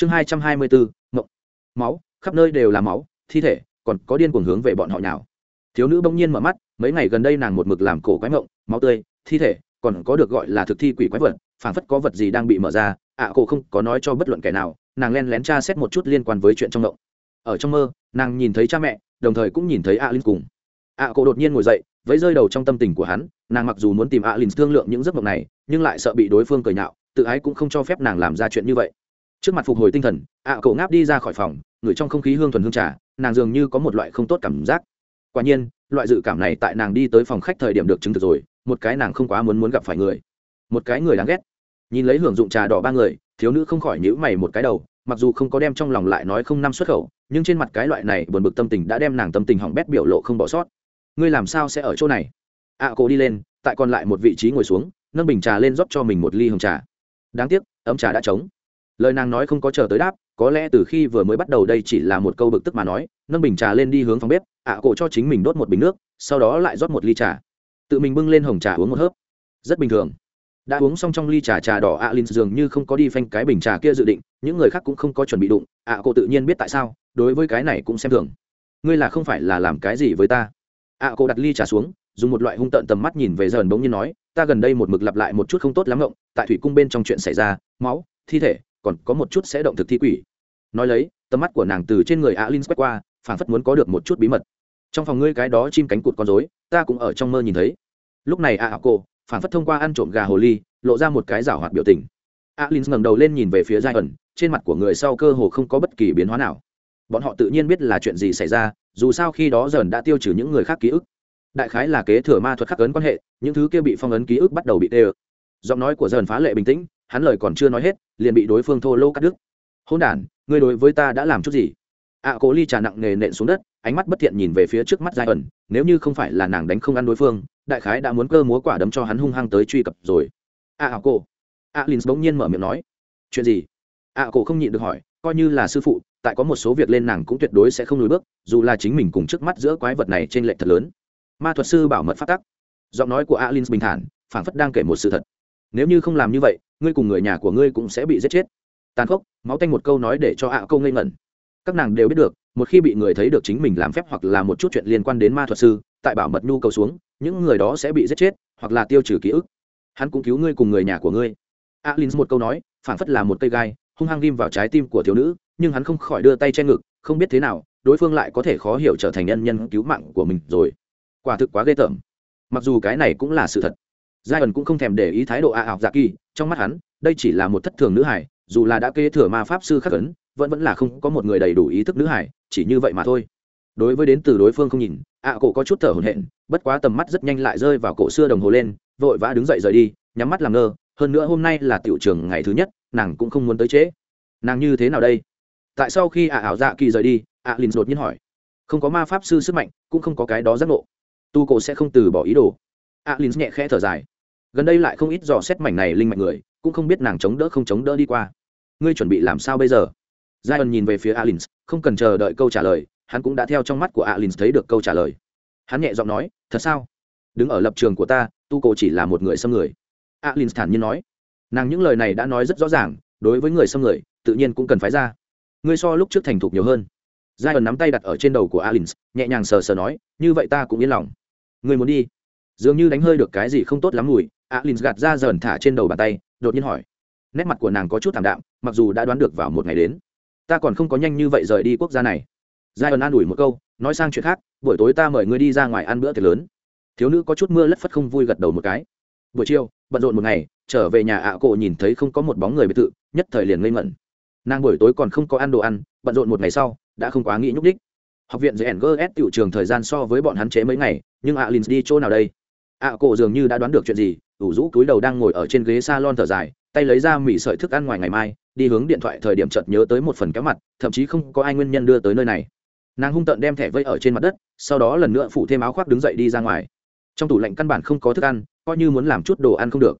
chương hai trăm hai mươi bốn mộng. Máu khắp nơi đều là máu thi thể còn có điên cuồng hướng về bọn họ nào thiếu nữ bỗng nhiên mở mắt mấy ngày gần đây nàng một mực làm cổ quái mộng máu tươi thi thể còn có được gọi là thực thi quỷ quái vật phảng phất có vật gì đang bị mở ra ạ à, cổ không có nói cho bất luận kẻ nào nàng len lén tra xét một chút liên quan với chuyện trong mộng. Ở trong mơ nàng nhìn thấy cha mẹ đồng thời cũng nhìn thấy a linh cùng. Ạ à, cổ đột nhiên ngồi dậy với rơi đầu trong tâm tình của hắn nàng mặc dù muốn tìm a linh thương lượng những giấc mộng này nhưng lại sợ bị đối phương cười nhạo tự ái cũng không cho phép nàng làm ra chuyện như vậy trước mặt phục hồi tinh thần ạ à, cậu ngáp đi ra khỏi phòng ngửi trong không khí hương thuần hương trà nàng dường như có một loại không tốt cảm giác. Quả nhiên loại dự cảm này tại nàng đi tới phòng khách thời điểm được chứng thực rồi một cái nàng không quá muốn muốn gặp phải người. Một cái người đáng ghét. Nhìn lấy hưởng dụng trà đỏ ba người thiếu nữ không khỏi nhữ mày một cái đầu mặc dù không có đem trong lòng lại nói không năm xuất khẩu nhưng trên mặt cái loại này buồn bực tâm tình đã đem nàng tâm tình hỏng bét biểu lộ không bỏ sót. Ngươi làm sao sẽ ở chỗ này? Ạ à, cô đi lên tại còn lại một vị trí ngồi xuống nâng bình trà lên rót cho mình một ly hồng trà. Đáng tiếc ấm trà đã trống lời nàng nói không có chờ tới đáp có lẽ từ khi vừa mới bắt đầu đây chỉ là một câu bực tức mà nói nâng bình trà lên đi hướng phòng bếp ạ à, cổ cho chính mình đốt một bình nước sau đó lại rót một ly trà. Tự mình bưng lên hồng trà uống một hớp. Rất bình thường. Đã uống xong trong ly trà trà đỏ ạ à linh dường như không có đi phanh cái bình trà kia dự định những người khác cũng không có chuẩn bị đụng ạ à, cô tự nhiên biết tại sao đối với cái này cũng xem thường. Ngươi là không phải là làm cái gì với ta? Ạ cổ cô đặt ly trà xuống dùng một loại hung tợn tầm mắt nhìn về dần bỗng nhiên nói ta gần đây một mực lặp lại một chút không tốt lắm ngộng tại thủy cung bên trong chuyện xảy ra máu thi thể còn có một chút sẽ động thực thi quỷ. Nói lấy, tầm mắt của nàng từ trên người alin quét qua, phảng phất muốn có được một chút bí mật. Trong phòng ngươi cái đó chim cánh cụt con rối, ta cũng ở trong mơ nhìn thấy. Lúc này a à cô, phảng phất thông qua ăn trộm gà hồ ly, lộ ra một cái rảo hoạt biểu tình. Alin ngẩng đầu lên nhìn về phía giai ẩn, trên mặt của người sau cơ hồ không có bất kỳ biến hóa nào. Bọn họ tự nhiên biết là chuyện gì xảy ra, dù sao khi đó dần đã tiêu trừ những người khác ký ức. Đại khái là kế thừa ma thuật khắc ấn quan hệ, những thứ kia bị phong ấn ký ức bắt đầu bị tê ức giọng nói của dần phá lệ bình tĩnh hắn lời còn chưa nói hết liền bị đối phương thô lô cắt đứt. Hôn đản ngươi đối với ta đã làm chút gì? Ạ à, cố ly trà nặng nề nện xuống đất ánh mắt bất thiện nhìn về phía trước mắt giai ẩn nếu như không phải là nàng đánh không ăn đối phương đại khái đã muốn cơ múa quả đấm cho hắn hung hăng tới truy cập rồi. Ạ à, cô ạ à, lin bỗng nhiên mở miệng nói. Chuyện gì? Ạ cô không nhịn được hỏi coi như là sư phụ tại có một số việc lên nàng cũng tuyệt đối sẽ không lùi bước dù là chính mình cùng trước mắt giữa quái vật này trên lệch thật lớn. Ma thuật sư bảo mật phát tắc. Giọng nói của alin bình thản phảng phất đang kể một sự thật nếu như không làm như vậy, ngươi cùng người nhà của ngươi cũng sẽ bị giết chết. Tàn khốc, máu tanh một câu nói để cho ạ à câu ngây ngẩn. Các nàng đều biết được, một khi bị người thấy được chính mình làm phép hoặc là một chút chuyện liên quan đến ma thuật sư, tại bảo mật nhu cầu xuống, những người đó sẽ bị giết chết, hoặc là tiêu trừ ký ức. Hắn cũng cứu ngươi cùng người nhà của ngươi. Alin một câu nói phản phất là một cây gai, hung hăng ghim vào trái tim của thiếu nữ, nhưng hắn không khỏi đưa tay che ngực, không biết thế nào, đối phương lại có thể khó hiểu trở thành nhân nhân cứu mạng của mình rồi. Quả thực quá ghê tởm. Mặc dù cái này cũng là sự thật giai ẩn cũng không thèm để ý thái độ a ảo dạ kỳ, trong mắt hắn, đây chỉ là một thất thường nữ hải dù là đã kế thừa ma pháp sư khắc ấn, vẫn vẫn là không có một người đầy đủ ý thức nữ hải chỉ như vậy mà thôi. Đối với đến từ đối phương không nhìn ạ cổ có chút thở hổn hển, bất quá tầm mắt rất nhanh lại rơi vào cổ xưa đồng hồ lên, vội vã đứng dậy rời đi, nhắm mắt làm ngơ, hơn nữa hôm nay là tiểu trường ngày thứ nhất, nàng cũng không muốn tới trễ. Nàng như thế nào đây? Tại sau khi ạ ảo dạ kỳ rời đi ạ à lìn đột nhiên hỏi. Không có ma pháp sư sức mạnh, cũng không có cái đó giác ngộ. Tu cổ sẽ không từ bỏ ý đồ. Alin nhẹ khẽ thở dài gần đây lại không ít dò xét mảnh này linh mạch người, cũng không biết nàng chống đỡ không chống đỡ đi qua. Ngươi chuẩn bị làm sao bây giờ? Zion nhìn về phía alin không cần chờ đợi câu trả lời, hắn cũng đã theo trong mắt của alin thấy được câu trả lời. Hắn nhẹ giọng nói, thật sao? Đứng ở lập trường của ta, tu cổ chỉ là một người xâm người. Alin thản nhiên nói. Nàng những lời này đã nói rất rõ ràng, đối với người xâm người, tự nhiên cũng cần phái ra. Ngươi so lúc trước thành thục nhiều hơn. Zion nắm tay đặt ở trên đầu của alin nhẹ nhàng sờ sờ nói, như vậy ta cũng yên lòng. Ngươi muốn đi? Dường như đánh hơi được cái gì không tốt lắm mùi alin gạt ra dần thả trên đầu bàn tay đột nhiên hỏi. Nét mặt của nàng có chút thảm đạm mặc dù đã đoán được vào một ngày đến. Ta còn không có nhanh như vậy rời đi quốc gia này. Giai ẩn an ủi một câu nói sang chuyện khác buổi tối ta mời ngươi đi ra ngoài ăn bữa tiệc lớn. Thiếu nữ có chút mưa lất phất không vui gật đầu một cái. Buổi chiều bận rộn một ngày trở về nhà ạ à cổ nhìn thấy không có một bóng người biệt thự nhất thời liền ngây ngẩn. Nàng buổi tối còn không có ăn đồ ăn bận rộn một ngày sau đã không quá nghĩ nhúc đích học viện dạy gs tiểu trường thời gian so với bọn hắn chế mấy ngày nhưng alin đi chỗ nào đây? ạ à, cổ dường như đã đoán được chuyện gì ủ rũ túi đầu đang ngồi ở trên ghế s a lon thở dài tay lấy ra mì sợi thức ăn ngoài ngày mai đi hướng điện thoại thời điểm chợt nhớ tới một phần kéo mặt thậm chí không có ai nguyên nhân đưa tới nơi này. Nàng hung tợn đem thẻ vây ở trên mặt đất sau đó lần nữa phủ thêm áo khoác đứng dậy đi ra ngoài. Trong tủ lạnh căn bản không có thức ăn coi như muốn làm chút đồ ăn không được.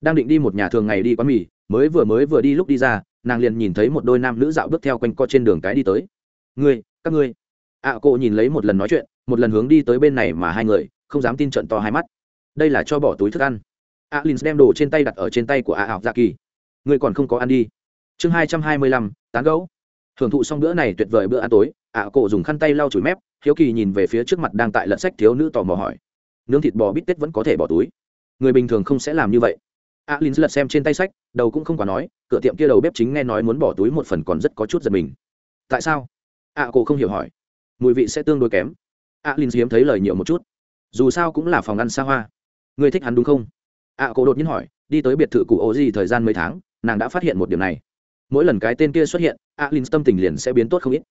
Đang định đi một nhà thường ngày đi quán mì mới vừa mới vừa đi lúc đi ra nàng liền nhìn thấy một đôi nam nữ dạo bước theo quanh co trên đường cái đi tới. Ngươi các ngươi. Ạ à, cô nhìn lấy một lần nói chuyện một lần hướng đi tới bên này mà hai người không dám tin trận to hai mắt. Đây là cho bỏ túi thức ăn alin đem đồ trên tay đặt ở trên tay của a ảo dạ kỳ. Ngươi còn không có ăn đi. Chương hai trăm hai mươi lăm, tán gấu hưởng thụ xong bữa này tuyệt vời bữa ăn tối ạ cổ dùng khăn tay lau chùi mép, hiếu kỳ nhìn về phía trước mặt đang tại lận sách thiếu nữ tò mò hỏi. Nướng thịt bò bít tết vẫn có thể bỏ túi. Người bình thường không sẽ làm như vậy. A l i n lật xem trên tay sách, đầu cũng không quá nói, cửa tiệm kia đầu bếp chính nghe nói muốn bỏ túi một phần còn rất có chút giật mình. Tại sao? Ạ cổ không hiểu hỏi. Mùi vị sẽ tương đối kém. A l i n hiếm thấy lời nhiều một chút. Dù sao cũng là phòng ăn xa hoa. Người thích hắn đúng không? À, ạ cổ đột nhiên hỏi, đi tới biệt thự cụ ô gì thời gian mấy tháng, nàng đã phát hiện một điểm này. Mỗi lần cái tên kia xuất hiện a l i n tâm tình liền sẽ biến tốt không ít.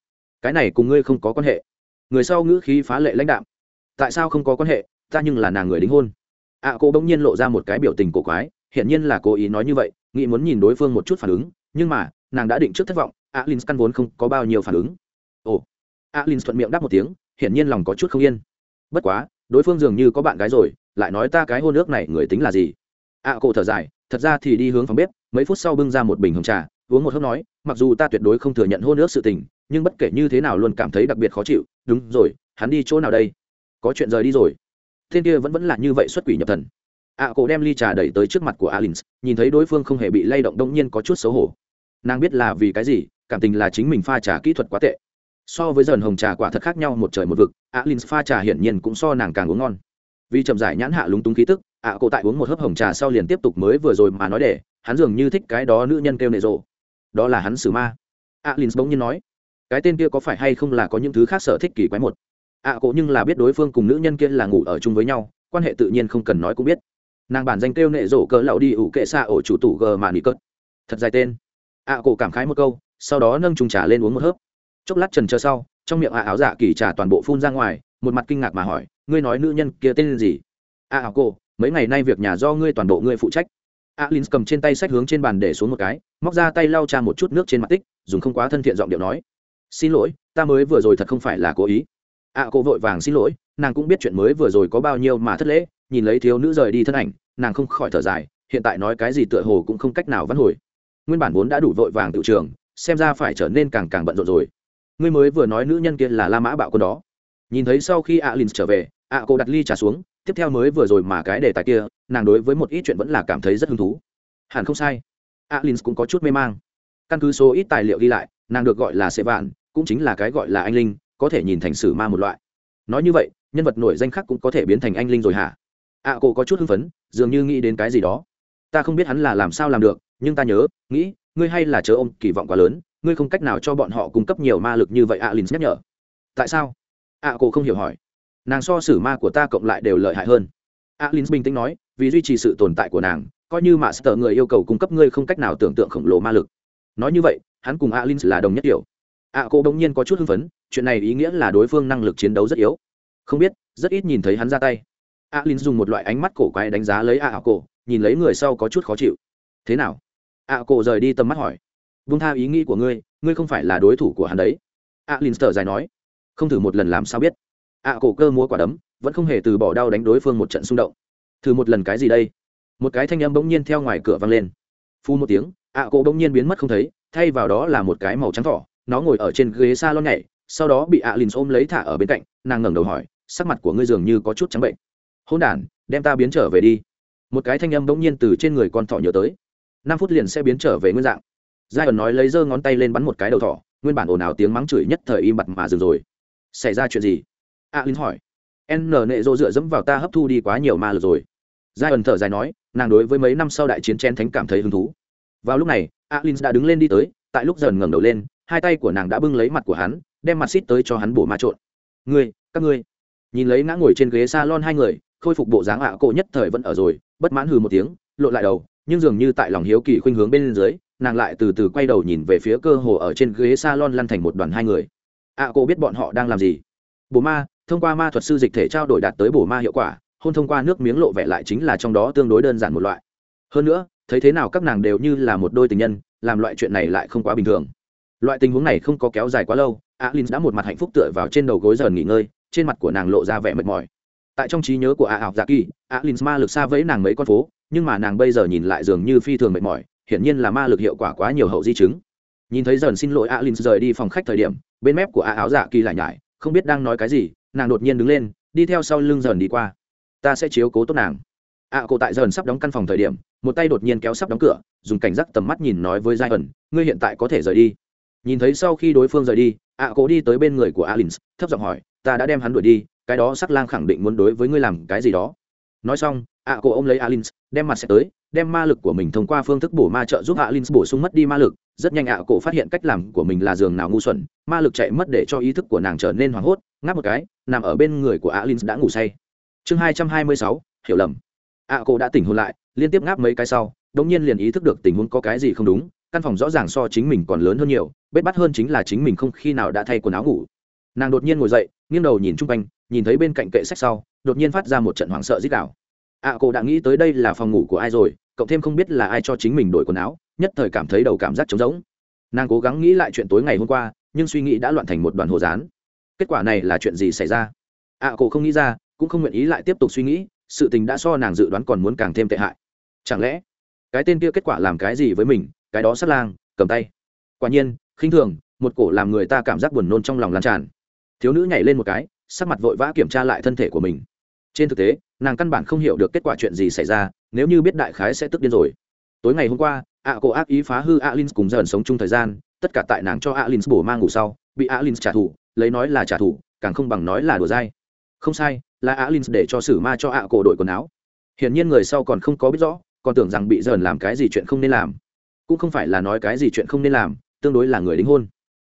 Cái này cùng ngươi không có quan hệ. Người sau ngữ khí phá lệ lãnh đạm. Tại sao không có quan hệ? Ta nhưng là nàng người đính hôn. À, ạ cổ bỗng nhiên lộ ra một cái biểu tình cổ quái, hiển nhiên là cố ý nói như vậy, nghĩ muốn nhìn đối phương một chút phản ứng, nhưng mà, nàng đã định trước thất vọng, alin căn vốn không có bao nhiêu phản ứng. Ồ. Alin thuận miệng đáp một tiếng, hiển nhiên lòng có chút không yên. Bất quá, đối phương dường như có bạn gái rồi, lại nói ta cái hôn ước này người tính là gì? Ạ cổ thở dài, thật ra thì đi hướng phòng bếp, mấy phút sau bưng ra một bình hồng trà, uống một hớp nói, mặc dù ta tuyệt đối không thừa nhận hôn ước sự tình, nhưng bất kể như thế nào luôn cảm thấy đặc biệt khó chịu. Đúng rồi, hắn đi chỗ nào đây? Có chuyện rời đi rồi. Thiên kia vẫn vẫn là như vậy xuất quỷ nhập thần. Ạ cổ đem ly trà đẩy tới trước mặt của alin nhìn thấy đối phương không hề bị lay động đông nhiên có chút xấu hổ. Nàng biết là vì cái gì, cảm tình là chính mình pha trà kỹ thuật quá tệ. So với dần hồng trà quả thật khác nhau một trời một vực alin pha trà hiển nhiên cũng so nàng càng uống ngon. Vì chậm giải nhãn hạ lúng túng khí tức ạ cổ tại uống một hớp hồng trà sau liền tiếp tục mới vừa rồi mà nói để, hắn dường như thích cái đó nữ nhân kêu nệ rộ. Đó là hắn xử ma. Alin bỗng nhiên nói, cái tên kia có phải hay không là có những thứ khác sở thích kỳ quái một? Ạ cổ nhưng là biết đối phương cùng nữ nhân kia là ngủ ở chung với nhau, quan hệ tự nhiên không cần nói cũng biết. Nàng bản danh kêu nệ rổ cỡ lậu đi ủ kệ xa ổ chủ tủ g mà nỉ cất thật dài tên. Ạ cổ cảm khái một câu, sau đó nâng trùng trà lên uống một hớp. Chốc lát trần chờ sau, trong miệng ạ áo dạ kỳ trà toàn bộ phun ra ngoài, một mặt kinh ngạc mà hỏi, ngươi nói nữ nhân kia tên gì? Ạ ảo cổ mấy ngày nay việc nhà do ngươi toàn bộ ngươi phụ trách. Alin cầm trên tay sách hướng trên bàn để xuống một cái, móc ra tay lau cha một chút nước trên mặt tích, dùng không quá thân thiện giọng điệu nói. Xin lỗi, ta mới vừa rồi thật không phải là cố ý. Ạ cô vội vàng xin lỗi, nàng cũng biết chuyện mới vừa rồi có bao nhiêu mà thất lễ, nhìn lấy thiếu nữ rời đi thân ảnh, nàng không khỏi thở dài, hiện tại nói cái gì tựa hồ cũng không cách nào vãn hồi. Nguyên bản vốn đã đủ vội vàng tự trường, xem ra phải trở nên càng càng bận rộn rồi. Ngươi mới vừa nói nữ nhân kia là la mã bạo quân đó. Nhìn thấy sau khi alin trở về ạ cô đặt ly trà xuống tiếp theo mới vừa rồi mà cái đề tài kia nàng đối với một ít chuyện vẫn là cảm thấy rất hứng thú. Hẳn không sai. Alin cũng có chút mê mang. Căn cứ số ít tài liệu ghi lại nàng được gọi là sệ vạn cũng chính là cái gọi là anh linh có thể nhìn thành sử ma một loại. Nói như vậy nhân vật nổi danh khác cũng có thể biến thành anh linh rồi hả? Ạ à, cổ có chút hưng phấn dường như nghĩ đến cái gì đó. Ta không biết hắn là làm sao làm được nhưng ta nhớ nghĩ ngươi hay là chớ ôm kỳ vọng quá lớn ngươi không cách nào cho bọn họ cung cấp nhiều ma lực như vậy alin nhắc nhở. Tại sao? Ạ à, cổ không hiểu hỏi nàng so sử ma của ta cộng lại đều lợi hại hơn. Alin bình tĩnh nói, vì duy trì sự tồn tại của nàng, coi như mà sở người yêu cầu cung cấp ngươi không cách nào tưởng tượng khổng lồ ma lực. Nói như vậy, hắn cùng alin là đồng nhất kiểu. A cô bỗng nhiên có chút hưng phấn, chuyện này ý nghĩa là đối phương năng lực chiến đấu rất yếu. Không biết, rất ít nhìn thấy hắn ra tay. Alin dùng một loại ánh mắt cổ quái đánh giá lấy a ảo cổ nhìn lấy người sau có chút khó chịu. Thế nào? A cổ rời đi tầm mắt hỏi. Vung tha ý nghĩ của ngươi ngươi không phải là đối thủ của hắn đấy. Alin thở dài nói. Không thử một lần làm sao biết a cổ cơ múa quả đấm, vẫn không hề từ bỏ đau đánh đối phương một trận xung động. Thử một lần cái gì đây? Một cái thanh âm bỗng nhiên theo ngoài cửa vang lên. Phu một tiếng a cổ bỗng nhiên biến mất không thấy, thay vào đó là một cái màu trắng thỏ, nó ngồi ở trên ghế s a lon nhảy, sau đó bị alin ôm lấy thả ở bên cạnh, nàng ngẩng đầu hỏi, sắc mặt của ngươi dường như có chút trắng bệnh. Hôn đản, đem ta biến trở về đi. Một cái thanh âm bỗng nhiên từ trên người con thỏ nhớ tới. Năm phút liền sẽ biến trở về nguyên dạng. Giai ẩn nói lấy giơ ngón tay lên bắn một cái đầu thỏ, nguyên bản ồn ào tiếng mắng chửi nhất thời im bặt mà dừng rồi. Xảy ra chuyện gì? A linh hỏi. N nệ dô dựa dẫm vào ta hấp thu đi quá nhiều ma lực rồi. Giai ẩn thở dài nói, nàng đối với mấy năm sau đại chiến chen thánh cảm thấy hứng thú. Vào lúc này alin đã đứng lên đi tới, tại lúc dần ngẩng đầu lên, hai tay của nàng đã bưng lấy mặt của hắn, đem mặt xít tới cho hắn bổ ma trộn. Ngươi, các ngươi. Nhìn lấy ngã ngồi trên ghế s a lon hai người, khôi phục bộ dáng ạ cổ nhất thời vẫn ở rồi, bất mãn hừ một tiếng lộ lại đầu, nhưng dường như tại lòng hiếu kỳ khuynh hướng bên dưới, nàng lại từ từ quay đầu nhìn về phía cơ hồ ở trên ghế s a lon lăn thành một đoàn hai người. Ạ cổ biết bọn họ đang làm gì? Bổ ma thông qua ma thuật sư dịch thể trao đổi đạt tới bổ ma hiệu quả, hôn thông qua nước miếng lộ vẻ lại chính là trong đó tương đối đơn giản một loại. Hơn nữa, thấy thế nào các nàng đều như là một đôi tình nhân, làm loại chuyện này lại không quá bình thường. Loại tình huống này không có kéo dài quá lâu, alin đã một mặt hạnh phúc tựa vào trên đầu gối giờ nghỉ ngơi, trên mặt của nàng lộ ra vẻ mệt mỏi. Tại trong trí nhớ của a ảo dạ kỳ, alin ma lực xa vẫy nàng mấy con phố, nhưng mà nàng bây giờ nhìn lại dường như phi thường mệt mỏi, hiển nhiên là ma lực hiệu quả quá nhiều hậu di chứng. Nhìn thấy dần xin lỗi alin rời đi phòng khách thời điểm, bên mép của a áo dạ kỳ lại nhải, không biết đang nói cái gì nàng đột nhiên đứng lên, đi theo sau lưng dần đi qua. Ta sẽ chiếu cố tốt nàng. Ạ cổ tại dần sắp đóng căn phòng thời điểm, một tay đột nhiên kéo sắp đóng cửa, dùng cảnh giác tầm mắt nhìn nói với giai ẩn ngươi hiện tại có thể rời đi. Nhìn thấy sau khi đối phương rời đi ạ cổ đi tới bên người của alin thấp giọng hỏi, ta đã đem hắn đuổi đi, cái đó sắc lang khẳng định muốn đối với ngươi làm cái gì đó. Nói xong ạ cổ ôm lấy alin đem mặt sẽ tới, đem ma lực của mình thông qua phương thức bổ ma trợ giúp alin bổ sung mất đi ma lực rất nhanh ạ, cổ phát hiện cách làm của mình là giường nào ngu xuẩn, ma lực chạy mất để cho ý thức của nàng trở nên hoảng hốt, ngáp một cái, nằm ở bên người của alin đã ngủ say. Chương hai trăm hai mươi sáu, hiểu lầm. Ạ, cổ đã tỉnh hôn lại, liên tiếp ngáp mấy cái sau đ ỗ n g nhiên liền ý thức được tình huống có cái gì không đúng, căn phòng rõ ràng so chính mình còn lớn hơn nhiều, bết bắt hơn chính là chính mình không khi nào đã thay quần áo ngủ. Nàng đột nhiên ngồi dậy, nghiêng đầu nhìn chung quanh, nhìn thấy bên cạnh kệ sách sau, đột nhiên phát ra một trận hoảng sợ dích đạo ạ, cổ đã nghĩ tới đây là phòng ngủ của ai rồi cộng thêm không biết là ai cho chính mình đổi quần áo nhất thời cảm thấy đầu cảm giác trống rỗng. Nàng cố gắng nghĩ lại chuyện tối ngày hôm qua, nhưng suy nghĩ đã loạn thành một đoàn hồ dán kết quả này là chuyện gì xảy ra? Ạ cổ không nghĩ ra, cũng không nguyện ý lại tiếp tục suy nghĩ, sự tình đã so nàng dự đoán còn muốn càng thêm tệ hại. Chẳng lẽ, cái tên kia kết quả làm cái gì với mình, cái đó sát lang, cầm tay. Quả nhiên, khinh thường, một cổ làm người ta cảm giác buồn nôn trong lòng lan tràn. Thiếu nữ nhảy lên một cái, sắc mặt vội vã kiểm tra lại thân thể của mình. Trên thực tế, nàng căn bản không hiểu được kết quả chuyện gì xảy ra, nếu như biết đại khái sẽ tức điên rồi. Tối ngày hôm qua ạ cổ ác ý phá hư alin cùng dần sống chung thời gian, tất cả tại nàng cho alin bổ mang ngủ sau, bị alin trả thù, lấy nói là trả thù, càng không bằng nói là đùa dai. Không sai, là alin để cho sử ma cho ạ cổ đội quần áo. Hiển nhiên người sau còn không có biết rõ, còn tưởng rằng bị dần làm cái gì chuyện không nên làm. Cũng không phải là nói cái gì chuyện không nên làm, tương đối là người đính hôn.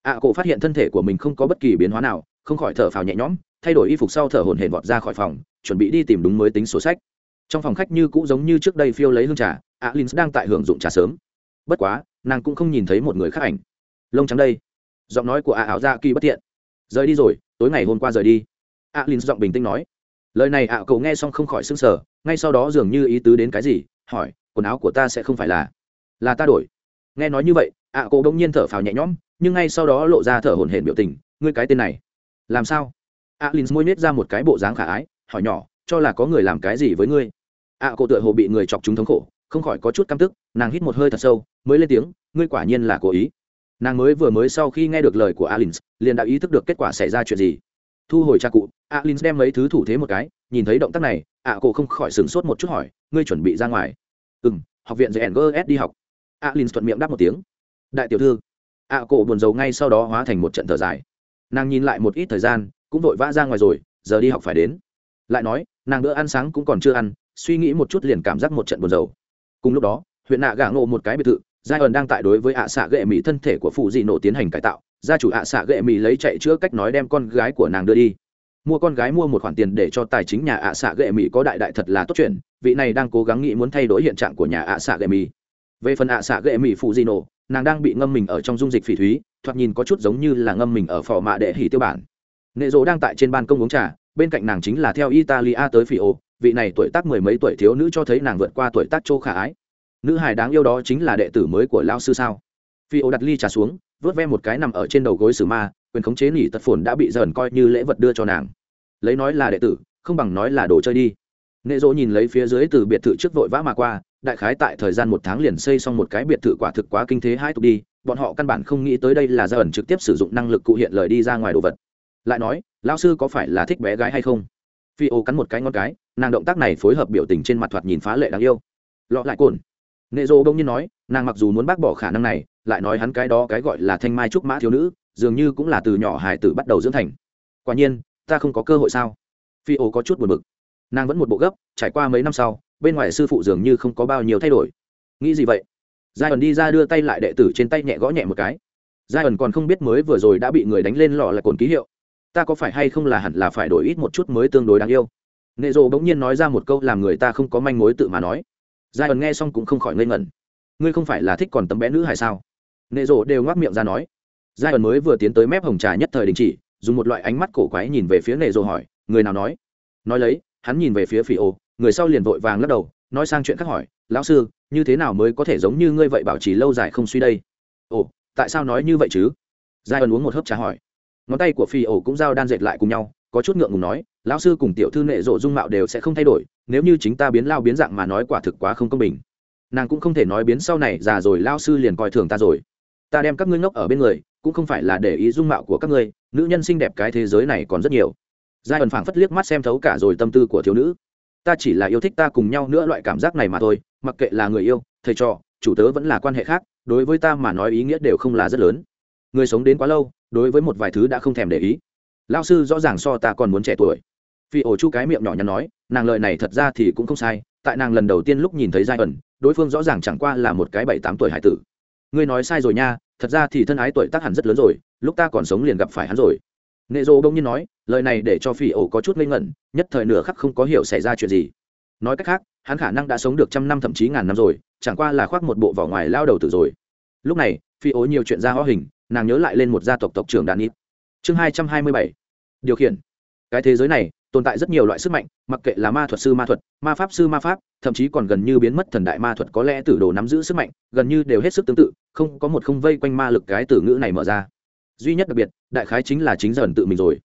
Ạ cổ phát hiện thân thể của mình không có bất kỳ biến hóa nào, không khỏi thở phào nhẹ nhõm, thay đổi y phục sau thở hổn hển vọt ra khỏi phòng, chuẩn bị đi tìm đúng mới tính sổ sách. Trong phòng khách như cũ giống như trước đây phiêu lấy hương trà alin đang tại hưởng dụng trà sớm. Bất quá nàng cũng không nhìn thấy một người khác ảnh. Lông trắng đây. Giọng nói của A ảo ra kỳ bất tiện. Rời đi rồi tối ngày hôm qua rời đi. Alin giọng bình tĩnh nói. Lời này ạ cậu nghe xong không khỏi sưng sờ ngay sau đó dường như ý tứ đến cái gì hỏi quần áo của ta sẽ không phải là là ta đổi. Nghe nói như vậy ạ cậu đông nhiên thở phào nhẹ nhõm nhưng ngay sau đó lộ ra thở hổn hển biểu tình. Ngươi cái tên này làm sao? Alin môi nết ra một cái bộ dáng khả ái hỏi nhỏ cho là có người làm cái gì với ngươi? A à, cô tựa hồ bị người chọc chúng thống khổ không khỏi có chút căm tức nàng hít một hơi thật sâu mới lên tiếng ngươi quả nhiên là cố ý. Nàng mới vừa mới sau khi nghe được lời của alin liền đã ý thức được kết quả xảy ra chuyện gì. Thu hồi cha cụ alin đem mấy thứ thủ thế một cái nhìn thấy động tác này ạ à, cô không khỏi sửng sốt một chút hỏi ngươi chuẩn bị ra ngoài? Ừ m học viện dạy đi học. Alin thuận miệng đáp một tiếng. Đại tiểu thư. Ạ à, cổ buồn rầu ngay sau đó hóa thành một trận thở dài. Nàng nhìn lại một ít thời gian cũng vội vã ra ngoài rồi giờ đi học phải đến. Lại nói nàng bữa ăn sáng cũng còn chưa ăn suy nghĩ một chút liền cảm giác một trận buồn rầu cùng lúc đó, huyện nạ gạ ngộ một cái biệt thự, giai ẩn đang tại đối với ạ xạ gệ mỹ thân thể của phụ dị nổ tiến hành cải tạo. Gia chủ ạ xạ gệ mỹ lấy chạy chữa cách nói đem con gái của nàng đưa đi. Mua con gái mua một khoản tiền để cho tài chính nhà ạ xạ gệ mỹ có đại đại thật là tốt chuyện, vị này đang cố gắng nghĩ muốn thay đổi hiện trạng của nhà ạ xạ gệ mỹ về phần ạ xạ gệ mỹ phụ dị nổ, nàng đang bị ngâm mình ở trong dung dịch phỉ thúy, thoạt nhìn có chút giống như là ngâm mình ở phò mạ đệ hỉ tiêu bản. Nệ rỗ đang tại trên ban công uống trà, bên cạnh nàng chính là theo italia tới phi ô vị này tuổi tác mười mấy tuổi thiếu nữ cho thấy nàng vượt qua tuổi tác châu khả ái. Nữ hài đáng yêu đó chính là đệ tử mới của lao sư sao? Phi ô đặt ly trà xuống, vớt ve một cái nằm ở trên đầu gối sử ma, quyền khống chế nỉ tật phồn đã bị dần coi như lễ vật đưa cho nàng. Lấy nói là đệ tử, không bằng nói là đồ chơi đi. Nệ dỗ nhìn lấy phía dưới từ biệt thự trước vội vã mà qua, đại khái tại thời gian một tháng liền xây xong một cái biệt thự quả thực quá kinh thế hai tục đi, bọn họ căn bản không nghĩ tới đây là gia ẩn trực tiếp sử dụng năng lực cụ hiện lời đi ra ngoài đồ vật. Lại nói lao sư có phải là thích bé gái hay không? Phi ô cắn một cái ngon cái nàng động tác này phối hợp biểu tình trên mặt thoạt nhìn phá lệ đáng yêu. Lọ lại cồn. Nệ dô đông nhiên nói, nàng mặc dù muốn bác bỏ khả năng này, lại nói hắn cái đó cái gọi là thanh mai trúc mã thiếu nữ, dường như cũng là từ nhỏ hải tử bắt đầu dưỡng thành. Quả nhiên, ta không có cơ hội sao? Phi ô có chút buồn bực. Nàng vẫn một bộ gấp, trải qua mấy năm sau, bên ngoài sư phụ dường như không có bao nhiêu thay đổi. Nghĩ gì vậy? Giai ẩn đi ra đưa tay lại đệ tử trên tay nhẹ gõ nhẹ một cái. Giai ẩn còn không biết mới vừa rồi đã bị người đánh lên lọ lại cồn ký hiệu. Ta có phải hay không là hẳn là phải đổi ít một chút mới tương đối đáng yêu? Nệ rộ bỗng nhiên nói ra một câu làm người ta không có manh mối tự mà nói. Giai ẩn nghe xong cũng không khỏi ngây ngẩn. Ngươi không phải là thích còn tấm bé nữ hay sao? Nệ rộ đều ngoác miệng ra nói. Giai ẩn mới vừa tiến tới mép hồng trà nhất thời đình chỉ, dùng một loại ánh mắt cổ quái nhìn về phía nệ rộ hỏi, người nào nói? Nói lấy, hắn nhìn về phía phỉ ô người sau liền vội vàng lắc đầu, nói sang chuyện khác hỏi, lão sư, như thế nào mới có thể giống như ngươi vậy bảo trì lâu dài không suy đây? Ồ, tại sao nói như vậy chứ? Giai ẩn uống một hớp trà hỏi. Ngón tay của phi ổ cũng giao đan dệt lại cùng nhau có chút ngượng ngùng nói, lão sư cùng tiểu thư nệ rộ dung mạo đều sẽ không thay đổi, nếu như chính ta biến lao biến dạng mà nói quả thực quá không công bình. Nàng cũng không thể nói biến sau này, già rồi lao sư liền coi thường ta rồi. Ta đem các ngươi ngốc ở bên người, cũng không phải là để ý dung mạo của các ngươi, nữ nhân xinh đẹp cái thế giới này còn rất nhiều. Giai ẩn phảng phất liếc mắt xem thấu cả rồi tâm tư của thiếu nữ. Ta chỉ là yêu thích ta cùng nhau nữa loại cảm giác này mà thôi, mặc kệ là người yêu, thầy trò, chủ tớ vẫn là quan hệ khác, đối với ta mà nói ý nghĩa đều không là rất lớn. Người sống đến quá lâu, đối với một vài thứ đã không thèm để ý lao sư rõ ràng so ta còn muốn trẻ tuổi. Phi ổ chu cái miệng nhỏ nhắn nói, nàng lời này thật ra thì cũng không sai, tại nàng lần đầu tiên lúc nhìn thấy giai ẩn, đối phương rõ ràng chẳng qua là một cái bảy tám tuổi hải tử. Ngươi nói sai rồi nha, thật ra thì thân ái tuổi tác hẳn rất lớn rồi, lúc ta còn sống liền gặp phải hắn rồi. Nệ dô đông nhiên nói, lời này để cho phi ổ có chút ngây ngẩn, nhất thời nửa khắc không có hiểu xảy ra chuyện gì. Nói cách khác, hắn khả năng đã sống được trăm năm thậm chí ngàn năm rồi, chẳng qua là khoác một bộ vỏ ngoài lao đầu tử rồi. Lúc này, phi ố nhiều chuyện ra ho hình, nàng nhớ lại lên một gia tộc tộc trưởng đàn ít chương hai trăm hai mươi bảy. Điều khiển. Cái thế giới này tồn tại rất nhiều loại sức mạnh, mặc kệ là ma thuật sư ma thuật, ma pháp sư ma pháp, thậm chí còn gần như biến mất thần đại ma thuật có lẽ tử đồ nắm giữ sức mạnh, gần như đều hết sức tương tự, không có một không vây quanh ma lực cái từ ngữ này mở ra. Duy nhất đặc biệt, đại khái chính là chính dần tự mình rồi.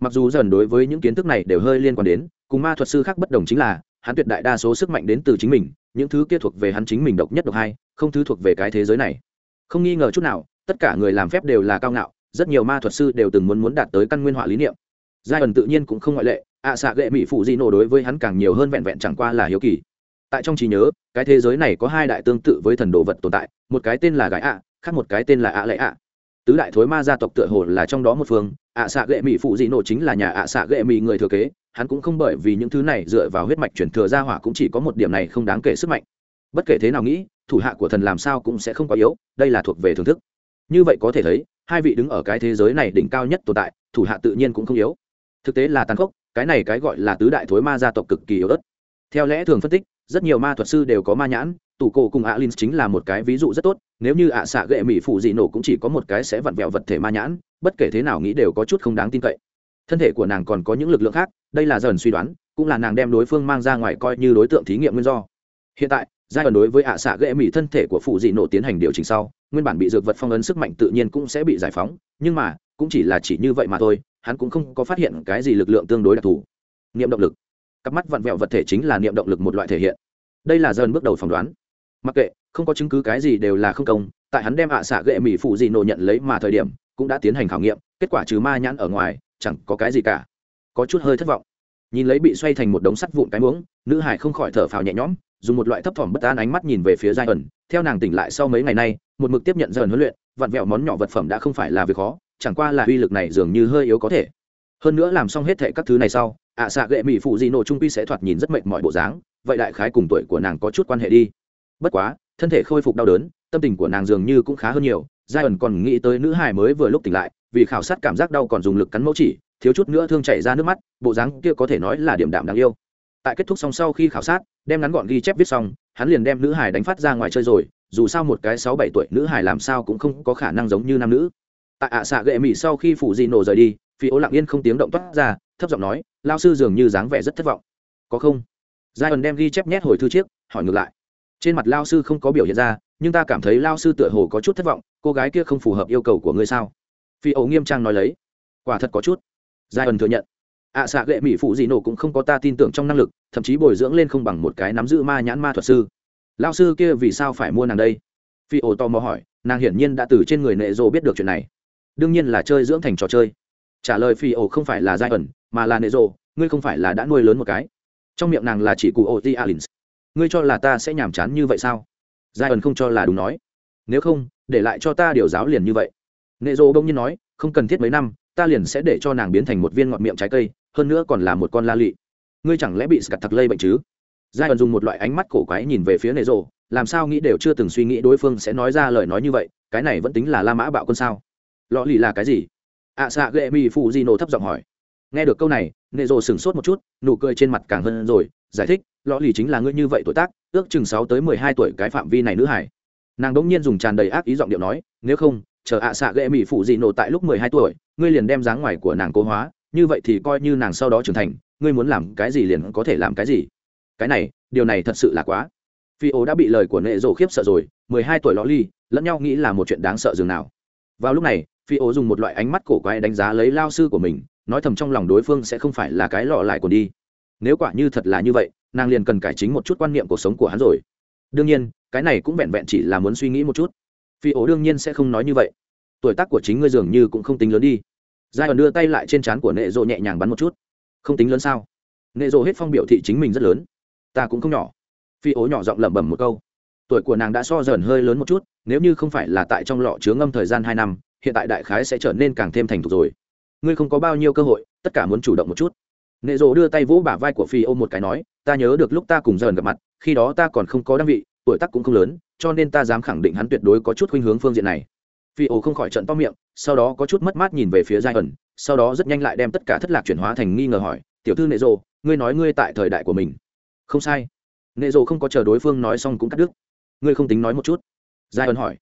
Mặc dù dần đối với những kiến thức này đều hơi liên quan đến, cùng ma thuật sư khác bất đồng chính là, hắn tuyệt đại đa số sức mạnh đến từ chính mình, những thứ kia thuộc về hắn chính mình độc nhất độc hai, không thứ thuộc về cái thế giới này. Không nghi ngờ chút nào, tất cả người làm phép đều là cao ngạo rất nhiều ma thuật sư đều từng muốn muốn đạt tới căn nguyên họa lý niệm. Giai ẩn tự nhiên cũng không ngoại lệ, ạ xạ gệ mỹ phụ di nổ đối với hắn càng nhiều hơn vẹn vẹn chẳng qua là hiếu kỳ. Tại trong trí nhớ, cái thế giới này có hai đại tương tự với thần đồ vật tồn tại, một cái tên là gái ạ, khác một cái tên là ạ lệ ạ. Tứ đại thối ma gia tộc tựa hồ là trong đó một phương, ạ xạ gệ mỹ phụ di nổ chính là nhà ạ xạ gệ mỹ người thừa kế, hắn cũng không bởi vì những thứ này dựa vào huyết mạch chuyển thừa ra hỏa cũng chỉ có một điểm này không đáng kể sức mạnh. Bất kể thế nào nghĩ, thủ hạ của thần làm sao cũng sẽ không quá yếu, đây là thuộc về thưởng thức. Như vậy có thể thấy hai vị đứng ở cái thế giới này đỉnh cao nhất tồn tại, thủ hạ tự nhiên cũng không yếu. Thực tế là tàn khốc, cái này cái gọi là tứ đại thối ma gia tộc cực kỳ yếu ớt. Theo lẽ thường phân tích, rất nhiều ma thuật sư đều có ma nhãn, tủ cổ cùng alin chính là một cái ví dụ rất tốt, nếu như ạ xạ gệ mỹ phụ dị nổ cũng chỉ có một cái sẽ vặn vẹo vật thể ma nhãn, bất kể thế nào nghĩ đều có chút không đáng tin cậy. Thân thể của nàng còn có những lực lượng khác, đây là dần suy đoán, cũng là nàng đem đối phương mang ra ngoài coi như đối tượng thí nghiệm nguyên do. Hiện tại giai đoạn đối với ạ xạ gệ mỹ thân thể của phụ dị nổ tiến hành điều chỉnh sau nguyên bản bị dược vật phong ấn sức mạnh tự nhiên cũng sẽ bị giải phóng, nhưng mà, cũng chỉ là chỉ như vậy mà thôi, hắn cũng không có phát hiện cái gì lực lượng tương đối đặc thù. Niệm động lực. Cặp mắt vặn vẹo vật thể chính là niệm động lực một loại thể hiện. Đây là dần bước đầu phỏng đoán. Mặc kệ, không có chứng cứ cái gì đều là không công, tại hắn đem ạ xạ ghệ mỹ phụ gì nổ nhận lấy mà thời điểm, cũng đã tiến hành khảo nghiệm, kết quả trừ ma nhãn ở ngoài, chẳng có cái gì cả. Có chút hơi thất vọng. Nhìn lấy bị xoay thành một đống sắt vụn cái muỗng, nữ hải không khỏi thở phào nhẹ nhõm, dùng một loại thấp thỏm bất an ánh mắt nhìn về phía giai ẩn theo nàng tỉnh lại sau mấy ngày nay một mực tiếp nhận dần huấn luyện, vặn vẹo món nhỏ vật phẩm đã không phải là việc khó, chẳng qua là uy lực này dường như hơi yếu có thể. Hơn nữa làm xong hết thệ các thứ này sau, ạ xạ gệ mỹ phụ di nổ trung quy sẽ thoạt nhìn rất mệt mọi bộ dáng, vậy đại khái cùng tuổi của nàng có chút quan hệ đi. Bất quá, thân thể khôi phục đau đớn, tâm tình của nàng dường như cũng khá hơn nhiều giai ẩn còn nghĩ tới nữ hài mới vừa lúc tỉnh lại, vì khảo sát cảm giác đau còn dùng lực cắn mẫu chỉ, thiếu chút nữa thương chảy ra nước mắt, bộ dáng kia có thể nói là điểm đạm đáng yêu. Tại kết thúc xong sau khi khảo sát, đem ngắn gọn ghi chép viết xong, hắn liền đem nữ hải đánh phát ra ngoài chơi rồi dù sao một cái sáu bảy tuổi nữ hải làm sao cũng không có khả năng giống như nam nữ. Tại ạ xạ gệ mỹ sau khi phủ di nổ rời đi phi ố lặng yên không tiếng động toát ra thấp giọng nói lao sư dường như dáng vẻ rất thất vọng. Có không? Giai ẩn đem ghi chép nhét hồi thư chiếc hỏi ngược lại. Trên mặt lao sư không có biểu hiện ra nhưng ta cảm thấy lao sư tựa hồ có chút thất vọng cô gái kia không phù hợp yêu cầu của ngươi sao? Phi ấu nghiêm trang nói lấy. Quả thật có chút. Giai ẩn thừa nhận. Ạ à, xạ gệ mỹ phụ dị nổ cũng không có ta tin tưởng trong năng lực thậm chí bồi dưỡng lên không bằng một cái nắm giữ ma nhãn ma thuật sư lao sư kia vì sao phải mua nàng đây? Phi ổ tò mò hỏi, nàng hiển nhiên đã từ trên người nệ rộ biết được chuyện này. Đương nhiên là chơi dưỡng thành trò chơi. Trả lời phi ổ không phải là giai ẩn, mà là nệ rộ ngươi không phải là đã nuôi lớn một cái. Trong miệng nàng là chỉ cụ ổ ti alin ngươi cho là ta sẽ nhàm chán như vậy sao? Giai ẩn không cho là đúng nói. Nếu không, để lại cho ta điều giáo liền như vậy. Nệ rộ đông nhiên nói, không cần thiết mấy năm, ta liền sẽ để cho nàng biến thành một viên ngọt miệng trái cây, hơn nữa còn là một con la lị. Ngươi chẳng lẽ bị scat thật lây bệnh chứ? Giai ẩn dùng một loại ánh mắt cổ quái nhìn về phía nệ rộ, làm sao nghĩ đều chưa từng suy nghĩ đối phương sẽ nói ra lời nói như vậy, cái này vẫn tính là la mã bạo quân sao? Lọ lì là cái gì? À, ạ xạ ghệ mi phụ di nổ thấp giọng hỏi. Nghe được câu này, nệ rộ sửng sốt một chút, nụ cười trên mặt càng hơn rồi, giải thích, lọ lì chính là ngươi như vậy tuổi tác, ước chừng sáu tới mười hai tuổi cái phạm vi này nữ hải. Nàng đ nhiên dùng tràn đầy ác ý giọng điệu nói, nếu không, chờ ạ xạ ghệ mỹ phụ dị nổ tại lúc mười hai tuổi, ngươi liền đem dáng ngoài của nàng cố hóa, như vậy thì coi như nàng sau đó trưởng thành, ngươi muốn làm cái gì liền có thể làm cái gì cái này, điều này thật sự là quá. Phi ố đã bị lời của nệ rổ khiếp sợ rồi, mười hai tuổi ló ly, lẫn nhau nghĩ là một chuyện đáng sợ dường nào. Vào lúc này, phi ố dùng một loại ánh mắt cổ quái đánh giá lấy lao sư của mình, nói thầm trong lòng đối phương sẽ không phải là cái lọ lại còn đi. Nếu quả như thật là như vậy, nàng liền cần cải chính một chút quan niệm cuộc sống của hắn rồi. Đương nhiên, cái này cũng vẹn vẹn chỉ là muốn suy nghĩ một chút. Phi ố đương nhiên sẽ không nói như vậy. Tuổi tác của chính ngươi dường như cũng không tính lớn đi. Giai đoạn đưa tay lại trên trán của nệ rộ nhẹ nhàng bắn một chút. Không tính lớn sao? Nệ rộ hết phong biểu thị chính mình rất lớn ta cũng không nhỏ. Phi ố nhỏ giọng lẩm bẩm một câu. Tuổi của nàng đã so dần hơi lớn một chút, nếu như không phải là tại trong lọ chứa ngâm thời gian hai năm, hiện tại đại khái sẽ trở nên càng thêm thành thục rồi. Ngươi không có bao nhiêu cơ hội, tất cả muốn chủ động một chút. Nệ rộ đưa tay vỗ bả vai của phi ô một cái nói, ta nhớ được lúc ta cùng dần gặp mặt, khi đó ta còn không có đăng vị, tuổi tác cũng không lớn, cho nên ta dám khẳng định hắn tuyệt đối có chút khuynh hướng phương diện này. Phi ô không khỏi trận to miệng, sau đó có chút mất mát nhìn về phía giai ẩn, sau đó rất nhanh lại đem tất cả thất lạc chuyển hóa thành nghi ngờ hỏi, tiểu thư nệ rộ ngươi nói ngươi tại thời đại của mình không sai. Nệ rộ không có chờ đối phương nói xong cũng cắt đứt. Ngươi không tính nói một chút? Giai ân hỏi.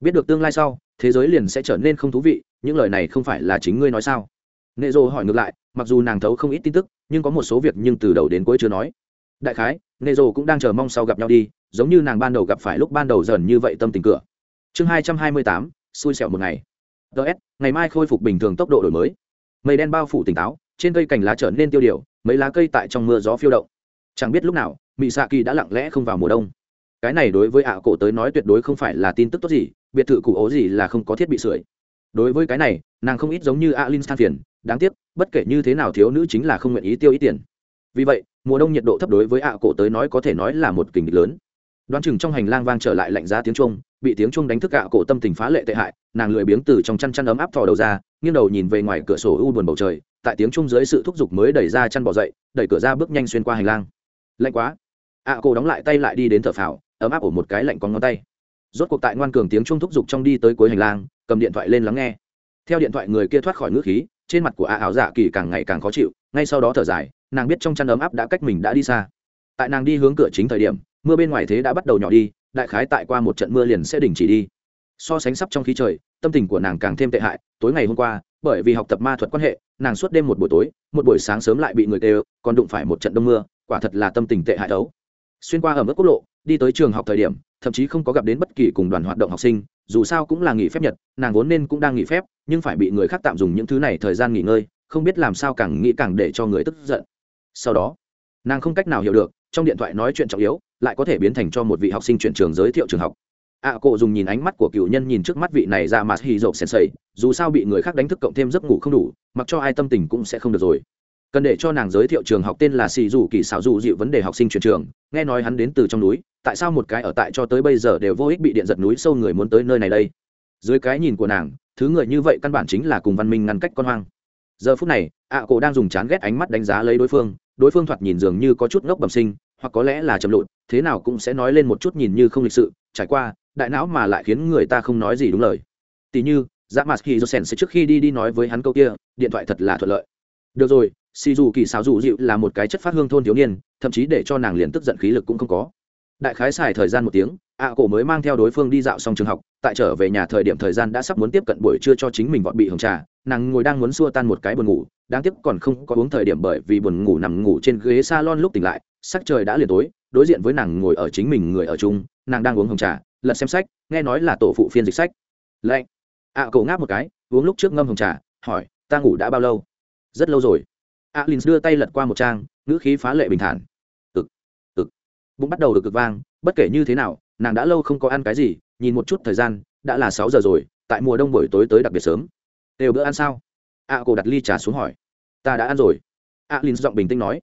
Biết được tương lai sau, thế giới liền sẽ trở nên không thú vị, những lời này không phải là chính ngươi nói sao? Nệ rộ hỏi ngược lại, mặc dù nàng thấu không ít tin tức, nhưng có một số việc nhưng từ đầu đến cuối chưa nói. Đại khái nệ rộ cũng đang chờ mong sau gặp nhau đi, giống như nàng ban đầu gặp phải lúc ban đầu dần như vậy tâm tình cửa. Chương hai trăm hai mươi tám, xui xẻo một ngày. Ts ngày mai khôi phục bình thường tốc độ đổi mới. Mây đen bao phủ tỉnh táo, trên cây cành lá trở nên tiêu điều, mấy lá cây tại trong mưa gió phiêu động chẳng biết lúc nào mỹ xạ kỳ đã lặng lẽ không vào mùa đông. Cái này đối với ạ cổ tới nói tuyệt đối không phải là tin tức tốt gì, biệt thự cụ ố gì là không có thiết bị sưởi. Đối với cái này, nàng không ít giống như alin than phiền, đáng tiếc, bất kể như thế nào thiếu nữ chính là không nguyện ý tiêu ít tiền. Vì vậy, mùa đông nhiệt độ thấp đối với ạ cổ tới nói có thể nói là một kình địch lớn. Đoán chừng trong hành lang vang trở lại lạnh giá tiếng trung bị tiếng trung đánh thức ạ cổ tâm tình phá lệ tệ hại, nàng lười biếng từ trong chăn chăn ấm áp thò đầu ra, nghiêng đầu nhìn về ngoài cửa sổ u buồn bầu trời, tại tiếng trung dưới sự thúc giục mới đẩy ra chăn bỏ dậy, đẩy cửa ra bước nhanh xuyên qua hành lang lạnh quá. Ạ cổ đóng lại tay lại đi đến thở phào, ấm áp ổ một cái lạnh con ngón tay. Rốt cuộc tại ngoan cường tiếng trung thúc giục trong đi tới cuối hành lang, cầm điện thoại lên lắng nghe. Theo điện thoại người kia thoát khỏi ngữ khí, trên mặt của ạ ảo dạ kỳ càng ngày càng khó chịu, ngay sau đó thở dài, nàng biết trong chăn ấm áp đã cách mình đã đi xa. Tại nàng đi hướng cửa chính thời điểm, mưa bên ngoài thế đã bắt đầu nhỏ đi, đại khái tại qua một trận mưa liền sẽ đình chỉ đi. So sánh sắp trong khí trời, tâm tình của nàng càng thêm tệ hại, tối ngày hôm qua, bởi vì học tập ma thuật quan hệ, nàng suốt đêm một buổi tối, một buổi sáng sớm lại bị người tê còn đụng phải một trận đông mưa quả thật là tâm tình tệ hại đấu xuyên qua ở mức quốc lộ đi tới trường học thời điểm thậm chí không có gặp đến bất kỳ cùng đoàn hoạt động học sinh dù sao cũng là nghỉ phép nhật nàng vốn nên cũng đang nghỉ phép nhưng phải bị người khác tạm dùng những thứ này thời gian nghỉ ngơi không biết làm sao càng nghĩ càng để cho người tức giận. Sau đó nàng không cách nào hiểu được trong điện thoại nói chuyện trọng yếu lại có thể biến thành cho một vị học sinh chuyển trường giới thiệu trường học. Ạ à, dùng nhìn ánh mắt của cựu nhân nhìn trước mắt vị này ra mà hì dậu sensei dù sao bị người khác đánh thức cộng thêm giấc ngủ không đủ mặc cho ai tâm tình cũng sẽ không được rồi cần để cho nàng giới thiệu trường học tên là xì dù kỳ xảo dù dịu vấn đề học sinh chuyển trường. Nghe nói hắn đến từ trong núi tại sao một cái ở tại cho tới bây giờ đều vô ích bị điện giật núi sâu người muốn tới nơi này đây? Dưới cái nhìn của nàng thứ người như vậy căn bản chính là cùng văn minh ngăn cách con hoang. Giờ phút này ạ à, cổ đang dùng chán ghét ánh mắt đánh giá lấy đối phương đối phương thoạt nhìn dường như có chút ngốc bẩm sinh hoặc có lẽ là chậm lụt thế nào cũng sẽ nói lên một chút nhìn như không lịch sự trải qua đại não mà lại khiến người ta không nói gì đúng lời. Tỉ như dạ mặt khi josen sẽ trước khi đi đi nói với hắn câu kia điện thoại thật là thuận lợi. Được rồi xì dù kỳ xào dù dịu là một cái chất phát hương thôn thiếu niên thậm chí để cho nàng liền tức giận khí lực cũng không có. Đại khái xài thời gian một tiếng ạ cổ mới mang theo đối phương đi dạo xong trường học tại trở về nhà thời điểm thời gian đã sắp muốn tiếp cận buổi trưa cho chính mình vọt bị hồng trà nàng ngồi đang muốn xua tan một cái buồn ngủ đáng tiếc còn không có uống thời điểm bởi vì buồn ngủ nằm ngủ trên ghế salon lúc tỉnh lại sắc trời đã liền tối đối diện với nàng ngồi ở chính mình người ở chung nàng đang uống hồng trà lật xem sách nghe nói là tổ phụ phiên dịch sách. Lạnh ạ à, cậu ngáp một cái uống lúc trước ngâm hồng trà hỏi ta ngủ đã bao lâu? Rất lâu rồi a đưa tay lật qua một trang ngữ khí phá lệ bình thản. Ực ực. Bụng bắt đầu được cực vang bất kể như thế nào nàng đã lâu không có ăn cái gì nhìn một chút thời gian đã là sáu giờ rồi tại mùa đông buổi tối tới đặc biệt sớm. Đều bữa ăn sao? A à, cổ đặt ly trà xuống hỏi. Ta đã ăn rồi. A giọng bình tĩnh nói.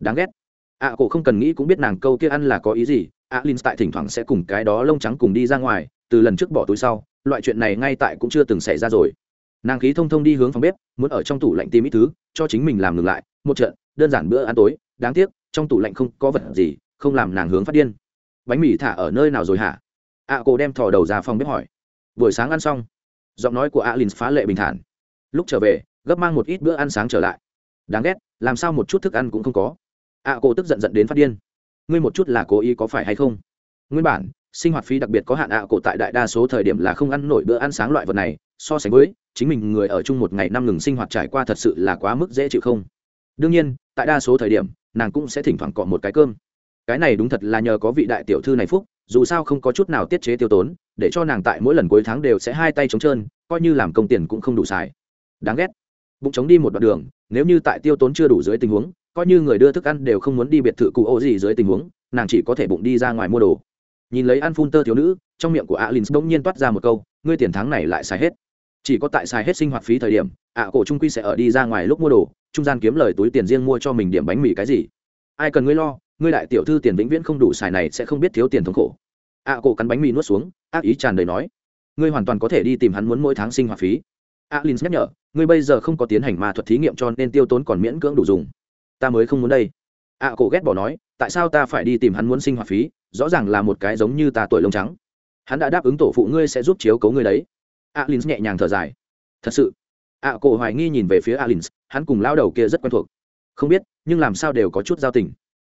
Đáng ghét. A cổ không cần nghĩ cũng biết nàng câu kia ăn là có ý gì alin tại thỉnh thoảng sẽ cùng cái đó lông trắng cùng đi ra ngoài từ lần trước bỏ túi sau loại chuyện này ngay tại cũng chưa từng xảy ra rồi nàng khí thông thông đi hướng phòng bếp muốn ở trong tủ lạnh tìm ít thứ cho chính mình làm ngừng lại một trận đơn giản bữa ăn tối đáng tiếc trong tủ lạnh không có vật gì không làm nàng hướng phát điên. Bánh mì thả ở nơi nào rồi hả? Ạ à, đem thò đầu ra phòng bếp hỏi. Buổi sáng ăn xong giọng nói của alin phá lệ bình thản. Lúc trở về gấp mang một ít bữa ăn sáng trở lại. Đáng ghét làm sao một chút thức ăn cũng không có. Ạ à, tức giận giận đến phát điên. Ngươi một chút là cố ý có phải hay không? Nguyên bản sinh hoạt phí đặc biệt có hạn ạ cổ tại đại đa số thời điểm là không ăn nổi bữa ăn sáng loại vật này so sánh với chính mình người ở chung một ngày năm ngừng sinh hoạt trải qua thật sự là quá mức dễ chịu không? Đương nhiên, tại đa số thời điểm, nàng cũng sẽ thỉnh thoảng cọ một cái cơm. Cái này đúng thật là nhờ có vị đại tiểu thư này phúc, dù sao không có chút nào tiết chế tiêu tốn, để cho nàng tại mỗi lần cuối tháng đều sẽ hai tay trống trơn, coi như làm công tiền cũng không đủ xài. Đáng ghét. Bụng trống đi một đoạn đường, nếu như tại tiêu tốn chưa đủ dưới tình huống, coi như người đưa thức ăn đều không muốn đi biệt thự cụ ô gì dưới tình huống, nàng chỉ có thể bụng đi ra ngoài mua đồ. Nhìn lấy ăn phun tơ thiếu nữ, trong miệng của alin bỗng nhiên toát ra một câu, ngươi tiền tháng này lại xài hết chỉ có tại xài hết sinh hoạt phí thời điểm, ạ cổ trung quy sẽ ở đi ra ngoài lúc mua đồ, trung gian kiếm lời túi tiền riêng mua cho mình điểm bánh mì cái gì. Ai cần ngươi lo, ngươi đại tiểu thư tiền vĩnh viễn không đủ xài này sẽ không biết thiếu tiền thống khổ. Ạ cổ cắn bánh mì nuốt xuống, ác ý tràn đầy nói. Ngươi hoàn toàn có thể đi tìm hắn muốn mỗi tháng sinh hoạt phí. Alin nhắc nhở, ngươi bây giờ không có tiến hành ma thuật thí nghiệm cho nên tiêu tốn còn miễn cưỡng đủ dùng. Ta mới không muốn đây. Ạ cổ ghét bỏ nói, tại sao ta phải đi tìm hắn muốn sinh hoạt phí? Rõ ràng là một cái giống như ta tuổi lông trắng. Hắn đã đáp ứng tổ phụ ngươi sẽ giúp chiếu cấu ngươi đấy alin nhẹ nhàng thở dài. Thật sự. Ạ cổ hoài nghi nhìn về phía alin hắn cùng lao đầu kia rất quen thuộc. Không biết nhưng làm sao đều có chút giao tình.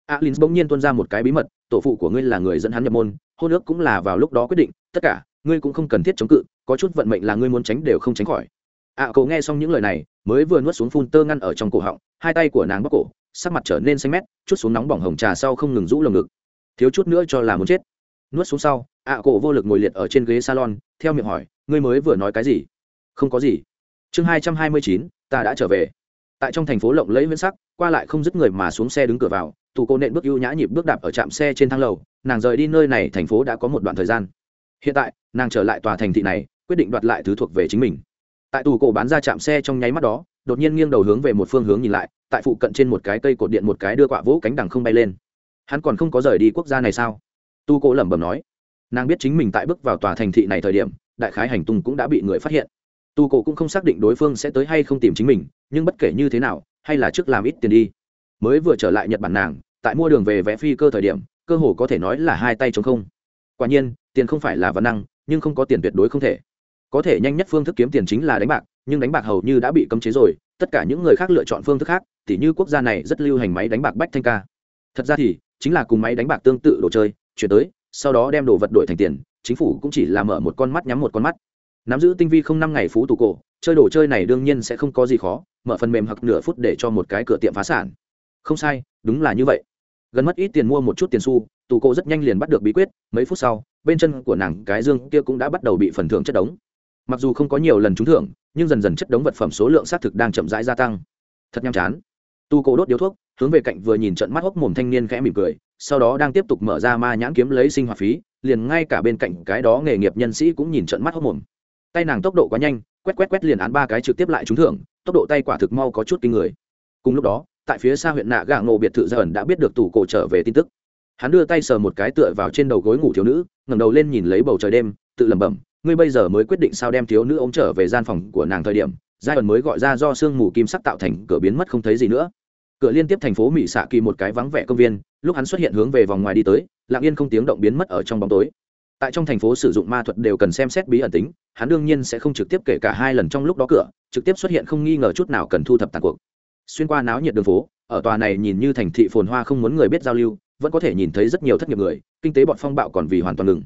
Alin bỗng nhiên tuôn ra một cái bí mật tổ phụ của ngươi là người dẫn hắn nhập môn hôn ước cũng là vào lúc đó quyết định tất cả ngươi cũng không cần thiết chống cự có chút vận mệnh là ngươi muốn tránh đều không tránh khỏi. Ạ à, nghe xong những lời này mới vừa nuốt xuống phun tơ ngăn ở trong cổ họng hai tay của nàng bóc cổ sắc mặt trở nên xanh mét chút xuống nóng bỏng hồng trà sau không ngừng rũ lồng ngực. Thiếu chút nữa cho là muốn chết. Nuốt xuống sau ạ à, cổ vô lực ngồi liệt ở trên ghế salon theo miệng hỏi ngươi mới vừa nói cái gì? Không có gì. Chương hai trăm hai mươi chín, ta đã trở về. Tại trong thành phố lộng lẫy viễn sắc, qua lại không dứt người mà xuống xe đứng cửa vào, tù cô nện bước ưu nhã nhịp bước đạp ở trạm xe trên thang lầu, nàng rời đi nơi này thành phố đã có một đoạn thời gian. Hiện tại, nàng trở lại tòa thành thị này, quyết định đoạt lại thứ thuộc về chính mình. Tại tù cổ bán ra trạm xe trong nháy mắt đó, đột nhiên nghiêng đầu hướng về một phương hướng nhìn lại, tại phụ cận trên một cái cây cột điện một cái đưa quả vỗ cánh đằng không bay lên. Hắn còn không có rời đi quốc gia này sao? Tu cổ lẩm bẩm nói. Nàng biết chính mình tại bước vào tòa thành thị này thời điểm đại khái hành tung cũng đã bị người phát hiện. Tu cổ cũng không xác định đối phương sẽ tới hay không tìm chính mình, nhưng bất kể như thế nào, hay là trước làm ít tiền đi. Mới vừa trở lại nhật bản nàng, tại mua đường về vé phi cơ thời điểm, cơ hồ có thể nói là hai tay chống không. Quả nhiên, tiền không phải là văn năng, nhưng không có tiền tuyệt đối không thể. Có thể nhanh nhất phương thức kiếm tiền chính là đánh bạc, nhưng đánh bạc hầu như đã bị cấm chế rồi, tất cả những người khác lựa chọn phương thức khác thì như quốc gia này rất lưu hành máy đánh bạc bách thanh ca. Thật ra thì, chính là cùng máy đánh bạc tương tự đồ chơi, chuyển tới, sau đó đem đồ vật đổi thành tiền chính phủ cũng chỉ là mở một con mắt nhắm một con mắt. Nắm giữ tinh vi không năm ngày phú tù cổ, chơi đồ chơi này đương nhiên sẽ không có gì khó, mở phần mềm hoặc nửa phút để cho một cái cửa tiệm phá sản. Không sai, đúng là như vậy. Gần mất ít tiền mua một chút tiền xu, tù cổ rất nhanh liền bắt được bí quyết, mấy phút sau, bên chân của nàng, cái dương kia cũng đã bắt đầu bị phần thưởng chất đống. Mặc dù không có nhiều lần trúng thưởng, nhưng dần dần chất đống vật phẩm số lượng xác thực đang chậm rãi gia tăng. Thật nhàm chán. Tu cổ đốt điếu thuốc, hướng về cạnh vừa nhìn trận mắt hốc mồm thanh niên khẽ mỉm cười, sau đó đang tiếp tục mở ra ma nhãn kiếm lấy sinh hoạt phí liền ngay cả bên cạnh cái đó nghề nghiệp nhân sĩ cũng nhìn trận mắt hốc mồm. Tay nàng tốc độ quá nhanh, quét quét quét liền án ba cái trực tiếp lại trúng thưởng, tốc độ tay quả thực mau có chút kinh người. Cùng lúc đó, tại phía xa huyện nạ gà ngộ biệt thự dần đã biết được tủ cổ trở về tin tức. Hắn đưa tay sờ một cái tựa vào trên đầu gối ngủ thiếu nữ, ngẩng đầu lên nhìn lấy bầu trời đêm, tự lẩm bẩm, ngươi bây giờ mới quyết định sao đem thiếu nữ ống trở về gian phòng của nàng thời điểm, giai ẩn mới gọi ra do sương mù kim sắc tạo thành cửa biến mất không thấy gì nữa. Cửa liên tiếp thành phố mỹ xạ kỳ một cái vắng vẻ công viên, lúc hắn xuất hiện hướng về vòng ngoài đi tới lặng yên không tiếng động biến mất ở trong bóng tối. Tại trong thành phố sử dụng ma thuật đều cần xem xét bí ẩn tính, hắn đương nhiên sẽ không trực tiếp kể cả hai lần trong lúc đó cửa, trực tiếp xuất hiện không nghi ngờ chút nào cần thu thập tàn cuộc. Xuyên qua náo nhiệt đường phố, ở tòa này nhìn như thành thị phồn hoa không muốn người biết giao lưu, vẫn có thể nhìn thấy rất nhiều thất nghiệp người, kinh tế bọn phong bạo còn vì hoàn toàn ngừng.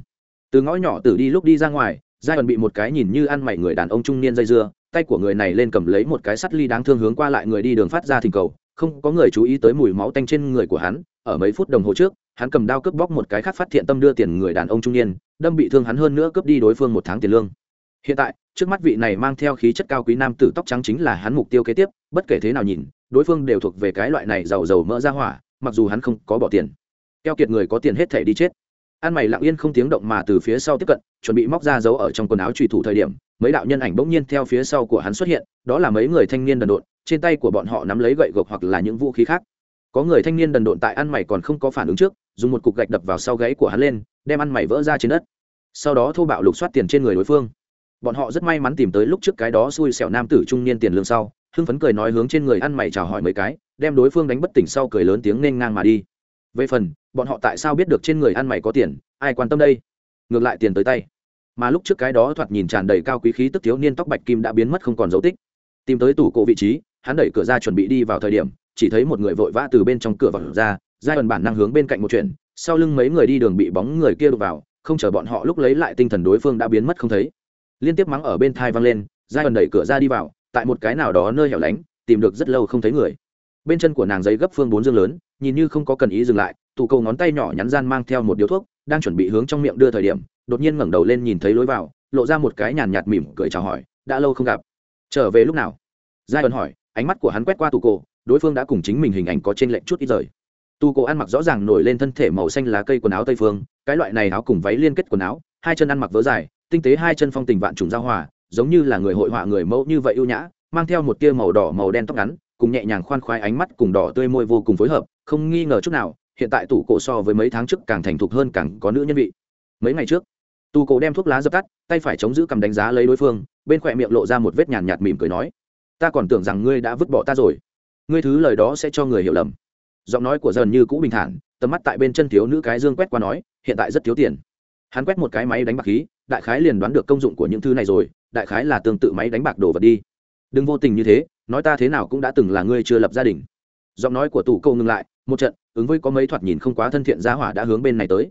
Từ ngõ nhỏ tử đi lúc đi ra ngoài giai ẩn bị một cái nhìn như ăn mày người đàn ông trung niên dây dưa, tay của người này lên cầm lấy một cái sắt ly đáng thương hướng qua lại người đi đường phát ra thình cầu, không có người chú ý tới mùi máu tanh trên người của hắn, ở mấy phút đồng hồ trước hắn cầm đao cướp bóc một cái khác phát thiện tâm đưa tiền người đàn ông trung niên, đâm bị thương hắn hơn nữa cướp đi đối phương một tháng tiền lương. Hiện tại, trước mắt vị này mang theo khí chất cao quý nam tử tóc trắng chính là hắn mục tiêu kế tiếp, bất kể thế nào nhìn, đối phương đều thuộc về cái loại này giàu giàu mỡ ra hỏa, mặc dù hắn không có bỏ tiền. Keo kiệt người có tiền hết thể đi chết. An mày lặng yên không tiếng động mà từ phía sau tiếp cận, chuẩn bị móc ra dấu ở trong quần áo truy thủ thời điểm, mấy đạo nhân ảnh bỗng nhiên theo phía sau của hắn xuất hiện, đó là mấy người thanh niên đần độn, trên tay của bọn họ nắm lấy gậy gộc hoặc là những vũ khí khác có người thanh niên đần độn tại ăn mày còn không có phản ứng trước, dùng một cục gạch đập vào sau gáy của hắn lên, đem ăn mày vỡ ra trên đất. Sau đó thô bạo lục soát tiền trên người đối phương. Bọn họ rất may mắn tìm tới lúc trước cái đó xui xẻo nam tử trung niên tiền lương sau, hưng phấn cười nói hướng trên người ăn mày chào hỏi mấy cái, đem đối phương đánh bất tỉnh sau cười lớn tiếng nên ngang mà đi. Về phần, bọn họ tại sao biết được trên người ăn mày có tiền, ai quan tâm đây? Ngược lại tiền tới tay. Mà lúc trước cái đó thoạt nhìn tràn đầy cao quý khí tức thiếu niên tóc bạch kim đã biến mất không còn dấu tích. Tìm tới tủ cổ vị trí, hắn đẩy cửa ra chuẩn bị đi vào thời điểm chỉ thấy một người vội vã từ bên trong cửa vào ra, giai ẩn bản năng hướng bên cạnh một chuyện, sau lưng mấy người đi đường bị bóng người kia đục vào, không chờ bọn họ lúc lấy lại tinh thần đối phương đã biến mất không thấy. Liên tiếp mắng ở bên thai văng lên, giai ẩn đẩy cửa ra đi vào, tại một cái nào đó nơi hẻo lánh, tìm được rất lâu không thấy người. Bên chân của nàng giấy gấp phương bốn dương lớn, nhìn như không có cần ý dừng lại, tụ cầu ngón tay nhỏ nhắn gian mang theo một điếu thuốc, đang chuẩn bị hướng trong miệng đưa thời điểm, đột nhiên ngẩng đầu lên nhìn thấy lối vào, lộ ra một cái nhàn nhạt mỉm cười chào hỏi, đã lâu không gặp. Trở về lúc nào? Giai ẩn hỏi, ánh mắt của hắn quét qua tụ cổ đối phương đã cùng chính mình hình ảnh có trên lệnh chút ít rời. Tu cổ ăn mặc rõ ràng nổi lên thân thể màu xanh lá cây quần áo tây phương, cái loại này áo cùng váy liên kết quần áo, hai chân ăn mặc vớ dài, tinh tế hai chân phong tình vạn trùng giao hòa, giống như là người hội họa người mẫu như vậy ưu nhã, mang theo một tia màu đỏ màu đen tóc ngắn, cùng nhẹ nhàng khoan khoái ánh mắt cùng đỏ tươi môi vô cùng phối hợp, không nghi ngờ chút nào, hiện tại tủ cổ so với mấy tháng trước càng thành thục hơn càng có nữ nhân vị. Mấy ngày trước Tu cổ đem thuốc lá dập tắt, tay phải chống giữ cầm đánh giá lấy đối phương, bên khỏe miệng lộ ra một vết nhàn nhạt mỉm cười nói, ta còn tưởng rằng ngươi đã vứt bỏ ta rồi ngươi thứ lời đó sẽ cho người hiểu lầm. Giọng nói của dần như cũ bình thản, tầm mắt tại bên chân thiếu nữ cái dương quét qua nói, hiện tại rất thiếu tiền. Hắn quét một cái máy đánh bạc khí, đại khái liền đoán được công dụng của những thứ này rồi, đại khái là tương tự máy đánh bạc đồ vật đi. Đừng vô tình như thế, nói ta thế nào cũng đã từng là ngươi chưa lập gia đình. Giọng nói của tủ câu ngừng lại, một trận, ứng với có mấy thoạt nhìn không quá thân thiện giá hỏa đã hướng bên này tới.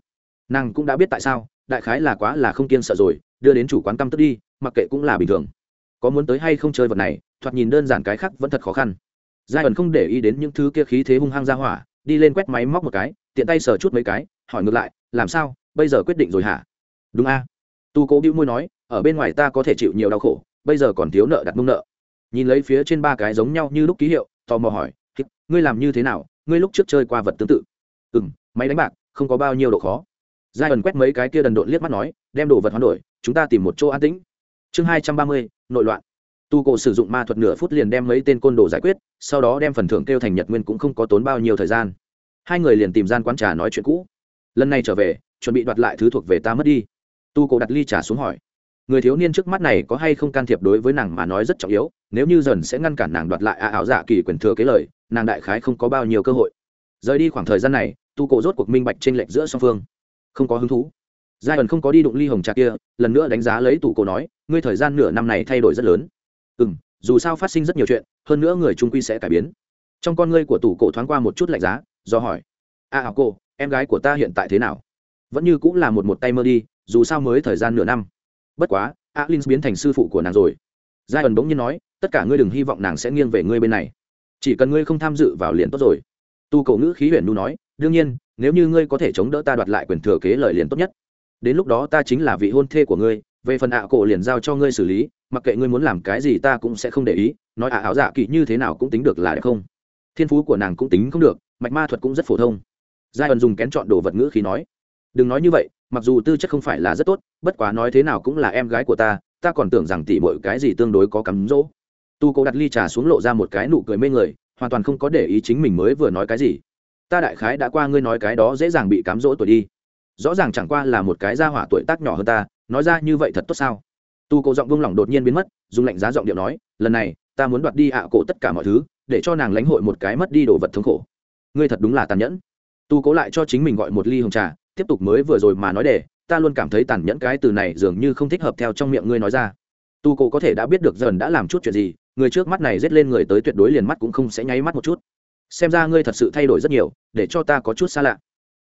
Nàng cũng đã biết tại sao, đại khái là quá là không kiên sợ rồi, đưa đến chủ quán căm tức đi, mặc kệ cũng là bình thường. Có muốn tới hay không chơi vật này, thoạt nhìn đơn giản cái khác vẫn thật khó khăn giai ẩn không để ý đến những thứ kia khí thế hung hăng ra hỏa, đi lên quét máy móc một cái, tiện tay sờ chút mấy cái, hỏi ngược lại, làm sao? Bây giờ quyết định rồi hả? Đúng a. Tu cố bĩu môi nói, ở bên ngoài ta có thể chịu nhiều đau khổ, bây giờ còn thiếu nợ đặt mông nợ. Nhìn lấy phía trên ba cái giống nhau như lúc ký hiệu, tò mò hỏi ngươi làm như thế nào? Ngươi lúc trước chơi qua vật tương tự? Ừ m máy đánh bạc, không có bao nhiêu độ khó. Giai ẩn quét mấy cái kia đần độn liếc mắt nói, đem đồ vật hoán đổi, chúng ta tìm một chỗ an tĩnh. Chương hai trăm ba mươi, nội loạn tu cổ sử dụng ma thuật nửa phút liền đem mấy tên côn đồ giải quyết, sau đó đem phần thưởng kêu thành nhật nguyên cũng không có tốn bao nhiêu thời gian. Hai người liền tìm gian quán trà nói chuyện cũ. Lần này trở về, chuẩn bị đoạt lại thứ thuộc về ta mất đi. Tu cổ đặt ly trà xuống hỏi. Người thiếu niên trước mắt này có hay không can thiệp đối với nàng mà nói rất trọng yếu, nếu như dần sẽ ngăn cản nàng đoạt lại a ảo dạ kỳ quyền thừa kế lời, nàng đại khái không có bao nhiêu cơ hội. Rời đi khoảng thời gian này, tu cổ rốt cuộc minh bạch trên lệch giữa song phương. Không có hứng thú. Giai ẩn không có đi đụng ly hồng trà kia, lần nữa đánh giá lấy tủ cổ nói, ngươi thời gian nửa năm này thay đổi rất lớn ừ m dù sao phát sinh rất nhiều chuyện hơn nữa người trung quy sẽ cải biến. Trong con ngươi của tủ cổ thoáng qua một chút lạnh giá do hỏi. A à, cô em gái của ta hiện tại thế nào? Vẫn như cũng là một một tay mơ đi dù sao mới thời gian nửa năm. Bất quá A Linh biến thành sư phụ của nàng rồi. Giai ẩn bỗng nhiên nói tất cả ngươi đừng hy vọng nàng sẽ nghiêng về ngươi bên này. Chỉ cần ngươi không tham dự vào liền tốt rồi. Tu cầu ngữ khí huyền nu nói đương nhiên nếu như ngươi có thể chống đỡ ta đoạt lại quyền thừa kế lời liền tốt nhất. Đến lúc đó ta chính là vị hôn thê của ngươi về phần ạ cổ liền giao cho ngươi xử lý, mặc kệ ngươi muốn làm cái gì ta cũng sẽ không để ý, nói ạ áo dạ kỵ như thế nào cũng tính được là đẹp không. Thiên phú của nàng cũng tính không được, mạch ma thuật cũng rất phổ thông. Giai ẩn dùng kén chọn đồ vật ngữ khi nói, đừng nói như vậy, mặc dù tư chất không phải là rất tốt, bất quá nói thế nào cũng là em gái của ta ta còn tưởng rằng tỉ mọi cái gì tương đối có cắm rỗ tu cố đặt ly trà xuống lộ ra một cái nụ cười mê người, hoàn toàn không có để ý chính mình mới vừa nói cái gì. Ta đại khái đã qua ngươi nói cái đó dễ dàng bị cám dỗ tuổi đi. Rõ ràng chẳng qua là một cái gia hỏa tuổi tác nhỏ hơn ta nói ra như vậy thật tốt sao? Tu cố giọng vung lỏng đột nhiên biến mất, dùng lạnh giá giọng điệu nói, lần này, ta muốn đoạt đi ạ cổ tất cả mọi thứ, để cho nàng lãnh hội một cái mất đi đồ vật thống khổ. Ngươi thật đúng là tàn nhẫn. Tu cố lại cho chính mình gọi một ly hồng trà, tiếp tục mới vừa rồi mà nói để ta luôn cảm thấy tàn nhẫn cái từ này dường như không thích hợp theo trong miệng ngươi nói ra. Tu cổ có thể đã biết được dần đã làm chút chuyện gì, người trước mắt này rết lên người tới tuyệt đối liền mắt cũng không sẽ nháy mắt một chút. Xem ra ngươi thật sự thay đổi rất nhiều, để cho ta có chút xa lạ.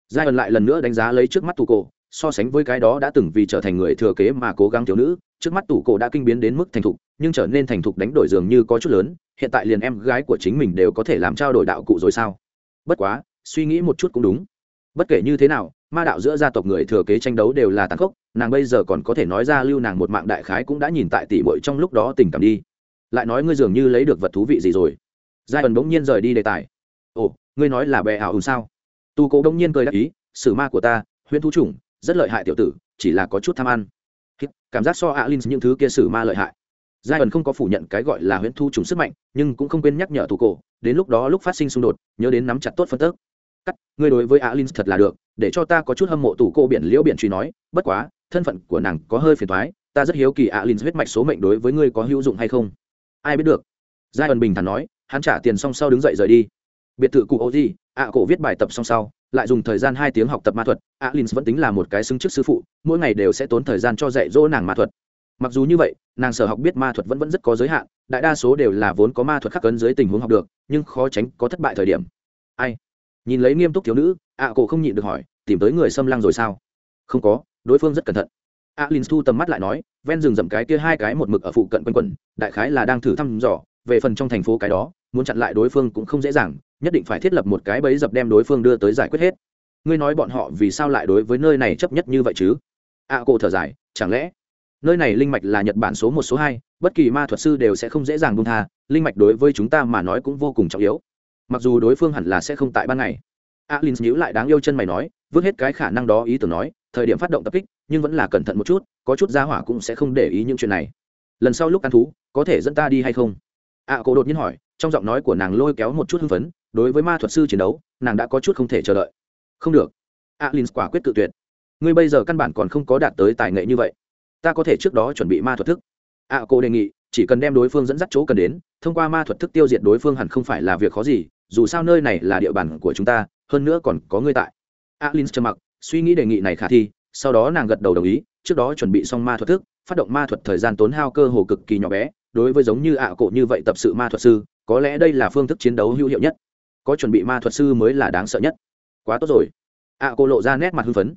Giai ẩn lại lần nữa đánh giá lấy trước mắt Tu cổ so sánh với cái đó đã từng vì trở thành người thừa kế mà cố gắng thiếu nữ, trước mắt tủ cổ đã kinh biến đến mức thành thục, nhưng trở nên thành thục đánh đổi dường như có chút lớn, hiện tại liền em gái của chính mình đều có thể làm trao đổi đạo cụ rồi sao? Bất quá, suy nghĩ một chút cũng đúng. Bất kể như thế nào, ma đạo giữa gia tộc người thừa kế tranh đấu đều là tàn khốc, nàng bây giờ còn có thể nói ra lưu nàng một mạng đại khái cũng đã nhìn tại tỷ bội trong lúc đó tình cảm đi. Lại nói ngươi dường như lấy được vật thú vị gì rồi. Giai ẩn bỗng nhiên rời đi đề tài. Ồ, ngươi nói là bè ảo ùn sao? Tu cố bỗng nhiên cười đáp ý, sử ma của ta, huyễn thú chủng rất lợi hại tiểu tử, chỉ là có chút tham ăn. Cảm giác so alin những thứ kia sử ma lợi hại. Giai ẩn không có phủ nhận cái gọi là huyễn thu trùng sức mạnh, nhưng cũng không quên nhắc nhở thủ cổ, đến lúc đó lúc phát sinh xung đột, nhớ đến nắm chặt tốt phân tức. Cắt, ngươi đối với alin thật là được, để cho ta có chút hâm mộ tủ cô biển liễu biển truy nói, bất quá, thân phận của nàng có hơi phiền thoái ta rất hiếu kỳ alin huyết mạch số mệnh đối với ngươi có hữu dụng hay không. Ai biết được? Giai ẩn bình thản nói, hắn trả tiền xong sau đứng dậy rời đi. Biệt thự cụ ô di ạ cổ viết bài tập xong sau, lại dùng thời gian hai tiếng học tập ma thuật. alin vẫn tính là một cái xứng trước sư phụ, mỗi ngày đều sẽ tốn thời gian cho dạy dỗ nàng ma thuật. Mặc dù như vậy, nàng sở học biết ma thuật vẫn vẫn rất có giới hạn, đại đa số đều là vốn có ma thuật khắc cấn dưới tình huống học được, nhưng khó tránh có thất bại thời điểm. Ai? Nhìn lấy nghiêm túc thiếu nữ, ạ cổ không nhịn được hỏi, tìm tới người xâm lăng rồi sao? Không có, đối phương rất cẩn thận. A Linh thu tầm mắt lại nói, ven rừng rậm cái kia hai cái một mực ở phụ cận quanh quẩn, đại khái là đang thử thăm dò, về phần trong thành phố cái đó, muốn chặn lại đối phương cũng không dễ dàng nhất định phải thiết lập một cái bẫy dập đem đối phương đưa tới giải quyết hết. Ngươi nói bọn họ vì sao lại đối với nơi này chấp nhất như vậy chứ? Ạ cổ thở dài chẳng lẽ nơi này linh mạch là nhật bản số một số hai bất kỳ ma thuật sư đều sẽ không dễ dàng buông tha linh mạch đối với chúng ta mà nói cũng vô cùng trọng yếu. Mặc dù đối phương hẳn là sẽ không tại ban ngày. Alin nhíu lại đáng yêu chân mày nói vứt hết cái khả năng đó ý tưởng nói thời điểm phát động tập kích nhưng vẫn là cẩn thận một chút có chút gia hỏa cũng sẽ không để ý những chuyện này. Lần sau lúc ăn thú có thể dẫn ta đi hay không? Ạ à, cổ đột nhiên hỏi trong giọng nói của nàng lôi kéo một chút hưng phấn đối với ma thuật sư chiến đấu, nàng đã có chút không thể chờ đợi. Không được. Alin quả quyết tự tuyệt. Ngươi bây giờ căn bản còn không có đạt tới tài nghệ như vậy. Ta có thể trước đó chuẩn bị ma thuật thức. A, cô đề nghị, chỉ cần đem đối phương dẫn dắt chỗ cần đến, thông qua ma thuật thức tiêu diệt đối phương hẳn không phải là việc khó gì, dù sao nơi này là địa bàn của chúng ta, hơn nữa còn có ngươi tại. Alin trầm mặc, suy nghĩ đề nghị này khả thi, sau đó nàng gật đầu đồng ý, trước đó chuẩn bị xong ma thuật thức, phát động ma thuật thời gian tốn hao cơ hồ cực kỳ nhỏ bé, đối với giống như ạ à cổ như vậy tập sự ma thuật sư, có lẽ đây là phương thức chiến đấu hữu hiệu nhất có chuẩn bị ma thuật sư mới là đáng sợ nhất. Quá tốt rồi. Ạ à, cô lộ ra nét mặt hưng phấn.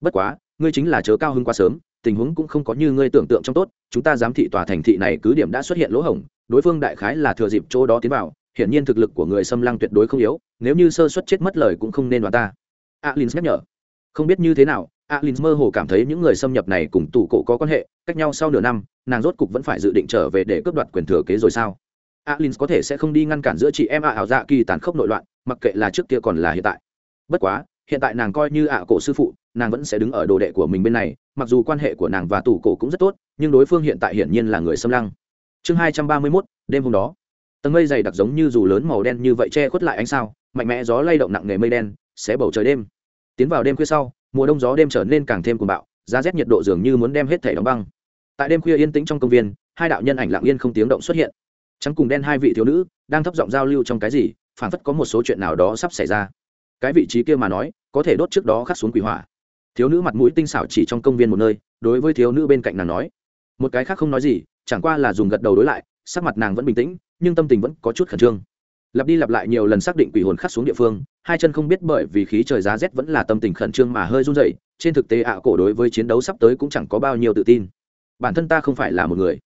Bất quá ngươi chính là chớ cao hưng quá sớm tình huống cũng không có như ngươi tưởng tượng trong tốt chúng ta giám thị tòa thành thị này cứ điểm đã xuất hiện lỗ hổng đối phương đại khái là thừa dịp chỗ đó tiến vào hiển nhiên thực lực của người xâm lăng tuyệt đối không yếu nếu như sơ suất chết mất lời cũng không nên đoán ta. Alin nhắc nhở. Không biết như thế nào alin mơ hồ cảm thấy những người xâm nhập này cùng tù cổ có quan hệ cách nhau sau nửa năm nàng rốt cục vẫn phải dự định trở về để cướp đoạt quyền thừa kế rồi sao? Alin có thể sẽ không đi ngăn cản giữa chị em ạ ảo dạ kỳ tàn khốc nội loạn, mặc kệ là trước kia còn là hiện tại. Bất quá, hiện tại nàng coi như ạ cổ sư phụ, nàng vẫn sẽ đứng ở đồ đệ của mình bên này, mặc dù quan hệ của nàng và tủ cổ cũng rất tốt, nhưng đối phương hiện tại hiển nhiên là người xâm lăng. Chương hai trăm ba mươi mốt, đêm hôm đó. Tầng mây dày đặc giống như dù lớn màu đen như vậy che khuất lại ánh sao, mạnh mẽ gió lay động nặng nề mây đen sẽ bầu trời đêm. Tiến vào đêm khuya sau, mùa đông gió đêm trở nên càng thêm cuồng bạo, giá rét nhiệt độ dường như muốn đem hết thể đóng băng. Tại đêm khuya yên tĩnh trong công viên, hai đạo nhân ảnh lặng yên không tiếng động xuất hiện trắng cùng đen hai vị thiếu nữ đang thấp giọng giao lưu trong cái gì phản phất có một số chuyện nào đó sắp xảy ra. Cái vị trí kia mà nói, có thể đốt trước đó khắc xuống quỷ hỏa. Thiếu nữ mặt mũi tinh xảo chỉ trong công viên một nơi, đối với thiếu nữ bên cạnh nàng nói. Một cái khác không nói gì, chẳng qua là dùng gật đầu đối lại, sắc mặt nàng vẫn bình tĩnh, nhưng tâm tình vẫn có chút khẩn trương. Lặp đi lặp lại nhiều lần xác định quỷ hồn khắc xuống địa phương, hai chân không biết bởi vì khí trời giá rét vẫn là tâm tình khẩn trương mà hơi run dậy trên thực tế ạ cổ đối với chiến đấu sắp tới cũng chẳng có bao nhiêu tự tin. Bản thân ta không phải là một người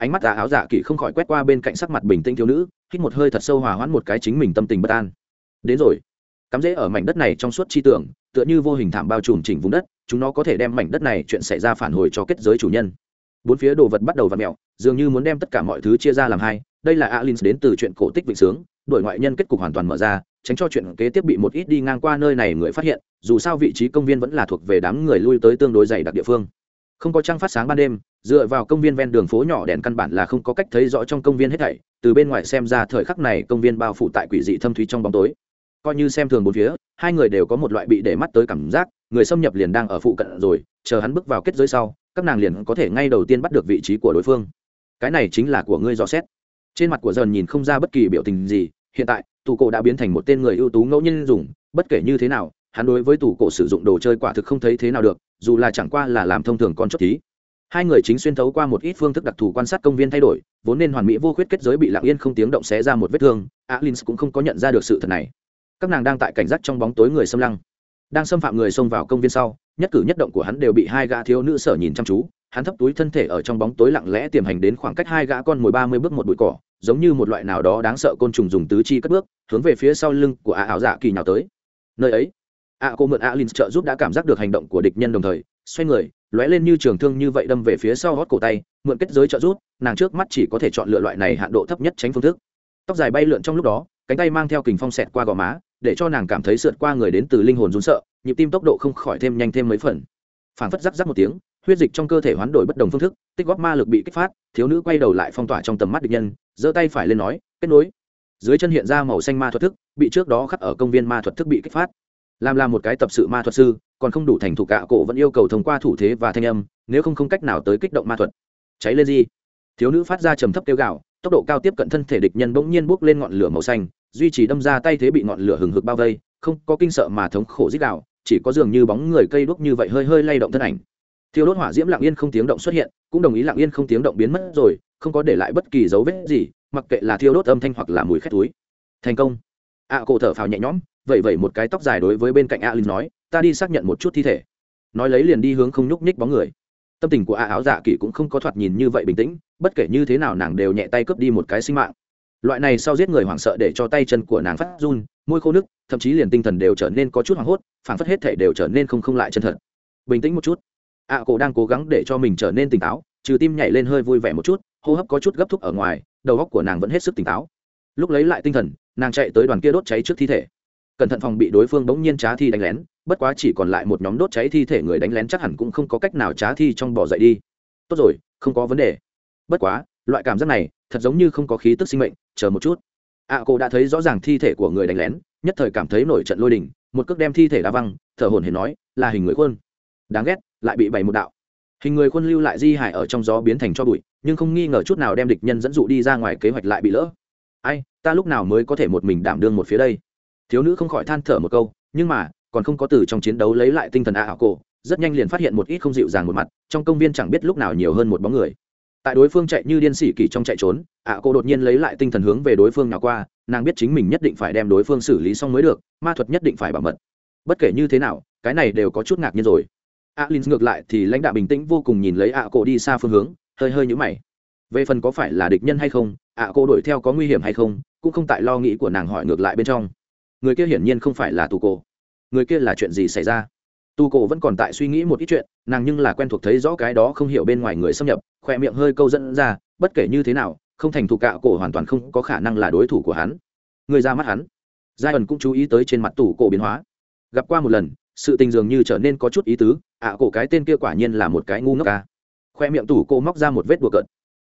ánh mắt tà áo dạ kỳ không khỏi quét qua bên cạnh sắc mặt bình tĩnh thiếu nữ, hít một hơi thật sâu hòa hoãn một cái chính mình tâm tình bất an. Đến rồi. Cắm rễ ở mảnh đất này trong suốt chi tưởng, tựa như vô hình thảm bao trùm chỉnh vùng đất, chúng nó có thể đem mảnh đất này chuyện xảy ra phản hồi cho kết giới chủ nhân. Bốn phía đồ vật bắt đầu v ặ mẹo dường như muốn đem tất cả mọi thứ chia ra làm hai, đây là alin đến từ chuyện cổ tích vịnh sướng đổi ngoại nhân kết cục hoàn toàn mở ra, tránh cho chuyện kế tiếp bị một ít đi ngang qua nơi này người phát hiện, dù sao vị trí công viên vẫn là thuộc về đám người lui tới tương đối dày đặc địa phương. Không có trăng phát sáng ban đêm dựa vào công viên ven đường phố nhỏ đèn căn bản là không có cách thấy rõ trong công viên hết thảy, từ bên ngoài xem ra thời khắc này công viên bao phủ tại quỷ dị thâm thúy trong bóng tối. Coi như xem thường bốn phía, hai người đều có một loại bị để mắt tới cảm giác, người xâm nhập liền đang ở phụ cận rồi, chờ hắn bước vào kết giới sau, các nàng liền có thể ngay đầu tiên bắt được vị trí của đối phương. Cái này chính là của ngươi dò xét. Trên mặt của dần nhìn không ra bất kỳ biểu tình gì, hiện tại, tù cổ đã biến thành một tên người ưu tú ngẫu nhiên dùng, bất kể như thế nào, hắn đối với tù cổ sử dụng đồ chơi quả thực không thấy thế nào được, dù là chẳng qua là làm thông thường con chốt tí hai người chính xuyên thấu qua một ít phương thức đặc thù quan sát công viên thay đổi, vốn nên hoàn mỹ vô khuyết kết giới bị lặng yên không tiếng động xé ra một vết thương, alin cũng không có nhận ra được sự thật này. Các nàng đang tại cảnh giác trong bóng tối người xâm lăng. Đang xâm phạm người xông vào công viên sau, nhất cử nhất động của hắn đều bị hai gã thiếu nữ sở nhìn chăm chú, hắn thấp túi thân thể ở trong bóng tối lặng lẽ tiềm hành đến khoảng cách hai gã con mồi ba mươi bước một bụi cỏ, giống như một loại nào đó đáng sợ côn trùng dùng tứ chi cất bước, hướng về phía sau lưng của ả ảo dạ kỳ nào tới. Nơi ấy ạ cô mượn alin trợ giúp đã cảm giác được hành động của địch nhân đồng thời, xoay người lóe lên như trường thương như vậy đâm về phía sau gót cổ tay mượn kết giới trợ rút, nàng trước mắt chỉ có thể chọn lựa loại này hạn độ thấp nhất tránh phương thức. Tóc dài bay lượn trong lúc đó cánh tay mang theo kình phong xẹt qua gò má để cho nàng cảm thấy sượt qua người đến từ linh hồn run sợ nhịp tim tốc độ không khỏi thêm nhanh thêm mấy phần. Phảng phất rắc rắc một tiếng huyết dịch trong cơ thể hoán đổi bất đồng phương thức tích góp ma lực bị kích phát thiếu nữ quay đầu lại phong tỏa trong tầm mắt địch nhân giơ tay phải lên nói kết nối. Dưới chân hiện ra màu xanh ma thuật thức bị trước đó khắc ở công viên ma thuật thức bị kích phát làm là một cái tập sự ma thuật sư, còn không đủ thành thủ gạ cổ vẫn yêu cầu thông qua thủ thế và thanh âm, nếu không không cách nào tới kích động ma thuật. Cháy lên gì? Thiếu nữ phát ra trầm thấp kêu gạo tốc độ cao tiếp cận thân thể địch nhân bỗng nhiên bốc lên ngọn lửa màu xanh, duy trì đâm ra tay thế bị ngọn lửa hừng hực bao vây, không có kinh sợ mà thống khổ dích đạo chỉ có dường như bóng người cây đuốc như vậy hơi hơi lay động thân ảnh. Thiêu đốt hỏa diễm lặng yên không tiếng động xuất hiện, cũng đồng ý lặng yên không tiếng động biến mất rồi, không có để lại bất kỳ dấu vết gì, mặc kệ là thiêu đốt âm thanh hoặc là mùi khét túi. Thành công ạ à, cổ thở phào nhẹ nhõm vậy vậy một cái tóc dài đối với bên cạnh a linh nói ta đi xác nhận một chút thi thể. Nói lấy liền đi hướng không nhúc nhích bóng người. Tâm tình của a áo dạ kỳ cũng không có thoạt nhìn như vậy bình tĩnh bất kể như thế nào nàng đều nhẹ tay cướp đi một cái sinh mạng. Loại này sau giết người hoảng sợ để cho tay chân của nàng phát run môi khô nước thậm chí liền tinh thần đều trở nên có chút hoảng hốt phản phất hết thể đều trở nên không không lại chân thật. Bình tĩnh một chút. Ạ cổ đang cố gắng để cho mình trở nên tỉnh táo trừ tim nhảy lên hơi vui vẻ một chút hô hấp có chút gấp thúc ở ngoài đầu óc của nàng vẫn hết sức tỉnh táo lúc lấy lại tinh thần, nàng chạy tới đoàn kia đốt cháy trước thi thể. Cẩn thận phòng bị đối phương bỗng nhiên trá thi đánh lén, bất quá chỉ còn lại một nhóm đốt cháy thi thể người đánh lén chắc hẳn cũng không có cách nào trá thi trong bỏ dậy đi. Tốt rồi, không có vấn đề. Bất quá, loại cảm giác này, thật giống như không có khí tức sinh mệnh, chờ một chút. Ạ cô đã thấy rõ ràng thi thể của người đánh lén, nhất thời cảm thấy nổi trận lôi đình, một cước đem thi thể đá văng, thở hồn hển nói, là hình người khuôn. Đáng ghét, lại bị bày một đạo. Hình người khuôn lưu lại di hại ở trong gió biến thành cho bụi, nhưng không nghi ngờ chút nào đem địch nhân dẫn dụ đi ra ngoài kế hoạch lại bị lỡ ai, ta lúc nào mới có thể một mình đảm đương một phía đây? Thiếu nữ không khỏi than thở một câu, nhưng mà, còn không có từ trong chiến đấu lấy lại tinh thần a ảo cổ, rất nhanh liền phát hiện một ít không dịu dàng một mặt, trong công viên chẳng biết lúc nào nhiều hơn một bóng người. Tại đối phương chạy như điên sĩ kỳ trong chạy trốn ạ cô đột nhiên lấy lại tinh thần hướng về đối phương nào qua, nàng biết chính mình nhất định phải đem đối phương xử lý xong mới được, ma thuật nhất định phải bảo mật. Bất kể như thế nào, cái này đều có chút ngạc nhiên rồi. A l i n h ngược lại thì lãnh đạo bình tĩnh vô cùng nhìn lấy ạ cô đi xa phương hướng, hơi hơi nhũ mày về phần có phải là địch nhân hay không, ạ cô đuổi theo có nguy hiểm hay không, cũng không tại lo nghĩ của nàng hỏi ngược lại bên trong. Người kia hiển nhiên không phải là tù cổ. Người kia là chuyện gì xảy ra? Tu cổ vẫn còn tại suy nghĩ một ít chuyện, nàng nhưng là quen thuộc thấy rõ cái đó không hiểu bên ngoài người xâm nhập khoe miệng hơi câu dẫn ra, bất kể như thế nào, không thành thủ cạo cổ hoàn toàn không có khả năng là đối thủ của hắn. Người ra mắt hắn. Giai ẩn cũng chú ý tới trên mặt tủ cổ biến hóa. Gặp qua một lần, sự tình dường như trở nên có chút ý tứ, ạ cổ cái tên kia quả nhiên là một cái ngu ngốc ca. Khoe miệng tủ cổ móc ra một vết bùa cợt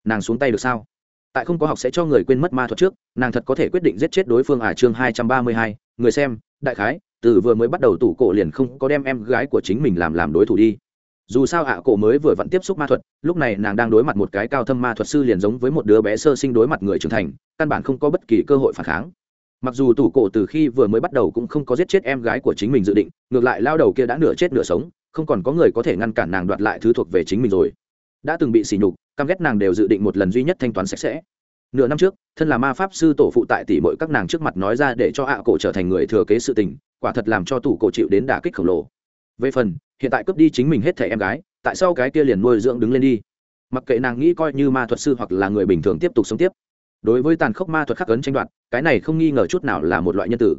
nàng xuống tay được sao? Tại không có học sẽ cho người quên mất ma thuật trước, nàng thật có thể quyết định giết chết đối phương à chương hai trăm ba mươi hai, người xem, đại khái, từ vừa mới bắt đầu tủ cổ liền không có đem em gái của chính mình làm làm đối thủ đi. Dù sao ạ, cổ mới vừa vặn tiếp xúc ma thuật, lúc này nàng đang đối mặt một cái cao thâm ma thuật sư liền giống với một đứa bé sơ sinh đối mặt người trưởng thành, căn bản không có bất kỳ cơ hội phản kháng. Mặc dù tủ cổ từ khi vừa mới bắt đầu cũng không có giết chết em gái của chính mình dự định, ngược lại lao đầu kia đã nửa chết nửa sống, không còn có người có thể ngăn cản nàng đoạt lại thứ thuộc về chính mình rồi đã từng bị sỉ nhục, căm ghét nàng đều dự định một lần duy nhất thanh toán sạch sẽ. Nửa năm trước, thân là ma pháp sư tổ phụ tại tỷ mọi các nàng trước mặt nói ra để cho ạ cổ trở thành người thừa kế sự tình, quả thật làm cho tủ cổ chịu đến đả kích khổng lồ. Về phần, hiện tại cướp đi chính mình hết thẻ em gái, tại sao cái kia liền nuôi dưỡng đứng lên đi? Mặc kệ nàng nghĩ coi như ma thuật sư hoặc là người bình thường tiếp tục sống tiếp. Đối với tàn khốc ma thuật khắc ấn tranh đoạt, cái này không nghi ngờ chút nào là một loại nhân tử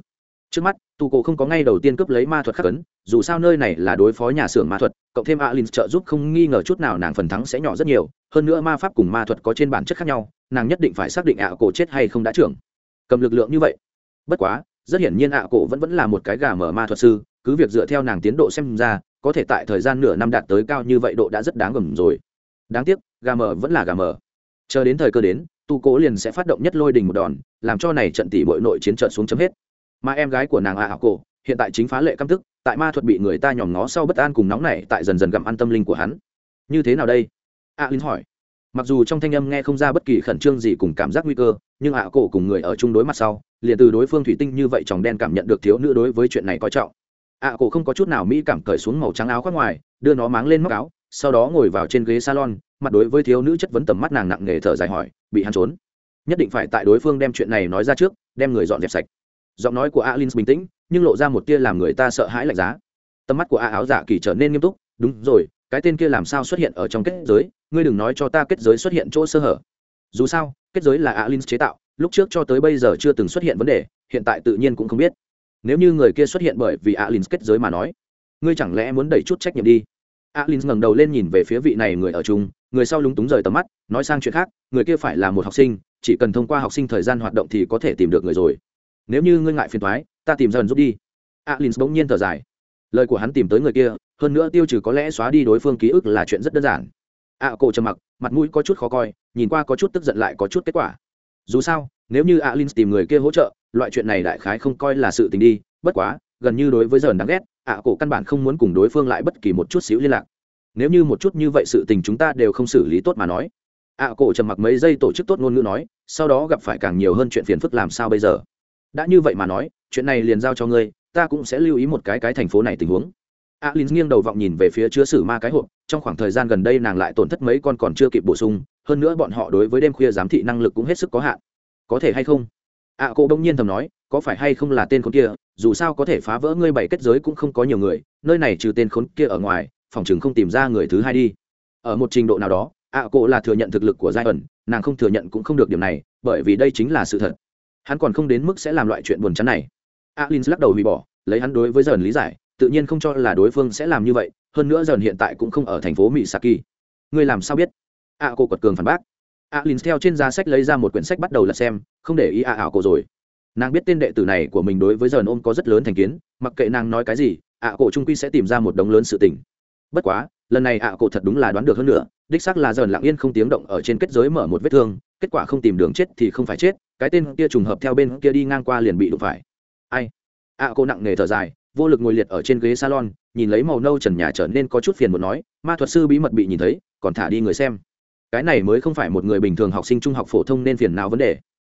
trước mắt tù cổ không có ngay đầu tiên cướp lấy ma thuật khắc ấn dù sao nơi này là đối phó nhà xưởng ma thuật cộng thêm alin trợ giúp không nghi ngờ chút nào nàng phần thắng sẽ nhỏ rất nhiều hơn nữa ma pháp cùng ma thuật có trên bản chất khác nhau nàng nhất định phải xác định ạ cổ chết hay không đã trưởng. Cầm lực lượng như vậy. Bất quá rất hiển nhiên ạ cổ vẫn vẫn là một cái gà mở ma thuật sư cứ việc dựa theo nàng tiến độ xem ra có thể tại thời gian nửa năm đạt tới cao như vậy độ đã rất đáng gầm rồi. Đáng tiếc gà mở vẫn là gà mở, chờ đến thời cơ đến tu cố liền sẽ phát động nhất lôi đình một đòn làm cho này trận tỷ bội nội chiến trận xuống chấm hết mà em gái của nàng ạ, cổ, hiện tại chính phá lệ căm tức, tại ma thuật bị người ta nhòm ngó sau bất an cùng nóng này, tại dần dần gặm ăn tâm linh của hắn. Như thế nào đây? A linh hỏi. Mặc dù trong thanh âm nghe không ra bất kỳ khẩn trương gì cùng cảm giác nguy cơ, nhưng ạ, cổ cùng người ở chung đối mặt sau, liền từ đối phương thủy tinh như vậy chồng đen cảm nhận được thiếu nữ đối với chuyện này coi trọng. Ạ cổ không có chút nào mỹ cảm cởi xuống màu trắng áo khoác ngoài, đưa nó máng lên móc áo, sau đó ngồi vào trên ghế salon, mặt đối với thiếu nữ chất vấn tầm mắt nàng nặng nề thở dài hỏi, bị hắn trốn. Nhất định phải tại đối phương đem chuyện này nói ra trước, đem người dọn dẹp sạch giọng nói của alin bình tĩnh, nhưng lộ ra một tia làm người ta sợ hãi lạnh giá. Tầm mắt của a áo giả kỳ trở nên nghiêm túc. Đúng rồi, cái tên kia làm sao xuất hiện ở trong kết giới? Ngươi đừng nói cho ta kết giới xuất hiện chỗ sơ hở. Dù sao, kết giới là alin chế tạo, lúc trước cho tới bây giờ chưa từng xuất hiện vấn đề, hiện tại tự nhiên cũng không biết. Nếu như người kia xuất hiện bởi vì alin kết giới mà nói, ngươi chẳng lẽ muốn đẩy chút trách nhiệm đi? Alin ngẩng đầu lên nhìn về phía vị này người ở chung, người sau lúng túng rời tầm mắt, nói sang chuyện khác, người kia phải là một học sinh, chỉ cần thông qua học sinh thời gian hoạt động thì có thể tìm được người rồi nếu như ngươi ngại phiền thoái, ta tìm dần giúp đi. Alin bỗng nhiên thở dài. Lời của hắn tìm tới người kia, hơn nữa tiêu trừ có lẽ xóa đi đối phương ký ức là chuyện rất đơn giản. Ạ cổ trầm mặc, mặt mũi có chút khó coi, nhìn qua có chút tức giận lại có chút kết quả. Dù sao, nếu như alin tìm người kia hỗ trợ, loại chuyện này đại khái không coi là sự tình đi, bất quá, gần như đối với dần đáng ghét ạ cổ căn bản không muốn cùng đối phương lại bất kỳ một chút xíu liên lạc. Nếu như một chút như vậy sự tình chúng ta đều không xử lý tốt mà nói. Ạ cổ trầm mặc mấy giây tổ chức tốt ngôn ngữ nói, sau đó gặp phải càng nhiều hơn chuyện phiền phức làm sao bây giờ? Đã như vậy mà nói chuyện này liền giao cho ngươi ta cũng sẽ lưu ý một cái cái thành phố này tình huống. Alin nghiêng đầu vọng nhìn về phía chứa sử ma cái hộp trong khoảng thời gian gần đây nàng lại tổn thất mấy con còn chưa kịp bổ sung hơn nữa bọn họ đối với đêm khuya giám thị năng lực cũng hết sức có hạn. Có thể hay không? Ạ à, cô đông nhiên thầm nói có phải hay không là tên khốn kia dù sao có thể phá vỡ ngươi bảy kết giới cũng không có nhiều người nơi này trừ tên khốn kia ở ngoài phòng chừng không tìm ra người thứ hai đi. Ở một trình độ nào đó ạ à, cô là thừa nhận thực lực của giai ẩn nàng không thừa nhận cũng không được điểm này bởi vì đây chính là sự thật hắn còn không đến mức sẽ làm loại chuyện buồn chán này. Alin lắc đầu hủy bỏ lấy hắn đối với dần lý giải tự nhiên không cho là đối phương sẽ làm như vậy hơn nữa dần hiện tại cũng không ở thành phố mỹ saki ngươi làm sao biết? A à, cô quật cường phản bác. A theo trên giá sách lấy ra một quyển sách bắt đầu lật xem không để ý a ảo cô rồi. Nàng biết tên đệ tử này của mình đối với dần ôm có rất lớn thành kiến mặc kệ nàng nói cái gì ạ cổ trung quy sẽ tìm ra một đống lớn sự tình. Bất quá lần này ạ cổ thật đúng là đoán được hơn nữa đích xác là dần lặng yên không tiếng động ở trên kết giới mở một vết thương kết quả không tìm đường chết thì không phải chết cái tên kia trùng hợp theo bên kia đi ngang qua liền bị đụng phải. Ai? Ạ cô nặng nề thở dài vô lực ngồi liệt ở trên ghế salon nhìn lấy màu nâu trần nhà trở nên có chút phiền một nói ma thuật sư bí mật bị nhìn thấy còn thả đi người xem. Cái này mới không phải một người bình thường học sinh trung học phổ thông nên phiền nào vấn đề.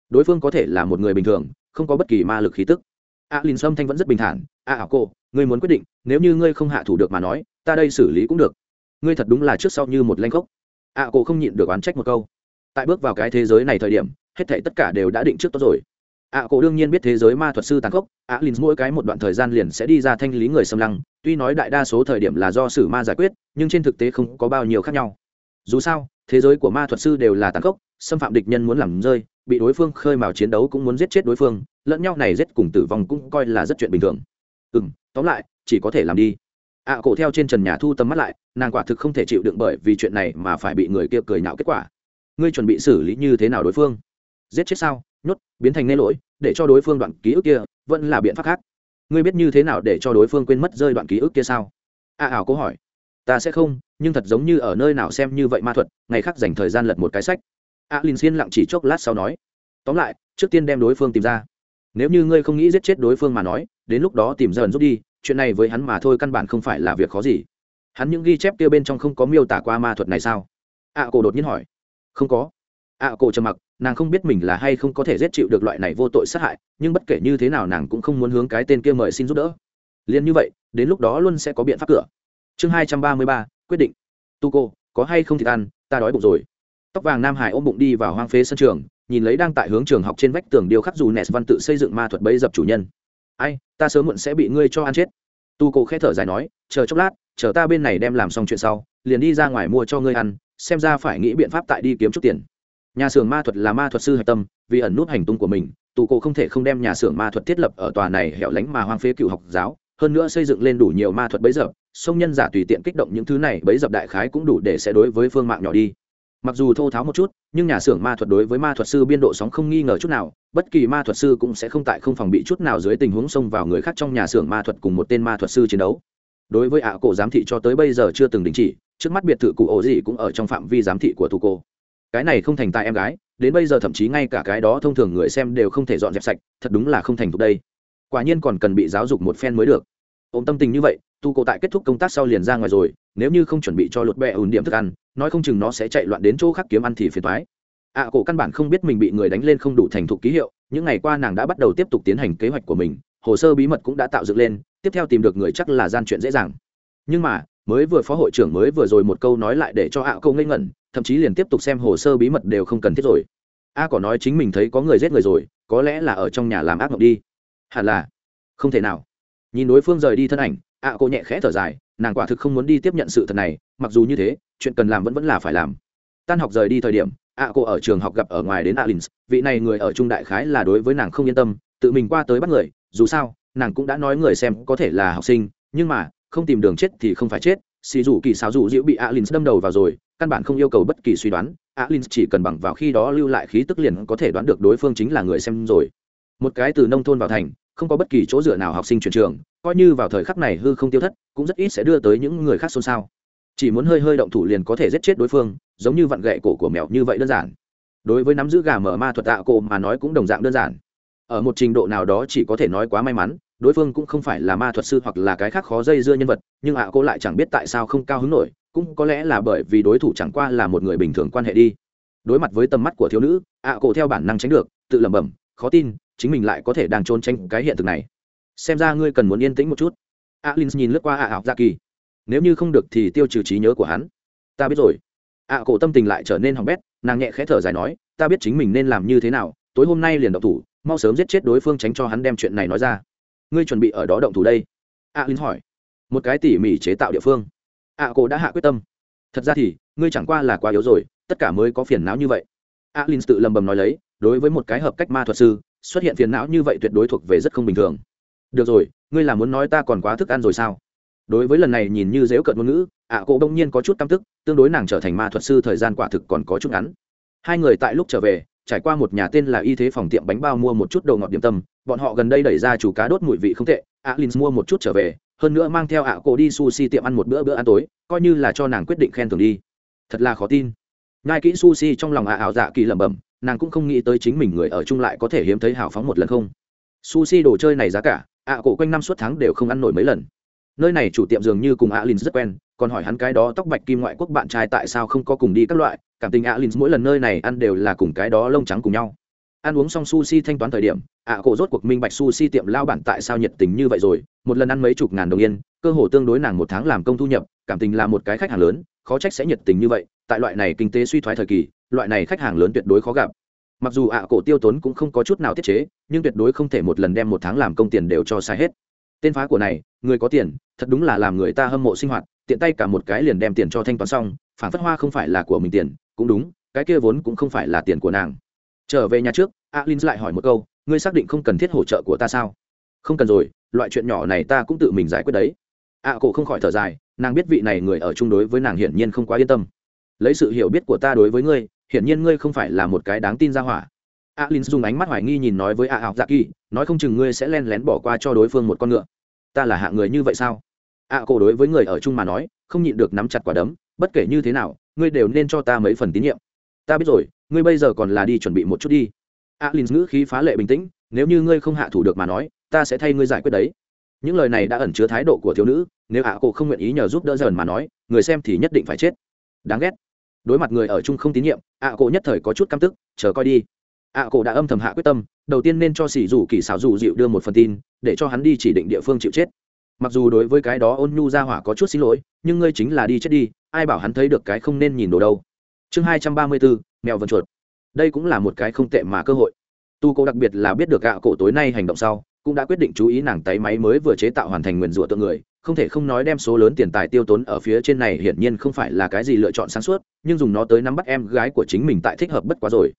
Đối phương có thể là một người bình thường không có bất kỳ ma lực khí tức. A à, lìn sâm thanh vẫn rất bình thản a à, cô ngươi muốn quyết định nếu như ngươi không hạ thủ được mà nói ta đây xử lý cũng được. Ngươi thật đúng là trước sau như một lanh khốc. A à, cô không nhịn được oán trách một câu tại bước vào cái thế giới này thời điểm, hết thảy tất cả đều đã định trước tốt rồi. Ạ cổ đương nhiên biết thế giới ma thuật sư tàn khốc, ạ lìn mỗi cái một đoạn thời gian liền sẽ đi ra thanh lý người xâm lăng, tuy nói đại đa số thời điểm là do sử ma giải quyết, nhưng trên thực tế không có bao nhiêu khác nhau. Dù sao, thế giới của ma thuật sư đều là tàn khốc, xâm phạm địch nhân muốn làm rơi, bị đối phương khơi mào chiến đấu cũng muốn giết chết đối phương, lẫn nhau này giết cùng tử vong cũng coi là rất chuyện bình thường. Ừ m tóm lại, chỉ có thể làm đi. Ạ cổ theo trên trần nhà thu tầm mắt lại, nàng quả thực không thể chịu đựng bởi vì chuyện này mà phải bị người kia cười nhạo kết quả ngươi chuẩn bị xử lý như thế nào đối phương? Giết chết sao? Nhốt biến thành nê lỗi để cho đối phương đoạn ký ức kia vẫn là biện pháp khác. Ngươi biết như thế nào để cho đối phương quên mất rơi đoạn ký ức kia sao? A ảo câu hỏi. Ta sẽ không nhưng thật giống như ở nơi nào xem như vậy ma thuật ngày khác dành thời gian lật một cái sách. A à, lin xiên lặng chỉ chốc lát sau nói. Tóm lại trước tiên đem đối phương tìm ra. Nếu như ngươi không nghĩ giết chết đối phương mà nói đến lúc đó tìm dần rút đi chuyện này với hắn mà thôi căn bản không phải là việc khó gì. Hắn những ghi chép kia bên trong không có miêu tả qua ma thuật này sao? A cổ đột nhiên hỏi không có. Ạ cổ trầm mặc, nàng không biết mình là hay không có thể giết chịu được loại này vô tội sát hại, nhưng bất kể như thế nào nàng cũng không muốn hướng cái tên kia mời xin giúp đỡ. Liền như vậy, đến lúc đó luôn sẽ có biện pháp cửa. Chương hai trăm ba mươi ba, quyết định. Tu cô, có hay không thịt ăn, ta đói bụng rồi. Tóc vàng nam hải ôm bụng đi vào hoang phế sân trường, nhìn lấy đang tại hướng trường học trên vách tường điêu khắc dù nes văn tự xây dựng ma thuật bấy dập chủ nhân. Ai, ta sớm muộn sẽ bị ngươi cho ăn chết. Tu cô khẽ thở dài nói, chờ chốc lát, chờ ta bên này đem làm xong chuyện sau, liền đi ra ngoài mua cho ngươi ăn xem ra phải nghĩ biện pháp tại đi kiếm chút tiền. Nhà xưởng ma thuật là ma thuật sư hạch tâm, vì ẩn nút hành tung của mình, tù cổ không thể không đem nhà xưởng ma thuật thiết lập ở tòa này hẻo lánh mà hoang phế cựu học giáo, hơn nữa xây dựng lên đủ nhiều ma thuật bấy giờ, sông nhân giả tùy tiện kích động những thứ này bấy dập đại khái cũng đủ để sẽ đối với phương mạng nhỏ đi. Mặc dù thô tháo một chút, nhưng nhà xưởng ma thuật đối với ma thuật sư biên độ sóng không nghi ngờ chút nào, bất kỳ ma thuật sư cũng sẽ không tại không phòng bị chút nào dưới tình huống xông vào người khác trong nhà xưởng ma thuật cùng một tên ma thuật sư chiến đấu. Đối với ạ cổ giám thị cho tới bây giờ chưa từng đình chỉ trước mắt biệt thự cụ ổ gì cũng ở trong phạm vi giám thị của thủ cô. Cái này không thành tài em gái đến bây giờ thậm chí ngay cả cái đó thông thường người xem đều không thể dọn dẹp sạch thật đúng là không thành thục đây. Quả nhiên còn cần bị giáo dục một phen mới được. Ôm tâm tình như vậy tu cổ tại kết thúc công tác sau liền ra ngoài rồi nếu như không chuẩn bị cho lột bẹ ùn điểm thức ăn nói không chừng nó sẽ chạy loạn đến chỗ khác kiếm ăn thì phiền thoái ạ à, cổ căn bản không biết mình bị người đánh lên không đủ thành thục ký hiệu những ngày qua nàng đã bắt đầu tiếp tục tiến hành kế hoạch của mình hồ sơ bí mật cũng đã tạo dựng lên tiếp theo tìm được người chắc là gian chuyện dễ dàng. Nhưng mà mới vừa phó hội trưởng mới vừa rồi một câu nói lại để cho ạ à câu ngây ngẩn, thậm chí liền tiếp tục xem hồ sơ bí mật đều không cần thiết rồi. A cỏ nói chính mình thấy có người giết người rồi, có lẽ là ở trong nhà làm ác mộng đi. Hẳn là. Không thể nào. Nhìn đối phương rời đi thân ảnh, ạ à cô nhẹ khẽ thở dài, nàng quả thực không muốn đi tiếp nhận sự thật này, mặc dù như thế, chuyện cần làm vẫn vẫn là phải làm. Tan học rời đi thời điểm, ạ à cô ở trường học gặp ở ngoài đến alin vị này người ở trung đại khái là đối với nàng không yên tâm, tự mình qua tới bắt người, dù sao, nàng cũng đã nói người xem có thể là học sinh, nhưng mà không tìm đường chết thì không phải chết, xì dù kỳ xáo dù diễu bị alin đâm đầu vào rồi, căn bản không yêu cầu bất kỳ suy đoán alin chỉ cần bằng vào khi đó lưu lại khí tức liền có thể đoán được đối phương chính là người xem rồi. Một cái từ nông thôn vào thành, không có bất kỳ chỗ dựa nào học sinh chuyển trường, coi như vào thời khắc này hư không tiêu thất, cũng rất ít sẽ đưa tới những người khác xôn xao. Chỉ muốn hơi hơi động thủ liền có thể giết chết đối phương, giống như vặn gậy cổ của mèo như vậy đơn giản. Đối với nắm giữ gà mở ma thuật tạ cổ mà nói cũng đồng dạng đơn giản. Ở một trình độ nào đó chỉ có thể nói quá may mắn đối phương cũng không phải là ma thuật sư hoặc là cái khác khó dây dưa nhân vật, nhưng ạ cô lại chẳng biết tại sao không cao hứng nổi, cũng có lẽ là bởi vì đối thủ chẳng qua là một người bình thường quan hệ đi. Đối mặt với tầm mắt của thiếu nữ, ạ cô theo bản năng tránh được, tự lẩm bẩm, khó tin, chính mình lại có thể đang trốn tranh cái hiện thực này. Xem ra ngươi cần muốn yên tĩnh một chút. Alin nhìn lướt qua ạ học ra dạ kỳ. Nếu như không được thì tiêu trừ trí nhớ của hắn. Ta biết rồi. Ạ cổ tâm tình lại trở nên hỏng bét, nàng nhẹ khẽ thở dài nói, ta biết chính mình nên làm như thế nào, tối hôm nay liền độc thủ, mau sớm giết chết đối phương tránh cho hắn đem chuyện này nói ra ngươi chuẩn bị ở đó động thủ đây. Alin hỏi. Một cái tỉ mỉ chế tạo địa phương. À cổ đã hạ quyết tâm. Thật ra thì ngươi chẳng qua là quá yếu rồi tất cả mới có phiền não như vậy. Alin tự lầm bầm nói lấy đối với một cái hợp cách ma thuật sư xuất hiện phiền não như vậy tuyệt đối thuộc về rất không bình thường. Được rồi ngươi là muốn nói ta còn quá thức ăn rồi sao? Đối với lần này nhìn như dễu cận ngôn ngữ ạ à, cổ đông nhiên có chút tâm tức tương đối nàng trở thành ma thuật sư thời gian quả thực còn có chút ngắn. Hai người tại lúc trở về trải qua một nhà tên là y thế phòng tiệm bánh bao mua một chút đồ ngọt điểm tâm bọn họ gần đây đẩy ra chủ cá đốt mùi vị không tệ alin mua một chút trở về, hơn nữa mang theo ạ cổ đi sushi tiệm ăn một bữa bữa ăn tối, coi như là cho nàng quyết định khen thưởng đi. Thật là khó tin. Ngai kỹ sushi trong lòng ạ ảo dạ kỳ lẩm bẩm, nàng cũng không nghĩ tới chính mình người ở chung lại có thể hiếm thấy hào phóng một lần không. Sushi đồ chơi này giá cả, ạ cổ quanh năm suốt tháng đều không ăn nổi mấy lần. Nơi này chủ tiệm dường như cùng alin rất quen, còn hỏi hắn cái đó tóc bạch kim ngoại quốc bạn trai tại sao không có cùng đi các loại, cảm tình alin mỗi lần nơi này ăn đều là cùng cái đó lông trắng cùng nhau ăn uống xong sushi thanh toán thời điểm, ạ cổ rốt cuộc minh bạch sushi tiệm lao bản tại sao nhiệt tình như vậy rồi. Một lần ăn mấy chục ngàn đồng yên, cơ hồ tương đối nàng một tháng làm công thu nhập, cảm tình là một cái khách hàng lớn, khó trách sẽ nhiệt tình như vậy. Tại loại này kinh tế suy thoái thời kỳ, loại này khách hàng lớn tuyệt đối khó gặp. Mặc dù ạ cổ tiêu tốn cũng không có chút nào tiết chế, nhưng tuyệt đối không thể một lần đem một tháng làm công tiền đều cho sai hết. Tên phá của này, người có tiền, thật đúng là làm người ta hâm mộ sinh hoạt, tiện tay cả một cái liền đem tiền cho thanh toán xong, phản phất hoa không phải là của mình tiền, cũng đúng, cái kia vốn cũng không phải là tiền của nàng trở về nhà trước alin lại hỏi một câu, ngươi xác định không cần thiết hỗ trợ của ta sao? Không cần rồi, loại chuyện nhỏ này ta cũng tự mình giải quyết đấy. Ạ cổ không khỏi thở dài, nàng biết vị này người ở chung đối với nàng hiển nhiên không quá yên tâm. Lấy sự hiểu biết của ta đối với ngươi, hiển nhiên ngươi không phải là một cái đáng tin ra hỏa. A Linh dùng ánh mắt hoài nghi nhìn nói với a ảo dạ kỳ, nói không chừng ngươi sẽ len lén bỏ qua cho đối phương một con ngựa. Ta là hạng người như vậy sao? A cổ đối với người ở chung mà nói, không nhịn được nắm chặt quả đấm, bất kể như thế nào, ngươi đều nên cho ta mấy phần tín nhiệm. Ta biết rồi ngươi bây giờ còn là đi chuẩn bị một chút đi. Alin ngữ khí phá lệ bình tĩnh, nếu như ngươi không hạ thủ được mà nói, ta sẽ thay ngươi giải quyết đấy. Những lời này đã ẩn chứa thái độ của thiếu nữ, nếu ạ cổ không nguyện ý nhờ giúp đỡ dần mà nói, người xem thì nhất định phải chết. Đáng ghét. Đối mặt người ở chung không tín nhiệm ạ cổ nhất thời có chút căm tức, chờ coi đi. Ạ cổ đã âm thầm hạ quyết tâm, đầu tiên nên cho xỉ rủ kỳ xảo rủ dịu đưa một phần tin, để cho hắn đi chỉ định địa phương chịu chết. Mặc dù đối với cái đó ôn nhu ra hỏa có chút xin lỗi, nhưng ngươi chính là đi chết đi, ai bảo hắn thấy được cái không nên nhìn đồ đâu. Chương hai trăm ba mươi bốn mèo vần chuột. Đây cũng là một cái không tệ mà cơ hội. Tu cô đặc biệt là biết được gạ cổ tối nay hành động sau, cũng đã quyết định chú ý nàng tay máy mới vừa chế tạo hoàn thành nguyền rủa tượng người, không thể không nói đem số lớn tiền tài tiêu tốn ở phía trên này hiển nhiên không phải là cái gì lựa chọn sáng suốt, nhưng dùng nó tới nắm bắt em gái của chính mình tại thích hợp bất quá rồi.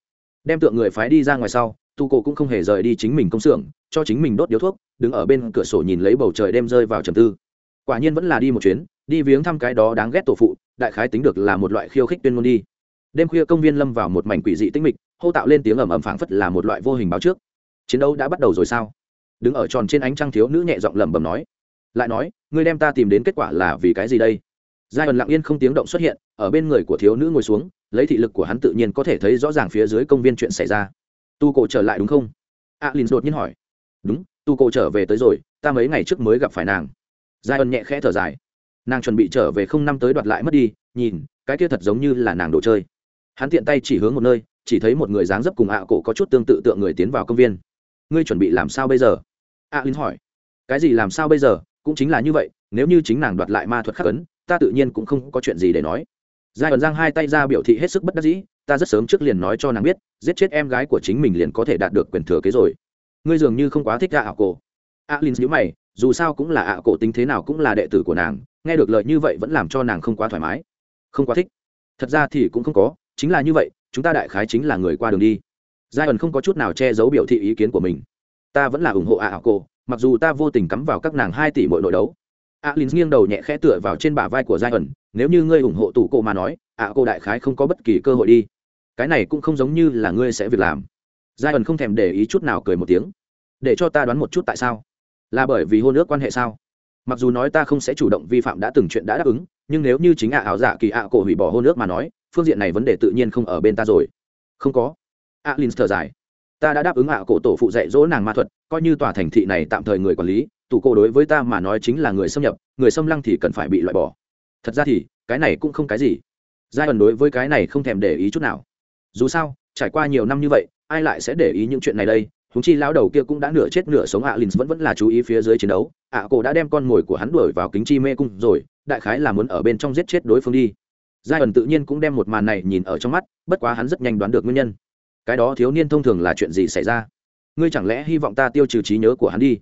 Đem tượng người phái đi ra ngoài sau, tu cô cũng không hề rời đi chính mình công xưởng, cho chính mình đốt điếu thuốc, đứng ở bên cửa sổ nhìn lấy bầu trời đêm rơi vào trầm tư. Quả nhiên vẫn là đi một chuyến, đi viếng thăm cái đó đáng ghét tổ phụ, đại khái tính được là một loại khiêu khích tuyên ngôn đi đêm khuya công viên lâm vào một mảnh quỷ dị tĩnh mịch, hô tạo lên tiếng ầm ầm phảng phất là một loại vô hình báo trước. Chiến đấu đã bắt đầu rồi sao? Đứng ở tròn trên ánh trăng thiếu nữ nhẹ giọng lẩm bẩm nói. Lại nói, ngươi đem ta tìm đến kết quả là vì cái gì đây? Giai ẩn lặng yên không tiếng động xuất hiện, ở bên người của thiếu nữ ngồi xuống, lấy thị lực của hắn tự nhiên có thể thấy rõ ràng phía dưới công viên chuyện xảy ra. Tu cổ trở lại đúng không? A alin đột nhiên hỏi. Đúng, tu cổ trở về tới rồi, ta mấy ngày trước mới gặp phải nàng. Giai ẩn nhẹ khẽ thở dài. Nàng chuẩn bị trở về không năm tới đoạt lại mất đi, nhìn, cái kia thật giống như là nàng đồ chơi hắn tiện tay chỉ hướng một nơi, chỉ thấy một người dáng dấp cùng ạ cổ có chút tương tự tượng người tiến vào công viên. Ngươi chuẩn bị làm sao bây giờ? A linh hỏi. Cái gì làm sao bây giờ? Cũng chính là như vậy, nếu như chính nàng đoạt lại ma thuật khắc ấn, ta tự nhiên cũng không có chuyện gì để nói. Giai ẩn giang hai tay ra biểu thị hết sức bất đắc dĩ, ta rất sớm trước liền nói cho nàng biết, giết chết em gái của chính mình liền có thể đạt được quyền thừa kế rồi. Ngươi dường như không quá thích ạ cổ. A linh nhữ mày, dù sao cũng là ạ cổ tính thế nào cũng là đệ tử của nàng, nghe được lời như vậy vẫn làm cho nàng không quá thoải mái. Không quá thích. Thật ra thì cũng không có chính là như vậy, chúng ta đại khái chính là người qua đường đi. Giai ẩn không có chút nào che giấu biểu thị ý kiến của mình. Ta vẫn là ủng hộ ạ ảo cô mặc dù ta vô tình cắm vào các nàng hai tỷ mỗi nội đấu. Alin nghiêng đầu nhẹ khẽ tựa vào trên bả vai của giai ẩn nếu như ngươi ủng hộ tủ cô mà nói ạ cô đại khái không có bất kỳ cơ hội đi. Cái này cũng không giống như là ngươi sẽ việc làm. Giai ẩn không thèm để ý chút nào cười một tiếng. Để cho ta đoán một chút tại sao? Là bởi vì hôn ước quan hệ sao? Mặc dù nói ta không sẽ chủ động vi phạm đã từng chuyện đã đáp ứng, nhưng nếu như chính ạ ảo dạ kỳ ạ cổ hủy bỏ hôn ước mà nói phương diện này vấn đề tự nhiên không ở bên ta rồi. Không có. Alin thở dài. Ta đã đáp ứng ạ cổ tổ phụ dạy dỗ nàng ma thuật coi như tòa thành thị này tạm thời người quản lý tủ cổ đối với ta mà nói chính là người xâm nhập người xâm lăng thì cần phải bị loại bỏ. Thật ra thì cái này cũng không cái gì. Giai ẩn đối với cái này không thèm để ý chút nào. Dù sao trải qua nhiều năm như vậy ai lại sẽ để ý những chuyện này đây? Húng chi lão đầu kia cũng đã nửa chết nửa sống ạ à, vẫn vẫn là chú ý phía dưới chiến đấu. Ạ cổ đã đem con mồi của hắn đuổi vào kính chi mê cung rồi đại khái là muốn ở bên trong giết chết đối phương đi giai ẩn tự nhiên cũng đem một màn này nhìn ở trong mắt, bất quá hắn rất nhanh đoán được nguyên nhân. Cái đó thiếu niên thông thường là chuyện gì xảy ra? Ngươi chẳng lẽ hy vọng ta tiêu trừ trí nhớ của hắn đi?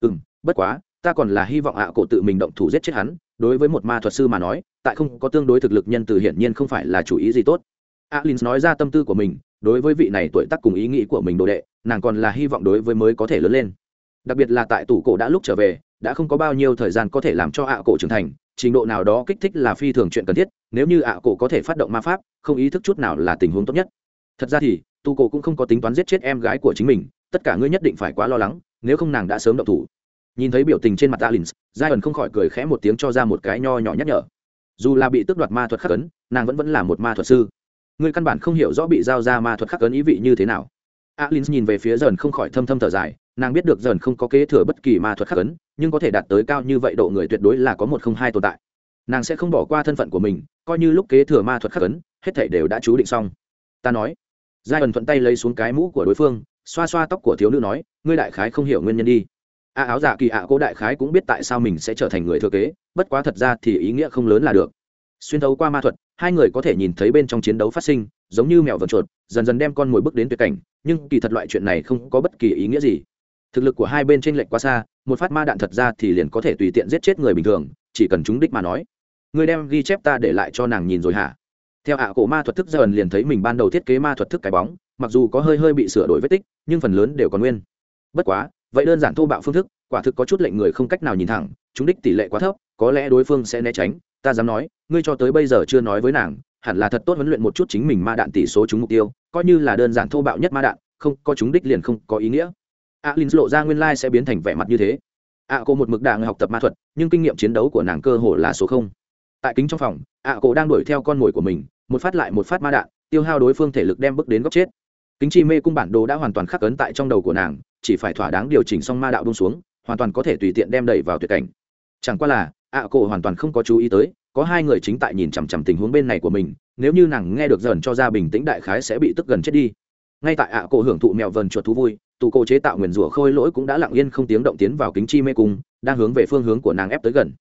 Ừ m bất quá, ta còn là hy vọng ạ cổ tự mình động thủ giết chết hắn, đối với một ma thuật sư mà nói, tại không có tương đối thực lực nhân từ hiển nhiên không phải là chủ ý gì tốt. Alin nói ra tâm tư của mình, đối với vị này tuổi tác cùng ý nghĩ của mình đồ đệ, nàng còn là hy vọng đối với mới có thể lớn lên đặc biệt là tại tủ cổ đã lúc trở về, đã không có bao nhiêu thời gian có thể làm cho ạ cổ trưởng thành, trình độ nào đó kích thích là phi thường chuyện cần thiết, nếu như ạ cổ có thể phát động ma pháp, không ý thức chút nào là tình huống tốt nhất. Thật ra thì tu cổ cũng không có tính toán giết chết em gái của chính mình, tất cả ngươi nhất định phải quá lo lắng, nếu không nàng đã sớm động thủ. Nhìn thấy biểu tình trên mặt alin giai ẩn không khỏi cười khẽ một tiếng cho ra một cái nho nhỏ nhắc nhở. Dù là bị tước đoạt ma thuật khắc ấn, nàng vẫn vẫn là một ma thuật sư. Ngươi căn bản không hiểu rõ bị giao ra ma thuật khắc ấn ý vị như thế nào alin nhìn về phía dần không khỏi thâm thâm thở dài, nàng biết được dần không có kế thừa bất kỳ ma thuật khắc cấn nhưng có thể đạt tới cao như vậy độ người tuyệt đối là có một không hai tồn tại. Nàng sẽ không bỏ qua thân phận của mình, coi như lúc kế thừa ma thuật khắc cấn hết thảy đều đã chú định xong. Ta nói. Giai ẩn thuận tay lấy xuống cái mũ của đối phương, xoa xoa tóc của thiếu nữ nói, ngươi đại khái không hiểu nguyên nhân đi. A áo giả kỳ ạ cô đại khái cũng biết tại sao mình sẽ trở thành người thừa kế, bất quá thật ra thì ý nghĩa không lớn là được. Xuyên thấu qua ma thuật, hai người có thể nhìn thấy bên trong chiến đấu phát sinh, giống như mèo vờn chuột, dần dần đem con mồi bước đến tuyệt cảnh nhưng kỳ thật loại chuyện này không có bất kỳ ý nghĩa gì. Thực lực của hai bên trên lệch quá xa, một phát ma đạn thật ra thì liền có thể tùy tiện giết chết người bình thường, chỉ cần chúng đích mà nói. Người đem ghi chép ta để lại cho nàng nhìn rồi hả? Theo ạ cổ ma thuật thức dần liền thấy mình ban đầu thiết kế ma thuật thức cái bóng, mặc dù có hơi hơi bị sửa đổi vết tích, nhưng phần lớn đều còn nguyên. Bất quá, vậy đơn giản thô bạo phương thức, quả thực có chút lệnh người không cách nào nhìn thẳng, chúng đích tỷ lệ quá thấp, có lẽ đối phương sẽ né tránh, ta dám nói, ngươi cho tới bây giờ chưa nói với nàng hẳn là thật tốt huấn luyện một chút chính mình ma đạn tỷ số chúng mục tiêu, coi như là đơn giản thô bạo nhất ma đạn, không có chúng đích liền không có ý nghĩa. Alin lộ ra nguyên lai sẽ biến thành vẻ mặt như thế. A cô một mực đà người học tập ma thuật, nhưng kinh nghiệm chiến đấu của nàng cơ hồ là số không. Tại kính trong phòng, a cô đang đuổi theo con mồi của mình, một phát lại một phát ma đạn, tiêu hao đối phương thể lực đem bước đến góc chết. Kính chi mê cung bản đồ đã hoàn toàn khắc ấn tại trong đầu của nàng, chỉ phải thỏa đáng điều chỉnh xong ma đạo bông xuống, hoàn toàn có thể tùy tiện đem đẩy vào tuyệt cảnh. Chẳng qua là ạ cổ hoàn toàn không có chú ý tới có hai người chính tại nhìn chằm chằm tình huống bên này của mình, nếu như nàng nghe được dần cho ra bình tĩnh đại khái sẽ bị tức gần chết đi. Ngay tại ạ cổ hưởng thụ mèo vần chuột thú vui tụ cổ chế tạo nguyền rủa khôi lỗi cũng đã lặng yên không tiếng động tiến vào kính chi mê cung, đang hướng về phương hướng của nàng ép tới gần.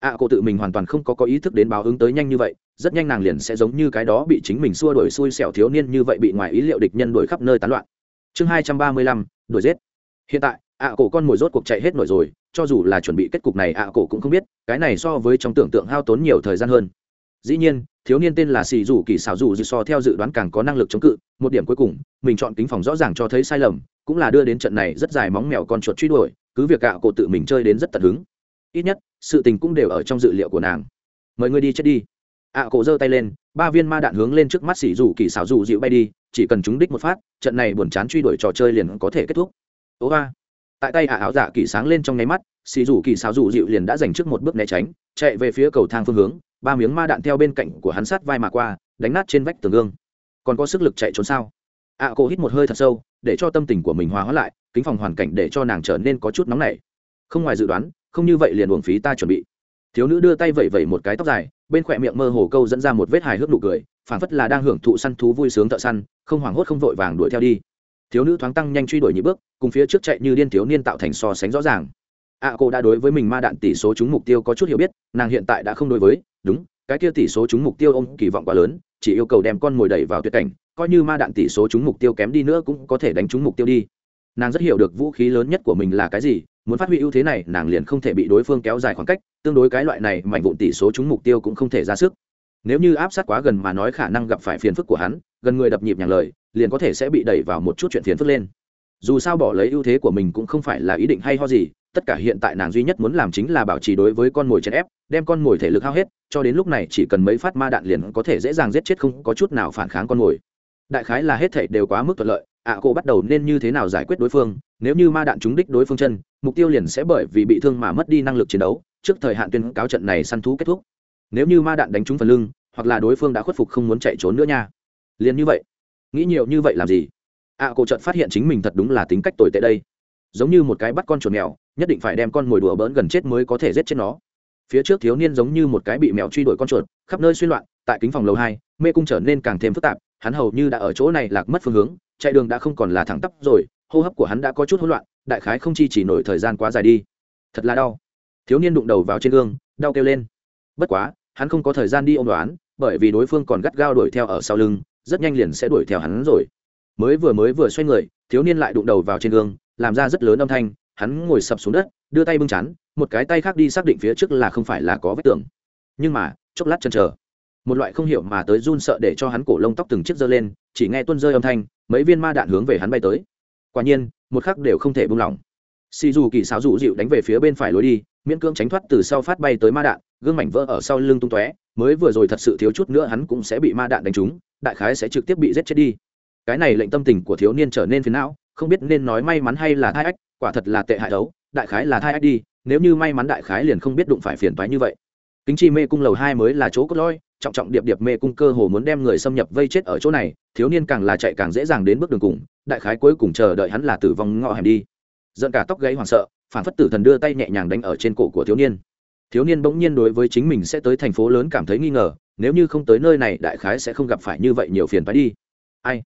Ạ cổ tự mình hoàn toàn không có có ý thức đến báo ứng tới nhanh như vậy, rất nhanh nàng liền sẽ giống như cái đó bị chính mình xua đuổi xui xẻo thiếu niên như vậy bị ngoài ý liệu địch nhân đuổi khắp nơi tán loạn. Chương hai trăm ba mươi lăm, đuổi giết. Hiện tại ạ cổ con mồi rốt cuộc chạy hết nổi rồi, cho dù là chuẩn bị kết cục này ạ cổ cũng không biết, cái này so với trong tưởng tượng hao tốn nhiều thời gian hơn. Dĩ nhiên, thiếu niên tên là xì dù kỳ xảo dù dự so theo dự đoán càng có năng lực chống cự, một điểm cuối cùng, mình chọn kính phòng rõ ràng cho thấy sai lầm, cũng là đưa đến trận này rất dài móng mèo con chuột truy đuổi, cứ việc ạ cổ tự mình chơi đến rất tận hứng. Ít nhất, sự tình cũng đều ở trong dự liệu của nàng. Mời ngươi đi chết đi. ạ cổ giơ tay lên, ba viên ma đạn hướng lên trước mắt xì dù kỳ xảo dù dịu bay đi, chỉ cần chúng đích một phát, trận này buồn chán truy đuổi trò chơi liền có thể kết thúc. Ố ba tại tay ả áo giả dạ kỳ sáng lên trong nháy mắt xì rủ kỳ xáo rủ dịu liền đã dành trước một bước né tránh chạy về phía cầu thang phương hướng ba miếng ma đạn theo bên cạnh của hắn sát vai mà qua đánh nát trên vách tường gương. Còn có sức lực chạy trốn sao? Ạ à, cô hít một hơi thật sâu để cho tâm tình của mình hòa hóa lại kính phòng hoàn cảnh để cho nàng trở nên có chút nóng nảy. Không ngoài dự đoán không như vậy liền uổng phí ta chuẩn bị. Thiếu nữ đưa tay vẩy vẩy một cái tóc dài bên khỏe miệng mơ hồ câu dẫn ra một vết hài hước nụ cười phảng phất là đang hưởng thụ săn thú vui sướng thợ săn không hoảng hốt không vội vàng đuổi theo đi thiếu nữ thoáng tăng nhanh truy đuổi nhị bước cùng phía trước chạy như điên thiếu niên tạo thành so sánh rõ ràng. À, cô đã đối với mình ma đạn tỷ số trúng mục tiêu có chút hiểu biết nàng hiện tại đã không đối với đúng cái kia tỷ số trúng mục tiêu ông kỳ vọng quá lớn chỉ yêu cầu đem con mồi đẩy vào tuyệt cảnh coi như ma đạn tỷ số trúng mục tiêu kém đi nữa cũng có thể đánh trúng mục tiêu đi. Nàng rất hiểu được vũ khí lớn nhất của mình là cái gì muốn phát huy ưu thế này nàng liền không thể bị đối phương kéo dài khoảng cách tương đối cái loại này mạnh vụn tỷ số trúng mục tiêu cũng không thể ra sức. Nếu như áp sát quá gần mà nói khả năng gặp phải phiền phức của hắn gần người đập nhịp nhàng lời, liền có thể sẽ bị đẩy vào một chút chuyện phiền phức lên. Dù sao bỏ lấy ưu thế của mình cũng không phải là ý định hay ho gì, tất cả hiện tại nàng duy nhất muốn làm chính là bảo trì đối với con mồi chèn ép, đem con mồi thể lực hao hết, cho đến lúc này chỉ cần mấy phát ma đạn liền có thể dễ dàng giết chết không có chút nào phản kháng con mồi. Đại khái là hết thể đều quá mức thuận lợi, ạ cô bắt đầu nên như thế nào giải quyết đối phương, nếu như ma đạn trúng đích đối phương chân, mục tiêu liền sẽ bởi vì bị thương mà mất đi năng lực chiến đấu, trước thời hạn tuyên cáo trận này săn thú kết thúc. Nếu như ma đạn đánh trúng phần lưng, hoặc là đối phương đã khuất phục không muốn chạy trốn nữa nha liền như vậy. Nghĩ nhiều như vậy làm gì? Ạ à, cổ trợt phát hiện chính mình thật đúng là tính cách tồi tệ đây. Giống như một cái bắt con chuột mèo nhất định phải đem con mồi đùa bỡn gần chết mới có thể giết chết nó. Phía trước thiếu niên giống như một cái bị mèo truy đuổi con chuột khắp nơi suy loạn tại kính phòng lầu hai mê cung trở nên càng thêm phức tạp hắn hầu như đã ở chỗ này lạc mất phương hướng chạy đường đã không còn là thẳng tắp rồi hô hấp của hắn đã có chút hỗn loạn đại khái không chi chỉ nổi thời gian quá dài đi. Thật là đau. Thiếu niên đụng đầu vào trên gương đau kêu lên. Bất quá hắn không có thời gian đi ôm đoán bởi vì đối phương còn gắt gao đuổi theo ở sau lưng rất nhanh liền sẽ đuổi theo hắn rồi. Mới vừa mới vừa xoay người, thiếu niên lại đụng đầu vào trên gương, làm ra rất lớn âm thanh, hắn ngồi sập xuống đất, đưa tay bưng chắn một cái tay khác đi xác định phía trước là không phải là có vết tường. Nhưng mà, chốc lát chần chờ. Một loại không hiểu mà tới run sợ để cho hắn cổ lông tóc từng chiếc giơ lên, chỉ nghe tuôn rơi âm thanh, mấy viên ma đạn hướng về hắn bay tới. Quả nhiên, một khắc đều không thể buông lỏng. Xì dù kỳ sáo dụ dịu đánh về phía bên phải lối đi, miễn cưỡng tránh thoát từ sau phát bay tới ma đạn, gương mảnh vỡ ở sau lưng tung tóe, mới vừa rồi thật sự thiếu chút nữa hắn cũng sẽ bị ma đạn đánh trúng đại khái sẽ trực tiếp bị giết chết đi. Cái này lệnh tâm tình của thiếu niên trở nên phiền não, không biết nên nói may mắn hay là thai ách, quả thật là tệ hại đấu, đại khái là thai ách đi, nếu như may mắn đại khái liền không biết đụng phải phiền toái như vậy. Kính chi mê cung lầu hai mới là chỗ cốt lõi, trọng trọng điệp điệp mê cung cơ hồ muốn đem người xâm nhập vây chết ở chỗ này, thiếu niên càng là chạy càng dễ dàng đến bước đường cùng, đại khái cuối cùng chờ đợi hắn là tử vong ngõ hẻm đi. Giận cả tóc gáy hoảng sợ, phản phất tử thần đưa tay nhẹ nhàng đánh ở trên cổ của thiếu niên thiếu niên bỗng nhiên đối với chính mình sẽ tới thành phố lớn cảm thấy nghi ngờ, nếu như không tới nơi này, đại khái sẽ không gặp phải như vậy nhiều phiền phái đi. Ai?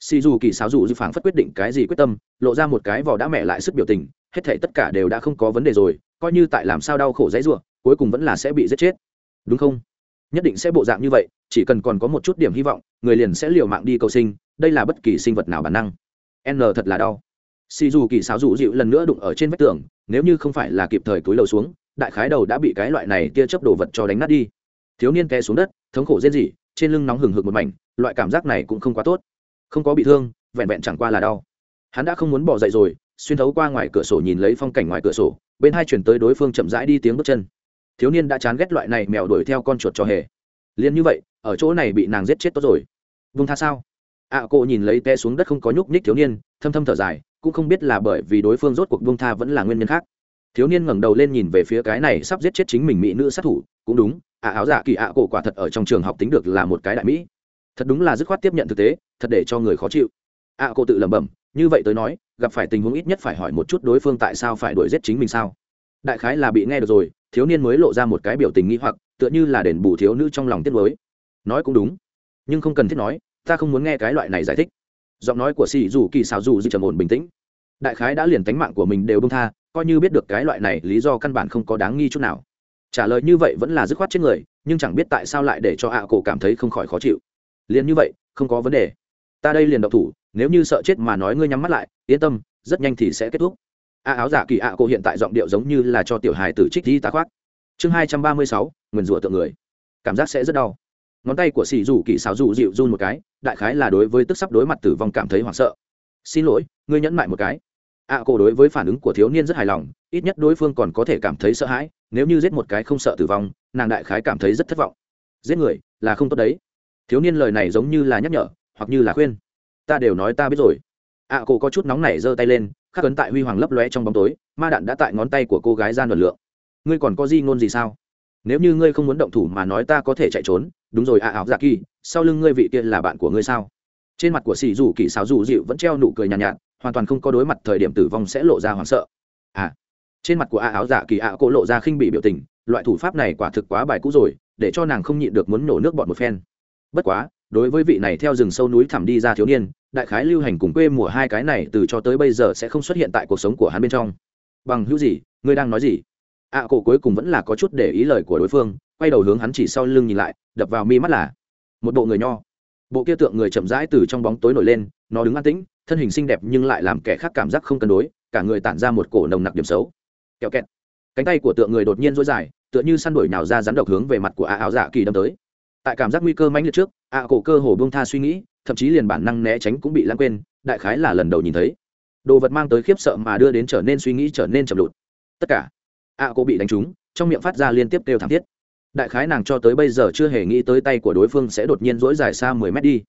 Si dù kỳ sáo dù dư phảng phất quyết định cái gì quyết tâm, lộ ra một cái vỏ đã mẹ lại sức biểu tình, hết thể tất cả đều đã không có vấn đề rồi, coi như tại làm sao đau khổ dãy ruộng, cuối cùng vẫn là sẽ bị giết chết. Đúng không? Nhất định sẽ bộ dạng như vậy, chỉ cần còn có một chút điểm hy vọng, người liền sẽ liều mạng đi cầu sinh, đây là bất kỳ sinh vật nào bản năng. N thật là đau. Si dù kỳ sáo dù dịu lần nữa đụng ở trên vách tường, nếu như không phải là kịp thời túi lầu xuống đại khái đầu đã bị cái loại này tia chớp đồ vật cho đánh nát đi. Thiếu niên té xuống đất thống khổ rên rỉ trên lưng nóng hừng hực một mảnh loại cảm giác này cũng không quá tốt. Không có bị thương vẹn vẹn chẳng qua là đau. Hắn đã không muốn bỏ dậy rồi xuyên thấu qua ngoài cửa sổ nhìn lấy phong cảnh ngoài cửa sổ bên hai chuyển tới đối phương chậm rãi đi tiếng bước chân. Thiếu niên đã chán ghét loại này mèo đuổi theo con chuột cho hề. Liền như vậy ở chỗ này bị nàng giết chết tốt rồi. Vung tha sao? Ạ à, cô nhìn lấy té xuống đất không có nhúc nhích thiếu niên thâm thâm thở dài cũng không biết là bởi vì đối phương rốt cuộc vung tha vẫn là nguyên nhân khác thiếu niên ngẩng đầu lên nhìn về phía cái này sắp giết chết chính mình mỹ nữ sát thủ, cũng đúng ạ áo giả kỳ ạ cổ quả thật ở trong trường học tính được là một cái đại mỹ. Thật đúng là dứt khoát tiếp nhận thực tế, thật để cho người khó chịu. Ạ cô tự lẩm bẩm, như vậy tới nói, gặp phải tình huống ít nhất phải hỏi một chút đối phương tại sao phải đuổi giết chính mình sao? Đại khái là bị nghe được rồi, thiếu niên mới lộ ra một cái biểu tình nghi hoặc, tựa như là đền bù thiếu nữ trong lòng tiết mới nói cũng đúng, nhưng không cần thiết nói, ta không muốn nghe cái loại này giải thích. Giọng nói của sĩ dù kỳ xào dù dư trầm ổn bình tĩnh. Đại khái đã liền tánh mạng của mình đều bông tha coi như biết được cái loại này lý do căn bản không có đáng nghi chút nào. Trả lời như vậy vẫn là dứt khoát chết người, nhưng chẳng biết tại sao lại để cho ạ cổ cảm thấy không khỏi khó chịu. Liền như vậy, không có vấn đề. Ta đây liền độc thủ, nếu như sợ chết mà nói ngươi nhắm mắt lại, yên tâm, rất nhanh thì sẽ kết thúc. A áo giả kỳ ạ cổ hiện tại giọng điệu giống như là cho tiểu hài tử trích đi tá khoác. Chương hai trăm ba mươi sáu, nguyền rủa tượng người. Cảm giác sẽ rất đau. Ngón tay của xì rủ kỳ xào rủ dịu run một cái, đại khái là đối với tức sắp đối mặt tử vong cảm thấy hoảng sợ. Xin lỗi, ngươi nhẫn mại một cái ạ cổ đối với phản ứng của thiếu niên rất hài lòng, ít nhất đối phương còn có thể cảm thấy sợ hãi, nếu như giết một cái không sợ tử vong, nàng đại khái cảm thấy rất thất vọng. Giết người là không tốt đấy. Thiếu niên lời này giống như là nhắc nhở, hoặc như là khuyên. Ta đều nói ta biết rồi. ạ cổ có chút nóng nảy giơ tay lên, khắc ấn tại huy hoàng lấp lóe trong bóng tối, ma đạn đã tại ngón tay của cô gái gian luận lượng. Ngươi còn có gì ngôn gì sao? Nếu như ngươi không muốn động thủ mà nói ta có thể chạy trốn. Đúng rồi ạ ảo dạ kỳ, sau lưng ngươi vị kia là bạn của ngươi sao? Trên mặt của xì dù kỳ sáo dù dịu vẫn treo nụ cười nhàn nhạt, nhạt hoàn toàn không có đối mặt thời điểm tử vong sẽ lộ ra hoảng sợ. À trên mặt của a áo dạ kỳ ạ cô lộ ra khinh bị biểu tình loại thủ pháp này quả thực quá bài cũ rồi để cho nàng không nhịn được muốn nổ nước bọt một phen. Bất quá đối với vị này theo rừng sâu núi thẳm đi ra thiếu niên đại khái lưu hành cùng quê mùa hai cái này từ cho tới bây giờ sẽ không xuất hiện tại cuộc sống của hắn bên trong. Bằng hữu gì? Ngươi đang nói gì? Ạ cổ cuối cùng vẫn là có chút để ý lời của đối phương quay đầu hướng hắn chỉ sau lưng nhìn lại đập vào mi mắt là một bộ người nho bộ kia tượng người chậm rãi từ trong bóng tối nổi lên, nó đứng an tĩnh, thân hình xinh đẹp nhưng lại làm kẻ khác cảm giác không cân đối, cả người tản ra một cổ nồng nặc điểm xấu. Kẹo kẹt. Cánh tay của tượng người đột nhiên dối dài, tựa như săn đuổi nào ra rắn độc hướng về mặt của a áo dạ kỳ đâm tới. Tại cảm giác nguy cơ mãnh liệt trước, a cổ cơ hồ bông tha suy nghĩ, thậm chí liền bản năng né tránh cũng bị lãng quên, đại khái là lần đầu nhìn thấy. Đồ vật mang tới khiếp sợ mà đưa đến trở nên suy nghĩ trở nên chậm lụt. Tất cả. A cổ bị đánh trúng, trong miệng phát ra liên tiếp kêu thảm thiết đại khái nàng cho tới bây giờ chưa hề nghĩ tới tay của đối phương sẽ đột nhiên dỗi dài xa mười mét đi.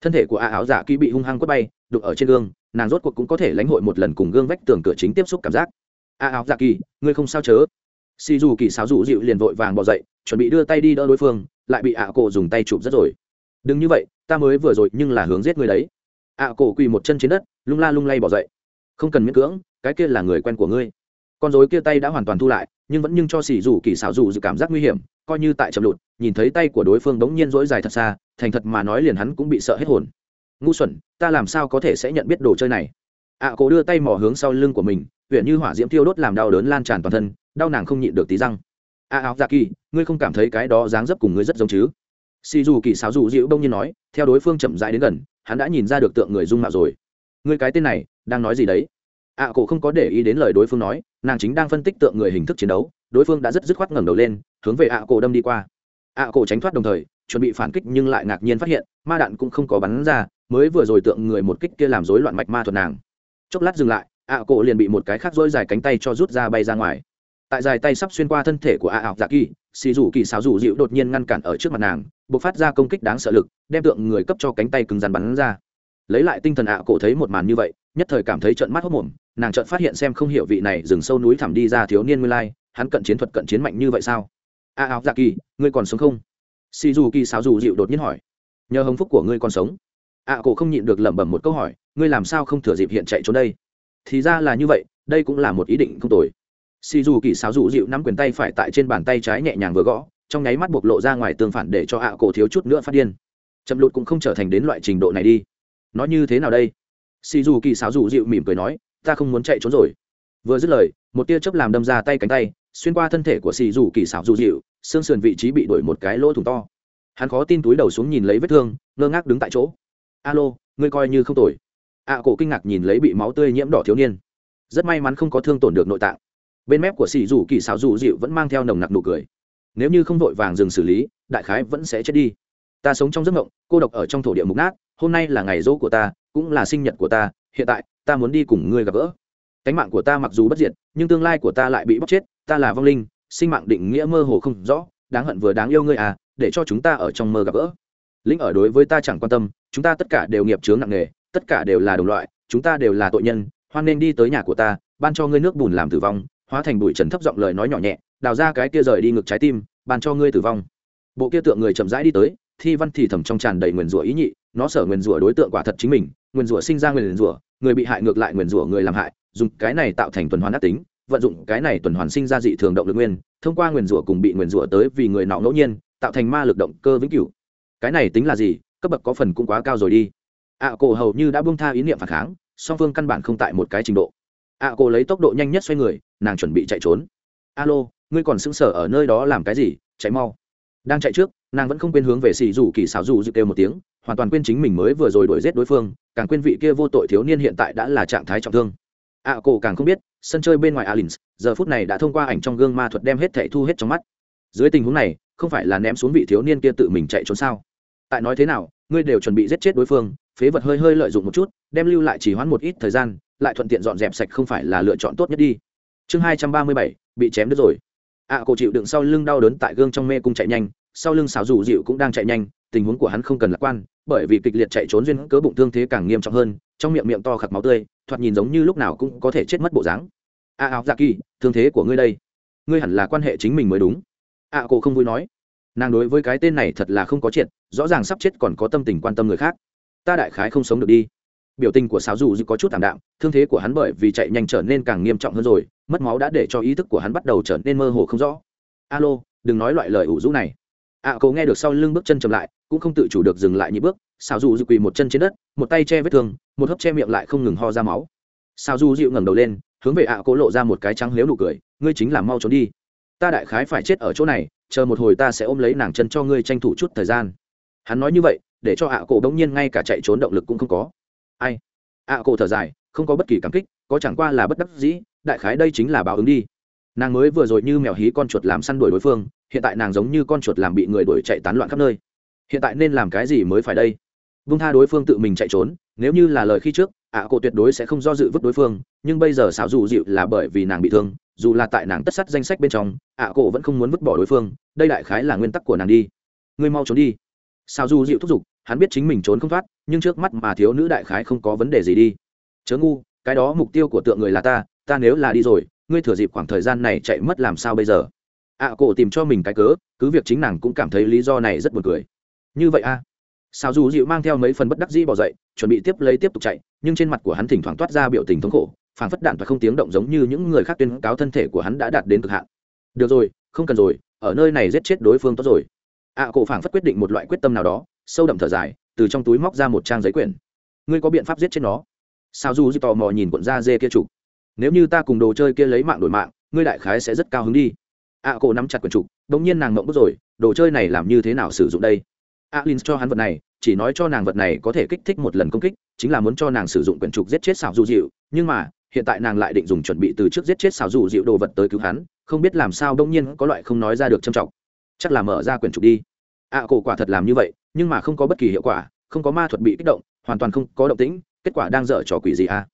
Thân thể của a áo dạ kỳ bị hung hăng quất bay đục ở trên gương, nàng rốt cuộc cũng có thể lãnh hội một lần cùng gương vách tường cửa chính tiếp xúc cảm giác. A áo dạ kỳ ngươi không sao chớ? Si dù kỳ sáo dù dịu liền vội vàng bỏ dậy, chuẩn bị đưa tay đi đỡ đối phương, lại bị ạ cổ dùng tay chụp rất rồi. Đừng như vậy, ta mới vừa rồi nhưng là hướng giết người đấy. Ạ cổ quỳ một chân trên đất, lung la lung lay bỏ dậy. Không cần miễn cưỡng, cái kia là người quen của ngươi. Con dối kia tay đã hoàn toàn thu lại nhưng vẫn nhưng cho xỉ dù kỳ xảo dù dự cảm giác nguy hiểm, coi như tại chậm lụt, nhìn thấy tay của đối phương đống nhiên rỗi dài thật xa, thành thật mà nói liền hắn cũng bị sợ hết hồn. Ngu xuẩn, ta làm sao có thể sẽ nhận biết đồ chơi này? Ạ cổ đưa tay mò hướng sau lưng của mình huyện như hỏa diễm tiêu đốt làm đau đớn lan tràn toàn thân, đau nàng không nhịn được tí răng. A, áo dạ kỳ, ngươi không cảm thấy cái đó dáng dấp cùng ngươi rất giống chứ? Xì dù kỳ xáo dù dịu đông nhiên nói, theo đối phương chậm rãi đến gần, hắn đã nhìn ra được tượng người dung mạo rồi. Ngươi cái tên này, đang nói gì đấy? Ạ cổ không có để ý đến lời đối phương nói, nàng chính đang phân tích tượng người hình thức chiến đấu, đối phương đã rất dứt khoát ngẩng đầu lên, hướng về ạ cổ đâm đi qua. ạ cổ tránh thoát đồng thời, chuẩn bị phản kích nhưng lại ngạc nhiên phát hiện, ma đạn cũng không có bắn ra, mới vừa rồi tượng người một kích kia làm rối loạn mạch ma thuật nàng. Chốc lát dừng lại, ạ cổ liền bị một cái khác dối dài cánh tay cho rút ra bay ra ngoài. Tại dài tay sắp xuyên qua thân thể của ạ ảo dạ kỳ, xì rủ kỳ xáo rủ dịu đột nhiên ngăn cản ở trước mặt nàng b ộ c phát ra công kích đáng sợ lực, đem tượng người cấp cho cánh tay cứng rắn bắn ra. Lấy lại tinh thần ạ cổ thấy một màn như vậy nhất thời cảm thấy trận mắt hốc mồm, nàng trận phát hiện xem không hiểu vị này dừng sâu núi thẳm đi ra thiếu niên nguyên lai, hắn cận chiến thuật cận chiến mạnh như vậy sao? A, áo dạ kỳ, ngươi còn sống không? Xì dù kỳ xáo dù dịu đột nhiên hỏi. Nhờ hồng phúc của ngươi còn sống. Ạ cổ không nhịn được lẩm bẩm một câu hỏi, ngươi làm sao không thừa dịp hiện chạy trốn đây? Thì ra là như vậy, đây cũng là một ý định không tồi. Xì dù kỳ xáo dù dịu nắm quyền tay phải tại trên bàn tay trái nhẹ nhàng vừa gõ, trong nháy mắt bộc lộ ra ngoài tương phản để cho ạ cổ thiếu chút nữa phát điên. Chậm lụt cũng không trở thành đến loại trình độ này đi. Nói như thế nào đây? Xì dù kỳ xáo dù dịu mỉm cười nói, ta không muốn chạy trốn rồi. Vừa dứt lời, một tia chớp làm đâm ra tay cánh tay, xuyên qua thân thể của xì dù kỳ xảo dù dịu, xương sườn vị trí bị đổi một cái lỗ thủng to. Hắn khó tin túi đầu xuống nhìn lấy vết thương, ngơ ngác đứng tại chỗ. Alo, ngươi coi như không tồi. Ạ cổ kinh ngạc nhìn lấy bị máu tươi nhiễm đỏ thiếu niên. Rất may mắn không có thương tổn được nội tạng. Bên mép của xì dù kỳ xảo dù dịu vẫn mang theo nồng nặc nụ cười. Nếu như không vội vàng dừng xử lý, đại khái vẫn sẽ chết đi. Ta sống trong giấc mộng, cô độc ở trong thổ địa mục nát, hôm nay là ngày dỗ của ta cũng là sinh nhật của ta, hiện tại, ta muốn đi cùng ngươi gặp gỡ. Cánh mạng của ta mặc dù bất diệt, nhưng tương lai của ta lại bị bóc chết, ta là vong linh, sinh mạng định nghĩa mơ hồ không rõ, đáng hận vừa đáng yêu ngươi à để cho chúng ta ở trong mơ gặp gỡ. Linh ở đối với ta chẳng quan tâm, chúng ta tất cả đều nghiệp chướng nặng nề, tất cả đều là đồng loại, chúng ta đều là tội nhân, hoan nên đi tới nhà của ta, ban cho ngươi nước bùn làm tử vong, hóa thành bụi trần thấp giọng lời nói nhỏ nhẹ, đào ra cái kia rời đi ngực trái tim, ban cho ngươi tử vong. Bộ kia tượng người chậm rãi đi tới, thi văn thì thầm trong tràn đầy nguyền rủa ý nhị, nó sở nguyền rủa đối tượng quả thật chính mình nguyền rủa sinh ra nguyền rủa người bị hại ngược lại nguyền rủa người làm hại dùng cái này tạo thành tuần hoàn ác tính vận dụng cái này tuần hoàn sinh ra dị thường động lực nguyên thông qua nguyền rủa cùng bị nguyền rủa tới vì người nọ ngẫu nhiên tạo thành ma lực động cơ vĩnh cửu. Cái này tính là gì? Cấp bậc có phần cũng quá cao rồi đi. Ạ à, cổ hầu như đã buông tha ý niệm phản kháng song phương căn bản không tại một cái trình độ. Ạ à, cổ lấy tốc độ nhanh nhất xoay người nàng chuẩn bị chạy trốn. Alo ngươi còn sững sờ ở nơi đó làm cái gì? Chạy mau đang chạy trước nàng vẫn không quên hướng về xì rủ kỳ xảo rủ dự kêu một tiếng hoàn toàn quên chính mình mới vừa rồi đuổi giết đối phương càng quên vị kia vô tội thiếu niên hiện tại đã là trạng thái trọng thương. Ạ à, cổ càng không biết sân chơi bên ngoài alins giờ phút này đã thông qua ảnh trong gương ma thuật đem hết thẻ thu hết trong mắt. Dưới tình huống này không phải là ném xuống vị thiếu niên kia tự mình chạy trốn sao? Tại nói thế nào ngươi đều chuẩn bị giết chết đối phương phế vật hơi hơi lợi dụng một chút đem lưu lại chỉ hoãn một ít thời gian lại thuận tiện dọn dẹp sạch không phải là lựa chọn tốt nhất đi. Chương hai trăm ba mươi bảy bị chém đứt rồi ạ à, cổ chịu đựng sau lưng đau đớn tại gương trong mê cung chạy nhanh sau lưng xào rủ dịu cũng đang chạy nhanh tình huống của hắn không cần lạc quan bởi vì kịch liệt chạy trốn duyên cớ bụng thương thế càng nghiêm trọng hơn trong miệng miệng to khặc máu tươi thoạt nhìn giống như lúc nào cũng có thể chết mất bộ dáng. A áo dạ kỳ thương thế của ngươi đây ngươi hẳn là quan hệ chính mình mới đúng. a à, cổ không vui nói. Nàng đối với cái tên này thật là không có triệt rõ ràng sắp chết còn có tâm tình quan tâm người khác. Ta đại khái không sống được đi biểu tình của sáo dù có chút thảm đạm thương thế của hắn bởi vì chạy nhanh trở nên càng nghiêm trọng hơn rồi mất máu đã để cho ý thức của hắn bắt đầu trở nên mơ hồ không rõ. Alo đừng nói loại lời ủ rũ này. Ạ à, cậu nghe được sau lưng bước chân chậm lại cũng không tự chủ được dừng lại nhị bước. Xào dù dịu quỳ một chân trên đất một tay che vết thương một hớp che miệng lại không ngừng ho ra máu. Xào dù dịu ngẩng đầu lên hướng về ạ à, cố lộ ra một cái trắng lếu nụ cười. Ngươi chính là mau trốn đi. Ta đại khái phải chết ở chỗ này chờ một hồi ta sẽ ôm lấy nàng chân cho ngươi tranh thủ chút thời gian. Hắn nói như vậy để cho ạ à cổ đống nhiên ngay cả chạy trốn động lực cũng không có ai? Ạ cổ thở dài không có bất kỳ cảm kích có chẳng qua là bất đắc dĩ đại khái đây chính là báo ứng đi. Nàng mới vừa rồi như mèo hí con chuột làm săn đuổi đối phương hiện tại nàng giống như con chuột làm bị người đuổi chạy tán loạn khắp nơi. Hiện tại nên làm cái gì mới phải đây? Vung tha đối phương tự mình chạy trốn nếu như là lời khi trước ạ à, cổ tuyệt đối sẽ không do dự vứt đối phương nhưng bây giờ xảo dù dịu là bởi vì nàng bị thương dù là tại nàng tất sắt danh sách bên trong ạ à, cổ vẫn không muốn vứt bỏ đối phương đây đại khái là nguyên tắc của nàng đi. Ngươi mau trốn đi. Xảo dù dịu thúc giục hắn biết chính mình trốn không thoát nhưng trước mắt mà thiếu nữ đại khái không có vấn đề gì đi. Chớ ngu cái đó mục tiêu của tượng người là ta ta nếu là đi rồi ngươi thừa dịp khoảng thời gian này chạy mất làm sao bây giờ? Ạ à, cổ tìm cho mình cái cớ cứ việc chính nàng cũng cảm thấy lý do này rất buồn cười. Như vậy a à? sao dù dịu mang theo mấy phần bất đắc dĩ bỏ dậy chuẩn bị tiếp lấy tiếp tục chạy nhưng trên mặt của hắn thỉnh thoảng toát ra biểu tình thống khổ phảng phất đạn và không tiếng động giống như những người khác tuyên cáo thân thể của hắn đã đạt đến cực hạn. Được rồi không cần rồi ở nơi này giết chết đối phương tốt rồi. Ạ à, cổ phảng phất quyết định một loại quyết tâm nào đó sâu đậm thở dài từ trong túi móc ra một trang giấy quyển. Ngươi có biện pháp giết chết nó? Sao du di tò mò nhìn cuộn da dê kia chủ. Nếu như ta cùng đồ chơi kia lấy mạng đổi mạng ngươi đại khái sẽ rất cao hứng đi. Ạ à, cổ nắm chặt quyển trục bỗng nhiên nàng mộng bức rồi đồ chơi này làm như thế nào sử dụng đây? Alin cho hắn vật này chỉ nói cho nàng vật này có thể kích thích một lần công kích chính là muốn cho nàng sử dụng quyển trục giết chết xảo du dịu nhưng mà hiện tại nàng lại định dùng chuẩn bị từ trước giết chết xảo du dịu đồ vật tới cứu hắn không biết làm sao đông nhiên có loại không nói ra được trầm trọng. Chắc là mở ra quyển trục đi. Ạ à, cổ quả thật làm như vậy nhưng mà không có bất kỳ hiệu quả không có ma thuật bị kích động hoàn toàn không có động tĩnh kết quả đang dở trò quỷ gì à?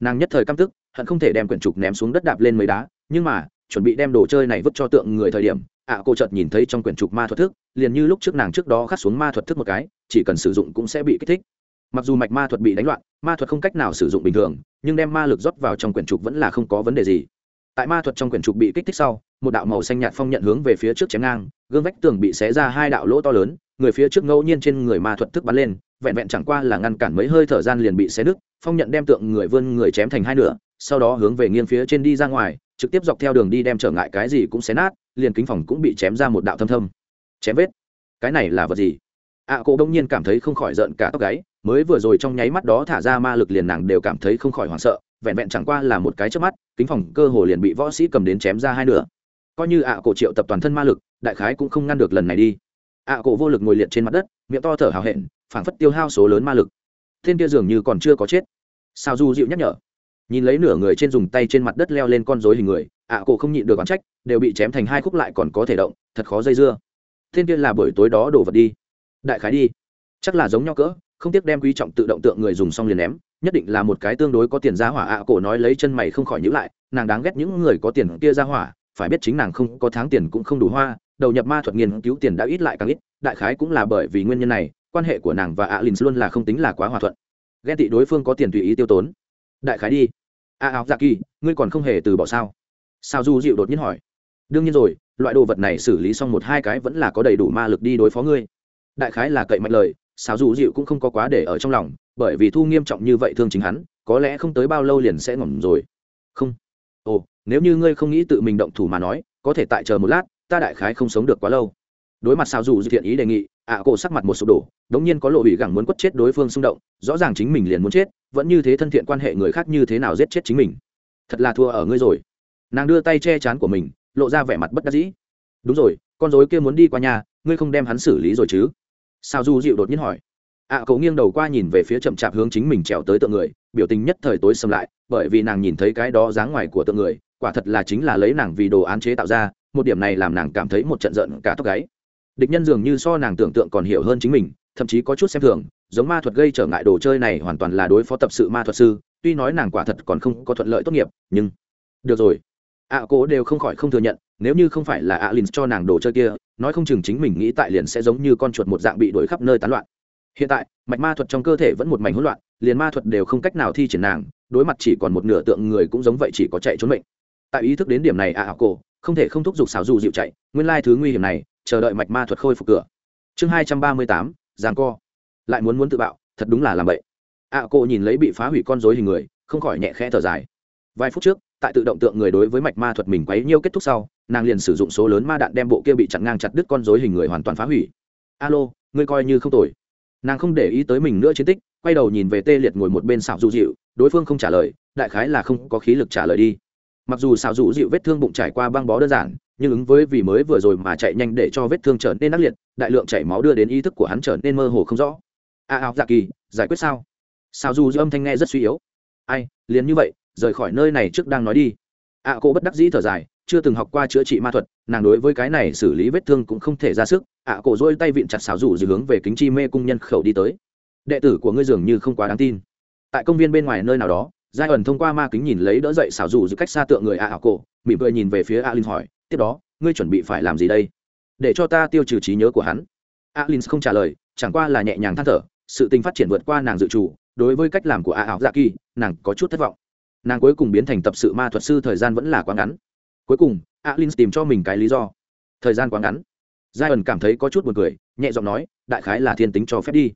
Nàng nhất thời căm tức hận không thể đem quyển trục ném xuống đất đạp lên mấy đá nhưng mà chuẩn bị đem đồ chơi này vứt cho tượng người thời điểm ạ à, cô chợt nhìn thấy trong quyển trục ma thuật thức liền như lúc trước nàng trước đó khắc xuống ma thuật thức một cái chỉ cần sử dụng cũng sẽ bị kích thích. Mặc dù mạch ma thuật bị đánh loạn ma thuật không cách nào sử dụng bình thường nhưng đem ma lực rót vào trong quyển trục vẫn là không có vấn đề gì. Tại ma thuật trong quyển trục bị kích thích sau một đạo màu xanh nhạt phong nhận hướng về phía trước chém ngang gương vách tường bị xé ra hai đạo lỗ to lớn người phía trước ngẫu nhiên trên người ma thuật thức bắn lên vẹn vẹn chẳng qua là ngăn cản mấy hơi thở gian liền bị xé nứt phong nhận đem tượng người vươn người chém thành hai nửa sau đó hướng về nghiêng phía trên đi ra ngoài trực tiếp dọc theo đường đi đem trở ngại cái gì cũng xé nát liền kính phòng cũng bị chém ra một đạo thâm thâm. Chém vết. Cái này là vật gì? Ạ à, cô đông nhiên cảm thấy không khỏi giận cả tóc gáy mới vừa rồi trong nháy mắt đó thả ra ma lực liền nàng đều cảm thấy không khỏi hoảng sợ vẹn vẹn chẳng qua là một cái trước mắt kính phòng cơ hồ liền bị võ sĩ cầm đến chém ra hai nửa coi như ạ à, cổ triệu tập toàn thân ma lực đại khái cũng không ngăn được lần này đi. ạ à, cổ vô lực ngồi liệt trên mặt đất miệng to thở hào hẹn phảng phất tiêu hao số lớn ma lực. Thiên kia dường như còn chưa có chết. Sao du dịu nhắc nhở. Nhìn lấy nửa người trên dùng tay trên mặt đất leo lên con rối hình người ạ cổ không nhịn được oán trách đều bị chém thành hai khúc lại còn có thể động thật khó dây dưa. Thiên kia là buổi tối đó đổ vật đi. Đại khái đi. Chắc là giống nhau cỡ không tiếc đem quý trọng tự động tượng người dùng xong liền ném nhất định là một cái tương đối có tiền giá hỏa ạ cổ nói lấy chân mày không khỏi nhữ lại nàng đáng ghét những người có tiền kia ra hỏa phải biết chính nàng không có tháng tiền cũng không đủ hoa, đầu nhập ma thuật nghiên cứu tiền đã ít lại càng ít, đại khái cũng là bởi vì nguyên nhân này, quan hệ của nàng và alin luôn là không tính là quá hòa thuận. Ghen tị đối phương có tiền tùy ý tiêu tốn. Đại khái đi. A áo dạ kỳ, ngươi còn không hề từ bỏ sao? Sao du dịu đột nhiên hỏi. Đương nhiên rồi, loại đồ vật này xử lý xong một hai cái vẫn là có đầy đủ ma lực đi đối phó ngươi. Đại khái là cậy mạnh lời, sao du dịu cũng không có quá để ở trong lòng, bởi vì thu nghiêm trọng như vậy thương chính hắn, có lẽ không tới bao lâu liền sẽ ngỏm rồi. Không ồ nếu như ngươi không nghĩ tự mình động thủ mà nói có thể tại chờ một lát ta đại khái không sống được quá lâu. Đối mặt sao dù dự thiện ý đề nghị ạ à, cổ sắc mặt một sụp đổ đống nhiên có lộ bị gẳng muốn quất chết đối phương xung động rõ ràng chính mình liền muốn chết vẫn như thế thân thiện quan hệ người khác như thế nào giết chết chính mình. Thật là thua ở ngươi rồi. Nàng đưa tay che chán của mình lộ ra vẻ mặt bất đắc dĩ. Đúng rồi con dối kia muốn đi qua nhà ngươi không đem hắn xử lý rồi chứ? Sao du dịu đột nhiên hỏi ạ à, cậu nghiêng đầu qua nhìn về phía chậm chạp hướng chính mình trèo tới tượng người biểu tình nhất thời tối xâm lại bởi vì nàng nhìn thấy cái đó dáng ngoài của tượng người quả thật là chính là lấy nàng vì đồ án chế tạo ra một điểm này làm nàng cảm thấy một trận giận cả tóc gáy. Địch nhân dường như so nàng tưởng tượng còn hiểu hơn chính mình thậm chí có chút xem thường giống ma thuật gây trở ngại đồ chơi này hoàn toàn là đối phó tập sự ma thuật sư tuy nói nàng quả thật còn không có thuận lợi tốt nghiệp nhưng được rồi. ạ à, cố đều không khỏi không thừa nhận nếu như không phải là ạ à lin cho nàng đồ chơi kia nói không chừng chính mình nghĩ tại liền sẽ giống như con chuột một dạng bị đuổi khắp nơi tán loạn hiện tại mạch ma thuật trong cơ thể vẫn một mảnh hỗn loạn liền ma thuật đều không cách nào thi triển nàng đối mặt chỉ còn một nửa tượng người cũng giống vậy chỉ có chạy trốn mệnh. Tại ý thức đến điểm này à hảo cổ không thể không thúc giục xào dù dịu chạy nguyên lai thứ nguy hiểm này chờ đợi mạch ma thuật khôi phục cửa. Chương hai trăm ba mươi tám giang co. Lại muốn muốn tự bạo thật đúng là làm vậy ạ à, cô nhìn lấy bị phá hủy con dối hình người không khỏi nhẹ khẽ thở dài. Vài phút trước tại tự động tượng người đối với mạch ma thuật mình quấy nhiêu kết thúc sau nàng liền sử dụng số lớn ma đạn đem bộ kia bị chặn ngang chặt đứt con dối hình người hoàn toàn phá hủy. Alo ngươi coi như không tồi nàng không để ý tới mình nữa chiến tích quay đầu nhìn về tê liệt ngồi một bên xảo du dịu đối phương không trả lời đại khái là không có khí lực trả lời đi. Mặc dù xảo du dịu vết thương bụng trải qua băng bó đơn giản nhưng ứng với vì mới vừa rồi mà chạy nhanh để cho vết thương trở nên ác liệt đại lượng chảy máu đưa đến ý thức của hắn trở nên mơ hồ không rõ. A áo dạ kỳ giải quyết sao? Sao dù âm thanh nghe rất suy yếu. Ai liền như vậy rời khỏi nơi này trước đang nói đi. A à, cô bất đắc dĩ thở dài chưa từng học qua chữa trị ma thuật nàng đối với cái này xử lý vết thương cũng không thể ra sức ạ à, cổ dôi tay vịn chặt xào rủ dì hướng về kính chi mê cung nhân khẩu đi tới. Đệ tử của ngươi dường như không quá đáng tin. Tại công viên bên ngoài nơi nào đó giai ẩn thông qua ma kính nhìn lấy đỡ dậy xảo rủ giữ cách xa tượng người ạ à, cổ mỉm cười nhìn về phía a linh hỏi tiếp đó ngươi chuẩn bị phải làm gì đây? Để cho ta tiêu trừ trí nhớ của hắn. Alin không trả lời chẳng qua là nhẹ nhàng than thở sự tình phát triển vượt qua nàng dự trù đối với cách làm của ạ ảo dạ kỳ nàng có chút thất vọng. Nàng cuối cùng biến thành tập sự ma thuật sư thời gian vẫn là quá ngắn cuối cùng alin tìm cho mình cái lý do. Thời gian quá ngắn. Giai ẩn cảm thấy có chút buồn cười, nhẹ giọng nói, đại khái là thiên tính cho phép đi.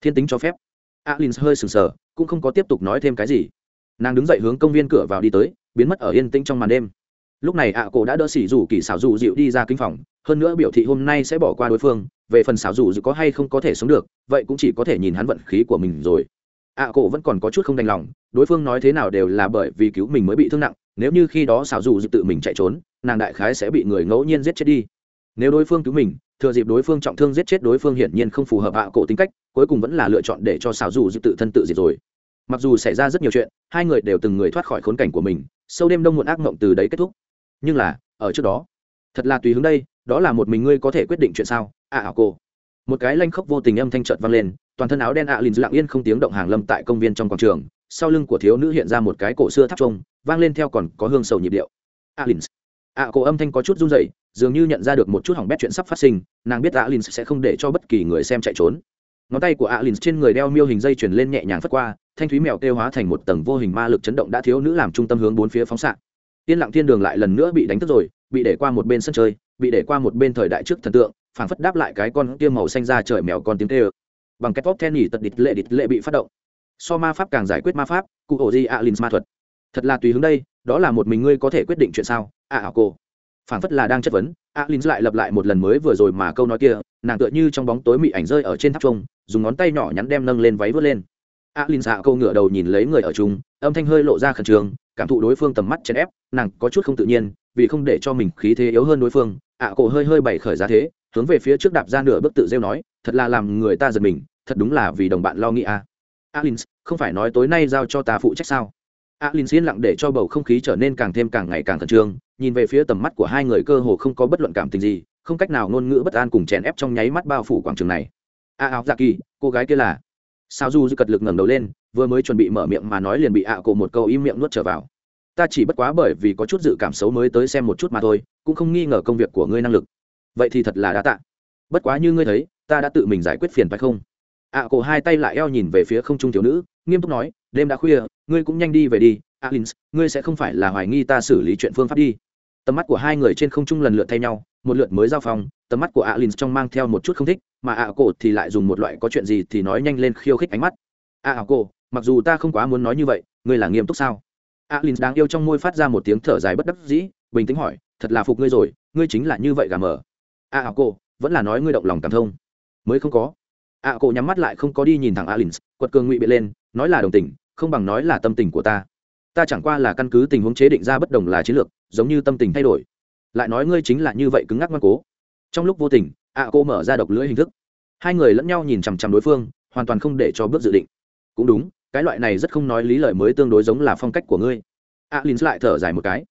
Thiên tính cho phép. Alin hơi sừng sờ, cũng không có tiếp tục nói thêm cái gì. Nàng đứng dậy hướng công viên cửa vào đi tới, biến mất ở yên tĩnh trong màn đêm. Lúc này ạ cổ đã đỡ xỉ dù kỳ xảo dù dịu đi ra kinh phòng, hơn nữa biểu thị hôm nay sẽ bỏ qua đối phương, về phần xảo dù dịu có hay không có thể sống được, vậy cũng chỉ có thể nhìn hắn vận khí của mình rồi. ạ cổ vẫn còn có chút không đành lòng, đối phương nói thế nào đều là bởi vì cứu mình mới bị thương nặng nếu như khi đó xảo dù dịu tự mình chạy trốn, nàng đại khái sẽ bị người ngẫu nhiên giết chết đi. Nếu đối phương cứu mình, thừa dịp đối phương trọng thương giết chết đối phương hiển nhiên không phù hợp ạ cổ tính cách, cuối cùng vẫn là lựa chọn để cho xảo dù dịu tự thân tự diệt rồi. Mặc dù xảy ra rất nhiều chuyện, hai người đều từng người thoát khỏi khốn cảnh của mình, sâu đêm đông muộn ác mộng từ đấy kết thúc. Nhưng là, ở trước đó, thật là tùy hướng đây, đó là một mình ngươi có thể quyết định chuyện sao à ảo cô một cái lanh khóc vô tình âm thanh trợt vang lên, toàn thân áo đen ạ à lìn lặng yên không tiếng động hàng lâm tại công viên trong quảng trường sau lưng của thiếu nữ hiện ra một cái cổ xưa tháp trông vang lên theo còn có hương sầu nhịp điệu. Alin ạ à, cổ âm thanh có chút run rẩy dường như nhận ra được một chút hỏng bét chuyện sắp phát sinh nàng biết alin sẽ không để cho bất kỳ người xem chạy trốn. Ngón tay của alin trên người đeo miêu hình dây chuyển lên nhẹ nhàng phất qua thanh thúy mèo kêu hóa thành một tầng vô hình ma lực chấn động đã thiếu nữ làm trung tâm hướng bốn phía phóng xạ. Yên lặng thiên đường lại lần nữa bị đánh thức rồi bị để qua một bên sân chơi bị để qua một bên thời đại trước thần tượng phảng phất đáp lại cái con kia màu xanh ra trời mèo con tiếng tê ơ bằng cách top ten nhỉ tật địch lệ địch lệ bị phát động so ma pháp càng giải quyết ma pháp, cụ ổ di alin ma thuật. Thật là tùy hướng đây, đó là một mình ngươi có thể quyết định chuyện sao? À ảo cô phảng phất là đang chất vấn alin lại lặp lại một lần mới vừa rồi mà câu nói kia, nàng tựa như trong bóng tối mị ảnh rơi ở trên tháp trông, dùng ngón tay nhỏ nhắn đem nâng lên váy vớt lên. Alin xạ câu ngửa đầu nhìn lấy người ở chung, âm thanh hơi lộ ra khẩn trương, cảm thụ đối phương tầm mắt chèn ép, nàng có chút không tự nhiên, vì không để cho mình khí thế yếu hơn đối phương, ạ cổ hơi hơi bày khởi ra thế, hướng về phía trước đạp ra nửa bước tự rêu nói, thật là làm người ta giật mình, thật đúng là vì đồng bạn lo nghĩ à alins, không phải nói tối nay giao cho ta phụ trách sao? Alins yên lặng để cho bầu không khí trở nên càng thêm càng ngày càng khẩn trương, nhìn về phía tầm mắt của hai người cơ hồ không có bất luận cảm tình gì, không cách nào ngôn ngữ bất an cùng chèn ép trong nháy mắt bao phủ quảng trường này. A áo dạ kỳ, cô gái kia là? Sao du cật lực ngẩng đầu lên, vừa mới chuẩn bị mở miệng mà nói liền bị ạ cổ một câu im miệng nuốt trở vào. Ta chỉ bất quá bởi vì có chút dự cảm xấu mới tới xem một chút mà thôi, cũng không nghi ngờ công việc của ngươi năng lực. Vậy thì thật là đã tạ. Bất quá như ngươi thấy, ta đã tự mình giải quyết phiền phải không? Ạ cổ hai tay lại eo nhìn về phía không trung thiếu nữ, nghiêm túc nói, đêm đã khuya, ngươi cũng nhanh đi về đi alin ngươi sẽ không phải là hoài nghi ta xử lý chuyện phương pháp đi. Tầm mắt của hai người trên không trung lần lượt thay nhau, một lượt mới giao phòng, tầm mắt của alin trong mang theo một chút không thích, mà ạ cổ thì lại dùng một loại có chuyện gì thì nói nhanh lên khiêu khích ánh mắt. Ạ cổ, mặc dù ta không quá muốn nói như vậy, ngươi là nghiêm túc sao? alin đáng yêu trong môi phát ra một tiếng thở dài bất đắc dĩ, bình tĩnh hỏi, thật là phục ngươi rồi, ngươi chính là như vậy gà mờ. Ạ cổ, vẫn là nói ngươi động lòng cảm thông. Mới không có ạ cổ nhắm mắt lại không có đi nhìn thẳng alin quật cường ngụy biện lên, nói là đồng tình, không bằng nói là tâm tình của ta. Ta chẳng qua là căn cứ tình huống chế định ra bất đồng là chiến lược, giống như tâm tình thay đổi. Lại nói ngươi chính là như vậy cứng ngắc ngoan cố. Trong lúc vô tình, ạ cô mở ra độc lưỡi hình thức. Hai người lẫn nhau nhìn chằm chằm đối phương, hoàn toàn không để cho bước dự định. Cũng đúng, cái loại này rất không nói lý lời mới tương đối giống là phong cách của ngươi. A l i n h lại thở dài một cái.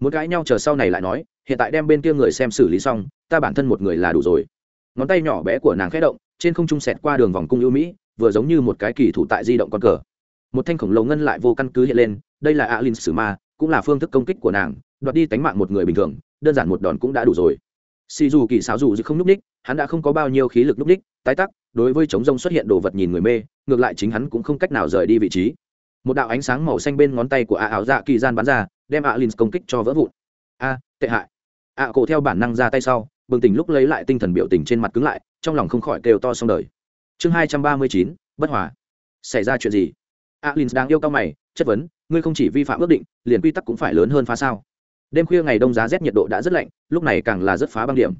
Muốn cãi nhau chờ sau này lại nói, hiện tại đem bên kia người xem xử lý xong, ta bản thân một người là đủ rồi. Ngón tay nhỏ bé của nàng khẽ động trên không trung sẹt qua đường vòng cung ưu mỹ, vừa giống như một cái kỳ thủ tại di động con cờ. Một thanh khổng lồ ngân lại vô căn cứ hiện lên, đây là a sử ma, cũng là phương thức công kích của nàng, đoạt đi tánh mạng một người bình thường, đơn giản một đòn cũng đã đủ rồi. Xì dù kỳ xáo dù không n ú c ních hắn đã không có bao nhiêu khí lực n ú c ních tái tắc, đối với chống rông xuất hiện đồ vật nhìn người mê, ngược lại chính hắn cũng không cách nào rời đi vị trí. Một đạo ánh sáng màu xanh bên ngón tay của a áo dạ kỳ gian bắn ra, đem a l i n công kích cho vỡ vụn. A, tệ hại. A cổ theo bản năng ra tay sau, bừng tỉnh lúc lấy lại tinh thần biểu tình trên mặt cứng lại trong lòng không khỏi kêu to xong đời. Chương hai trăm ba mươi chín bất hòa. Xảy ra chuyện gì? A l đang yêu cao mày chất vấn ngươi không chỉ vi phạm ước định liền quy tắc cũng phải lớn hơn phá sao? Đêm khuya ngày đông giá rét nhiệt độ đã rất lạnh lúc này càng là rất phá băng điểm.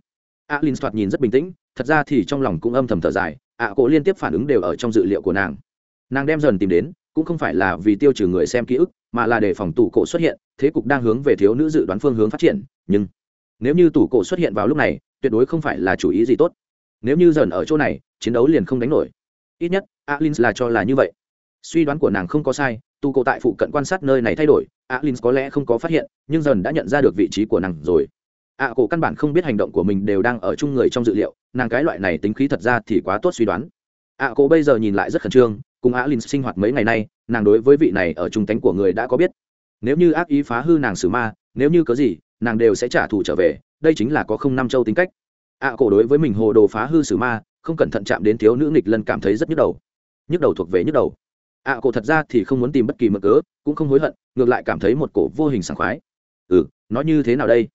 Alin thoạt nhìn rất bình tĩnh thật ra thì trong lòng cũng âm thầm thở dài ạ à, cổ liên tiếp phản ứng đều ở trong dự liệu của nàng. Nàng đem dần tìm đến cũng không phải là vì tiêu trừ người xem ký ức mà là để phòng tủ cổ xuất hiện thế cục đang hướng về thiếu nữ dự đoán phương hướng phát triển nhưng nếu như tủ cổ xuất hiện vào lúc này tuyệt đối không phải là chủ ý gì tốt nếu như dần ở chỗ này, chiến đấu liền không đánh nổi. Ít nhất alin là cho là như vậy. Suy đoán của nàng không có sai, tu cổ tại phụ cận quan sát nơi này thay đổi alin có lẽ không có phát hiện, nhưng dần đã nhận ra được vị trí của nàng rồi. Ạ cổ căn bản không biết hành động của mình đều đang ở chung người trong dự liệu, nàng cái loại này tính khí thật ra thì quá tốt suy đoán. Ạ cổ bây giờ nhìn lại rất khẩn trương, cùng alin sinh hoạt mấy ngày nay, nàng đối với vị này ở trung tánh của người đã có biết. Nếu như ác ý phá hư nàng xử ma, nếu như có gì, nàng đều sẽ trả thù trở về, đây chính là có không năm châu tính cách ạ cổ đối với mình hồ đồ phá hư xử ma không cẩn thận chạm đến thiếu nữ nghịch lân cảm thấy rất nhức đầu. Nhức đầu thuộc về nhức đầu. ạ cổ thật ra thì không muốn tìm bất kỳ mực cớ cũng không hối hận ngược lại cảm thấy một cổ vô hình sảng khoái. Ừ nói như thế nào đây?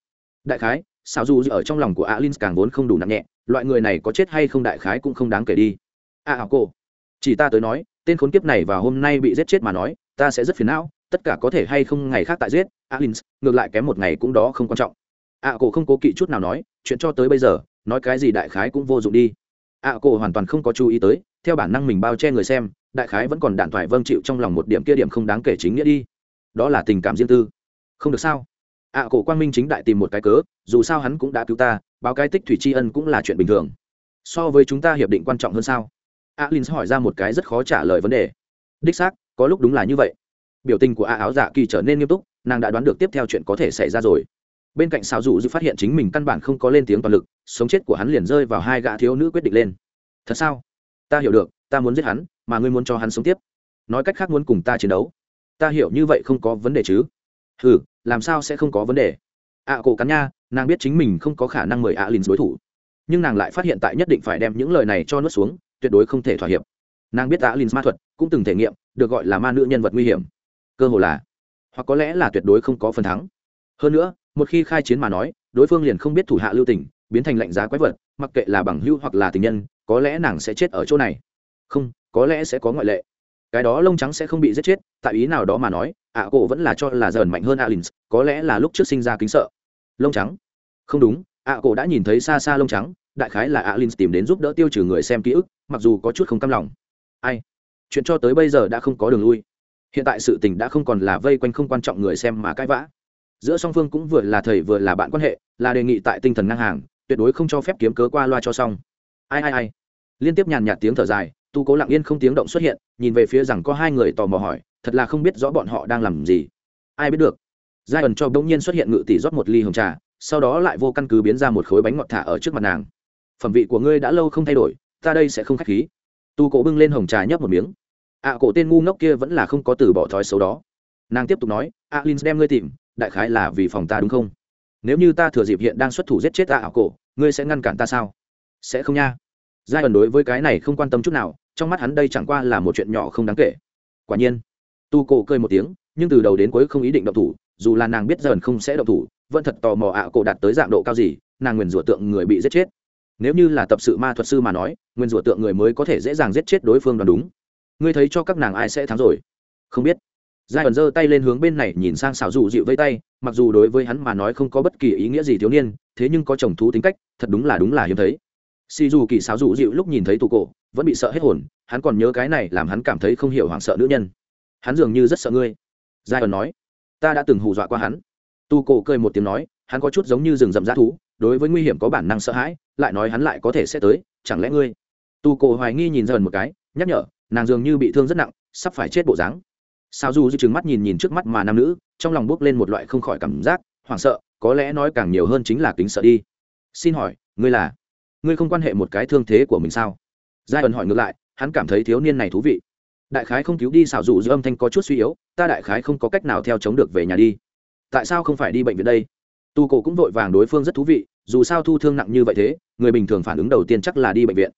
Đại khái sao dù ở trong lòng của alin càng vốn không đủ nặng nhẹ loại người này có chết hay không đại khái cũng không đáng kể đi. Ạ à, cổ, chỉ ta tới nói tên khốn kiếp này và hôm nay bị giết chết mà nói ta sẽ rất phiền não tất cả có thể hay không ngày khác tại giết alin ngược lại kém một ngày cũng đó không quan trọng. Ạ à, không cố kỵ chút nào nói chuyện cho tới bây giờ nói cái gì đại khái cũng vô dụng đi. A à, cô hoàn toàn không có chú ý tới theo bản năng mình bao che người xem đại khái vẫn còn đạn thoại vâng chịu trong lòng một điểm kia điểm không đáng kể chính nghĩa đi. Đó là tình cảm riêng tư. Không được sao? Ạ cổ quang minh chính đại tìm một cái cớ dù sao hắn cũng đã cứu ta báo cái tích thủy tri ân cũng là chuyện bình thường. So với chúng ta hiệp định quan trọng hơn sao? A l i n hỏi ra một cái rất khó trả lời vấn đề. Đích xác có lúc đúng là như vậy. Biểu tình của a áo dạ kỳ trở nên nghiêm túc nàng đã đoán được tiếp theo chuyện có thể xảy ra rồi bên cạnh xào dù dư phát hiện chính mình căn bản không có lên tiếng toàn lực sống chết của hắn liền rơi vào hai gã thiếu nữ quyết định lên. Thật sao? Ta hiểu được ta muốn giết hắn mà ngươi muốn cho hắn sống tiếp. Nói cách khác muốn cùng ta chiến đấu. Ta hiểu như vậy không có vấn đề chứ? Ừ làm sao sẽ không có vấn đề? Ạ à, cổ cắn nha nàng biết chính mình không có khả năng mời ạ à lìn đối thủ. Nhưng nàng lại phát hiện tại nhất định phải đem những lời này cho nuốt xuống tuyệt đối không thể thỏa hiệp. Nàng biết ạ lìn ma thuật cũng từng thể nghiệm được gọi là ma nữ nhân vật nguy hiểm. Cơ hồ là hoặc có lẽ là tuyệt đối không có phần thắng. Hơn nữa một khi khai chiến mà nói, đối phương liền không biết thủ hạ lưu tình, biến thành lạnh giá quái vật, mặc kệ là bằng hữu hoặc là tình nhân, có lẽ nàng sẽ chết ở chỗ này. Không, có lẽ sẽ có ngoại lệ. Cái đó lông trắng sẽ không bị giết chết, tại ý nào đó mà nói, ạ cổ vẫn là cho là dần mạnh hơn alin có lẽ là lúc trước sinh ra kính sợ. Lông trắng? Không đúng, ạ cổ đã nhìn thấy xa xa lông trắng, đại khái là alin tìm đến giúp đỡ tiêu trừ người xem ký ức, mặc dù có chút không cam lòng. Ai? Chuyện cho tới bây giờ đã không có đường lui. Hiện tại sự tình đã không còn là vây quanh không quan trọng người xem mà cãi vã giữa song phương cũng vừa là thầy vừa là bạn quan hệ, là đề nghị tại tinh thần ngang hàng, tuyệt đối không cho phép kiếm cớ qua loa cho xong. Ai ai ai? Liên tiếp nhàn nhạt tiếng thở dài, tu cố lặng yên không tiếng động xuất hiện, nhìn về phía rằng có hai người tò mò hỏi, thật là không biết rõ bọn họ đang làm gì. Ai biết được? Giai ẩn cho bỗng nhiên xuất hiện ngự tỷ rót một ly hồng trà, sau đó lại vô căn cứ biến ra một khối bánh ngọt thả ở trước mặt nàng. Phẩm vị của ngươi đã lâu không thay đổi, ta đây sẽ không k h á c h khí. Tu cổ bưng lên hồng trà nhấp một miếng. Ạ cổ tên ngu ngốc kia vẫn là không có từ bỏ thói xấu đó nàng tiếp tục nói, a l đem ngươi tìm, đại khái là vì phòng ta đúng không? Nếu như ta thừa dịp hiện đang xuất thủ giết chết ta ảo cổ, ngươi sẽ ngăn cản ta sao? Sẽ không nha. Giai ẩn đối với cái này không quan tâm chút nào, trong mắt hắn đây chẳng qua là một chuyện nhỏ không đáng kể. Quả nhiên, tu cổ cười một tiếng, nhưng từ đầu đến cuối không ý định động thủ, dù là nàng biết dần không sẽ động thủ, vẫn thật tò mò ạ cổ đạt tới dạng độ cao gì, nàng nguyền rủa tượng người bị giết chết. Nếu như là tập sự ma thuật sư mà nói nguyên rủa tượng người mới có thể dễ dàng giết chết đối phương đoán đúng. Ngươi thấy cho các nàng ai sẽ thắng rồi? Không biết giai ẩn giơ tay lên hướng bên này nhìn sang xảo dụ dịu vây tay, mặc dù đối với hắn mà nói không có bất kỳ ý nghĩa gì thiếu niên, thế nhưng có chồng thú tính cách, thật đúng là đúng là hiếm thấy. Xì dù kỳ xáo dụ dịu lúc nhìn thấy tù cổ, vẫn bị sợ hết hồn, hắn còn nhớ cái này làm hắn cảm thấy không hiểu hoảng sợ nữ nhân. Hắn dường như rất sợ ngươi. Giai ẩn nói, ta đã từng hù dọa qua hắn. Tu cổ cười một tiếng nói, hắn có chút giống như rừng rậm rã thú, đối với nguy hiểm có bản năng sợ hãi, lại nói hắn lại có thể sẽ tới, chẳng lẽ ngươi? Tu cổ hoài nghi nhìn dần một cái, nhắc nhở, nàng dường như bị thương rất nặng, sắp phải chết bộ dáng sao du di trừng mắt nhìn nhìn trước mắt mà nam nữ, trong lòng bốc lên một loại không khỏi cảm giác, hoảng sợ, có lẽ nói càng nhiều hơn chính là kính sợ đi. Xin hỏi, ngươi là, ngươi không quan hệ một cái thương thế của mình sao? Giai ẩn hỏi ngược lại, hắn cảm thấy thiếu niên này thú vị. Đại khái không cứu đi xảo dụ giữa âm thanh có chút suy yếu, ta đại khái không có cách nào theo chống được về nhà đi. Tại sao không phải đi bệnh viện đây? Tu cổ cũng vội vàng đối phương rất thú vị, dù sao thu thương nặng như vậy thế, người bình thường phản ứng đầu tiên chắc là đi bệnh viện.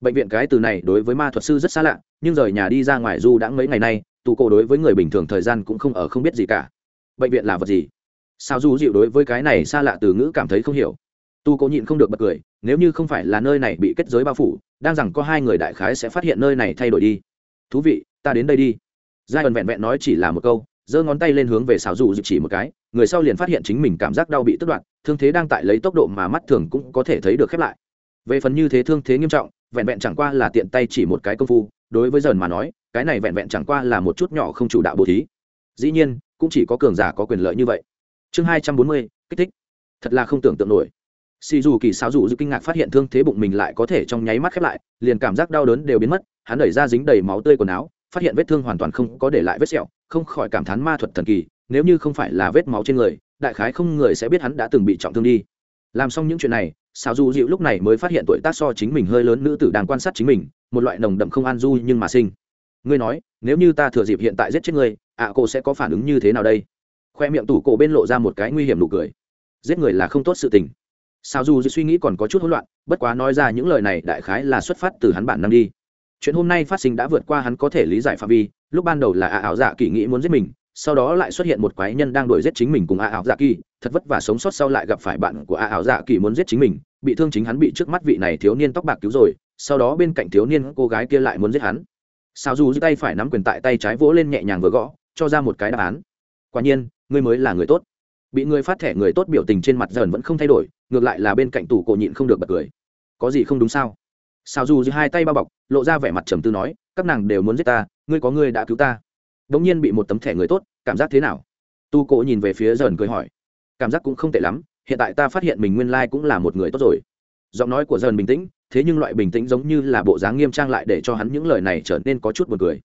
Bệnh viện cái từ này đối với ma thuật sư rất xa lạ, nhưng rời nhà đi ra ngoài du đã mấy ngày nay tu cổ đối với người bình thường thời gian cũng không ở không biết gì cả. Bệnh viện là vật gì? Sao du dịu đối với cái này xa lạ từ ngữ cảm thấy không hiểu. Tu cố nhịn không được bật cười, nếu như không phải là nơi này bị kết giới bao phủ, đang rằng có hai người đại khái sẽ phát hiện nơi này thay đổi đi. Thú vị, ta đến đây đi. Giai ẩn vẹn vẹn nói chỉ là một câu, giơ ngón tay lên hướng về xào dù dịu chỉ một cái, người sau liền phát hiện chính mình cảm giác đau bị tức đoạn thương thế đang tại lấy tốc độ mà mắt thường cũng có thể thấy được khép lại. Về phần như thế thương thế nghiêm trọng, vẹn vẹn chẳng qua là tiện tay chỉ một cái công phu, đối với dần mà nói cái này vẹn vẹn chẳng qua là một chút nhỏ không chủ đạo bố thí. Dĩ nhiên, cũng chỉ có cường giả có quyền lợi như vậy. Chương hai trăm bốn mươi, kích thích. Thật là không tưởng tượng nổi. Xì dù kỳ sáo dù dư kinh ngạc phát hiện thương thế bụng mình lại có thể trong nháy mắt khép lại, liền cảm giác đau đớn đều biến mất, hắn đẩy ra dính đầy máu tươi quần áo, phát hiện vết thương hoàn toàn không có để lại vết sẹo, không khỏi cảm thán ma thuật thần kỳ, nếu như không phải là vết máu trên người, đại khái không người sẽ biết hắn đã từng bị trọng thương đi. Làm xong những chuyện này sao du dịu lúc này mới phát hiện tuổi tác so chính mình hơi lớn nữ tử đang quan sát chính mình, một loại nồng đậm không an du nhưng mà sinh ngươi nói, nếu như ta thừa dịp hiện tại giết chết ngươi, ạ cô sẽ có phản ứng như thế nào đây? Khoe miệng tủ cổ bên lộ ra một cái nguy hiểm nụ cười. Giết người là không tốt sự tình. Sao dù suy nghĩ còn có chút hỗn loạn, bất quá nói ra những lời này đại khái là xuất phát từ hắn bản năng đi. Chuyện hôm nay phát sinh đã vượt qua hắn có thể lý giải phạm vi, lúc ban đầu là ạ ảo dạ kỳ nghĩ muốn giết mình, sau đó lại xuất hiện một quái nhân đang đuổi giết chính mình cùng ạ ảo dạ kỳ, thật vất vả sống sót sau lại gặp phải bạn của ạ ảo dạ kỳ muốn giết chính mình, bị thương chính hắn bị trước mắt vị này thiếu niên tóc bạc cứu rồi, sau đó bên cạnh thiếu niên cô gái kia lại muốn giết hắn sao dù tay phải nắm quyền tại tay trái vỗ lên nhẹ nhàng vừa gõ, cho ra một cái đáp án. Quả nhiên, ngươi mới là người tốt. Bị người phát thẻ người tốt biểu tình trên mặt dần vẫn không thay đổi, ngược lại là bên cạnh tủ cổ nhịn không được bật cười. Có gì không đúng sao? Sao dù hai tay bao bọc, lộ ra vẻ mặt trầm tư nói, các nàng đều muốn giết ta, ngươi có ngươi đã cứu ta. Đ ỗ n g nhiên bị một tấm thẻ người tốt, cảm giác thế nào? Tu cổ nhìn về phía dần cười hỏi. Cảm giác cũng không tệ lắm, hiện tại ta phát hiện mình nguyên lai cũng là một người tốt rồi. Giọng nói của dần bình tĩnh thế nhưng loại bình tĩnh giống như là bộ dáng nghiêm trang lại để cho hắn những lời này trở nên có chút buồn cười.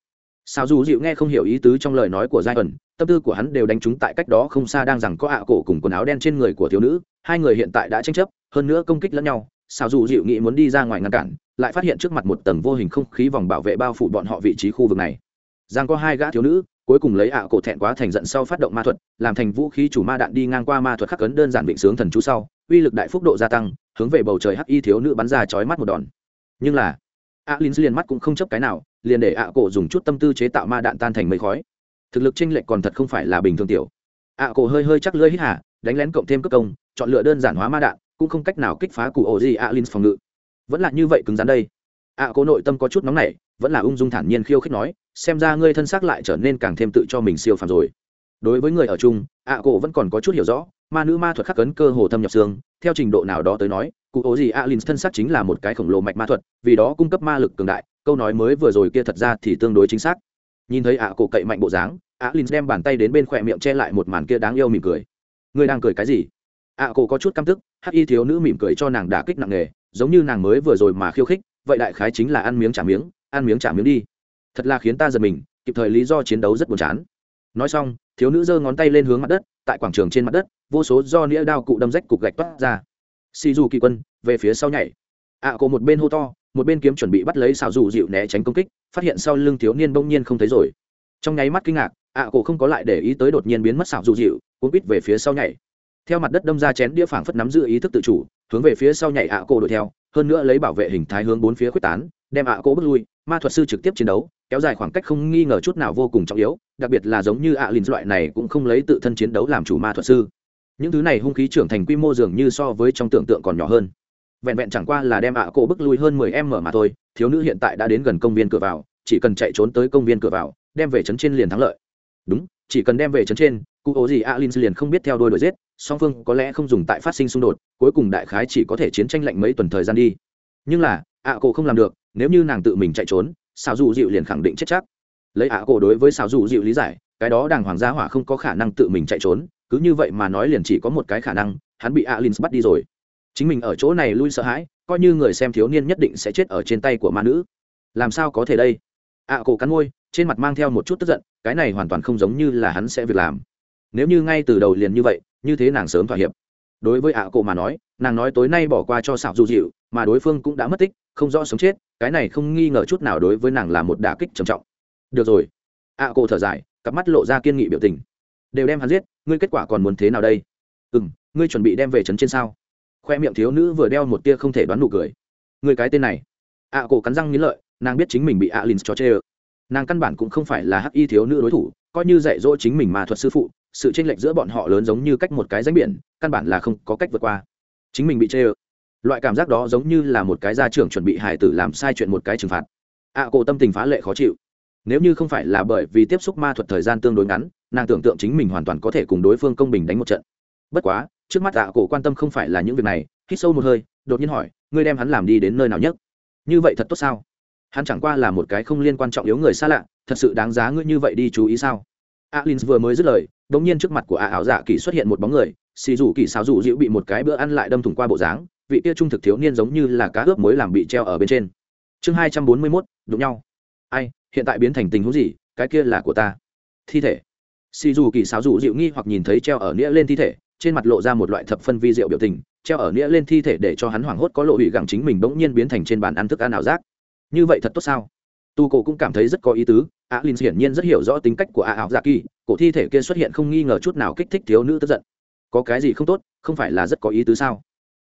Sao dù dịu nghe không hiểu ý tứ trong lời nói của giai ẩn, tâm tư của hắn đều đánh trúng tại cách đó không xa đang rằng có ạ cổ cùng quần áo đen trên người của thiếu nữ, hai người hiện tại đã tranh chấp, hơn nữa công kích lẫn nhau. Sao dù dịu nghĩ muốn đi ra ngoài ngăn cản, lại phát hiện trước mặt một tầng vô hình không khí vòng bảo vệ bao phủ bọn họ vị trí khu vực này. Giang có hai gã thiếu nữ, cuối cùng lấy ạ cổ thẹn quá thành giận sau phát động ma thuật, làm thành vũ khí chủ ma đạn đi ngang qua ma thuật khắc cấn đơn giản vịnh sướng thần chú sau, uy lực đại phúc độ gia tăng hướng về bầu trời hắc y thiếu nữ bắn ra chói mắt một đòn. Nhưng là ạ linh liền mắt cũng không chấp cái nào, liền để ạ cổ dùng chút tâm tư chế tạo ma đạn tan thành mây khói. Thực lực tranh lệch còn thật không phải là bình thường tiểu. Ạ cổ hơi hơi chắc lưỡi hít hà, đánh lén cộng thêm cấp công, chọn lựa đơn giản hóa ma đạn, cũng không cách nào kích phá cụ ổ gì a linh phòng ngự. Vẫn là như vậy cứng rắn đây. Ạ cổ nội tâm có chút nóng nảy, vẫn là ung dung thản nhiên khiêu khích nói, xem ra ngươi thân xác lại trở nên càng thêm tự cho mình siêu phàm rồi. Đối với người ở chung, ạ cổ vẫn còn có chút hiểu rõ ma nữ ma thuật khắc cấn cơ hồ thâm nhập xương, theo trình độ nào đó tới nói, cụ ố gì alin thân xác chính là một cái khổng lồ mạch ma thuật, vì đó cung cấp ma lực cường đại, câu nói mới vừa rồi kia thật ra thì tương đối chính xác. Nhìn thấy ạ cổ cậy mạnh bộ dáng, alin đem bàn tay đến bên khỏe miệng che lại một màn kia đáng yêu mỉm cười. Ngươi đang cười cái gì? ạ cổ có chút căm tức, hắc y thiếu nữ mỉm cười cho nàng đả kích nặng nề, giống như nàng mới vừa rồi mà khiêu khích, vậy đại khái chính là ăn miếng trả miếng, ăn miếng trả miếng đi. Thật là khiến ta giật mình, kịp thời lý do chiến đấu rất buồn chán. Nói xong thiếu nữ giơ ngón tay lên hướng mặt đất tại quảng trường trên mặt đất vô số do nĩa đao cụ đâm rách cục gạch toát ra. Xì dù kỳ quân về phía sau nhảy. Ạ à, cổ một bên hô to một bên kiếm chuẩn bị bắt lấy xào dù dịu né tránh công kích phát hiện sau lưng thiếu niên bỗng nhiên không thấy rồi. Trong nháy mắt kinh ngạc ạ à, cổ không có lại để ý tới đột nhiên biến mất xào dù dịu cũng quýt về phía sau nhảy. Theo mặt đất đâm ra chén đĩa phảng phất nắm giữ ý thức tự chủ hướng về phía sau nhảy ạ à, cổ đuổi theo hơn nữa lấy bảo vệ hình thái hướng bốn phía quyết tán đem ạ cổ bước lui ma thuật sư trực tiếp chiến đấu kéo dài khoảng cách không nghi ngờ chút nào vô cùng trọng yếu, đặc biệt là giống như ạ lìn loại này cũng không lấy tự thân chiến đấu làm chủ ma thuật sư. Những thứ này hung khí trưởng thành quy mô dường như so với trong tưởng tượng còn nhỏ hơn. Vẹn vẹn chẳng qua là đem ạ cổ bước lui hơn mười em mở mà thôi, thiếu nữ hiện tại đã đến gần công viên cửa vào, chỉ cần chạy trốn tới công viên cửa vào, đem về trấn trên liền thắng lợi. Đúng, chỉ cần đem về trấn trên, cụ ố gì alin liền không biết theo đôi đuổi giết, song phương có lẽ không dùng tại phát sinh xung đột, cuối cùng đại khái chỉ có thể chiến tranh lạnh mấy tuần thời gian đi. Nhưng là, ạ cổ không làm được, nếu như nàng tự mình chạy trốn xào dù dịu liền khẳng định chết chắc. Lấy ạ cổ đối với xào dù dịu lý giải, cái đó đàng hoàng gia hỏa không có khả năng tự mình chạy trốn, cứ như vậy mà nói liền chỉ có một cái khả năng, hắn bị alin bắt đi rồi. Chính mình ở chỗ này lui sợ hãi, coi như người xem thiếu niên nhất định sẽ chết ở trên tay của ma nữ. Làm sao có thể đây? ạ cổ cắn môi, trên mặt mang theo một chút tức giận, cái này hoàn toàn không giống như là hắn sẽ việc làm. Nếu như ngay từ đầu liền như vậy, như thế nàng sớm thỏa hiệp đối với ạ cổ mà nói, nàng nói tối nay bỏ qua cho xảo dù dịu, mà đối phương cũng đã mất tích, không rõ sống chết, cái này không nghi ngờ chút nào đối với nàng là một đả kích trầm trọng. Được rồi. ạ cổ thở dài, cặp mắt lộ ra kiên nghị biểu tình. Đều đem hắn giết, ngươi kết quả còn muốn thế nào đây? Ừ m ngươi chuẩn bị đem về trấn trên sao? Khoe miệng thiếu nữ vừa đeo một tia không thể đoán nụ cười. Ngươi cái tên này. ạ cổ cắn răng nghĩ lợi, nàng biết chính mình bị alin cho chê ơ. Nàng căn bản cũng không phải là hắc y thiếu nữ đối thủ, coi như dạy dỗ chính mình mà thuật sư phụ sự chênh lệch giữa bọn họ lớn giống như cách một cái ránh biển căn bản là không có cách vượt qua. Chính mình bị chê ơ. Loại cảm giác đó giống như là một cái gia trưởng chuẩn bị hải tử làm sai chuyện một cái trừng phạt. Ạ à, cổ tâm tình phá lệ khó chịu. Nếu như không phải là bởi vì tiếp xúc ma thuật thời gian tương đối ngắn nàng tưởng tượng chính mình hoàn toàn có thể cùng đối phương công bình đánh một trận. Bất quá trước mắt ạ à, cổ quan tâm không phải là những việc này hít sâu một hơi đột nhiên hỏi ngươi đem hắn làm đi đến nơi nào nhất? Như vậy thật tốt sao? Hắn chẳng qua là một cái không liên quan trọng yếu người xa lạ thật sự đáng giá ngươi như vậy đi chú ý sao? Alin vừa mới dứt lời đ nhiên trước mặt của a ảo dạ kỳ xuất hiện một bóng người, xì dù kỳ xáo dù dịu bị một cái bữa ăn lại đâm thủng qua bộ dáng, vị tia trung thực thiếu niên giống như là cá ướp mới làm bị treo ở bên trên. Chương hai trăm bốn mươi mốt, đụng nhau. Ai, hiện tại biến thành tình huống gì, cái kia là của ta. Thi thể. Xì dù kỳ sáo dù dịu nghi hoặc nhìn thấy treo ở nghĩa lên thi thể, trên mặt lộ ra một loại thập phân vi diệu biểu tình, treo ở nghĩa lên thi thể để cho hắn hoảng hốt có lộ hủy gẳng chính mình bỗng nhiên biến thành trên bàn ăn thức ăn ảo giác. Như vậy thật tốt sao? Tu cổ cũng cảm thấy rất có ý tứ á l i n hiển nhiên rất hiểu rõ tính cách của a ảo dạ kỳ, cổ thi thể kia xuất hiện không nghi ngờ chút nào kích thích thiếu nữ tức giận. Có cái gì không tốt, không phải là rất có ý tứ sao?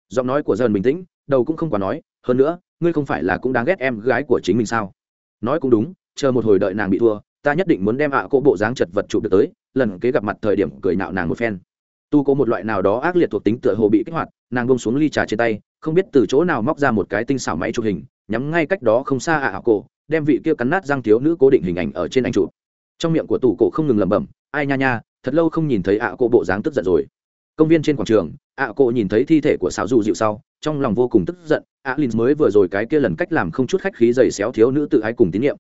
Giọng nói của dần bình tĩnh, đầu cũng không quá nói, hơn nữa, ngươi không phải là cũng đáng ghét em gái của chính mình sao? Nói cũng đúng, chờ một hồi đợi nàng bị thua, ta nhất định muốn đem ạ à cỗ bộ dáng chật vật chụp được tới, lần kế gặp mặt thời điểm cười nạo nàng một phen. Tu có một loại nào đó ác liệt thuộc tính tựa hồ bị kích hoạt, nàng bông xuống ly trà trên tay, không biết từ chỗ nào móc ra một cái tinh xảo máy chụp hình, nhắm ngay cách đó không xa ạ à cổ đem vị kia cắn nát răng thiếu nữ cố định hình ảnh ở trên ảnh chụp. Trong miệng của tủ cổ không ngừng lẩm bẩm, ai nha nha, thật lâu không nhìn thấy ạ à cổ bộ dáng tức giận rồi. Công viên trên quảng trường, ạ cổ nhìn thấy thi thể của xào dù dịu sau, trong lòng vô cùng tức giận, ạ lin mới vừa rồi cái kia lần cách làm không chút khách khí dày xéo thiếu nữ tự ái cùng tín nhiệm.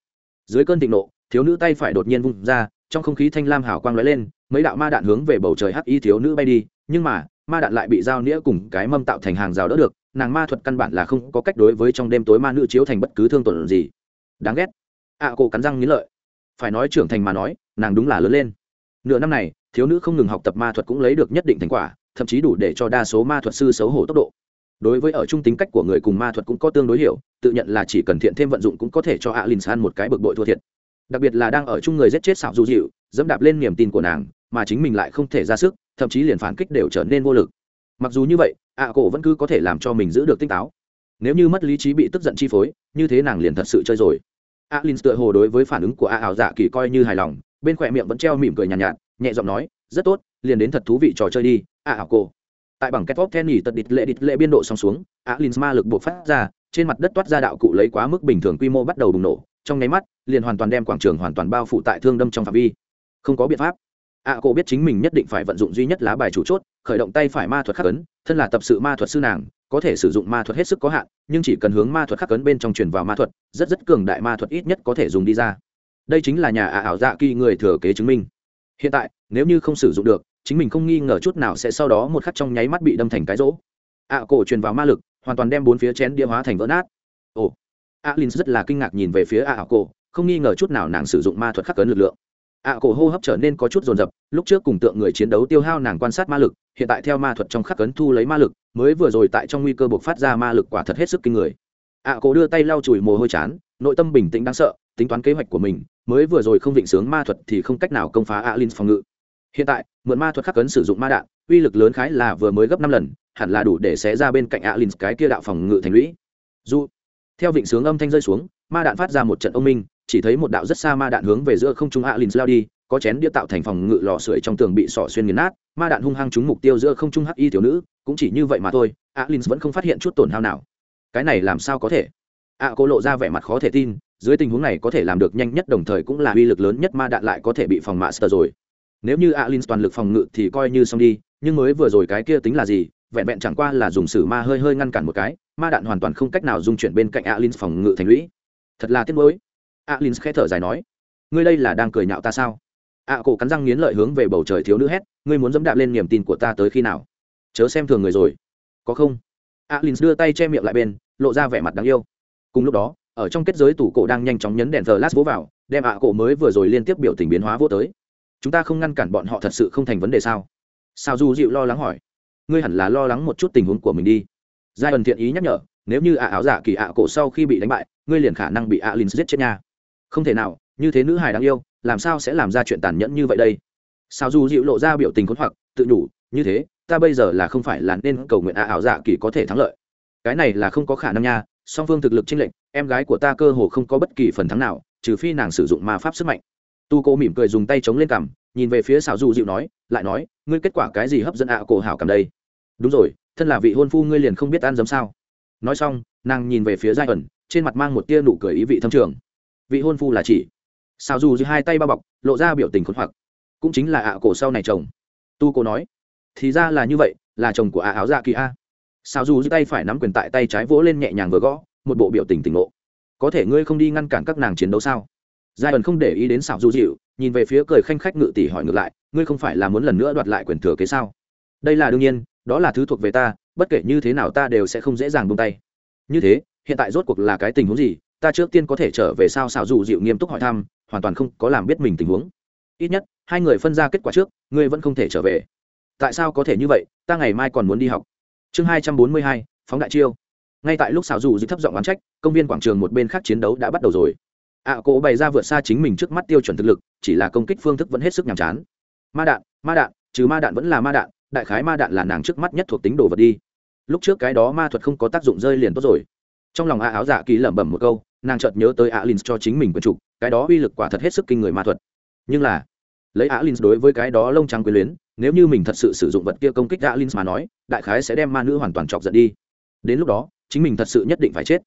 Dưới cơn thịnh nộ, thiếu nữ tay phải đột nhiên vung ra, trong không khí thanh lam hào quang lóe lên, mấy đạo ma đạn hướng về bầu trời hắc y thiếu nữ bay đi, nhưng mà, ma đạn lại bị dao nĩa cùng cái mâm tạo thành hàng rào đỡ được, nàng ma thuật căn bản là không có cách đối với trong đêm tối ma nữ chiếu thành bất cứ thương tổn gì đáng ghét. Ạ cổ cắn răng nghĩ lợi. Phải nói trưởng thành mà nói, nàng đúng là lớn lên. Nửa năm này, thiếu nữ không ngừng học tập ma thuật cũng lấy được nhất định thành quả, thậm chí đủ để cho đa số ma thuật sư xấu hổ tốc độ. Đối với ở trung tính cách của người cùng ma thuật cũng có tương đối hiểu, tự nhận là chỉ cần thiện thêm vận dụng cũng có thể cho Ạ alin san một cái bực bội thua thiệt. Đặc biệt là đang ở chung người giết chết xạo du dịu, dẫm đạp lên niềm tin của nàng, mà chính mình lại không thể ra sức, thậm chí liền phản kích đều trở nên vô lực. Mặc dù như vậy ạ cổ vẫn cứ có thể làm cho mình giữ được tinh táo nếu như mất lý trí bị tức giận chi phối như thế nàng liền thật sự chơi rồi. Alin tựa hồ đối với phản ứng của a ảo dạ kỳ coi như hài lòng bên khỏe miệng vẫn treo mỉm cười nhàn nhạt, nhạt nhẹ giọng nói rất tốt liền đến thật thú vị trò chơi đi a ảo cô tại bảng kết vóc then nhỉ tật địch lệ địch lệ biên độ xong xuống alin ma lực buộc phát ra trên mặt đất toát ra đạo cụ lấy quá mức bình thường quy mô bắt đầu bùng nổ trong nháy mắt liền hoàn toàn đem quảng trường hoàn toàn bao phủ tại thương đâm trong phạm vi. Không có biện pháp. Ạ à, cô biết chính mình nhất định phải vận dụng duy nhất lá bài chủ chốt khởi động tay phải ma thuật khắc ấn thân là tập sự ma thuật sư nàng có thể sử dụng ma thuật hết sức có hạn, nhưng chỉ cần hướng ma thuật khắc cấn bên trong truyền vào ma thuật, rất rất cường đại ma thuật ít nhất có thể dùng đi ra. Đây chính là nhà ả ảo dạ kỳ người thừa kế chứng minh. Hiện tại, nếu như không sử dụng được, chính mình không nghi ngờ chút nào sẽ sau đó một khắc trong nháy mắt bị đâm thành cái rỗ. Ạ cổ truyền vào ma lực, hoàn toàn đem bốn phía chén đĩa hóa thành vỡ nát. Ồ alin rất là kinh ngạc nhìn về phía ạ cổ, không nghi ngờ chút nào nàng sử dụng ma thuật khắc cấn lực lượng. Ạ cổ hô hấp trở nên có chút dồn dập, lúc trước cùng tượng người chiến đấu tiêu hao nàng quan sát ma lực, hiện tại theo ma thuật trong khắc cấn thu lấy ma lực mới vừa rồi tại trong nguy cơ buộc phát ra ma lực quả thật hết sức kinh người. Ạ cổ đưa tay lau chùi mồ hôi chán, nội tâm bình tĩnh đáng sợ, tính toán kế hoạch của mình, mới vừa rồi không vịnh sướng ma thuật thì không cách nào công phá alin phòng ngự. Hiện tại, mượn ma thuật khắc cấn sử dụng ma đạn, uy lực lớn khái là vừa mới gấp năm lần, hẳn là đủ để xé ra bên cạnh alin cái kia đạo phòng ngự thành lũy. Dù, theo vịnh sướng âm thanh rơi xuống, ma đạn phát ra một trận ông minh, chỉ thấy một đạo rất xa ma đạn hướng về giữa không trung alin lao đi, có chén đĩa tạo thành phòng ngự lò sưởi trong tường bị sỏ xuyên nghiền nát, ma đạn hung hăng trúng mục tiêu giữa không trung hắc y thiếu nữ cũng chỉ như vậy mà thôi alin vẫn không phát hiện chút tổn hao nào. Cái này làm sao có thể? A cô lộ ra vẻ mặt khó thể tin, dưới tình huống này có thể làm được nhanh nhất đồng thời cũng là uy lực lớn nhất ma đạn lại có thể bị phòng mạ sờ rồi. Nếu như alin toàn lực phòng ngự thì coi như xong đi, nhưng mới vừa rồi cái kia tính là gì? Vẹn vẹn chẳng qua là dùng sử ma hơi hơi ngăn cản một cái, ma đạn hoàn toàn không cách nào dung chuyển bên cạnh alin phòng ngự thành lũy. Thật là tiếc mới alin khẽ thở dài nói, ngươi đây là đang cười nhạo ta sao? A cổ cắn răng nghiến lợi hướng về bầu trời thiếu nữ hét, ngươi muốn dẫm đạp lên niềm tin của ta tới khi nào? Chớ xem thường người rồi. Có không? Alin đưa tay che miệng lại bên, lộ ra vẻ mặt đáng yêu. Cùng lúc đó, ở trong kết giới tủ cổ đang nhanh chóng nhấn đèn thờ lát vỗ vào, đem ạ cổ mới vừa rồi liên tiếp biểu tình biến hóa vô tới. Chúng ta không ngăn cản bọn họ thật sự không thành vấn đề sao? Sao du dịu lo lắng hỏi. Ngươi hẳn là lo lắng một chút tình huống của mình đi. Giai ẩn thiện ý nhắc nhở, nếu như ạ áo giả kỳ ạ cổ sau khi bị đánh bại, ngươi liền khả năng bị ạ lin giết chết nha. Không thể nào, như thế nữ hài đáng yêu, làm sao sẽ làm ra chuyện tàn nhẫn như vậy đây? Sao du dịu lộ ra biểu tình khốn hoặc, tự nhủ, như thế ta bây giờ là không phải là nên cầu nguyện ạ ảo dạ kỳ có thể thắng lợi. Cái này là không có khả năng nha, song phương thực lực chênh lệch, em gái của ta cơ hồ không có bất kỳ phần thắng nào, trừ phi nàng sử dụng ma pháp sức mạnh. Tu cô mỉm cười dùng tay chống lên cằm, nhìn về phía xảo du dịu nói, lại nói, ngươi kết quả cái gì hấp dẫn ạ cổ hảo cầm đây? Đúng rồi, thân là vị hôn phu ngươi liền không biết ăn dấm sao. Nói xong, nàng nhìn về phía giai ẩn, trên mặt mang một tia nụ cười ý vị thâm trường. Vị hôn phu là chỉ. Xảo du dịu hai tay bao bọc, lộ ra biểu tình khốn hoặc. Cũng chính là ạ cổ sau này chồng. Tu cô nói thì ra là như vậy, là chồng của a áo dạ kỳ a. Sao dù giữa tay phải nắm quyền tại tay trái vỗ lên nhẹ nhàng vừa gõ, một bộ biểu tình tỉnh ngộ. Có thể ngươi không đi ngăn cản các nàng chiến đấu sao? Giai ẩn không để ý đến xảo du dịu, nhìn về phía cười khanh khách ngự tỷ hỏi ngược lại, ngươi không phải là muốn lần nữa đoạt lại quyền thừa kế sao? Đây là đương nhiên, đó là thứ thuộc về ta, bất kể như thế nào ta đều sẽ không dễ dàng buông tay. Như thế, hiện tại rốt cuộc là cái tình huống gì? Ta trước tiên có thể trở về sao xảo du dịu nghiêm túc hỏi thăm, hoàn toàn không có làm biết mình tình huống. Ít nhất, hai người phân ra kết quả trước, ngươi vẫn không thể trở về tại sao có thể như vậy ta ngày mai còn muốn đi học. Chương hai trăm bốn mươi hai phóng đại chiêu. Ngay tại lúc xào dù dịu thấp giọng oán trách công viên quảng trường một bên khác chiến đấu đã bắt đầu rồi. Ạ à, cổ bày ra vượt xa chính mình trước mắt tiêu chuẩn thực lực chỉ là công kích phương thức vẫn hết sức nhàm chán. Ma đạn ma đạn trừ ma đạn vẫn là ma đạn đại khái ma đạn là nàng trước mắt nhất thuộc tính đồ vật đi. Lúc trước cái đó ma thuật không có tác dụng rơi liền tốt rồi. Trong lòng a áo giả kỳ lẩm bẩm một câu nàng chợt nhớ tới alin cho chính mình quần trục cái đó uy lực quả thật hết sức kinh người ma thuật. Nhưng là lấy alin đối với cái đó lông trắng quyến luyến, nếu như mình thật sự sử dụng vật kia công kích alin mà nói, đại khái sẽ đem ma nữ hoàn toàn chọc giận đi. Đến lúc đó, chính mình thật sự nhất định phải chết.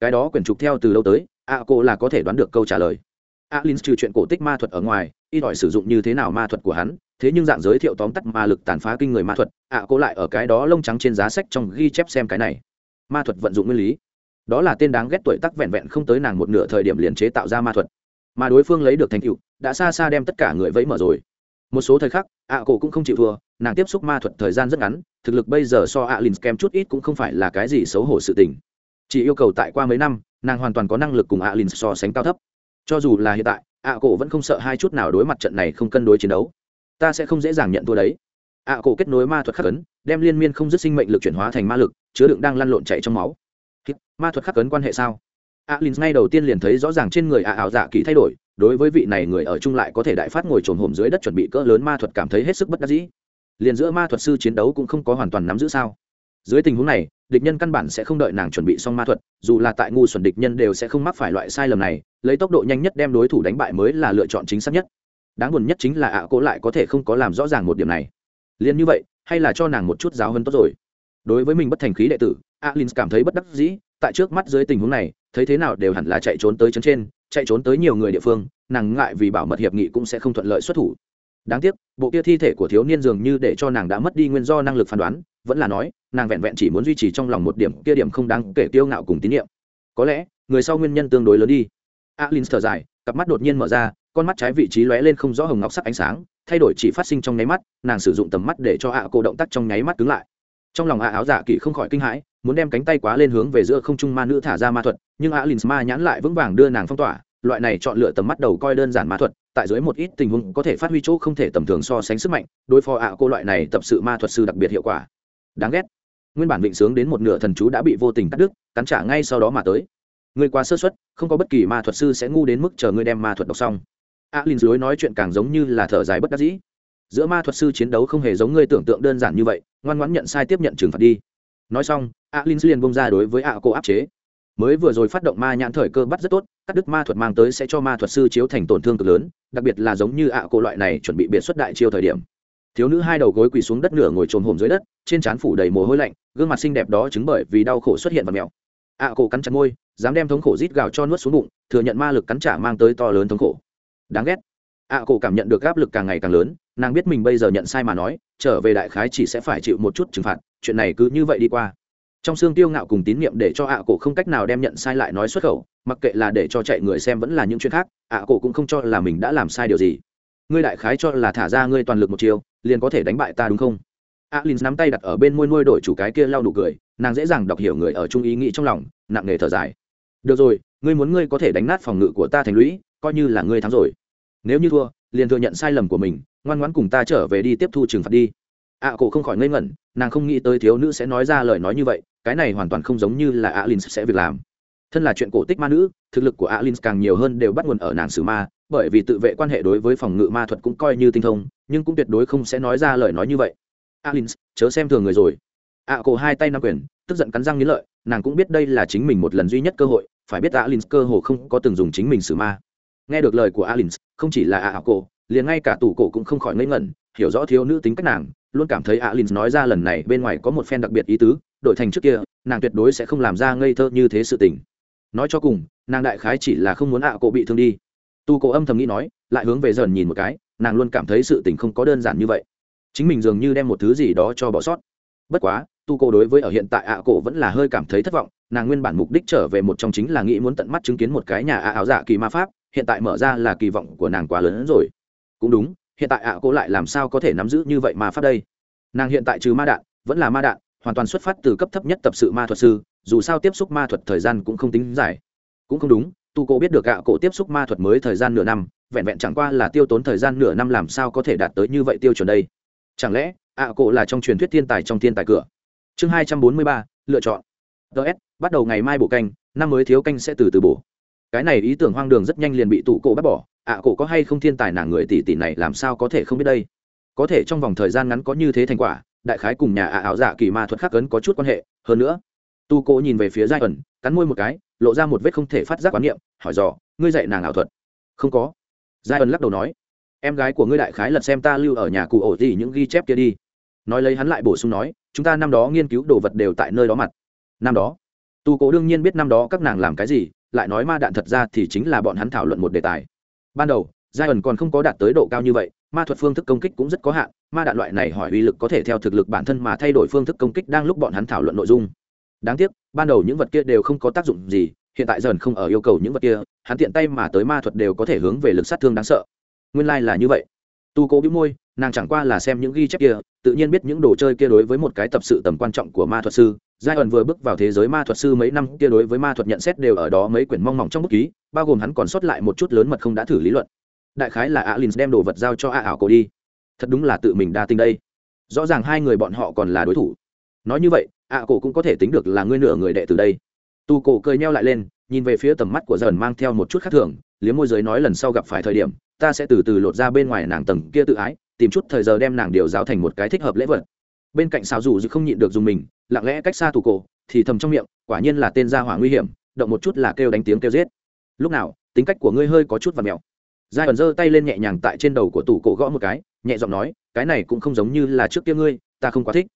Cái đó quyển trục theo từ lâu tới, a cô là có thể đoán được câu trả lời. Alin trừ chuyện cổ tích ma thuật ở ngoài, y đòi sử dụng như thế nào ma thuật của hắn, thế nhưng dạng giới thiệu tóm tắt ma lực tàn phá kinh người ma thuật ạ cô lại ở cái đó lông trắng trên giá sách trong ghi chép xem cái này. Ma thuật vận dụng nguyên lý. Đó là tên đáng ghét tuổi tắc vẹn vẹn không tới nàng một nửa thời điểm liền chế tạo ra ma thuật mà đối phương lấy được thành tựu, đã xa xa đem tất cả người vẫy mở rồi. Một số thời khắc, ạ cổ cũng không chịu thua, nàng tiếp xúc ma thuật thời gian rất ngắn, thực lực bây giờ so ạ lìn kém chút ít cũng không phải là cái gì xấu hổ sự tình. Chỉ yêu cầu tại qua mấy năm, nàng hoàn toàn có năng lực cùng ạ lìn so sánh cao thấp. Cho dù là hiện tại, ạ cổ vẫn không sợ hai chút nào đối mặt trận này không cân đối chiến đấu. Ta sẽ không dễ dàng nhận thua đấy. Ạ cổ kết nối ma thuật khắc ấn, đem liên miên không dứt sinh mệnh lực chuyển hóa thành ma lực, chứa đựng đang lăn lộn chạy trong máu. Ma thuật khắc ấn quan hệ sao? Ạ lìn ngay đầu tiên liền thấy rõ ràng trên người ạ ảo dạ kỳ thay đổi, đối với vị này người ở chung lại có thể đại phát ngồi trồn hổm dưới đất chuẩn bị cỡ lớn ma thuật cảm thấy hết sức bất đắc dĩ. Liền giữa ma thuật sư chiến đấu cũng không có hoàn toàn nắm giữ sao? Dưới tình huống này, địch nhân căn bản sẽ không đợi nàng chuẩn bị xong ma thuật, dù là tại ngu xuẩn địch nhân đều sẽ không mắc phải loại sai lầm này, lấy tốc độ nhanh nhất đem đối thủ đánh bại mới là lựa chọn chính xác nhất. Đáng buồn nhất chính là ạ à cố lại có thể không có làm rõ ràng một điểm này. Liền như vậy, hay là cho nàng một chút giáo hơn tốt rồi. Đối với mình bất thành khí đệ tử alin cảm thấy bất đắc dĩ tại trước mắt dưới tình huống này, thấy thế nào đều hẳn là chạy trốn tới chân trên, chạy trốn tới nhiều người địa phương, nàng ngại vì bảo mật hiệp nghị cũng sẽ không thuận lợi xuất thủ. Đáng tiếc, bộ kia thi thể của thiếu niên dường như để cho nàng đã mất đi nguyên do năng lực phán đoán, vẫn là nói, nàng vẹn vẹn chỉ muốn duy trì trong lòng một điểm, kia điểm không đáng kể tiêu ngạo cùng tín nhiệm. Có lẽ, người sau nguyên nhân tương đối lớn đi. Alin thở dài, cặp mắt đột nhiên mở ra, con mắt trái vị trí lóe lên không rõ hồng ngọc sắc ánh sáng, thay đổi chỉ phát sinh trong nháy mắt, nàng sử dụng tầm mắt để cho ạ à cô động tác trong nháy mắt cứng lại. Trong lòng ạ áo dạ giả kỳ không khỏi kinh hãi muốn đem cánh tay quá lên hướng về giữa không trung ma nữ thả ra ma thuật, nhưng alin ma nhãn lại vững vàng đưa nàng phong tỏa, loại này chọn lựa tầm mắt đầu coi đơn giản ma thuật, tại dưới một ít tình huống có thể phát huy chỗ không thể tầm thường so sánh sức mạnh, đối phó ạ cô loại này tập sự ma thuật sư đặc biệt hiệu quả. Đáng ghét. Nguyên bản vịnh sướng đến một nửa thần chú đã bị vô tình cắt đứt, cắn trả ngay sau đó mà tới. Người quá sơ xuất không có bất kỳ ma thuật sư sẽ ngu đến mức chờ ngươi đem ma thuật đọc xong. Alin dưới nói chuyện càng giống như là thở dài bất đắc dĩ. Giữa ma thuật sư chiến đấu không hề giống ngươi tưởng tượng đơn giản như vậy, ngoan ngoãn nhận sai tiếp nhận trừng phạt đi nói xong alin liền bông ra đối với ạ cô áp chế. Mới vừa rồi phát động ma nhãn thời cơ bắt rất tốt, cắt đứt ma thuật mang tới sẽ cho ma thuật sư chiếu thành tổn thương cực lớn, đặc biệt là giống như ạ cô loại này chuẩn bị biệt xuất đại chiêu thời điểm. Thiếu nữ hai đầu gối quỳ xuống đất nửa ngồi trồm hồm dưới đất, trên trán phủ đầy mồ hôi lạnh, gương mặt xinh đẹp đó chứng bởi vì đau khổ xuất hiện và mèo. Ạ cổ cắn chặt môi, dám đem thống khổ rít gào cho nuốt xuống bụng, thừa nhận ma lực cắn trả mang tới to lớn thống khổ. Đáng ghét. Ạ cổ cảm nhận được áp lực càng ngày càng lớn nàng biết mình bây giờ nhận sai mà nói, trở về đại khái chỉ sẽ phải chịu một chút trừng phạt, chuyện này cứ như vậy đi qua. Trong xương tiêu ngạo cùng tín nhiệm để cho ạ cổ không cách nào đem nhận sai lại nói xuất khẩu, mặc kệ là để cho chạy người xem vẫn là những chuyện khác, ạ cổ cũng không cho là mình đã làm sai điều gì. Ngươi đại khái cho là thả ra ngươi toàn lực một chiều, liền có thể đánh bại ta đúng không? Alin nắm tay đặt ở bên môi nuôi đổi chủ cái kia lau nụ cười, nàng dễ dàng đọc hiểu người ở trung ý nghĩ trong lòng, nặng nề thở dài. Được rồi, ngươi muốn ngươi có thể đánh nát phòng ngự của ta thành lũy, coi như là ngươi thắng rồi. Nếu như thua liền thừa nhận sai lầm của mình ngoan ngoãn cùng ta trở về đi tiếp thu trừng phạt đi. Ạ à, cổ không khỏi ngây ngẩn nàng không nghĩ tới thiếu nữ sẽ nói ra lời nói như vậy cái này hoàn toàn không giống như là alin sẽ việc làm. Thân là chuyện cổ tích ma nữ thực lực của alin càng nhiều hơn đều bắt nguồn ở nàng sử ma bởi vì tự vệ quan hệ đối với phòng ngự ma thuật cũng coi như tinh thông nhưng cũng tuyệt đối không sẽ nói ra lời nói như vậy. Alin chớ xem thường người rồi. Ạ à, cổ hai tay nắm quyền tức giận cắn răng nghĩ lợi nàng cũng biết đây là chính mình một lần duy nhất cơ hội phải biết alin cơ hồ không có từng dùng chính mình sử ma. Nghe được lời của alin không chỉ là ạ ảo cổ, liền ngay cả tủ cổ cũng không khỏi ngây ngẩn, hiểu rõ thiếu nữ tính cách nàng, luôn cảm thấy alin nói ra lần này bên ngoài có một phen đặc biệt ý tứ, đổi thành trước kia, nàng tuyệt đối sẽ không làm ra ngây thơ như thế sự tình. Nói cho cùng, nàng đại khái chỉ là không muốn ạ cổ bị thương đi. Tu cổ âm thầm nghĩ nói, lại hướng về dần nhìn một cái, nàng luôn cảm thấy sự tình không có đơn giản như vậy. Chính mình dường như đem một thứ gì đó cho bỏ sót. Bất quá tu cổ đối với ở hiện tại ạ cổ vẫn là hơi cảm thấy thất vọng, nàng nguyên bản mục đích trở về một trong chính là nghĩ muốn tận mắt chứng kiến một cái nhà ạ áo dạ kỳ ma pháp hiện tại mở ra là kỳ vọng của nàng quá lớn hơn rồi. Cũng đúng, hiện tại ạ à cô lại làm sao có thể nắm giữ như vậy mà phát đây? Nàng hiện tại trừ ma đạn, vẫn là ma đạn, hoàn toàn xuất phát từ cấp thấp nhất tập sự ma thuật sư, dù sao tiếp xúc ma thuật thời gian cũng không tính dài. Cũng không đúng, tu cô biết được ạ à cổ tiếp xúc ma thuật mới thời gian nửa năm, vẹn vẹn chẳng qua là tiêu tốn thời gian nửa năm làm sao có thể đạt tới như vậy tiêu chuẩn đây? Chẳng lẽ, ạ à cổ là trong truyền thuyết thiên tài trong thiên tài cửa? Chương hai trăm bốn mươi ba, lựa chọn. Ts bắt đầu ngày mai bổ canh, năm mới thiếu canh sẽ từ từ bổ cái này ý tưởng hoang đường rất nhanh liền bị tụ cổ bắt bỏ. ạ, cổ có hay không thiên tài nàng người tỷ tỷ này làm sao có thể không biết đây? Có thể trong vòng thời gian ngắn có như thế thành quả, đại khái cùng nhà ạ, ảo dạ kỳ ma thuật khắc ấn có chút quan hệ. Hơn nữa, tu cổ nhìn về phía giai ẩn, cắn môi một cái, lộ ra một vết không thể phát giác quán niệm, hỏi dò, ngươi dạy nàng ảo thuật? Không có. Giai ẩn lắc đầu nói, em gái của ngươi đại khái lật xem ta lưu ở nhà cụ ổ gì những ghi chép kia đi. Nói lấy hắn lại bổ sung nói, chúng ta năm đó nghiên cứu đồ vật đều tại nơi đó mặt. Năm đó, tu cố đương nhiên biết năm đó các nàng làm cái gì lại nói ma đạn thật ra thì chính là bọn hắn thảo luận một đề tài. Ban đầu giai ẩn còn không có đạt tới độ cao như vậy, ma thuật phương thức công kích cũng rất có hạn, ma đạn loại này hỏi uy lực có thể theo thực lực bản thân mà thay đổi phương thức công kích đang lúc bọn hắn thảo luận nội dung. Đáng tiếc, ban đầu những vật kia đều không có tác dụng gì, hiện tại dần không ở yêu cầu những vật kia, hắn tiện tay mà tới ma thuật đều có thể hướng về lực sát thương đáng sợ. Nguyên lai là như vậy tu cố bĩu môi, nàng chẳng qua là xem những ghi chép kia, tự nhiên biết những đồ chơi kia đối với một cái tập sự tầm quan trọng của ma thuật sư. Giai ẩn vừa bước vào thế giới ma thuật sư mấy năm kia đối với ma thuật nhận xét đều ở đó mấy quyển mong mỏng trong bút ký, bao gồm hắn còn sót lại một chút lớn mật không đã thử lý luận. Đại khái là alin đem đồ vật giao cho a ảo cổ đi. Thật đúng là tự mình đa tinh đây. Rõ ràng hai người bọn họ còn là đối thủ. Nói như vậy, a cổ cũng có thể tính được là ngươi nửa người đệ từ đây. Tu cổ cười nheo lại lên nhìn về phía tầm mắt của dần mang theo một chút khác thường, liếm môi giới nói lần sau gặp phải thời điểm, ta sẽ từ từ lột ra bên ngoài nàng tầng kia tự ái, tìm chút thời giờ đem nàng điều giáo thành một cái thích hợp lễ vật. Bên cạnh xào dù dự không nhịn được dùng mình, lặng lẽ cách xa thủ cổ, thì thầm trong miệng, quả nhiên là tên gia hỏa nguy hiểm, động một chút là kêu đánh tiếng kêu giết. Lúc nào, tính cách của ngươi hơi có chút và mèo. Giai ẩn giơ tay lên nhẹ nhàng tại trên đầu của tủ cổ gõ một cái, nhẹ giọng nói, cái này cũng không giống như là trước kia ngươi, ta không quá thích.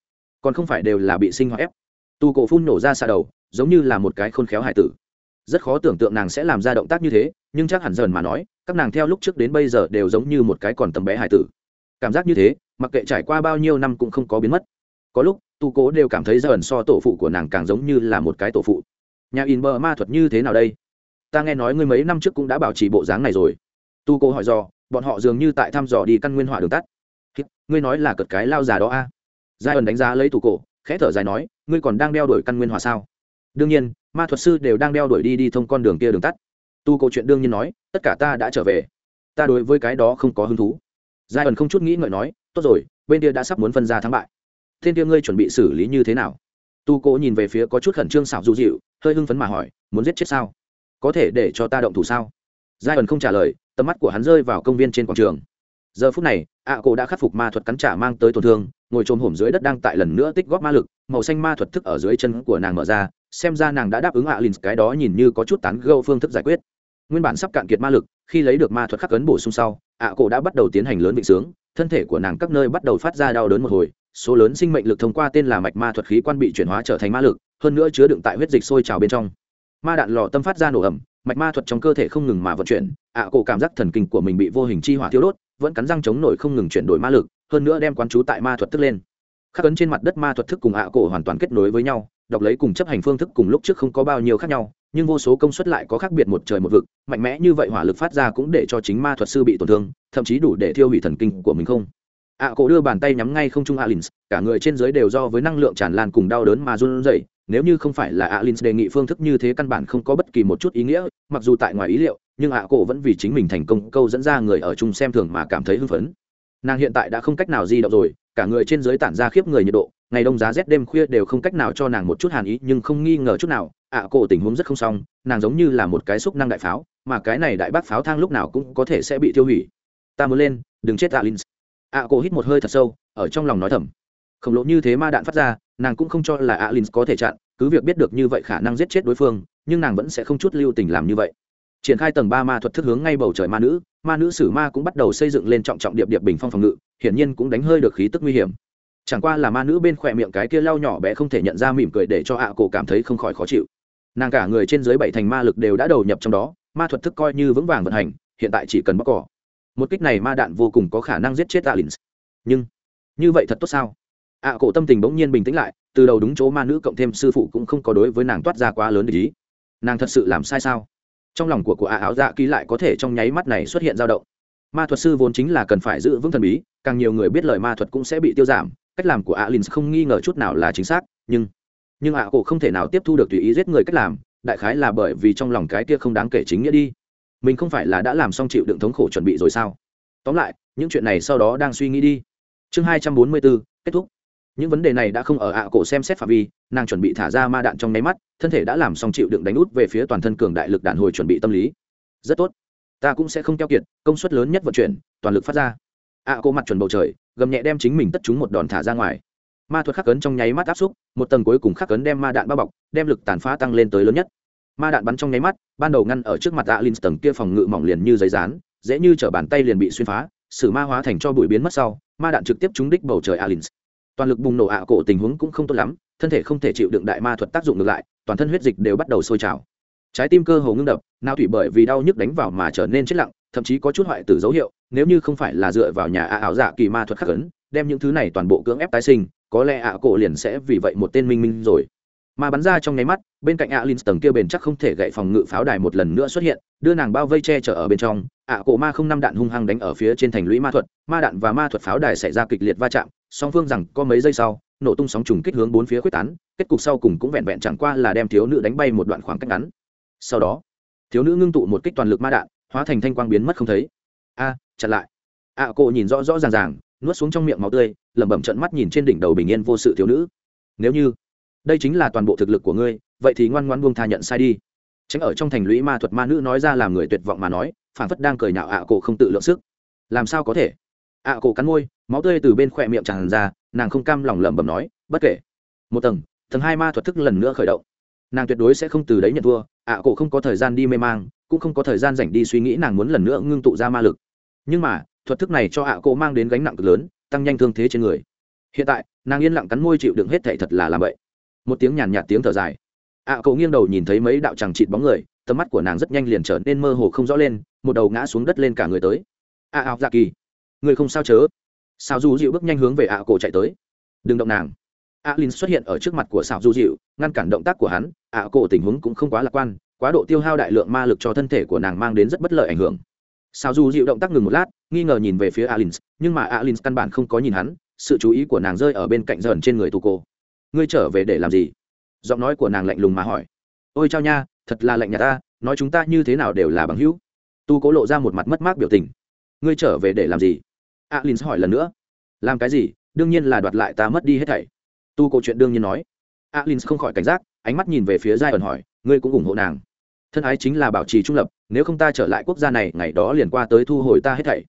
Còn không phải đều là bị sinh hoạt ép. Tu cổ phun nổ ra xa đầu, giống như là một cái khôn khéo hải tử rất khó tưởng tượng nàng sẽ làm ra động tác như thế nhưng chắc hẳn dần mà nói các nàng theo lúc trước đến bây giờ đều giống như một cái còn tầm bé hải tử. Cảm giác như thế mặc kệ trải qua bao nhiêu năm cũng không có biến mất. Có lúc tu cố đều cảm thấy dần so tổ phụ của nàng càng giống như là một cái tổ phụ. Nhà in bờ ma thuật như thế nào đây? Ta nghe nói ngươi mấy năm trước cũng đã bảo trì bộ dáng này rồi. Tu cố hỏi dò, bọn họ dường như tại thăm dò đi căn nguyên hỏa đường tắt. Ngươi nói là cật cái lao già đó a? À? giai ẩn đánh giá lấy tu cổ khẽ thở dài nói ngươi còn đang đeo đuổi căn nguyên hỏa sao? Đương nhiên ma thuật sư đều đang đeo đuổi đi đi thông con đường kia đường tắt. Tu câu chuyện đương nhiên nói, tất cả ta đã trở về. Ta đối với cái đó không có hứng thú. Giai ẩn không chút nghĩ ngợi nói, tốt rồi, bên kia đã sắp muốn phân ra thắng bại. Thiên kia ngươi chuẩn bị xử lý như thế nào? Tu Cố nhìn về phía có chút khẩn trương xảo du dịu, hơi hưng phấn mà hỏi, muốn giết chết sao? Có thể để cho ta động thủ sao? Giai ẩn không trả lời, tầm mắt của hắn rơi vào công viên trên quảng trường. Giờ phút này ạ cổ đã khắc phục ma thuật cắn trả mang tới tổn thương, ngồi trồm hổm dưới đất đang tại lần nữa tích góp ma lực màu xanh ma thuật thức ở dưới chân của nàng mở ra, xem ra nàng đã đáp ứng ạ lìn, cái đó nhìn như có chút tán gâu phương thức giải quyết. Nguyên bản sắp cạn kiệt ma lực, khi lấy được ma thuật khắc cấn bổ sung sau, ạ cổ đã bắt đầu tiến hành lớn vịnh sướng, thân thể của nàng các nơi bắt đầu phát ra đau đớn một hồi, số lớn sinh mệnh lực thông qua tên là mạch ma thuật khí quan bị chuyển hóa trở thành ma lực, hơn nữa chứa đựng tại huyết dịch sôi trào bên trong. Ma đạn lò tâm phát ra nổ ẩm mạch ma thuật trong cơ thể không ngừng mà vận chuyển, ạ cổ cảm giác thần kinh của mình bị vô hình chi hỏa thiêu đốt, vẫn cắn răng chống nổi không ngừng chuyển đổi ma lực, hơn nữa đem quán chú tại ma thuật thức lên khắc ấn trên mặt đất ma thuật thức cùng ạ cổ hoàn toàn kết nối với nhau, đọc lấy cùng chấp hành phương thức cùng lúc trước không có bao nhiêu khác nhau, nhưng vô số công suất lại có khác biệt một trời một vực, mạnh mẽ như vậy hỏa lực phát ra cũng để cho chính ma thuật sư bị tổn thương, thậm chí đủ để thiêu hủy thần kinh của mình không? ạ cổ đưa bàn tay nhắm ngay không trung alins, cả người trên dưới đều do với năng lượng tràn lan cùng đau đớn mà run rẩy, nếu như không phải là alins đề nghị phương thức như thế căn bản không có bất kỳ một chút ý nghĩa, mặc dù tại ngoài ý liệu, nhưng ạ cổ vẫn vì chính mình thành công câu dẫn ra người ở chung xem thường mà cảm thấy hưng phấn. Nàng hiện tại đã không cách nào di động rồi cả người trên dưới tản ra khiếp người nhiệt độ, ngày đông giá rét đêm khuya đều không cách nào cho nàng một chút hàn ý, nhưng không nghi ngờ chút nào, ạ cổ tình huống rất không xong, nàng giống như là một cái xúc năng đại pháo, mà cái này đại bác pháo thang lúc nào cũng có thể sẽ bị tiêu hủy. Ta muốn lên, đừng chết alin ạ cổ hít một hơi thật sâu, ở trong lòng nói thầm. Khổng lồ như thế ma đạn phát ra, nàng cũng không cho là ạ alin có thể chặn, cứ việc biết được như vậy khả năng giết chết đối phương, nhưng nàng vẫn sẽ không chút lưu tình làm như vậy triển khai tầng ba ma thuật thức hướng ngay bầu trời ma nữ ma nữ sử ma cũng bắt đầu xây dựng lên trọng trọng điệp điệp bình phong phòng ngự, hiển nhiên cũng đánh hơi được khí tức nguy hiểm. Chẳng qua là ma nữ bên khỏe miệng cái kia lau nhỏ bé không thể nhận ra mỉm cười để cho ạ cổ cảm thấy không khỏi khó chịu. Nàng cả người trên dưới bảy thành ma lực đều đã đầu nhập trong đó, ma thuật thức coi như vững vàng vận hành, hiện tại chỉ cần bóc cỏ. Một kích này ma đạn vô cùng có khả năng giết chết alin nhưng, như vậy thật tốt sao? ạ cổ tâm tình bỗng nhiên bình tĩnh lại, từ đầu đúng chỗ ma nữ cộng thêm sư phụ cũng không có đối với nàng toát ra quá lớn để ý. Nàng thật sự làm sai sao? Trong lòng của của ạ áo dạ ký lại có thể trong nháy mắt này xuất hiện dao động. Ma thuật sư vốn chính là cần phải giữ vững thần bí, càng nhiều người biết lời ma thuật cũng sẽ bị tiêu giảm, cách làm của alin không nghi ngờ chút nào là chính xác, nhưng nhưng ạ cổ không thể nào tiếp thu được tùy ý giết người cách làm, đại khái là bởi vì trong lòng cái kia không đáng kể chính nghĩa đi. Mình không phải là đã làm xong chịu đựng thống khổ chuẩn bị rồi sao? Tóm lại, những chuyện này sau đó đang suy nghĩ đi. Chương hai trăm bốn mươi bốn, kết thúc những vấn đề này đã không ở ạ cổ xem xét phạm vi, nàng chuẩn bị thả ra ma đạn trong nháy mắt, thân thể đã làm xong chịu đựng đánh út về phía toàn thân cường đại lực đạn hồi chuẩn bị tâm lý. Rất tốt. Ta cũng sẽ không keo kiệt, công suất lớn nhất vận chuyển, toàn lực phát ra. ạ cổ mặt chuẩn bầu trời, gầm nhẹ đem chính mình tất chúng một đòn thả ra ngoài. Ma thuật khắc cấn trong nháy mắt áp xúc, một tầng cuối cùng khắc cấn đem ma đạn bao bọc, đem lực tàn phá tăng lên tới lớn nhất. Ma đạn bắn trong nháy mắt, ban đầu ngăn ở trước mặt alin tầng kia phòng ngự mỏng liền như giấy rán dễ như t bàn tay liền bị xuyên phá, sử ma hóa thành cho bụi biến mất sau, ma đạn trực tiếp trúng đích bầu trời alin toàn lực bùng nổ ạ cổ tình huống cũng không tốt lắm, thân thể không thể chịu đựng đại ma thuật tác dụng ngược lại, toàn thân huyết dịch đều bắt đầu sôi trào. Trái tim cơ hồ ngưng đập nao thủy bởi vì đau nhức đánh vào mà trở nên chết lặng, thậm chí có chút hoại tử dấu hiệu, nếu như không phải là dựa vào nhà ạ ảo dạ kỳ ma thuật khắc ấn, đem những thứ này toàn bộ cưỡng ép tái sinh, có lẽ ạ cổ liền sẽ vì vậy một tên minh minh rồi. Mà bắn ra trong nháy mắt, bên cạnh ạ linh tầng kia bền chắc không thể gậy phòng ngự pháo đài một lần nữa xuất hiện, đưa nàng bao vây che chở ở bên trong, ạ cổ ma không năm đạn hung hăng đánh ở phía trên thành lũy ma thuật, ma đạn và ma thuật pháo đài xảy ra kịch liệt va chạm song phương rằng có mấy giây sau, nổ tung sóng trùng kích hướng bốn phía quyết tán, kết cục sau cùng cũng vẹn vẹn chẳng qua là đem thiếu nữ đánh bay một đoạn khoảng cách ngắn. Sau đó, thiếu nữ ngưng tụ một kích toàn lực ma đạn, hóa thành thanh quang biến mất không thấy. A, chặn lại. Ạ cô nhìn rõ rõ ràng ràng, nuốt xuống trong miệng máu tươi, lẩm bẩm trận mắt nhìn trên đỉnh đầu bình yên vô sự thiếu nữ. Nếu như đây chính là toàn bộ thực lực của ngươi, vậy thì ngoan ngoan buông tha nhận sai đi. Tránh ở trong thành lũy ma thuật ma nữ nói ra làm người tuyệt vọng mà nói phản phất đang cười nhạo ạ cổ không tự lượng sức. Làm sao có thể? Ạ cổ cắn môi máu tươi từ bên khỏe miệng tràn ra, nàng không cam lòng lẩm bẩm nói, bất kể. Một tầng tầng hai ma thuật thức lần nữa khởi động. Nàng tuyệt đối sẽ không từ đấy nhận thua, ạ cổ không có thời gian đi mê mang, cũng không có thời gian dành đi suy nghĩ nàng muốn lần nữa ngưng tụ ra ma lực. Nhưng mà, thuật thức này cho ạ cổ mang đến gánh nặng cực lớn, tăng nhanh thương thế trên người. Hiện tại, nàng yên lặng cắn môi chịu đựng hết thệ thật là làm vậy. Một tiếng nhàn nhạt tiếng thở dài. Ạ cổ nghiêng đầu nhìn thấy mấy đạo chẳng chịt bóng người, tầm mắt của nàng rất nhanh liền trở nên mơ hồ không rõ lên, một đầu ngã xuống đất lên cả người tới. A ảo dạ kỳ, người không sao chớ? Sao du dịu bước nhanh hướng về ạ cổ chạy tới. Đừng động nàng. A l xuất hiện ở trước mặt của sao du dịu, ngăn cản động tác của hắn, ạ cổ tình huống cũng không quá lạc quan, quá độ tiêu hao đại lượng ma lực cho thân thể của nàng mang đến rất bất lợi ảnh hưởng. Sao du dịu động tác ngừng một lát, nghi ngờ nhìn về phía alin nhưng mà alin căn bản không có nhìn hắn, sự chú ý của nàng rơi ở bên cạnh dần trên người tu cô. Ngươi trở về để làm gì? Giọng nói của nàng lạnh lùng mà hỏi. Ôi chao nha, thật là lạnh nhà ta, nói chúng ta như thế nào đều là bằng hữu. Tu cố lộ ra một mặt mất mát biểu tình. Ngươi trở về để làm gì? Alin hỏi lần nữa. Làm cái gì? Đương nhiên là đoạt lại ta mất đi hết thảy. Tu câu chuyện đương nhiên nói. Alin không khỏi cảnh giác, ánh mắt nhìn về phía giai ẩn hỏi, ngươi cũng ủng hộ nàng. Thân ái chính là bảo trì trung lập, nếu không ta trở lại quốc gia này, ngày đó liền qua tới thu hồi ta hết thảy.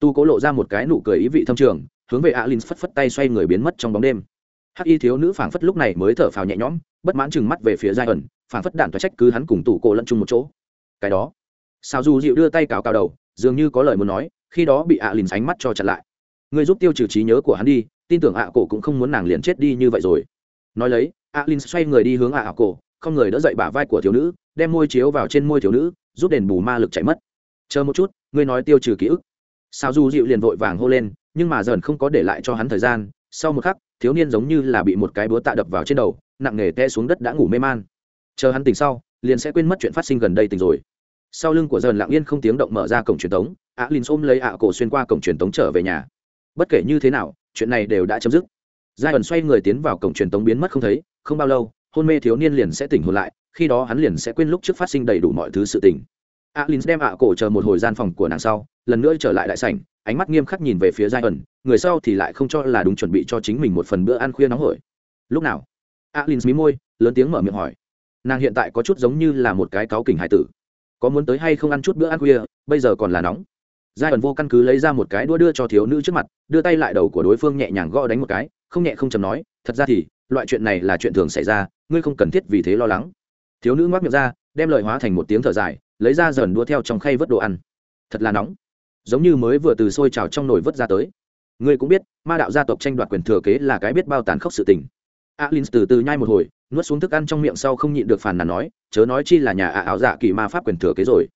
Tu cố lộ ra một cái nụ cười ý vị thâm trường, hướng về alin phất phất tay xoay người biến mất trong bóng đêm. Hắc y thiếu nữ phảng phất lúc này mới thở phào nhẹ nhõm, bất mãn chừng mắt về phía giai ẩn, phảng phất đạn toa trách cứ hắn cùng tủ cổ lẫn chung một chỗ. Cái đó. Sao du dịu đưa tay cào cào đầu, dường như có lời muốn nói khi đó bị ạ lìn ánh mắt cho chặn lại. Ngươi giúp tiêu trừ trí nhớ của hắn đi, tin tưởng ạ cổ cũng không muốn nàng liền chết đi như vậy rồi. Nói lấy, ạ lìn xoay người đi hướng ạ cổ, không người đỡ dậy bả vai của thiếu nữ, đem môi chiếu vào trên môi thiếu nữ, giúp đền bù ma lực chạy mất. Chờ một chút, ngươi nói tiêu trừ ký ức. Sao du dịu liền vội vàng hô lên, nhưng mà dần không có để lại cho hắn thời gian. Sau một khắc, thiếu niên giống như là bị một cái búa tạ đập vào trên đầu, nặng nề te xuống đất đã ngủ mê man. Chờ hắn tỉnh sau, liền sẽ quên mất chuyện phát sinh gần đây tỉnh rồi. Sau lưng của dần lặng yên không tiếng động mở ra cổng truyền thống ạ à ôm lấy ạ cổ xuyên qua cổng truyền tống trở về nhà. Bất kể như thế nào, chuyện này đều đã chấm dứt. Giai ẩn xoay người tiến vào cổng truyền tống biến mất không thấy, không bao lâu, hôn mê thiếu niên liền sẽ tỉnh hồn lại, khi đó hắn liền sẽ quên lúc trước phát sinh đầy đủ mọi thứ sự tình. Alin đem ạ cổ chờ một hồi gian phòng của nàng sau, lần nữa trở lại đại sảnh, ánh mắt nghiêm khắc nhìn về phía giai ẩn người sau thì lại không cho là đúng chuẩn bị cho chính mình một phần bữa ăn khuya nóng hổi. Lúc nào? Alin mí môi, lớn tiếng mở miệng hỏi. Nàng hiện tại có chút giống như là một cái cáu kỉnh hải tử. Có muốn tới hay không ăn chút bữa ăn khuya, bây giờ còn là nóng giai ẩn vô căn cứ lấy ra một cái đua đưa cho thiếu nữ trước mặt, đưa tay lại đầu của đối phương nhẹ nhàng gõ đánh một cái, không nhẹ không chầm nói, thật ra thì, loại chuyện này là chuyện thường xảy ra, ngươi không cần thiết vì thế lo lắng. Thiếu nữ ngoác miệng ra, đem lời hóa thành một tiếng thở dài, lấy ra dần đua theo trong khay vớt đồ ăn. Thật là nóng. Giống như mới vừa từ sôi trào trong nồi vớt ra tới. Ngươi cũng biết, ma đạo gia tộc tranh đoạt quyền thừa kế là cái biết bao tàn khốc sự tình. Alin từ từ nhai một hồi, nuốt xuống thức ăn trong miệng sau không nhịn được phàn nàn nói, chớ nói chi là nhà ạ áo dạ kỳ ma pháp quyền thừa kế rồi.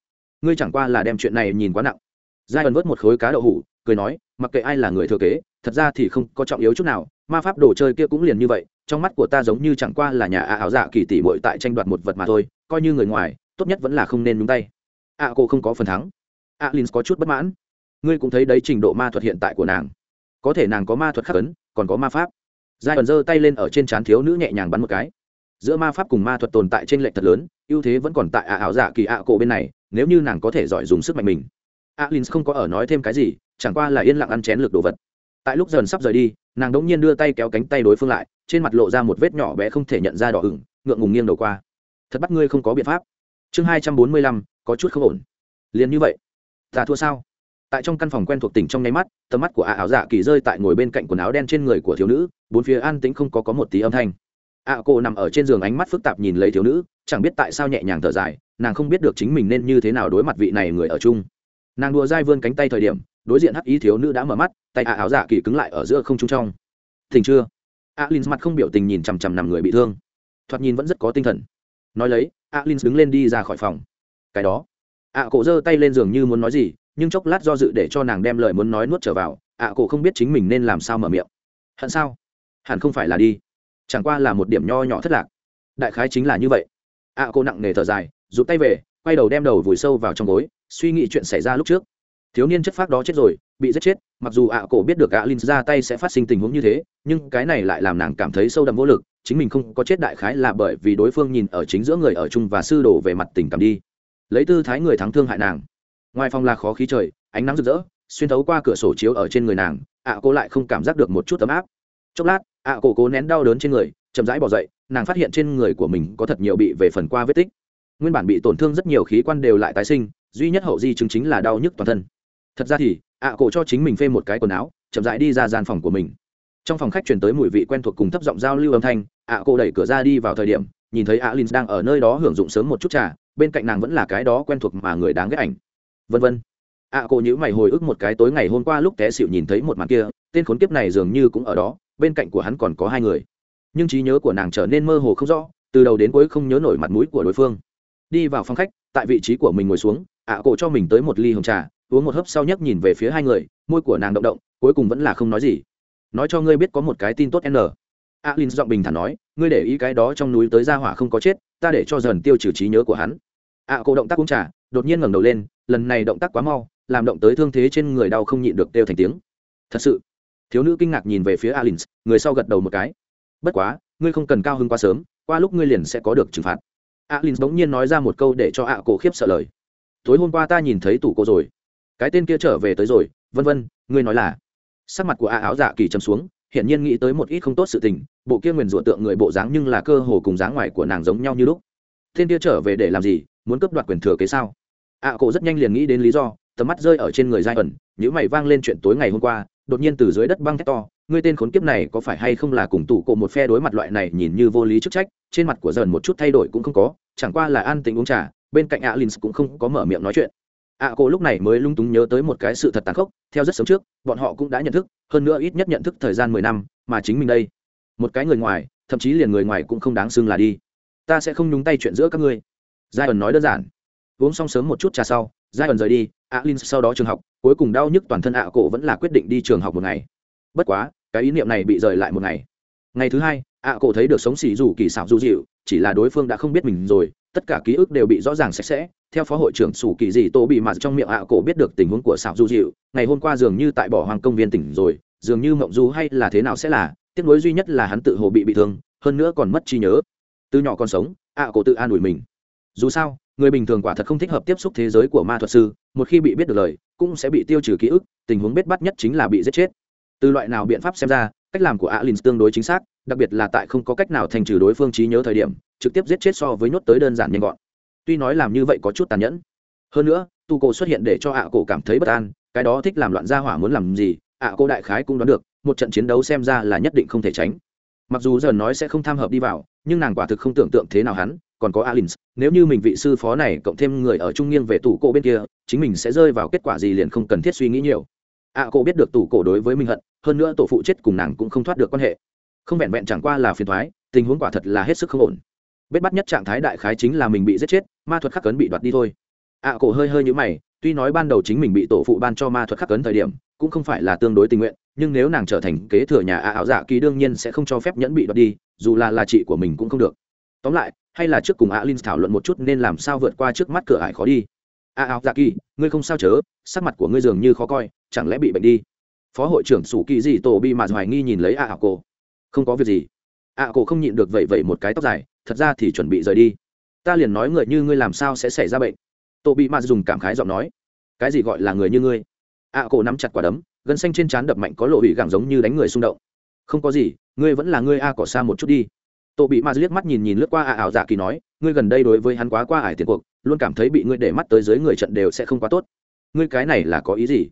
Ngươi chẳng qua là đem chuyện này nhìn quá nặng giai ẩn vớt một khối cá đậu hủ, cười nói, mặc kệ ai là người thừa kế, thật ra thì không có trọng yếu chút nào, ma pháp đồ chơi kia cũng liền như vậy, trong mắt của ta giống như chẳng qua là nhà ạ áo dạ kỳ tỷ bội tại tranh đoạt một vật mà thôi, coi như người ngoài, tốt nhất vẫn là không nên nhúng tay. Ạ cô không có phần thắng. Ạ lynx có chút bất mãn. Ngươi cũng thấy đấy trình độ ma thuật hiện tại của nàng. Có thể nàng có ma thuật khắc ấn, còn có ma pháp. Giai ẩn giơ tay lên ở trên trán thiếu nữ nhẹ nhàng bắn một cái. Giữa ma pháp cùng ma thuật tồn tại trên lệnh thật lớn, ưu thế vẫn còn tại ạ ảo dạ kỳ ạ cổ bên này, nếu như nàng có thể giỏi dùng sức mạnh mình alin không có ở nói thêm cái gì, chẳng qua là yên lặng ăn chén lực đồ vật. Tại lúc dần sắp rời đi, nàng đống nhiên đưa tay kéo cánh tay đối phương lại, trên mặt lộ ra một vết nhỏ bé không thể nhận ra đỏ ửng, ngượng ngùng nghiêng đầu qua. Thật bắt ngươi không có biện pháp. Chương hai trăm bốn mươi lăm, có chút không ổn. Liền như vậy, ta thua sao? Tại trong căn phòng quen thuộc tỉnh trong nháy mắt, tầm mắt của A ảo dạ kỳ rơi tại ngồi bên cạnh quần áo đen trên người của thiếu nữ, bốn phía an tĩnh không có có một tí âm thanh. Ạ cô nằm ở trên giường ánh mắt phức tạp nhìn lấy thiếu nữ, chẳng biết tại sao nhẹ nhàng thở dài, nàng không biết được chính mình nên như thế nào đối mặt vị này người ở chung nàng đùa dai vươn cánh tay thời điểm, đối diện hắc ý thiếu nữ đã mở mắt, tay ạ áo dạ kỳ cứng lại ở giữa không trung trong. Thỉnh chưa? Alin mặt không biểu tình nhìn chằm chằm nằm người bị thương. Thoạt nhìn vẫn rất có tinh thần. Nói lấy alin đứng lên đi ra khỏi phòng. Cái đó. Ạ cổ giơ tay lên giường như muốn nói gì, nhưng chốc lát do dự để cho nàng đem lời muốn nói nuốt trở vào. Ạ cổ không biết chính mình nên làm sao mở miệng. Hận sao? Hẳn không phải là đi. Chẳng qua là một điểm nho nhỏ thất lạc. Đại khái chính là như vậy. Ạ cổ nặng nề thở dài, rụt tay về, quay đầu đem đầu vùi sâu vào trong gối suy nghĩ chuyện xảy ra lúc trước. Thiếu niên chất phác đó chết rồi, bị giết chết, mặc dù ạ cổ biết được ạ linh ra tay sẽ phát sinh tình huống như thế, nhưng cái này lại làm nàng cảm thấy sâu đậm vô lực, chính mình không có chết đại khái là bởi vì đối phương nhìn ở chính giữa người ở chung và sư đổ về mặt tình cảm đi. Lấy tư thái người thắng thương hại nàng. Ngoài phòng là khó khí trời, ánh nắng rực rỡ, xuyên thấu qua cửa sổ chiếu ở trên người nàng, ạ cô lại không cảm giác được một chút ấm áp. Chốc lát, ạ cổ cố nén đau đớn trên người, chậm rãi bỏ dậy, nàng phát hiện trên người của mình có thật nhiều bị về phần qua vết tích. Nguyên bản bị tổn thương rất nhiều khí quan đều lại tái sinh duy nhất hậu di chứng chính là đau nhức toàn thân. Thật ra thì ạ cổ cho chính mình phê một cái quần áo chậm rãi đi ra gian phòng của mình. Trong phòng khách chuyển tới mùi vị quen thuộc cùng thấp giọng giao lưu âm thanh ạ cổ đẩy cửa ra đi vào thời điểm nhìn thấy ạ l đang ở nơi đó hưởng dụng sớm một chút trà bên cạnh nàng vẫn là cái đó quen thuộc mà người đáng ghét ảnh. Vân vân. Ạ à, cổ nhữ mày hồi ức một cái tối ngày hôm qua lúc té xịu nhìn thấy một màn kia tên khốn kiếp này dường như cũng ở đó bên cạnh của hắn còn có hai người. Nhưng trí nhớ của nàng trở nên mơ hồ không rõ từ đầu đến cuối không nhớ nổi mặt mũi của đối phương. Đi vào phòng khách tại vị trí của mình ngồi xuống ạ à, cổ cho mình tới một ly hồng trà uống một hớp sau nhấc nhìn về phía hai người môi của nàng động động cuối cùng vẫn là không nói gì. Nói cho ngươi biết có một cái tin tốt n. Alin giọng bình thản nói ngươi để ý cái đó trong núi tới ra hỏa không có chết ta để cho dần tiêu trừ trí nhớ của hắn. ạ cổ động tác uống trà đột nhiên ngẩng đầu lên lần này động tác quá mau làm động tới thương thế trên người đau không nhịn được kêu thành tiếng. Thật sự. Thiếu nữ kinh ngạc nhìn về phía alin người sau gật đầu một cái. Bất quá ngươi không cần cao hơn quá sớm qua lúc ngươi liền sẽ có được trừng phạt. Alin bỗng nhiên nói ra một câu để cho ạ cổ khiếp sợ lời tối hôm qua ta nhìn thấy tủ cô rồi. Cái tên kia trở về tới rồi vân vân ngươi nói là? Sắc mặt của a áo dạ kỳ châm xuống hiện nhiên nghĩ tới một ít không tốt sự tình bộ kia nguyền rủa tượng người bộ dáng nhưng là cơ hồ cùng dáng ngoài của nàng giống nhau như lúc. Tên kia trở về để làm gì muốn cướp đoạt quyền thừa kế sao? Ạ à, cổ rất nhanh liền nghĩ đến lý do tầm mắt rơi ở trên người giai ẩn những mày vang lên chuyện tối ngày hôm qua đột nhiên từ dưới đất băng thét to ngươi tên khốn kiếp này có phải hay không là cùng tủ cổ một phe đối mặt loại này nhìn như vô lý chức trách trên mặt của dần một chút thay đổi cũng không có chẳng qua là an tình uống trà bên cạnh alins cũng không có mở miệng nói chuyện. Ạ à, cô lúc này mới lung túng nhớ tới một cái sự thật tàn khốc theo rất sớm trước bọn họ cũng đã nhận thức hơn nữa ít nhất nhận thức thời gian mười năm mà chính mình đây. Một cái người ngoài thậm chí liền người ngoài cũng không đáng xưng là đi. Ta sẽ không nhúng tay chuyện giữa các ngươi. Giai ẩn nói đơn giản. Uống xong sớm một chút trà sau giai ẩn rời đi ạ linh sau đó trường học cuối cùng đau nhức toàn thân ạ cổ vẫn là quyết định đi trường học một ngày. Bất quá cái ý niệm này bị rời lại một ngày. Ngày thứ hai ạ cổ thấy được sống xỉ dù kỳ xảo du dịu chỉ là đối phương đã không biết mình rồi tất cả ký ức đều bị rõ ràng sạch sẽ. Theo phó hội trưởng sủ kỳ dị tô bị mạt trong miệng ạ cổ biết được tình huống của xảo du dịu ngày hôm qua dường như tại bỏ hoàng công viên tỉnh rồi, dường như mộng du hay là thế nào sẽ là, tiếc nối duy nhất là hắn tự hồ bị bị thương, hơn nữa còn mất trí nhớ. Từ nhỏ còn sống, ạ cổ tự an ủi mình. Dù sao, người bình thường quả thật không thích hợp tiếp xúc thế giới của ma thuật sư, một khi bị biết được lời, cũng sẽ bị tiêu trừ ký ức, tình huống bết bắt nhất chính là bị giết chết. Từ loại nào biện pháp xem ra, cách làm của alin tương đối chính xác, đặc biệt là tại không có cách nào thành trừ đối phương trí nhớ thời điểm trực tiếp giết chết so với nhốt tới đơn giản nhanh gọn. Tuy nói làm như vậy có chút tàn nhẫn. Hơn nữa tu cổ xuất hiện để cho ạ cổ cảm thấy bất an, cái đó thích làm loạn gia hỏa muốn làm gì, ạ cổ đại khái cũng đoán được, một trận chiến đấu xem ra là nhất định không thể tránh. Mặc dù giờ nói sẽ không tham hợp đi vào, nhưng nàng quả thực không tưởng tượng thế nào hắn, còn có alin nếu như mình vị sư phó này cộng thêm người ở trung nghiêng về tủ cổ bên kia, chính mình sẽ rơi vào kết quả gì liền không cần thiết suy nghĩ nhiều. Ạ cổ biết được tủ cổ đối với mình hận, hơn nữa tổ phụ chết cùng nàng cũng không thoát được quan hệ. Không vẹn vẹn chẳng qua là phiền thoái, tình huống quả thật là hết sức không ổn bết bắt nhất trạng thái đại khái chính là mình bị giết chết, ma thuật khắc cấn bị đoạt đi thôi. Ạ cổ hơi hơi như mày, tuy nói ban đầu chính mình bị tổ phụ ban cho ma thuật khắc cấn thời điểm, cũng không phải là tương đối tình nguyện, nhưng nếu nàng trở thành kế thừa nhà ạ ảo dạ kỳ đương nhiên sẽ không cho phép nhẫn bị đoạt đi, dù là là chị của mình cũng không được. Tóm lại, hay là trước cùng ạ linh thảo luận một chút nên làm sao vượt qua trước mắt cửa ải khó đi. Ạ ảo dạ kỳ, ngươi không sao chớ, sắc mặt của ngươi dường như khó coi, chẳng lẽ bị bệnh đi? Phó hội trưởng sủ kỳ gì tổ bị mà hoài nghi nhìn lấy ạ ảo cổ. Không có việc gì. Ạ cổ không nhịn được vậy vậy một cái tóc dài thật ra thì chuẩn bị rời đi. Ta liền nói người như ngươi làm sao sẽ xảy ra bệnh. Tô bị mạt dùng cảm khái giọng nói. Cái gì gọi là người như ngươi? Ạ cổ nắm chặt quả đấm, gân xanh trên trán đập mạnh có lộ hủy gẳng giống như đánh người xung động. Không có gì, ngươi vẫn là ngươi a cỏ xa một chút đi. Tô bị ma liếc mắt nhìn nhìn lướt qua à ảo dạ kỳ nói, ngươi gần đây đối với hắn quá qua ải tiền cuộc, luôn cảm thấy bị ngươi để mắt tới dưới người trận đều sẽ không quá tốt. Ngươi cái này là có ý gì?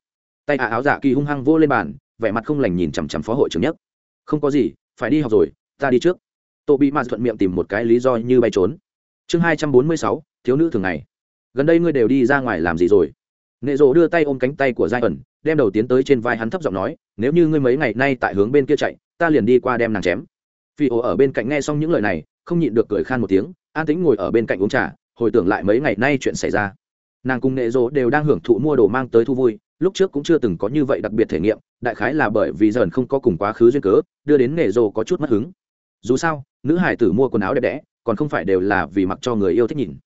Tay ạ ảo dạ kỳ hung hăng vô lên bàn, vẻ mặt không lành nhìn chằm chằm phó hội trưởng nhất. Không có gì, phải đi học rồi, ta đi trước tổ bị mạt thuận miệng tìm một cái lý do như bay trốn. Chương hai trăm bốn mươi sáu, thiếu nữ thường ngày. Gần đây ngươi đều đi ra ngoài làm gì rồi? Nệ rộ đưa tay ôm cánh tay của giai ẩn, đem đầu tiến tới trên vai hắn thấp giọng nói, nếu như ngươi mấy ngày nay tại hướng bên kia chạy, ta liền đi qua đem nàng chém. Phi ổ ở bên cạnh nghe xong những lời này, không nhịn được cười khan một tiếng, an tĩnh ngồi ở bên cạnh uống trà, hồi tưởng lại mấy ngày nay chuyện xảy ra. Nàng cùng nệ rộ đều đang hưởng thụ mua đồ mang tới thu vui, lúc trước cũng chưa từng có như vậy đặc biệt thể nghiệm, đại khái là bởi vì dần không có cùng quá khứ duyên cớ, đưa đến nệ rộ có chút mất hứng dù sao, nữ hải tử mua quần áo đẹp đẽ, còn không phải đều là vì mặc cho người yêu thích nhìn.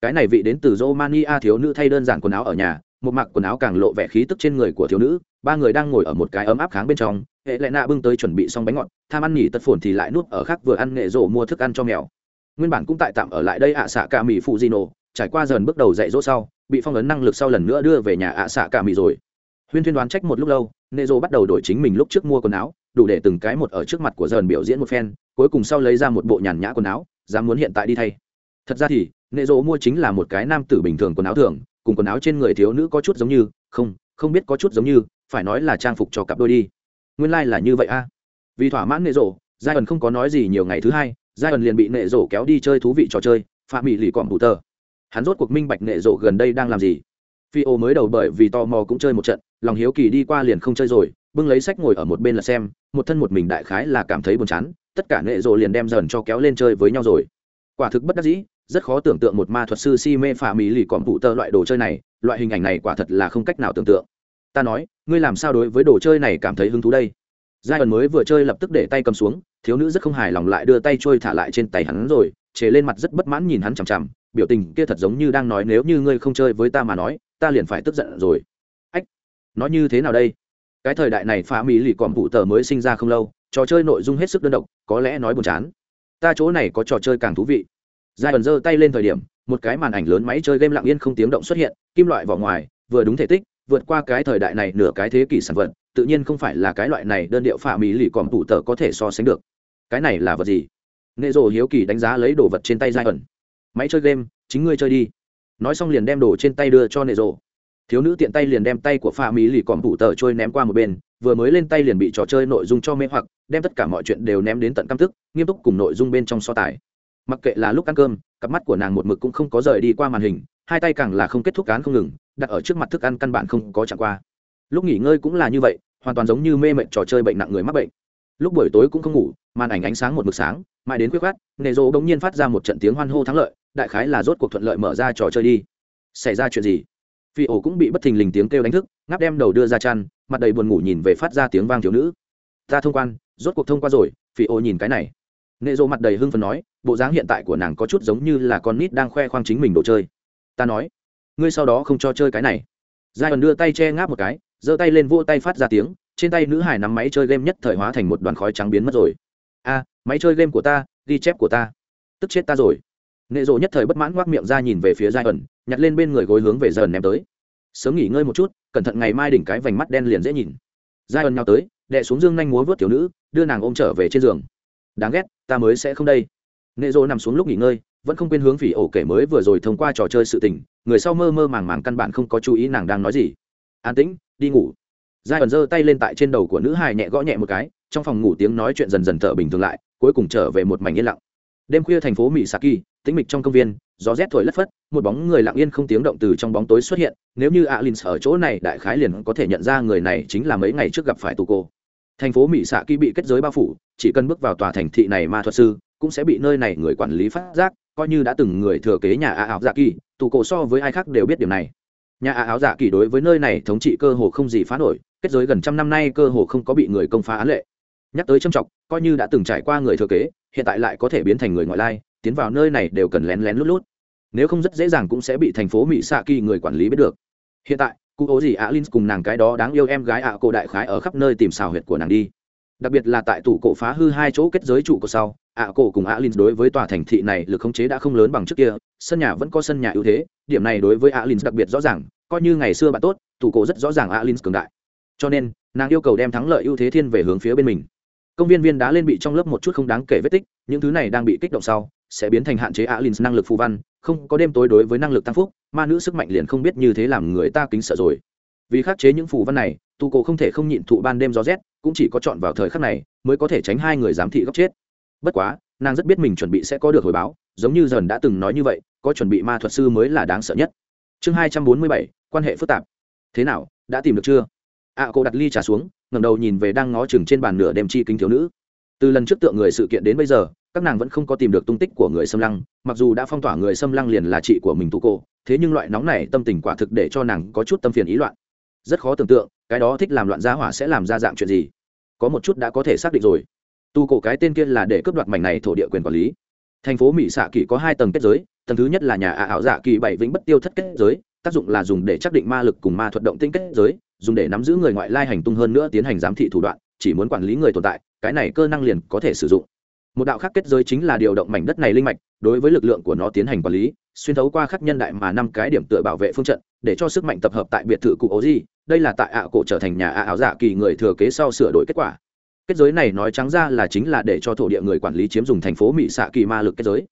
Cái này vị đến từ romania thiếu nữ thay đơn giản quần áo ở nhà, một mặc quần áo càng lộ vẻ khí tức trên người của thiếu nữ, ba người đang ngồi ở một cái ấm áp kháng bên trong, hệ lệ nạ bưng tới chuẩn bị xong bánh ngọt, tham ăn nhỉ tật phồn thì lại nuốt ở khác vừa ăn nghệ rổ mua thức ăn cho mèo. Nguyên bản cũng tại tạm ở lại đây ạ xạ cả mỹ phụ di nổ, trải qua dần bước đầu dạy dỗ sau, bị phong ấn năng lực sau lần nữa đưa về nhà ạ xạ cả mỹ rồi. Huyên thuyên đoán trách một lúc lâu nệ rổ bắt đầu đổi chính mình lúc trước mua quần áo đủ để từng cái một ở trước mặt của dần biểu diễn một phen, cuối cùng sau lấy ra một bộ nhàn nhã quần áo, dám muốn hiện tại đi thay. Thật ra thì, nệ rổ mua chính là một cái nam tử bình thường quần áo thường, cùng quần áo trên người thiếu nữ có chút giống như, không không biết có chút giống như, phải nói là trang phục cho cặp đôi đi. Nguyên lai、like、là như vậy a. Vì thỏa mãn nệ rộ giai ẩn không có nói gì nhiều ngày thứ hai giai ẩn liền bị nệ rộ kéo đi chơi thú vị trò chơi, phạm mỹ lì còm bụ tờ. Hắn rốt cuộc minh bạch nệ rộ gần đây đang làm gì. Phi ô mới đầu bởi vì tò mò cũng chơi một trận, lòng hiếu kỳ đi qua liền không chơi rồi bưng lấy sách ngồi ở một bên là xem, một thân một mình đại khái là cảm thấy buồn chán, tất cả nghệ rộ liền đem dần cho kéo lên chơi với nhau rồi. Quả thực bất đắc dĩ, rất khó tưởng tượng một ma thuật sư si mê phà mỹ lì còm phụ tơ loại đồ chơi này, loại hình ảnh này quả thật là không cách nào tưởng tượng. Ta nói, ngươi làm sao đối với đồ chơi này cảm thấy hứng thú đây? Giai ẩn mới vừa chơi lập tức để tay cầm xuống, thiếu nữ rất không hài lòng lại đưa tay trôi thả lại trên tay hắn rồi chế lên mặt rất bất mãn nhìn hắn chằm chằm, biểu tình kia thật giống như đang nói nếu như ngươi không chơi với ta mà nói, ta liền phải tức giận rồi. Ách nói như thế nào đây? Cái thời đại này phá mỹ lì còm phụ tờ mới sinh ra không lâu, trò chơi nội dung hết sức đơn độc, có lẽ nói buồn chán. Ta chỗ này có trò chơi càng thú vị. Giai ẩn giơ tay lên thời điểm, một cái màn ảnh lớn máy chơi game lặng yên không tiếng động xuất hiện, kim loại vỏ ngoài, vừa đúng thể tích, vượt qua cái thời đại này nửa cái thế kỷ sản vật, tự nhiên không phải là cái loại này đơn điệu phả mỹ lì còm tủ tờ có thể so sánh được. Cái này là vật gì? Nghệ rồ hiếu kỳ đánh giá lấy đồ vật trên tay giai ẩn máy chơi game, chính ngươi chơi đi. Nói xong liền đem đồ trên tay đưa cho nệ rồ thiếu nữ tiện tay liền đem tay của pha mỹ lì còm tủ tờ trôi ném qua một bên, vừa mới lên tay liền bị trò chơi nội dung cho mê hoặc, đem tất cả mọi chuyện đều ném đến tận căm tức, nghiêm túc cùng nội dung bên trong so tài. Mặc kệ là lúc ăn cơm, cặp mắt của nàng một mực cũng không có rời đi qua màn hình, hai tay càng là không kết thúc cán không ngừng, đặt ở trước mặt thức ăn căn bản không có chẳng qua. Lúc nghỉ ngơi cũng là như vậy, hoàn toàn giống như mê mệnh trò chơi bệnh nặng người mắc bệnh. Lúc buổi tối cũng không ngủ, màn ảnh ánh sáng một mực sáng, mãi đến quyết khát nề rô bỗng nhiên phát ra một trận tiếng hoan hô thắng lợi, đại khái là rốt cuộc thuận lợi mở ra trò chơi đi. Xảy ra chuyện gì? Phi ổ cũng bị bất thình lình tiếng kêu đánh thức, ngáp đem đầu đưa ra chăn, mặt đầy buồn ngủ nhìn về phát ra tiếng vang thiếu nữ. Ta thông quan, rốt cuộc thông qua rồi. Phi ổ nhìn cái này. Nệ rộ mặt đầy hưng phần nói, bộ dáng hiện tại của nàng có chút giống như là con nít đang khoe khoang chính mình đồ chơi. Ta nói, ngươi sau đó không cho chơi cái này. Giai ẩn đưa tay che ngáp một cái, giơ tay lên vỗ tay phát ra tiếng, trên tay nữ hải nắm máy chơi game nhất thời hóa thành một đoàn khói trắng biến mất rồi. A, máy chơi game của ta, ghi chép của ta. Tức chết ta rồi. Nệ rộ nhất thời bất mãn ngoác miệng ra nhìn về phía giai ẩn nhặt lên bên người gối hướng về dần ném tới. Sớm nghỉ ngơi một chút, cẩn thận ngày mai đỉnh cái vành mắt đen liền dễ nhìn. Giai ẩn nhau tới đệ xuống dương nhanh múa vớt thiếu nữ, đưa nàng ôm trở về trên giường. Đáng ghét, ta mới sẽ không đây. Nệ rô nằm xuống lúc nghỉ ngơi, vẫn không quên hướng phỉ ổ kể mới vừa rồi thông qua trò chơi sự tình, người sau mơ mơ màng màng căn bản không có chú ý nàng đang nói gì. An tĩnh, đi ngủ. Giai ẩn giơ tay lên tại trên đầu của nữ hài nhẹ gõ nhẹ một cái, trong phòng ngủ tiếng nói chuyện dần dần thở bình thường lại, cuối cùng trở về một mảnh yên lặng. Đêm khuya thành phố mỹ saki tĩnh mịch trong công viên gió rét thổi lất phất, một bóng người lặng yên không tiếng động từ trong bóng tối xuất hiện, nếu như alin ở chỗ này, đại khái liền có thể nhận ra người này chính là mấy ngày trước gặp phải tù cô. Thành phố mỹ xạ kỳ bị kết giới bao phủ, chỉ cần bước vào tòa thành thị này ma thuật sư, cũng sẽ bị nơi này người quản lý phát giác, coi như đã từng người thừa kế nhà a áo dạ kỳ tù cổ so với ai khác đều biết điều này. Nhà a áo dạ kỳ đối với nơi này thống trị cơ hồ không gì phá nổi, kết giới gần trăm năm nay cơ hồ không có bị người công phá án lệ. Nhắc tới trâm trọng coi như đã từng trải qua người thừa kế, hiện tại lại có thể biến thành người ngoại lai tiến vào nơi này đều cần lén lén lút lút. Nếu không rất dễ dàng cũng sẽ bị thành phố mỹ xạ kỳ người quản lý biết được. Hiện tại, cụ ố gì ạ linh cùng nàng cái đó đáng yêu em gái ạ, cổ đại khái ở khắp nơi tìm xào huyệt của nàng đi. Đặc biệt là tại tủ cổ phá hư hai chỗ kết giới trụ của sau, ạ, cổ cùng ạ linh đối với tòa thành thị này lực khống chế đã không lớn bằng trước kia, sân nhà vẫn có sân nhà ưu thế, điểm này đối với ạ linh đặc biệt rõ ràng, coi như ngày xưa bạn tốt, tủ cổ rất rõ ràng ạ linh cường đại. Cho nên, nàng yêu cầu đem thắng lợi ưu thế thiên về hướng phía bên mình. Công viên viên đá lên bị trong lớp một chút không đáng kể vết tích, những thứ này đang bị kích động sau sẽ biến thành hạn chế alin năng lực phù văn không có đêm tối đối với năng lực tăng phúc ma nữ sức mạnh liền không biết như thế làm người ta kính sợ rồi. Vì khắc chế những phù văn này tu cổ không thể không nhịn thụ ban đêm gió rét cũng chỉ có chọn vào thời khắc này mới có thể tránh hai người giám thị góc chết. Bất quá nàng rất biết mình chuẩn bị sẽ có được hồi báo giống như dần đã từng nói như vậy có chuẩn bị ma thuật sư mới là đáng sợ nhất. Chương hai trăm bốn mươi bảy quan hệ phức tạp. Thế nào đã tìm được chưa? Ạ à, cô đặt ly trà xuống ngẩng đầu nhìn về đang ngó chừng trên bàn nửa đêm chi kính thiếu nữ. Từ lần trước tượng người sự kiện đến bây giờ các nàng vẫn không có tìm được tung tích của người xâm lăng, mặc dù đã phong tỏa người xâm lăng liền là chị của mình tu cô thế nhưng loại nóng này tâm tình quả thực để cho nàng có chút tâm phiền ý loạn. Rất khó tưởng tượng, cái đó thích làm loạn giá hỏa sẽ làm ra dạng chuyện gì. Có một chút đã có thể xác định rồi. Tu cổ cái tên kia là để cướp đoạt mảnh này thổ địa quyền quản lý. Thành phố mỹ xạ kỳ có hai tầng kết giới, tầng thứ nhất là nhà ảo dạ kỳ bảy vĩnh bất tiêu thất kết giới, tác dụng là dùng để xác định ma lực cùng ma thuật động tinh kết giới, dùng để nắm giữ người ngoại lai hành tung hơn nữa tiến hành giám thị thủ đoạn, chỉ muốn quản lý người tồn tại, cái này cơ năng liền có thể sử dụng một đạo khác kết giới chính là điều động mảnh đất này linh mạch, đối với lực lượng của nó tiến hành quản lý, xuyên thấu qua khắc nhân đại mà năm cái điểm tựa bảo vệ phương trận, để cho sức mạnh tập hợp tại biệt thự cụ ố di đây là tại ạ cổ trở thành nhà ạ ảo giả kỳ người thừa kế sau sửa đổi kết quả. Kết giới này nói trắng ra là chính là để cho thổ địa người quản lý chiếm dùng thành phố mỹ xạ kỳ ma lực kết giới.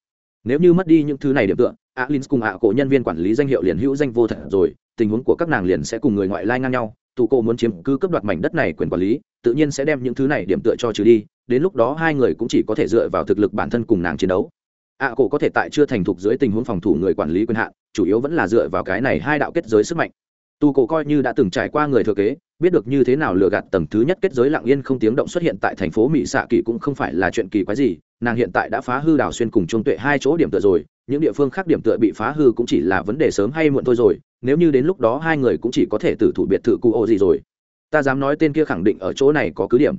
Nếu như mất đi những thứ này điểm tựa alin cùng ạ cổ nhân viên quản lý danh hiệu liền hữu danh vô thật rồi, tình huống của các nàng liền sẽ cùng người ngoại lai ngang nhau. Tụ cổ muốn chiếm cứ cấp đoạt mảnh đất này quyền quản lý, tự nhiên sẽ đem những thứ này điểm tựa cho trừ đi đến lúc đó hai người cũng chỉ có thể dựa vào thực lực bản thân cùng nàng chiến đấu. Ạ cổ có thể tại chưa thành thục dưới tình huống phòng thủ người quản lý quyền hạn, chủ yếu vẫn là dựa vào cái này hai đạo kết giới sức mạnh. Tu cổ coi như đã từng trải qua người thừa kế, biết được như thế nào lừa gạt tầng thứ nhất kết giới lặng yên không tiếng động xuất hiện tại thành phố mỹ xạ kỳ cũng không phải là chuyện kỳ quái gì, nàng hiện tại đã phá hư đảo xuyên cùng trung tuệ hai chỗ điểm tựa rồi, những địa phương khác điểm tựa bị phá hư cũng chỉ là vấn đề sớm hay muộn thôi rồi, nếu như đến lúc đó hai người cũng chỉ có thể tử thủ biệt thự cụ ô gì rồi. Ta dám nói tên kia khẳng định ở chỗ này có cứ điểm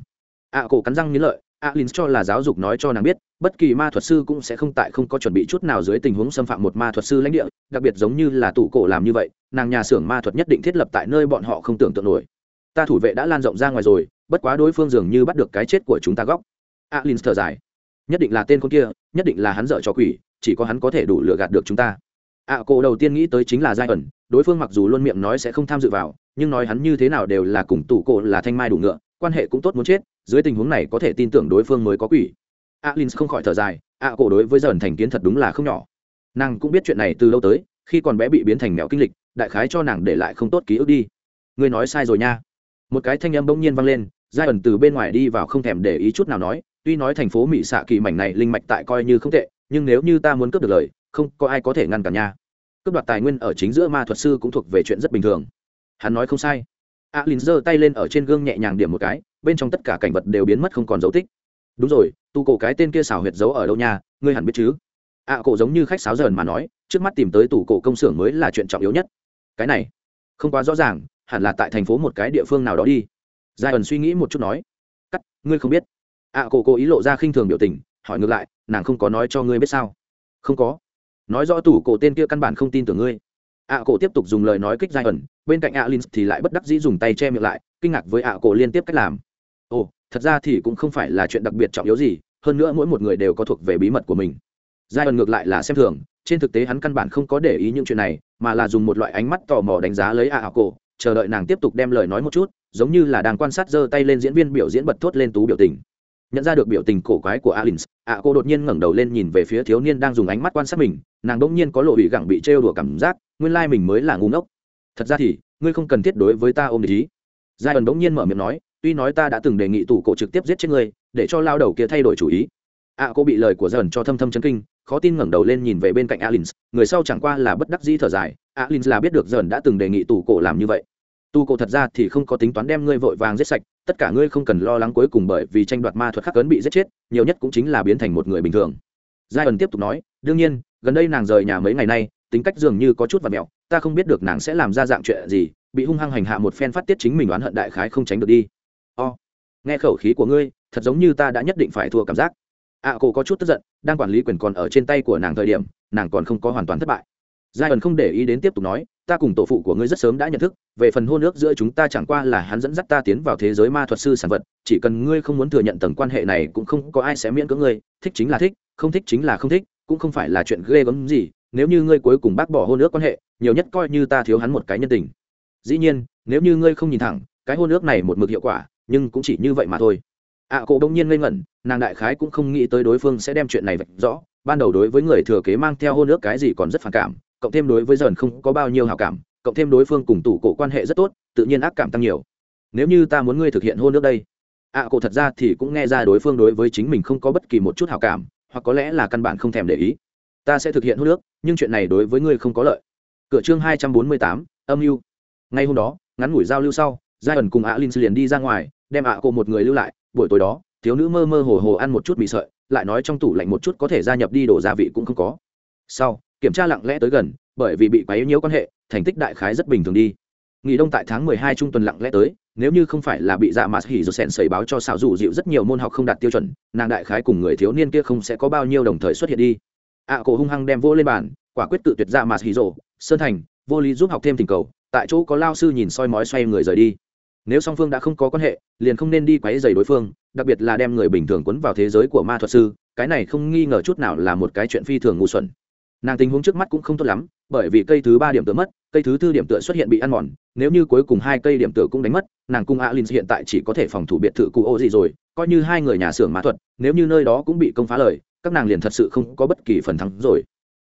ạ cổ cắn răng nghĩ lợi alin cho là giáo dục nói cho nàng biết, bất kỳ ma thuật sư cũng sẽ không tại không có chuẩn bị chút nào dưới tình huống xâm phạm một ma thuật sư lãnh địa, đặc biệt giống như là tủ cổ làm như vậy, nàng nhà xưởng ma thuật nhất định thiết lập tại nơi bọn họ không tưởng tượng nổi. Ta thủ vệ đã lan rộng ra ngoài rồi, bất quá đối phương dường như bắt được cái chết của chúng ta góc. alin thở dài. Nhất định là tên con kia, nhất định là hắn dợ cho quỷ, chỉ có hắn có thể đủ lừa gạt được chúng ta. ạ cổ đầu tiên nghĩ tới chính là giai ẩn đối phương mặc dù luôn miệng nói sẽ không tham dự vào, nhưng nói hắn như thế nào đều là cùng tủ cổ là thanh mai đủ ngựa, quan hệ cũng tốt muốn chết dưới tình huống này có thể tin tưởng đối phương mới có quỷ. Alin không khỏi thở dài, ạ cổ đối với dần thành kiến thật đúng là không nhỏ. Nàng cũng biết chuyện này từ lâu tới, khi còn bé bị biến thành mèo kinh lịch, đại khái cho nàng để lại không tốt ký ức đi. Ngươi nói sai rồi nha. Một cái thanh âm bỗng nhiên vang lên, giai ẩn từ bên ngoài đi vào không thèm để ý chút nào nói, tuy nói thành phố mỹ xạ kỳ mảnh này linh mạch tại coi như không tệ, nhưng nếu như ta muốn cướp được lời, không có ai có thể ngăn cản nha. Cướp đoạt tài nguyên ở chính giữa ma thuật sư cũng thuộc về chuyện rất bình thường. Hắn nói không sai. Alin giơ tay lên ở trên gương nhẹ nhàng điểm một cái bên trong tất cả cảnh vật đều biến mất không còn dấu tích. Đúng rồi, tu cổ cái tên kia xảo huyệt giấu ở đâu nha, ngươi hẳn biết chứ? Ạ cổ giống như khách sáo dởn mà nói, trước mắt tìm tới tủ cổ công xưởng mới là chuyện trọng yếu nhất. Cái này, không quá rõ ràng, hẳn là tại thành phố một cái địa phương nào đó đi. Giai ẩn suy nghĩ một chút nói, cắt, ngươi không biết. Ạ cổ cố ý lộ ra khinh thường biểu tình, hỏi ngược lại, nàng không có nói cho ngươi biết sao? Không có. Nói rõ tủ cổ tên kia căn bản không tin tưởng ngươi. Ạ cổ tiếp tục dùng lời nói kích giai ẩn bên cạnh alin thì lại bất đắc dĩ dùng tay che miệng lại, kinh ngạc với ạ cổ liên tiếp cách làm ồ, thật ra thì cũng không phải là chuyện đặc biệt trọng yếu gì, hơn nữa mỗi một người đều có thuộc về bí mật của mình. Giai ẩn ngược lại là xem thường, trên thực tế hắn căn bản không có để ý những chuyện này, mà là dùng một loại ánh mắt tò mò đánh giá lấy ạ cổ, chờ đợi nàng tiếp tục đem lời nói một chút, giống như là đang quan sát giơ tay lên diễn viên biểu diễn bật thốt lên tú biểu tình. Nhận ra được biểu tình cổ quái của alin ạ cô đột nhiên ngẩng đầu lên nhìn về phía thiếu niên đang dùng ánh mắt quan sát mình, nàng đ nhiên có lộ bị gẳng bị trêu đùa cảm giác, nguyên lai mình mới là ngu ngốc. Thật ra thì, ngươi không cần thiết đối với ta ôm lý giai ẩn bỗng nhiên mở miệng nói tuy nói ta đã từng đề nghị tủ cổ trực tiếp giết chết ngươi, để cho lao đầu kia thay đổi chủ ý. Ạ cô bị lời của dần cho thâm thâm chấn kinh, khó tin ngẩng đầu lên nhìn về bên cạnh alin người sau chẳng qua là bất đắc dĩ thở dài. Alin là biết được dần đã từng đề nghị tủ cổ làm như vậy. Tu cổ thật ra thì không có tính toán đem ngươi vội vàng giết sạch, tất cả ngươi không cần lo lắng cuối cùng bởi vì tranh đoạt ma thuật khắc cấn bị giết chết, nhiều nhất cũng chính là biến thành một người bình thường. Giai ẩn tiếp tục nói, đương nhiên, gần đây nàng rời nhà mấy ngày nay, tính cách dường như có chút và mẹo, ta không biết được nàng sẽ làm ra dạng chuyện gì, bị hung hăng hành hạ một phen phát tiết chính mình oán hận đại khái không tránh được đi o、oh. nghe khẩu khí của ngươi thật giống như ta đã nhất định phải thua cảm giác. Ạ à, cổ có chút tức giận đang quản lý quyền còn ở trên tay của nàng thời điểm nàng còn không có hoàn toàn thất bại. Giai ẩn không để ý đến tiếp tục nói ta cùng tổ phụ của ngươi rất sớm đã nhận thức về phần hôn ước giữa chúng ta chẳng qua là hắn dẫn dắt ta tiến vào thế giới ma thuật sư sản vật chỉ cần ngươi không muốn thừa nhận tầng quan hệ này cũng không có ai sẽ miễn cưỡng ngươi thích chính là thích không thích chính là không thích cũng không phải là chuyện ghê gớm gì nếu như ngươi cuối cùng bác bỏ hôn ước quan hệ nhiều nhất coi như ta thiếu hắn một cái nhân tình. Dĩ nhiên nếu như ngươi không nhìn thẳng cái hôn ước này một mực hiệu quả nhưng cũng chỉ như vậy mà thôi. Ạ à, cổ đông nhiên ngây ngẩn nàng đại khái cũng không nghĩ tới đối phương sẽ đem chuyện này vạch rõ. Ban đầu đối với người thừa kế mang theo hôn ước cái gì còn rất phản cảm cộng thêm đối với dần không có bao nhiêu hào cảm cộng thêm đối phương cùng tủ cổ quan hệ rất tốt tự nhiên ác cảm tăng nhiều. Nếu như ta muốn ngươi thực hiện hôn nước đây ạ à, cổ thật ra thì cũng nghe ra đối phương đối với chính mình không có bất kỳ một chút hào cảm hoặc có lẽ là căn bản không thèm để ý. Ta sẽ thực hiện hôn nước nhưng chuyện này đối với ngươi không có lợi. Cửa chương hai trăm bốn mươi tám âm mưu. Ngay hôm đó ngắn ngủi giao lưu sau giai ẩn cùng ạ linh liền đi ra ngoài đem ạ cô một người lưu lại, buổi tối đó, thiếu nữ mơ mơ hồ hồ ăn một chút mì sợi, lại nói trong tủ lạnh một chút có thể gia nhập đi đổ gia vị cũng không có. Sau, kiểm tra lặng lẽ tới gần, bởi vì bị quấy nhiễu quan hệ, thành tích đại khái rất bình thường đi. Nghỉ đông tại tháng mười hai trung tuần lặng lẽ tới, nếu như không phải là bị dạ mạt hỉ rồi sèn sẩy báo cho xảo dụ dịu rất nhiều môn học không đạt tiêu chuẩn, nàng đại khái cùng người thiếu niên kia không sẽ có bao nhiêu đồng thời xuất hiện đi. Ạ cổ hung hăng đem vô lên bàn, quả quyết tự tuyệt dạ mạt hỉ rồ sơn thành, vô lý giúp học thêm tình cầu, tại chỗ có lao sư nhìn soi mói xoay người rời đi nếu song phương đã không có quan hệ, liền không nên đi quấy dày đối phương, đặc biệt là đem người bình thường quấn vào thế giới của ma thuật sư, cái này không nghi ngờ chút nào là một cái chuyện phi thường ngu xuẩn. Nàng tình huống trước mắt cũng không tốt lắm, bởi vì cây thứ ba điểm tựa mất, cây thứ tư điểm tựa xuất hiện bị ăn mòn, nếu như cuối cùng hai cây điểm tựa cũng đánh mất, nàng cung alin hiện tại chỉ có thể phòng thủ biệt thự cụ ô gì rồi, coi như hai người nhà xưởng ma thuật, nếu như nơi đó cũng bị công phá lời, các nàng liền thật sự không có bất kỳ phần thắng rồi.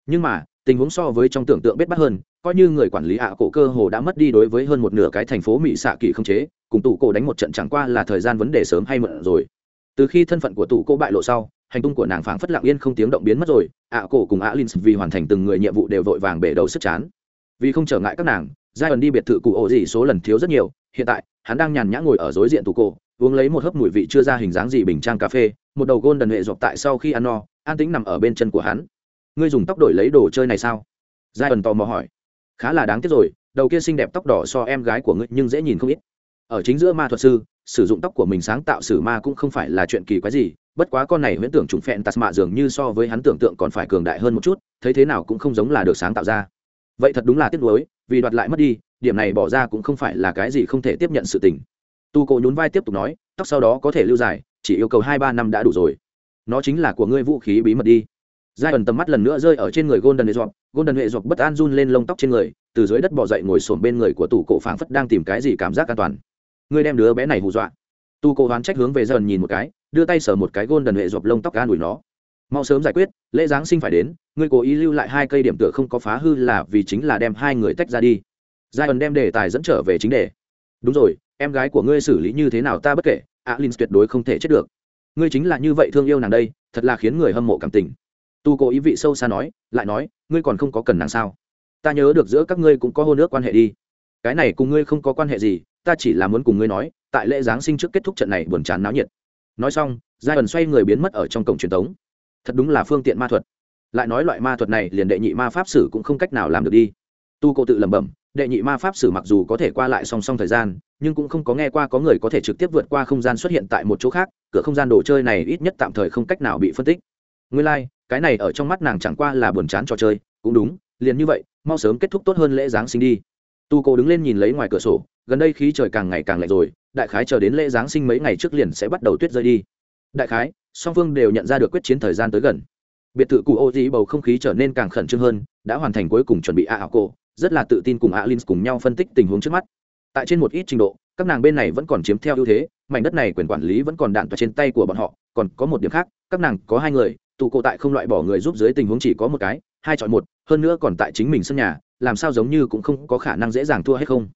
Nhưng mà, tình huống so với trong tưởng tượng biết bắt hơn coi như người quản lý ạ cổ cơ hồ đã mất đi đối với hơn một nửa cái thành phố mỹ xạ kỳ không chế, cùng tủ cổ đánh một trận chẳng qua là thời gian vấn đề sớm hay muộn rồi. Từ khi thân phận của tủ cô bại lộ sau, hành tung của nàng phảng phất lặng yên không tiếng động biến mất rồi, ạ cổ cùng ạ linh vì hoàn thành từng người nhiệm vụ đều vội vàng bể đầu sức chán. Vì không trở ngại các nàng giai ẩn đi biệt thự cụ ổ gì số lần thiếu rất nhiều, hiện tại, hắn đang nhàn nhã ngồi ở đối diện tủ cổ, uống lấy một hớp mùi vị chưa ra hình dáng gì bình trang cà phê, một đầu gôn đần hệ dọc tại sau khi ăn no, an tĩnh nằm ở bên chân của hắn. Ngươi dùng tóc đổi lấy đồ chơi này sao? Giai ẩn tò mò hỏi khá là đáng tiếc rồi, đầu kia xinh đẹp tóc đỏ so em gái của ngươi nhưng dễ nhìn không ít. Ở chính giữa ma thuật sư, sử dụng tóc của mình sáng tạo sử ma cũng không phải là chuyện kỳ quái gì, bất quá con này huyễn tưởng trùng phẹn tạt mạ dường như so với hắn tưởng tượng còn phải cường đại hơn một chút, thấy thế nào cũng không giống là được sáng tạo ra. Vậy thật đúng là tiếc nuối, vì đoạt lại mất đi, điểm này bỏ ra cũng không phải là cái gì không thể tiếp nhận sự tình. Tu cổ nhún vai tiếp tục nói, tóc sau đó có thể lưu dài, chỉ yêu cầu hai ba năm đã đủ rồi. Nó chính là của ngươi vũ khí bí mật đi giai ẩn tầm mắt lần nữa rơi ở trên người golden hệ dọc golden hệ dọc bất an run lên lông tóc trên người, từ dưới đất bỏ dậy ngồi sổm bên người của tủ cổ phảng phất đang tìm cái gì cảm giác an toàn. Ngươi đem đứa bé này hù dọa. Tu cổ hoán trách hướng về dần nhìn một cái, đưa tay sờ một cái golden hệ dọc lông tóc an ủi nó. Mau sớm giải quyết, lễ giáng sinh phải đến, ngươi cố ý lưu lại hai cây điểm tựa không có phá hư là vì chính là đem hai người tách ra đi. Giai ẩn đem đề tài dẫn trở về chính đề. Đúng rồi, em gái của ngươi xử lý như thế nào ta bất kể alin tuyệt đối không thể chết được. Ngươi chính là như vậy thương yêu nàng đây, thật là khiến người hâm mộ cảm tình tu cố ý vị sâu xa nói lại nói ngươi còn không có cần nàng sao? Ta nhớ được giữa các ngươi cũng có hôn ước quan hệ đi. Cái này cùng ngươi không có quan hệ gì ta chỉ là muốn cùng ngươi nói tại lễ giáng sinh trước kết thúc trận này buồn chán náo nhiệt. Nói xong giai ẩn xoay người biến mất ở trong cổng truyền thống thật đúng là phương tiện ma thuật. Lại nói loại ma thuật này liền đệ nhị ma pháp sử cũng không cách nào làm được đi. Tu cô tự lẩm bẩm đệ nhị ma pháp sử mặc dù có thể qua lại song song thời gian nhưng cũng không có nghe qua có người có thể trực tiếp vượt qua không gian xuất hiện tại một chỗ khác cửa không gian đồ chơi này ít nhất tạm thời không cách nào bị phân tích. Nguyên lai、like, cái này ở trong mắt nàng chẳng qua là buồn chán trò chơi, cũng đúng, liền như vậy, mau sớm kết thúc tốt hơn lễ giáng sinh đi. Tu cô đứng lên nhìn lấy ngoài cửa sổ, gần đây khí trời càng ngày càng lạnh rồi, đại khái chờ đến lễ giáng sinh mấy ngày trước liền sẽ bắt đầu tuyết rơi đi. Đại khái, song phương đều nhận ra được quyết chiến thời gian tới gần. Biệt thự cụ ô dĩ bầu không khí trở nên càng khẩn trương hơn, đã hoàn thành cuối cùng chuẩn bị a ảo cô rất là tự tin cùng A alin cùng nhau phân tích tình huống trước mắt. Tại trên một ít trình độ, các nàng bên này vẫn còn chiếm theo ưu thế, mảnh đất này quyền quản lý vẫn còn đạn vào trên tay của bọn họ, còn có một điểm khác, các nàng có hai người tụ cổ tại không loại bỏ người giúp dưới tình huống chỉ có một cái hai chọn một hơn nữa còn tại chính mình sân nhà làm sao giống như cũng không có khả năng dễ dàng thua hay không.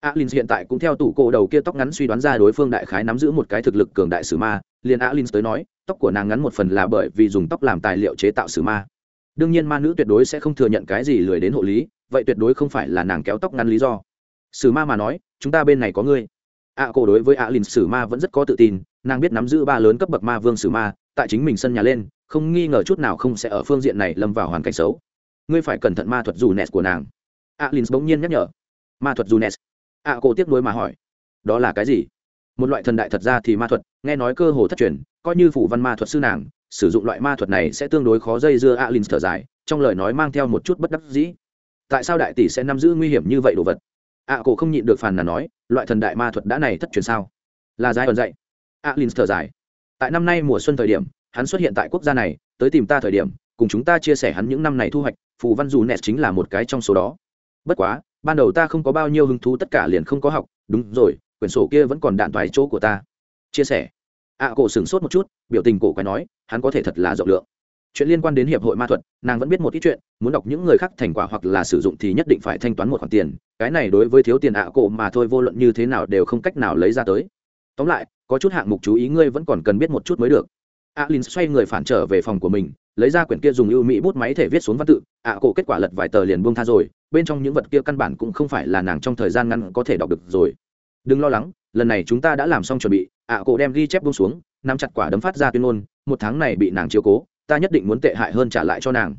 Alin hiện tại cũng theo tủ cổ đầu kia tóc ngắn suy đoán ra đối phương đại khái nắm giữ một cái thực lực cường đại sử ma liền alin tới nói tóc của nàng ngắn một phần là bởi vì dùng tóc làm tài liệu chế tạo sử ma. Đương nhiên ma nữ tuyệt đối sẽ không thừa nhận cái gì lười đến hộ lý vậy tuyệt đối không phải là nàng kéo tóc ngắn lý do. Sử ma mà nói chúng ta bên này có ngươi. Ạ à, cổ đối với ạ lìn sử ma vẫn rất có tự tin nàng biết nắm giữ ba lớn cấp bậc ma vương sử ma tại chính mình sân nhà lên không nghi ngờ chút nào không sẽ ở phương diện này lâm vào hoàn cảnh xấu. Ngươi phải cẩn thận ma thuật dù nes của nàng. Alin lìn bỗng nhiên nhắc nhở. Ma thuật dù nes ạ cô tiếc nuối mà hỏi. Đó là cái gì? Một loại thần đại thật ra thì ma thuật nghe nói cơ hồ thất truyền coi như phủ văn ma thuật sư nàng sử dụng loại ma thuật này sẽ tương đối khó dây dưa. Alin thở dài trong lời nói mang theo một chút bất đắc dĩ. Tại sao đại tỷ sẽ nắm giữ nguy hiểm như vậy đồ vật? Ạ à, cổ không nhịn được phàn là nói loại thần đại ma thuật đã này thất truyền sao? Là dài ẩn dạy. Alin thở dài. Tại năm nay mùa xuân thời điểm hắn xuất hiện tại quốc gia này tới tìm ta thời điểm cùng chúng ta chia sẻ hắn những năm này thu hoạch phù văn dù nẹt chính là một cái trong số đó. Bất quá ban đầu ta không có bao nhiêu hứng thú tất cả liền không có học đúng rồi quyển sổ kia vẫn còn đạn thoái chỗ của ta. Chia sẻ. Ạ à, cổ sửng sốt một chút biểu tình cổ quái nói hắn có thể thật là rộng lượng. Chuyện liên quan đến hiệp hội ma thuật nàng vẫn biết một ít chuyện muốn đọc những người khác thành quả hoặc là sử dụng thì nhất định phải thanh toán một khoản tiền cái này đối với thiếu tiền ạ à cổ mà thôi vô luận như thế nào đều không cách nào lấy ra tới. Tóm lại có chút hạng mục chú ý ngươi vẫn còn cần biết một chút mới được alin xoay người phản trở về phòng của mình, lấy ra quyển kia dùng ưu mỹ bút máy thể viết xuống văn tự. Ạ cổ kết quả lật vài tờ liền buông tha rồi, bên trong những vật kia căn bản cũng không phải là nàng trong thời gian ngắn có thể đọc được rồi. Đừng lo lắng, lần này chúng ta đã làm xong chuẩn bị. Ạ cổ đem ghi chép buông xuống, nắm chặt quả đấm phát ra tuyên ngôn, một tháng này bị nàng chiếu cố, ta nhất định muốn tệ hại hơn trả lại cho nàng.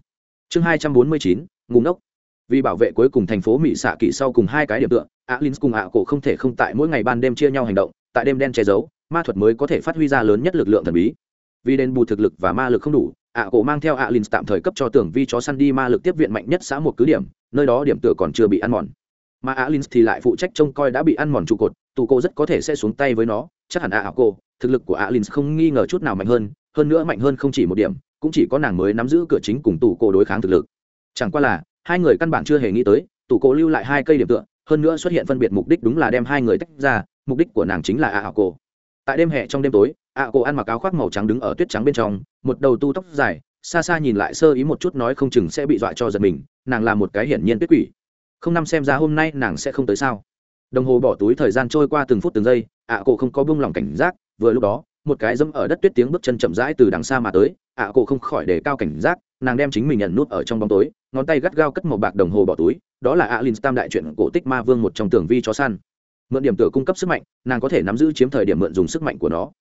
Chương hai trăm bốn mươi chín ngùng ngốc. Vì bảo vệ cuối cùng thành phố mỹ xạ kỵ sau cùng hai cái điểm tựa, alin cùng ạ, cổ không thể không tại mỗi ngày ban đêm chia nhau hành động, tại đêm đen che giấu, ma thuật mới có thể phát huy ra lớn nhất lực lượng thần bí vì đền bù thực lực và ma lực không đủ, ạ cổ mang theo ạ linz tạm thời cấp cho tưởng vi chó săn đi ma lực tiếp viện mạnh nhất xã một cứ điểm, nơi đó điểm tựa còn chưa bị ăn mòn. Mà alin thì lại phụ trách trông coi đã bị ăn mòn trụ cột, tụ cô rất có thể sẽ xuống tay với nó, chắc hẳn ạ cô thực lực của ạ linz không nghi ngờ chút nào mạnh hơn hơn nữa mạnh hơn không chỉ một điểm, cũng chỉ có nàng mới nắm giữ cửa chính cùng tủ cổ đối kháng thực lực. Chẳng qua là, hai người căn bản chưa hề nghĩ tới, tụ cổ lưu lại hai cây điểm tựa, hơn nữa xuất hiện phân biệt mục đích đúng là đem hai người tách ra, mục đích của nàng chính là ạ cổ. Tại đêm hè trong đêm tối ạ cổ ăn mặc áo khoác màu trắng đứng ở tuyết trắng bên trong, một đầu tu tóc dài, xa xa nhìn lại sơ ý một chút nói không chừng sẽ bị dọa cho giật mình, nàng là một cái hiển nhiên tuyết quỷ. Không năm xem ra hôm nay nàng sẽ không tới sao. Đồng hồ bỏ túi thời gian trôi qua từng phút từng giây, ạ cổ không có buông lỏng cảnh giác, vừa lúc đó, một cái dẫm ở đất tuyết tiếng bước chân chậm rãi từ đằng xa mà tới, ạ cổ không khỏi để cao cảnh giác, nàng đem chính mình nhận nút ở trong bóng tối, ngón tay gắt gao cất một bạc đồng hồ bỏ túi, đó là alin tam đại chuyện cổ tích ma vương một trong tường vi chó săn. Mượn điểm tựa cung cấp sức mạnh, nàng có thể nắm giữ chiếm thời điểm mượn dùng sức mạnh của nó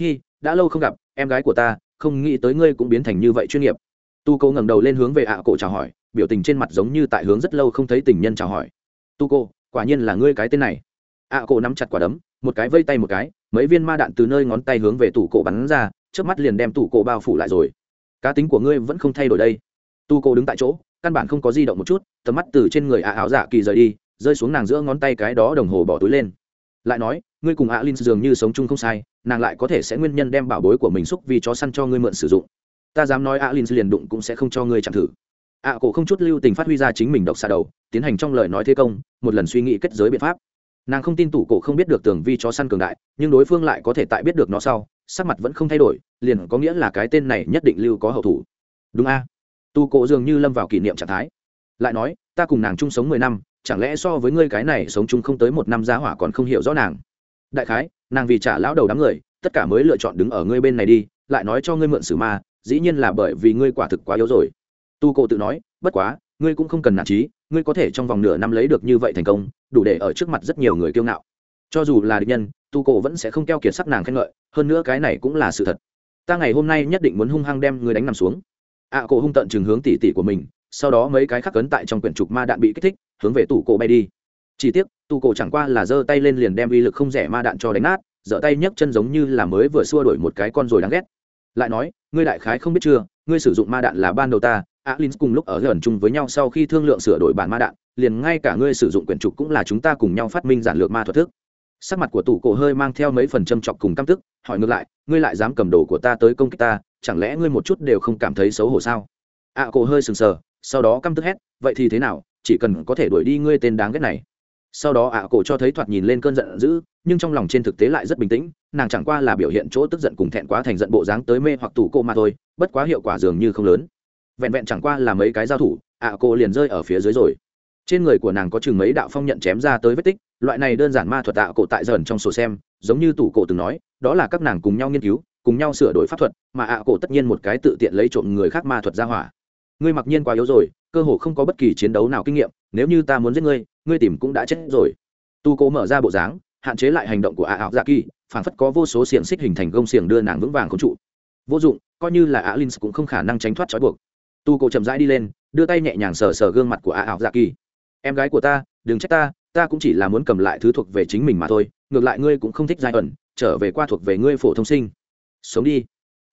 hi, đã lâu không gặp em gái của ta không nghĩ tới ngươi cũng biến thành như vậy chuyên nghiệp. Tu cô ngẩng đầu lên hướng về ạ cổ chào hỏi biểu tình trên mặt giống như tại hướng rất lâu không thấy tình nhân chào hỏi. Tu cô quả nhiên là ngươi cái tên này. ạ cổ nắm chặt quả đấm một cái vây tay một cái mấy viên ma đạn từ nơi ngón tay hướng về tủ cổ bắn ra trước mắt liền đem tủ cổ bao phủ lại rồi. Cá tính của ngươi vẫn không thay đổi đây. Tu cô đứng tại chỗ căn bản không có di động một chút tầm mắt từ trên người ạ áo giả kỳ rời đi rơi xuống nàng giữa ngón tay cái đó đồng hồ bỏ túi lên lại nói, ngươi cùng ạ dường như sống chung không sai, nàng lại có thể sẽ nguyên nhân đem bảo bối của mình xúc vì chó săn cho ngươi mượn sử dụng. Ta dám nói ạ liền đụng cũng sẽ không cho ngươi chẳng thử. Ạ cổ không chút lưu tình phát huy ra chính mình độc xạ đầu, tiến hành trong lời nói thế công, một lần suy nghĩ kết giới biện pháp. Nàng không tin tủ cổ không biết được tường vi chó săn cường đại, nhưng đối phương lại có thể tại biết được nó sau, sắc mặt vẫn không thay đổi, liền có nghĩa là cái tên này nhất định lưu có hậu thủ. Đúng a. Tu cổ dường như lâm vào kỷ niệm trạng thái lại nói ta cùng nàng chung sống mười năm chẳng lẽ so với ngươi cái này sống chung không tới một năm giá hỏa còn không hiểu rõ nàng? Đại khái nàng vì trả lão đầu đám người tất cả mới lựa chọn đứng ở ngươi bên này đi lại nói cho ngươi mượn sử ma dĩ nhiên là bởi vì ngươi quả thực quá yếu rồi. Tu cổ tự nói bất quá ngươi cũng không cần nản trí ngươi có thể trong vòng nửa năm lấy được như vậy thành công đủ để ở trước mặt rất nhiều người kiêu ngạo. Cho dù là địch nhân tu cổ vẫn sẽ không keo kiệt sắc nàng khen ngợi hơn nữa cái này cũng là sự thật. Ta ngày hôm nay nhất định muốn hung hăng đem ngươi đánh nằm xuống. Ạ à, cổ hung tận chừng hướng tỉ tỉ của mình sau đó mấy cái khắc cấn tại trong quyển trục ma đạn bị kích thích, hướng về tủ cổ bay đi. Chỉ tiếc, tủ cổ chẳng qua là giơ tay lên liền đem uy lực không rẻ ma đạn cho đánh nát giở tay nhấc chân giống như là mới vừa xua đổi một cái con rồi đáng ghét. Lại nói, ngươi đại khái không biết chưa, ngươi sử dụng ma đạn là ban đầu ta alin cùng lúc ở gần chung với nhau sau khi thương lượng sửa đổi bản ma đạn, liền ngay cả ngươi sử dụng quyển trục cũng là chúng ta cùng nhau phát minh giản lược ma thuật thức. Sắc mặt của tủ cổ hơi mang theo mấy phần châm chọc cùng căm tức, hỏi ngược lại, ngươi lại dám cầm đồ của ta tới công kích ta, chẳng lẽ ngươi một chút đều không cảm thấy xấu hổ sao? Ạ cổ hơi sừng sờ sau đó căm tức hét, vậy thì thế nào? Chỉ cần có thể đuổi đi ngươi tên đáng ghét này. Sau đó ạ cổ cho thấy thoạt nhìn lên cơn giận dữ, nhưng trong lòng trên thực tế lại rất bình tĩnh, nàng chẳng qua là biểu hiện chỗ tức giận cùng thẹn quá thành giận bộ dáng tới mê hoặc tủ cô mà thôi, bất quá hiệu quả dường như không lớn. Vẹn vẹn chẳng qua là mấy cái giao thủ, ạ cổ liền rơi ở phía dưới rồi. Trên người của nàng có chừng mấy đạo phong nhận chém ra tới vết tích, loại này đơn giản ma thuật ạ cổ tại dần trong sổ xem, giống như tủ cổ từng nói, đó là các nàng cùng nhau nghiên cứu, cùng nhau sửa đổi pháp thuật, mà ạ cổ tất nhiên một cái tự tiện lấy trộm người khác ma thuật ra hỏa ngươi mặc nhiên quá yếu rồi, cơ hồ không có bất kỳ chiến đấu nào kinh nghiệm, nếu như ta muốn giết ngươi ngươi tìm cũng đã chết rồi. Tu cố mở ra bộ dáng, hạn chế lại hành động của ả ảo dạ kỳ, phản phất có vô số xiềng xích hình thành gông xiềng đưa nàng vững vàng khống trụ. Vô dụng, coi như là ạ linh cũng không khả năng tránh thoát trói buộc. Tu cố chậm rãi đi lên, đưa tay nhẹ nhàng sờ sờ gương mặt của ả ảo dạ kỳ. Em gái của ta, đừng trách ta ta cũng chỉ là muốn cầm lại thứ thuộc về chính mình mà thôi, ngược lại ngươi cũng không thích giai ẩn, trở về qua thuộc về ngươi phổ thông sinh. Sống đi.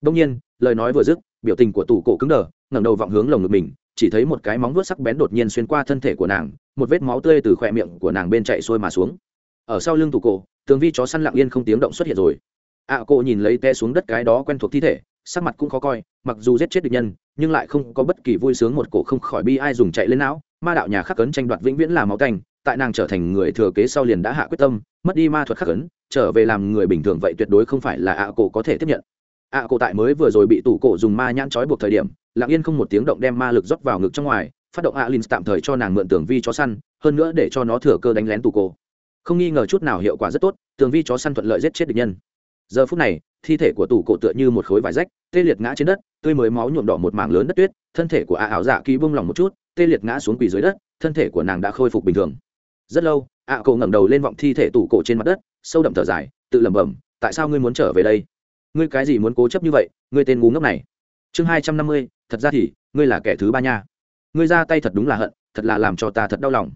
Đông nhiên, lời nói vừa dứt, biểu tình của tủ cổ cứng đờ ngẩng đầu vọng hướng lồng ngực mình chỉ thấy một cái móng vuốt sắc bén đột nhiên xuyên qua thân thể của nàng một vết máu tươi từ khỏe miệng của nàng bên chạy xuôi mà xuống. Ở sau lưng tủ cổ tường vi chó săn lặng yên không tiếng động xuất hiện rồi. Ạ à, cô nhìn lấy te xuống đất cái đó quen thuộc thi thể sắc mặt cũng khó coi mặc dù giết chết địch nhân nhưng lại không có bất kỳ vui sướng một cổ không khỏi bi ai dùng chạy lên não. Ma đạo nhà khắc cấn tranh đoạt vĩnh viễn là máu canh tại nàng trở thành người thừa kế sau liền đã hạ quyết tâm mất đi ma thuật khắc cấn trở về làm người bình thường vậy tuyệt đối không phải là ạ à, cổ có thể tiếp nhận ạ à, cổ tại mới vừa rồi bị tủ cổ dùng ma nhãn trói buộc thời điểm lặng yên không một tiếng động đem ma lực rót vào ngực trong ngoài phát động alin tạm thời cho nàng mượn tường vi chó săn hơn nữa để cho nó thừa cơ đánh lén tủ cổ. Không nghi ngờ chút nào hiệu quả rất tốt tường vi chó săn thuận lợi giết chết địch nhân. Giờ phút này thi thể của tủ cổ tựa như một khối vải rách tê liệt ngã trên đất tươi mới máu nhuộm đỏ một mảng lớn đất tuyết thân thể của ạ ảo dạ ký bông lỏng một chút tê liệt ngã xuống quỳ dưới đất thân thể của nàng đã khôi phục bình thường. Rất lâu ạ cổ ngẩng đầu lên vọng thi thể tủ cổ trên mặt đất sâu đậm thở dài tự lẩm bẩm tại sao ngươi muốn trở về đây? Ngươi cái gì muốn cố chấp như vậy, ngươi tên ngu ngốc này. Chương hai trăm năm mươi, thật ra thì, ngươi là kẻ thứ ba nha. Ngươi ra tay thật đúng là hận, thật là làm cho ta thật đau lòng.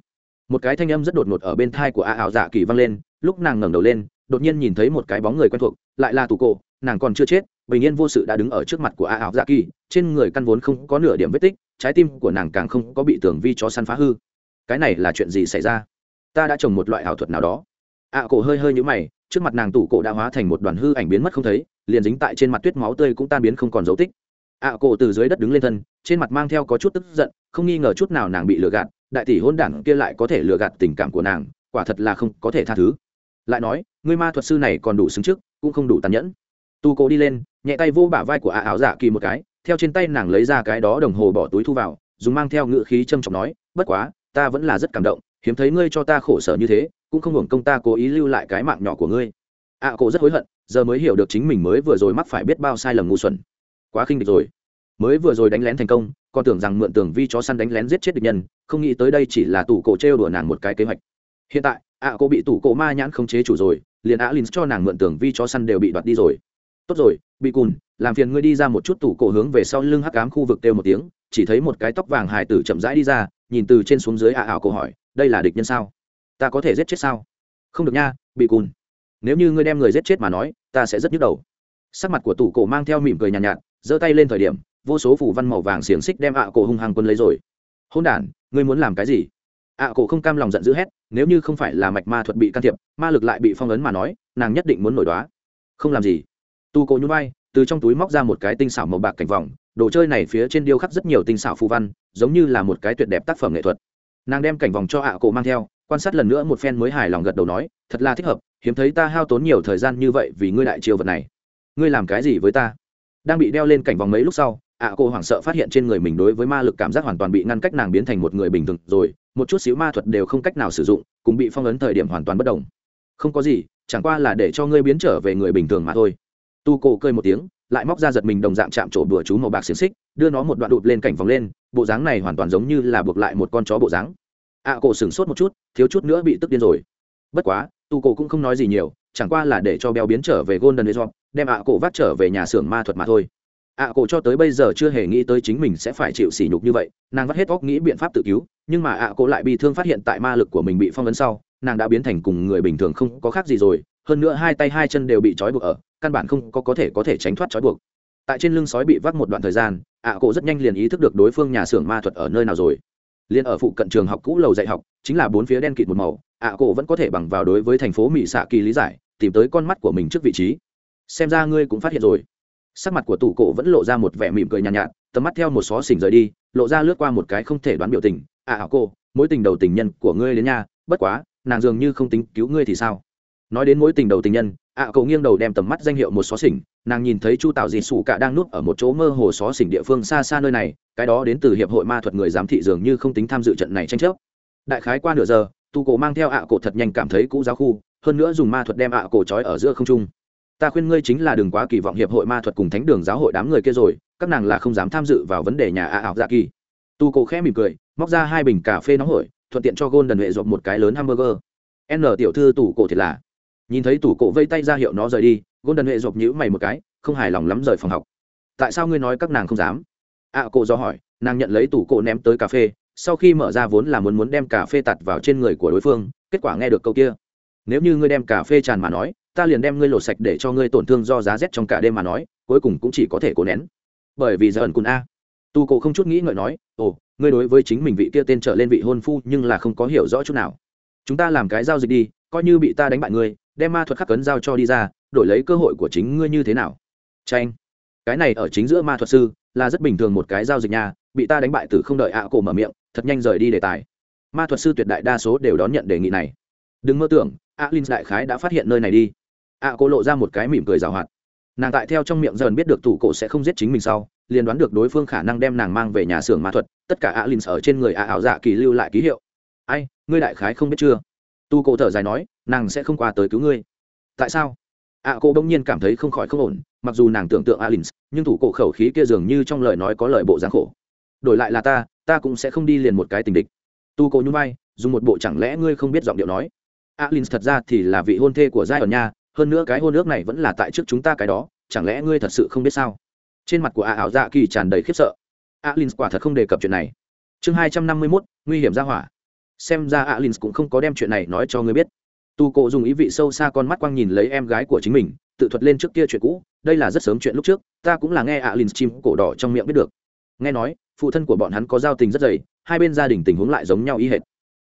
Một cái thanh âm rất đột ngột ở bên thai của a ảo dạ kỳ vang lên, lúc nàng ngẩng đầu lên, đột nhiên nhìn thấy một cái bóng người quen thuộc, lại là tù cổ, nàng còn chưa chết, bình yên vô sự đã đứng ở trước mặt của a ảo dạ kỳ, trên người căn vốn không có nửa điểm vết tích, trái tim của nàng càng không có bị tưởng vi cho săn phá hư. Cái này là chuyện gì xảy ra? Ta đã trồng một loại ảo thuật nào đó a cổ hơi hơi nhũ mày trước mặt nàng tủ cổ đã hóa thành một đoàn hư ảnh biến mất không thấy liền dính tại trên mặt tuyết máu tươi cũng tan biến không còn dấu tích. ạ à, cổ từ dưới đất đứng lên thân trên mặt mang theo có chút tức giận không nghi ngờ chút nào nàng bị lừa gạt đại tỷ hôn đản kia lại có thể lừa gạt tình cảm của nàng quả thật là không có thể tha thứ. lại nói người ma thuật sư này còn đủ xứng trước cũng không đủ tàn nhẫn. tu cổ đi lên nhẹ tay vô bả vai của ạ áo giả kỳ một cái theo trên tay nàng lấy ra cái đó đồng hồ bỏ túi thu vào dùng mang theo ngựa khí trâm trọng nói bất quá ta vẫn là rất cảm động hiếm thấy ngươi cho ta khổ sở như thế cũng không hưởng công ta cố ý lưu lại cái mạng nhỏ của ngươi. Ạ à, cổ rất hối hận giờ mới hiểu được chính mình mới vừa rồi mắc phải biết bao sai lầm ngu xuẩn. Quá khinh địch rồi. Mới vừa rồi đánh lén thành công còn tưởng rằng mượn tường vi chó săn đánh lén giết chết địch nhân không nghĩ tới đây chỉ là tủ cổ trêu đùa nàng một cái kế hoạch. Hiện tại ạ cô bị tủ cổ ma nhãn không chế chủ rồi liền á lynx cho nàng mượn tường vi chó săn đều bị đoạt đi rồi. Tốt rồi bị cùn làm phiền ngươi đi ra một chút tủ cổ hướng về sau lưng hắc ám khu vực kêu một tiếng chỉ thấy một cái tóc vàng hài tử chậm rãi đi ra nhìn từ trên xuống dưới ạ ảo cổ hỏi đây là địch nhân sao? Ta có thể giết chết sao? Không được nha bị cùn. Nếu như ngươi đem người giết chết mà nói ta sẽ rất nhức đầu. Sắc mặt của tủ cổ mang theo mỉm cười nhàn nhạt, giơ tay lên thời điểm vô số phủ văn màu vàng xiềng xích đem ạ cổ hung hăng quân lấy rồi. Hôn đản ngươi muốn làm cái gì? ạ cổ không cam lòng giận dữ hét nếu như không phải là mạch ma thuật bị can thiệp ma lực lại bị phong ấn mà nói nàng nhất định muốn nổi đoá. Không làm gì. Tu cổ nhún vai từ trong túi móc ra một cái tinh xảo màu bạc cảnh vòng đồ chơi này phía trên điêu khắc rất nhiều tinh xảo phù văn giống như là một cái tuyệt đẹp tác phẩm nghệ thuật. Nàng đem cảnh vòng cho ạ cổ mang theo quan sát lần nữa một phen mới hài lòng gật đầu nói, thật là thích hợp, hiếm thấy ta hao tốn nhiều thời gian như vậy vì ngươi đại chiêu vật này. Ngươi làm cái gì với ta? Đang bị đeo lên cảnh vòng mấy lúc sau, ạ cô hoảng sợ phát hiện trên người mình đối với ma lực cảm giác hoàn toàn bị ngăn cách nàng biến thành một người bình thường rồi, một chút xíu ma thuật đều không cách nào sử dụng cũng bị phong ấn thời điểm hoàn toàn bất đồng. Không có gì, chẳng qua là để cho ngươi biến trở về người bình thường mà thôi. Tu cổ cơi một tiếng, lại móc ra giật mình đồng dạng chạm trổ bừa chú màu bạc xiềng xích, đưa nó một đoạn đụt lên cảnh vòng lên, bộ dáng này hoàn toàn giống như là buộc lại một con chó bộ dáng ạ à, cổ sửng sốt một chút thiếu chút nữa bị tức điên rồi. Bất quá tu cổ cũng không nói gì nhiều chẳng qua là để cho béo biến trở về golden resort đem ạ cổ vác trở về nhà xưởng ma thuật mà thôi. Ạ cổ cho tới bây giờ chưa hề nghĩ tới chính mình sẽ phải chịu sỉ nhục như vậy nàng vắt hết óc nghĩ biện pháp tự cứu nhưng mà ạ cổ lại bị thương phát hiện tại ma lực của mình bị phong ấn sau nàng đã biến thành cùng người bình thường không có khác gì rồi hơn nữa hai tay hai chân đều bị trói buộc ở căn bản không có có thể có thể tránh thoát trói buộc. Tại trên lưng sói bị vác một đoạn thời gian ạ cổ rất nhanh liền ý thức được đối phương nhà xưởng ma thuật ở nơi nào rồi liền ở phụ cận trường học cũ lầu dạy học chính là bốn phía đen kịt một màu ạ cổ vẫn có thể bằng vào đối với thành phố mỹ xạ kỳ lý giải tìm tới con mắt của mình trước vị trí. Xem ra ngươi cũng phát hiện rồi. Sắc mặt của tủ cổ vẫn lộ ra một vẻ mỉm cười nhàn nhạt, nhạt tầm mắt theo một xó xỉnh rời đi lộ ra lướt qua một cái không thể đoán biểu tình. Ạ à cô mối tình đầu tình nhân của ngươi đến nha bất quá nàng dường như không tính cứu ngươi thì sao? Nói đến mối tình đầu tình nhân ạ à, cậu nghiêng đầu đem tầm mắt danh hiệu một xó xỉnh nàng nhìn thấy chu tạo dì sủ cả đang nuốt ở một chỗ mơ hồ xó xỉnh địa phương xa xa nơi này cái đó đến từ hiệp hội ma thuật người giám thị dường như không tính tham dự trận này tranh chấp. Đại khái qua nửa giờ tu cổ mang theo ạ à cổ thật nhanh cảm thấy cũ giáo khu hơn nữa dùng ma thuật đem ạ à cổ trói ở giữa không trung. Ta khuyên ngươi chính là đừng quá kỳ vọng hiệp hội ma thuật cùng thánh đường giáo hội đám người kia rồi các nàng là không dám tham dự vào vấn đề nhà ạ ảo dạ kỳ. Tu cổ khẽ mỉm cười móc ra hai bình cà phê nóng hổi thuận tiện cho gôn đần hệ dọc một cái lớn hamburger. N tiểu thư tủ cổ thiệt là nhìn thấy tủ cổ vây tay ra hiệu nó rời đi gôn đần hệ rộp nhữ mày một cái không hài lòng lắm rời phòng học. Tại sao ngươi nói các nàng không dám? Ạ à, cổ do hỏi nàng nhận lấy tủ cổ ném tới cà phê sau khi mở ra vốn là muốn muốn đem cà phê tặt vào trên người của đối phương kết quả nghe được câu kia. Nếu như ngươi đem cà phê tràn mà nói ta liền đem ngươi lột sạch để cho ngươi tổn thương do giá rét trong cả đêm mà nói cuối cùng cũng chỉ có thể cố nén. Bởi vì giờ ẩn cùn a. Tu cổ không chút nghĩ ngợi nói ồ ngươi đối với chính mình vị kia tên trở lên vị hôn phu nhưng là không có hiểu rõ chút nào. Chúng ta làm cái giao dịch đi coi như bị ta đánh bại ngươi đem ma thuật khắc cấn giao cho đi ra đổi lấy cơ hội của chính ngươi như thế nào? Tranh cái này ở chính giữa ma thuật sư là rất bình thường một cái giao dịch nhà, bị ta đánh bại từ không đợi ạ cổ mở miệng thật nhanh rời đi đề tài. Ma thuật sư tuyệt đại đa số đều đón nhận đề nghị này. Đừng mơ tưởng alin đại khái đã phát hiện nơi này đi. Ạ cổ lộ ra một cái mỉm cười rào hoạt. Nàng tại theo trong miệng dần biết được tủ cổ sẽ không giết chính mình sau liền đoán được đối phương khả năng đem nàng mang về nhà xưởng ma thuật tất cả alin ở trên người ạ ảo dạ kỳ lưu lại ký hiệu. Ai ngươi đại khái không biết chưa? Tu cổ thở dài nói nàng sẽ không qua tới cứu ngươi. Tại sao? Ạ cô bỗng nhiên cảm thấy không khỏi không ổn, mặc dù nàng tưởng tượng alin nhưng thủ cổ khẩu khí kia dường như trong lời nói có lời bộ dáng khổ. Đổi lại là ta ta cũng sẽ không đi liền một cái tình địch. Tu cô nhún vai, dùng một bộ chẳng lẽ ngươi không biết giọng điệu nói. Alin thật ra thì là vị hôn thê của giai ở nha, hơn nữa cái hôn ước này vẫn là tại trước chúng ta cái đó, chẳng lẽ ngươi thật sự không biết sao? Trên mặt của a ảo dạ kỳ tràn đầy khiếp sợ. Alin quả thật không đề cập chuyện này. Chương hai trăm năm mươi mốt, nguy hiểm ra hỏa. Xem ra alin cũng không có đem chuyện này nói cho ngươi biết tu cổ dùng ý vị sâu xa con mắt quang nhìn lấy em gái của chính mình, tự thuật lên trước kia chuyện cũ, đây là rất sớm chuyện lúc trước, ta cũng là nghe alin chim cổ đỏ trong miệng biết được. Nghe nói, phụ thân của bọn hắn có giao tình rất dày, hai bên gia đình tình huống lại giống nhau y hệt.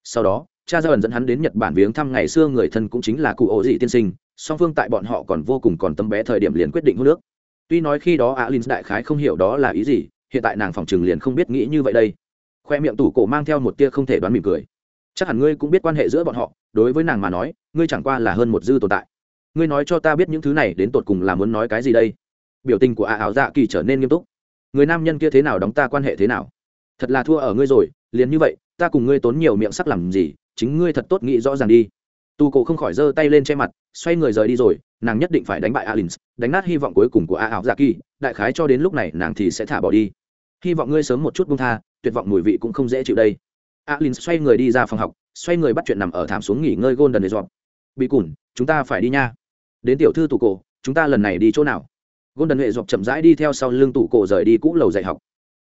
Sau đó, cha gia ẩn dẫn hắn đến nhật bản viếng thăm ngày xưa người thân cũng chính là cụ ổ dị tiên sinh, song phương tại bọn họ còn vô cùng còn tâm bé thời điểm liền quyết định hút nước tuy nói khi đó alin đại khái không hiểu đó là ý gì, hiện tại nàng phòng trừng liền không biết nghĩ như vậy đây. Khoe miệng tủ cổ mang theo một tia không thể đoán mỉm cười chắc hẳn ngươi cũng biết quan hệ giữa bọn họ, đối với nàng mà nói, ngươi chẳng qua là hơn một dư tồn tại. Ngươi nói cho ta biết những thứ này đến tột cùng là muốn nói cái gì đây? Biểu tình của a áo dạ kỳ trở nên nghiêm túc. Người nam nhân kia thế nào đóng ta quan hệ thế nào? Thật là thua ở ngươi rồi, liền như vậy, ta cùng ngươi tốn nhiều miệng sắc làm gì, chính ngươi thật tốt nghĩ rõ ràng đi. Tu cổ không khỏi giơ tay lên che mặt, xoay người rời đi rồi, nàng nhất định phải đánh bại alin đánh nát hy vọng cuối cùng của a ảo dạ kỳ, đại khái cho đến lúc này nàng thì sẽ thả bỏ đi. Hy vọng ngươi sớm một chút buông tha, tuyệt vọng mùi vị cũng không dễ chịu đây alin xoay người đi ra phòng học, xoay người bắt chuyện nằm ở thảm xuống nghỉ ngơi golden resort. Bị cùn, chúng ta phải đi nha. Đến tiểu thư tủ cổ, chúng ta lần này đi chỗ nào? Golden hệ dọc chậm rãi đi theo sau lưng tủ cổ rời đi cũ lầu dạy học.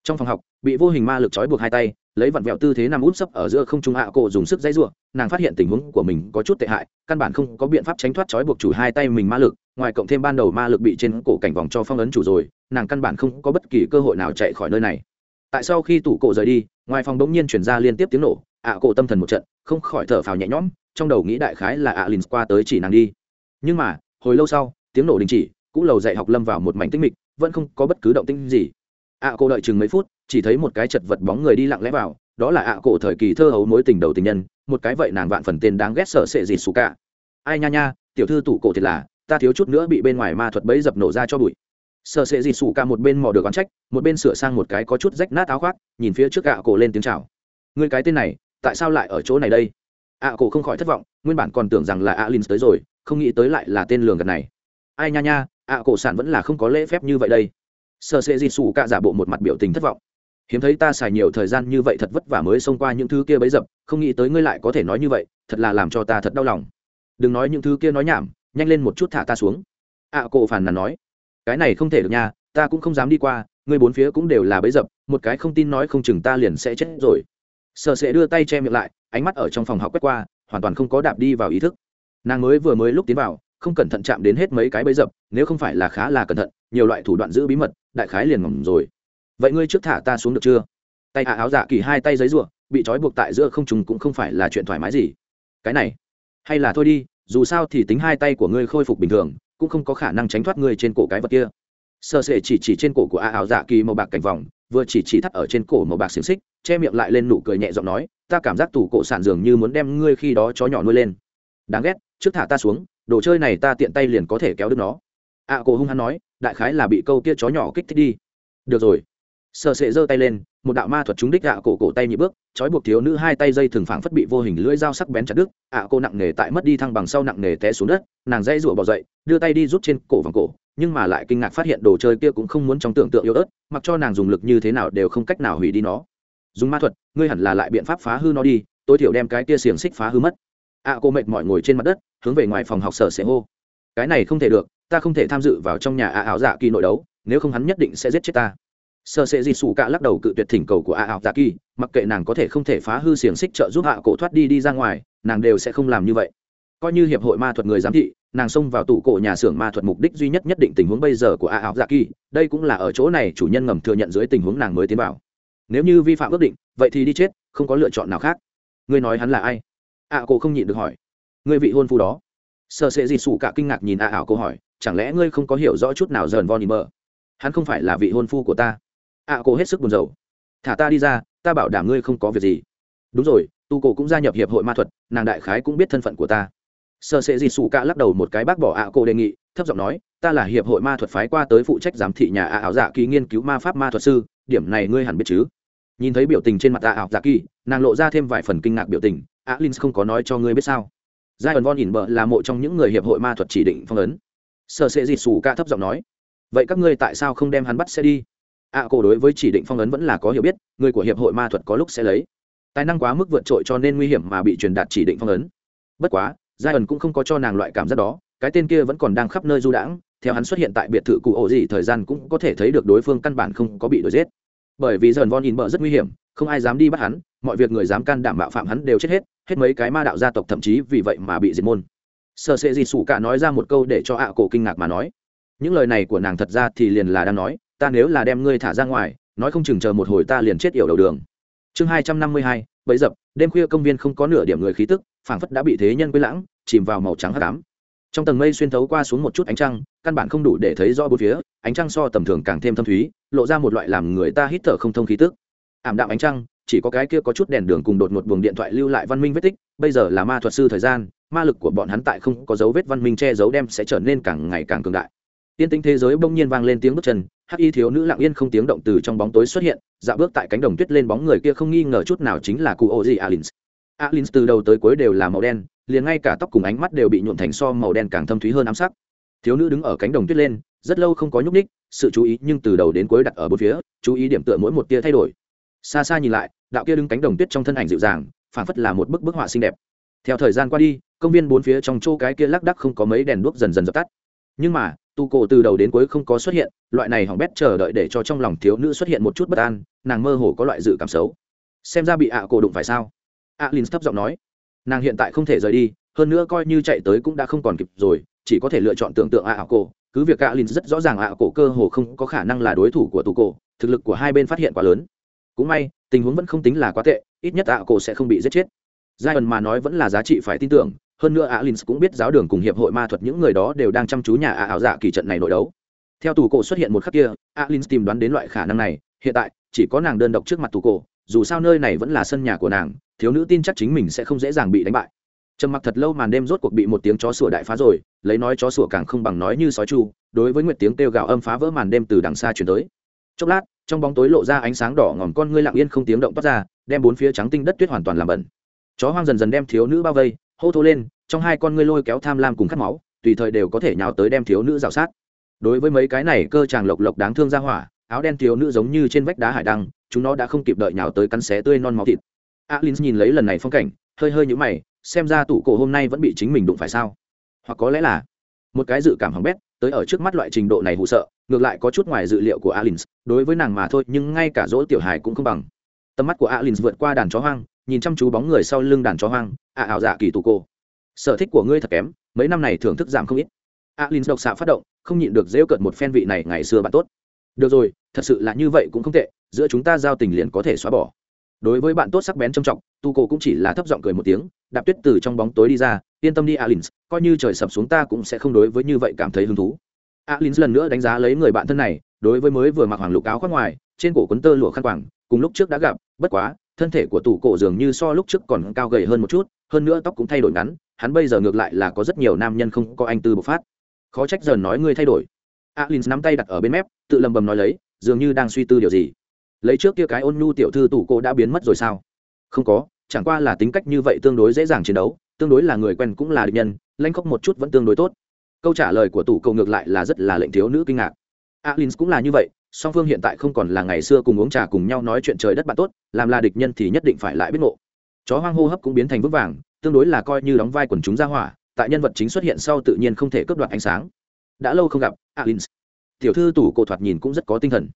Trong phòng học, bị vô hình ma lực trói buộc hai tay, lấy vặn vẹo tư thế nằm úp sấp ở giữa không trung hạ cổ dùng sức dãy ruộng nàng phát hiện tình huống của mình có chút tệ hại, căn bản không có biện pháp tránh thoát trói buộc chủ hai tay mình ma lực, ngoài cộng thêm ban đầu ma lực bị trên cổ cảnh vòng cho phong ấn chủ rồi, nàng căn bản không có bất kỳ cơ hội nào chạy khỏi nơi này tại sau khi tủ cổ rời đi, ngoài phòng bỗng nhiên chuyển ra liên tiếp tiếng nổ, ạ cổ tâm thần một trận, không khỏi thở phào nhẹ nhõm, trong đầu nghĩ đại khái là ạ lìn qua tới chỉ nàng đi. Nhưng mà, hồi lâu sau, tiếng nổ đình chỉ, cũ lầu dạy học lâm vào một mảnh tinh mịch, vẫn không có bất cứ động tinh gì. Ạ cổ đợi chừng mấy phút, chỉ thấy một cái chật vật bóng người đi lặng lẽ vào, đó là ạ cổ thời kỳ thơ hấu mối tình đầu tình nhân, một cái vậy nàng vạn phần tên đáng ghét sợ sệ gì xù cả. Ai nha nha, tiểu thư tủ cổ thiệt là, ta thiếu chút nữa bị bên ngoài ma thuật bẫy dập nổ ra cho bụi sợ sệ gì xù cả một bên mò được oán trách một bên sửa sang một cái có chút rách nát áo khoác nhìn phía trước gạ cổ lên tiếng chào. Người cái tên này tại sao lại ở chỗ này đây? Ạ cổ không khỏi thất vọng nguyên bản còn tưởng rằng là ạ linh tới rồi không nghĩ tới lại là tên lường gạt này. Ai nha nha ạ cổ sản vẫn là không có lễ phép như vậy đây. Sợ sệ gì xù cả giả bộ một mặt biểu tình thất vọng. Hiếm thấy ta xài nhiều thời gian như vậy thật vất vả mới xông qua những thứ kia bấy dập không nghĩ tới ngươi lại có thể nói như vậy thật là làm cho ta thật đau lòng. Đừng nói những thứ kia nói nhảm nhanh lên một chút thả ta xuống. Ạ à, cổ phàn nàn nói cái này không thể được nha, ta cũng không dám đi qua, ngươi bốn phía cũng đều là bấy dập, một cái không tin nói không chừng ta liền sẽ chết rồi. Sợ sẽ đưa tay che miệng lại, ánh mắt ở trong phòng học quét qua, hoàn toàn không có đạp đi vào ý thức. Nàng mới vừa mới lúc tiến vào, không cẩn thận chạm đến hết mấy cái bấy dập, nếu không phải là khá là cẩn thận, nhiều loại thủ đoạn giữ bí mật, đại khái liền ngầm rồi. Vậy ngươi trước thả ta xuống được chưa? Tay hạ áo dạ kỳ hai tay giấy ruộng bị trói buộc tại giữa không trùng cũng không phải là chuyện thoải mái gì. Cái này, hay là thôi đi, dù sao thì tính hai tay của ngươi khôi phục bình thường cũng không có khả năng tránh thoát ngươi trên cổ cái vật kia. Sơ sệ chỉ chỉ trên cổ của a áo dạ kỳ màu bạc cảnh vòng, vừa chỉ chỉ thắt ở trên cổ màu bạc xiềng xích, che miệng lại lên nụ cười nhẹ giọng nói, ta cảm giác tủ cổ sản dường như muốn đem ngươi khi đó chó nhỏ nuôi lên. Đáng ghét, trước thả ta xuống, đồ chơi này ta tiện tay liền có thể kéo được nó. A cổ hung hăng nói, đại khái là bị câu kia chó nhỏ kích thích đi. Được rồi. Sợ sệ giơ tay lên một đạo ma thuật trúng đích ạ cổ cổ tay nhị bước, trói buộc thiếu nữ hai tay dây thường phảng phất bị vô hình lưỡi dao sắc bén chặt đứt, ạ cô nặng nề tại mất đi thăng bằng sau nặng nề té xuống đất, nàng dây rủa bỏ dậy, đưa tay đi rút trên cổ vòng cổ, nhưng mà lại kinh ngạc phát hiện đồ chơi kia cũng không muốn trong tưởng tượng yếu ớt, mặc cho nàng dùng lực như thế nào đều không cách nào hủy đi nó. Dùng ma thuật, ngươi hẳn là lại biện pháp phá hư nó đi, tối thiểu đem cái kia xiềng xích phá hư mất. Ạ cô mệt mỏi ngồi trên mặt đất, hướng về ngoài phòng học sở sẽ hô. Cái này không thể được, ta không thể tham dự vào trong nhà ạ ảo dạ kỳ nội đấu, nếu không hắn nhất định sẽ giết chết ta sợ sẽ dì xù cả lắc đầu cự tuyệt thỉnh cầu của a ảo tạ kỳ, mặc kệ nàng có thể không thể phá hư xiềng xích trợ giúp hạ cổ thoát đi đi ra ngoài, nàng đều sẽ không làm như vậy. Coi như hiệp hội ma thuật người giám thị, nàng xông vào tủ cổ nhà xưởng ma thuật mục đích duy nhất nhất định tình huống bây giờ của a ảo dạ kỳ, đây cũng là ở chỗ này chủ nhân ngầm thừa nhận dưới tình huống nàng mới tiến vào. Nếu như vi phạm ước định, vậy thì đi chết, không có lựa chọn nào khác. Ngươi nói hắn là ai? A cổ không nhịn được hỏi. Ngươi vị hôn phu đó. Sợ sẽ dì xù cả kinh ngạc nhìn a ảo cô hỏi, chẳng lẽ ngươi không có hiểu rõ chút nào dần von hắn không phải là vị hôn phu của ta ạ à, cổ hết sức buồn rầu. Thả ta đi ra ta bảo đảm ngươi không có việc gì. Đúng rồi tu cổ cũng gia nhập hiệp hội ma thuật nàng đại khái cũng biết thân phận của ta. Sợ sệ gì xù cả lắc đầu một cái bác bỏ ạ à cổ đề nghị thấp giọng nói ta là hiệp hội ma thuật phái qua tới phụ trách giám thị nhà ạ ảo dạ kỳ nghiên cứu ma pháp ma thuật sư điểm này ngươi hẳn biết chứ? Nhìn thấy biểu tình trên mặt ạ ảo dạ kỳ nàng lộ ra thêm vài phần kinh ngạc biểu tình ạ linh không có nói cho ngươi biết sao? Giai ẩn von ỉn bợ là một trong những người hiệp hội ma thuật chỉ định phong ấn. Sợ sệ gì xù cả thấp giọng nói vậy các ngươi tại sao không đem hắn bắt xe đi? Ạ à, cổ đối với chỉ định phong ấn vẫn là có hiểu biết người của hiệp hội ma thuật có lúc sẽ lấy. Tài năng quá mức vượt trội cho nên nguy hiểm mà bị truyền đạt chỉ định phong ấn. Bất quá giai ẩn cũng không có cho nàng loại cảm giác đó cái tên kia vẫn còn đang khắp nơi du đãng theo hắn xuất hiện tại biệt thự cụ ổ gì thời gian cũng có thể thấy được đối phương căn bản không có bị đuổi giết. Bởi vì dần von in bờ rất nguy hiểm không ai dám đi bắt hắn mọi việc người dám can đảm bạo phạm hắn đều chết hết hết mấy cái ma đạo gia tộc thậm chí vì vậy mà bị diệt môn. Sợ sệ gì sủ cả nói ra một câu để cho ạ cổ kinh ngạc mà nói. Những lời này của nàng thật ra thì liền là đang nói ta nếu là đem ngươi thả ra ngoài, nói không chừng chờ một hồi ta liền chết yểu đầu đường. Chương hai trăm năm mươi hai, bấy dập, đêm khuya công viên không có nửa điểm người khí tức, phảng phất đã bị thế nhân quấy lãng, chìm vào màu trắng hắc ám. Trong tầng mây xuyên thấu qua xuống một chút ánh trăng, căn bản không đủ để thấy rõ bốn phía, ánh trăng so tầm thường càng thêm thâm thúy, lộ ra một loại làm người ta hít thở không thông khí tức. Ảm đạm ánh trăng, chỉ có cái kia có chút đèn đường cùng đột một buồng điện thoại lưu lại văn minh vết tích, bây giờ là ma thuật sư thời gian, ma lực của bọn hắn tại không có dấu vết văn minh che giấu đem sẽ trở nên càng ngày càng cường đại tiên tính thế giới bỗng nhiên vang lên tiếng bước chân hắc y thiếu nữ lặng yên không tiếng động từ trong bóng tối xuất hiện dạo bước tại cánh đồng tuyết lên bóng người kia không nghi ngờ chút nào chính là cụ Oji alins. Alins từ đầu tới cuối đều là màu đen liền ngay cả tóc cùng ánh mắt đều bị nhuộn thành so màu đen càng thâm thúy hơn ám sắc. Thiếu nữ đứng ở cánh đồng tuyết lên rất lâu không có nhúc nhích, sự chú ý nhưng từ đầu đến cuối đặt ở bốn phía chú ý điểm tựa mỗi một tia thay đổi. Xa xa nhìn lại đạo kia đứng cánh đồng tuyết trong thân ảnh dịu dàng phảng phất là một bức bức họa xinh đẹp. Theo thời gian qua đi công viên bốn phía trong chỗ cái kia lác đắc không có mấy đèn đuốc dần dần dập tắt. Nhưng mà tu cổ từ đầu đến cuối không có xuất hiện, loại này hỏng bét chờ đợi để cho trong lòng thiếu nữ xuất hiện một chút bất an, nàng mơ hồ có loại dự cảm xấu. Xem ra bị ạ cổ đụng phải sao? A l i n thấp giọng nói. Nàng hiện tại không thể rời đi, hơn nữa coi như chạy tới cũng đã không còn kịp rồi, chỉ có thể lựa chọn tưởng tượng ạ cổ. Cứ việc a l i n rất rõ ràng ạ cổ cơ hồ không có khả năng là đối thủ của tu cổ, thực lực của hai bên phát hiện quá lớn. Cũng may, tình huống vẫn không tính là quá tệ, ít nhất ạ cổ sẽ không bị giết chết. Giai ẩn mà nói vẫn là giá trị phải tin tưởng hơn nữa alin cũng biết giáo đường cùng hiệp hội ma thuật những người đó đều đang chăm chú nhà ả ảo dạ kỳ trận này nội đấu. Theo tù cổ xuất hiện một khắc kia alin tìm đoán đến loại khả năng này, hiện tại, chỉ có nàng đơn độc trước mặt tù cổ, dù sao nơi này vẫn là sân nhà của nàng, thiếu nữ tin chắc chính mình sẽ không dễ dàng bị đánh bại. Trầm mặc thật lâu màn đêm rốt cuộc bị một tiếng chó sủa đại phá rồi, lấy nói chó sủa càng không bằng nói như sói chu, đối với nguyệt tiếng kêu gào âm phá vỡ màn đêm từ đằng xa chuyển tới. Chốc lát, trong bóng tối lộ ra ánh sáng đỏ ngòm con ngươi lặng yên không tiếng động toát ra, đem bốn phía trắng tinh đất tuyết hoàn toàn làm bẩn. Chó hoang dần dần đem thiếu nữ bao vây hô thô lên, trong hai con ngươi lôi kéo tham lam cùng khát máu, tùy thời đều có thể nhào tới đem thiếu nữ rào sát. Đối với mấy cái này cơ chàng lộc lộc đáng thương ra hỏa, áo đen thiếu nữ giống như trên vách đá hải đăng, chúng nó đã không kịp đợi nhào tới cắn xé tươi non máu thịt. Alin nhìn lấy lần này phong cảnh, hơi hơi nhũ mày, xem ra tủ cổ hôm nay vẫn bị chính mình đụng phải sao? Hoặc có lẽ là một cái dự cảm hỏng bét, tới ở trước mắt loại trình độ này hụ sợ, ngược lại có chút ngoài dự liệu của alin đối với nàng mà thôi, nhưng ngay cả dỗ tiểu hài cũng không bằng. Tầm mắt của alin vượt qua đàn chó hoang nhìn chăm chú bóng người sau lưng đàn chó hoang, ạ ảo dạ kỳ tù cô. Sở thích của ngươi thật kém, mấy năm này thưởng thức giảm không ít. Alin độc xạ phát động, không nhịn được dễu cợt một phen vị này ngày xưa bạn tốt. Được rồi, thật sự là như vậy cũng không tệ, giữa chúng ta giao tình liền có thể xóa bỏ. Đối với bạn tốt sắc bén trầm trọng tu cổ cũng chỉ là thấp giọng cười một tiếng, đạp tuyết từ trong bóng tối đi ra, yên tâm đi alin coi như trời sập xuống ta cũng sẽ không đối với như vậy cảm thấy hứng thú. Alin lần nữa đánh giá lấy người bạn thân này, đối với mới vừa mặc hoàng lục áo khoác ngoài, trên cổ quấn tơ lụa khăn quàng, cùng lúc trước đã gặp, bất quá thân thể của tủ cổ dường như so lúc trước còn cao gầy hơn một chút, hơn nữa tóc cũng thay đổi ngắn, hắn bây giờ ngược lại là có rất nhiều nam nhân không có anh tư bộc phát. Khó trách giờ nói ngươi thay đổi. Alin nắm tay đặt ở bên mép, tự lầm bầm nói lấy, dường như đang suy tư điều gì. Lấy trước kia cái ôn nhu tiểu thư tủ cổ đã biến mất rồi sao? Không có, chẳng qua là tính cách như vậy tương đối dễ dàng chiến đấu, tương đối là người quen cũng là địch nhân lanh khóc một chút vẫn tương đối tốt. Câu trả lời của tủ cổ ngược lại là rất là lệnh thiếu nữ kinh ngạc. Alin cũng là như vậy song phương hiện tại không còn là ngày xưa cùng uống trà cùng nhau nói chuyện trời đất bạn tốt làm là địch nhân thì nhất định phải lại biết ngộ. Chó hoang hô hấp cũng biến thành vững vàng tương đối là coi như đóng vai quần chúng ra hỏa tại nhân vật chính xuất hiện sau tự nhiên không thể cướp đoạt ánh sáng. Đã lâu không gặp à, alin tiểu thư tủ cổ thoạt nhìn cũng rất có tinh thần.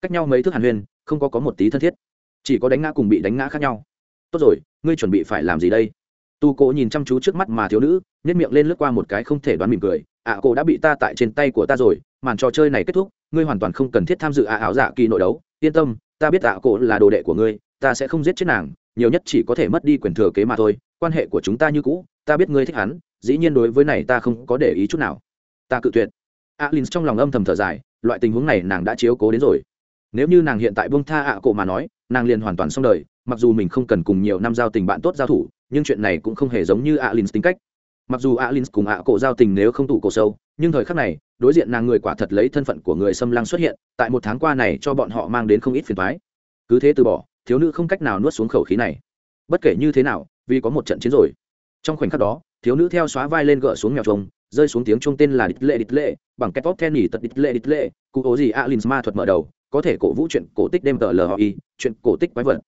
Cách nhau mấy thước hàn huyên không có có một tí thân thiết. Chỉ có đánh ngã cùng bị đánh ngã khác nhau. Tốt rồi ngươi chuẩn bị phải làm gì đây? Tu cổ nhìn chăm chú trước mắt mà thiếu nữ nhét miệng lên lướt qua một cái không thể đoán mỉm cười. Ạ à, cổ đã bị ta tại trên tay của ta rồi màn trò chơi này kết thúc ngươi hoàn toàn không cần thiết tham dự ạ ảo dạ kỳ nội đấu, yên tâm, ta biết ạ cổ là đồ đệ của ngươi, ta sẽ không giết chết nàng, nhiều nhất chỉ có thể mất đi quyền thừa kế mà thôi, quan hệ của chúng ta như cũ, ta biết ngươi thích hắn, dĩ nhiên đối với này ta không có để ý chút nào. Ta cự tuyệt. Alin trong lòng âm thầm thở dài, loại tình huống này nàng đã chiếu cố đến rồi. Nếu như nàng hiện tại buông tha ạ cổ mà nói, nàng liền hoàn toàn xong đời, mặc dù mình không cần cùng nhiều năm giao tình bạn tốt giao thủ, nhưng chuyện này cũng không hề giống như alin tính cách. Mặc dù alin cùng ạ cổ giao tình nếu không tủ cổ sâu nhưng thời khắc này, đối diện nàng người quả thật lấy thân phận của người xâm lăng xuất hiện, tại một tháng qua này cho bọn họ mang đến không ít phiền thoái cứ thế từ bỏ, thiếu nữ không cách nào nuốt xuống khẩu khí này. Bất kể như thế nào, vì có một trận chiến rồi. Trong khoảnh khắc đó, thiếu nữ theo xóa vai lên gỡ xuống mèo trông rơi xuống tiếng trung tên là địch lệ địch lệ, bằng cách tốt then nhỉ tật địch lệ địch lệ, cụ ố gì alin ma thuật mở đầu, có thể cổ vũ chuyện cổ tích đêm tờ lhi chuyện cổ tích quái vật.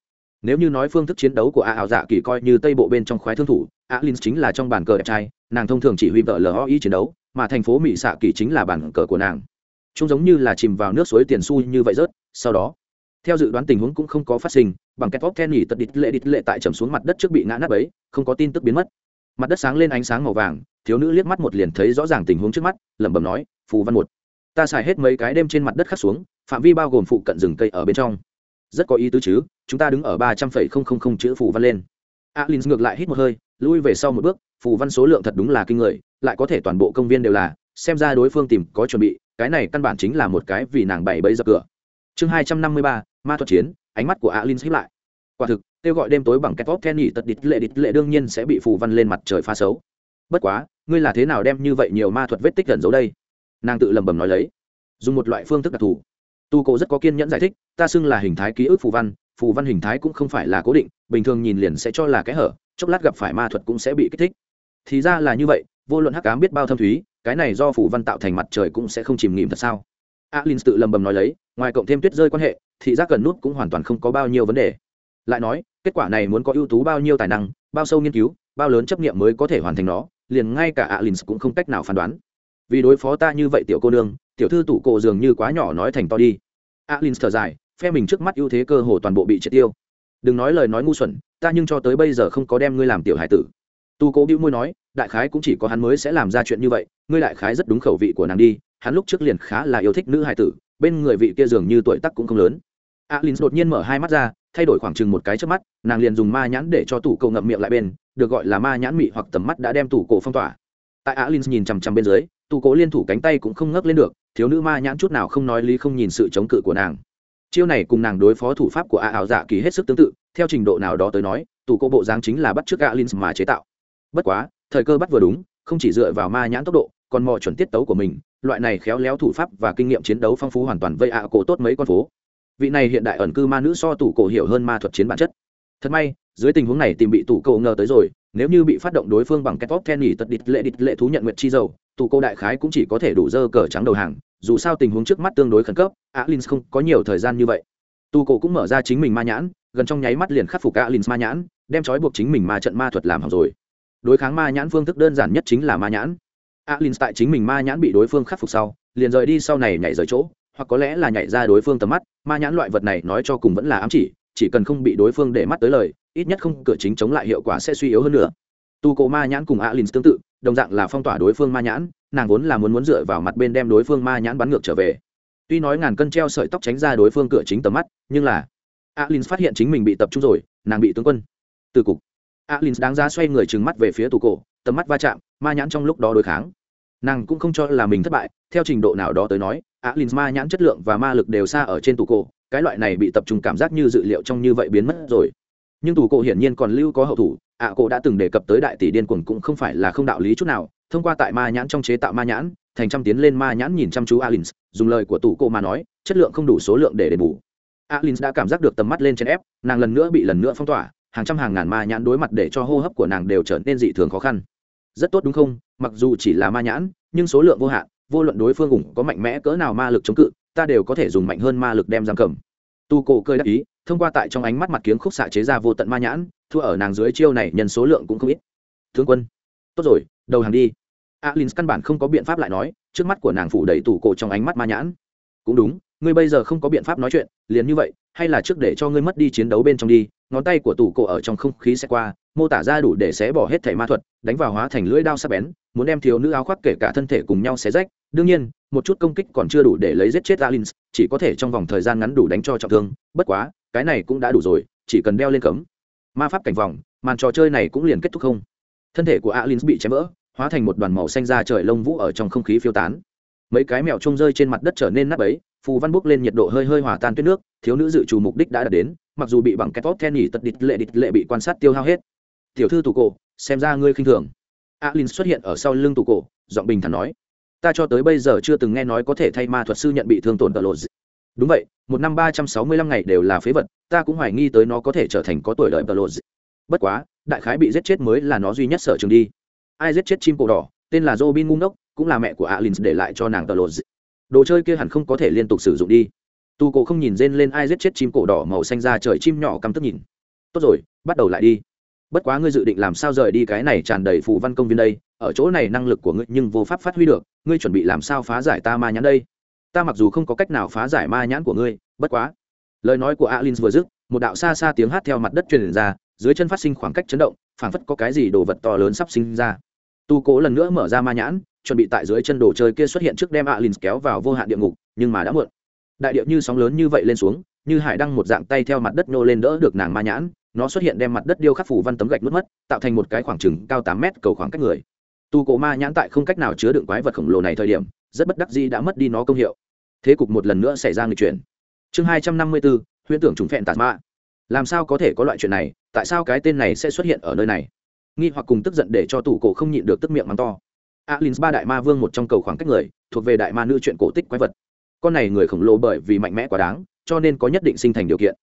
Nếu như nói phương thức chiến đấu của a ảo dạ kỳ coi như tây bộ bên trong khoái thương thủ alin chính là trong bàn cờ đẹp trai, nàng thông thường chỉ huy vợ lhi chiến đấu mà thành phố mỹ xạ kỳ chính là bản cờ của nàng. Chúng giống như là chìm vào nước suối tiền xu như vậy rớt, sau đó, theo dự đoán tình huống cũng không có phát sinh, bằng két vóc kenny tật đít lệ đít lệ tại trầm xuống mặt đất trước bị ngã nắp ấy không có tin tức biến mất. Mặt đất sáng lên ánh sáng màu vàng, thiếu nữ liếc mắt một liền thấy rõ ràng tình huống trước mắt, lẩm bẩm nói, phù văn một, ta xài hết mấy cái đêm trên mặt đất khắc xuống, phạm vi bao gồm phụ cận rừng cây ở bên trong. Rất có ý tứ chứ, chúng ta đứng ở ba trăm phẩy không không không chữ phù văn lên. Alin ngược lại hít một hơi, lui về sau một bước, phù văn số lượng thật đúng là kinh người lại có thể toàn bộ công viên đều là, xem ra đối phương tìm có chuẩn bị, cái này căn bản chính là một cái vì nàng bảy bẫy dập cửa. Chương hai trăm năm mươi ba, ma thuật chiến, ánh mắt của alin xích lại. Quả thực, kêu gọi đêm tối bằng cách vóc then nhỉ, tật đít lệ đít lệ đương nhiên sẽ bị phù văn lên mặt trời pha xấu. Bất quá, ngươi là thế nào đem như vậy nhiều ma thuật vết tích gần giấu đây? Nàng tự lẩm bẩm nói lấy. Dùng một loại phương thức đặc thù. Tu cổ rất có kiên nhẫn giải thích, ta xưng là hình thái ký ức phù văn phù văn hình thái cũng không phải là cố định, bình thường nhìn liền sẽ cho là cái hở, chốc lát gặp phải ma thuật cũng sẽ bị kích thích. Thì ra là như vậy vô luận hắc ám biết bao thâm thúy, cái này do phủ văn tạo thành mặt trời cũng sẽ không chìm nghỉm thật sao? Alin tự lầm bầm nói lấy, ngoài cộng thêm tuyết rơi quan hệ thị giác cần nút cũng hoàn toàn không có bao nhiêu vấn đề. Lại nói, kết quả này muốn có ưu tú bao nhiêu tài năng, bao sâu nghiên cứu, bao lớn chấp nghiệm mới có thể hoàn thành nó, liền ngay cả alin cũng không cách nào phán đoán. Vì đối phó ta như vậy tiểu cô nương, tiểu thư tủ cổ dường như quá nhỏ nói thành to đi. Alin thở dài, phe mình trước mắt ưu thế cơ hồ toàn bộ bị triệt tiêu. Đừng nói lời nói ngu xuẩn, ta nhưng cho tới bây giờ không có đem ngươi làm tiểu hải tử tu cố bĩu môi nói, đại khái cũng chỉ có hắn mới sẽ làm ra chuyện như vậy, ngươi đại khái rất đúng khẩu vị của nàng đi, hắn lúc trước liền khá là yêu thích nữ hải tử, bên người vị kia dường như tuổi tắc cũng không lớn. Alin đột nhiên mở hai mắt ra, thay đổi khoảng chừng một cái trước mắt, nàng liền dùng ma nhãn để cho tủ cầu ngậm miệng lại bên, được gọi là ma nhãn mị hoặc tầm mắt đã đem tủ cổ phong tỏa. Tại alin nhìn chằm chằm bên dưới, tủ cổ liên thủ cánh tay cũng không ngấc lên được, thiếu nữ ma nhãn chút nào không nói lý không nhìn sự chống cự của nàng. Chiêu này cùng nàng đối phó thủ pháp của a ảo dạ kỳ hết sức tương tự, theo trình độ nào đó tới nói, tủ cổ bộ dáng chính là bắt t r ư ớ c mà chế tạo bất quá, thời cơ bắt vừa đúng, không chỉ dựa vào ma nhãn tốc độ, còn mò chuẩn tiết tấu của mình, loại này khéo léo thủ pháp và kinh nghiệm chiến đấu phong phú hoàn toàn vây ạ cổ tốt mấy con phố. Vị này hiện đại ẩn cư ma nữ so tủ cổ hiểu hơn ma thuật chiến bản chất. Thật may, dưới tình huống này tìm bị tủ cổ ngờ tới rồi, nếu như bị phát động đối phương bằng cái top then nhỉ tật địch lệ địch lệ thú nhận nguyện chi dầu, tủ cổ đại khái cũng chỉ có thể đủ dơ cờ trắng đầu hàng, dù sao tình huống trước mắt tương đối khẩn cấp alin không có nhiều thời gian như vậy. Tu cổ cũng mở ra chính mình ma nhãn, gần trong nháy mắt liền khắc phục alin ma nhãn, đem trói buộc chính mình ma trận ma thuật làm hỏng rồi đối kháng ma nhãn phương thức đơn giản nhất chính là ma nhãn. Alin tại chính mình ma nhãn bị đối phương khắc phục sau, liền rời đi sau này nhảy rời chỗ, hoặc có lẽ là nhảy ra đối phương tầm mắt, ma nhãn loại vật này nói cho cùng vẫn là ám chỉ chỉ cần không bị đối phương để mắt tới lời, ít nhất không cửa chính chống lại hiệu quả sẽ suy yếu hơn nữa. Tu cổ ma nhãn cùng alin tương tự, đồng dạng là phong tỏa đối phương ma nhãn, nàng vốn là muốn muốn dựa vào mặt bên đem đối phương ma nhãn bắn ngược trở về. Tuy nói ngàn cân treo sợi tóc tránh ra đối phương cửa chính tầm mắt, nhưng là alin phát hiện chính mình bị tập trung rồi, nàng bị tướng quân. Từ cục alin đáng giá xoay người trừng mắt về phía tủ cổ, tầm mắt va chạm, ma nhãn trong lúc đó đối kháng. Nàng cũng không cho là mình thất bại, theo trình độ nào đó tới nói alin ma nhãn chất lượng và ma lực đều xa ở trên tủ cổ, cái loại này bị tập trung cảm giác như dự liệu trong như vậy biến mất rồi. Nhưng tủ cổ hiển nhiên còn lưu có hậu thủ, ạ cổ đã từng đề cập tới đại tỷ điên cuồng cũng không phải là không đạo lý chút nào, thông qua tại ma nhãn trong chế tạo ma nhãn, thành trăm tiến lên ma nhãn nhìn chăm chú alins, dùng lời của tủ cổ mà nói, chất lượng không đủ số lượng để đền bù. Alins đã cảm giác được tầm mắt lên trên ép, nàng lần nữa bị lần nữa phong tỏa hàng trăm hàng ngàn ma nhãn đối mặt để cho hô hấp của nàng đều trở nên dị thường khó khăn. Rất tốt đúng không? Mặc dù chỉ là ma nhãn, nhưng số lượng vô hạn, vô luận đối phương ủng có mạnh mẽ cỡ nào ma lực chống cự, ta đều có thể dùng mạnh hơn ma lực đem giam cầm. Tu cổ cơi đắc ý, thông qua tại trong ánh mắt mặt kiếng khúc xạ chế ra vô tận ma nhãn, thua ở nàng dưới chiêu này nhân số lượng cũng không ít. Tướng quân, tốt rồi, đầu hàng đi. Alin căn bản không có biện pháp lại nói, trước mắt của nàng phủ đầy tủ cổ trong ánh mắt ma nhãn. Cũng đúng, ngươi bây giờ không có biện pháp nói chuyện, liền như vậy, hay là trước để cho ngươi mất đi chiến đấu bên trong đi ngón tay của tủ cổ ở trong không khí sẽ qua, mô tả ra đủ để xé bỏ hết thẻ ma thuật, đánh vào hóa thành lưỡi đao sắc bén, muốn đem thiếu nữ áo khoác kể cả thân thể cùng nhau xé rách. Đương nhiên, một chút công kích còn chưa đủ để lấy giết chết alin chỉ có thể trong vòng thời gian ngắn đủ đánh cho trọng thương. Bất quá, cái này cũng đã đủ rồi, chỉ cần đeo lên cấm. Ma pháp cảnh vòng, màn trò chơi này cũng liền kết thúc không? Thân thể của alin bị chém vỡ, hóa thành một đoàn màu xanh ra trời lông vũ ở trong không khí phiêu tán. Mấy cái mèo trông rơi trên mặt đất trở nên nắp ấy phù văn bốc lên nhiệt độ hơi hơi hòa tan tuyết nước, thiếu nữ dự trù mục đích đã đạt đến mặc dù bị bằng cái tốt then nhỉ tật địch lệ địch lệ bị quan sát tiêu hao hết. Tiểu thư tủ cổ, xem ra ngươi khinh thường. Alin xuất hiện ở sau lưng tủ cổ, giọng bình thản nói. Ta cho tới bây giờ chưa từng nghe nói có thể thay ma thuật sư nhận bị thương tổn tờ lộ đúng vậy, một năm ba trăm sáu mươi lăm ngày đều là phế vật, ta cũng hoài nghi tới nó có thể trở thành có tuổi đời tờ lộ bất quá, đại khái bị giết chết mới là nó duy nhất sở trường đi. Ai giết chết chim cổ đỏ, tên là robin ngung đốc cũng là mẹ của alin để lại cho nàng tờ lộ đồ chơi kia hẳn không có thể liên tục sử dụng đi tu cổ không nhìn rên lên ai giết chết chim cổ đỏ màu xanh ra trời chim nhỏ căm tức nhìn. Tốt rồi, bắt đầu lại đi. Bất quá ngươi dự định làm sao rời đi cái này tràn đầy phù văn công viên đây? Ở chỗ này năng lực của ngươi nhưng vô pháp phát huy được. Ngươi chuẩn bị làm sao phá giải ta ma nhãn đây? Ta mặc dù không có cách nào phá giải ma nhãn của ngươi, bất quá. Lời nói của alin vừa dứt, một đạo xa xa tiếng hát theo mặt đất truyền ra, dưới chân phát sinh khoảng cách chấn động, phảng phất có cái gì đồ vật to lớn sắp sinh ra. Tu cố lần nữa mở ra ma nhãn, chuẩn bị tại dưới chân đồ chơi kia xuất hiện trước đem alin kéo vào vô hạn địa ngục, nhưng mà đã muộn đại điệu như sóng lớn như vậy lên xuống, như hải đăng một dạng tay theo mặt đất nhô lên đỡ được nàng ma nhãn, nó xuất hiện đem mặt đất điêu khắc phủ văn tấm gạch mất mất, tạo thành một cái khoảng trừng cao tám mét cầu khoảng cách người. Tu cổ ma nhãn tại không cách nào chứa đựng quái vật khổng lồ này thời điểm, rất bất đắc dĩ đã mất đi nó công hiệu. Thế cục một lần nữa xảy ra người chuyển. Chương hai trăm năm mươi bốn, huyễn tưởng trùng phẹn tạt ma. Làm sao có thể có loại chuyện này, tại sao cái tên này sẽ xuất hiện ở nơi này? Nghi hoặc cùng tức giận để cho tủ cổ không nhịn được tức miệng mắng to. Alin ba đại ma vương một trong cầu khoảng cách người, thuộc về đại ma nữ chuyện cổ tích quái vật con này người khổng lồ bởi vì mạnh mẽ quá đáng, cho nên có nhất định sinh thành điều kiện.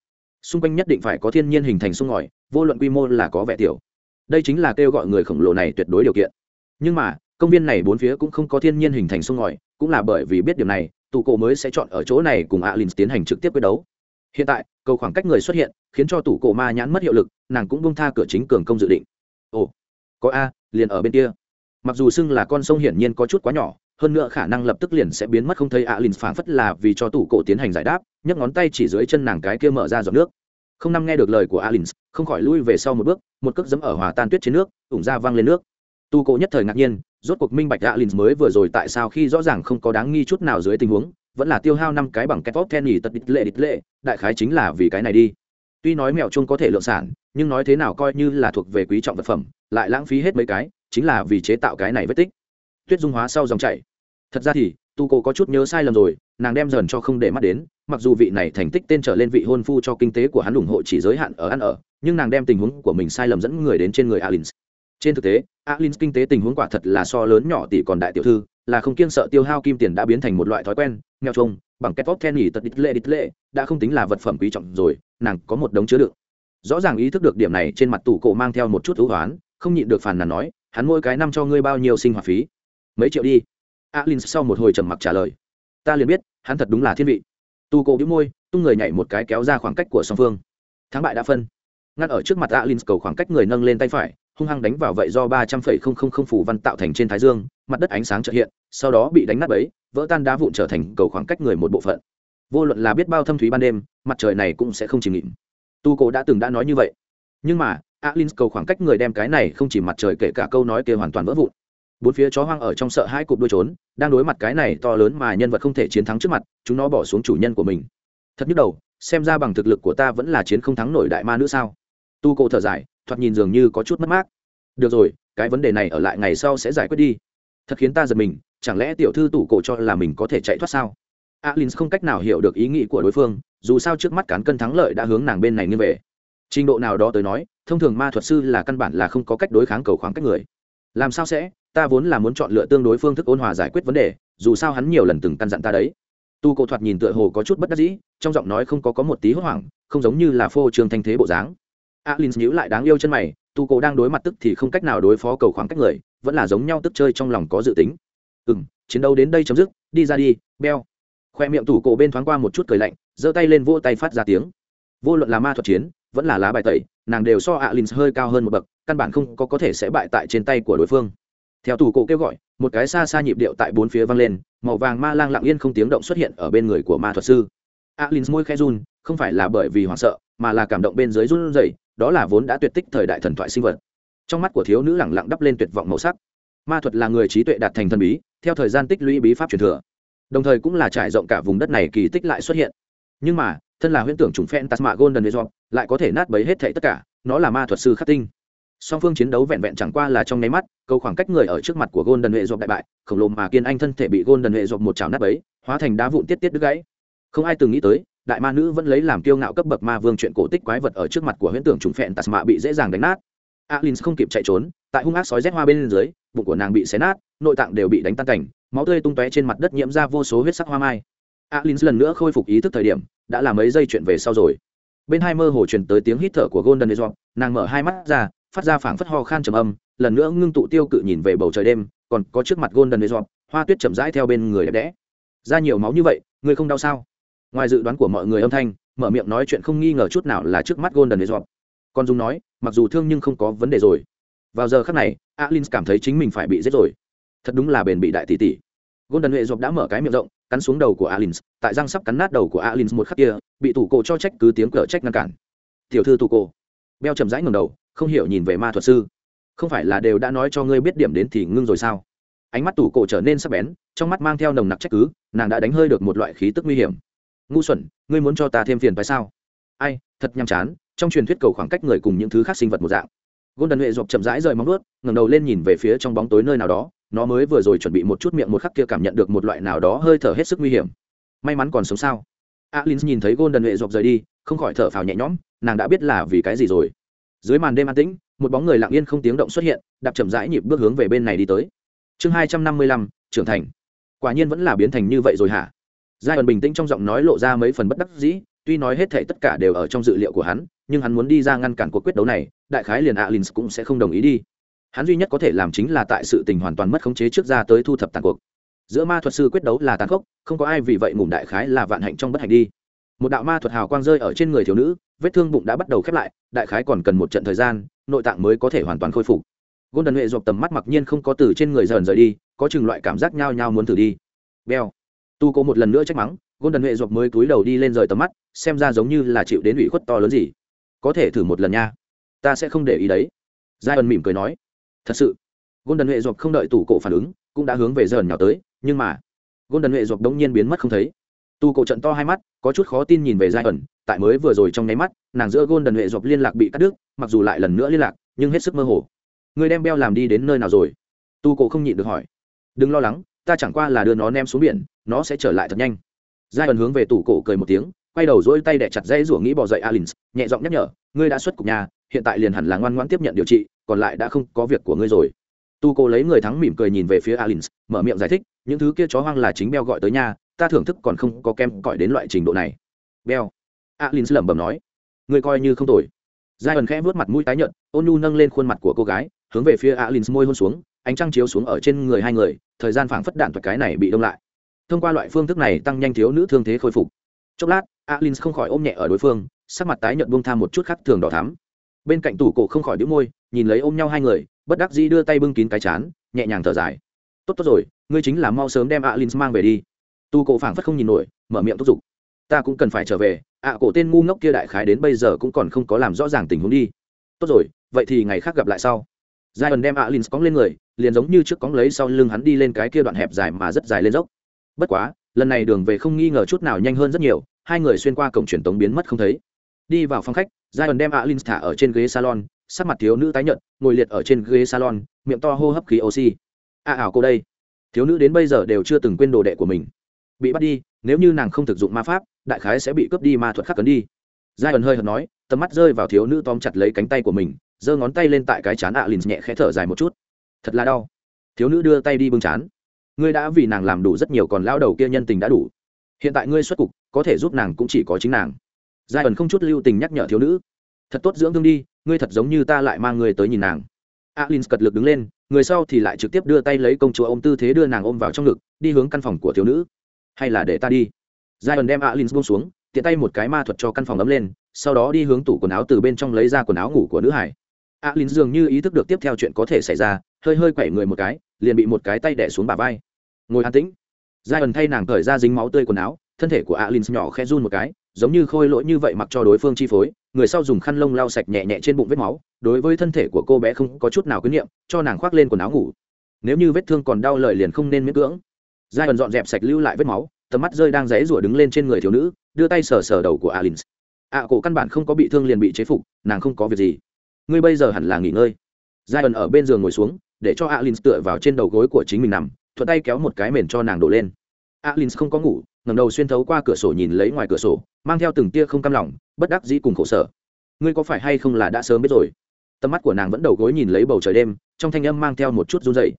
Xung quanh nhất định phải có thiên nhiên hình thành sông ngòi, vô luận quy mô là có vẻ tiểu. Đây chính là kêu gọi người khổng lồ này tuyệt đối điều kiện. Nhưng mà, công viên này bốn phía cũng không có thiên nhiên hình thành sông ngòi, cũng là bởi vì biết điều này tụ cổ mới sẽ chọn ở chỗ này cùng alin tiến hành trực tiếp quyết đấu. Hiện tại, cầu khoảng cách người xuất hiện, khiến cho tủ cổ ma nhãn mất hiệu lực, nàng cũng bông tha cửa chính cường công dự định. Ồ, có a, liền ở bên kia. Mặc dù xưng là con sông hiển nhiên có chút quá nhỏ hơn nữa khả năng lập tức liền sẽ biến mất không thấy alin phảng phất là vì cho tủ cổ tiến hành giải đáp, nhấc ngón tay chỉ dưới chân nàng cái kia mở ra giọt nước. Không năm nghe được lời của alin, không khỏi lui về sau một bước, một cước dẫm ở hòa tan tuyết trên nước, ủng ra văng lên nước. Tu cổ nhất thời ngạc nhiên, rốt cuộc minh bạch alin mới vừa rồi tại sao khi rõ ràng không có đáng nghi chút nào dưới tình huống, vẫn là tiêu hao năm cái bằng cái top ten nhỉ tật địch lệ địch lệ, đại khái chính là vì cái này đi. Tuy nói mèo chung có thể lượng sản, nhưng nói thế nào coi như là thuộc về quý trọng vật phẩm, lại lãng phí hết mấy cái, chính là vì chế tạo cái này vết tích. Tuyết dung hóa sau dòng chảy thật ra thì tu cô có chút nhớ sai lầm rồi, nàng đem dần cho không để mắt đến, mặc dù vị này thành tích tên trở lên vị hôn phu cho kinh tế của hắn ủng hộ chỉ giới hạn ở ăn ở, nhưng nàng đem tình huống của mình sai lầm dẫn người đến trên người alin trên thực tế alin kinh tế tình huống quả thật là so lớn nhỏ tỷ còn đại tiểu thư, là không kiêng sợ tiêu hao kim tiền đã biến thành một loại thói quen, nghèo trông bằng két vóc then nghỉ tật đít lệ đít lệ, đã không tính là vật phẩm quý trọng rồi, nàng có một đống chứa đựng. Rõ ràng ý thức được điểm này trên mặt tủ cổ mang theo một chút thú hoán, không nhịn được phàn nàn nói, hắn mỗi cái năm cho ngươi bao nhiêu sinh hoạt phí? Mấy triệu đi alin sau một hồi trầm mặc trả lời. Ta liền biết, hắn thật đúng là thiên vị. Tu cổ đĩu môi, tung người nhảy một cái kéo ra khoảng cách của song phương. Thắng bại đã phân. Ngăn ở trước mặt alin cầu khoảng cách người nâng lên tay phải, hung hăng đánh vào vậy do ba trăm phẩy không không không phủ văn tạo thành trên thái dương, mặt đất ánh sáng trợ hiện, sau đó bị đánh nát bấy, vỡ tan đá vụn trở thành cầu khoảng cách người một bộ phận. Vô luận là biết bao thâm thúy ban đêm, mặt trời này cũng sẽ không chìm nghỉm tu cổ đã từng đã nói như vậy. Nhưng mà, alin cầu khoảng cách người đem cái này không chỉ mặt trời kể cả câu nói kia hoàn toàn vỡ vụn bốn phía chó hoang ở trong sợ hai cụp đuôi trốn, đang đối mặt cái này to lớn mà nhân vật không thể chiến thắng trước mặt, chúng nó bỏ xuống chủ nhân của mình. Thật nhức đầu, xem ra bằng thực lực của ta vẫn là chiến không thắng nổi đại ma nữa sao? Tu cổ thở dài, thoạt nhìn dường như có chút mất mát. Được rồi, cái vấn đề này ở lại ngày sau sẽ giải quyết đi. Thật khiến ta giật mình, chẳng lẽ tiểu thư tủ cổ cho là mình có thể chạy thoát sao? Alin không cách nào hiểu được ý nghĩ của đối phương, dù sao trước mắt cán cân thắng lợi đã hướng nàng bên này như về. Trình độ nào đó tới nói, thông thường ma thuật sư là căn bản là không có cách đối kháng cầu khoảng cách người. Làm sao sẽ? Ta vốn là muốn chọn lựa tương đối phương thức ôn hòa giải quyết vấn đề, dù sao hắn nhiều lần từng căn dặn ta đấy. Tu cổ thoạt nhìn tựa hồ có chút bất đắc dĩ, trong giọng nói không có có một tí hốt hoảng, không giống như là phô trương thanh thế bộ dáng. Alin nhíu lại đáng yêu chân mày, tu cổ đang đối mặt tức thì không cách nào đối phó cầu khoảng cách người, vẫn là giống nhau tức chơi trong lòng có dự tính. Ừ m chiến đấu đến đây chấm dứt, đi ra đi, beo. Khoe miệng tủ cổ bên thoáng qua một chút cười lạnh, giơ tay lên vỗ tay phát ra tiếng. Vô luận là ma thuật chiến, vẫn là lá bài tẩy, nàng đều so alin hơi cao hơn một bậc, căn bản không có có thể sẽ bại tại trên tay của đối phương theo tủ cổ kêu gọi, một cái xa xa nhịp điệu tại bốn phía vang lên, màu vàng ma lang lặng yên không tiếng động xuất hiện ở bên người của ma thuật sư. Alin môi khe run, không phải là bởi vì hoảng sợ, mà là cảm động bên dưới run rẩy, đó là vốn đã tuyệt tích thời đại thần thoại sinh vật. Trong mắt của thiếu nữ lẳng lặng đắp lên tuyệt vọng màu sắc. Ma thuật là người trí tuệ đạt thành thần bí, theo thời gian tích lũy bí pháp truyền thừa. Đồng thời cũng là trải rộng cả vùng đất này kỳ tích lại xuất hiện. Nhưng mà, thân là huyễn tưởng chủng phen tasma golden resort, lại có thể nát bấy hết thảy tất cả, nó là ma thuật sư khắc tinh song phương chiến đấu vẹn vẹn chẳng qua là trong nháy mắt câu khoảng cách người ở trước mặt của golden hệ dọc đại bại khổng lồ mà kiên anh thân thể bị golden hệ dọc một chảo nát ấy, hóa thành đá vụn tiết tiết đứt gãy. Không ai từng nghĩ tới đại ma nữ vẫn lấy làm kiêu ngạo cấp bậc ma vương chuyện cổ tích quái vật ở trước mặt của huyễn tưởng trùng phẹn mạ bị dễ dàng đánh nát. Alin không kịp chạy trốn tại hung ác sói rét hoa bên dưới bụng của nàng bị xé nát nội tạng đều bị đánh tan cảnh máu tươi tung tóe trên mặt đất nhiễm ra vô số huyết sắc hoa mai. Alin lần nữa khôi phục ý thức thời điểm đã là mấy giây chuyện về sau rồi. Bên hai mơ hồ truyền tới tiếng hít thở của golden dọc nàng mở hai mắt ra phát ra phảng phất ho khan trầm âm, lần nữa ngưng tụ tiêu cự nhìn về bầu trời đêm, còn có trước mặt golden resort hoa tuyết chậm rãi theo bên người đẹp đẽ. Ra nhiều máu như vậy, người không đau sao? Ngoài dự đoán của mọi người âm thanh, mở miệng nói chuyện không nghi ngờ chút nào là trước mắt golden resort Con dung nói, mặc dù thương nhưng không có vấn đề rồi. Vào giờ khắc này alin cảm thấy chính mình phải bị giết rồi. Thật đúng là bền bị đại tỷ tỷ. Golden hệ dọc đã mở cái miệng rộng, cắn xuống đầu của alin tại răng sắp cắn nát đầu của alin một khắc kia, bị tủ cổ cho trách cứ tiếng cờ trách ngăn cản. Tiểu thư tủ cổ beo chậm rãi ngầm đầu, không hiểu nhìn về ma thuật sư. Không phải là đều đã nói cho ngươi biết điểm đến thì ngưng rồi sao? Ánh mắt tủ cổ trở nên sắc bén, trong mắt mang theo nồng nặc trách cứ, nàng đã đánh hơi được một loại khí tức nguy hiểm. Ngu xuẩn, ngươi muốn cho ta thêm phiền tại sao? Ai, thật nhàm chán, trong truyền thuyết cầu khoảng cách người cùng những thứ khác sinh vật một dạng. Golden huệ dọc chậm rãi rời móng ướt ngẩng đầu lên nhìn về phía trong bóng tối nơi nào đó, nó mới vừa rồi chuẩn bị một chút miệng một khắc kia cảm nhận được một loại nào đó hơi thở hết sức nguy hiểm. May mắn còn sống sao? Alin nhìn thấy golden huệ dọc rời đi, không khỏi thở phào nhẹ nhõm nàng đã biết là vì cái gì rồi. Dưới màn đêm an tĩnh, một bóng người lặng yên không tiếng động xuất hiện, đạp chậm rãi nhịp bước hướng về bên này đi tới. Chương hai trăm năm mươi lăm, trưởng thành. Quả nhiên vẫn là biến thành như vậy rồi hả? Giai ẩn bình tĩnh trong giọng nói lộ ra mấy phần bất đắc dĩ, tuy nói hết thể tất cả đều ở trong dự liệu của hắn, nhưng hắn muốn đi ra ngăn cản cuộc quyết đấu này, đại khái liền alin cũng sẽ không đồng ý đi. Hắn duy nhất có thể làm chính là tại sự tình hoàn toàn mất khống chế trước ra tới thu thập tàn cuộc. Giữa ma thuật sư quyết đấu là tàn khốc, không có ai vì vậy ngủm đại khái là vạn hạnh trong bất hạnh đi. Một đạo ma thuật hào quang rơi ở trên người thiếu nữ vết thương bụng đã bắt đầu khép lại, đại khái còn cần một trận thời gian, nội tạng mới có thể hoàn toàn khôi phục. Golden huệ dọc tầm mắt mặc nhiên không có từ trên người dần rời đi, có chừng loại cảm giác nhao nhao muốn thử đi. Beo tu cố một lần nữa trách mắng, golden huệ dọc mới cúi đầu đi lên rời tầm mắt, xem ra giống như là chịu đến ủy khuất to lớn gì. Có thể thử một lần nha. Ta sẽ không để ý đấy. Giai ẩn mỉm cười nói. Thật sự. Golden huệ dọc không đợi tủ cổ phản ứng, cũng đã hướng về dần nhỏ tới, nhưng mà, golden huệ dọc đống nhiên biến mất không thấy tu cổ trận to hai mắt, có chút khó tin nhìn về giai ẩn, tại mới vừa rồi trong nháy mắt, nàng giữa gôn đần hệ dọc liên lạc bị cắt đứt, mặc dù lại lần nữa liên lạc, nhưng hết sức mơ hồ. Người đem beo làm đi đến nơi nào rồi? Tu cổ không nhịn được hỏi. Đừng lo lắng, ta chẳng qua là đưa nó ném xuống biển, nó sẽ trở lại thật nhanh. Giai ẩn hướng về tủ cổ cười một tiếng, quay đầu dỗi tay đẻ chặt dây rủa nghĩ bỏ dậy alin nhẹ giọng nhắc nhở, ngươi đã xuất cục nhà, hiện tại liền hẳn là ngoan ngoãn tiếp nhận điều trị, còn lại đã không có việc của ngươi rồi. Tu cô lấy người thắng mỉm cười nhìn về phía alin mở miệng giải thích, những thứ kia chó hoang là chính beo gọi tới nhà ta thưởng thức còn không có kem cỏi đến loại trình độ này. Beo alin lẩm bẩm nói. Người coi như không tồi. Giai ẩn khẽ vớt mặt mũi tái nhợt, ôn nhu nâng lên khuôn mặt của cô gái, hướng về phía alin môi hôn xuống, ánh trăng chiếu xuống ở trên người hai người, thời gian phảng phất đạn thuật cái này bị đông lại. Thông qua loại phương thức này tăng nhanh thiếu nữ thương thế khôi phục. Chốc lát alin không khỏi ôm nhẹ ở đối phương, sắc mặt tái nhợt buông tham một chút khác thường đỏ thắm. Bên cạnh tủ cổ không khỏi đĩu môi, nhìn lấy ôm nhau hai người, bất đắc dĩ đưa tay bưng kín cái chán, nhẹ nhàng thở dài. Tốt tốt rồi, ngươi chính là mau sớm đem alin mang về đi tu cổ phảng phất không nhìn nổi, mở miệng thúc giục. Ta cũng cần phải trở về, ạ, cổ tên ngu ngốc kia đại khái đến bây giờ cũng còn không có làm rõ ràng tình huống đi. Tốt rồi, vậy thì ngày khác gặp lại sau. Giai ẩn đem alin cóng lên người, liền giống như trước cóng lấy sau lưng hắn đi lên cái kia đoạn hẹp dài mà rất dài lên dốc. Bất quá, lần này đường về không nghi ngờ chút nào nhanh hơn rất nhiều, hai người xuyên qua cổng truyền tống biến mất không thấy. Đi vào phòng khách giai ẩn đem alin thả ở trên ghế salon, sắc mặt thiếu nữ tái nhợt, ngồi liệt ở trên ghế salon, miệng to hô hấp khí oxy. A ảo cô đây. Thiếu nữ đến bây giờ đều chưa từng quên đồ đệ của mình bị bắt đi, nếu như nàng không thực dụng ma pháp, đại khái sẽ bị cướp đi ma thuật khắc cấn đi. Giai ẩn hơi hợt nói, tầm mắt rơi vào thiếu nữ tóm chặt lấy cánh tay của mình, giơ ngón tay lên tại cái chán ạ lìn nhẹ khẽ thở dài một chút. Thật là đau. Thiếu nữ đưa tay đi bưng chán. Ngươi đã vì nàng làm đủ rất nhiều còn lao đầu kia nhân tình đã đủ. Hiện tại ngươi xuất cục, có thể giúp nàng cũng chỉ có chính nàng. Giai ẩn không chút lưu tình nhắc nhở thiếu nữ. Thật tốt dưỡng thương đi, ngươi thật giống như ta lại mang ngươi tới nhìn nàng. Alin cật lực đứng lên, người sau thì lại trực tiếp đưa tay lấy công chúa ôm tư thế đưa nàng ôm vào trong ngực, đi hướng căn phòng của thiếu nữ hay là để ta đi? Giai ẩn đem alin buông xuống, tiện tay một cái ma thuật cho căn phòng ấm lên, sau đó đi hướng tủ quần áo từ bên trong lấy ra quần áo ngủ của nữ hải. Alin dường như ý thức được tiếp theo chuyện có thể xảy ra, hơi hơi quẩy người một cái, liền bị một cái tay đẻ xuống bà vai. Ngồi an tĩnh. Giai ẩn thay nàng cởi ra dính máu tươi quần áo, thân thể của alin nhỏ khe run một cái, giống như khôi lỗi như vậy mặc cho đối phương chi phối, người sau dùng khăn lông lau sạch nhẹ nhẹ trên bụng vết máu, đối với thân thể của cô bé không có chút nào quyến niệm, cho nàng khoác lên quần áo ngủ. Nếu như vết thương còn đau lợi liền không nên miễn cưỡng giai ẩn dọn dẹp sạch lưu lại vết máu, tầm mắt rơi đang rẽ rủa đứng lên trên người thiếu nữ, đưa tay sờ sờ đầu của alin ạ cổ căn bản không có bị thương liền bị chế phục, nàng không có việc gì. Ngươi bây giờ hẳn là nghỉ ngơi. Giai ẩn ở bên giường ngồi xuống, để cho alin tựa vào trên đầu gối của chính mình nằm, thuận tay kéo một cái mền cho nàng đổ lên. Alin không có ngủ ngầm đầu xuyên thấu qua cửa sổ nhìn lấy ngoài cửa sổ, mang theo từng tia không cam lòng, bất đắc dĩ cùng khổ sở. Ngươi có phải hay không là đã sớm biết rồi? Tầm mắt của nàng vẫn đầu gối nhìn lấy bầu trời đêm, trong thanh âm mang theo một chút run dày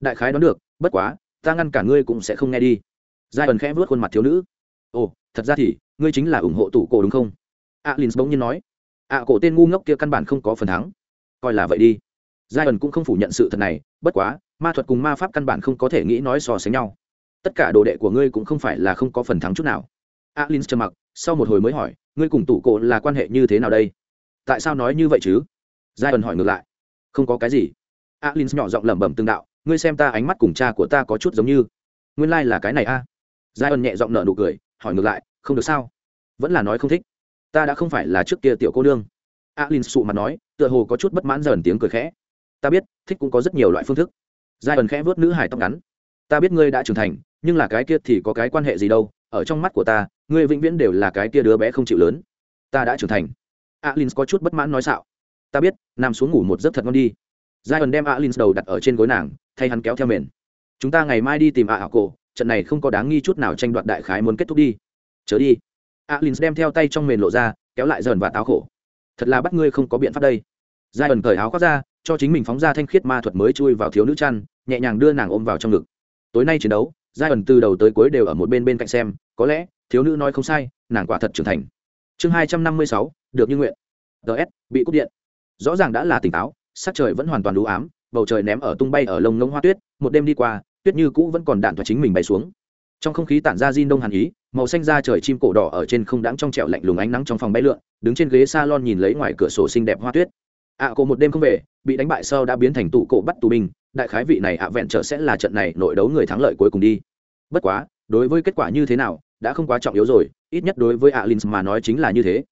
đại khái đoán được, bất quá ta ngăn cả ngươi cũng sẽ không nghe đi. Giai ẩn khẽ vớt khuôn mặt thiếu nữ. Ồ, thật ra thì, ngươi chính là ủng hộ tủ cổ đúng không? Alin bỗng nhiên nói. Ạ cổ tên ngu ngốc kia căn bản không có phần thắng. Coi là vậy đi. Giai ẩn cũng không phủ nhận sự thật này, bất quá, ma thuật cùng ma pháp căn bản không có thể nghĩ nói so sánh nhau. Tất cả đồ đệ của ngươi cũng không phải là không có phần thắng chút nào. Alin trầm mặc, sau một hồi mới hỏi, ngươi cùng tủ cổ là quan hệ như thế nào đây? Tại sao nói như vậy chứ? Giai ẩn hỏi ngược lại. Không có cái gì. Alin nhỏ giọng lẩm bẩm tương đạo ngươi xem ta ánh mắt cùng cha của ta có chút giống như. Nguyên lai、like、là cái này a. À? giai ẩn nhẹ giọng nở nụ cười, hỏi ngược lại, không được sao? Vẫn là nói không thích. Ta đã không phải là trước kia tiểu cô nương. Alin sụ mặt nói, tựa hồ có chút bất mãn dần tiếng cười khẽ. Ta biết, thích cũng có rất nhiều loại phương thức. Giai ẩn khẽ vớt nữ hải tóc ngắn. Ta biết ngươi đã trưởng thành, nhưng là cái kia thì có cái quan hệ gì đâu. Ở trong mắt của ta, ngươi vĩnh viễn đều là cái kia đứa bé không chịu lớn. Ta đã trưởng thành. Alin có chút bất mãn nói xạo. Ta biết, nằm xuống ngủ một giấc thật ngon đi giai ẩn đem alin đầu đặt ở trên gối nàng, thay hắn kéo theo mền. Chúng ta ngày mai đi tìm ạ à cổ, trận này không có đáng nghi chút nào tranh đoạt đại khái muốn kết thúc đi. Chớ đi. Alin đem theo tay trong mền lộ ra, kéo lại dần và táo khổ. Thật là bắt ngươi không có biện pháp đây. Giai ẩn cởi áo khoác ra, cho chính mình phóng ra thanh khiết ma thuật mới chui vào thiếu nữ chăn, nhẹ nhàng đưa nàng ôm vào trong ngực. Tối nay chiến đấu giai ẩn từ đầu tới cuối đều ở một bên bên cạnh xem, có lẽ, thiếu nữ nói không sai, nàng quả thật trưởng thành. Chương hai trăm năm mươi sáu, được như nguyện. Ts bị cúp điện. Rõ ràng đã là tỉnh táo sắc trời vẫn hoàn toàn đủ ám, bầu trời ném ở tung bay ở lông ngông hoa tuyết, một đêm đi qua, tuyết như cũ vẫn còn đạn thoại chính mình bay xuống. Trong không khí tản ra diên đông hàn ý, màu xanh da trời chim cổ đỏ ở trên không đáng trong trẹo lạnh lùng ánh nắng trong phòng bay lượn, đứng trên ghế salon nhìn lấy ngoài cửa sổ xinh đẹp hoa tuyết. À, ạ cổ một đêm không về, bị đánh bại sau đã biến thành tụ cổ bắt tù binh, đại khái vị này ạ vẹn trở sẽ là trận này nội đấu người thắng lợi cuối cùng đi. Bất quá, đối với kết quả như thế nào, đã không quá trọng yếu rồi, ít nhất đối với alin mà nói chính là như thế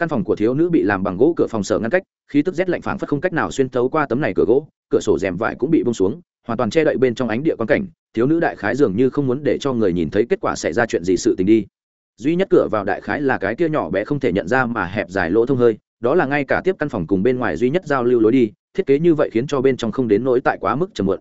căn phòng của thiếu nữ bị làm bằng gỗ cửa phòng sở ngăn cách, khí tức rét lạnh phảng phất không cách nào xuyên thấu qua tấm này cửa gỗ, cửa sổ rèm vải cũng bị bông xuống, hoàn toàn che đậy bên trong ánh địa quan cảnh, thiếu nữ đại khái dường như không muốn để cho người nhìn thấy kết quả xảy ra chuyện gì sự tình đi. Duy nhất cửa vào đại khái là cái kia nhỏ bé không thể nhận ra mà hẹp dài lỗ thông hơi, đó là ngay cả tiếp căn phòng cùng bên ngoài duy nhất giao lưu lối đi, thiết kế như vậy khiến cho bên trong không đến nỗi tại quá mức trầm muộn.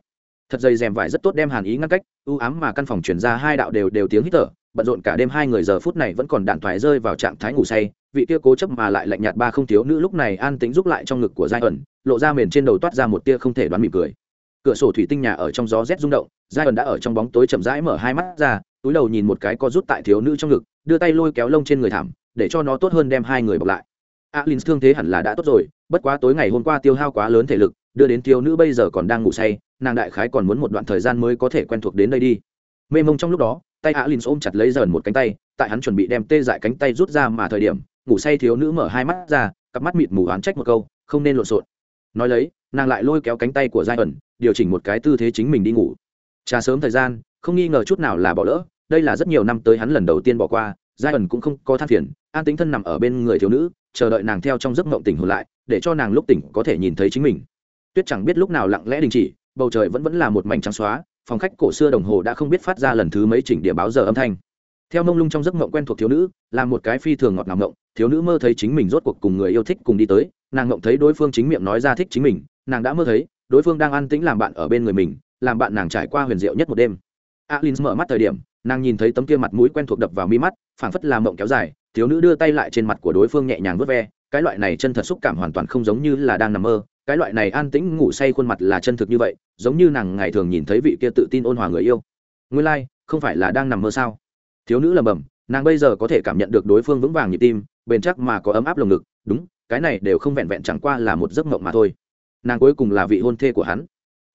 Thật dày rèm vải rất tốt đem hàn ý ngăn cách ưu ám mà căn phòng chuyển ra hai đạo đều đều tiếng hít thở bận rộn cả đêm hai người giờ phút này vẫn còn đạn thoại rơi vào trạng thái ngủ say vị kia cố chấp mà lại lạnh nhạt ba không thiếu nữ lúc này an tính rút lại trong ngực của giai ẩn lộ ra mền trên đầu toát ra một tia không thể đoán mỉm cười. Cửa sổ thủy tinh nhà ở trong gió rét rung động giai ẩn đã ở trong bóng tối chậm rãi mở hai mắt ra túi đầu nhìn một cái co rút tại thiếu nữ trong ngực đưa tay lôi kéo lông trên người thảm để cho nó tốt hơn đem hai người bọc lại. Alin à, thương thế hẳn là đã tốt rồi bất quá tối ngày hôm qua tiêu hao quá lớn thể lực đưa đến thiếu nữ bây giờ còn đang ngủ say nàng đại khái còn muốn một đoạn thời gian mới có thể quen thuộc đến đây đi. Mê mông trong lúc đó tay á alin ôm chặt lấy dần một cánh tay, tại hắn chuẩn bị đem tê dại cánh tay rút ra mà thời điểm, ngủ say thiếu nữ mở hai mắt ra, cặp mắt mịt mù oán trách một câu, không nên lộn xộn. Nói lấy, nàng lại lôi kéo cánh tay của giai ẩn điều chỉnh một cái tư thế chính mình đi ngủ. Trà sớm thời gian, không nghi ngờ chút nào là bỏ lỡ, đây là rất nhiều năm tới hắn lần đầu tiên bỏ qua giai ẩn cũng không có than phiền, an tính thân nằm ở bên người thiếu nữ, chờ đợi nàng theo trong giấc mộng tỉnh hồn lại, để cho nàng lúc tỉnh có thể nhìn thấy chính mình. Tuyết chẳng biết lúc nào lặng lẽ đình chỉ, bầu trời vẫn vẫn là một mảnh trắng xóa phòng khách cổ xưa đồng hồ đã không biết phát ra lần thứ mấy chỉnh địa báo giờ âm thanh. Theo mông lung trong giấc mộng quen thuộc thiếu nữ, là một cái phi thường ngọt ngào mộng, thiếu nữ mơ thấy chính mình rốt cuộc cùng người yêu thích cùng đi tới, nàng mộng thấy đối phương chính miệng nói ra thích chính mình, nàng đã mơ thấy, đối phương đang an tĩnh làm bạn ở bên người mình, làm bạn nàng trải qua huyền diệu nhất một đêm. Alin mở mắt thời điểm, nàng nhìn thấy tấm kia mặt mũi quen thuộc đập vào mi mắt, phảng phất làm mộng kéo dài, thiếu nữ đưa tay lại trên mặt của đối phương nhẹ nhàng vớt ve, cái loại này chân thật xúc cảm hoàn toàn không giống như là đang nằm mơ cái loại này an tĩnh ngủ say khuôn mặt là chân thực như vậy giống như nàng ngày thường nhìn thấy vị kia tự tin ôn hòa người yêu. Nguyên lai、like, không phải là đang nằm mơ sao? Thiếu nữ lầm bầm nàng bây giờ có thể cảm nhận được đối phương vững vàng nhịp tim bền chắc mà có ấm áp lồng ngực đúng cái này đều không vẹn vẹn chẳng qua là một giấc mộng mà thôi. Nàng cuối cùng là vị hôn thê của hắn.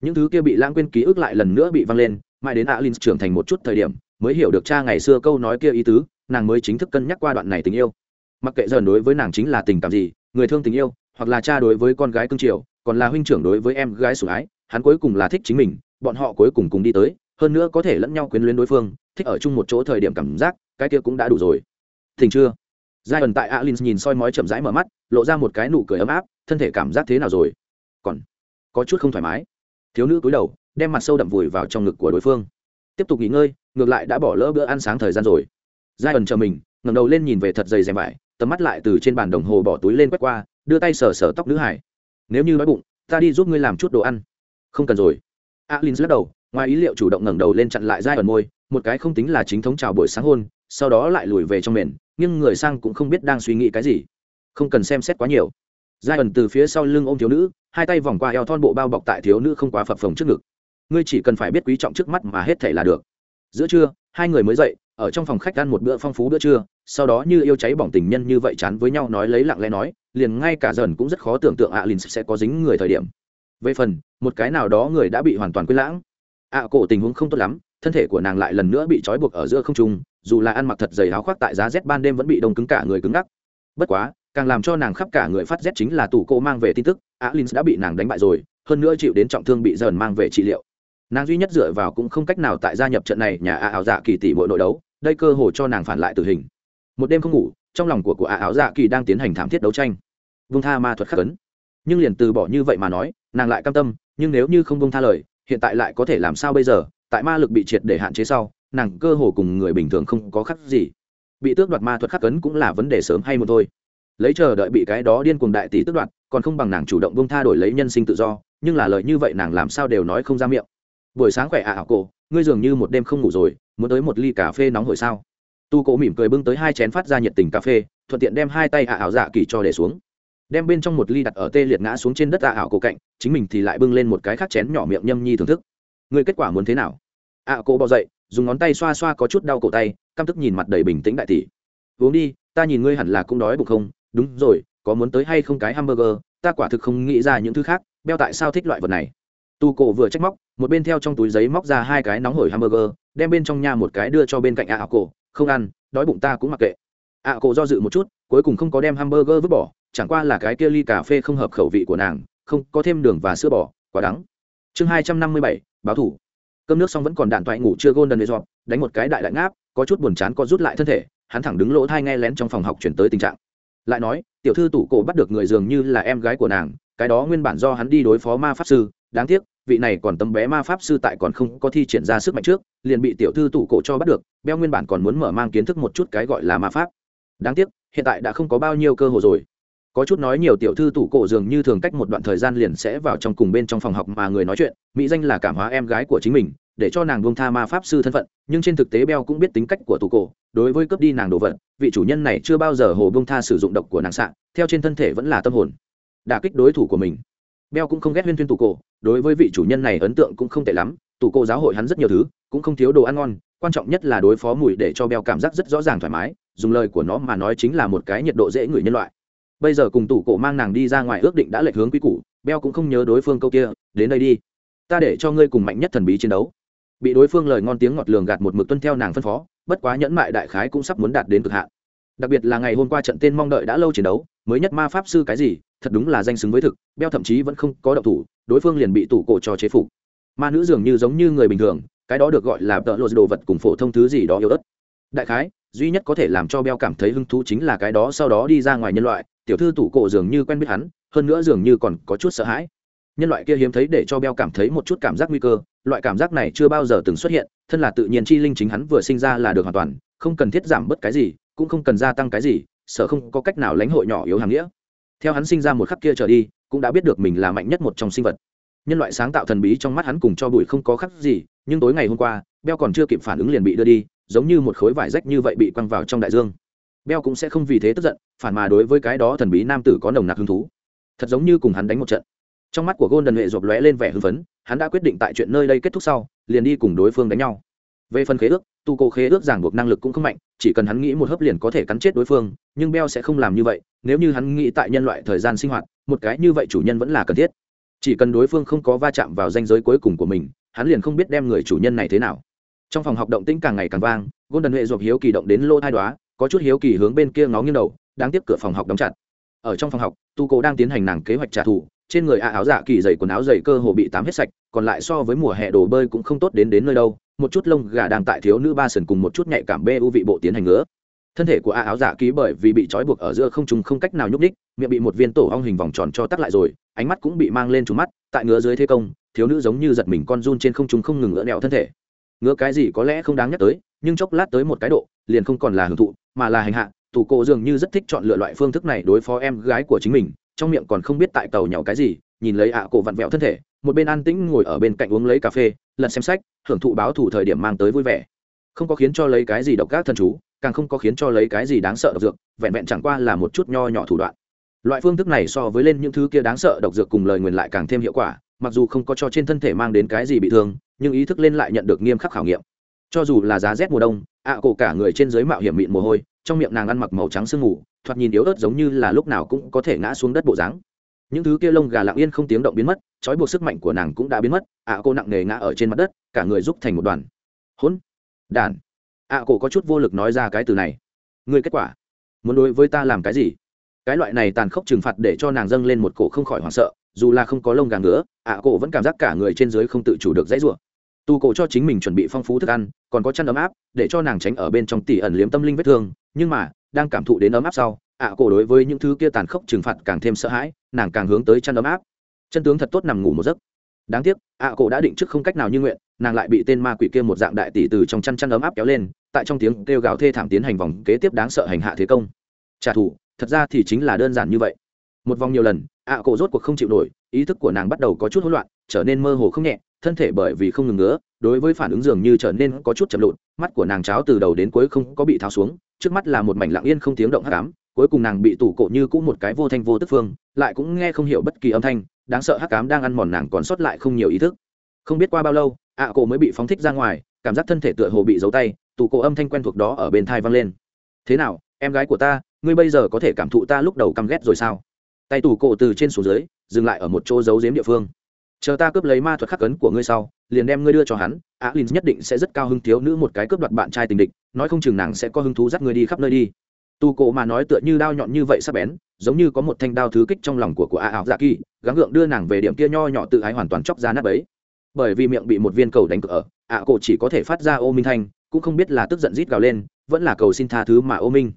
Những thứ kia bị lãng quên ký ức lại lần nữa bị văng lên mãi đến alin trưởng thành một chút thời điểm mới hiểu được cha ngày xưa câu nói kia ý tứ nàng mới chính thức cân nhắc qua đoạn này tình yêu. Mặc kệ dần đối với nàng chính là tình cảm gì người thương tình yêu hoặc là cha đối với con gái cưng chiều, còn là huynh trưởng đối với em gái sủng ái, hắn cuối cùng là thích chính mình, bọn họ cuối cùng cùng đi tới, hơn nữa có thể lẫn nhau quyến luyến đối phương, thích ở chung một chỗ thời điểm cảm giác, cái kia cũng đã đủ rồi. Thỉnh chưa? Giai ẩn tại alin nhìn soi mói chậm rãi mở mắt, lộ ra một cái nụ cười ấm áp, thân thể cảm giác thế nào rồi? Còn có chút không thoải mái. Thiếu nữ cúi đầu, đem mặt sâu đậm vùi vào trong ngực của đối phương. Tiếp tục nghỉ ngơi, ngược lại đã bỏ lỡ bữa ăn sáng thời gian rồi. Giai ẩn chờ mình, ngẩng đầu lên nhìn về thật dày dèm vải, tầm mắt lại từ trên bàn đồng hồ bỏ túi lên quét qua đưa tay sờ sờ tóc nữ hải. Nếu như nói bụng, ta đi giúp ngươi làm chút đồ ăn. Không cần rồi. Alin lắc đầu, ngoài ý liệu chủ động ngẩng đầu lên chặn lại giai ẩn môi, một cái không tính là chính thống chào buổi sáng hôn, sau đó lại lùi về trong mền, nhưng người sang cũng không biết đang suy nghĩ cái gì. Không cần xem xét quá nhiều. Giai ẩn từ phía sau lưng ôm thiếu nữ, hai tay vòng qua eo thon bộ bao bọc tại thiếu nữ không quá phập phồng trước ngực. Ngươi chỉ cần phải biết quý trọng trước mắt mà hết thể là được. Giữa trưa, hai người mới dậy ở trong phòng khách ăn một bữa phong phú bữa trưa, sau đó như yêu cháy bỏng tình nhân như vậy chán với nhau nói lấy lặng lẽ nói, liền ngay cả dần cũng rất khó tưởng tượng ạ sẽ có dính người thời điểm. Về phần, một cái nào đó người đã bị hoàn toàn quên lãng. Ạ cổ tình huống không tốt lắm, thân thể của nàng lại lần nữa bị trói buộc ở giữa không trung, dù là ăn mặc thật dày áo khoác tại giá rét ban đêm vẫn bị đông cứng cả người cứng ngắc. Bất quá, càng làm cho nàng khắp cả người phát rét chính là tủ cô mang về tin tức alin đã bị nàng đánh bại rồi, hơn nữa chịu đến trọng thương bị dần mang về trị liệu nàng duy nhất dựa vào cũng không cách nào tại gia nhập trận này nhà a áo dạ kỳ tỷ mỗi nội đấu, đây cơ hội cho nàng phản lại tử hình. Một đêm không ngủ, trong lòng của của a áo dạ kỳ đang tiến hành thảm thiết đấu tranh. Vung tha ma thuật khắc ấn. Nhưng liền từ bỏ như vậy mà nói, nàng lại cam tâm, nhưng nếu như không vung tha lời, hiện tại lại có thể làm sao bây giờ? Tại ma lực bị triệt để hạn chế sau, nàng cơ hồ cùng người bình thường không có khắc gì. Bị tước đoạt ma thuật khắc ấn cũng là vấn đề sớm hay một thôi. Lấy chờ đợi bị cái đó điên cuồng đại tỷ tước đoạt, còn không bằng nàng chủ động bông tha đổi lấy nhân sinh tự do, nhưng là lời như vậy nàng làm sao đều nói không ra miệng buổi sáng khỏe ạ à ảo cổ, ngươi dường như một đêm không ngủ rồi, muốn tới một ly cà phê nóng hồi sao? Tu cổ mỉm cười bưng tới hai chén phát ra nhiệt tình cà phê, thuận tiện đem hai tay ạ ảo dạ kỳ cho để xuống. Đem bên trong một ly đặt ở tê liệt ngã xuống trên đất ạ ảo cổ cạnh, chính mình thì lại bưng lên một cái khác chén nhỏ miệng nhâm nhi thưởng thức. Ngươi kết quả muốn thế nào? ạ, cổ bò dậy, dùng ngón tay xoa xoa có chút đau cổ tay, căm tức nhìn mặt đầy bình tĩnh đại tỷ. Uống đi, ta nhìn ngươi hẳn là cũng đói bụng không? Đúng rồi, có muốn tới hay không cái hamburger? Ta quả thực không nghĩ ra những thứ khác, beo tại sao thích loại vật này? Tu cổ vừa trách móc một bên theo trong túi giấy móc ra hai cái nóng hổi hamburger, đem bên trong nhà một cái đưa cho bên cạnh ạ cổ, không ăn, đói bụng ta cũng mặc kệ. ạ, cổ do dự một chút, cuối cùng không có đem hamburger vứt bỏ, chẳng qua là cái kia ly cà phê không hợp khẩu vị của nàng, không có thêm đường và sữa bò, quá đắng. Chương hai trăm năm mươi bảy, báo thủ. Cơm nước xong vẫn còn đạn toại ngủ chưa golden resort, đánh một cái đại đại ngáp, có chút buồn chán có rút lại thân thể, hắn thẳng đứng lỗ thai nghe lén trong phòng học chuyển tới tình trạng. Lại nói, tiểu thư tủ cổ bắt được người dường như là em gái của nàng, cái đó nguyên bản do hắn đi đối phó ma pháp sư, đáng tiếc vị này còn tấm bé ma pháp sư tại còn không có thi triển ra sức mạnh trước, liền bị tiểu thư tủ cổ cho bắt được, beo nguyên bản còn muốn mở mang kiến thức một chút cái gọi là ma pháp. Đáng tiếc, hiện tại đã không có bao nhiêu cơ hội rồi. Có chút nói nhiều tiểu thư tủ cổ dường như thường cách một đoạn thời gian liền sẽ vào trong cùng bên trong phòng học mà người nói chuyện, mỹ danh là cảm hóa em gái của chính mình, để cho nàng buông tha ma pháp sư thân phận, nhưng trên thực tế beo cũng biết tính cách của tủ cổ, đối với cướp đi nàng đồ vật, vị chủ nhân này chưa bao giờ hồ buông tha sử dụng độc của nàng xạ, theo trên thân thể vẫn là tâm hồn. Đả kích đối thủ của mình beo cũng không ghét huyên thuyên tủ cổ, đối với vị chủ nhân này ấn tượng cũng không tệ lắm tủ cổ giáo hội hắn rất nhiều thứ, cũng không thiếu đồ ăn ngon, quan trọng nhất là đối phó mùi để cho beo cảm giác rất rõ ràng thoải mái, dùng lời của nó mà nói chính là một cái nhiệt độ dễ ngửi nhân loại. Bây giờ cùng tủ cổ mang nàng đi ra ngoài ước định đã lệch hướng quy củ beo cũng không nhớ đối phương câu kia, đến đây đi, ta để cho ngươi cùng mạnh nhất thần bí chiến đấu. Bị đối phương lời ngon tiếng ngọt lường gạt một mực tuân theo nàng phân phó, bất quá nhẫn mại đại khái cũng sắp muốn đạt đến cực hạn. Đặc biệt là ngày hôm qua trận tên mong đợi đã lâu chiến đấu mới nhất ma pháp sư cái gì, thật đúng là danh xứng với thực, beo thậm chí vẫn không có động thủ, đối phương liền bị tủ cổ cho chế phục. Ma nữ dường như giống như người bình thường, cái đó được gọi là tợ lộ đồ vật cùng phổ thông thứ gì đó yếu ớt. Đại khái, duy nhất có thể làm cho beo cảm thấy hứng thú chính là cái đó sau đó đi ra ngoài nhân loại, tiểu thư tủ cổ dường như quen biết hắn, hơn nữa dường như còn có chút sợ hãi. Nhân loại kia hiếm thấy để cho beo cảm thấy một chút cảm giác nguy cơ, loại cảm giác này chưa bao giờ từng xuất hiện, thân là tự nhiên chi linh chính hắn vừa sinh ra là được hoàn toàn, không cần thiết giảm bớt cái gì, cũng không cần gia tăng cái gì sợ không có cách nào lãnh hội nhỏ yếu hàng nghĩa. Theo hắn sinh ra một khắc kia trở đi, cũng đã biết được mình là mạnh nhất một trong sinh vật. Nhân loại sáng tạo thần bí trong mắt hắn cùng cho bụi không có khắc gì, nhưng tối ngày hôm qua, beo còn chưa kịp phản ứng liền bị đưa đi, giống như một khối vải rách như vậy bị quăng vào trong đại dương. Beo cũng sẽ không vì thế tức giận, phản mà đối với cái đó thần bí nam tử có nồng nặc hứng thú. Thật giống như cùng hắn đánh một trận. Trong mắt của golden huệ rộp lóe lên vẻ hưng phấn, hắn đã quyết định tại chuyện nơi đây kết thúc sau, liền đi cùng đối phương đánh nhau về phần khế ước tu cô khế ước giảng buộc năng lực cũng không mạnh, chỉ cần hắn nghĩ một hớp liền có thể cắn chết đối phương, nhưng beo sẽ không làm như vậy, nếu như hắn nghĩ tại nhân loại thời gian sinh hoạt, một cái như vậy chủ nhân vẫn là cần thiết. Chỉ cần đối phương không có va chạm vào danh giới cuối cùng của mình, hắn liền không biết đem người chủ nhân này thế nào. Trong phòng học động tĩnh càng ngày càng vang gôn đần huệ rộp hiếu kỳ động đến lô thai đoá có chút hiếu kỳ hướng bên kia ngó nghiêng đầu, đang tiếp cửa phòng học đóng chặt. Ở trong phòng học tu cô đang tiến hành nàng kế hoạch trả thù trên người a áo dạ kỳ dày quần áo dày cơ hồ bị tám hết sạch, còn lại so với mùa hè đồ bơi cũng không tốt đến đến nơi đâu, một chút lông gà đang tại thiếu nữ ba sần cùng một chút nhạy cảm bê u vị bộ tiến hành ngứa. Thân thể của a áo dạ kỳ bởi vì bị trói buộc ở giữa không trùng không cách nào nhúc ních miệng bị một viên tổ ong hình vòng tròn cho tắt lại rồi, ánh mắt cũng bị mang lên trúng mắt, tại ngứa dưới thế công, thiếu nữ giống như giật mình con run trên không trùng không ngừng ngỡ đẹo thân thể. Ngứa cái gì có lẽ không đáng nhắc tới, nhưng chốc lát tới một cái độ, liền không còn là hưởng thụ, mà là hành hạ tủ cổ dường như rất thích chọn lựa loại phương thức này đối phó em gái của chính mình trong miệng còn không biết tại tàu nhỏ cái gì, nhìn lấy ạ cổ vặn vẹo thân thể, một bên an tĩnh ngồi ở bên cạnh uống lấy cà phê, lật xem sách hưởng thụ báo thủ thời điểm mang tới vui vẻ. Không có khiến cho lấy cái gì độc gác thần chú, càng không có khiến cho lấy cái gì đáng sợ độc dược, vẹn vẹn chẳng qua là một chút nho nhỏ thủ đoạn. Loại phương thức này so với lên những thứ kia đáng sợ độc dược cùng lời nguyền lại càng thêm hiệu quả, mặc dù không có cho trên thân thể mang đến cái gì bị thương, nhưng ý thức lên lại nhận được nghiêm khắc khảo nghiệm. Cho dù là giá rét mùa đông, ạ cổ cả người trên dưới mạo hiểm mịn mồ hôi trong miệng nàng ăn mặc màu trắng sương mù, thoạt nhìn yếu ớt giống như là lúc nào cũng có thể ngã xuống đất bộ dáng. Những thứ kia lông gà lặng yên không tiếng động biến mất, trói buộc sức mạnh của nàng cũng đã biến mất, ạ cô nặng nề ngã ở trên mặt đất, cả người giúp thành một đoàn. Hỗn! Đàn! Ạ cổ có chút vô lực nói ra cái từ này. Người kết quả? Muốn đối với ta làm cái gì? Cái loại này tàn khốc trừng phạt để cho nàng dâng lên một cổ không khỏi hoảng sợ, dù là không có lông gà ngứa, ạ cổ vẫn cảm giác cả người trên dưới không tự chủ được dãy rủa tu cổ cho chính mình chuẩn bị phong phú thức ăn, còn có chăn ấm áp, để cho nàng tránh ở bên trong tỉ ẩn liếm tâm linh vết thương. Nhưng mà, đang cảm thụ đến ấm áp sau, ạ cổ đối với những thứ kia tàn khốc trừng phạt càng thêm sợ hãi, nàng càng hướng tới chăn ấm áp. Chân tướng thật tốt nằm ngủ một giấc. Đáng tiếc, ạ cổ đã định trước không cách nào như nguyện, nàng lại bị tên ma quỷ kia một dạng đại tỷ từ trong chăn chăn ấm áp kéo lên, tại trong tiếng kêu gào thê thảm tiến hành vòng kế tiếp đáng sợ hành hạ thế công. Trả thù, thật ra thì chính là đơn giản như vậy. Một vòng nhiều lần, ạ cổ rốt cuộc không chịu nổi, ý thức của nàng bắt đầu có chút hỗn loạn, trở nên mơ hồ không nhẹ thân thể bởi vì không ngừng ngứa, đối với phản ứng dường như trở nên có chút chậm lụn, mắt của nàng cháo từ đầu đến cuối không có bị tháo xuống, trước mắt là một mảnh lặng yên không tiếng động hắc ám, cuối cùng nàng bị tủ cổ như cũng một cái vô thanh vô tức phương, lại cũng nghe không hiểu bất kỳ âm thanh, đáng sợ hắc ám đang ăn mòn nàng còn sót lại không nhiều ý thức. Không biết qua bao lâu, ạ cổ mới bị phóng thích ra ngoài, cảm giác thân thể tựa hồ bị giấu tay, tủ cổ âm thanh quen thuộc đó ở bên thai vang lên. Thế nào, em gái của ta, ngươi bây giờ có thể cảm thụ ta lúc đầu căm ghét rồi sao? Tay tủ cổ từ trên xuống dưới, dừng lại ở một chỗ giấu giếm địa phương chờ ta cướp lấy ma thuật khắc cấn của ngươi sau, liền đem ngươi đưa cho hắn alin nhất định sẽ rất cao hứng thiếu nữ một cái cướp đoạt bạn trai tình địch, nói không chừng nàng sẽ có hứng thú dắt ngươi đi khắp nơi đi. Tu cổ mà nói tựa như đao nhọn như vậy sắp bén, giống như có một thanh đao thứ kích trong lòng của của a ảo dạ kỳ, gắng gượng đưa nàng về điểm kia nho nhỏ tự ái hoàn toàn chóc ra nắp ấy bởi vì miệng bị một viên cầu đánh cược ở ạ cổ chỉ có thể phát ra ô minh thanh, cũng không biết là tức giận rít gào lên, vẫn là cầu xin tha thứ mà ô minh.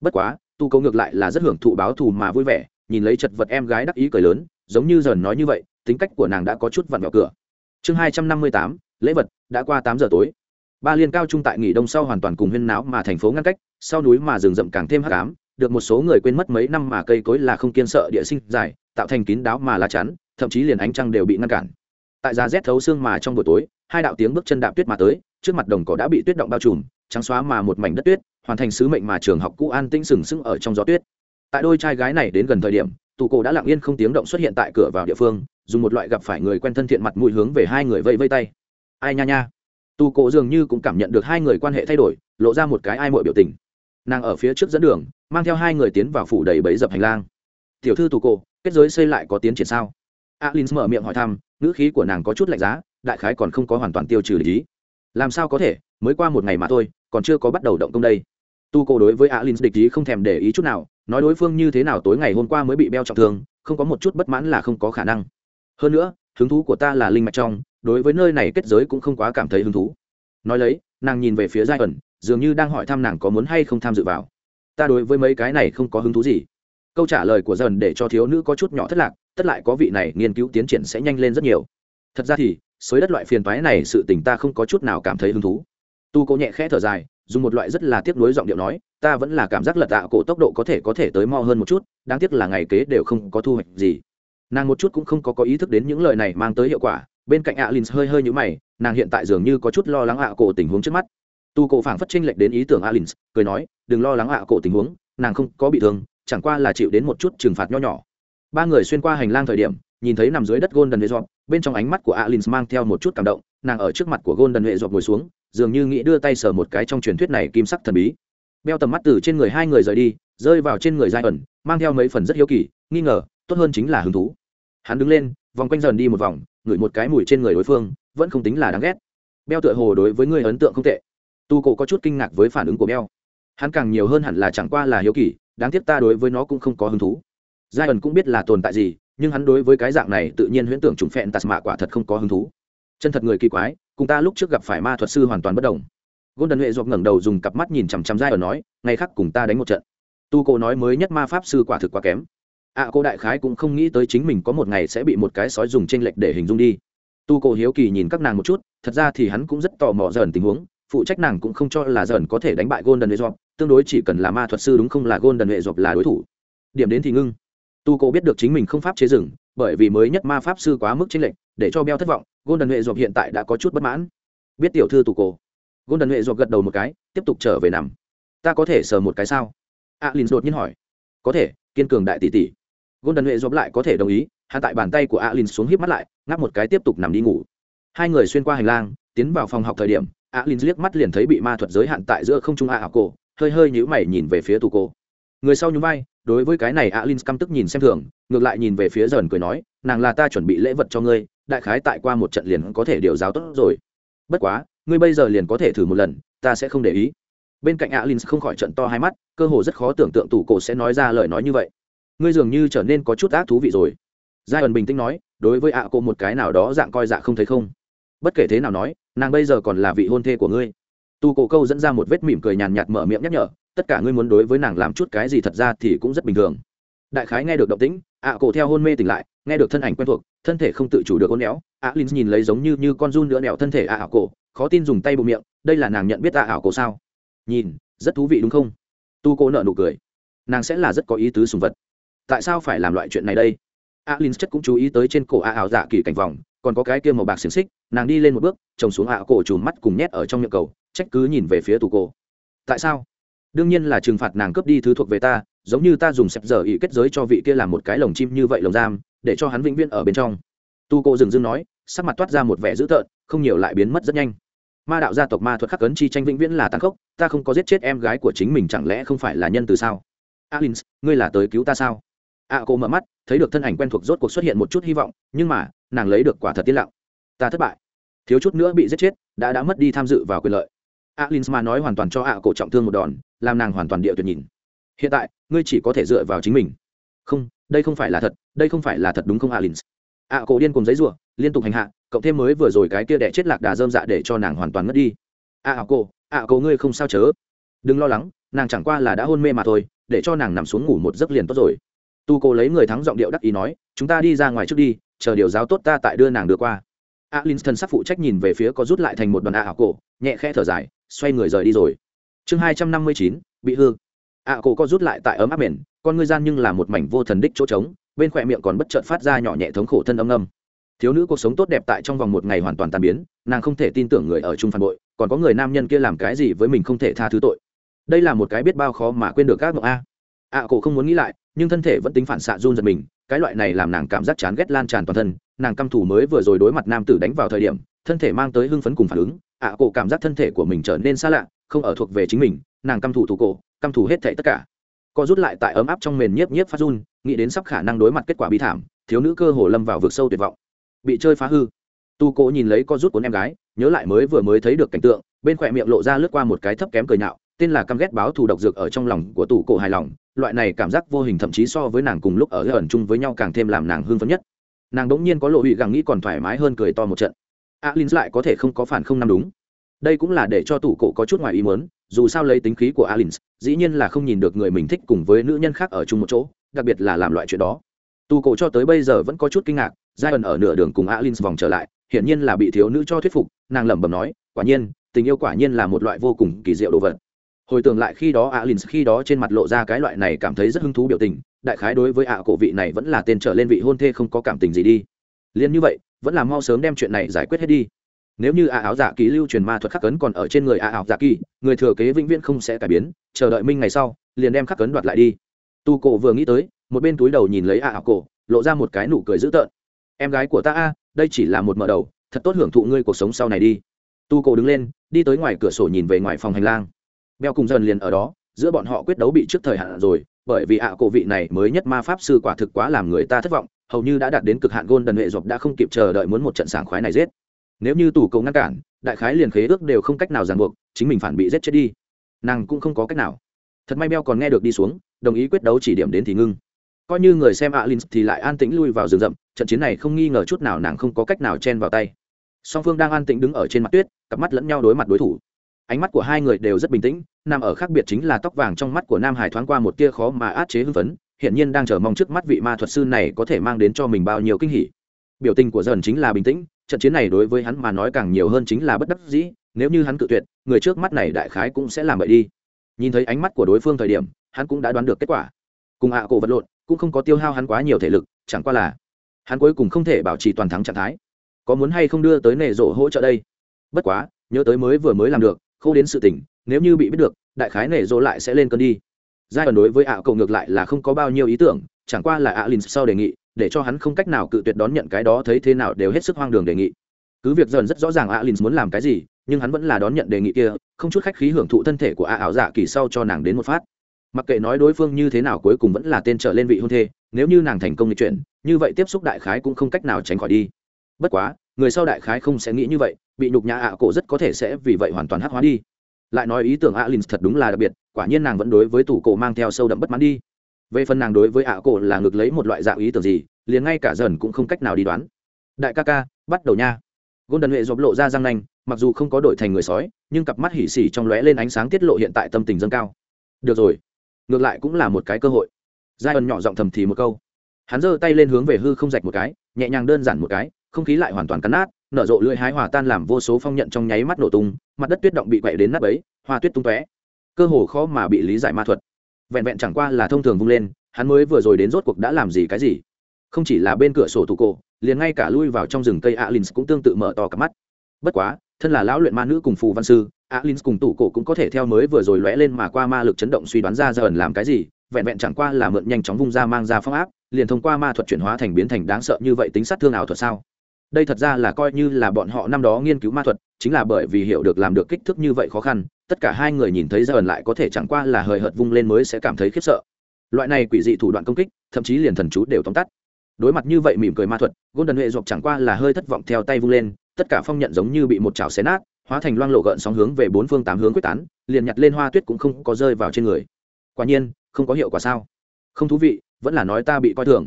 Bất quá tu cầu ngược lại là rất hưởng thụ báo thù mà vui vẻ, nhìn lấy chật vật em gái đắc ý cười lớn, giống như dần nói như vậy tính cách của nàng đã có chút vặn vẹo cửa. Chương hai trăm năm mươi tám, lễ vật, đã qua tám giờ tối. Ba liên cao trung tại nghỉ đông sau hoàn toàn cùng huyên náo mà thành phố ngăn cách, sau núi mà rừng rậm càng thêm hắc ám, được một số người quên mất mấy năm mà cây cối là không kiên sợ địa sinh dài, tạo thành kín đáo mà lá chắn, thậm chí liền ánh trăng đều bị ngăn cản. Tại giá rét thấu xương mà trong buổi tối, hai đạo tiếng bước chân đạp tuyết mà tới, trước mặt đồng cỏ đã bị tuyết động bao trùm, trắng xóa mà một mảnh đất tuyết, hoàn thành sứ mệnh mà trường học cũ an tĩnh sừng sững ở trong gió tuyết. Tại đôi trai gái này đến gần thời điểm tụ cổ đã lặng yên không tiếng động xuất hiện tại cửa vào địa phương, dùng một loại gặp phải người quen thân thiện mặt mũi hướng về hai người vây vây tay. Ai nha nha. Tu cổ dường như cũng cảm nhận được hai người quan hệ thay đổi, lộ ra một cái ai mội biểu tình. Nàng ở phía trước dẫn đường, mang theo hai người tiến vào phủ đầy bẫy dập hành lang. Tiểu thư Tu cổ, kết giới xây lại có tiến triển sao? Alin mở miệng hỏi thăm, ngữ khí của nàng có chút lạnh giá, đại khái còn không có hoàn toàn tiêu trừ lý. Làm sao có thể, mới qua một ngày mà thôi, còn chưa có bắt đầu động công đây. Tu cổ đối với alin địch ý không thèm để ý chút nào nói đối phương như thế nào tối ngày hôm qua mới bị beo trọng thương, không có một chút bất mãn là không có khả năng. Hơn nữa, hứng thú của ta là linh mạch trong, đối với nơi này kết giới cũng không quá cảm thấy hứng thú. Nói lấy, nàng nhìn về phía giai ẩn, dường như đang hỏi thăm nàng có muốn hay không tham dự vào. Ta đối với mấy cái này không có hứng thú gì. Câu trả lời của dần để cho thiếu nữ có chút nhỏ thất lạc, tất lại có vị này nghiên cứu tiến triển sẽ nhanh lên rất nhiều. Thật ra thì, xới đất loại phiền toái này sự tình ta không có chút nào cảm thấy hứng thú. Tu cố nhẹ khẽ thở dài dùng một loại rất là tiếc nuối giọng điệu nói, ta vẫn là cảm giác lật tạ cổ tốc độ có thể có thể tới mo hơn một chút, đáng tiếc là ngày kế đều không có thu hoạch gì. Nàng một chút cũng không có có ý thức đến những lời này mang tới hiệu quả, bên cạnh alin hơi hơi nhũ mày, nàng hiện tại dường như có chút lo lắng ạ cổ tình huống trước mắt. Tu cổ phảng phất tranh lệch đến ý tưởng alin, cười nói, đừng lo lắng ạ cổ tình huống, nàng không có bị thương, chẳng qua là chịu đến một chút trừng phạt nho nhỏ. Ba người xuyên qua hành lang thời điểm, nhìn thấy nằm dưới đất golden resort bên trong ánh mắt của alin mang theo một chút cảm động, nàng ở trước mặt của golden resort ngồi xuống dường như nghĩ đưa tay sờ một cái trong truyền thuyết này kim sắc thần bí. Beo tầm mắt từ trên người hai người rời đi, rơi vào trên người giai ẩn, mang theo mấy phần rất hiếu kỳ, nghi ngờ, tốt hơn chính là hứng thú. Hắn đứng lên, vòng quanh dần đi một vòng, ngửi một cái mùi trên người đối phương, vẫn không tính là đáng ghét. Beo tựa hồ đối với người ấn tượng không tệ. Tu cổ có chút kinh ngạc với phản ứng của beo. Hắn càng nhiều hơn hẳn là chẳng qua là hiếu kỳ, đáng tiếc ta đối với nó cũng không có hứng thú. Giai ẩn cũng biết là tồn tại gì, nhưng hắn đối với cái dạng này tự nhiên huyễn tưởng trùng phẹn tạt mạ quả thật không có hứng thú. Chân thật người kỳ quái cùng ta lúc trước gặp phải ma thuật sư hoàn toàn bất đồng. Golden huệ dọc ngẩng đầu dùng cặp mắt nhìn chằm chằm dai ở nói ngày khác cùng ta đánh một trận. Tu cô nói mới nhất ma pháp sư quả thực quá kém. Ạ à, cô đại khái cũng không nghĩ tới chính mình có một ngày sẽ bị một cái sói dùng t r ê n lệch để hình dung đi. Tu cô hiếu kỳ nhìn các nàng một chút thật ra thì hắn cũng rất tò mò dởn tình huống phụ trách nàng cũng không cho là dởn có thể đánh bại golden huệ dọc tương đối chỉ cần là ma thuật sư đúng không là golden huệ dọc là đối thủ. Điểm đến thì ngưng. Tu cô biết được chính mình không pháp chế rừng bởi vì mới nhất ma pháp sư quá mức chênh lệch để cho beo thất vọng golden huệ Dược hiện tại đã có chút bất mãn. Biết tiểu thư tu cổ, golden huệ Dược gật đầu một cái tiếp tục trở về nằm. Ta có thể sờ một cái sao? Alin đột nhiên hỏi. Có thể kiên cường đại tỷ tỷ. Golden huệ Dược lại có thể đồng ý hạ tại bàn tay của alin xuống híp mắt lại ngáp một cái tiếp tục nằm đi ngủ. Hai người xuyên qua hành lang tiến vào phòng học thời điểm alin liếc mắt liền thấy bị ma thuật giới hạn tại giữa không trung a ảo cổ hơi hơi nhíu mày nhìn về phía tu cổ người sau nhún vai, đối với cái này alin căm tức nhìn xem thường, ngược lại nhìn về phía dần cười nói, nàng là ta chuẩn bị lễ vật cho ngươi, đại khái tại qua một trận liền có thể điều giáo tốt rồi. Bất quá, ngươi bây giờ liền có thể thử một lần, ta sẽ không để ý. Bên cạnh alin không khỏi trận to hai mắt, cơ hồ rất khó tưởng tượng tủ cổ sẽ nói ra lời nói như vậy. Ngươi dường như trở nên có chút ác thú vị rồi. Giai ẩn bình tĩnh nói, đối với ạ cô một cái nào đó dạng coi dạ không thấy không. Bất kể thế nào nói, nàng bây giờ còn là vị hôn thê của ngươi. Tu cổ câu dẫn ra một vết mỉm cười nhàn nhạt mở miệng nhắc nhở tất cả ngươi muốn đối với nàng làm chút cái gì thật ra thì cũng rất bình thường. Đại khái nghe được động tĩnh, ạ cổ theo hôn mê tỉnh lại, nghe được thân ảnh quen thuộc, thân thể không tự chủ được hôn éo, ạ linh nhìn lấy giống như như con run nữa nẹo thân thể ạ cổ, khó tin dùng tay bụng miệng, đây là nàng nhận biết ạ ảo cổ sao? Nhìn, rất thú vị đúng không? Tu cô nợ nụ cười. Nàng sẽ là rất có ý tứ sùng vật. Tại sao phải làm loại chuyện này đây? Alin chất cũng chú ý tới trên cổ ạ ảo dạ kỳ cảnh vòng, còn có cái kia màu bạc xiềng xích, nàng đi lên một bước trồng xuống ạ cổ chùm mắt cùng nhét ở trong miệng cầu, trách cứ nhìn về phía Tu cô tại sao? Đương nhiên là trừng phạt nàng cướp đi thứ thuộc về ta, giống như ta dùng xẹp giờ ý kết giới cho vị kia làm một cái lồng chim như vậy lồng giam, để cho hắn vĩnh viễn ở bên trong. Tu cô dừng dưng nói, sắc mặt toát ra một vẻ dữ tợn, không nhiều lại biến mất rất nhanh. Ma đạo gia tộc ma thuật khắc cấn chi tranh vĩnh viễn là tàn khốc, ta không có giết chết em gái của chính mình chẳng lẽ không phải là nhân từ sao? Alin ngươi là tới cứu ta sao? A cô mở mắt, thấy được thân ảnh quen thuộc rốt cuộc xuất hiện một chút hy vọng, nhưng mà, nàng lấy được quả thật tiết lặng. Ta thất bại. Thiếu chút nữa bị giết chết, đã đã mất đi tham dự vào quyền lợi. Alinsma nói hoàn toàn cho à cổ trọng thương một đòn làm nàng hoàn toàn địa tuyệt nhìn. Hiện tại, ngươi chỉ có thể dựa vào chính mình. Không, đây không phải là thật, đây không phải là thật đúng không alin ạ à, cổ điên cùng giấy rủa liên tục hành hạ, cộng thêm mới vừa rồi cái kia đẻ chết lạc đà dơm dạ để cho nàng hoàn toàn ngất đi. Ạ cổ ạ cổ ngươi không sao chớ. Đừng lo lắng, nàng chẳng qua là đã hôn mê mà thôi, để cho nàng nằm xuống ngủ một giấc liền tốt rồi. Tu cô lấy người thắng giọng điệu đắc ý nói, chúng ta đi ra ngoài trước đi, chờ điều giáo tốt ta tại đưa nàng đưa qua. Alin thần sắc phụ trách nhìn về phía có rút lại thành một đoàn ạ cổ, nhẹ khẽ thở dài, xoay người rời đi rồi chương hai trăm năm mươi chín, bị hư. Ạ cổ co rút lại tại ấm áp mền, con ngươi gian nhưng là một mảnh vô thần đích chỗ trống, bên khỏe miệng còn bất chợt phát ra nhỏ nhẹ thống khổ thân âm âm thiếu nữ cuộc sống tốt đẹp tại trong vòng một ngày hoàn toàn tan biến, nàng không thể tin tưởng người ở chung phản bội, còn có người nam nhân kia làm cái gì với mình không thể tha thứ tội. Đây là một cái biết bao khó mà quên được các mộng a. Ạ cổ không muốn nghĩ lại, nhưng thân thể vẫn tính phản xạ run giật mình, cái loại này làm nàng cảm giác chán ghét lan tràn toàn thân, nàng căm thủ mới vừa rồi đối mặt nam tử đánh vào thời điểm, thân thể mang tới hưng phấn cùng phản ứng, ạ cổ cảm giác thân thể của mình trở nên xa lạ không ở thuộc về chính mình, nàng căm thủ thủ cổ, căm thủ hết thảy tất cả. Co rút lại tại ấm áp trong mền nhiếp nhiếp phát run, nghĩ đến sắp khả năng đối mặt kết quả bi thảm, thiếu nữ cơ hồ lâm vào vực sâu tuyệt vọng. Bị chơi phá hư. Tu cổ nhìn lấy co rút cuốn em gái, nhớ lại mới vừa mới thấy được cảnh tượng, bên khỏe miệng lộ ra lướt qua một cái thấp kém cười nhạo, tên là căm ghét báo thù độc dược ở trong lòng của tủ cổ hài lòng, loại này cảm giác vô hình thậm chí so với nàng cùng lúc ở ẩn chung với nhau càng thêm làm nàng hưng phấn nhất. Nàng đ ỗ n g nhiên có lộ bị gẳng nghĩ còn thoải mái hơn cười to một trận. Alin lại có thể không có phản không năm đúng đây cũng là để cho tủ cổ có chút ngoài ý muốn, dù sao lấy tính khí của alin dĩ nhiên là không nhìn được người mình thích cùng với nữ nhân khác ở chung một chỗ, đặc biệt là làm loại chuyện đó. Tù cổ cho tới bây giờ vẫn có chút kinh ngạc giai ẩn ở nửa đường cùng alin vòng trở lại, hiển nhiên là bị thiếu nữ cho thuyết phục, nàng lẩm bẩm nói, quả nhiên, tình yêu quả nhiên là một loại vô cùng kỳ diệu đồ vật. Hồi tưởng lại khi đó alin khi đó trên mặt lộ ra cái loại này cảm thấy rất hứng thú biểu tình, đại khái đối với ạ cổ vị này vẫn là tên trở lên vị hôn thê không có cảm tình gì đi. Liền như vậy, vẫn là mau sớm đem chuyện này giải quyết hết đi nếu như à áo dạ giả kỳ lưu truyền ma thuật khắc cấn còn ở trên người à áo dạ giả kỳ người thừa kế vĩnh viễn không sẽ cải biến, chờ đợi minh ngày sau, liền đem khắc cấn đoạt lại đi. Tu cổ vừa nghĩ tới, một bên túi đầu nhìn lấy à áo cổ, lộ ra một cái nụ cười dữ tợn. Em gái của ta a, đây chỉ là một mở đầu, thật tốt hưởng thụ ngươi cuộc sống sau này đi. Tu cổ đứng lên, đi tới ngoài cửa sổ nhìn về ngoài phòng hành lang. Beo cùng dần liền ở đó, giữa bọn họ quyết đấu bị trước thời hạn rồi, bởi vì ạ cổ vị này mới nhất ma pháp sư quả thực quá làm người ta thất vọng, hầu như đã đạt đến cực hạn gôn đần hệ dọc đã không kịp chờ đợi muốn một trận sảng khoái này giết nếu như tủ cầu ngăn cản, đại khái liền khế ước đều không cách nào ràng buộc, chính mình phản bị giết chết đi. Nàng cũng không có cách nào. Thật may beo còn nghe được đi xuống, đồng ý quyết đấu chỉ điểm đến thì ngưng. Coi như người xem alin thì lại an tĩnh lui vào rừng rậm, trận chiến này không nghi ngờ chút nào nàng không có cách nào chen vào tay. Song phương đang an tĩnh đứng ở trên mặt tuyết, cặp mắt lẫn nhau đối mặt đối thủ. Ánh mắt của hai người đều rất bình tĩnh, nằm ở khác biệt chính là tóc vàng trong mắt của nam hải thoáng qua một tia khó mà át chế hưng phấn hiện nhiên đang chờ mong trước mắt vị ma thuật sư này có thể mang đến cho mình bao nhiêu kinh hỉ. Biểu tình của dần chính là bình tĩnh trận chiến này đối với hắn mà nói càng nhiều hơn chính là bất đắc dĩ, nếu như hắn cự tuyệt, người trước mắt này đại khái cũng sẽ làm vậy đi. Nhìn thấy ánh mắt của đối phương thời điểm, hắn cũng đã đoán được kết quả. Cùng hạ cổ vật lộn, cũng không có tiêu hao hắn quá nhiều thể lực, chẳng qua là hắn cuối cùng không thể bảo trì toàn thắng trạng thái. Có muốn hay không đưa tới nệ rộ hỗ trợ đây? Bất quá, nhớ tới mới vừa mới làm được không đến sự tình nếu như bị biết được, đại khái nề rộ lại sẽ lên cơn đi. Giai đoạn đối với ạ cậu ngược lại là không có bao nhiêu ý tưởng, chẳng qua là ạ lin sau đề nghị để cho hắn không cách nào cự tuyệt đón nhận cái đó thấy thế nào đều hết sức hoang đường đề nghị. Cứ việc dần rất rõ ràng ạ muốn làm cái gì, nhưng hắn vẫn là đón nhận đề nghị kia, không chút khách khí hưởng thụ thân thể của A ảo dạ kỳ sau cho nàng đến một phát. Mặc kệ nói đối phương như thế nào cuối cùng vẫn là tên trở lên vị hôn thê, nếu như nàng thành công di chuyển, như vậy tiếp xúc đại khái cũng không cách nào tránh khỏi đi. Bất quá, người sau đại khái không sẽ nghĩ như vậy, bị nhục nhã ạ cổ rất có thể sẽ vì vậy hoàn toàn hắc hóa đi. Lại nói ý tưởng alin thật đúng là đặc biệt, quả nhiên nàng vẫn đối với tủ cổ mang theo sâu đậm bất mãn đi về phần nàng đối với ạ cổ là ngược lấy một loại dạng ý tưởng gì, liền ngay cả dần cũng không cách nào đi đoán. Đại ca ca, bắt đầu nha. Golden huệ dọc lộ ra răng nanh, mặc dù không có đổi thành người sói, nhưng cặp mắt hỉ xỉ trong lóe lên ánh sáng tiết lộ hiện tại tâm tình dâng cao. Được rồi. Ngược lại cũng là một cái cơ hội. Giai ẩn nhỏ giọng thầm thì một câu. Hắn giơ tay lên hướng về hư không rạch một cái, nhẹ nhàng đơn giản một cái, không khí lại hoàn toàn cắn nát, nở rộ lưỡi hái hòa tan làm vô số phong nhận trong nháy mắt nổ tung, mặt đất tuyết động bị quậy đến nắp ấy hoa tuyết tung tóe. Cơ hồ khó mà bị lý giải ma thuật vẹn vẹn chẳng qua là thông thường vung lên, hắn mới vừa rồi đến rốt cuộc đã làm gì cái gì. Không chỉ là bên cửa sổ tủ cổ, liền ngay cả lui vào trong rừng cây alin cũng tương tự mở to cả mắt. Bất quá, thân là lão luyện ma nữ cùng phù văn sư alin cùng tủ cổ cũng có thể theo mới vừa rồi lóe lên mà qua ma lực chấn động suy đoán ra giờ ẩn làm cái gì, vẹn vẹn chẳng qua là mượn nhanh chóng vung ra mang ra phong áp, liền thông qua ma thuật chuyển hóa thành biến thành đáng sợ như vậy tính sát thương ảo thuật sao? Đây thật ra là coi như là bọn họ năm đó nghiên cứu ma thuật, chính là bởi vì hiểu được làm được kích thước như vậy khó khăn, tất cả hai người nhìn thấy ra ẩn lại có thể chẳng qua là hời hợt vung lên mới sẽ cảm thấy khiếp sợ. Loại này quỷ dị thủ đoạn công kích, thậm chí liền thần chú đều tóm tắt. Đối mặt như vậy mỉm cười ma thuật, golden huệ dọc chẳng qua là hơi thất vọng theo tay vung lên, tất cả phong nhận giống như bị một chảo xé nát, hóa thành loang lộ gợn sóng hướng về bốn phương tám hướng quyết tán, liền nhặt lên hoa tuyết cũng không có rơi vào trên người. Quả nhiên, không có hiệu quả sao? Không thú vị, vẫn là nói ta bị coi thường.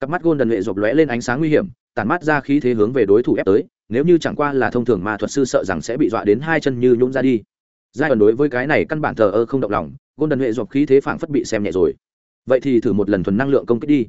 Cặp mắt golden huệ dọc lóe lên ánh sáng nguy hiểm tản mát ra khí thế hướng về đối thủ ép tới, nếu như chẳng qua là thông thường ma thuật sư sợ rằng sẽ bị dọa đến hai chân như nhũng ra đi. Giai ẩn đối với cái này căn bản thờ ơ không động lòng, golden huệ dọc khí thế phảng phất bị xem nhẹ rồi. Vậy thì thử một lần thuần năng lượng công kích đi.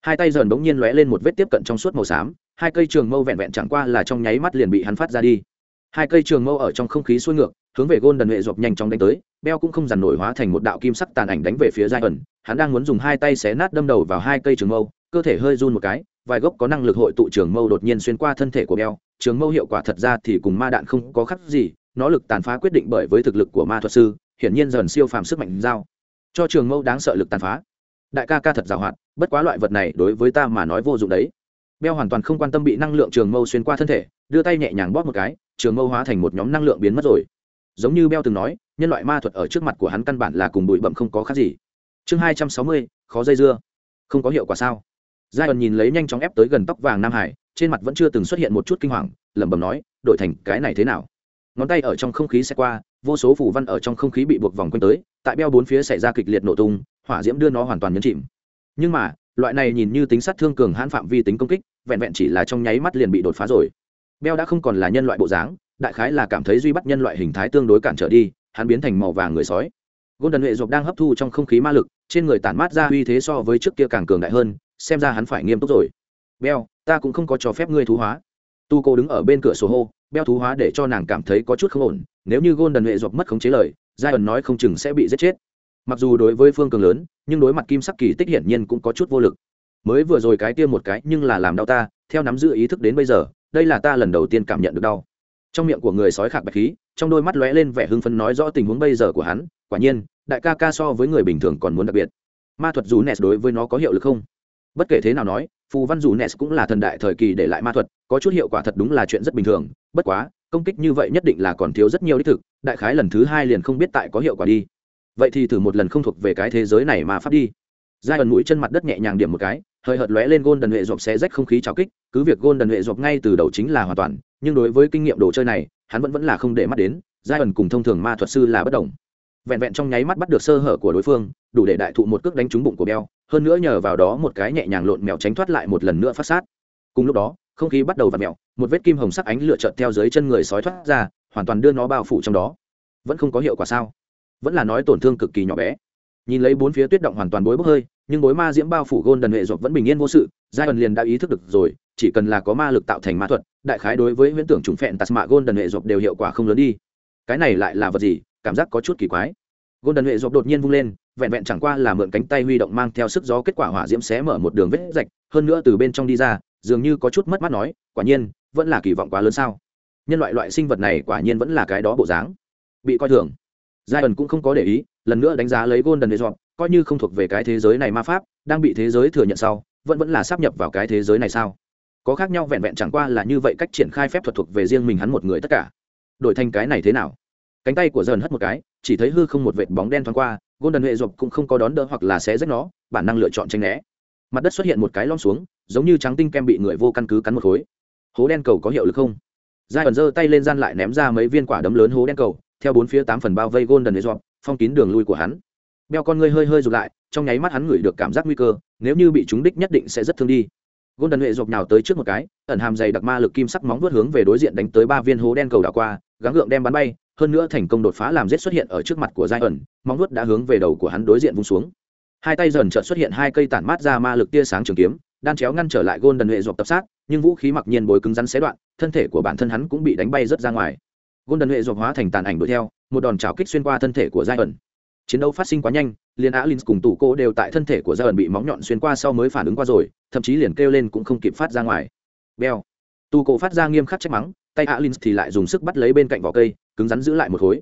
Hai tay dần bỗng nhiên lóe lên một vết tiếp cận trong suốt màu xám, hai cây trường mâu vẹn vẹn chẳng qua là trong nháy mắt liền bị hắn phát ra đi. Hai cây trường mâu ở trong không khí xuôi ngược, hướng về gôn đần huệ dọc nhanh chóng đánh tới, beo cũng không dằn nổi hóa thành một đạo kim sắc tàn ảnh đánh về phía giai ẩn hắn đang muốn dùng hai tay xé nát đâm đầu vào hai cây trường mâu cơ thể hơi run một cái, vài gốc có năng lực hội tụ trường mâu đột nhiên xuyên qua thân thể của beo trường mâu hiệu quả thật ra thì cùng ma đạn không có khác gì, nó lực tàn phá quyết định bởi với thực lực của ma thuật sư, hiển nhiên dần siêu phàm sức mạnh dao cho trường mâu đáng sợ lực tàn phá. Đại ca ca thật giàu hoạt, bất quá loại vật này đối với ta mà nói vô dụng đấy. Beo hoàn toàn không quan tâm bị năng lượng trường mâu xuyên qua thân thể, đưa tay nhẹ nhàng bóp một cái, trường mâu hóa thành một nhóm năng lượng biến mất rồi. Giống như beo từng nói, nhân loại ma thuật ở trước mặt của hắn căn bản là cùng bụi bậm không có khác gì. Chương hai trăm sáu mươi, khó dây dưa. Không có hiệu quả sao? Giai ẩn nhìn lấy nhanh chóng ép tới gần tóc vàng nam hải, trên mặt vẫn chưa từng xuất hiện một chút kinh hoàng, lẩm bẩm nói đổi thành cái này thế nào? Ngón tay ở trong không khí xe qua, vô số phủ văn ở trong không khí bị buộc vòng quanh tới, tại beo bốn phía xảy ra kịch liệt nổ tung, hỏa diễm đưa nó hoàn toàn nhấn chìm. Nhưng mà, loại này nhìn như tính sát thương cường hãn phạm vi tính công kích, vẹn vẹn chỉ là trong nháy mắt liền bị đột phá rồi. Beo đã không còn là nhân loại bộ dáng, đại khái là cảm thấy duy bắt nhân loại hình thái tương đối cản trở đi, hắn biến thành màu vàng người sói. Golden huệ dọc đang hấp thu trong không khí ma lực, trên người tản mát ra uy thế so với trước kia càng cường đại hơn xem ra hắn phải nghiêm túc rồi. Beo, ta cũng không có cho phép ngươi thú hóa. Tu cô đứng ở bên cửa sổ hô, beo thú hóa để cho nàng cảm thấy có chút không ổn, nếu như golden huệ dọc mất khống chế lời giai ẩn nói không chừng sẽ bị giết chết. Mặc dù đối với phương cường lớn, nhưng đối mặt kim sắc kỳ tích hiển nhiên cũng có chút vô lực. Mới vừa rồi cái tiêm một cái nhưng là làm đau ta, theo nắm giữ ý thức đến bây giờ, đây là ta lần đầu tiên cảm nhận được đau. Trong miệng của người sói khạc bạch khí, trong đôi mắt lóe lên vẻ hưng phấn nói rõ tình huống bây giờ của hắn, quả nhiên, đại ca ca so với người bình thường còn muốn đặc biệt. Ma thuật dù nes đối với nó có hiệu lực không? Bất kể thế nào nói, phù văn dù nes cũng là thần đại thời kỳ để lại ma thuật, có chút hiệu quả thật đúng là chuyện rất bình thường, bất quá, công kích như vậy nhất định là còn thiếu rất nhiều đích thực, đại khái lần thứ hai liền không biết tại có hiệu quả đi. Vậy thì thử một lần không thuộc về cái thế giới này mà phát đi. Giai ẩn mũi chân mặt đất nhẹ nhàng điểm một cái, hơi hợt lóe lên gôn đần huệ dọc xé rách không khí trào kích, cứ việc gôn đần huệ dọc ngay từ đầu chính là hoàn toàn, nhưng đối với kinh nghiệm đồ chơi này, hắn vẫn vẫn là không để mắt đến, giai ẩn cùng thông thường ma thuật sư là bất đồng. Vẹn vẹn trong nháy mắt bắt được sơ hở của đối phương, đủ để đại thụ một cước đánh trúng bụng của beo hơn nữa nhờ vào đó một cái nhẹ nhàng lộn mèo tránh thoát lại một lần nữa phát sát. Cùng lúc đó, không khí bắt đầu v ặ mèo, một vết kim hồng sắc ánh lửa chợt theo dưới chân người sói thoát ra, hoàn toàn đưa nó bao phủ trong đó. Vẫn không có hiệu quả sao? Vẫn là nói tổn thương cực kỳ nhỏ bé. Nhìn lấy bốn phía tuyết động hoàn toàn bối bốc hơi, nhưng bối ma diễm bao phủ gôn đần hệ dọc vẫn bình yên vô sự giai ẩn liền đã ý thức được rồi, chỉ cần là có ma lực tạo thành ma thuật, đại khái đối với huyễn tưởng trùng phẹn tạt mạ gôn đần hệ dọc đều hiệu quả không lớn đi. Cái này lại là vật gì? Cảm giác có chút kỳ quái. Gôn đần hệ dọc đột nhiên vung lên vẹn vẹn chẳng qua là mượn cánh tay huy động mang theo sức gió kết quả hỏa diễm xé mở một đường vết rạch, hơn nữa từ bên trong đi ra, dường như có chút mất mát nói, quả nhiên, vẫn là kỳ vọng quá lớn sao? Nhân loại loại sinh vật này quả nhiên vẫn là cái đó bộ dáng. Bị coi thường. Giai ẩn cũng không có để ý, lần nữa đánh giá lấy golden resort coi như không thuộc về cái thế giới này ma pháp, đang bị thế giới thừa nhận sau, vẫn vẫn là sắp nhập vào cái thế giới này sao? Có khác nhau vẹn vẹn chẳng qua là như vậy cách triển khai phép thuật thuộc về riêng mình hắn một người tất cả. Đổi thành cái này thế nào? Cánh tay của dần hất một cái, chỉ thấy hư không một vệt bóng đen thoáng qua golden hệ dọc cũng không có đón đỡ hoặc là xé rách nó, bản năng lựa chọn tranh né. Mặt đất xuất hiện một cái lom xuống, giống như trắng tinh kem bị người vô căn cứ cắn một khối. Hố đen cầu có hiệu lực không? Giai ẩn giơ tay lên gian lại ném ra mấy viên quả đấm lớn hố đen cầu, theo bốn phía tám phần bao vây golden resort phong kín đường lui của hắn. Beo con ngươi hơi hơi rụt lại, trong nháy mắt hắn ngửi được cảm giác nguy cơ, nếu như bị trúng đích nhất định sẽ rất thương đi. Golden huệ dọc nào tới trước một cái, ẩn hàm dày đặc ma lực kim sắc móng vuốt hướng về đối diện đánh tới ba viên hố đen cầu đảo qua, gắng gượng đem bắn bay hơn nữa thành công đột phá làm giết xuất hiện ở trước mặt của giai ẩn, móng vuốt đã hướng về đầu của hắn đối diện vung xuống. Hai tay dần chợt xuất hiện hai cây tản mát ra ma lực tia sáng trường kiếm, đan chéo ngăn trở lại golden huệ dọc tập sát, nhưng vũ khí mặc nhiên bồi cứng rắn xé đoạn, thân thể của bản thân hắn cũng bị đánh bay rất ra ngoài. Golden huệ dọc hóa thành tàn ảnh đuổi theo, một đòn chảo kích xuyên qua thân thể của giai ẩn. Chiến đấu phát sinh quá nhanh liền alin cùng tủ cô đều tại thân thể của giai ẩn bị móng nhọn xuyên qua sau mới phản ứng qua rồi, thậm chí liền kêu lên cũng không kịp phát ra ngoài. Beo tù cổ phát ra nghiêm khắc trách mắng, tay alin thì lại dùng sức bắt lấy bên cạnh vỏ cây cứng rắn giữ lại một khối.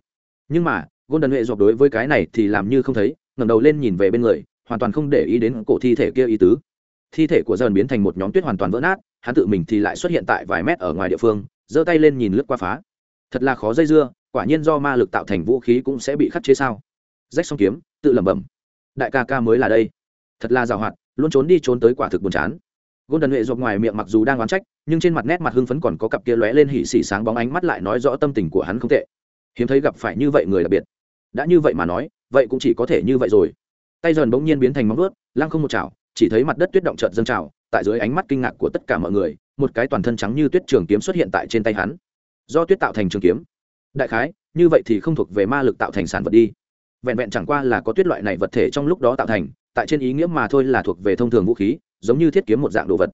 Nhưng mà, golden huệ dọc đối với cái này thì làm như không thấy, ngẩng đầu lên nhìn về bên người, hoàn toàn không để ý đến cổ thi thể kia ý tứ. Thi thể của dần biến thành một nhóm tuyết hoàn toàn vỡ nát, hắn tự mình thì lại xuất hiện tại vài mét ở ngoài địa phương, giơ tay lên nhìn lướt qua phá. Thật là khó dây dưa, quả nhiên do ma lực tạo thành vũ khí cũng sẽ bị khắc chế sao? Rách xong kiếm, tự lẩm bẩm. Đại ca ca mới là đây. Thật là giàu hoạt, luôn trốn đi trốn tới quả thực buồn chán. Golden huệ rộp ngoài miệng mặc dù đang oán trách, nhưng trên mặt nét mặt hưng phấn còn có cặp kia lóe lên hỉ xỉ sáng bóng ánh mắt lại nói rõ tâm tình của hắn không tệ. Hiếm thấy gặp phải như vậy người đặc biệt. Đã như vậy mà nói, vậy cũng chỉ có thể như vậy rồi. Tay dần bỗng nhiên biến thành móng vuốt, lăng không một chảo, chỉ thấy mặt đất tuyết động chợt dâng trào, tại dưới ánh mắt kinh ngạc của tất cả mọi người, một cái toàn thân trắng như tuyết trường kiếm xuất hiện tại trên tay hắn. Do tuyết tạo thành trường kiếm. Đại khái, như vậy thì không thuộc về ma lực tạo thành sản vật đi. Vẹn vẹn chẳng qua là có tuyết loại này vật thể trong lúc đó tạo thành, tại trên ý nghĩa mà thôi là thuộc về thông thường vũ khí giống như thiết kiếm một dạng đồ vật.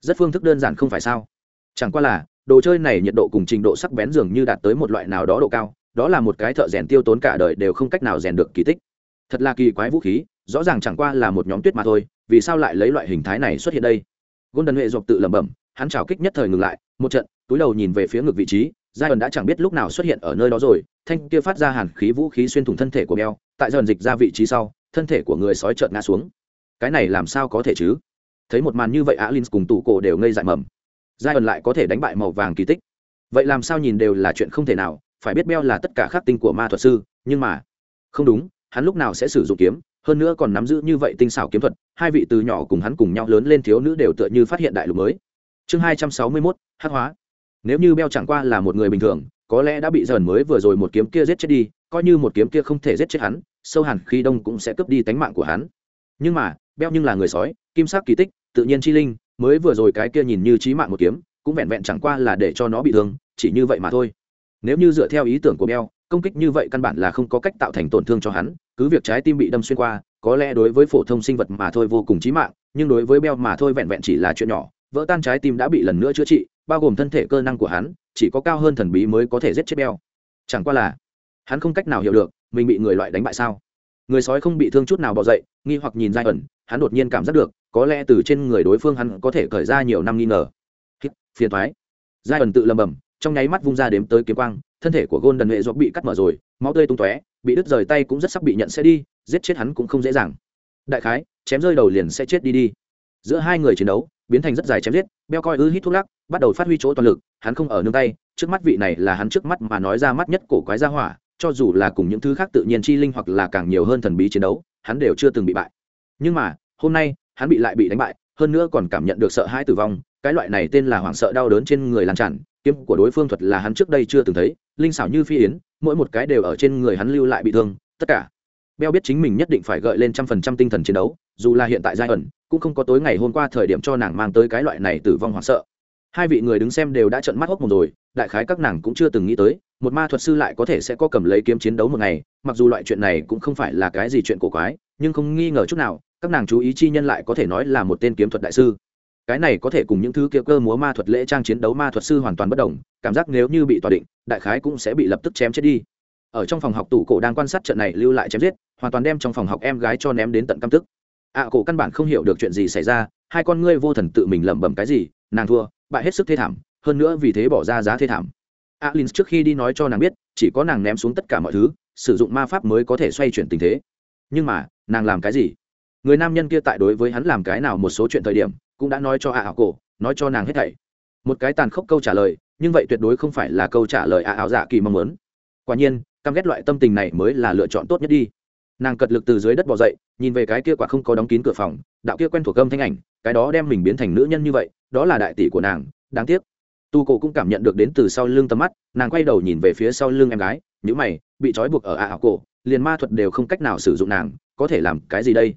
Rất phương thức đơn giản không phải sao? Chẳng qua là, đồ chơi này nhiệt độ cùng trình độ sắc bén dường như đạt tới một loại nào đó độ cao, đó là một cái thợ rèn tiêu tốn cả đời đều không cách nào rèn được kỳ tích. Thật là kỳ quái vũ khí, rõ ràng chẳng qua là một nhóm tuyết mà thôi, vì sao lại lấy loại hình thái này xuất hiện đây? Golden huệ dọc tự lẩm bẩm, hắn trào kích nhất thời ngừng lại, một trận, túi đầu nhìn về phía ngực vị trí giai ẩn đã chẳng biết lúc nào xuất hiện ở nơi đó rồi, thanh kia phát ra hàn khí vũ khí xuyên thủng thân thể của beo tại dần dịch ra vị trí sau, thân thể của người sói trợn ngã xuống. Cái này làm sao có thể chứ? Thấy một màn như vậy alin cùng tủ cổ đều ngây dại mầm. Giai ẩn lại có thể đánh bại màu vàng kỳ tích. Vậy làm sao nhìn đều là chuyện không thể nào, phải biết beo là tất cả khắc tinh của ma thuật sư, nhưng mà, không đúng, hắn lúc nào sẽ sử dụng kiếm, hơn nữa còn nắm giữ như vậy tinh xảo kiếm thuật, hai vị từ nhỏ cùng hắn cùng nhau lớn lên thiếu nữ đều tựa như phát hiện đại lục mới. Chương hai trăm sáu mươi mốt hát hóa. Nếu như beo chẳng qua là một người bình thường, có lẽ đã bị dần mới vừa rồi một kiếm kia giết chết đi, coi như một kiếm kia không thể giết chết hắn, sâu hẳn khi đông cũng sẽ cướp đi tánh mạng của hắn. Nhưng mà beo nhưng là người sói, kim sắc kỳ tích tự nhiên chi linh, mới vừa rồi cái kia nhìn như trí mạng một kiếm, cũng vẹn vẹn chẳng qua là để cho nó bị thương, chỉ như vậy mà thôi. Nếu như dựa theo ý tưởng của beo công kích như vậy căn bản là không có cách tạo thành tổn thương cho hắn, cứ việc trái tim bị đâm xuyên qua, có lẽ đối với phổ thông sinh vật mà thôi vô cùng chí mạng, nhưng đối với beo mà thôi vẹn vẹn chỉ là chuyện nhỏ, vỡ tan trái tim đã bị lần nữa chữa trị, bao gồm thân thể cơ năng của hắn, chỉ có cao hơn thần bí mới có thể giết chết beo chẳng qua là, hắn không cách nào hiểu được, mình bị người loại đánh bại sao? Người sói không bị thương chút nào bỏ dậy, nghi hoặc nhìn giai ẩn hắn đột nhiên cảm giác được có lẽ từ trên người đối phương hắn có thể khởi ra nhiều năm nghi ngờ. Phiền thoái. Giai ẩn tự lầm bầm trong nháy mắt vung ra đếm tới kiếm quang, thân thể của gôn đần hệ dọc bị cắt mở rồi, máu tươi tung tóe, bị đứt rời tay cũng rất sắp bị nhận sẽ đi, giết chết hắn cũng không dễ dàng. Đại khái, chém rơi đầu liền sẽ chết đi đi. Giữa hai người chiến đấu, biến thành rất dài chém giết, beo coi ư hít thuốc lắc, bắt đầu phát huy chỗ toàn lực, hắn không ở nương tay, trước mắt vị này là hắn trước mắt mà nói ra mắt nhất cổ quái ra hỏa, cho dù là cùng những thứ khác tự nhiên chi linh hoặc là càng nhiều hơn thần bí chiến đấu, hắn đều chưa từng bị bại. Nhưng mà, hôm nay hắn bị lại bị đánh bại, hơn nữa còn cảm nhận được sợ hãi tử vong, cái loại này tên là hoảng sợ đau đớn trên người lan tràn, kiếm của đối phương thuật là hắn trước đây chưa từng thấy, linh xảo như phi yến, mỗi một cái đều ở trên người hắn lưu lại bị thương, tất cả. Beo biết chính mình nhất định phải gợi lên trăm phần trăm tinh thần chiến đấu, dù là hiện tại giai ẩn, cũng không có tối ngày hôm qua thời điểm cho nàng mang tới cái loại này tử vong hoảng sợ. Hai vị người đứng xem đều đã trợn mắt hốc một rồi, đại khái các nàng cũng chưa từng nghĩ tới, một ma thuật sư lại có thể sẽ có cầm lấy kiếm chiến đấu một ngày, mặc dù loại chuyện này cũng không phải là cái gì chuyện cổ quái, nhưng không nghi ngờ chút nào các nàng chú ý chi nhân lại có thể nói là một tên kiếm thuật đại sư. Cái này có thể cùng những thứ kia cơ múa ma thuật lễ trang chiến đấu ma thuật sư hoàn toàn bất đồng, cảm giác nếu như bị tòa định, đại khái cũng sẽ bị lập tức chém chết đi. Ở trong phòng học tủ cổ đang quan sát trận này lưu lại chém giết, hoàn toàn đem trong phòng học em gái cho ném đến tận căm tức. Ạ cổ căn bản không hiểu được chuyện gì xảy ra, hai con ngươi vô thần tự mình lẩm bẩm cái gì, nàng thua, bại hết sức thê thảm, hơn nữa vì thế bỏ ra giá thê thảm. À, Alin trước khi đi nói cho nàng biết, chỉ có nàng ném xuống tất cả mọi thứ, sử dụng ma pháp mới có thể xoay chuyển tình thế. Nhưng mà, nàng làm cái gì? Người nam nhân kia tại đối với hắn làm cái nào một số chuyện thời điểm, cũng đã nói cho ạ ảo cổ, nói cho nàng hết thảy. Một cái tàn khốc câu trả lời, nhưng vậy tuyệt đối không phải là câu trả lời ạ ảo dạ kỳ mong muốn. Quả nhiên, căm ghét loại tâm tình này mới là lựa chọn tốt nhất đi. Nàng cật lực từ dưới đất bỏ dậy, nhìn về cái kia quả không có đóng kín cửa phòng, đạo kia quen thuộc âm thanh ảnh, cái đó đem mình biến thành nữ nhân như vậy, đó là đại tỷ của nàng, đáng tiếc. Tu cổ cũng cảm nhận được đến từ sau lưng tầm mắt, nàng quay đầu nhìn về phía sau lưng em gái nhữ mày, bị trói buộc ở ạ ảo cổ, liền ma thuật đều không cách nào sử dụng nàng, có thể làm cái gì đây?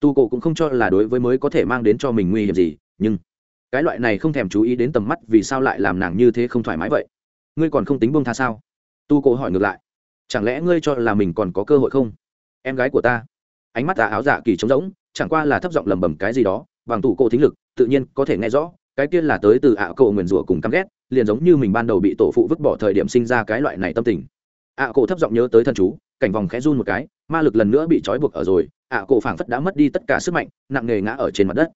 Tu cổ cũng không cho là đối với mới có thể mang đến cho mình nguy hiểm gì, nhưng cái loại này không thèm chú ý đến tầm mắt vì sao lại làm nàng như thế không thoải mái vậy? Ngươi còn không tính bông tha sao? Tu cổ hỏi ngược lại. Chẳng lẽ ngươi cho là mình còn có cơ hội không? Em gái của ta. Ánh mắt tà áo dạ kỳ trống rỗng, chẳng qua là thấp giọng lầm bầm cái gì đó, bằng tủ cổ thính lực, tự nhiên có thể nghe rõ, cái kia là tới từ ạ cổ nguyền rủa cùng căm ghét, liền giống như mình ban đầu bị tổ phụ vứt bỏ thời điểm sinh ra cái loại này tâm tình. Ạ cổ thấp giọng nhớ tới thân chú cảnh vòng khẽ run một cái ma lực lần nữa bị trói buộc ở rồi ạ cổ phảng phất đã mất đi tất cả sức mạnh nặng nề ngã ở trên mặt đất.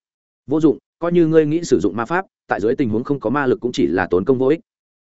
Vô dụng coi như ngươi nghĩ sử dụng ma pháp tại dưới tình huống không có ma lực cũng chỉ là tốn công vô ích.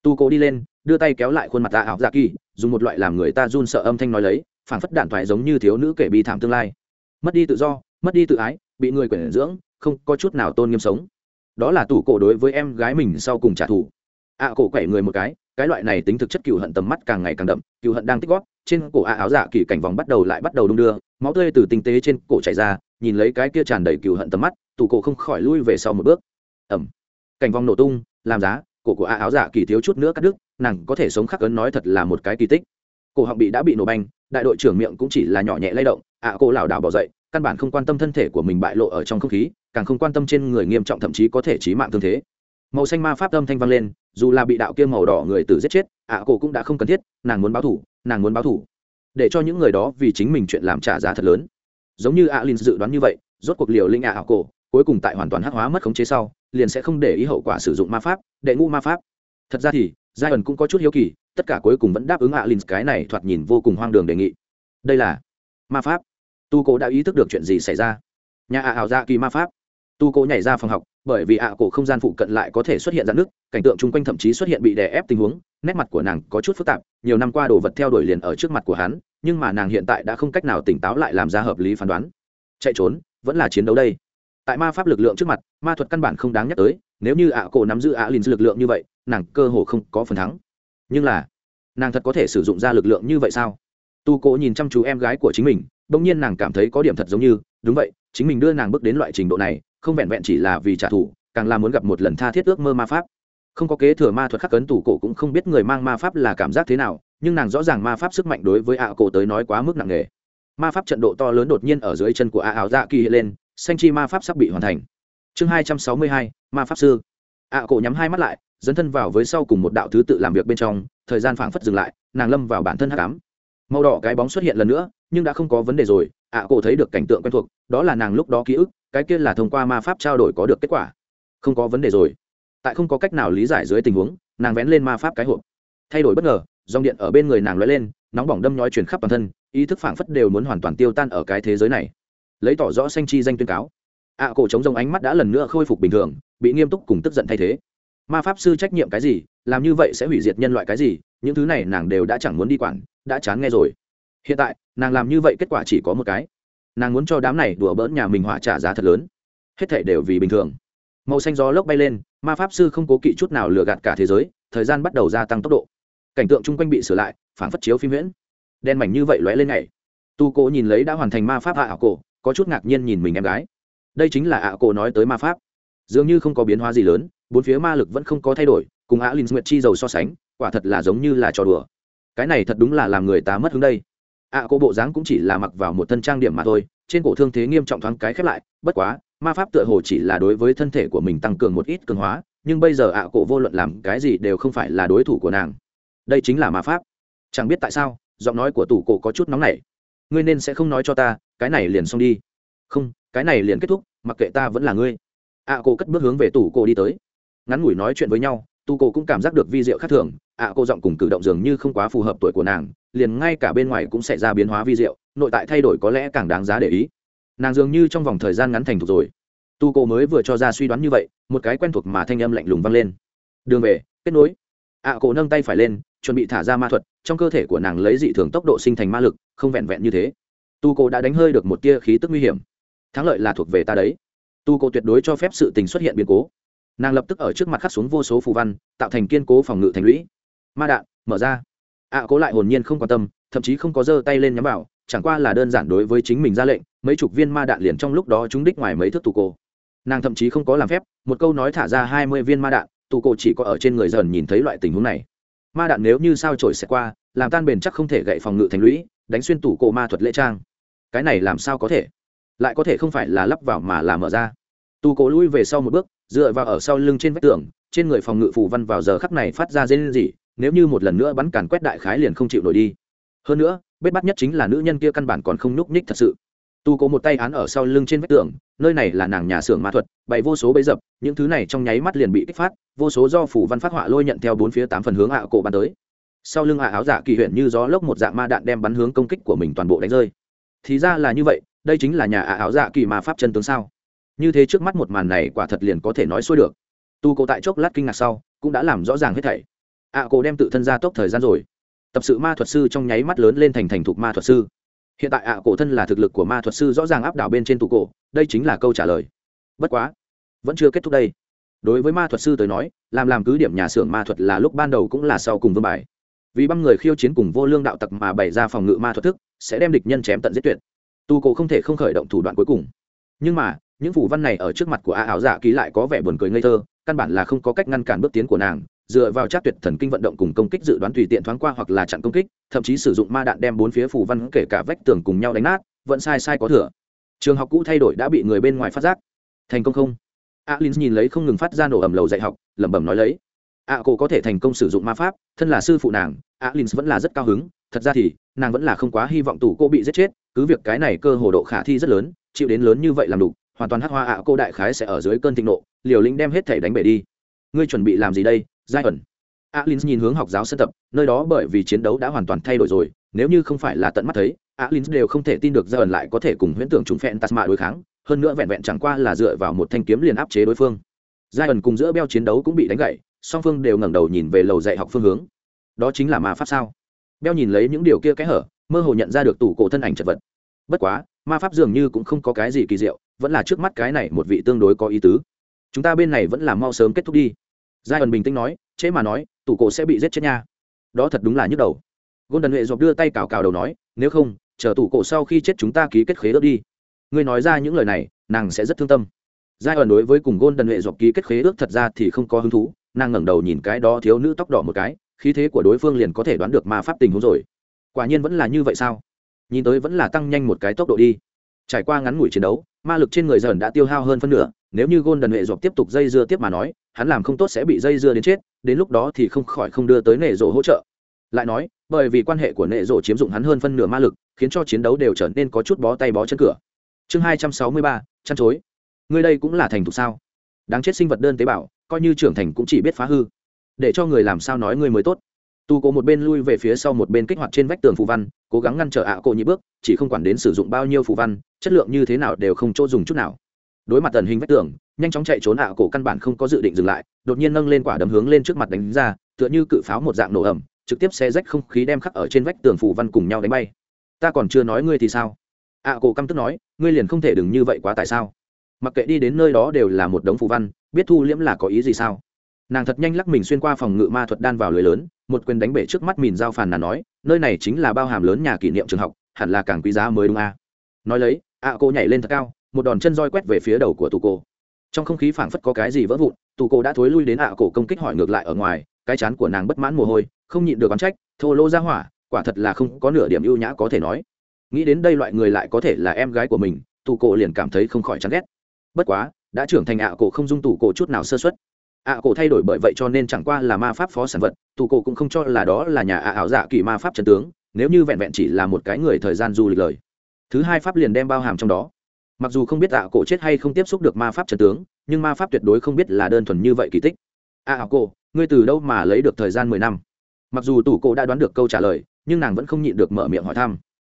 Tu cố đi lên đưa tay kéo lại khuôn mặt ả ảo dạ kỳ dùng một loại làm người ta run sợ âm thanh nói lấy phảng phất đạn thoại giống như thiếu nữ kể bi thảm tương lai. Mất đi tự do mất đi tự ái bị người quyển dưỡng không có chút nào tôn nghiêm sống. Đó là tủ cổ đối với em gái mình sau cùng trả thù. ạ à, cổ quẩy người một cái cái loại này tính thực chất cựu hận tầm mắt càng ngày càng đậm cựu hận đang tích gót trên cổ A áo dạ kỳ cảnh vòng bắt đầu lại bắt đầu đung đưa máu tươi từ tinh tế trên cổ chảy ra nhìn lấy cái kia tràn đầy cựu hận tầm mắt tủ cổ không khỏi lui về sau một bước. Ẩm cảnh vòng nổ tung làm giá cổ của a áo dạ kỳ thiếu chút nữa cắt đứt nàng có thể sống khắc ấn nói thật là một cái kỳ tích. Cổ họng bị đã bị nổ banh đại đội trưởng miệng cũng chỉ là nhỏ nhẹ lay động ạ à, cô lảo đảo bỏ dậy căn bản không quan tâm thân thể của mình bại lộ ở trong không khí càng không quan tâm trên người nghiêm trọng thậm chí có thể trí mạng thương thế. Màu xanh ma pháp âm thanh vang lên dù là bị đạo kia màu đỏ người tử giết chết ạ à, cũng đã không cần thiết nàng muốn báo thủ nàng muốn báo thủ. Để cho những người đó vì chính mình chuyện làm trả giá thật lớn. Giống như alin dự đoán như vậy rốt cuộc liều linh ạ à cổ cuối cùng tại hoàn toàn hắc hóa mất khống chế sau liền sẽ không để ý hậu quả sử dụng ma pháp đệ ngũ ma pháp. Thật ra thì giai ẩn cũng có chút hiếu kỳ tất cả cuối cùng vẫn đáp ứng alin cái này thoạt nhìn vô cùng hoang đường đề nghị. Đây là ma pháp. Tu cổ đã ý thức được chuyện gì xảy ra? Nhà ạ ảo ra kỳ ma pháp tu Cố nhảy ra phòng học, bởi vì ạ cổ không gian phụ cận lại có thể xuất hiện dạn nước cảnh tượng chung quanh thậm chí xuất hiện bị đè ép tình huống, nét mặt của nàng có chút phức tạp, nhiều năm qua đồ vật theo đuổi liền ở trước mặt của hắn, nhưng mà nàng hiện tại đã không cách nào tỉnh táo lại làm ra hợp lý phán đoán. Chạy trốn, vẫn là chiến đấu đây. Tại ma pháp lực lượng trước mặt, ma thuật căn bản không đáng nhắc tới, nếu như ạ cổ nắm giữ ạ lìn lực lượng như vậy, nàng cơ hồ không có phần thắng. Nhưng là, nàng thật có thể sử dụng ra lực lượng như vậy sao? Tu cổ nhìn chăm chú em gái của chính mình, bỗng nhiên nàng cảm thấy có điểm thật giống như, đúng vậy, chính mình đưa nàng bước đến loại trình độ này không vẹn vẹn chỉ là vì trả thù, càng là muốn gặp một lần tha thiết ước mơ ma pháp. Không có kế thừa ma thuật khắc cấn tủ cổ cũng không biết người mang ma pháp là cảm giác thế nào, nhưng nàng rõ ràng ma pháp sức mạnh đối với ạ cổ tới nói quá mức nặng nề. Ma pháp trận độ to lớn đột nhiên ở dưới chân của ạ ảo dạ kỳ hiện lên, xanh chi ma pháp sắp bị hoàn thành. Chương hai trăm sáu mươi hai, ma pháp sư. Ạ cổ nhắm hai mắt lại, dấn thân vào với sau cùng một đạo thứ tự làm việc bên trong, thời gian phảng phất dừng lại, nàng lâm vào bản thân hắc ám. Màu đỏ cái bóng xuất hiện lần nữa, nhưng đã không có vấn đề rồi ạ cổ thấy được cảnh tượng quen thuộc, đó là nàng lúc đó ký ức cái kia là thông qua ma pháp trao đổi có được kết quả. Không có vấn đề rồi. Tại không có cách nào lý giải dưới tình huống, nàng vén lên ma pháp cái hộp. Thay đổi bất ngờ, dòng điện ở bên người nàng lóe lên, nóng bỏng đâm nhói truyền khắp toàn thân, ý thức phảng phất đều muốn hoàn toàn tiêu tan ở cái thế giới này. Lấy tỏ rõ xanh chi danh tuyên cáo. Ạ cổ chống rông ánh mắt đã lần nữa khôi phục bình thường, bị nghiêm túc cùng tức giận thay thế. Ma pháp sư trách nhiệm cái gì, làm như vậy sẽ hủy diệt nhân loại cái gì, những thứ này nàng đều đã chẳng muốn đi quản, đã chán nghe rồi. Hiện tại, nàng làm như vậy kết quả chỉ có một cái nàng muốn cho đám này đùa bỡn nhà mình hỏa trả giá thật lớn. Hết thể đều vì bình thường. Màu xanh gió lốc bay lên, ma pháp sư không cố kỵ chút nào lừa gạt cả thế giới, thời gian bắt đầu gia tăng tốc độ. Cảnh tượng chung quanh bị sửa lại phản phất chiếu phim huyễn. Đen mảnh như vậy lóe lên ngày tu Cố nhìn lấy đã hoàn thành ma pháp ạ ảo cổ, có chút ngạc nhiên nhìn mình em gái. Đây chính là ạ cổ nói tới ma pháp. Dường như không có biến hóa gì lớn, bốn phía ma lực vẫn không có thay đổi, cùng á linh nguyệt chi dầu so sánh, quả thật là giống như là trò đùa. Cái này thật đúng là làm người ta mất hướng đây ạ à, cổ bộ dáng cũng chỉ là mặc vào một thân trang điểm mà thôi, trên cổ thương thế nghiêm trọng thoáng cái khép lại, bất quá, ma pháp tựa hồ chỉ là đối với thân thể của mình tăng cường một ít cường hóa, nhưng bây giờ ạ à, cổ vô luận làm cái gì đều không phải là đối thủ của nàng. Đây chính là ma pháp. Chẳng biết tại sao, giọng nói của tủ cổ có chút nóng nảy. Ngươi nên sẽ không nói cho ta, cái này liền xong đi. Không, cái này liền kết thúc, mặc kệ ta vẫn là ngươi. Ạ à, cổ cất bước hướng về tủ cổ đi tới. Ngắn ngủi nói chuyện với nhau tu cổ cũng cảm giác được vi diệu khác thường ạ cô giọng cùng cử động dường như không quá phù hợp tuổi của nàng, liền ngay cả bên ngoài cũng sẽ ra biến hóa vi diệu, nội tại thay đổi có lẽ càng đáng giá để ý. Nàng dường như trong vòng thời gian ngắn thành thục rồi. Tu cô mới vừa cho ra suy đoán như vậy, một cái quen thuộc mà thanh âm lạnh lùng vang lên. Đường về, kết nối. ạ cô nâng tay phải lên, chuẩn bị thả ra ma thuật, trong cơ thể của nàng lấy dị thường tốc độ sinh thành ma lực, không vẹn vẹn như thế. Tu cô đã đánh hơi được một tia khí tức nguy hiểm. Thắng lợi là thuộc về ta đấy. Tu cô tuyệt đối cho phép sự tình xuất hiện biến cố. Nàng lập tức ở trước mặt khắc xuống vô số phù văn, tạo thành kiên cố phòng ngự thành lũy ma đạn, mở ra. Ạ cố lại hồn nhiên không quan tâm, thậm chí không có giơ tay lên nhắm vào, chẳng qua là đơn giản đối với chính mình ra lệnh, mấy chục viên ma đạn liền trong lúc đó chúng đích ngoài mấy thước tù cổ. Nàng thậm chí không có làm phép, một câu nói thả ra hai mươi viên ma đạn, tù cổ chỉ có ở trên người dần nhìn thấy loại tình huống này. Ma đạn nếu như sao trổi sẽ qua, làm tan bền chắc không thể gậy phòng ngự thành lũy, đánh xuyên tủ cổ ma thuật lễ trang. Cái này làm sao có thể? Lại có thể không phải là lắp vào mà là mở ra. Tù cổ lui về sau một bước, dựa vào ở sau lưng trên vách tường, trên người phòng ngự phù văn vào giờ khắc này phát ra dây lên gì nếu như một lần nữa bắn càn quét đại khái liền không chịu nổi đi. Hơn nữa, bết bắt nhất chính là nữ nhân kia căn bản còn không nhúc nhích thật sự. Tu cố một tay án ở sau lưng trên vách tường, nơi này là nàng nhà xưởng ma thuật, bày vô số bấy dập, những thứ này trong nháy mắt liền bị kích phát, vô số do phủ văn phát họa lôi nhận theo bốn phía tám phần hướng ạ cổ bắn tới. Sau lưng ạ áo dạ kỳ huyện như gió lốc một dạng ma đạn đem bắn hướng công kích của mình toàn bộ đánh rơi. Thì ra là như vậy, đây chính là nhà ạ áo dạ kỳ mà pháp chân tướng sao? Như thế trước mắt một màn này quả thật liền có thể nói xuôi được. Tu cô tại chốc lát kinh ngạc sau, cũng đã làm rõ ràng hết thảy ạ cổ đem tự thân ra tốc thời gian rồi. Tập sự ma thuật sư trong nháy mắt lớn lên thành thành thục ma thuật sư. Hiện tại ạ cổ thân là thực lực của ma thuật sư rõ ràng áp đảo bên trên tụ cổ, đây chính là câu trả lời. Bất quá, vẫn chưa kết thúc đây. Đối với ma thuật sư tới nói, làm làm cứ điểm nhà xưởng ma thuật là lúc ban đầu cũng là sau cùng vương bài. Vì băm người khiêu chiến cùng vô lương đạo tặc mà bày ra phòng ngự ma thuật thức, sẽ đem địch nhân chém tận giết tuyệt. Tu cổ không thể không khởi động thủ đoạn cuối cùng. Nhưng mà, những phủ văn này ở trước mặt của a ảo dạ ký lại có vẻ buồn cười ngây thơ, căn bản là không có cách ngăn cản bước tiến của nàng dựa vào chắc tuyệt thần kinh vận động cùng công kích dự đoán tùy tiện thoáng qua hoặc là chặn công kích, thậm chí sử dụng ma đạn đem bốn phía phủ văn kể cả vách tường cùng nhau đánh nát, vẫn sai sai có thừa. Trường học cũ thay đổi đã bị người bên ngoài phát giác. Thành công không? A Linz nhìn lấy không ngừng phát ra nổ ẩm lầu dạy học, lẩm bẩm nói lấy. A cô có thể thành công sử dụng ma pháp, thân là sư phụ nàng, A Linz vẫn là rất cao hứng, thật ra thì, nàng vẫn là không quá hy vọng tù cô bị giết chết, cứ việc cái này cơ hồ độ khả thi rất lớn, chịu đến lớn như vậy làm đủ, hoàn toàn hắc hoa ạ cô đại khái sẽ ở dưới cơn thịnh nộ, liều lĩnh đem hết thể đánh bể đi. Ngươi chuẩn bị làm gì đây? Giai ẩn. Alin nhìn hướng học giáo sân tập, nơi đó bởi vì chiến đấu đã hoàn toàn thay đổi rồi, nếu như không phải là tận mắt thấy alin đều không thể tin được giai ẩn lại có thể cùng huyễn tưởng trùng phẹn tasma đối kháng, hơn nữa vẹn vẹn chẳng qua là dựa vào một thanh kiếm liền áp chế đối phương. Giai ẩn cùng giữa beo chiến đấu cũng bị đánh gãy, song phương đều ngẩng đầu nhìn về lầu dạy học phương hướng. Đó chính là ma pháp sao? Beo nhìn lấy những điều kia kẽ hở, mơ hồ nhận ra được tủ cổ thân ảnh chật vật. Bất quá, ma pháp dường như cũng không có cái gì kỳ diệu, vẫn là trước mắt cái này một vị tương đối có ý tứ. Chúng ta bên này vẫn là mau sớm kết thúc đi giai ẩn bình tĩnh nói chế mà nói, tủ cổ sẽ bị giết chết nha. Đó thật đúng là nhức đầu. Golden huệ dọc đưa tay cào cào đầu nói, nếu không, chờ tủ cổ sau khi chết chúng ta ký kết khế ước đi. Ngươi nói ra những lời này, nàng sẽ rất thương tâm. Giai ẩn đối với cùng golden huệ dọc ký kết khế ước thật ra thì không có hứng thú, nàng ngẩng đầu nhìn cái đó thiếu nữ tóc đỏ một cái, khí thế của đối phương liền có thể đoán được ma pháp tình huống rồi. Quả nhiên vẫn là như vậy sao? Nhìn tới vẫn là tăng nhanh một cái tốc độ đi trải qua ngắn ngủi chiến đấu, ma lực trên người dần đã tiêu hao hơn phân nửa, nếu như gôn đần hệ dọc tiếp tục dây dưa tiếp mà nói, hắn làm không tốt sẽ bị dây dưa đến chết, đến lúc đó thì không khỏi không đưa tới nệ rộ hỗ trợ. Lại nói, bởi vì quan hệ của nệ rộ chiếm dụng hắn hơn phân nửa ma lực, khiến cho chiến đấu đều trở nên có chút bó tay bó chân cửa. Chương hai trăm sáu mươi ba, chăn chối. Ngươi đây cũng là thành thục sao? Đáng chết sinh vật đơn tế bào, coi như trưởng thành cũng chỉ biết phá hư. Để cho người làm sao nói ngươi mới tốt tu cổ một bên lui về phía sau một bên kích hoạt trên vách tường phù văn, cố gắng ngăn trở ạ à cổ nhị bước, chỉ không quản đến sử dụng bao nhiêu phù văn, chất lượng như thế nào đều không chỗ dùng chút nào. Đối mặt tần hình vách tường, nhanh chóng chạy trốn ạ à cổ căn bản không có dự định dừng lại, đột nhiên nâng lên quả đấm hướng lên trước mặt đánh ra, tựa như cự pháo một dạng nổ ẩm, trực tiếp xe rách không khí đem khắc ở trên vách tường phù văn cùng nhau đánh bay. Ta còn chưa nói ngươi thì sao? ạ à cổ căm tức nói, ngươi liền không thể đừng như vậy quá tại sao? Mặc kệ đi đến nơi đó đều là một đống phù văn, biết thu liễm là có ý gì sao? Nàng thật nhanh lắc mình xuyên qua phòng ngự ma thuật đan vào lưới lớn, một quyền đánh bể trước mắt mìn giao phàn nàn nói, nơi này chính là bao hàm lớn nhà kỷ niệm trường học, hẳn là càng quý giá mới đúng a. À. nói lấy, ạ cô nhảy lên thật cao, một đòn chân roi quét về phía đầu của tù cô. Trong không khí phảng phất có cái gì vỡ vụn, tù cô đã thối lui đến ạ cổ công kích hỏi ngược lại ở ngoài, cái chán của nàng bất mãn mồ hôi, không nhịn được oán trách, thô lô ra hỏa, quả thật là không có nửa điểm ưu nhã có thể nói. Nghĩ đến đây loại người lại có thể là em gái của mình, tù cổ liền cảm thấy không khỏi chán ghét. Bất quá, đã trưởng thành ạ cổ không dung tù cổ chút nào sơ xuất ạ cổ thay đổi bởi vậy cho nên chẳng qua là ma pháp phó sản vật, tù cổ cũng không cho là đó là nhà ạ ảo dạ kỳ ma pháp trần tướng, nếu như vẹn vẹn chỉ là một cái người thời gian du lịch lời. Thứ hai pháp liền đem bao hàm trong đó. Mặc dù không biết ạ cổ chết hay không tiếp xúc được ma pháp trần tướng, nhưng ma pháp tuyệt đối không biết là đơn thuần như vậy kỳ tích. Ạ ảo cổ, ngươi từ đâu mà lấy được thời gian mười năm? Mặc dù tù cổ đã đoán được câu trả lời, nhưng nàng vẫn không nhịn được mở miệng hỏi thăm.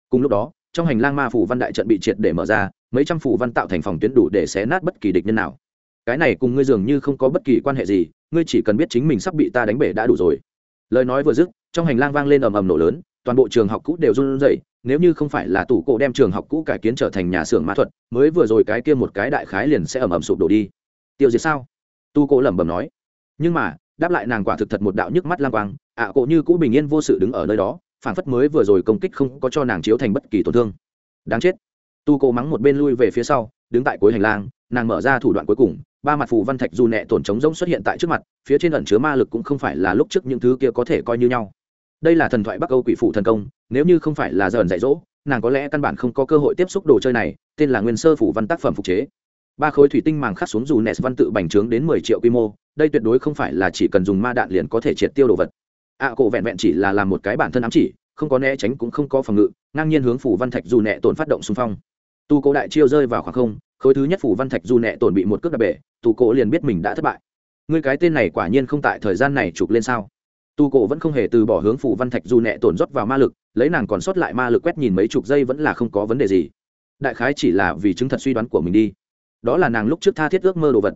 Cùng lúc đó, trong hành lang ma phủ văn đại trận bị triệt để mở ra, mấy trăm phủ văn tạo thành phòng tuyến đủ để xé nát bất kỳ địch nhân nào cái này cùng ngươi dường như không có bất kỳ quan hệ gì, ngươi chỉ cần biết chính mình sắp bị ta đánh bể đã đủ rồi. Lời nói vừa dứt, trong hành lang vang lên ầm ầm nổ lớn, toàn bộ trường học cũ đều run rẩy, nếu như không phải là tủ cổ đem trường học cũ cải kiến trở thành nhà xưởng mã thuật, mới vừa rồi cái kia một cái đại khái liền sẽ ầm ầm sụp đổ đi. Tiêu diệt sao? Tu cổ lẩm bẩm nói. Nhưng mà, đáp lại nàng quả thực thật một đạo nhức mắt lang quang, ạ cổ như cũ bình yên vô sự đứng ở nơi đó, phản phất mới vừa rồi công kích không có cho nàng chiếu thành bất kỳ tổn thương. Đáng chết. Tu cổ mắng một bên lui về phía sau, đứng tại cuối hành lang, nàng mở ra thủ đoạn cuối cùng ba mặt phù văn thạch dù nẹ tổn chống rỗng xuất hiện tại trước mặt phía trên ẩn chứa ma lực cũng không phải là lúc trước những thứ kia có thể coi như nhau. Đây là thần thoại bắc âu quỷ phụ thần công nếu như không phải là dần dạy dỗ nàng có lẽ căn bản không có cơ hội tiếp xúc đồ chơi này tên là nguyên sơ phủ văn tác phẩm phục chế. Ba khối thủy tinh màng khắc xuống dù nes văn tự bành trướng đến mười triệu quy mô đây tuyệt đối không phải là chỉ cần dùng ma đạn liền có thể triệt tiêu đồ vật. Ạ à, cổ vẹn vẹn chỉ là làm một cái bản thân ám chỉ không có né tránh cũng không có phòng ngự ngang nhiên hướng phủ văn thạch dù nẹ tổn phát động xung phong. Tu cổ đại chiêu rơi vào khoảng không khối thứ nhất phủ văn thạch du nẹ tổn bị một cước đạp bể tu cổ liền biết mình đã thất bại. Người cái tên này quả nhiên không tại thời gian này chụp lên sao? Tu cổ vẫn không hề từ bỏ hướng phủ văn thạch du nẹ tổn rót vào ma lực, lấy nàng còn sót lại ma lực quét nhìn mấy chục giây vẫn là không có vấn đề gì. Đại khái chỉ là vì chứng thật suy đoán của mình đi. Đó là nàng lúc trước tha thiết ước mơ đồ vật.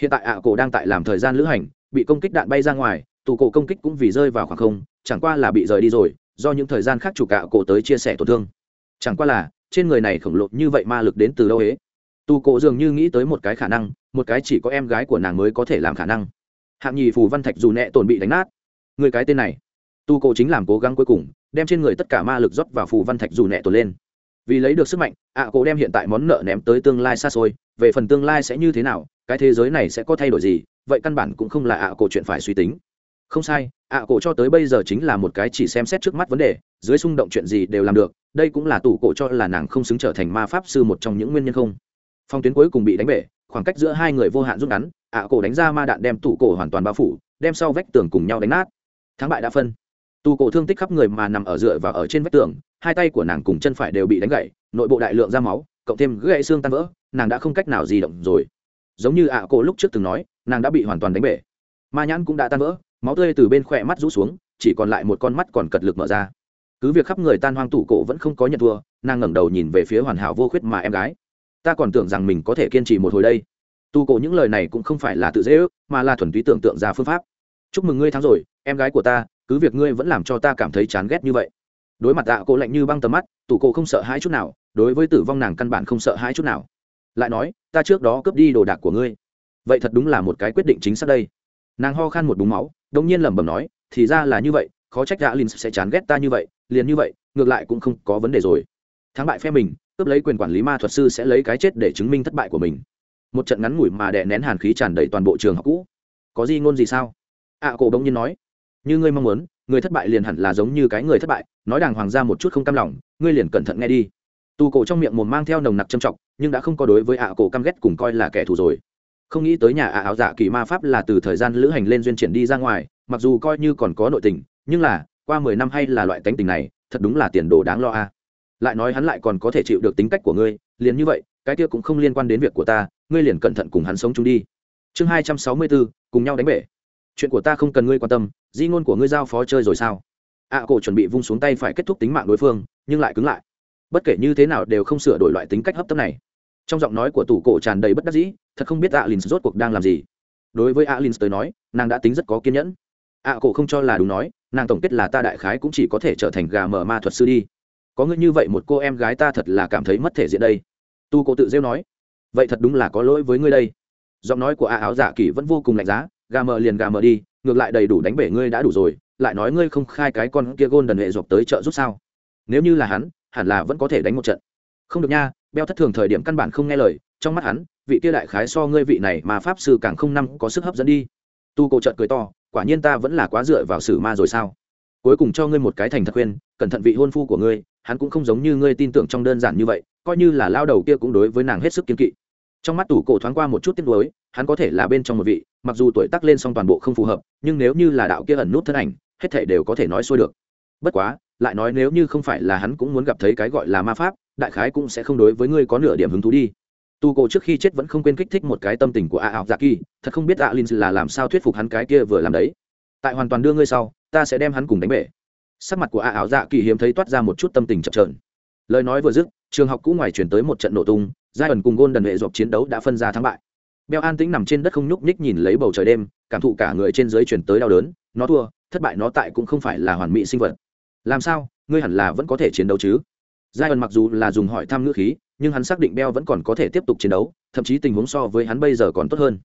Hiện tại ạ cổ đang tại làm thời gian lữ hành, bị công kích đạn bay ra ngoài, tù cổ công kích cũng vì rơi vào khoảng không, chẳng qua là bị rời đi rồi, do những thời gian khác chủ cạ cổ tới chia sẻ tổn thương. Chẳng qua là, trên người này khổng lồ như vậy ma lực đến từ đâu ấy tu cổ dường như nghĩ tới một cái khả năng, một cái chỉ có em gái của nàng mới có thể làm khả năng. Hạng nhì phù văn thạch dù nẹ tổn bị đánh nát. Người cái tên này. Tu cổ chính làm cố gắng cuối cùng, đem trên người tất cả ma lực rót vào phù văn thạch dù nẹ tổn lên. Vì lấy được sức mạnh, ạ à cổ đem hiện tại món nợ ném tới tương lai xa xôi, về phần tương lai sẽ như thế nào, cái thế giới này sẽ có thay đổi gì, vậy căn bản cũng không là ạ cổ chuyện phải suy tính. Không sai, ạ cổ cho tới bây giờ chính là một cái chỉ xem xét trước mắt vấn đề, dưới xung động chuyện gì đều làm được, đây cũng là tủ cổ cho là nàng không xứng trở thành ma pháp sư một trong những nguyên nhân không phong tuyến cuối cùng bị đánh bể, khoảng cách giữa hai người vô hạn rút ngắn, ạ cổ đánh ra ma đạn đem tủ cổ hoàn toàn bao phủ, đem sau vách tường cùng nhau đánh nát. Thắng bại đã phân. Tù cổ thương tích khắp người mà nằm ở dựa và ở trên vách tường, hai tay của nàng cùng chân phải đều bị đánh gãy, nội bộ đại lượng ra máu, cộng thêm gãy xương tan vỡ, nàng đã không cách nào di động rồi. Giống như ạ cổ lúc trước từng nói, nàng đã bị hoàn toàn đánh bể. Ma nhãn cũng đã tan vỡ, máu tươi từ bên khỏe mắt rũ xuống, chỉ còn lại một con mắt còn cật lực mở ra. Cứ việc khắp người tan hoang tủ cổ vẫn không có nhận thua, nàng ngẩng đầu nhìn về phía hoàn hảo vô khuyết mà em gái ta còn tưởng rằng mình có thể kiên trì một hồi đây. Tu cổ những lời này cũng không phải là tự dễ ước, mà là thuần túy tưởng tượng ra phương pháp. Chúc mừng ngươi thắng rồi, em gái của ta, cứ việc ngươi vẫn làm cho ta cảm thấy chán ghét như vậy. Đối mặt tạ cô lạnh như băng tầm mắt tủ cổ không sợ hãi chút nào, đối với tử vong nàng căn bản không sợ hãi chút nào. Lại nói, ta trước đó cướp đi đồ đạc của ngươi. Vậy thật đúng là một cái quyết định chính xác đây. Nàng ho khan một búng máu, đông nhiên lẩm bẩm nói, thì ra là như vậy, khó trách gã lin sẽ chán ghét ta như vậy, liền như vậy, ngược lại cũng không có vấn đề rồi. Thắng bại phe mình cướp lấy quyền quản lý ma thuật sư sẽ lấy cái chết để chứng minh thất bại của mình. Một trận ngắn ngủi mà đè nén hàn khí tràn đầy toàn bộ trường học cũ. Có gì ngôn gì sao? Ạ à, cổ bỗng nhiên nói. Như ngươi mong muốn người thất bại liền hẳn là giống như cái người thất bại nói đàng hoàng ra một chút không cam lòng ngươi liền cẩn thận nghe đi. Tu cổ trong miệng mồm mang theo nồng nặc châm trọng nhưng đã không có đối với ạ cổ căm ghét cùng coi là kẻ thù rồi. Không nghĩ tới nhà ạ áo dạ kỳ ma pháp là từ thời gian lữ hành lên duyên triển đi ra ngoài mặc dù coi như còn có nội tình nhưng là qua mười năm hay là loại tánh tình này thật đúng là tiền đồ đáng lo a lại nói hắn lại còn có thể chịu được tính cách của ngươi, liền như vậy, cái kia cũng không liên quan đến việc của ta, ngươi liền cẩn thận cùng hắn sống chung đi. Chương hai trăm sáu mươi bốn cùng nhau đánh bể. Chuyện của ta không cần ngươi quan tâm, di ngôn của ngươi giao phó chơi rồi sao? Ạ cổ chuẩn bị vung xuống tay phải kết thúc tính mạng đối phương, nhưng lại cứng lại. Bất kể như thế nào đều không sửa đổi loại tính cách hấp tấp này. Trong giọng nói của tủ cổ tràn đầy bất đắc dĩ, thật không biết alin rốt cuộc đang làm gì. Đối với alin tới nói, nàng đã tính rất có kiên nhẫn. Ạ cổ không cho là đúng nói, nàng tổng kết là ta đại khái cũng chỉ có thể trở thành gà mở ma thuật sư đi có ngươi như vậy một cô em gái ta thật là cảm thấy mất thể diện đây. Tu cổ tự rêu nói, vậy thật đúng là có lỗi với ngươi đây. Giọng nói của a áo giả kỳ vẫn vô cùng lạnh giá, gà mờ liền gà mờ đi, ngược lại đầy đủ đánh bể ngươi đã đủ rồi, lại nói ngươi không khai cái con kia gôn đần hệ dọc tới chợ giúp sao? Nếu như là hắn, hẳn là vẫn có thể đánh một trận. Không được nha, beo thất thường thời điểm căn bản không nghe lời, trong mắt hắn, vị kia đại khái so ngươi vị này mà pháp sư càng không năm có sức hấp dẫn đi. Tu cổ trợt cười to, quả nhiên ta vẫn là quá dựa vào sử ma rồi sao? Cuối cùng cho ngươi một cái thành thật khuyên, cẩn thận vị hôn phu của ngươi hắn cũng không giống như ngươi tin tưởng trong đơn giản như vậy, coi như là lao đầu kia cũng đối với nàng hết sức kiên kỵ. Trong mắt tủ cổ thoáng qua một chút tiếc nuối, hắn có thể là bên trong một vị, mặc dù tuổi tác lên xong toàn bộ không phù hợp, nhưng nếu như là đạo kia ẩn nút thân ảnh, hết thể đều có thể nói xuôi được. Bất quá, lại nói nếu như không phải là hắn cũng muốn gặp thấy cái gọi là ma pháp, đại khái cũng sẽ không đối với ngươi có nửa điểm hứng thú đi. Tu cổ trước khi chết vẫn không quên kích thích một cái tâm tình của a ảo dạ kỳ, thật không biết a linh là làm sao thuyết phục hắn cái kia vừa làm đấy. Tại hoàn toàn đưa ngươi sau, ta sẽ đem hắn cùng đánh bể sắc mặt của a ảo dạ kỳ hiếm thấy toát ra một chút tâm tình chậm trợn lời nói vừa dứt, trường học cũ ngoài chuyển tới một trận nổ tung giai ẩn cùng gôn đần hệ dọc chiến đấu đã phân ra thắng bại. Beo an tĩnh nằm trên đất không nhúc nhích nhìn lấy bầu trời đêm, cảm thụ cả người trên dưới chuyển tới đau đớn, nó thua, thất bại nó tại cũng không phải là hoàn mỹ sinh vật. Làm sao, ngươi hẳn là vẫn có thể chiến đấu chứ? Giai ẩn mặc dù là dùng hỏi thăm ngữ khí, nhưng hắn xác định beo vẫn còn có thể tiếp tục chiến đấu, thậm chí tình huống so với hắn bây giờ còn tốt hơn.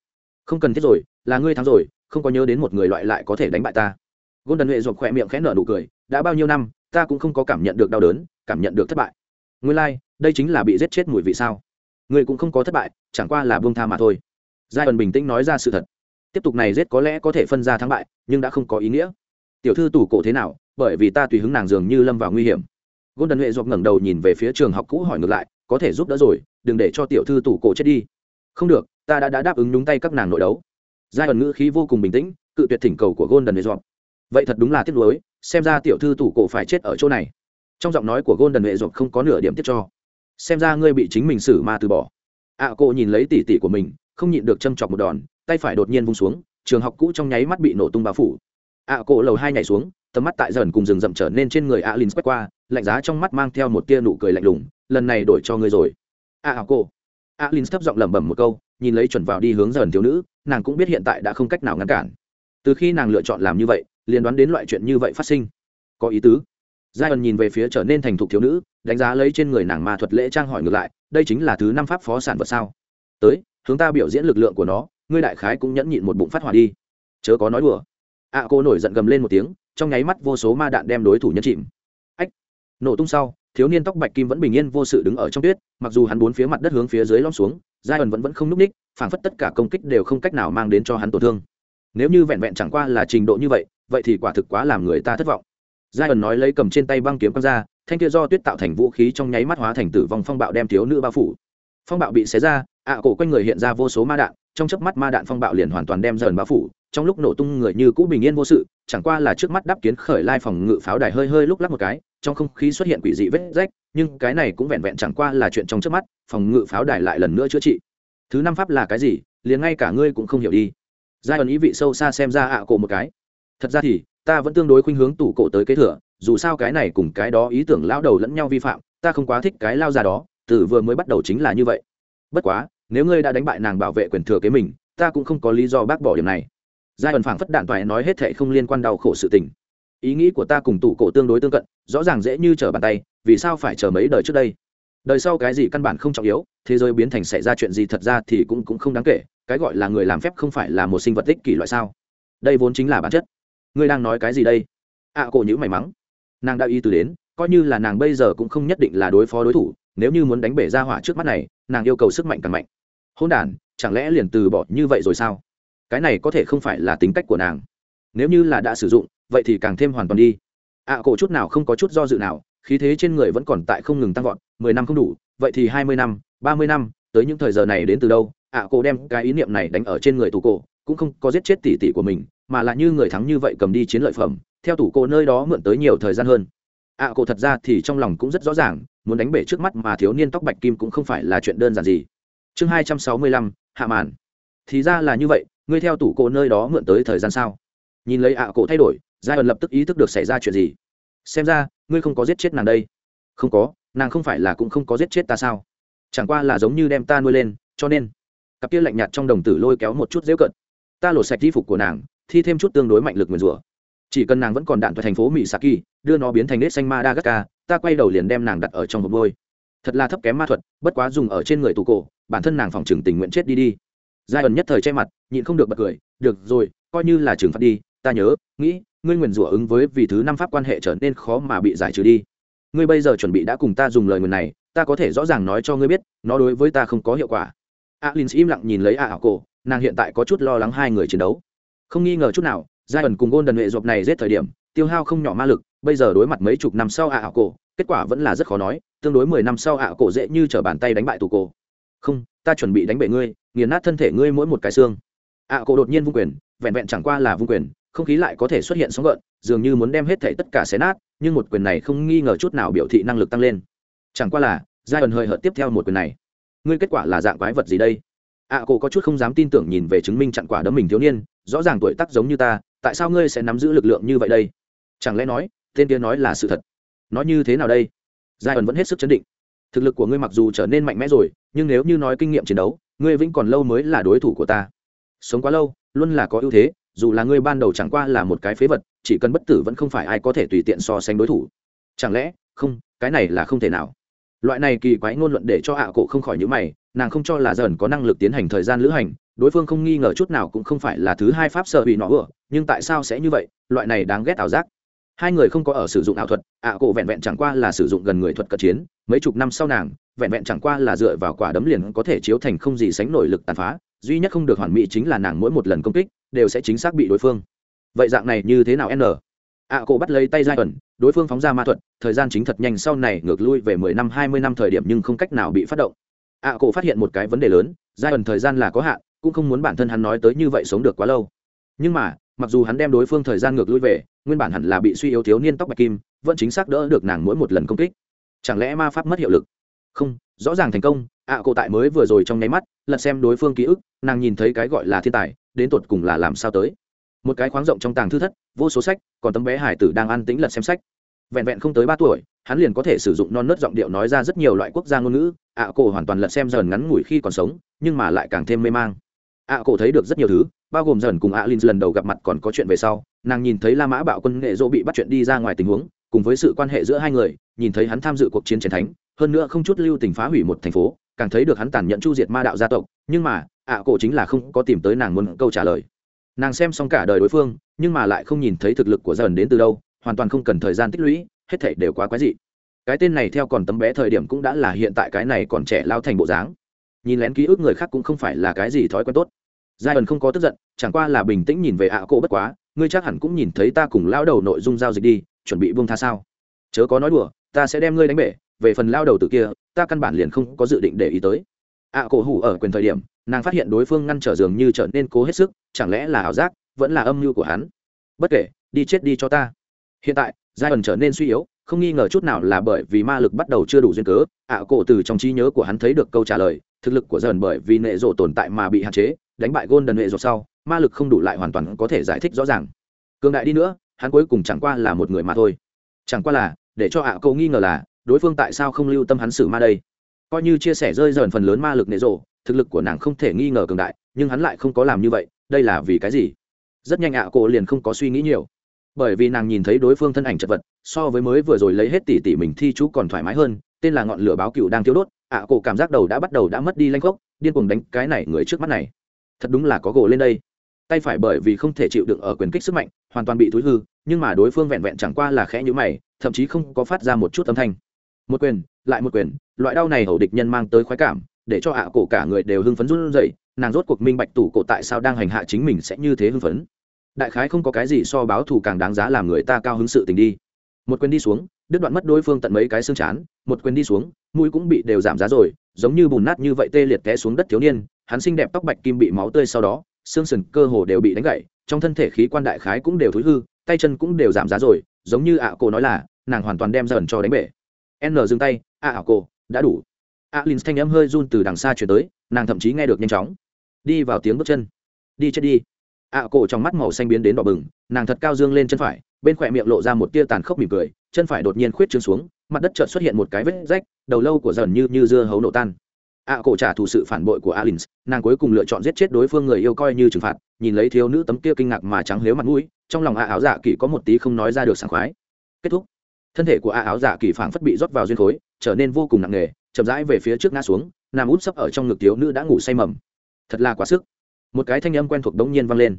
Không cần thiết rồi, là ngươi thắng rồi, không có nhớ đến một người loại lại có thể đánh bại ta golden huệ dọc khỏe miệng khẽ nở nụ cười đã bao nhiêu năm ta cũng không có cảm nhận được đau đớn cảm nhận được thất bại. Ngươi lai、like, đây chính là bị giết chết mùi vị sao? Ngươi cũng không có thất bại chẳng qua là buông tha mà thôi. Giai ẩn bình tĩnh nói ra sự thật. Tiếp tục này giết có lẽ có thể phân ra thắng bại nhưng đã không có ý nghĩa. Tiểu thư tủ cổ thế nào bởi vì ta tùy hứng nàng dường như lâm vào nguy hiểm. Golden huệ dọc ngẩng đầu nhìn về phía trường học cũ hỏi ngược lại có thể giúp đỡ rồi đừng để cho tiểu thư tủ cổ chết đi. Không được ta đã, đã đáp ứng nhúng tay các nàng nội đấu. Giai ẩn ngữ khí vô cùng bình tĩnh cự tuyệt thỉnh cầu của golden huệ dọc vậy thật đúng là tiếc nuối xem ra tiểu thư tủ cổ phải chết ở chỗ này. Trong giọng nói của golden huệ ruột không có nửa điểm tiếp cho. Xem ra ngươi bị chính mình xử ma từ bỏ. Ạ à, cô nhìn lấy tỉ tỉ của mình không nhịn được châm chọc một đòn tay phải đột nhiên vung xuống trường học cũ trong nháy mắt bị nổ tung bao phủ. Ạ à, cô lầu hai nhảy xuống tầm mắt tại dần cùng rừng rậm trở nên trên người alin quét qua lạnh giá trong mắt mang theo một tia nụ cười lạnh lùng lần này đổi cho ngươi rồi. Ạ à, cô alin thấp giọng lẩm bẩm một câu nhìn lấy chuẩn vào đi hướng dần thiếu nữ nàng cũng biết hiện tại đã không cách nào ngăn cản. Từ khi nàng lựa chọn làm như vậy liền đoán đến loại chuyện như vậy phát sinh. Có ý tứ. Giai ẩn nhìn về phía trở nên thành thục thiếu nữ, đánh giá lấy trên người nàng ma thuật lễ trang hỏi ngược lại, đây chính là thứ năm pháp phó sản vật sao? Tới, hướng ta biểu diễn lực lượng của nó, ngươi đại khái cũng nhẫn nhịn một bụng phát hỏa đi. Chớ có nói đùa. Ạ cô nổi giận gầm lên một tiếng, trong nháy mắt vô số ma đạn đem đối thủ nhấn chìm. Ách. Nổ tung sau, thiếu niên tóc bạch kim vẫn bình yên vô sự đứng ở trong tuyết, mặc dù hắn bốn phía mặt đất hướng phía dưới lom xuống giai ẩn vẫn vẫn không n ú c ních, phảng phất tất cả công kích đều không cách nào mang đến cho hắn tổn thương. Nếu như vẹn vẹn chẳng qua là trình độ như vậy vậy thì quả thực quá làm người ta thất vọng. Giai ẩn nói lấy cầm trên tay băng kiếm quăng ra, thanh kia do tuyết tạo thành vũ khí trong nháy mắt hóa thành tử vong phong bạo đem thiếu nữ bao phủ. Phong bạo bị xé ra, ạ cổ quanh người hiện ra vô số ma đạn, trong chớp mắt ma đạn phong bạo liền hoàn toàn đem dần bao phủ, trong lúc nổ tung người như cũ bình yên vô sự, chẳng qua là trước mắt đắp kiến khởi lai phòng ngự pháo đài hơi hơi lúc lắc một cái, trong không khí xuất hiện quỷ dị vết rách, nhưng cái này cũng vẹn vẹn chẳng qua là chuyện trong trước mắt, phòng ngự pháo đài lại lần nữa chữa trị. Thứ năm pháp là cái gì, liền ngay cả ngươi cũng không hiểu đi. Giai ẩn ý vị sâu xa xem ra ạ cổ một cái thật ra thì, ta vẫn tương đối khuynh hướng tủ cổ tới kế thừa, dù sao cái này cùng cái đó ý tưởng lao đầu lẫn nhau vi phạm, ta không quá thích cái lao ra đó, từ vừa mới bắt đầu chính là như vậy. Bất quá, nếu ngươi đã đánh bại nàng bảo vệ quyền thừa kế mình, ta cũng không có lý do bác bỏ điểm này. Giai ẩn phảng phất đạn toại nói hết thệ không liên quan đau khổ sự tình. Ý nghĩ của ta cùng tủ cổ tương đối tương cận, rõ ràng dễ như trở bàn tay, vì sao phải chờ mấy đời trước đây? Đời sau cái gì căn bản không trọng yếu, thế giới biến thành xảy ra chuyện gì thật ra thì cũng cũng không đáng kể, cái gọi là người làm phép không phải là một sinh vật tích kỷ loại sao? Đây vốn chính là bản chất ngươi đang nói cái gì đây? Ạ à, cổ nhữ mày mắng. Nàng đã ý từ đến coi như là nàng bây giờ cũng không nhất định là đối phó đối thủ nếu như muốn đánh bể ra hỏa trước mắt này nàng yêu cầu sức mạnh càng mạnh. Hôn đ chẳng lẽ liền từ bỏ như vậy rồi sao? Cái này có thể không phải là tính cách của nàng. Nếu như là đã sử dụng vậy thì càng thêm hoàn toàn đi. Ạ à, cổ chút nào không có chút do dự nào khí thế trên người vẫn còn tại không ngừng tăng vọt mười năm không đủ vậy thì hai mươi năm ba mươi năm tới những thời giờ này đến từ đâu? Ạ à, cổ đem cái ý niệm này đánh ở trên người tù cổ cũng không có giết chết tỷ tỷ của mình mà là như người thắng như vậy cầm đi chiến lợi phẩm theo tủ cô nơi đó mượn tới nhiều thời gian hơn. Ạ à, thật ra thì trong lòng cũng rất rõ ràng muốn đánh bể trước mắt mà thiếu niên tóc bạch kim cũng không phải là chuyện đơn giản gì. Chương hai trăm sáu mươi lăm hạ màn thì ra là như vậy ngươi theo tủ cô nơi đó mượn tới thời gian sao? Nhìn lấy ạ cổ thay đổi giai ẩn lập tức ý thức được xảy ra chuyện gì. Xem ra ngươi không có giết chết nàng đây. Không có nàng không phải là cũng không có giết chết ta sao? Chẳng qua là giống như đem ta nuôi lên cho nên. Cặp kia lạnh nhạt trong đồng tử lôi kéo một chút dễu cận ta lột sạch di phục của nàng, thi thêm chút tương đối mạnh lực nguyền rủa. Chỉ cần nàng vẫn còn đạn tại thành phố mỹ saki đưa nó biến thành nết xanh madagascar, ta quay đầu liền đem nàng đặt ở trong hộp bôi thật là thấp kém ma thuật, bất quá dùng ở trên người tù cổ, bản thân nàng phòng trừng tình nguyện chết đi đi. Giai ẩn nhất thời che mặt, nhịn không được bật cười, được rồi, coi như là trừng phạt đi, ta nhớ, nghĩ, ngươi nguyền rủa ứng với vì thứ năm pháp quan hệ trở nên khó mà bị giải trừ đi. Ngươi bây giờ chuẩn bị đã cùng ta dùng lời nguyền này, ta có thể rõ ràng nói cho ngươi biết, nó đối với ta không có hiệu quả. Alin im lặng nhìn lấy a ảo cổ nàng hiện tại có chút lo lắng hai người chiến đấu. Không nghi ngờ chút nào giai ẩn cùng gôn đần hệ dọc này giết thời điểm, tiêu hao không nhỏ ma lực, bây giờ đối mặt mấy chục năm sau a ảo cổ, kết quả vẫn là rất khó nói, tương đối mười năm sau ạ cổ dễ như t bàn tay đánh bại tù cổ. Không, ta chuẩn bị đánh bại ngươi, nghiền nát thân thể ngươi mỗi một cái xương. A cổ đột nhiên vung quyền, vẹn vẹn chẳng qua là vung quyền, không khí lại có thể xuất hiện sóng gợn, dường như muốn đem hết thể tất cả xé nát, nhưng một quyền này không nghi ngờ chút nào biểu thị năng lực tăng lên. Chẳng qua là giai ẩn hời hợt tiếp theo một quyền này. Ngươi kết quả là dạng quái vật gì đây? Ạ à, cổ có chút không dám tin tưởng nhìn về chứng minh chặn quả đấm mình thiếu niên rõ ràng tuổi tác giống như ta tại sao ngươi sẽ nắm giữ lực lượng như vậy đây? Chẳng lẽ nói tên kia nói là sự thật? Nói như thế nào đây? Giai ẩn vẫn hết sức chấn định. Thực lực của ngươi mặc dù trở nên mạnh mẽ rồi nhưng nếu như nói kinh nghiệm chiến đấu ngươi vĩnh còn lâu mới là đối thủ của ta. Sống quá lâu luôn là có ưu thế dù là ngươi ban đầu chẳng qua là một cái phế vật chỉ cần bất tử vẫn không phải ai có thể tùy tiện so sánh đối thủ. Chẳng lẽ không cái này là không thể nào. Loại này kỳ quái ngôn luận để cho ạ cổ không khỏi nhữ mày nàng không cho là dần có năng lực tiến hành thời gian lữ hành, đối phương không nghi ngờ chút nào cũng không phải là thứ hai pháp sợ bị nó ừa. nhưng tại sao sẽ như vậy, loại này đáng ghét ảo giác. Hai người không có ở sử dụng ảo thuật, ạ cổ vẹn vẹn chẳng qua là sử dụng gần người thuật cận chiến, mấy chục năm sau nàng, vẹn vẹn chẳng qua là dựa vào quả đấm liền có thể chiếu thành không gì sánh nổi lực tàn phá, duy nhất không được hoàn mỹ chính là nàng mỗi một lần công kích, đều sẽ chính xác bị đối phương. Vậy dạng này như thế nào n? Ạ cổ bắt lấy tay giai ẩn, đối phương phóng ra ma thuật, thời gian chính thật nhanh, sau này ngược lui về mười năm, hai mươi năm thời điểm nhưng không cách nào bị phát động ạ cổ phát hiện một cái vấn đề lớn, giai ẩn thời gian là có hạn, cũng không muốn bản thân hắn nói tới như vậy sống được quá lâu. Nhưng mà, mặc dù hắn đem đối phương thời gian ngược lui về, nguyên bản hẳn là bị suy yếu thiếu niên tóc bạch kim, vẫn chính xác đỡ được nàng mỗi một lần công kích. Chẳng lẽ ma pháp mất hiệu lực? Không, rõ ràng thành công, ạ cổ tại mới vừa rồi trong nháy mắt, lật xem đối phương ký ức, nàng nhìn thấy cái gọi là thiên tài, đến tột cùng là làm sao tới. Một cái khoáng rộng trong tàng thư thất, vô số sách, còn tấm bé hải tử đang ăn tĩnh lật xem sách. Vẹn vẹn không tới ba tuổi hắn liền có thể sử dụng non nớt giọng điệu nói ra rất nhiều loại quốc gia ngôn ngữ, ạ cổ hoàn toàn lật xem dần ngắn ngủi khi còn sống, nhưng mà lại càng thêm mê mang. Ạ cổ thấy được rất nhiều thứ, bao gồm dần cùng ạ linh lần đầu gặp mặt còn có chuyện về sau, nàng nhìn thấy la mã bạo quân nghệ dỗ bị bắt chuyện đi ra ngoài tình huống, cùng với sự quan hệ giữa hai người, nhìn thấy hắn tham dự cuộc chiến chiến thánh, hơn nữa không chút lưu tình phá hủy một thành phố, càng thấy được hắn tàn nhẫn chu diệt ma đạo gia tộc, nhưng mà, ạ cổ chính là không có tìm tới nàng muốn câu trả lời. Nàng xem xong cả đời đối phương, nhưng mà lại không nhìn thấy thực lực của dần đến từ đâu, hoàn toàn không cần thời gian tích lũy hết thảy đều quá quái dị. Cái tên này theo còn tấm bé thời điểm cũng đã là hiện tại cái này còn trẻ lao thành bộ dáng. Nhìn lén ký ức người khác cũng không phải là cái gì thói quen tốt. Giai ẩn không có tức giận, chẳng qua là bình tĩnh nhìn về ạ à bất quá, ngươi chắc hẳn cũng nhìn thấy ta cùng lao đầu nội dung giao dịch đi, chuẩn bị buông tha sao? Chớ có nói đùa, ta sẽ đem ngươi đánh bể, về phần lao đầu từ kia, ta căn bản liền không có dự định để ý tới. Ạ à cổ hủ ở quyền thời điểm, nàng phát hiện đối phương ngăn trở giường như trở nên cố hết sức, chẳng lẽ là ảo giác, vẫn là âm mưu của hắn? Bất kể, đi chết đi cho ta. Hiện tại giai ẩn trở nên suy yếu không nghi ngờ chút nào là bởi vì ma lực bắt đầu chưa đủ duyên cớ ạ à, cổ từ trong trí nhớ của hắn thấy được câu trả lời thực lực của dần bởi vì nệ rộ tồn tại mà bị hạn chế đánh bại gôn đần nệ rộ sau ma lực không đủ lại hoàn toàn có thể giải thích rõ ràng. Cường đại đi nữa hắn cuối cùng chẳng qua là một người mà thôi. Chẳng qua là để cho ạ à nghi ngờ là đối phương tại sao không lưu tâm hắn xử ma đây? Coi như chia sẻ rơi dần phần lớn ma lực nệ rộ thực lực của nàng không thể nghi ngờ cường đại nhưng hắn lại không có làm như vậy đây là vì cái gì? Rất nhanh ạ cổ liền không có suy nghĩ nhiều bởi vì nàng nhìn thấy đối phương thân ảnh chật vật, so với mới vừa rồi lấy hết tỷ tỷ mình thi chú còn thoải mái hơn, tên là ngọn lửa báo cựu đang thiếu đốt, ạ, cổ cảm giác đầu đã bắt đầu đã mất đi lanh khốc, điên cuồng đánh cái này người trước mắt này. Thật đúng là có gỗ lên đây. Tay phải bởi vì không thể chịu đựng ở quyền kích sức mạnh, hoàn toàn bị thúi hư, nhưng mà đối phương vẹn vẹn chẳng qua là khẽ nhũ mày, thậm chí không có phát ra một chút âm thanh. Một quyền, lại một quyền, loại đau này hầu địch nhân mang tới khoái cảm, để cho ạ, cổ cả người đều hưng phấn run rẩy, nàng rốt cuộc minh bạch tủ cổ tại sao đang hành hạ chính mình sẽ như thế hưng phấn đại khái không có cái gì so báo thù càng đáng giá làm người ta cao hứng sự tình đi. Một quyền đi xuống đứt đoạn mất đối phương tận mấy cái xương chán một quyền đi xuống mũi cũng bị đều giảm giá rồi giống như bùn nát như vậy tê liệt té xuống đất thiếu niên hắn xinh đẹp tóc bạch kim bị máu tươi sau đó xương sườn cơ hồ đều bị đánh gãy trong thân thể khí quan đại khái cũng đều thối hư tay chân cũng đều giảm giá rồi giống như ạ cổ nói là nàng hoàn toàn đem dần cho đánh bể. N dừng tay ạ à, cổ đã đủ. Ạ linh thanh âm hơi run từ đằng xa chuyển tới nàng thậm chí nghe được nhanh chóng. Đi vào tiếng bước chân. Đi chết đi ạ cổ trong mắt màu xanh biến đến đỏ bừng, nàng thật cao dương lên chân phải, bên khỏe miệng lộ ra một tia tàn khốc mỉm cười, chân phải đột nhiên khuyết trương xuống, mặt đất chợt xuất hiện một cái vết rách, đầu lâu của dần như như dưa hấu nổ tan. ạ cổ trả thù sự phản bội của alin nàng cuối cùng lựa chọn giết chết đối phương người yêu coi như trừng phạt, nhìn lấy thiếu nữ tấm kia kinh ngạc mà trắng lếu mặt mũi, trong lòng ạ áo dạ kỳ có một tí không nói ra được sảng khoái. Kết thúc. Thân thể của ạ áo dạ kỳ phảng phất bị rót vào duyên khối, trở nên vô cùng nặng nề, chậm rãi về phía trước ngã xuống, nằm út sấp ở trong ngực thiếu nữ đã ngủ say mầm. Thật là quá sức một cái thanh âm quen thuộc đống nhiên vang lên.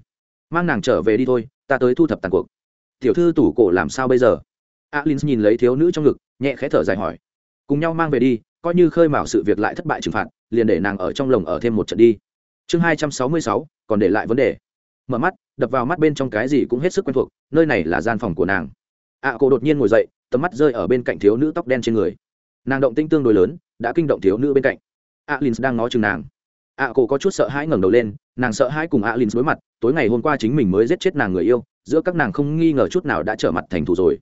Mang nàng trở về đi thôi ta tới thu thập tàn cuộc. Tiểu thư tủ cổ làm sao bây giờ? Alin nhìn lấy thiếu nữ trong ngực nhẹ khẽ thở dài hỏi. Cùng nhau mang về đi coi như khơi mào sự việc lại thất bại trừng phạt liền để nàng ở trong lồng ở thêm một trận đi. Chương hai trăm sáu mươi sáu còn để lại vấn đề. Mở mắt đập vào mắt bên trong cái gì cũng hết sức quen thuộc nơi này là gian phòng của nàng. Ạ à, cô đột nhiên ngồi dậy tầm mắt rơi ở bên cạnh thiếu nữ tóc đen trên người. Nàng động tinh tương đối lớn đã kinh động thiếu nữ bên cạnh. Alin đang ngó chừng nàng ạ à, cô có chút sợ hãi ngẩng đầu lên nàng sợ hãi cùng alin đối mặt tối ngày hôm qua chính mình mới giết chết nàng người yêu giữa các nàng không nghi ngờ chút nào đã trở mặt thành thù rồi.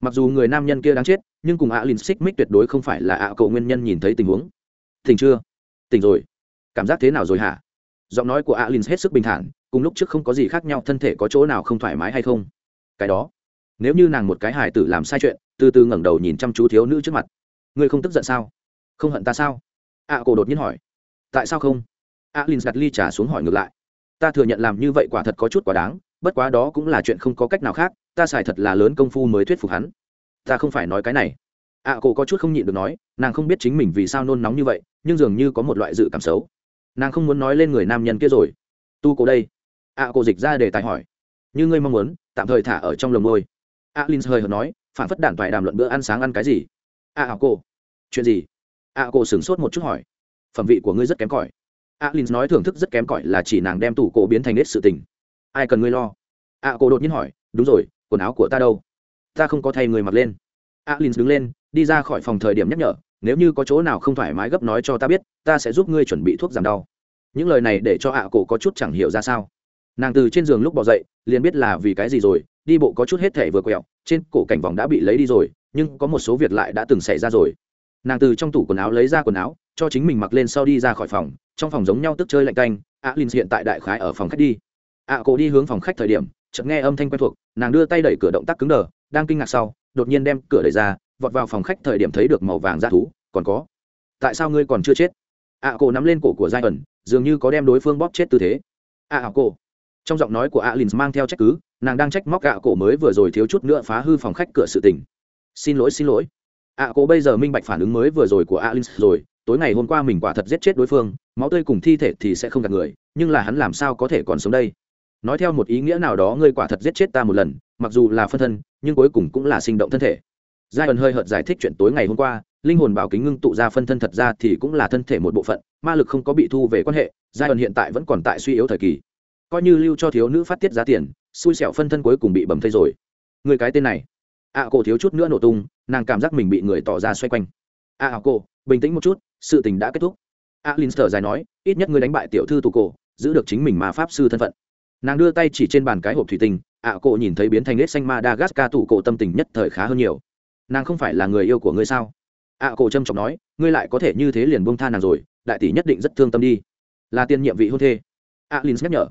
Mặc dù người nam nhân kia đáng chết nhưng cùng alin xích mích tuyệt đối không phải là ạ cổ nguyên nhân nhìn thấy tình huống. Tỉnh chưa? Tỉnh rồi. Cảm giác thế nào rồi hả? Giọng nói của alin hết sức bình thản cùng lúc trước không có gì khác nhau thân thể có chỗ nào không thoải mái hay không? Cái đó. Nếu như nàng một cái hài tử làm sai chuyện từ từ ngẩng đầu nhìn chăm chú thiếu nữ trước mặt. Ngươi không tức giận sao? Không hận ta sao? ạ cổ đột nhiên hỏi. Tại sao không? Alin đặt ly trà xuống hỏi ngược lại. Ta thừa nhận làm như vậy quả thật có chút quá đáng bất quá đó cũng là chuyện không có cách nào khác ta xài thật là lớn công phu mới thuyết phục hắn. Ta không phải nói cái này. Ạ à, cổ có chút không nhịn được nói nàng không biết chính mình vì sao nôn nóng như vậy nhưng dường như có một loại dự cảm xấu. Nàng không muốn nói lên người nam nhân kia rồi. Tu cổ đây. Ạ à, cổ dịch ra để tài hỏi. Như ngươi mong muốn tạm thời thả ở trong lồng ngôi. A linh hơi hờn nói phản phất đản toại đàm luận bữa ăn sáng ăn cái gì? A à, cổ. Chuyện gì? A cổ sửng sốt một chút hỏi. Phẩm vị của ngươi rất kém cỏi a nói thưởng thức rất kém cỏi là chỉ nàng đem tủ cổ biến thành hết sự tình. Ai cần ngươi lo? A cô đột nhiên hỏi, đúng rồi, quần áo của ta đâu? Ta không có thay người mặc lên. Alin đứng lên, đi ra khỏi phòng thời điểm nhắc nhở, nếu như có chỗ nào không thoải mái gấp nói cho ta biết, ta sẽ giúp ngươi chuẩn bị thuốc giảm đau. Những lời này để cho ạ cổ có chút chẳng hiểu ra sao. Nàng từ trên giường lúc bỏ dậy, liền biết là vì cái gì rồi, đi bộ có chút hết thể vừa quẹo, trên cổ cảnh vòng đã bị lấy đi rồi, nhưng có một số việc lại đã từng xảy ra rồi nàng từ trong tủ quần áo lấy ra quần áo cho chính mình mặc lên sau đi ra khỏi phòng trong phòng giống nhau tức chơi lạnh canh alin hiện tại đại khái ở phòng khách đi. Ạ cổ đi hướng phòng khách thời điểm chợt nghe âm thanh quen thuộc nàng đưa tay đẩy cửa động tác cứng đờ đang kinh ngạc sau đột nhiên đem cửa đẩy ra vọt vào phòng khách thời điểm thấy được màu vàng ra thú còn có? Tại sao ngươi còn chưa chết? Ạ à, cổ nắm lên cổ của giai ẩn dường như có đem đối phương bóp chết tư thế. Ạ à, cổ. Trong giọng nói của alin mang theo trách cứ nàng đang trách móc ạ cổ mới vừa rồi thiếu chút nữa phá hư phòng khách cửa sự tình. Xin lỗi xin lỗi ạ cô bây giờ minh bạch phản ứng mới vừa rồi của alin rồi tối ngày hôm qua mình quả thật giết chết đối phương máu tươi cùng thi thể thì sẽ không gạt người nhưng là hắn làm sao có thể còn sống đây? Nói theo một ý nghĩa nào đó ngươi quả thật giết chết ta một lần mặc dù là phân thân nhưng cuối cùng cũng là sinh động thân thể. Giai ẩn hơi hợt giải thích chuyện tối ngày hôm qua linh hồn bảo kính ngưng tụ ra phân thân thật ra thì cũng là thân thể một bộ phận ma lực không có bị thu về quan hệ giai ẩn hiện tại vẫn còn tại suy yếu thời kỳ. Coi như lưu cho thiếu nữ phát tiết giá tiền xui xẻo phân thân cuối cùng bị bầm thây rồi. Người cái tên này. Ạ à, cổ thiếu chút nữa nổ tung nàng cảm giác mình bị người tỏ ra xoay quanh. A à, à cổ bình tĩnh một chút sự tình đã kết thúc. A à, thở dài nói ít nhất ngươi đánh bại tiểu thư tù cổ giữ được chính mình mà pháp sư thân phận. Nàng đưa tay chỉ trên bàn cái hộp thủy tinh ạ à, cổ nhìn thấy biến thành nết xanh madagascar tù cổ tâm tình nhất thời khá hơn nhiều. Nàng không phải là người yêu của ngươi sao? Ạ à, cổ trâm trọng nói ngươi lại có thể như thế liền buông tha nàng rồi đại tỷ nhất định rất thương tâm đi. Là tiên nhiệm vị hôn thê. À, A l nhắc nhở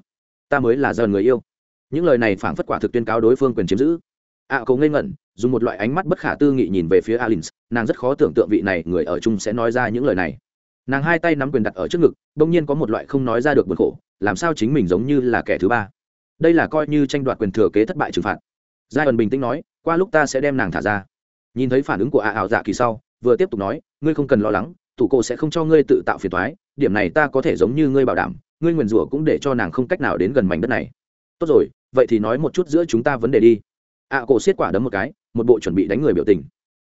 ta mới là giờ người yêu. Những lời này phảng phất quả thực tuyên cáo đối phương quyền chiếm giữ. Ạ à, ngây ngẩn dùng một loại ánh mắt bất khả tư nghị nhìn về phía alin nàng rất khó tưởng tượng vị này người ở chung sẽ nói ra những lời này. Nàng hai tay nắm quyền đặt ở trước ngực bỗng nhiên có một loại không nói ra được bực khổ, làm sao chính mình giống như là kẻ thứ ba. Đây là coi như tranh đoạt quyền thừa kế thất bại trừng phạt. Giai ẩn bình tĩnh nói, qua lúc ta sẽ đem nàng thả ra. Nhìn thấy phản ứng của ạ ảo dạ kỳ sau, vừa tiếp tục nói, ngươi không cần lo lắng thủ cô sẽ không cho ngươi tự tạo phiền thoái điểm này ta có thể giống như ngươi bảo đảm, ngươi nguyền rủa cũng để cho nàng không cách nào đến gần mảnh đất này. Tốt rồi, vậy thì nói một chút giữa chúng ta vấn đề đi ạ cổ xiết quả đấm một cái, một bộ chuẩn bị đánh người biểu tình.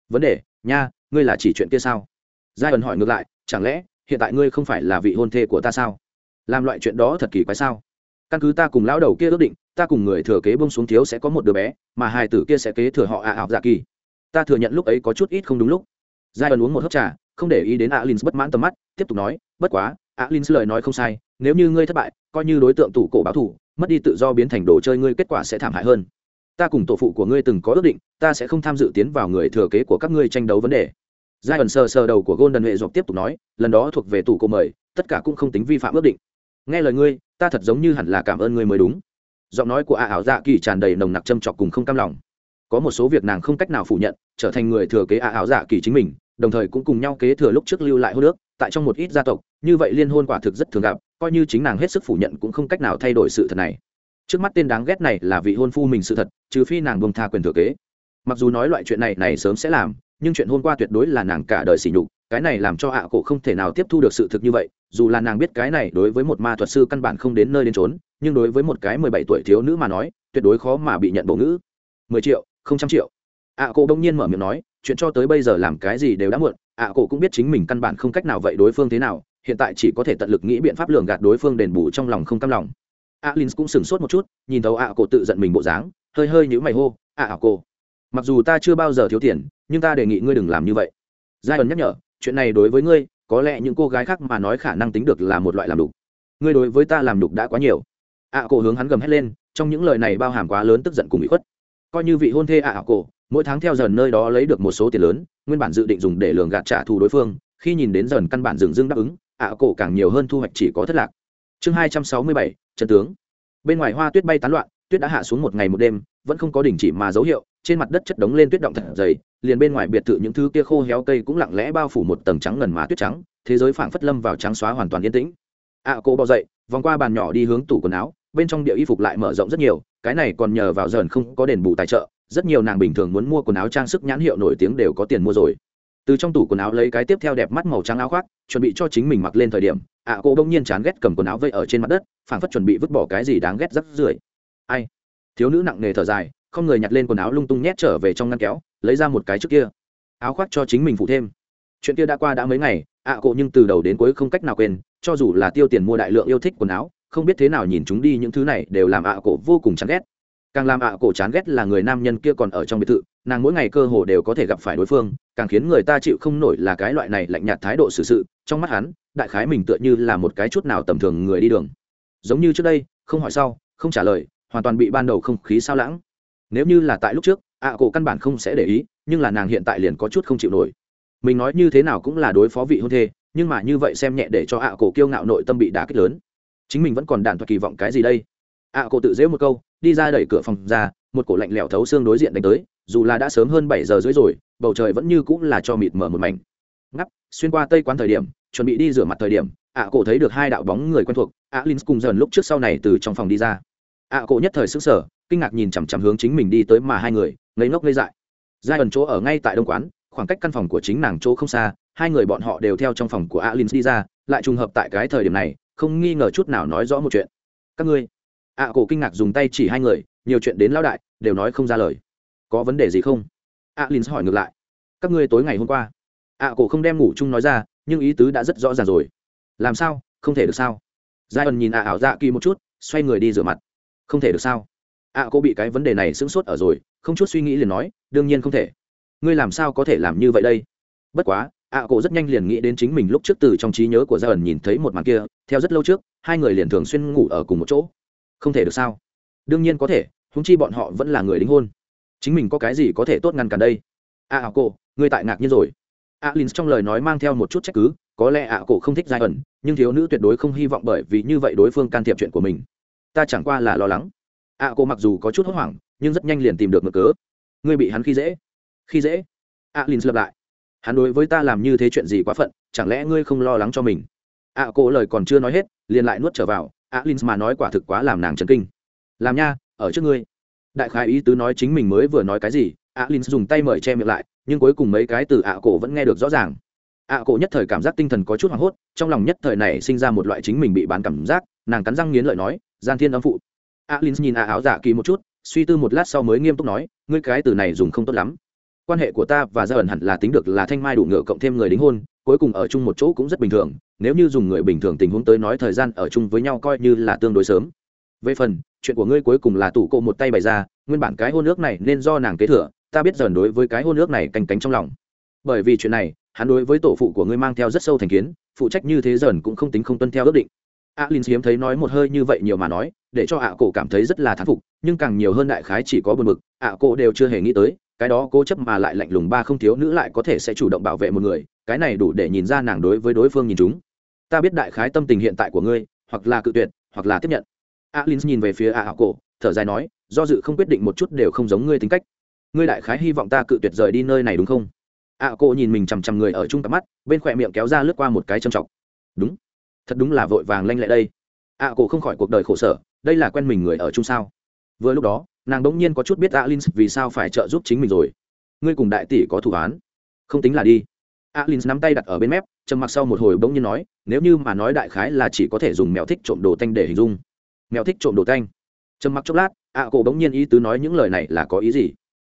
Vấn đề, nha, ngươi là chỉ chuyện kia sao? Giai ẩn hỏi ngược lại, chẳng lẽ, hiện tại ngươi không phải là vị hôn thê của ta sao? Làm loại chuyện đó thật kỳ quái sao? Căn cứ ta cùng lão đầu kia ước định, ta cùng người thừa kế bông xuống thiếu sẽ có một đứa bé, mà hai tử kia sẽ kế thừa họ ạ ảo dạ kỳ. Ta thừa nhận lúc ấy có chút ít không đúng lúc. Giai ẩn uống một hớp trà, không để ý đến alin bất mãn tầm mắt, tiếp tục nói, bất quá alin lời nói không sai, nếu như ngươi thất bại, coi như đối tượng tủ cổ báo thủ mất đi tự do biến thành đồ chơi ngươi kết quả sẽ thảm hại hơn ta cùng tổ phụ của ngươi từng có ước định, ta sẽ không tham dự tiến vào người thừa kế của các ngươi tranh đấu vấn đề. Giai ẩn sờ sờ đầu của golden huệ dọc tiếp tục nói, lần đó thuộc về tủ cô mời, tất cả cũng không tính vi phạm ước định. Nghe lời ngươi, ta thật giống như hẳn là cảm ơn ngươi mới đúng. Giọng nói của a ảo dạ kỳ tràn đầy nồng nặc châm chọc cùng không cam lòng. Có một số việc nàng không cách nào phủ nhận, trở thành người thừa kế a ảo dạ kỳ chính mình, đồng thời cũng cùng nhau kế thừa lúc trước lưu lại hô nước tại trong một ít gia tộc, như vậy liên hôn quả thực rất thường gặp, coi như chính nàng hết sức phủ nhận cũng không cách nào thay đổi sự thật này trước mắt tên đáng ghét này là vị hôn phu mình sự thật, trừ phi nàng bông tha quyền thừa kế. Mặc dù nói loại chuyện này này sớm sẽ làm, nhưng chuyện hôm qua tuyệt đối là nàng cả đời sỉ nhục, cái này làm cho ạ cổ không thể nào tiếp thu được sự thực như vậy, dù là nàng biết cái này đối với một ma thuật sư căn bản không đến nơi đến trốn nhưng đối với một cái mười bảy tuổi thiếu nữ mà nói, tuyệt đối khó mà bị nhận bổ ngữ. Mười triệu, không trăm triệu. Ạ cổ đông nhiên mở miệng nói, chuyện cho tới bây giờ làm cái gì đều đã muộn, ạ cổ cũng biết chính mình căn bản không cách nào vậy đối phương thế nào, hiện tại chỉ có thể tận lực nghĩ biện pháp lường gạt đối phương đền bù trong lòng không cam lòng alin cũng sửng sốt một chút nhìn thấu ạ cổ tự giận mình bộ dáng hơi hơi nhữ mày hô ạ à, cô mặc dù ta chưa bao giờ thiếu tiền nhưng ta đề nghị ngươi đừng làm như vậy. Giai ẩn nhắc nhở chuyện này đối với ngươi có lẽ những cô gái khác mà nói khả năng tính được là một loại làm đục. Ngươi đối với ta làm đục đã quá nhiều. Ạ cổ hướng hắn gầm hét lên trong những lời này bao hàm quá lớn tức giận cùng bị khuất. Coi như vị hôn thê ạ cổ mỗi tháng theo dần nơi đó lấy được một số tiền lớn nguyên bản dự định dùng để lường gạt trả thù đối phương khi nhìn đến dần căn bản dừng dưng đáp ứng ạ cổ càng nhiều hơn thu hoạch chỉ có thất lạc. Chương hai trăm sáu mươi bảy chân tướng. Bên ngoài hoa tuyết bay tán loạn tuyết đã hạ xuống một ngày một đêm vẫn không có đình chỉ mà dấu hiệu trên mặt đất chất đống lên tuyết động thật dày liền bên ngoài biệt thự những thứ kia khô héo cây cũng lặng lẽ bao phủ một tầng trắng ngần má tuyết trắng thế giới phảng phất lâm vào trắng xóa hoàn toàn yên tĩnh. Ạ à, cô bò dậy vòng qua bàn nhỏ đi hướng tủ quần áo bên trong địa y phục lại mở rộng rất nhiều cái này còn nhờ vào dần không có đền bù tài trợ rất nhiều nàng bình thường muốn mua quần áo trang sức nhãn hiệu nổi tiếng đều có tiền mua rồi từ trong tủ quần áo lấy cái tiếp theo đẹp mắt màu trắng áo khoác chuẩn bị cho chính mình mặc lên thời điểm ạ à, cô đông nhiên chán ghét cầm quần áo vây ở trên mặt đất phảng phất chuẩn bị vứt bỏ cái gì đáng ghét rắc rưởi. Ai? Thiếu nữ nặng nề thở dài không người nhặt lên quần áo lung tung nhét trở về trong ngăn kéo lấy ra một cái trước kia. Áo khoác cho chính mình phụ thêm. Chuyện kia đã qua đã mấy ngày ạ à, cô nhưng từ đầu đến cuối không cách nào quên cho dù là tiêu tiền mua đại lượng yêu thích quần áo không biết thế nào nhìn chúng đi những thứ này đều làm ạ à, cổ vô cùng chán ghét càng làm ạ à, cổ chán ghét là người nam nhân kia còn ở trong biệt thự nàng mỗi ngày cơ hồ đều có thể gặp phải đối phương càng khiến người ta chịu không nổi là cái loại này lạnh nhạt thái độ xử sự trong mắt hắn đại khái mình tựa như là một cái chút nào tầm thường người đi đường. Giống như trước đây không hỏi sau không trả lời hoàn toàn bị ban đầu không khí sao lãng. Nếu như là tại lúc trước ạ cổ căn bản không sẽ để ý nhưng là nàng hiện tại liền có chút không chịu nổi. Mình nói như thế nào cũng là đối phó vị hôn thê nhưng mà như vậy xem nhẹ để cho ạ cổ kiêu ngạo nội tâm bị đả kích lớn. Chính mình vẫn còn đạn thoại kỳ vọng cái gì đây? Ạ cổ tự dễ một câu, đi ra đẩy cửa phòng ra, một cổ lạnh lẽo thấu xương đối diện đánh tới, dù là đã sớm hơn bảy giờ rưỡi rồi, bầu trời vẫn như cũng là cho mịt mở một mảnh. Ngắp, xuyên qua tây quán thời điểm, chuẩn bị đi rửa mặt thời điểm, ạ cổ thấy được hai đạo bóng người quen thuộc, ạ linh cùng dần lúc trước sau này từ trong phòng đi ra. ạ cổ nhất thời sức sở kinh ngạc nhìn chằm chằm hướng chính mình đi tới mà hai người, ngây ngốc ngây dại. Giai ẩn chỗ ở ngay tại đông quán, khoảng cách căn phòng của chính nàng chỗ không xa, hai người bọn họ đều theo trong phòng của alin đi ra, lại trùng hợp tại cái thời điểm này, không nghi ngờ chút nào nói rõ một chuyện. Các ngươi ạ cổ kinh ngạc dùng tay chỉ hai người, nhiều chuyện đến lão đại, đều nói không ra lời. Có vấn đề gì không? Alin hỏi ngược lại. Các ngươi tối ngày hôm qua, ạ cổ không đem ngủ chung nói ra, nhưng ý tứ đã rất rõ ràng rồi. Làm sao? Không thể được sao? Giai ẩn nhìn ạ ảo dạ kỳ một chút, xoay người đi rửa mặt. Không thể được sao? Ạ cô bị cái vấn đề này sững sốt ở rồi, không chút suy nghĩ liền nói, đương nhiên không thể. Ngươi làm sao có thể làm như vậy đây? Bất quá, ạ cổ rất nhanh liền nghĩ đến chính mình lúc trước từ trong trí nhớ của gia ẩn nhìn thấy một màn kia, theo rất lâu trước, hai người liền thường xuyên ngủ ở cùng một chỗ không thể được sao? Đương nhiên có thể húng chi bọn họ vẫn là người đính hôn. Chính mình có cái gì có thể tốt ngăn cản đây? Ạ à, cổ ngươi tại ngạc nhiên rồi. Ạ à, trong lời nói mang theo một chút trách cứ có lẽ ạ cổ không thích giai ẩn nhưng thiếu nữ tuyệt đối không hy vọng bởi vì như vậy đối phương can thiệp chuyện của mình. Ta chẳng qua là lo lắng. Ạ cổ mặc dù có chút hốt hoảng nhưng rất nhanh liền tìm được ngược cớ. Ngươi bị hắn khi dễ. Khi dễ? À, ạ h lặp lại. Hắn đối với ta làm như thế chuyện gì quá phận chẳng lẽ ngươi không lo lắng cho mình? Ạ cổ lời còn chưa nói hết liền lại nuốt trở vào ạ mà nói quả thực quá làm nàng chấn kinh. Làm nha, ở trước ngươi. Đại khái ý tứ nói chính mình mới vừa nói cái gì ạ dùng tay mời che miệng lại, nhưng cuối cùng mấy cái từ ạ cổ vẫn nghe được rõ ràng. Ạ cổ nhất thời cảm giác tinh thần có chút hoảng hốt, trong lòng nhất thời này sinh ra một loại chính mình bị bán cảm giác, nàng cắn răng nghiến lợi nói, gian thiên âm phụ. Ạ nhìn ạ áo giả kỳ một chút, suy tư một lát sau mới nghiêm túc nói, ngươi cái từ này dùng không tốt lắm quan hệ của ta và gia ẩn hẳn là tính được là thanh mai đủ ngựa cộng thêm người đính hôn, cuối cùng ở chung một chỗ cũng rất bình thường, nếu như dùng người bình thường tình huống tới nói thời gian ở chung với nhau coi như là tương đối sớm. Về phần, chuyện của ngươi cuối cùng là tủ cộ một tay bày ra, nguyên bản cái hôn ước này nên do nàng kế thừa, ta biết dần đối với cái hôn ước này canh cánh trong lòng. Bởi vì chuyện này, hắn đối với tổ phụ của ngươi mang theo rất sâu thành kiến, phụ trách như thế dần cũng không tính không tuân theo ước định. A linh hiếm thấy nói một hơi như vậy nhiều mà nói, để cho ạ cổ cảm thấy rất là thán phục, nhưng càng nhiều hơn đại khái chỉ có buồn mực ạ cổ đều chưa hề nghĩ tới cái đó cố chấp mà lại lạnh lùng ba không thiếu nữ lại có thể sẽ chủ động bảo vệ một người, cái này đủ để nhìn ra nàng đối với đối phương nhìn chúng. Ta biết đại khái tâm tình hiện tại của ngươi, hoặc là cự tuyệt, hoặc là tiếp nhận. Alin nhìn về phía a ảo cổ, thở dài nói, do dự không quyết định một chút đều không giống ngươi tính cách. Ngươi đại khái hy vọng ta cự tuyệt rời đi nơi này đúng không? A cổ nhìn mình chằm chằm người ở chung cặp mắt, bên khỏe miệng kéo ra lướt qua một cái trầm trọng. Đúng. Thật đúng là vội vàng lanh lẹ đây. A cổ không khỏi cuộc đời khổ sở, đây là quen mình người ở chung sao? Vừa lúc đó nàng đ ỗ n g nhiên có chút biết alin vì sao phải trợ giúp chính mình rồi. Ngươi cùng đại tỷ có thủ án. Không tính là đi. Alin nắm tay đặt ở bên mép trầm mặc sau một hồi bỗng nhiên nói nếu như mà nói đại khái là chỉ có thể dùng mèo thích trộm đồ tanh để hình dung. Mèo thích trộm đồ tanh. Trầm mặc chốc lát ạ cổ bỗng nhiên ý tứ nói những lời này là có ý gì?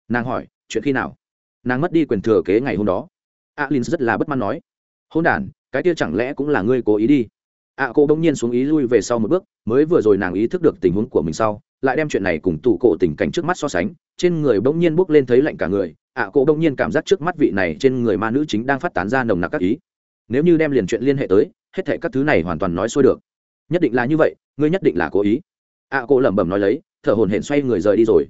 Nàng hỏi chuyện khi nào? Nàng mất đi quyền thừa kế ngày hôm đó. Alin rất là bất mãn nói hôn đản cái kia chẳng lẽ cũng là ngươi cố ý đi? Ạ à, cô bỗng nhiên xuống ý lui về sau một bước mới vừa rồi nàng ý thức được tình huống của mình sau lại đem chuyện này cùng tủ cổ tình cảnh trước mắt so sánh trên người bỗng nhiên bước lên thấy lạnh cả người ạ à, cô bỗng nhiên cảm giác trước mắt vị này trên người ma nữ chính đang phát tán ra nồng nặc các ý. Nếu như đem liền chuyện liên hệ tới hết thệ các thứ này hoàn toàn nói xuôi được. Nhất định là như vậy ngươi nhất định là cố ý. Ạ à, cô lẩm bẩm nói lấy thở hồn hển xoay người rời đi rồi.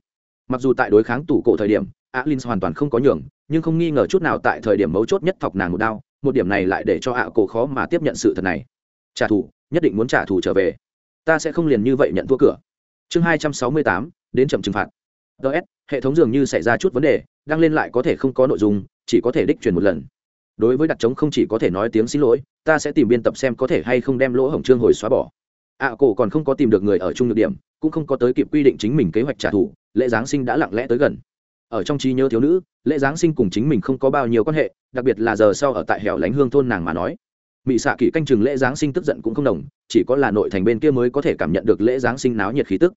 Mặc dù tại đối kháng tủ cổ thời điểm ạ linh hoàn toàn không có nhường nhưng không nghi ngờ chút nào tại thời điểm mấu chốt nhất thọc nàng một đao một điểm này lại để cho ạ cổ khó mà tiếp nhận sự thật này. Trả thù nhất định muốn trả thù trở về. Ta sẽ không liền như vậy nhận thua cửa chương hai trăm sáu mươi tám, đến chậm trừng phạt. Ts hệ thống dường như xảy ra chút vấn đề đăng lên lại có thể không có nội dung, chỉ có thể đích truyền một lần. Đối với đặt chống không chỉ có thể nói tiếng xin lỗi, ta sẽ tìm biên tập xem có thể hay không đem lỗ hổng chương hồi xóa bỏ. Ạ cổ còn không có tìm được người ở chung được điểm, cũng không có tới kịp quy định chính mình kế hoạch trả thù, lễ giáng sinh đã lặng lẽ tới gần. Ở trong trí nhớ thiếu nữ, lễ giáng sinh cùng chính mình không có bao nhiêu quan hệ, đặc biệt là giờ sau ở tại hẻo lánh hương thôn nàng mà nói mỹ xạ kỷ canh chừng lễ giáng sinh tức giận cũng không đồng chỉ có là nội thành bên kia mới có thể cảm nhận được lễ giáng sinh náo nhiệt khí tức.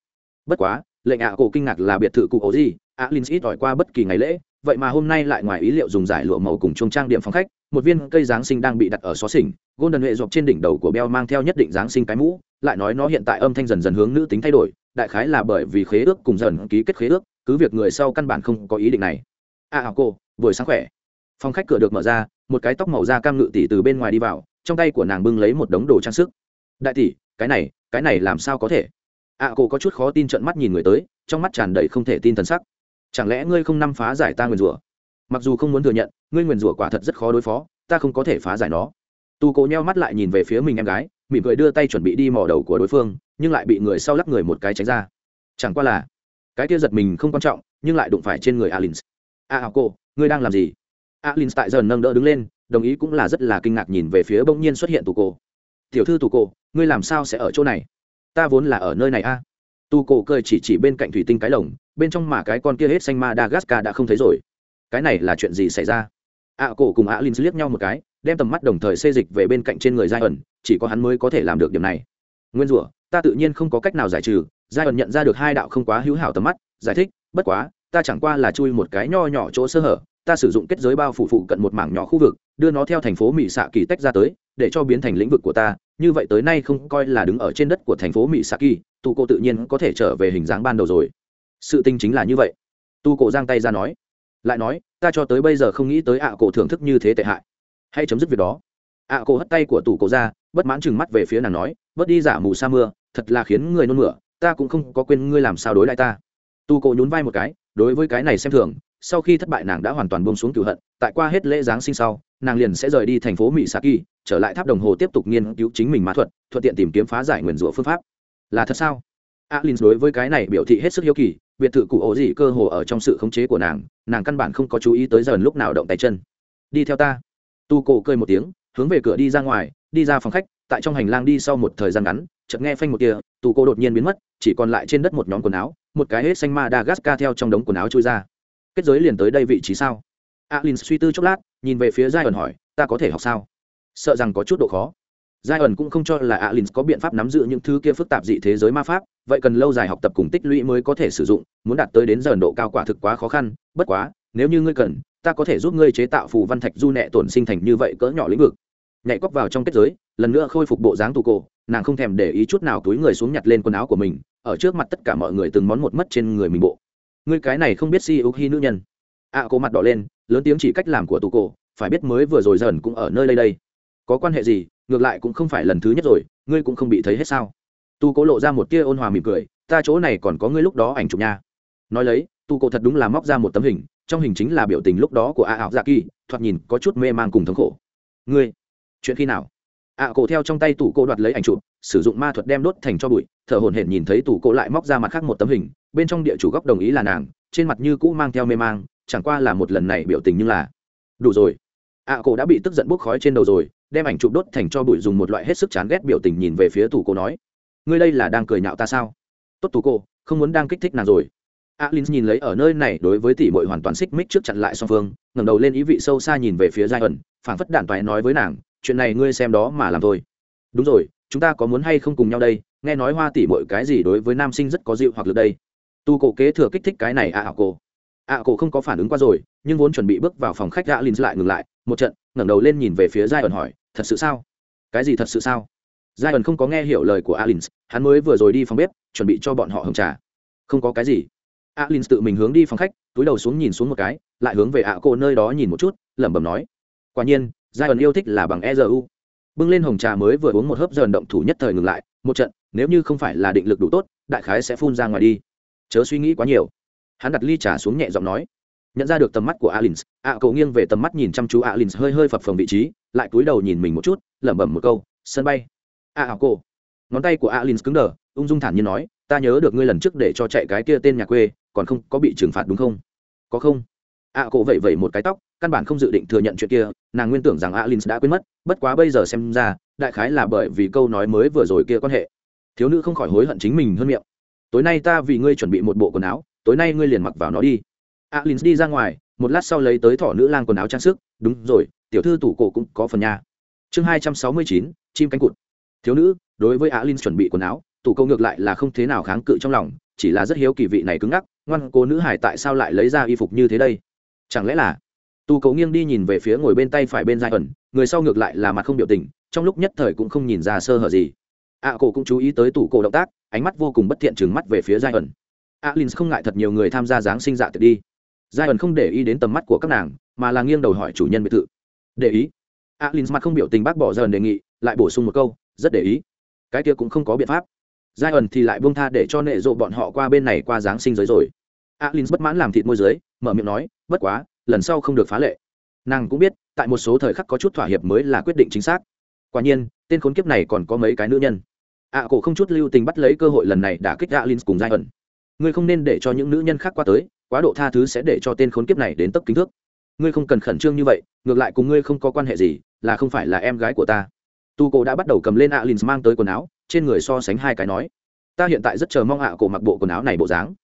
Bất quá lệnh ạ cổ kinh ngạc là biệt thự cụ ổ gì ạ linh ít ỏi qua bất kỳ ngày lễ vậy mà hôm nay lại ngoài ý liệu dùng giải lụa màu cùng chung trang điểm phòng khách một viên cây giáng sinh đang bị đặt ở xó xỉnh golden huệ dọc trên đỉnh đầu của beo mang theo nhất định giáng sinh cái mũ lại nói nó hiện tại âm thanh dần dần hướng nữ tính thay đổi đại khái là bởi vì khế ước cùng dần ký kết khế ước cứ việc người sau căn bản không có ý định này. A à, cô buổi sáng khỏe. Phòng khách cửa được mở ra một cái tóc màu da cam ngự tỷ từ bên ngoài đi vào trong tay của nàng bưng lấy một đống đồ trang sức. Đại tỷ cái này cái này làm sao có thể? A à, cô có chút khó tin trận mắt nhìn người tới trong mắt tràn đầy không thể tin thần sắc. Chẳng lẽ ngươi không năm phá giải ta nguyền rủa? Mặc dù không muốn thừa nhận ngươi nguyền rủa quả thật rất khó đối phó ta không có thể phá giải nó. Tu cổ nheo mắt lại nhìn về phía mình em gái mỉm cười đưa tay chuẩn bị đi mò đầu của đối phương nhưng lại bị người sau lắc người một cái tránh ra. Chẳng qua là cái kia giật mình không quan trọng nhưng lại đụng phải trên người alin a à, cô ngươi đang làm gì? Alin tại giờ nâng đỡ đứng lên đồng ý cũng là rất là kinh ngạc nhìn về phía bỗng nhiên xuất hiện tù cổ. Tiểu thư tù cổ ngươi làm sao sẽ ở chỗ này? Ta vốn là ở nơi này a. À? tu cổ cười chỉ chỉ bên cạnh thủy tinh cái lồng bên trong mà cái con kia hết xanh madagascar đã không thấy rồi. Cái này là chuyện gì xảy ra? Ạ à, cổ cùng ạ linh liếc nhau một cái đem tầm mắt đồng thời xê dịch về bên cạnh trên người giai ẩn chỉ có hắn mới có thể làm được điểm này. Nguyên rủa ta tự nhiên không có cách nào giải trừ. Giai ẩn nhận ra được hai đạo không quá hữu hảo tầm mắt giải thích bất quá ta chẳng qua là chui một cái nho nhỏ chỗ sơ hở ta sử dụng kết giới bao phủ phụ cận một mảng nhỏ khu vực, đưa nó theo thành phố mỹ xạ kỳ tách ra tới, để cho biến thành lĩnh vực của ta. Như vậy tới nay không coi là đứng ở trên đất của thành phố mỹ xạ kỳ tu cổ tự nhiên có thể trở về hình dáng ban đầu rồi. Sự tinh chính là như vậy. Tu cổ giang tay ra nói. Lại nói, ta cho tới bây giờ không nghĩ tới ạ cổ thưởng thức như thế tệ hại. Hãy chấm dứt việc đó. Ạ cổ hất tay của tủ cổ ra, bất mãn chừng mắt về phía nàng nói, bớt đi giả mù sa mưa, thật là khiến người nôn mửa, ta cũng không có quên ngươi làm sao đối lại ta. Tu cổ nhún vai một cái, đối với cái này xem thường sau khi thất bại nàng đã hoàn toàn bông xuống cửu hận tại qua hết lễ giáng sinh sau nàng liền sẽ rời đi thành phố mỹ saki trở lại tháp đồng hồ tiếp tục nghiên cứu chính mình mã thuật thuận tiện tìm kiếm phá giải nguyền rủa phương pháp. Là thật sao? Alin đối với cái này biểu thị hết sức hiếu kỳ biệt thự cụ ổ gì cơ hồ ở trong sự khống chế của nàng nàng căn bản không có chú ý tới giờ lúc nào động tay chân. Đi theo ta. Tu cổ cười một tiếng hướng về cửa đi ra ngoài đi ra phòng khách tại trong hành lang đi sau một thời gian ngắn chợt nghe phanh một kia, tu cô đột nhiên biến mất chỉ còn lại trên đất một nhóm quần áo một cái hết xanh madagascar theo trong đống quần áo trôi ra kết giới liền tới đây vị trí sao? Alin suy tư chốc lát, nhìn về phía giai ẩn hỏi, ta có thể học sao? Sợ rằng có chút độ khó. Giai ẩn cũng không cho là alin có biện pháp nắm giữ những thứ kia phức tạp dị thế giới ma pháp, vậy cần lâu dài học tập cùng tích lũy mới có thể sử dụng, muốn đạt tới đến giờ độ cao quả thực quá khó khăn, bất quá, nếu như ngươi cần, ta có thể giúp ngươi chế tạo phù văn thạch du nẹ tổn sinh thành như vậy cỡ nhỏ lĩnh vực. Nhảy cóc vào trong kết giới, lần nữa khôi phục bộ dáng tù cổ, nàng không thèm để ý chút nào túi người xuống nhặt lên quần áo của mình, ở trước mặt tất cả mọi người từng món một mất trên người mình bộ ngươi cái này không biết si ưu hi nữ nhân. Ạ à, cô mặt đỏ lên lớn tiếng chỉ cách làm của tù cổ phải biết mới vừa rồi dần cũng ở nơi đây đây. Có quan hệ gì ngược lại cũng không phải lần thứ nhất rồi ngươi cũng không bị thấy hết sao? Tu cố lộ ra một tia ôn hòa mỉm cười ta chỗ này còn có ngươi lúc đó ảnh chụp nha. Nói lấy tu cố thật đúng là móc ra một tấm hình trong hình chính là biểu tình lúc đó của a ảo dạ kỳ thoạt nhìn có chút mê man cùng thống khổ. Ngươi chuyện khi nào? Ạ cổ theo trong tay tủ cô đoạt lấy ảnh chụp, sử dụng ma thuật đem đốt thành cho bụi, thở hồn hển nhìn thấy tủ cô lại móc ra mặt khác một tấm hình, bên trong địa chủ góc đồng ý là nàng, trên mặt như cũ mang theo mê mang, chẳng qua là một lần này biểu tình như là đủ rồi. ạ cổ đã bị tức giận bốc khói trên đầu rồi, đem ảnh chụp đốt thành cho bụi dùng một loại hết sức chán ghét biểu tình nhìn về phía tủ cô nói, ngươi đây là đang cười nhạo ta sao? Tốt tủ cô không muốn đang kích thích nàng rồi. Alin nhìn lấy ở nơi này đối với tỷ muội hoàn toàn xích mích trước chặn lại song phương, ngẩng đầu lên ý vị sâu xa nhìn về phía giai ẩn phảng phất đản toái nói với nàng chuyện này ngươi xem đó mà làm thôi. Đúng rồi chúng ta có muốn hay không cùng nhau đây? Nghe nói hoa tỷ mọi cái gì đối với nam sinh rất có dịu hoặc lực đây? Tu cổ kế thừa kích thích cái này à, à cổ. À cổ không có phản ứng qua rồi nhưng vốn chuẩn bị bước vào phòng khách alin lại ngừng lại một trận ngẩng đầu lên nhìn về phía giai ẩn hỏi thật sự sao? Cái gì thật sự sao? Giai ẩn không có nghe hiểu lời của alin hắn mới vừa rồi đi phòng bếp chuẩn bị cho bọn họ hồng trà. Không có cái gì. Alin tự mình hướng đi phòng khách túi đầu xuống nhìn xuống một cái lại hướng về à ạ cô nơi đó nhìn một chút lẩm bẩm nói quả nhiên giai ẩn yêu thích là bằng ezu bưng lên hồng trà mới vừa uống một hớp dần động thủ nhất thời ngừng lại một trận nếu như không phải là định lực đủ tốt đại khái sẽ phun ra ngoài đi. Chớ suy nghĩ quá nhiều. Hắn đặt ly trà xuống nhẹ giọng nói. Nhận ra được tầm mắt của alin ạ cậu nghiêng về tầm mắt nhìn chăm chú alin hơi hơi phập phồng vị trí lại cúi đầu nhìn mình một chút lẩm bẩm một câu sân bay. Ạ à, cô ngón tay của alin cứng đờ ung dung thản nhiên nói ta nhớ được ngươi lần trước để cho chạy cái kia tên nhà quê còn không có bị trừng phạt đúng không? Có không? Ạ à, cổ vẩy vẩy một cái tóc căn bản không dự định thừa nhận chuyện kia nàng nguyên tưởng rằng alin đã quên mất bất quá bây giờ xem ra đại khái là bởi vì câu nói mới vừa rồi kia quan hệ. Thiếu nữ không khỏi hối hận chính mình hơn miệng. Tối nay ta vì ngươi chuẩn bị một bộ quần áo tối nay ngươi liền mặc vào nó đi. Alin đi ra ngoài một lát sau lấy tới thỏ nữ lang quần áo trang sức đúng rồi tiểu thư tủ cổ cũng có phần nhà chương hai trăm sáu mươi chín chim cánh cụt. Thiếu nữ đối với alin chuẩn bị quần áo tủ câu ngược lại là không thế nào kháng cự trong lòng chỉ là rất hiếu kỳ vị này cứng ngắc ngoan cô nữ hải tại sao lại lấy ra y phục như thế đây? Chẳng lẽ là? Tu cầu nghiêng đi nhìn về phía ngồi bên tay phải bên giai ẩn người sau ngược lại là mặt không biểu tình trong lúc nhất thời cũng không nhìn ra sơ hở gì. Ạ à, cổ cũng chú ý tới tủ cổ động tác ánh mắt vô cùng bất thiện chừng mắt về phía giai ẩn. Alin không ngại thật nhiều người tham gia giáng sinh dạ tiệc đi. Giai ẩn không để ý đến tầm mắt của các nàng mà là nghiêng đầu hỏi chủ nhân biệt thự. Để ý. Alin mặt không biểu tình bác bỏ giai ẩn đề nghị lại bổ sung một câu rất để ý. Cái kia cũng không có biện pháp. Giai ẩn thì lại buông tha để cho nệ rộ bọn họ qua bên này qua giáng sinh giới rồi. Alin bất mãn làm thịt môi giới mở miệng nói bất quá lần sau không được phá lệ. Nàng cũng biết tại một số thời khắc có chút thỏa hiệp mới là quyết định chính xác. Quả nhiên tên khốn kiếp này còn có mấy cái nữ nhân. Ạ à, cổ không chút lưu tình bắt lấy cơ hội lần này đã kích alin cùng giai ẩn. Ngươi không nên để cho những nữ nhân khác qua tới quá độ tha thứ sẽ để cho tên khốn kiếp này đến tấp kính thước. Ngươi không cần khẩn trương như vậy ngược lại cùng ngươi không có quan hệ gì là không phải là em gái của ta. Tu cổ đã bắt đầu cầm lên alin mang tới quần áo trên người so sánh hai cái nói ta hiện tại rất chờ mong ạ cổ mặc bộ quần áo này bộ dáng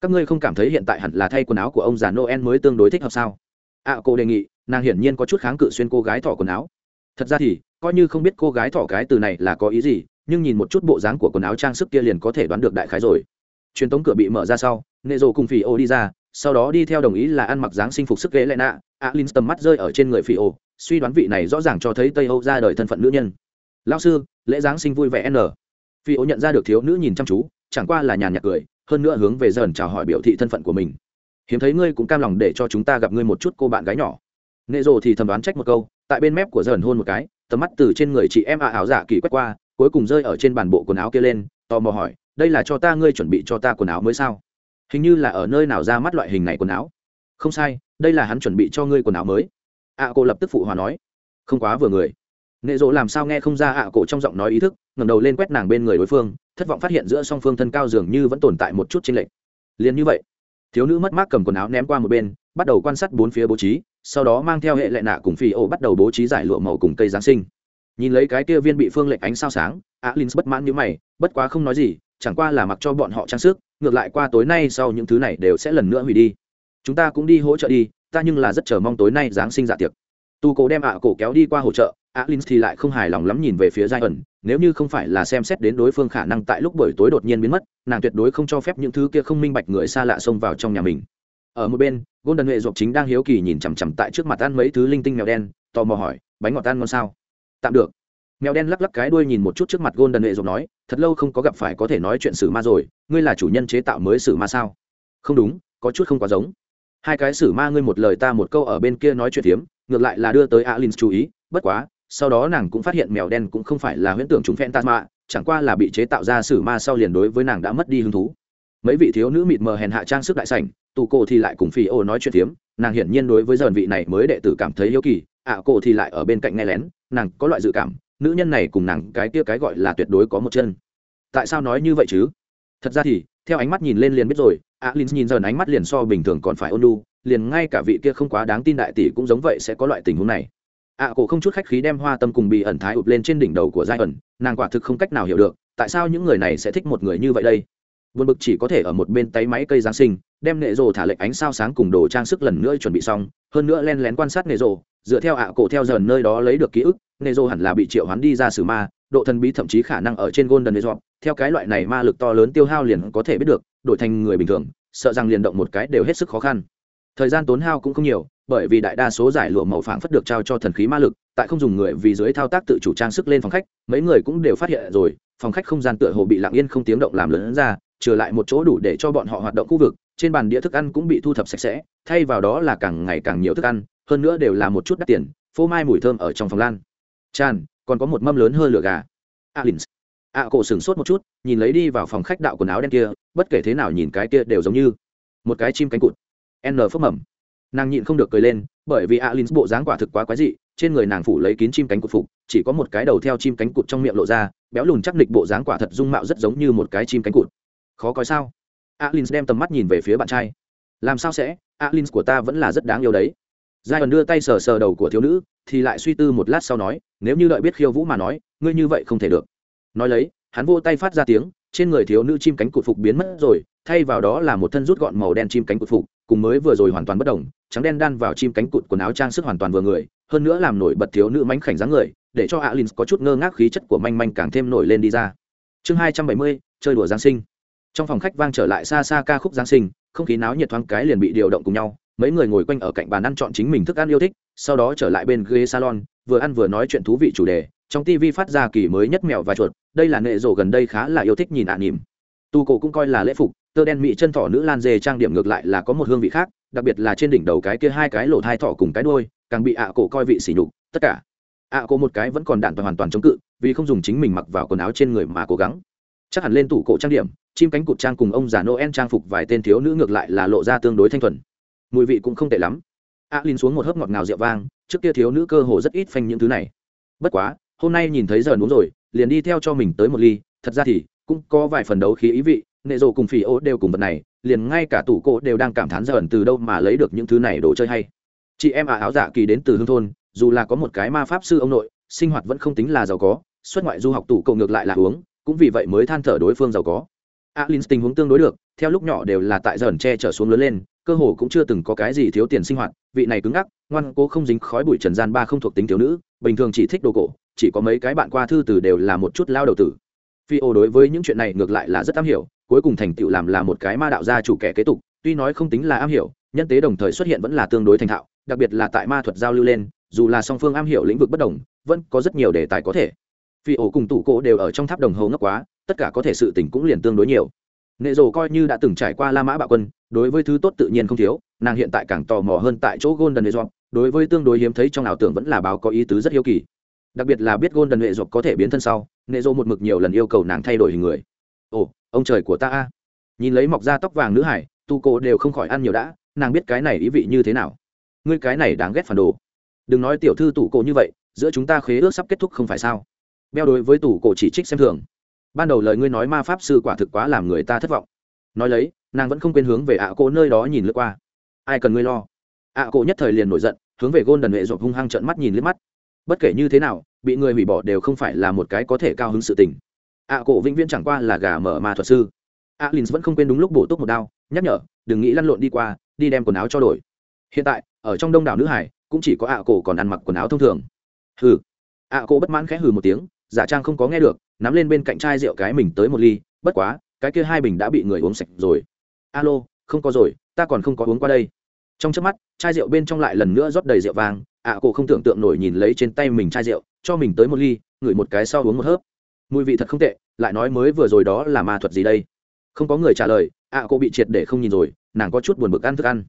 các ngươi không cảm thấy hiện tại hẳn là thay quần áo của ông già noel mới tương đối thích hợp sao? Ạ cô đề nghị, nàng hiển nhiên có chút kháng cự xuyên cô gái thỏ quần áo. Thật ra thì, coi như không biết cô gái thỏ cái từ này là có ý gì, nhưng nhìn một chút bộ dáng của quần áo trang sức kia liền có thể đoán được đại khái rồi. Truyền tống cửa bị mở ra sau nệ rồ cùng phì ô đi ra, sau đó đi theo đồng ý là ăn mặc dáng sinh phục sức ghế lệ nạ. Alin tầm mắt rơi ở trên người phi ô suy đoán vị này rõ ràng cho thấy tây âu ra đời thân phận nữ nhân. Lao sư, lễ giáng sinh vui vẻ n. Phi ô nhận ra được thiếu nữ nhìn chăm chú, chẳng qua là nhàn nhạt cười hơn nữa hướng về dần chào hỏi biểu thị thân phận của mình. Hiếm thấy ngươi cũng cam lòng để cho chúng ta gặp ngươi một chút cô bạn gái nhỏ. Nệ rồ thì thầm đoán trách một câu, tại bên mép của dần hôn một cái, tầm mắt từ trên người chị em ạ áo giả dạ kỳ quét qua, cuối cùng rơi ở trên bàn bộ quần áo kia lên, tò mò hỏi, đây là cho ta ngươi chuẩn bị cho ta quần áo mới sao? Hình như là ở nơi nào ra mắt loại hình này quần áo. Không sai, đây là hắn chuẩn bị cho ngươi quần áo mới. Ạ cô lập tức phụ hòa nói. Không quá vừa người nệ rộ làm sao nghe không ra ạ cổ trong giọng nói ý thức, ngẩng đầu lên quét nàng bên người đối phương, thất vọng phát hiện giữa song phương thân cao dường như vẫn tồn tại một chút chênh lệch. Liền như vậy, thiếu nữ mất mát cầm quần áo ném qua một bên, bắt đầu quan sát bốn phía bố trí, sau đó mang theo hệ lệ nạ cùng phi ô bắt đầu bố trí giải lụa màu cùng cây giáng sinh. Nhìn lấy cái kia viên bị phương lệnh ánh sao sáng á linh bất mãn như mày, bất quá không nói gì, chẳng qua là mặc cho bọn họ trang sức, ngược lại qua tối nay sau những thứ này đều sẽ lần nữa hủy đi. Chúng ta cũng đi hỗ trợ đi, ta nhưng là rất chờ mong tối nay giáng sinh dạ tiệc tu cổ đem ạ cổ kéo đi qua hỗ trợ alin thì lại không hài lòng lắm nhìn về phía giai ẩn, nếu như không phải là xem xét đến đối phương khả năng tại lúc buổi tối đột nhiên biến mất, nàng tuyệt đối không cho phép những thứ kia không minh bạch người xa lạ xông vào trong nhà mình. Ở một bên, golden huệ dọc chính đang hiếu kỳ nhìn chằm chằm tại trước mặt ăn mấy thứ linh tinh mèo đen, tò mò hỏi, bánh ngọt ăn ngon sao? Tạm được. Mèo đen lắc lắc cái đuôi nhìn một chút trước mặt golden huệ dọc nói, thật lâu không có gặp phải có thể nói chuyện sử ma rồi, ngươi là chủ nhân chế tạo mới sử ma sao? Không đúng, có chút không quá giống. Hai cái sử ma ngươi một lời ta một câu ở bên kia nói chuyện tiếm ngược lại là đưa tới alin chú ý bất quá sau đó nàng cũng phát hiện mèo đen cũng không phải là huyễn tưởng chúng phen tạt mạ chẳng qua là bị chế tạo ra sử ma sau liền đối với nàng đã mất đi hứng thú. Mấy vị thiếu nữ mịt mờ hèn hạ trang sức đại sảnh tù cổ thì lại cùng phi ô nói chuyện tiếm nàng hiển nhiên đối với dần vị này mới đệ tử cảm thấy yêu kỳ ạ à, cổ thì lại ở bên cạnh nghe lén nàng có loại dự cảm nữ nhân này cùng nàng cái kia cái gọi là tuyệt đối có một chân. Tại sao nói như vậy chứ? Thật ra thì theo ánh mắt nhìn lên liền biết rồi alin nhìn dần ánh mắt liền so bình thường còn phải ôn lu liền ngay cả vị kia không quá đáng tin đại tỷ cũng giống vậy sẽ có loại tình huống này. Ạ à, cổ không chút khách khí đem hoa tâm cùng bị ẩn thái ụp lên trên đỉnh đầu của giai ẩn nàng quả thực không cách nào hiểu được tại sao những người này sẽ thích một người như vậy đây? Vượt bực chỉ có thể ở một bên tay máy cây giáng sinh đem nệ rồ thả lệnh ánh sao sáng cùng đồ trang sức lần nữa chuẩn bị xong hơn nữa len lén quan sát nệ rồ dựa theo ạ cổ theo dần nơi đó lấy được ký ức nệ rồ hẳn là bị triệu hoán đi ra sử ma độ thần bí thậm chí khả năng ở trên golden nệ theo cái loại này ma lực to lớn tiêu hao liền có thể biết được đổi thành người bình thường sợ rằng liền động một cái đều hết sức khó khăn thời gian tốn hao cũng không nhiều, bởi vì đại đa số giải lụa màu phảng phất được trao cho thần khí ma lực, tại không dùng người vì dưới thao tác tự chủ trang sức lên phòng khách, mấy người cũng đều phát hiện rồi, phòng khách không gian tựa hồ bị lặng yên không tiếng động làm lớn ra, trừ lại một chỗ đủ để cho bọn họ hoạt động khu vực, trên bàn đĩa thức ăn cũng bị thu thập sạch sẽ, thay vào đó là càng ngày càng nhiều thức ăn, hơn nữa đều là một chút đắt tiền, phô mai mùi thơm ở trong phòng lan. Tràn còn có một mâm lớn hơn lửa gà. À, Alins ạ à, cổ sửng sốt một chút, nhìn lấy đi vào phòng khách đạo quần áo đen kia, bất kể thế nào nhìn cái kia đều giống như một cái chim cánh cụt n phước mầm. Nàng nhịn không được cười lên, bởi vì alin bộ dáng quả thực quá quái dị, trên người nàng phủ lấy kín chim cánh cụt phục, chỉ có một cái đầu theo chim cánh cụt trong miệng lộ ra, béo lùn chắc nịch bộ dáng quả thật dung mạo rất giống như một cái chim cánh cụt. Khó coi sao? Alin đem tầm mắt nhìn về phía bạn trai. Làm sao sẽ? Alin của ta vẫn là rất đáng yêu đấy. Giai ẩn đưa tay sờ sờ đầu của thiếu nữ, thì lại suy tư một lát sau nói, nếu như đợi biết khiêu vũ mà nói, ngươi như vậy không thể được. Nói lấy, hắn vô tay phát ra tiếng, trên người thiếu nữ chim cánh cụt phục biến mất rồi, thay vào đó là một thân rút gọn màu đen chim cánh cụt phục cùng mới vừa rồi hoàn toàn bất đồng, trắng đen đan vào chim cánh cụt quần áo trang sức hoàn toàn vừa người, hơn nữa làm nổi bật thiếu nữ mánh khảnh dáng người, để cho alin có chút ngơ ngác khí chất của manh manh càng thêm nổi lên đi ra. Chương hai trăm bảy mươi, chơi đùa giáng sinh. Trong phòng khách vang trở lại xa xa ca khúc giáng sinh, không khí náo nhiệt thoáng cái liền bị điều động cùng nhau, mấy người ngồi quanh ở cạnh bàn ăn chọn chính mình thức ăn yêu thích, sau đó trở lại bên ghế salon, vừa ăn vừa nói chuyện thú vị chủ đề, trong tv phát ra kỳ mới nhất mèo và chuột, đây là nệ rổ gần đây khá là yêu thích nhìn ạ à nỉm. Tu cổ cũng coi là lễ phục tơ đen mỹ chân thỏ nữ lan dê trang điểm ngược lại là có một hương vị khác đặc biệt là trên đỉnh đầu cái kia hai cái lỗ thai thỏ cùng cái đôi càng bị ạ cổ coi vị sỉ nhục tất cả. ạ cổ một cái vẫn còn đạn và hoàn toàn chống cự vì không dùng chính mình mặc vào quần áo trên người mà cố gắng. Chắc hẳn lên tủ cổ trang điểm chim cánh cụt trang cùng ông già noel trang phục vài tên thiếu nữ ngược lại là lộ ra tương đối thanh thuần. Mùi vị cũng không tệ lắm. a à, xuống một hớp ngọt ngào rượu vang trước kia thiếu nữ cơ hồ rất ít phanh những thứ này. Bất quá hôm nay nhìn thấy giờ uống rồi liền đi theo cho mình tới một ly thật ra thì cũng có vài phần đấu khí ý vị nệ rộ cùng phỉ ô đều cùng vật này, liền ngay cả tủ cô đều đang cảm thán dởn từ đâu mà lấy được những thứ này đồ chơi hay. Chị em à áo dạ kỳ đến từ hương thôn, dù là có một cái ma pháp sư ông nội, sinh hoạt vẫn không tính là giàu có, xuất ngoại du học tủ cậu ngược lại là uống, cũng vì vậy mới than thở đối phương giàu có. Alin tình huống tương đối được, theo lúc nhỏ đều là tại dởn che trở xuống lớn lên, cơ hồ cũng chưa từng có cái gì thiếu tiền sinh hoạt, vị này cứng ngắc, ngoan cố không dính khói bụi trần gian ba không thuộc tính thiếu nữ, bình thường chỉ thích đồ cổ, chỉ có mấy cái bạn qua thư từ đều là một chút lao đầu tử. Phi ô đối với những chuyện này ngược lại là rất am hiểu cuối cùng thành tựu làm là một cái ma đạo gia chủ kẻ kế tục, tuy nói không tính là am hiểu, nhân tế đồng thời xuất hiện vẫn là tương đối thành thạo, đặc biệt là tại ma thuật giao lưu lên, dù là song phương am hiểu lĩnh vực bất đồng, vẫn có rất nhiều đề tài có thể. Phi ổ cùng tủ cổ đều ở trong tháp đồng hồ ngốc quá, tất cả có thể sự tình cũng liền tương đối nhiều. Nệ rồ coi như đã từng trải qua la mã bạo quân, đối với thứ tốt tự nhiên không thiếu, nàng hiện tại càng tò mò hơn tại chỗ golden hệ dọc, đối với tương đối hiếm thấy trong ảo tưởng vẫn là báo có ý tứ rất hiếu kỳ. Đặc biệt là biết golden hệ dọc có thể biến thân sau, nệ rồ một mực nhiều lần yêu cầu nàng thay đổi hình người. Ồ ông trời của ta a. Nhìn lấy mọc ra tóc vàng nữ hải, tu cô đều không khỏi ăn nhiều đã, nàng biết cái này ý vị như thế nào. Ngươi cái này đáng ghét phản đồ. Đừng nói tiểu thư tủ cổ như vậy, giữa chúng ta khế ước sắp kết thúc không phải sao? Beo đối với tủ cổ chỉ trích xem thường. Ban đầu lời ngươi nói ma pháp sư quả thực quá làm người ta thất vọng. Nói lấy, nàng vẫn không quên hướng về ạ à nơi đó nhìn lướt qua. Ai cần ngươi lo? Ạ à nhất thời liền nổi giận, hướng về gôn đần hệ dọc hung hăng trợn mắt nhìn liếc mắt. Bất kể như thế nào, bị người hủy bỏ đều không phải là một cái có thể cao hứng sự tình ạ à cổ vĩnh viễn chẳng qua là gà mở ma thuật sư. A Linh vẫn không quên đúng lúc bổ túc một đao, nhắc nhở, đừng nghĩ lăn lộn đi qua, đi đem quần áo cho đổi. Hiện tại, ở trong đông đảo nữ hải, cũng chỉ có ạ cổ còn ăn mặc quần áo thông thường. Hừ. ạ cổ bất mãn khẽ hừ một tiếng, giả trang không có nghe được, nắm lên bên cạnh chai rượu cái mình tới một ly, bất quá, cái kia hai bình đã bị người uống sạch rồi. Alo, không có rồi, ta còn không có uống qua đây. Trong chớp mắt, chai rượu bên trong lại lần nữa rót đầy rượu vàng. ạ cổ không tưởng tượng nổi nhìn lấy trên tay mình chai rượu, cho mình tới một ly, ngửi một cái sau uống một hớp mùi vị thật không tệ, lại nói mới vừa rồi đó là ma thuật gì đây? Không có người trả lời, ạ cô bị triệt để không nhìn rồi, nàng có chút buồn bực ăn thức ăn.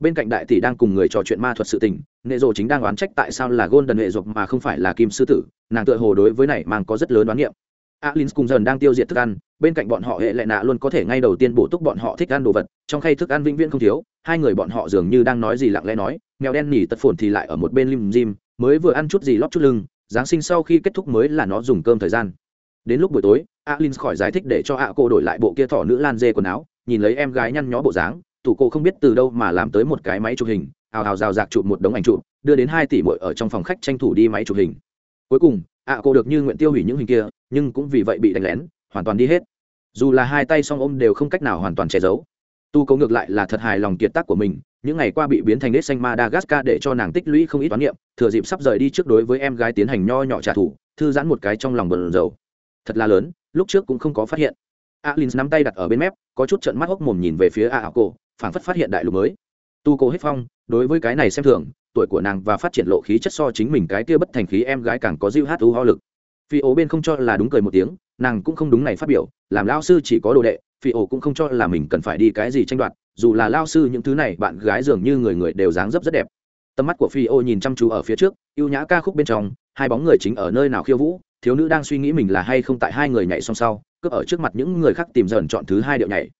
Bên cạnh đại tỷ đang cùng người trò chuyện ma thuật sự tình, nệ rộ chính đang oán trách tại sao là gôn đần hệ dục mà không phải là kim sư tử, nàng tựa hồ đối với này mang có rất lớn đoán niệm. Alin cùng dần đang tiêu diệt thức ăn, bên cạnh bọn họ hệ lệ nạ luôn có thể ngay đầu tiên bổ túc bọn họ thích ăn đồ vật, trong khay thức ăn vĩnh viễn không thiếu, hai người bọn họ dường như đang nói gì lặng lẽ nói, mèo đen nỉ tật phồn thì lại ở một bên lim dim, mới vừa ăn chút gì lót chút lưng, giáng sinh sau khi kết thúc mới là nó dùng cơm thời gian đến lúc buổi tối alin khỏi giải thích để cho ạ cô đổi lại bộ kia thỏ nữ lan dê quần áo, nhìn lấy em gái nhăn nhó bộ dáng, tủ cô không biết từ đâu mà làm tới một cái máy chụp hình ào ào rào rạc chụp một đống ảnh chụp, đưa đến hai tỷ mội ở trong phòng khách tranh thủ đi máy chụp hình. Cuối cùng ạ cô được như nguyện tiêu hủy những hình kia, nhưng cũng vì vậy bị đánh lén, hoàn toàn đi hết. Dù là hai tay song ôm đều không cách nào hoàn toàn che giấu. Tu cầu ngược lại là thật hài lòng kiệt tác của mình, những ngày qua bị biến thành nết xanh madagascar để cho nàng tích lũy không ít toán niệm, thừa dịp sắp rời đi trước đối với em gái tiến hành nho nhỏ trả thù, thư giãn một cái trong lòng bờn dầu thật là lớn, lúc trước cũng không có phát hiện. Alin nắm tay đặt ở bên mép, có chút trận mắt hốc mồm nhìn về phía a ảo cổ, phảng phất phát hiện đại lục mới. Tu cô hết phong, đối với cái này xem thường, tuổi của nàng và phát triển lộ khí chất so chính mình cái kia bất thành khí em gái càng có dịu hát u ho lực. Phi ố bên không cho là đúng cười một tiếng, nàng cũng không đúng này phát biểu, làm lao sư chỉ có đồ đệ, phi ố cũng không cho là mình cần phải đi cái gì tranh đoạt, dù là lao sư những thứ này bạn gái dường như người người đều dáng dấp rất đẹp. Tầm mắt của phi ô nhìn chăm chú ở phía trước, ưu nhã ca khúc bên trong, hai bóng người chính ở nơi nào khiêu vũ thiếu nữ đang suy nghĩ mình là hay không tại hai người nhảy song sau, cướp ở trước mặt những người khác tìm dần chọn thứ hai điệu nhảy.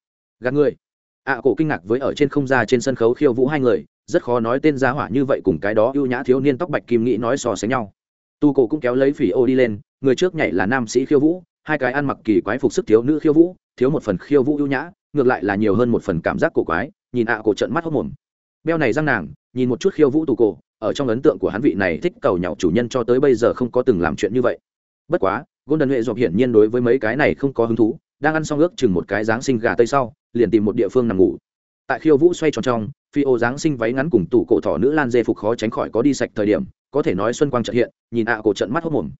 Gạt người. Ạ cổ kinh ngạc với ở trên không ra trên sân khấu khiêu vũ hai người, rất khó nói tên giá hỏa như vậy cùng cái đó ưu nhã thiếu niên tóc bạch kim nghĩ nói so sánh nhau. Tu cổ cũng kéo lấy phỉ ô đi lên, người trước nhảy là nam sĩ khiêu vũ, hai cái ăn mặc kỳ quái phục sức thiếu nữ khiêu vũ, thiếu một phần khiêu vũ ưu nhã, ngược lại là nhiều hơn một phần cảm giác cổ quái, nhìn ạ cổ trận mắt hốc mồm. Beo này răng nàng, nhìn một chút khiêu vũ tu cổ, ở trong ấn tượng của hắn vị này thích cầu nhậu chủ nhân cho tới bây giờ không có từng làm chuyện như vậy bất quá, golden huệ dọc hiển nhiên đối với mấy cái này không có hứng thú, đang ăn xong ước chừng một cái giáng sinh gà tây sau, liền tìm một địa phương nằm ngủ. Tại khiêu vũ xoay tròn trong, phi ô giáng sinh váy ngắn cùng tủ cổ thỏ nữ lan dê phục khó tránh khỏi có đi sạch thời điểm, có thể nói xuân quang trợt hiện, nhìn ạ cổ trận mắt hốc mồm.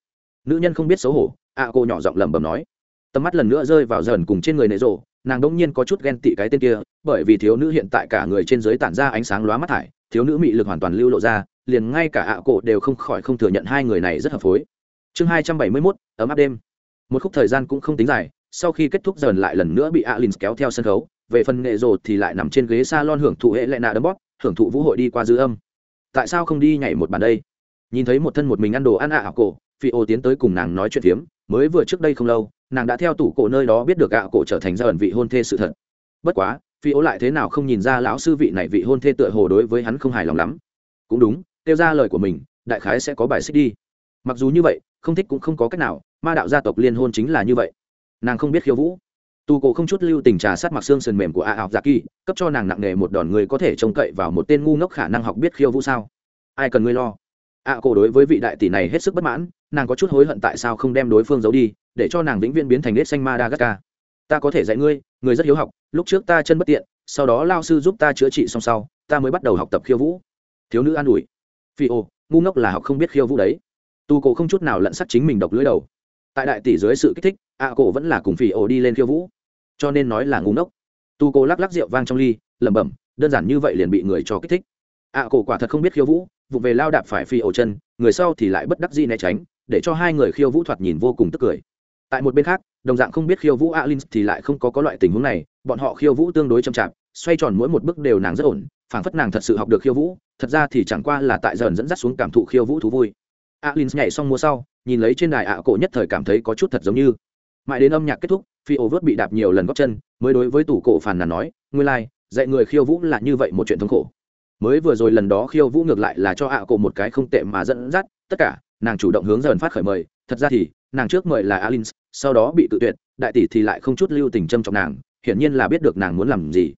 Nữ nhân không biết xấu hổ, ạ cổ nhỏ giọng lẩm bẩm nói. Tầm mắt lần nữa rơi vào dần cùng trên người nệ rộ, nàng đông nhiên có chút ghen tị cái tên kia, bởi vì thiếu nữ hiện tại cả người trên dưới tản ra ánh sáng lóa mắt thải, thiếu nữ mị lực hoàn toàn lưu lộ ra, liền ngay cả ạ cổ đều không khỏi không thừa nhận hai người này rất hợp phối chương hai trăm bảy mươi mốt, ấm áp đêm. Một khúc thời gian cũng không tính dài, sau khi kết thúc dần lại lần nữa bị alin kéo theo sân khấu, về phần nghệ rồ thì lại nằm trên ghế salon hưởng thụ hệ lệ nạ đấm bóp, hưởng thụ vũ hội đi qua dư âm. Tại sao không đi nhảy một bàn đây? Nhìn thấy một thân một mình ăn đồ ăn ạ à cổ, phi ô tiến tới cùng nàng nói chuyện phiếm. Mới vừa trước đây không lâu, nàng đã theo tủ cổ nơi đó biết được ạ cổ trở thành gia ẩn vị hôn thê sự thật. Bất quá, phi ô lại thế nào không nhìn ra lão sư vị này vị hôn thê tựa hồ đối với hắn không hài lòng lắm. Cũng đúng tiêu ra lời của mình, đại khái sẽ có bài xích đi. Mặc dù như vậy không thích cũng không có cách nào, ma đạo gia tộc liên hôn chính là như vậy. Nàng không biết khiêu vũ. Tu cổ không chút lưu tình trà sát mặc xương sườn mềm của a học dạ kỳ, cấp cho nàng nặng nề một đòn người có thể trông cậy vào một tên ngu ngốc khả năng học biết khiêu vũ sao? Ai cần ngươi lo? A cổ đối với vị đại tỷ này hết sức bất mãn, nàng có chút hối hận tại sao không đem đối phương giấu đi, để cho nàng vĩnh viễn biến thành nết xanh madagascar. Ta có thể dạy ngươi, người rất hiếu học, lúc trước ta chân bất tiện, sau đó lao sư giúp ta chữa trị xong sau, ta mới bắt đầu học tập khiêu vũ. Thiếu nữ an ủi. Phi ô, ngu ngốc là học không biết khiêu vũ đấy tu cổ không chút nào lẫn sắc chính mình độc lưỡi đầu. Tại đại tỷ dưới sự kích thích, a cổ vẫn là cùng phi ổ đi lên khiêu vũ. Cho nên nói là ngu ngốc. Tu cổ lắc lắc rượu vang trong ly, lẩm bẩm, đơn giản như vậy liền bị người cho kích thích. Ạ cổ quả thật không biết khiêu vũ, vụ về lao đạp phải phi ổ chân, người sau thì lại bất đắc dĩ né tránh, để cho hai người khiêu vũ thoạt nhìn vô cùng tức cười. Tại một bên khác, đồng dạng không biết khiêu vũ alin thì lại không có có loại tình huống này, bọn họ khiêu vũ tương đối chậm chạp, xoay tròn mỗi một bước đều nàng rất ổn, phảng phất nàng thật sự học được khiêu vũ, thật ra thì chẳng qua là tại dần dẫn dắt xuống cảm thụ khiêu vũ thú vui alin nhảy xong mua sau nhìn lấy trên đài ạ cổ nhất thời cảm thấy có chút thật giống như. Mãi đến âm nhạc kết thúc phi ô vớt bị đạp nhiều lần góc chân mới đối với tủ cổ phàn nàn nói ngươi lai、like, dạy người khiêu vũ là như vậy một chuyện thống khổ. Mới vừa rồi lần đó khiêu vũ ngược lại là cho ạ cổ một cái không tệ mà dẫn dắt tất cả nàng chủ động hướng dần phát khởi mời thật ra thì nàng trước mời là alin sau đó bị tự tuyệt đại tỷ thì lại không chút lưu tình châm trọng nàng hiển nhiên là biết được nàng muốn làm gì.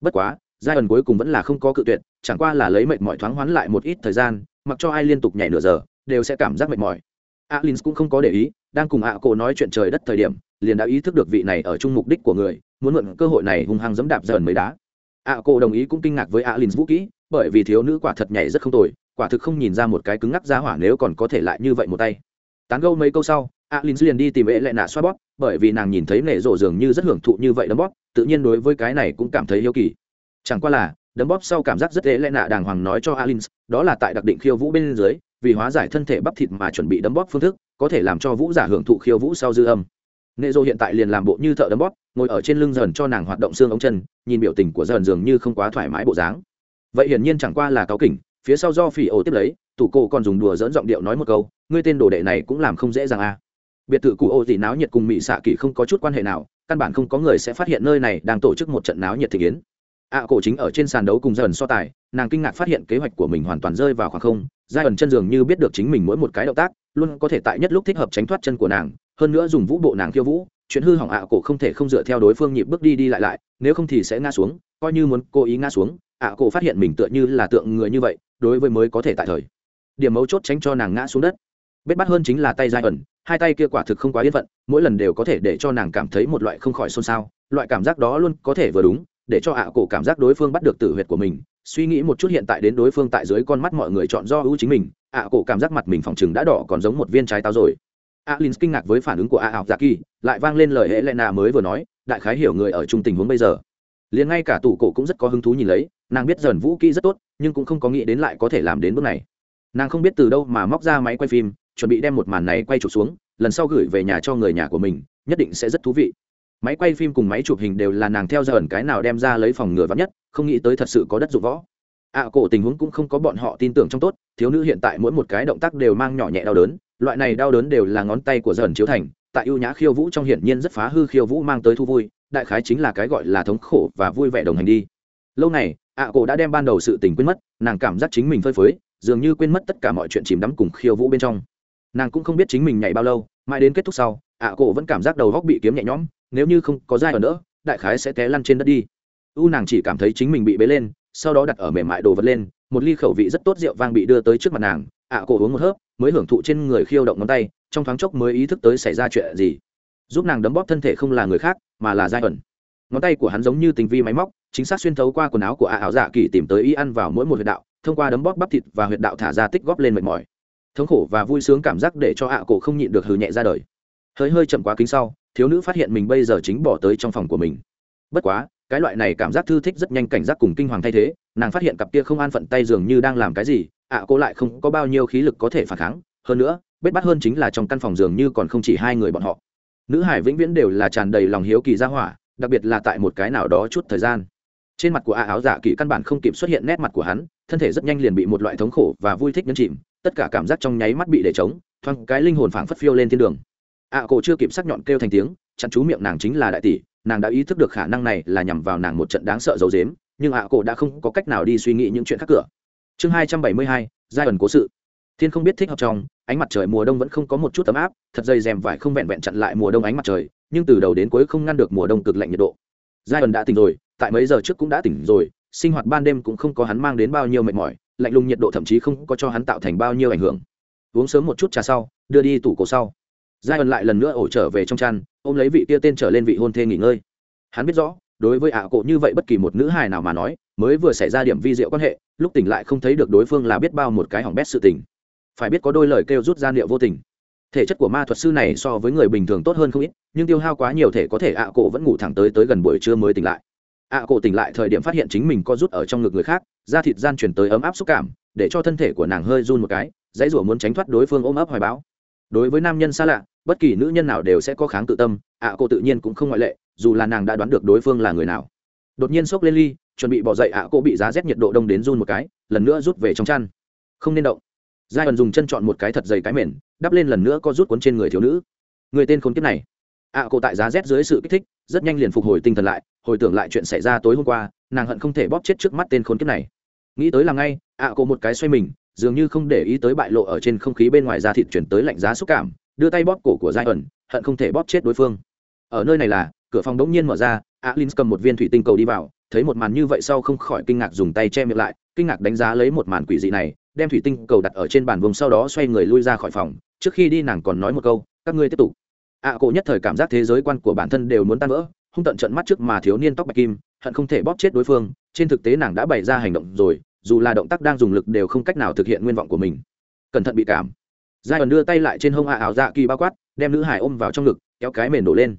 Bất quá giai ẩn cuối cùng vẫn là không có cự tuyệt chẳng qua là lấy mệnh mọi thoáng hoán lại một ít thời gian mặc cho ai liên tục nhảy nửa giờ đều sẽ cảm giác mệt mỏi. Alin cũng không có để ý, đang cùng ạ cổ nói chuyện trời đất thời điểm, liền đã ý thức được vị này ở chung mục đích của người, muốn mượn cơ hội này hung hăng dẫm đạp dần mới đá. Ạ cổ đồng ý cũng kinh ngạc với alin vũ kỹ, bởi vì thiếu nữ quả thật nhảy rất không tồi, quả thực không nhìn ra một cái cứng ngắc ra hỏa nếu còn có thể lại như vậy một tay. Tán gâu mấy câu sau alin liền đi tìm vệ lệ nạ xoa bóp, bởi vì nàng nhìn thấy nệ rộ dường như rất hưởng thụ như vậy đấm bóp, tự nhiên đối với cái này cũng cảm thấy yêu kỳ. Chẳng qua là, đấm bóp sau cảm giác rất dễ lệ nạ đàng hoàng nói cho alin đó là tại đặc định khiêu vũ bên dưới vì hóa giải thân thể bắp thịt mà chuẩn bị đấm bóp phương thức, có thể làm cho vũ giả hưởng thụ khiêu vũ sau dư âm. Nệ dô hiện tại liền làm bộ như thợ đấm bóp, ngồi ở trên lưng dần cho nàng hoạt động xương ống chân, nhìn biểu tình của dần dường như không quá thoải mái bộ dáng. Vậy hiển nhiên chẳng qua là cáo kỉnh, phía sau do phỉ ổ tiếp lấy, tủ cổ còn dùng đùa dẫn giọng điệu nói một câu, ngươi tên đồ đệ này cũng làm không dễ dàng a. À. biệt thự cụ ô thì náo nhiệt cùng mỹ xạ kỳ không có chút quan hệ nào, căn bản không có người sẽ phát hiện nơi này đang tổ chức một trận náo nhiệt thị kiến. Ạ cổ chính ở trên sàn đấu cùng dần so tài, nàng kinh ngạc phát hiện kế hoạch của mình hoàn toàn rơi vào khoảng không giai ẩn chân dường như biết được chính mình mỗi một cái động tác, luôn có thể tại nhất lúc thích hợp tránh thoát chân của nàng, hơn nữa dùng vũ bộ nàng khiêu vũ, chuyện hư hỏng ạ cổ không thể không dựa theo đối phương nhịp bước đi đi lại lại, nếu không thì sẽ ngã xuống, coi như muốn cố ý ngã xuống, ạ cổ phát hiện mình tựa như là tượng người như vậy, đối với mới có thể tại thời điểm mấu chốt tránh cho nàng ngã xuống đất. Bết bắt hơn chính là tay giai ẩn, hai tay kia quả thực không quá yên phận, mỗi lần đều có thể để cho nàng cảm thấy một loại không khỏi xôn xao, loại cảm giác đó luôn có thể vừa đúng, để cho ạ cổ cảm giác đối phương bắt được tử huyệt của mình suy nghĩ một chút hiện tại đến đối phương tại dưới con mắt mọi người chọn do ưu chính mình, ạ cổ cảm giác mặt mình phòng chừng đã đỏ còn giống một viên trái táo rồi. A l kinh ngạc với phản ứng của a ảo dạ kỳ, lại vang lên lời hệ lệ nà mới vừa nói, đại khái hiểu người ở chung tình huống bây giờ. Liền ngay cả tủ cổ cũng rất có hứng thú nhìn lấy, nàng biết dần vũ kỹ rất tốt, nhưng cũng không có nghĩ đến lại có thể làm đến bước này. Nàng không biết từ đâu mà móc ra máy quay phim, chuẩn bị đem một màn này quay chụp xuống, lần sau gửi về nhà cho người nhà của mình, nhất định sẽ rất thú vị máy quay phim cùng máy chụp hình đều là nàng theo dần cái nào đem ra lấy phòng ngừa vắn nhất, không nghĩ tới thật sự có đất dụng võ. Ạ cổ tình huống cũng không có bọn họ tin tưởng trong tốt, thiếu nữ hiện tại mỗi một cái động tác đều mang nhỏ nhẹ đau đớn, loại này đau đớn đều là ngón tay của dần chiếu thành, tại ưu nhã khiêu vũ trong hiển nhiên rất phá hư khiêu vũ mang tới thu vui, đại khái chính là cái gọi là thống khổ và vui vẻ đồng hành đi. Lâu này ạ cổ đã đem ban đầu sự tình quên mất, nàng cảm giác chính mình phơi phới, dường như quên mất tất cả mọi chuyện chìm đắm cùng khiêu vũ bên trong. Nàng cũng không biết chính mình nhảy bao lâu, mãi đến kết thúc sau ạ cổ vẫn cảm giác đầu góc bị kiếm nhẹ nhõm nếu như không có dai ở nữa đại khái sẽ té lăn trên đất đi. U nàng chỉ cảm thấy chính mình bị bế lên, sau đó đặt ở mềm mại đồ vật lên, một ly khẩu vị rất tốt rượu vang bị đưa tới trước mặt nàng, ạ cổ uống một hớp, mới hưởng thụ trên người khiêu động ngón tay, trong thoáng chốc mới ý thức tới xảy ra chuyện gì. Giúp nàng đấm bóp thân thể không là người khác, mà là giai ẩn ngón tay của hắn giống như tình vi máy móc, chính xác xuyên thấu qua quần áo của ạ ảo dạ kỳ tìm tới ý ăn vào mỗi một huyệt đạo, thông qua đấm bóp bắp thịt và huyệt đạo thả ra tích góp lên mệt mỏi. Thống khổ và vui sướng cảm giác để cho ạ cổ không nhịn được hừ nhẹ ra đời. Hơi hơi chậm quá kính sau thiếu nữ phát hiện mình bây giờ chính bỏ tới trong phòng của mình. Bất quá cái loại này cảm giác thư thích rất nhanh cảnh giác cùng kinh hoàng thay thế nàng phát hiện cặp kia không an phận tay dường như đang làm cái gì ạ à, cô lại không có bao nhiêu khí lực có thể phản kháng. Hơn nữa bết bắt hơn chính là trong căn phòng dường như còn không chỉ hai người bọn họ. Nữ hải vĩnh viễn đều là tràn đầy lòng hiếu kỳ ra hỏa đặc biệt là tại một cái nào đó chút thời gian. Trên mặt của ạ áo dạ giả kỳ căn bản không kịp xuất hiện nét mặt của hắn thân thể rất nhanh liền bị một loại thống khổ và vui thích nhấn chìm tất cả cảm giác trong nháy mắt bị để trống thoáng cái linh hồn phảng phất phiêu lên thiên đường ạ cổ chưa kịp sắc nhọn kêu thành tiếng, chặn chú miệng nàng chính là đại tỷ, nàng đã ý thức được khả năng này là nhằm vào nàng một trận đáng sợ dấu dếm nhưng ạ cổ đã không có cách nào đi suy nghĩ những chuyện khác cửa. Chương hai trăm bảy mươi hai, giai ẩn cố sự. Thiên không biết thích hợp trong, ánh mặt trời mùa đông vẫn không có một chút tấm áp, thật dây rèm vải không vẹn vẹn chặn lại mùa đông ánh mặt trời, nhưng từ đầu đến cuối không ngăn được mùa đông cực lạnh nhiệt độ. Giai ẩn đã tỉnh rồi, tại mấy giờ trước cũng đã tỉnh rồi, sinh hoạt ban đêm cũng không có hắn mang đến bao nhiêu mệt mỏi, lạnh lùng nhiệt độ thậm chí không có cho hắn tạo thành bao nhiêu ảnh hưởng. Uống sớm một chút trà sau, đưa đi tủ cổ sau giai ẩn lại lần nữa ổ trở về trong chăn, ôm lấy vị tia tên trở lên vị hôn thê nghỉ ngơi. Hắn biết rõ, đối với ạ cổ như vậy bất kỳ một nữ hài nào mà nói, mới vừa xảy ra điểm vi diệu quan hệ, lúc tỉnh lại không thấy được đối phương là biết bao một cái hỏng bét sự tình. Phải biết có đôi lời kêu rút ra liệu vô tình. Thể chất của ma thuật sư này so với người bình thường tốt hơn không ít, nhưng tiêu hao quá nhiều thể có thể ạ cổ vẫn ngủ thẳng tới tới gần buổi trưa mới tỉnh lại. Ạ cổ tỉnh lại thời điểm phát hiện chính mình có rút ở trong ngực người khác, da thịt gian chuyển tới ấm áp xúc cảm, để cho thân thể của nàng hơi run một cái, dãy rủa muốn tránh thoát đối phương ôm ấp hoài báo đối với nam nhân xa lạ, bất kỳ nữ nhân nào đều sẽ có kháng tự tâm, ạ cô tự nhiên cũng không ngoại lệ, dù là nàng đã đoán được đối phương là người nào. Đột nhiên xốc lên ly, chuẩn bị bỏ dậy ạ cô bị giá rét nhiệt độ đông đến run một cái, lần nữa rút về trong chăn. Không nên động. Giai ẩn dùng chân chọn một cái thật dày cái mền, đắp lên lần nữa có rút cuốn trên người thiếu nữ. Người tên khốn kiếp này. Ạ cô tại giá rét dưới sự kích thích, rất nhanh liền phục hồi tinh thần lại, hồi tưởng lại chuyện xảy ra tối hôm qua, nàng hận không thể bóp chết trước mắt tên khốn kiếp này. Nghĩ tới là ngay, ạ cô một cái xoay mình dường như không để ý tới bại lộ ở trên không khí bên ngoài da thịt chuyển tới lạnh giá xúc cảm, đưa tay bóp cổ của giai ẩn hận không thể bóp chết đối phương. Ở nơi này là, cửa phòng đống nhiên mở ra alin cầm một viên thủy tinh cầu đi vào, thấy một màn như vậy sau không khỏi kinh ngạc dùng tay che miệng lại, kinh ngạc đánh giá lấy một màn quỷ dị này, đem thủy tinh cầu đặt ở trên bàn vùng sau đó xoay người lui ra khỏi phòng, trước khi đi nàng còn nói một câu, các ngươi tiếp tục. Ạ cổ nhất thời cảm giác thế giới quan của bản thân đều muốn tan vỡ, hung tận trận mắt trước mà thiếu niên tóc bạch kim, hận không thể bóp chết đối phương, trên thực tế nàng đã bày ra hành động rồi dù là động tác đang dùng lực đều không cách nào thực hiện nguyên vọng của mình. Cẩn thận bị cảm. Giai ẩn đưa tay lại trên hông ạ ảo dạ kỳ bao quát, đem nữ hải ôm vào trong ngực, kéo cái mền đổ lên.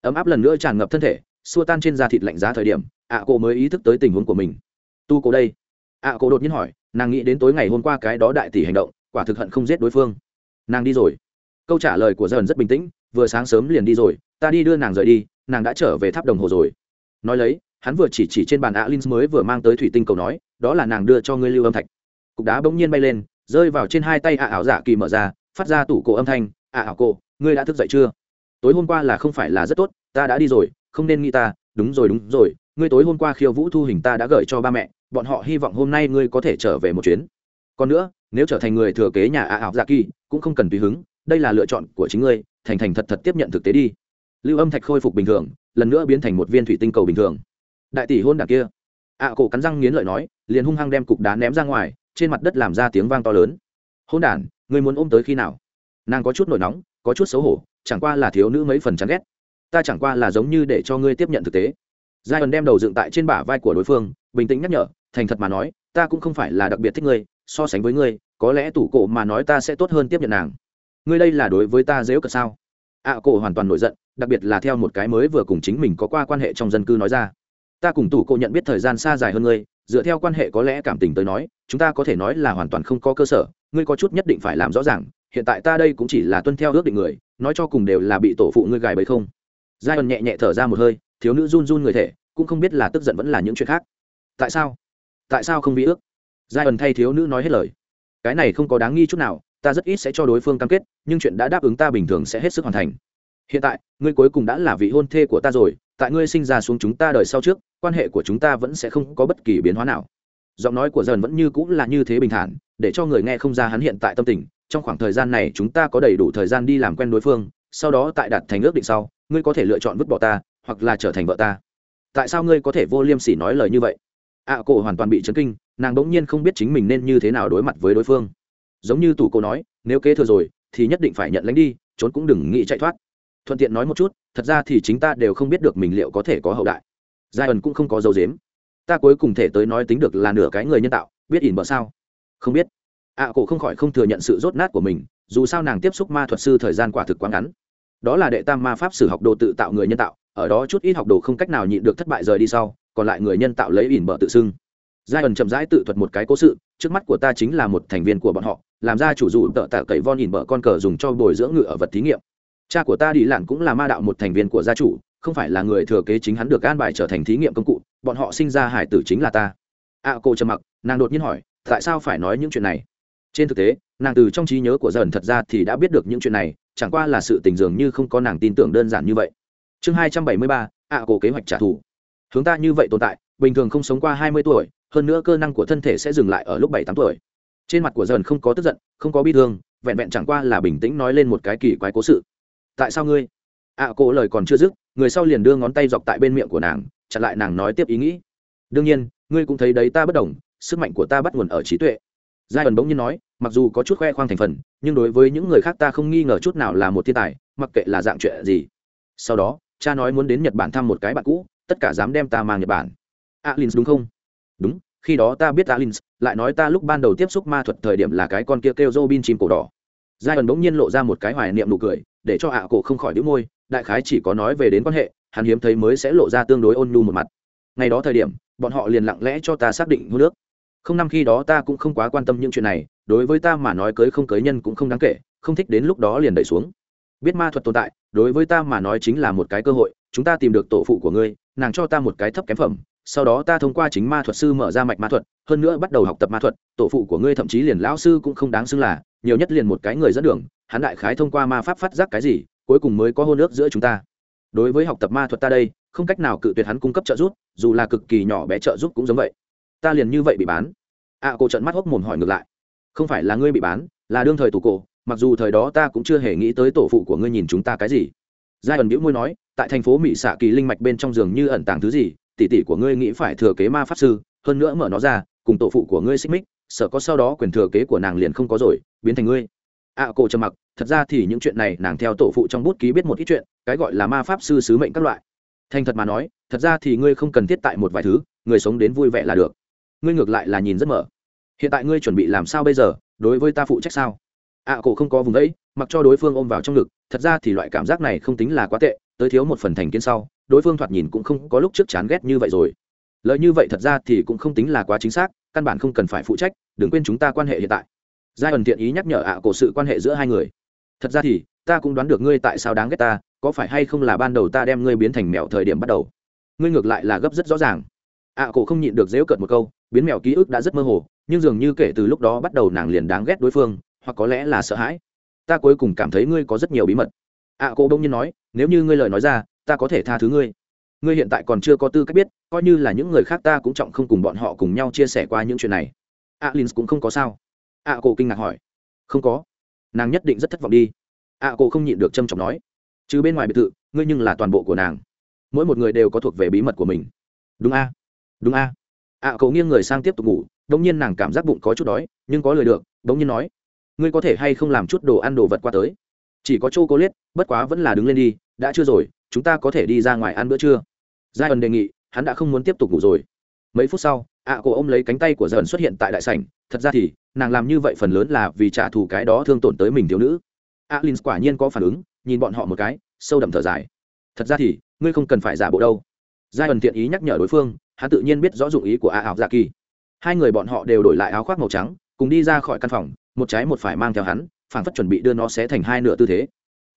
Ấm áp lần nữa tràn ngập thân thể, xua tan trên da thịt lạnh giá thời điểm ạ cổ mới ý thức tới tình huống của mình. Tu cô đây. Ạ cổ đột nhiên hỏi, nàng nghĩ đến tối ngày hôm qua cái đó đại tỷ hành động, quả thực hận không giết đối phương. Nàng đi rồi. Câu trả lời của dần rất bình tĩnh, vừa sáng sớm liền đi rồi, ta đi đưa nàng rời đi, nàng đã trở về tháp đồng hồ rồi. Nói lấy hắn vừa chỉ chỉ trên bàn alin mới vừa mang tới thủy tinh cầu nói, đó là nàng đưa cho ngươi lưu âm thạch. Cục đá bỗng nhiên bay lên, rơi vào trên hai tay ạ ảo dạ kỳ mở ra, phát ra tủ cổ âm thanh ạ ảo cổ, ngươi đã thức dậy chưa? Tối hôm qua là không phải là rất tốt, ta đã đi rồi, không nên nghĩ ta. Đúng rồi đúng rồi, ngươi tối hôm qua khiêu vũ thu hình ta đã gửi cho ba mẹ, bọn họ hy vọng hôm nay ngươi có thể trở về một chuyến. Còn nữa, nếu trở thành người thừa kế nhà ạ ảo dạ kỳ, cũng không cần tùy hứng, đây là lựa chọn của chính ngươi, thành thành thật thật tiếp nhận thực tế đi. Lưu âm thạch khôi phục bình thường, lần nữa biến thành một viên thủy tinh cầu bình thường đại tỷ hôn đảng kia. Ạ cổ cắn răng nghiến lợi nói liền hung hăng đem cục đá ném ra ngoài trên mặt đất làm ra tiếng vang to lớn. Hôn đản ngươi muốn ôm tới khi nào? Nàng có chút nổi nóng có chút xấu hổ chẳng qua là thiếu nữ mấy phần chán ghét. Ta chẳng qua là giống như để cho ngươi tiếp nhận thực tế. Giai ẩn đem đầu dựng tại trên bả vai của đối phương bình tĩnh nhắc nhở thành thật mà nói ta cũng không phải là đặc biệt thích ngươi so sánh với ngươi có lẽ tủ cổ mà nói ta sẽ tốt hơn tiếp nhận nàng. Ngươi đây là đối với ta dễu cợt sao? Ạ à, cổ hoàn toàn nổi giận đặc biệt là theo một cái mới vừa cùng chính mình có qua quan hệ trong dân cư nói ra ta cùng tủ cổ nhận biết thời gian xa dài hơn ngươi, dựa theo quan hệ có lẽ cảm tình tới nói, chúng ta có thể nói là hoàn toàn không có cơ sở, ngươi có chút nhất định phải làm rõ ràng, hiện tại ta đây cũng chỉ là tuân theo ước định người, nói cho cùng đều là bị tổ phụ ngươi gài bấy không? Giai ẩn nhẹ nhẹ thở ra một hơi, thiếu nữ run run người thể, cũng không biết là tức giận vẫn là những chuyện khác. Tại sao? Tại sao không vi ước? Giai ẩn thay thiếu nữ nói hết lời. Cái này không có đáng nghi chút nào, ta rất ít sẽ cho đối phương cam kết, nhưng chuyện đã đáp ứng ta bình thường sẽ hết sức hoàn thành hiện tại ngươi cuối cùng đã là vị hôn thê của ta rồi tại ngươi sinh ra xuống chúng ta đời sau trước quan hệ của chúng ta vẫn sẽ không có bất kỳ biến hóa nào. Giọng nói của dần vẫn như cũng là như thế bình thản để cho người nghe không ra hắn hiện tại tâm tình. Trong khoảng thời gian này chúng ta có đầy đủ thời gian đi làm quen đối phương sau đó tại đạt thành ước định sau ngươi có thể lựa chọn vứt bỏ ta hoặc là trở thành vợ ta. Tại sao ngươi có thể vô liêm sỉ nói lời như vậy? Ạ à, cổ hoàn toàn bị chấn kinh nàng bỗng nhiên không biết chính mình nên như thế nào đối mặt với đối phương. Giống như tủ cô nói nếu kế thừa rồi thì nhất định phải nhận lãnh đi trốn cũng đừng nghĩ chạy thoát thuận tiện nói một chút thật ra thì chính ta đều không biết được mình liệu có thể có hậu đại. Giai ẩn cũng không có dấu dếm ta cuối cùng thể tới nói tính được là nửa cái người nhân tạo biết ỉn bờ sao? Không biết. Ạ à, cổ không khỏi không thừa nhận sự rốt nát của mình dù sao nàng tiếp xúc ma thuật sư thời gian quả thực quá ngắn. Đó là đệ tam ma pháp sử học đồ tự tạo người nhân tạo ở đó chút ít học đồ không cách nào nhịn được thất bại rời đi sau còn lại người nhân tạo lấy ỉn bờ tự xưng. Giai ẩn chậm rãi tự thuật một cái cố sự trước mắt của ta chính là một thành viên của bọn họ làm ra chủ dù tợ tạ cậy von ỉn bờ con cờ dùng cho bồi dưỡng ngựa ở vật thí nghiệm cha của ta đi lặn cũng là ma đạo một thành viên của gia chủ không phải là người thừa kế chính hắn được an bài trở thành thí nghiệm công cụ bọn họ sinh ra hải tử chính là ta. Ạ à, cô trầm mặc nàng đột nhiên hỏi tại sao phải nói những chuyện này? Trên thực tế nàng từ trong trí nhớ của dần thật ra thì đã biết được những chuyện này chẳng qua là sự tình dường như không có nàng tin tưởng đơn giản như vậy. Chương hai trăm bảy mươi ba ạ cổ kế hoạch trả thù. Hướng ta như vậy tồn tại bình thường không sống qua hai mươi tuổi hơn nữa cơ năng của thân thể sẽ dừng lại ở lúc bảy tám tuổi. Trên mặt của dần không có tức giận không có bi thương vẹn vẹn chẳng qua là bình tĩnh nói lên một cái kỳ quái cố sự tại sao ngươi? À, Ạ cổ lời còn chưa dứt, người sau liền đưa ngón tay dọc tại bên miệng của nàng, chặn lại nàng nói tiếp ý nghĩ. Đương nhiên, ngươi cũng thấy đấy ta bất đồng, sức mạnh của ta bắt nguồn ở trí tuệ. Giai ẩn bỗng nhiên nói, mặc dù có chút khoe khoang thành phần, nhưng đối với những người khác ta không nghi ngờ chút nào là một thiên tài, mặc kệ là dạng chuyện gì. Sau đó, cha nói muốn đến nhật bản thăm một cái bạn cũ, tất cả dám đem ta mang nhật bản. Alin đúng không? Đúng, khi đó ta biết alin lại nói ta lúc ban đầu tiếp xúc ma thuật thời điểm là cái con kia kêu robin chim cổ đỏ. Giai ẩn bỗng nhiên lộ ra một cái hoài niệm nụ cười để cho ạ cổ không khỏi đĩu môi, đại khái chỉ có nói về đến quan hệ, hắn hiếm thấy mới sẽ lộ ra tương đối ôn nhu một mặt. Ngày đó thời điểm, bọn họ liền lặng lẽ cho ta xác định hô nước không năm khi đó ta cũng không quá quan tâm những chuyện này, đối với ta mà nói cưới không cưới nhân cũng không đáng kể, không thích đến lúc đó liền đẩy xuống. Biết ma thuật tồn tại, đối với ta mà nói chính là một cái cơ hội, chúng ta tìm được tổ phụ của ngươi, nàng cho ta một cái thấp kém phẩm, sau đó ta thông qua chính ma thuật sư mở ra mạch ma thuật, hơn nữa bắt đầu học tập ma thuật, tổ phụ của ngươi thậm chí liền lão sư cũng không đáng xưng là, nhiều nhất liền một cái người dẫn đường hắn đại khái thông qua ma pháp phát giác cái gì cuối cùng mới có hôn ước giữa chúng ta. Đối với học tập ma thuật ta đây không cách nào cự tuyệt hắn cung cấp trợ giúp dù là cực kỳ nhỏ bé trợ giúp cũng giống vậy. Ta liền như vậy bị bán. Ạ à, cổ trận mắt hốc mồm hỏi ngược lại. Không phải là ngươi bị bán là đương thời tù cổ mặc dù thời đó ta cũng chưa hề nghĩ tới tổ phụ của ngươi nhìn chúng ta cái gì. Giai ẩn biễu môi nói tại thành phố mỹ xạ kỳ linh mạch bên trong giường như ẩn tàng thứ gì tỷ tỷ của ngươi nghĩ phải thừa kế ma pháp sư hơn nữa mở nó ra cùng tổ phụ của ngươi xích mích sợ có sau đó quyền thừa kế của nàng liền không có rồi biến thành ngươi ạ à, cổ trầm mặc thật ra thì những chuyện này nàng theo tổ phụ trong bút ký biết một ít chuyện cái gọi là ma pháp sư sứ mệnh các loại. Thành thật mà nói thật ra thì ngươi không cần thiết tại một vài thứ người sống đến vui vẻ là được. Ngươi ngược lại là nhìn rất mở. Hiện tại ngươi chuẩn bị làm sao bây giờ đối với ta phụ trách sao? Ạ à, cổ không có vùng đấy mặc cho đối phương ôm vào trong ngực thật ra thì loại cảm giác này không tính là quá tệ tới thiếu một phần thành kiến sau đối phương thoạt nhìn cũng không có lúc trước chán ghét như vậy rồi. Lợi như vậy thật ra thì cũng không tính là quá chính xác căn bản không cần phải phụ trách đừng quên chúng ta quan hệ hiện tại giai ẩn thiện ý nhắc nhở ạ à cổ sự quan hệ giữa hai người. Thật ra thì ta cũng đoán được ngươi tại sao đáng ghét ta có phải hay không là ban đầu ta đem ngươi biến thành mèo thời điểm bắt đầu. Ngươi ngược lại là gấp rất rõ ràng. Ạ à, cổ không nhịn được dễu cợt một câu biến mèo ký ức đã rất mơ hồ nhưng dường như kể từ lúc đó bắt đầu nàng liền đáng ghét đối phương hoặc có lẽ là sợ hãi. Ta cuối cùng cảm thấy ngươi có rất nhiều bí mật. Ạ à, cổ đông nhiên nói nếu như ngươi lời nói ra ta có thể tha thứ ngươi. Ngươi hiện tại còn chưa có tư cách biết coi như là những người khác ta cũng trọng không cùng bọn họ cùng nhau chia sẻ qua những chuyện này. Alin cũng không có sao ạ cổ kinh ngạc hỏi. Không có. Nàng nhất định rất thất vọng đi. ạ cổ không nhịn được trâm trọng nói. Chứ bên ngoài biệt thự, ngươi nhưng là toàn bộ của nàng. Mỗi một người đều có thuộc về bí mật của mình. Đúng a. Đúng a. ạ cổ nghiêng người sang tiếp tục ngủ đông nhiên nàng cảm giác bụng có chút đói, nhưng có lời được đông nhiên nói. Ngươi có thể hay không làm chút đồ ăn đồ vật qua tới? Chỉ có châu cô liết bất quá vẫn là đứng lên đi, đã chưa rồi, chúng ta có thể đi ra ngoài ăn bữa trưa. Giai ẩn đề nghị, hắn đã không muốn tiếp tục ngủ rồi. Mấy phút sau, ạ cổ ôm lấy cánh tay của dần xuất hiện tại đại sảnh, thật ra thì nàng làm như vậy phần lớn là vì trả thù cái đó thương tổn tới mình thiếu nữ. Alin quả nhiên có phản ứng, nhìn bọn họ một cái, sâu đậm thở dài. Thật ra thì, ngươi không cần phải giả bộ đâu. Giai ẩn tiện ý nhắc nhở đối phương, hắn tự nhiên biết rõ dụng ý của a ảo dạ kỳ. Hai người bọn họ đều đổi lại áo khoác màu trắng, cùng đi ra khỏi căn phòng, một trái một phải mang theo hắn phản phất chuẩn bị đưa nó xé thành hai nửa tư thế.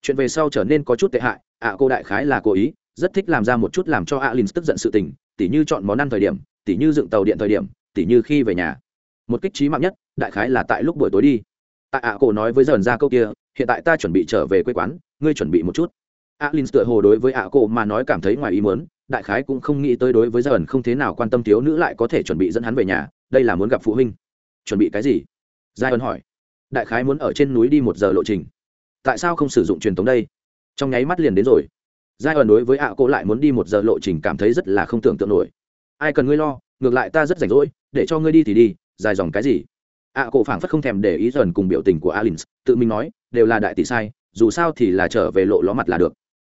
Chuyện về sau trở nên có chút tệ hại ạ cô đại khái là cố ý, rất thích làm ra một chút làm cho alin tức giận sự tình, tỉ như chọn món ăn thời điểm, tỉ như dựng tàu điện thời điểm, tỉ như khi về nhà một kích trí mạng nhất, đại khái là tại lúc buổi tối đi. Tại ạ cổ nói với dần ra câu kia, hiện tại ta chuẩn bị trở về quê quán, ngươi chuẩn bị một chút. Alin tựa hồ đối với ạ cổ mà nói cảm thấy ngoài ý muốn, đại khái cũng không nghĩ tới đối với dần không thế nào quan tâm thiếu nữ lại có thể chuẩn bị dẫn hắn về nhà, đây là muốn gặp phụ huynh. Chuẩn bị cái gì? Giai ân hỏi. Đại khái muốn ở trên núi đi một giờ lộ trình. Tại sao không sử dụng truyền thống đây? Trong nháy mắt liền đến rồi. Giai ẩn đối với ạ cô lại muốn đi một giờ lộ trình cảm thấy rất là không tưởng tượng nổi. Ai cần ngươi lo, ngược lại ta rất rảnh rỗi, để cho ngươi đi thì đi dài dòng cái gì? Ạ cổ phảng phất không thèm để ý dần cùng biểu tình của alin tự mình nói, đều là đại tỷ sai, dù sao thì là trở về lộ ló mặt là được.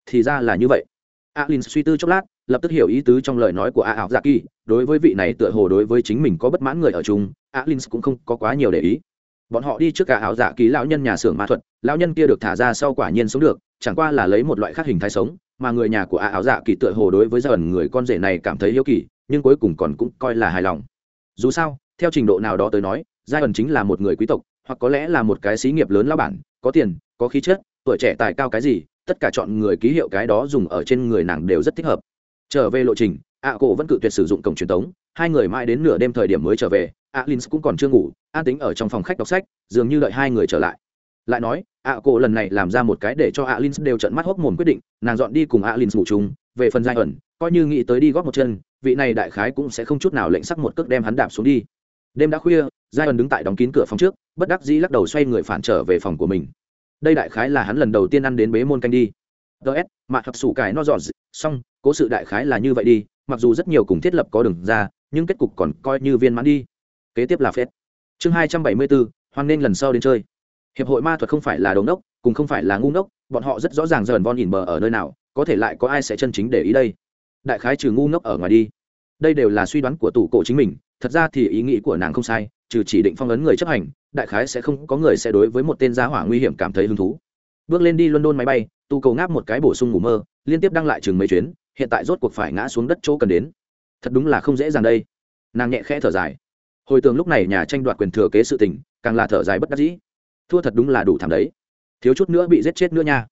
Thì ra là như vậy. Alin suy tư chốc lát, lập tức hiểu ý tứ trong lời nói của a ảo dạ kỳ, đối với vị này tựa hồ đối với chính mình có bất mãn người ở chung alin cũng không có quá nhiều để ý. Bọn họ đi trước cả ảo dạ kỳ lão nhân nhà xưởng ma thuật, lão nhân kia được thả ra sau quả nhiên sống được, chẳng qua là lấy một loại khác hình thái sống, mà người nhà của a ảo dạ kỳ tựa hồ đối với dần người con rể này cảm thấy hiếu kỳ, nhưng cuối cùng còn cũng coi là hài lòng. Dù sao theo trình độ nào đó tới nói giai ẩn chính là một người quý tộc, hoặc có lẽ là một cái xí nghiệp lớn lao bản, có tiền, có khí chất, tuổi trẻ tài cao cái gì, tất cả chọn người ký hiệu cái đó dùng ở trên người nàng đều rất thích hợp. Trở về lộ trình ạ cổ vẫn cự tuyệt sử dụng cổng truyền thống hai người mãi đến nửa đêm thời điểm mới trở về ạ lynx cũng còn chưa ngủ, an tính ở trong phòng khách đọc sách, dường như đợi hai người trở lại. Lại nói ạ cổ lần này làm ra một cái để cho ạ lynx đều trận mắt hốc mồm quyết định, nàng dọn đi cùng ạ lynx ngủ chung, về phần giai ẩn coi như nghĩ tới đi góp một chân, vị này đại khái cũng sẽ không chút nào lệnh sắc một cước đem hắn đạp xuống đi đêm đã khuya giai ẩn đứng tại đóng kín cửa phòng trước, bất đắc dĩ lắc đầu xoay người phản trở về phòng của mình. Đây đại khái là hắn lần đầu tiên ăn đến bế môn canh đi. Ts mạ thập sủ cải no dọn xong, cố sự đại khái là như vậy đi, mặc dù rất nhiều cùng thiết lập có đường ra, nhưng kết cục còn coi như viên mãn đi. Kế tiếp là phết. Chương hai trăm bảy mươi bốn hoan nghênh lần sau đến chơi. Hiệp hội ma thuật không phải là đống đốc, cùng không phải là ngu ngốc, bọn họ rất rõ ràng dần von nhìn bờ ở nơi nào, có thể lại có ai sẽ chân chính để ý đây. Đại khái trừ ngu ngốc ở ngoài đi. Đây đều là suy đoán của tủ cổ chính mình thật ra thì ý nghĩ của nàng không sai, trừ chỉ định phong ấn người chấp hành, đại khái sẽ không có người sẽ đối với một tên gia hỏa nguy hiểm cảm thấy hứng thú. Bước lên đi london máy bay, tu cầu ngáp một cái bổ sung ngủ mơ, liên tiếp đăng lại chừng mấy chuyến, hiện tại rốt cuộc phải ngã xuống đất chỗ cần đến. Thật đúng là không dễ dàng đây. Nàng nhẹ khẽ thở dài. Hồi tưởng lúc này nhà tranh đoạt quyền thừa kế sự tình, càng là thở dài bất đắc dĩ. Thua thật đúng là đủ thảm đấy. Thiếu chút nữa bị giết chết nữa nha.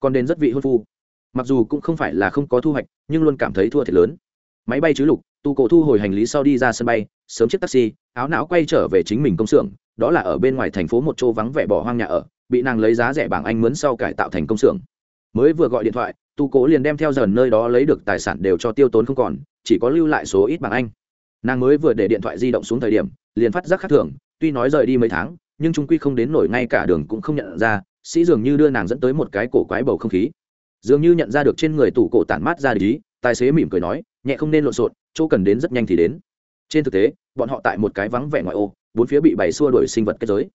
Còn đến rất vị hôn phu. Mặc dù cũng không phải là không có thu hoạch, nhưng luôn cảm thấy thua thiệt lớn. Máy bay chứ lục tu cổ thu hồi hành lý sau đi ra sân bay, sớm chiếc taxi, áo não quay trở về chính mình công xưởng, đó là ở bên ngoài thành phố một chỗ vắng vẻ bỏ hoang nhà ở, bị nàng lấy giá rẻ bảng anh mướn sau cải tạo thành công xưởng. Mới vừa gọi điện thoại, tu cố liền đem theo dần nơi đó lấy được tài sản đều cho tiêu tốn không còn, chỉ có lưu lại số ít bảng anh. Nàng mới vừa để điện thoại di động xuống thời điểm, liền phát giác khác thường, tuy nói rời đi mấy tháng, nhưng chúng quy không đến nổi ngay cả đường cũng không nhận ra, sĩ dường như đưa nàng dẫn tới một cái cổ quái bầu không khí. Dường như nhận ra được trên người tủ cổ tản mát ra lý tài xế mỉm cười nói nhẹ không nên lộn xộn, chỗ cần đến rất nhanh thì đến. Trên thực tế, bọn họ tại một cái vắng vẻ ngoại ô, bốn phía bị bày xua đuổi sinh vật kết giới.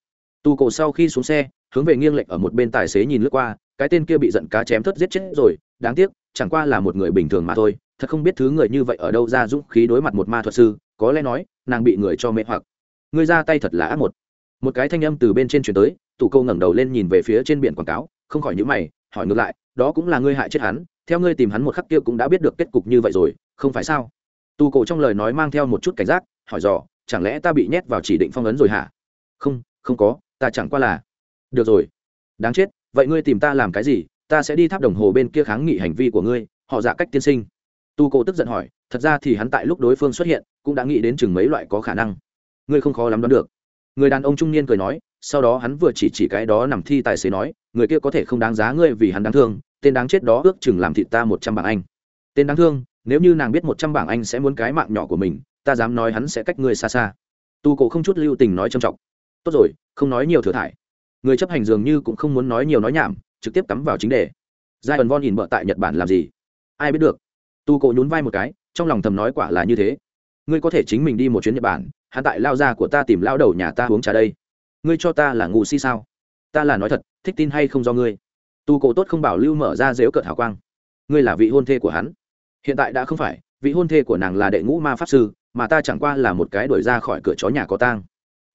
Tu cổ sau khi xuống xe, hướng về nghiêng lệch ở một bên tài xế nhìn lướt qua, cái tên kia bị giận cá chém thất giết chết rồi, đáng tiếc, chẳng qua là một người bình thường mà thôi, thật không biết thứ người như vậy ở đâu ra dũng khí đối mặt một ma thuật sư, có lẽ nói, nàng bị người cho mê hoặc. Người ra tay thật là ác một. Một cái thanh âm từ bên trên chuyển tới Tu câu ngẩng đầu lên nhìn về phía trên biển quảng cáo, không khỏi nhữ mày, hỏi ngược lại, đó cũng là ngươi hại chết hắn theo ngươi tìm hắn một khắc kia cũng đã biết được kết cục như vậy rồi, không phải sao? Tu cổ trong lời nói mang theo một chút cảnh giác, hỏi dò, chẳng lẽ ta bị nhét vào chỉ định phong ấn rồi hả? Không không có, ta chẳng qua là được rồi. Đáng chết, vậy ngươi tìm ta làm cái gì? Ta sẽ đi tháp đồng hồ bên kia kháng nghị hành vi của ngươi, họ giả cách tiên sinh. Tu cổ tức giận hỏi, thật ra thì hắn tại lúc đối phương xuất hiện, cũng đã nghĩ đến chừng mấy loại có khả năng. Ngươi không khó lắm đoán được. Người đàn ông trung niên cười nói, sau đó hắn vừa chỉ chỉ cái đó nằm thi tài xế nói, người kia có thể không đáng giá ngươi vì hắn đáng thương tên đáng chết đó ước chừng làm thịt ta một trăm bảng anh. Tên đáng thương, nếu như nàng biết một trăm bảng anh sẽ muốn cái mạng nhỏ của mình, ta dám nói hắn sẽ cách ngươi xa xa. Tu cổ không chút lưu tình nói trầm trọng. Tốt rồi, không nói nhiều thừa thải. Người chấp hành dường như cũng không muốn nói nhiều nói nhảm, trực tiếp cắm vào chính đề. Giai ẩn von nhìn vợ tại nhật bản làm gì? Ai biết được. Tu cổ nhún vai một cái, trong lòng thầm nói quả là như thế. Ngươi có thể chính mình đi một chuyến nhật bản Hạ tại lao ra của ta tìm lao đầu nhà ta uống trà đây. Ngươi cho ta là ngu si sao? Ta là nói thật, thích tin hay không do ngươi? Tu cổ tốt không bảo lưu mở ra dếu cợt hào quang. Ngươi là vị hôn thê của hắn. Hiện tại đã không phải, vị hôn thê của nàng là đệ ngũ ma pháp sư, mà ta chẳng qua là một cái đuổi ra khỏi cửa chó nhà có tang.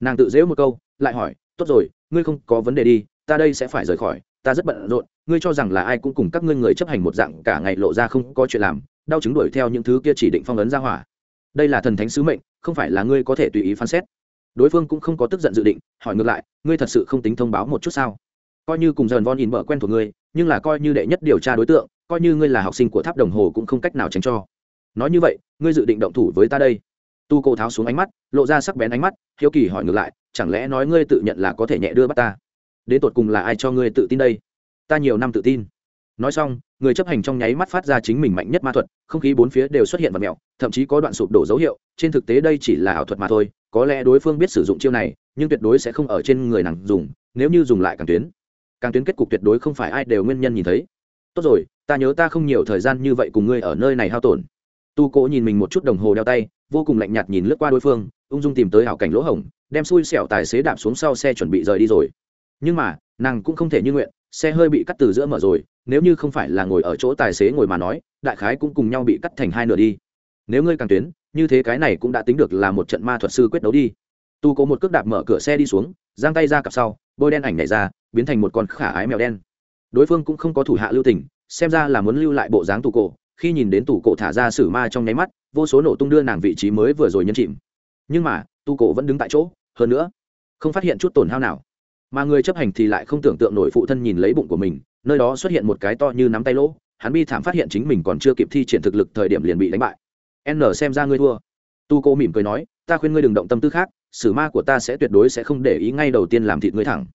Nàng tự dễu một câu, lại hỏi, tốt rồi, ngươi không có vấn đề đi, ta đây sẽ phải rời khỏi, ta rất bận rộn, ngươi cho rằng là ai cũng cùng các ngươi người chấp hành một dạng, cả ngày lộ ra không có chuyện làm, đau chứng đuổi theo những thứ kia chỉ định phong ấn ra hỏa. Đây là thần thánh sứ mệnh, không phải là ngươi có thể tùy ý phán xét. Đối phương cũng không có tức giận dự định, hỏi ngược lại, ngươi thật sự không tính thông báo một chút sao? Coi như cùng dần von in bở quen thuộc ngươi, nhưng là coi như đệ nhất điều tra đối tượng, coi như ngươi là học sinh của tháp đồng hồ cũng không cách nào tránh cho. Nói như vậy, ngươi dự định động thủ với ta đây? Tu cô tháo xuống ánh mắt, lộ ra sắc bén ánh mắt, hiếu kỳ hỏi ngược lại, chẳng lẽ nói ngươi tự nhận là có thể nhẹ đưa bắt ta? Đến tột cùng là ai cho ngươi tự tin đây? Ta nhiều năm tự tin. Nói xong, người chấp hành trong nháy mắt phát ra chính mình mạnh nhất ma thuật, không khí bốn phía đều xuất hiện vật mẹo, thậm chí có đoạn sụp đổ dấu hiệu, trên thực tế đây chỉ là ảo thuật mà thôi, có lẽ đối phương biết sử dụng chiêu này, nhưng tuyệt đối sẽ không ở trên người nàng dùng, nếu như dùng lại càng tuyến càng tuyến kết cục tuyệt đối không phải ai đều nguyên nhân nhìn thấy. Tốt rồi, ta nhớ ta không nhiều thời gian như vậy cùng ngươi ở nơi này hao tổn. Tu cố nhìn mình một chút đồng hồ đeo tay, vô cùng lạnh nhạt nhìn lướt qua đối phương, ung dung tìm tới hảo cảnh lỗ hổng, đem xui xẻo tài xế đạp xuống sau xe chuẩn bị rời đi rồi. Nhưng mà, nàng cũng không thể như nguyện, xe hơi bị cắt từ giữa mở rồi, nếu như không phải là ngồi ở chỗ tài xế ngồi mà nói, đại khái cũng cùng nhau bị cắt thành hai nửa đi. Nếu ngươi càng tuyến, như thế cái này cũng đã tính được là một trận ma thuật sư quyết đấu đi. Tu Cố một cước đạp mở cửa xe đi xuống, giang tay ra cặp sau bôi đen ảnh này ra, biến thành một con khả ái mèo đen. Đối phương cũng không có thủ hạ lưu tình, xem ra là muốn lưu lại bộ dáng tủ cổ, khi nhìn đến tủ cổ thả ra sử ma trong nháy mắt, vô số nổ tung đưa nàng vị trí mới vừa rồi nhân chìm. Nhưng mà tu cổ vẫn đứng tại chỗ, hơn nữa, không phát hiện chút tổn hao nào. Mà người chấp hành thì lại không tưởng tượng nổi phụ thân nhìn lấy bụng của mình, nơi đó xuất hiện một cái to như nắm tay lỗ, hắn bi thảm phát hiện chính mình còn chưa kịp thi triển thực lực thời điểm liền bị đánh bại. N xem ra ngươi thua. Tu cô mỉm cười nói, ta khuyên ngươi đừng động tâm tư khác sử ma của ta sẽ tuyệt đối sẽ không để ý ngay đầu tiên làm thịt ngươi thẳng.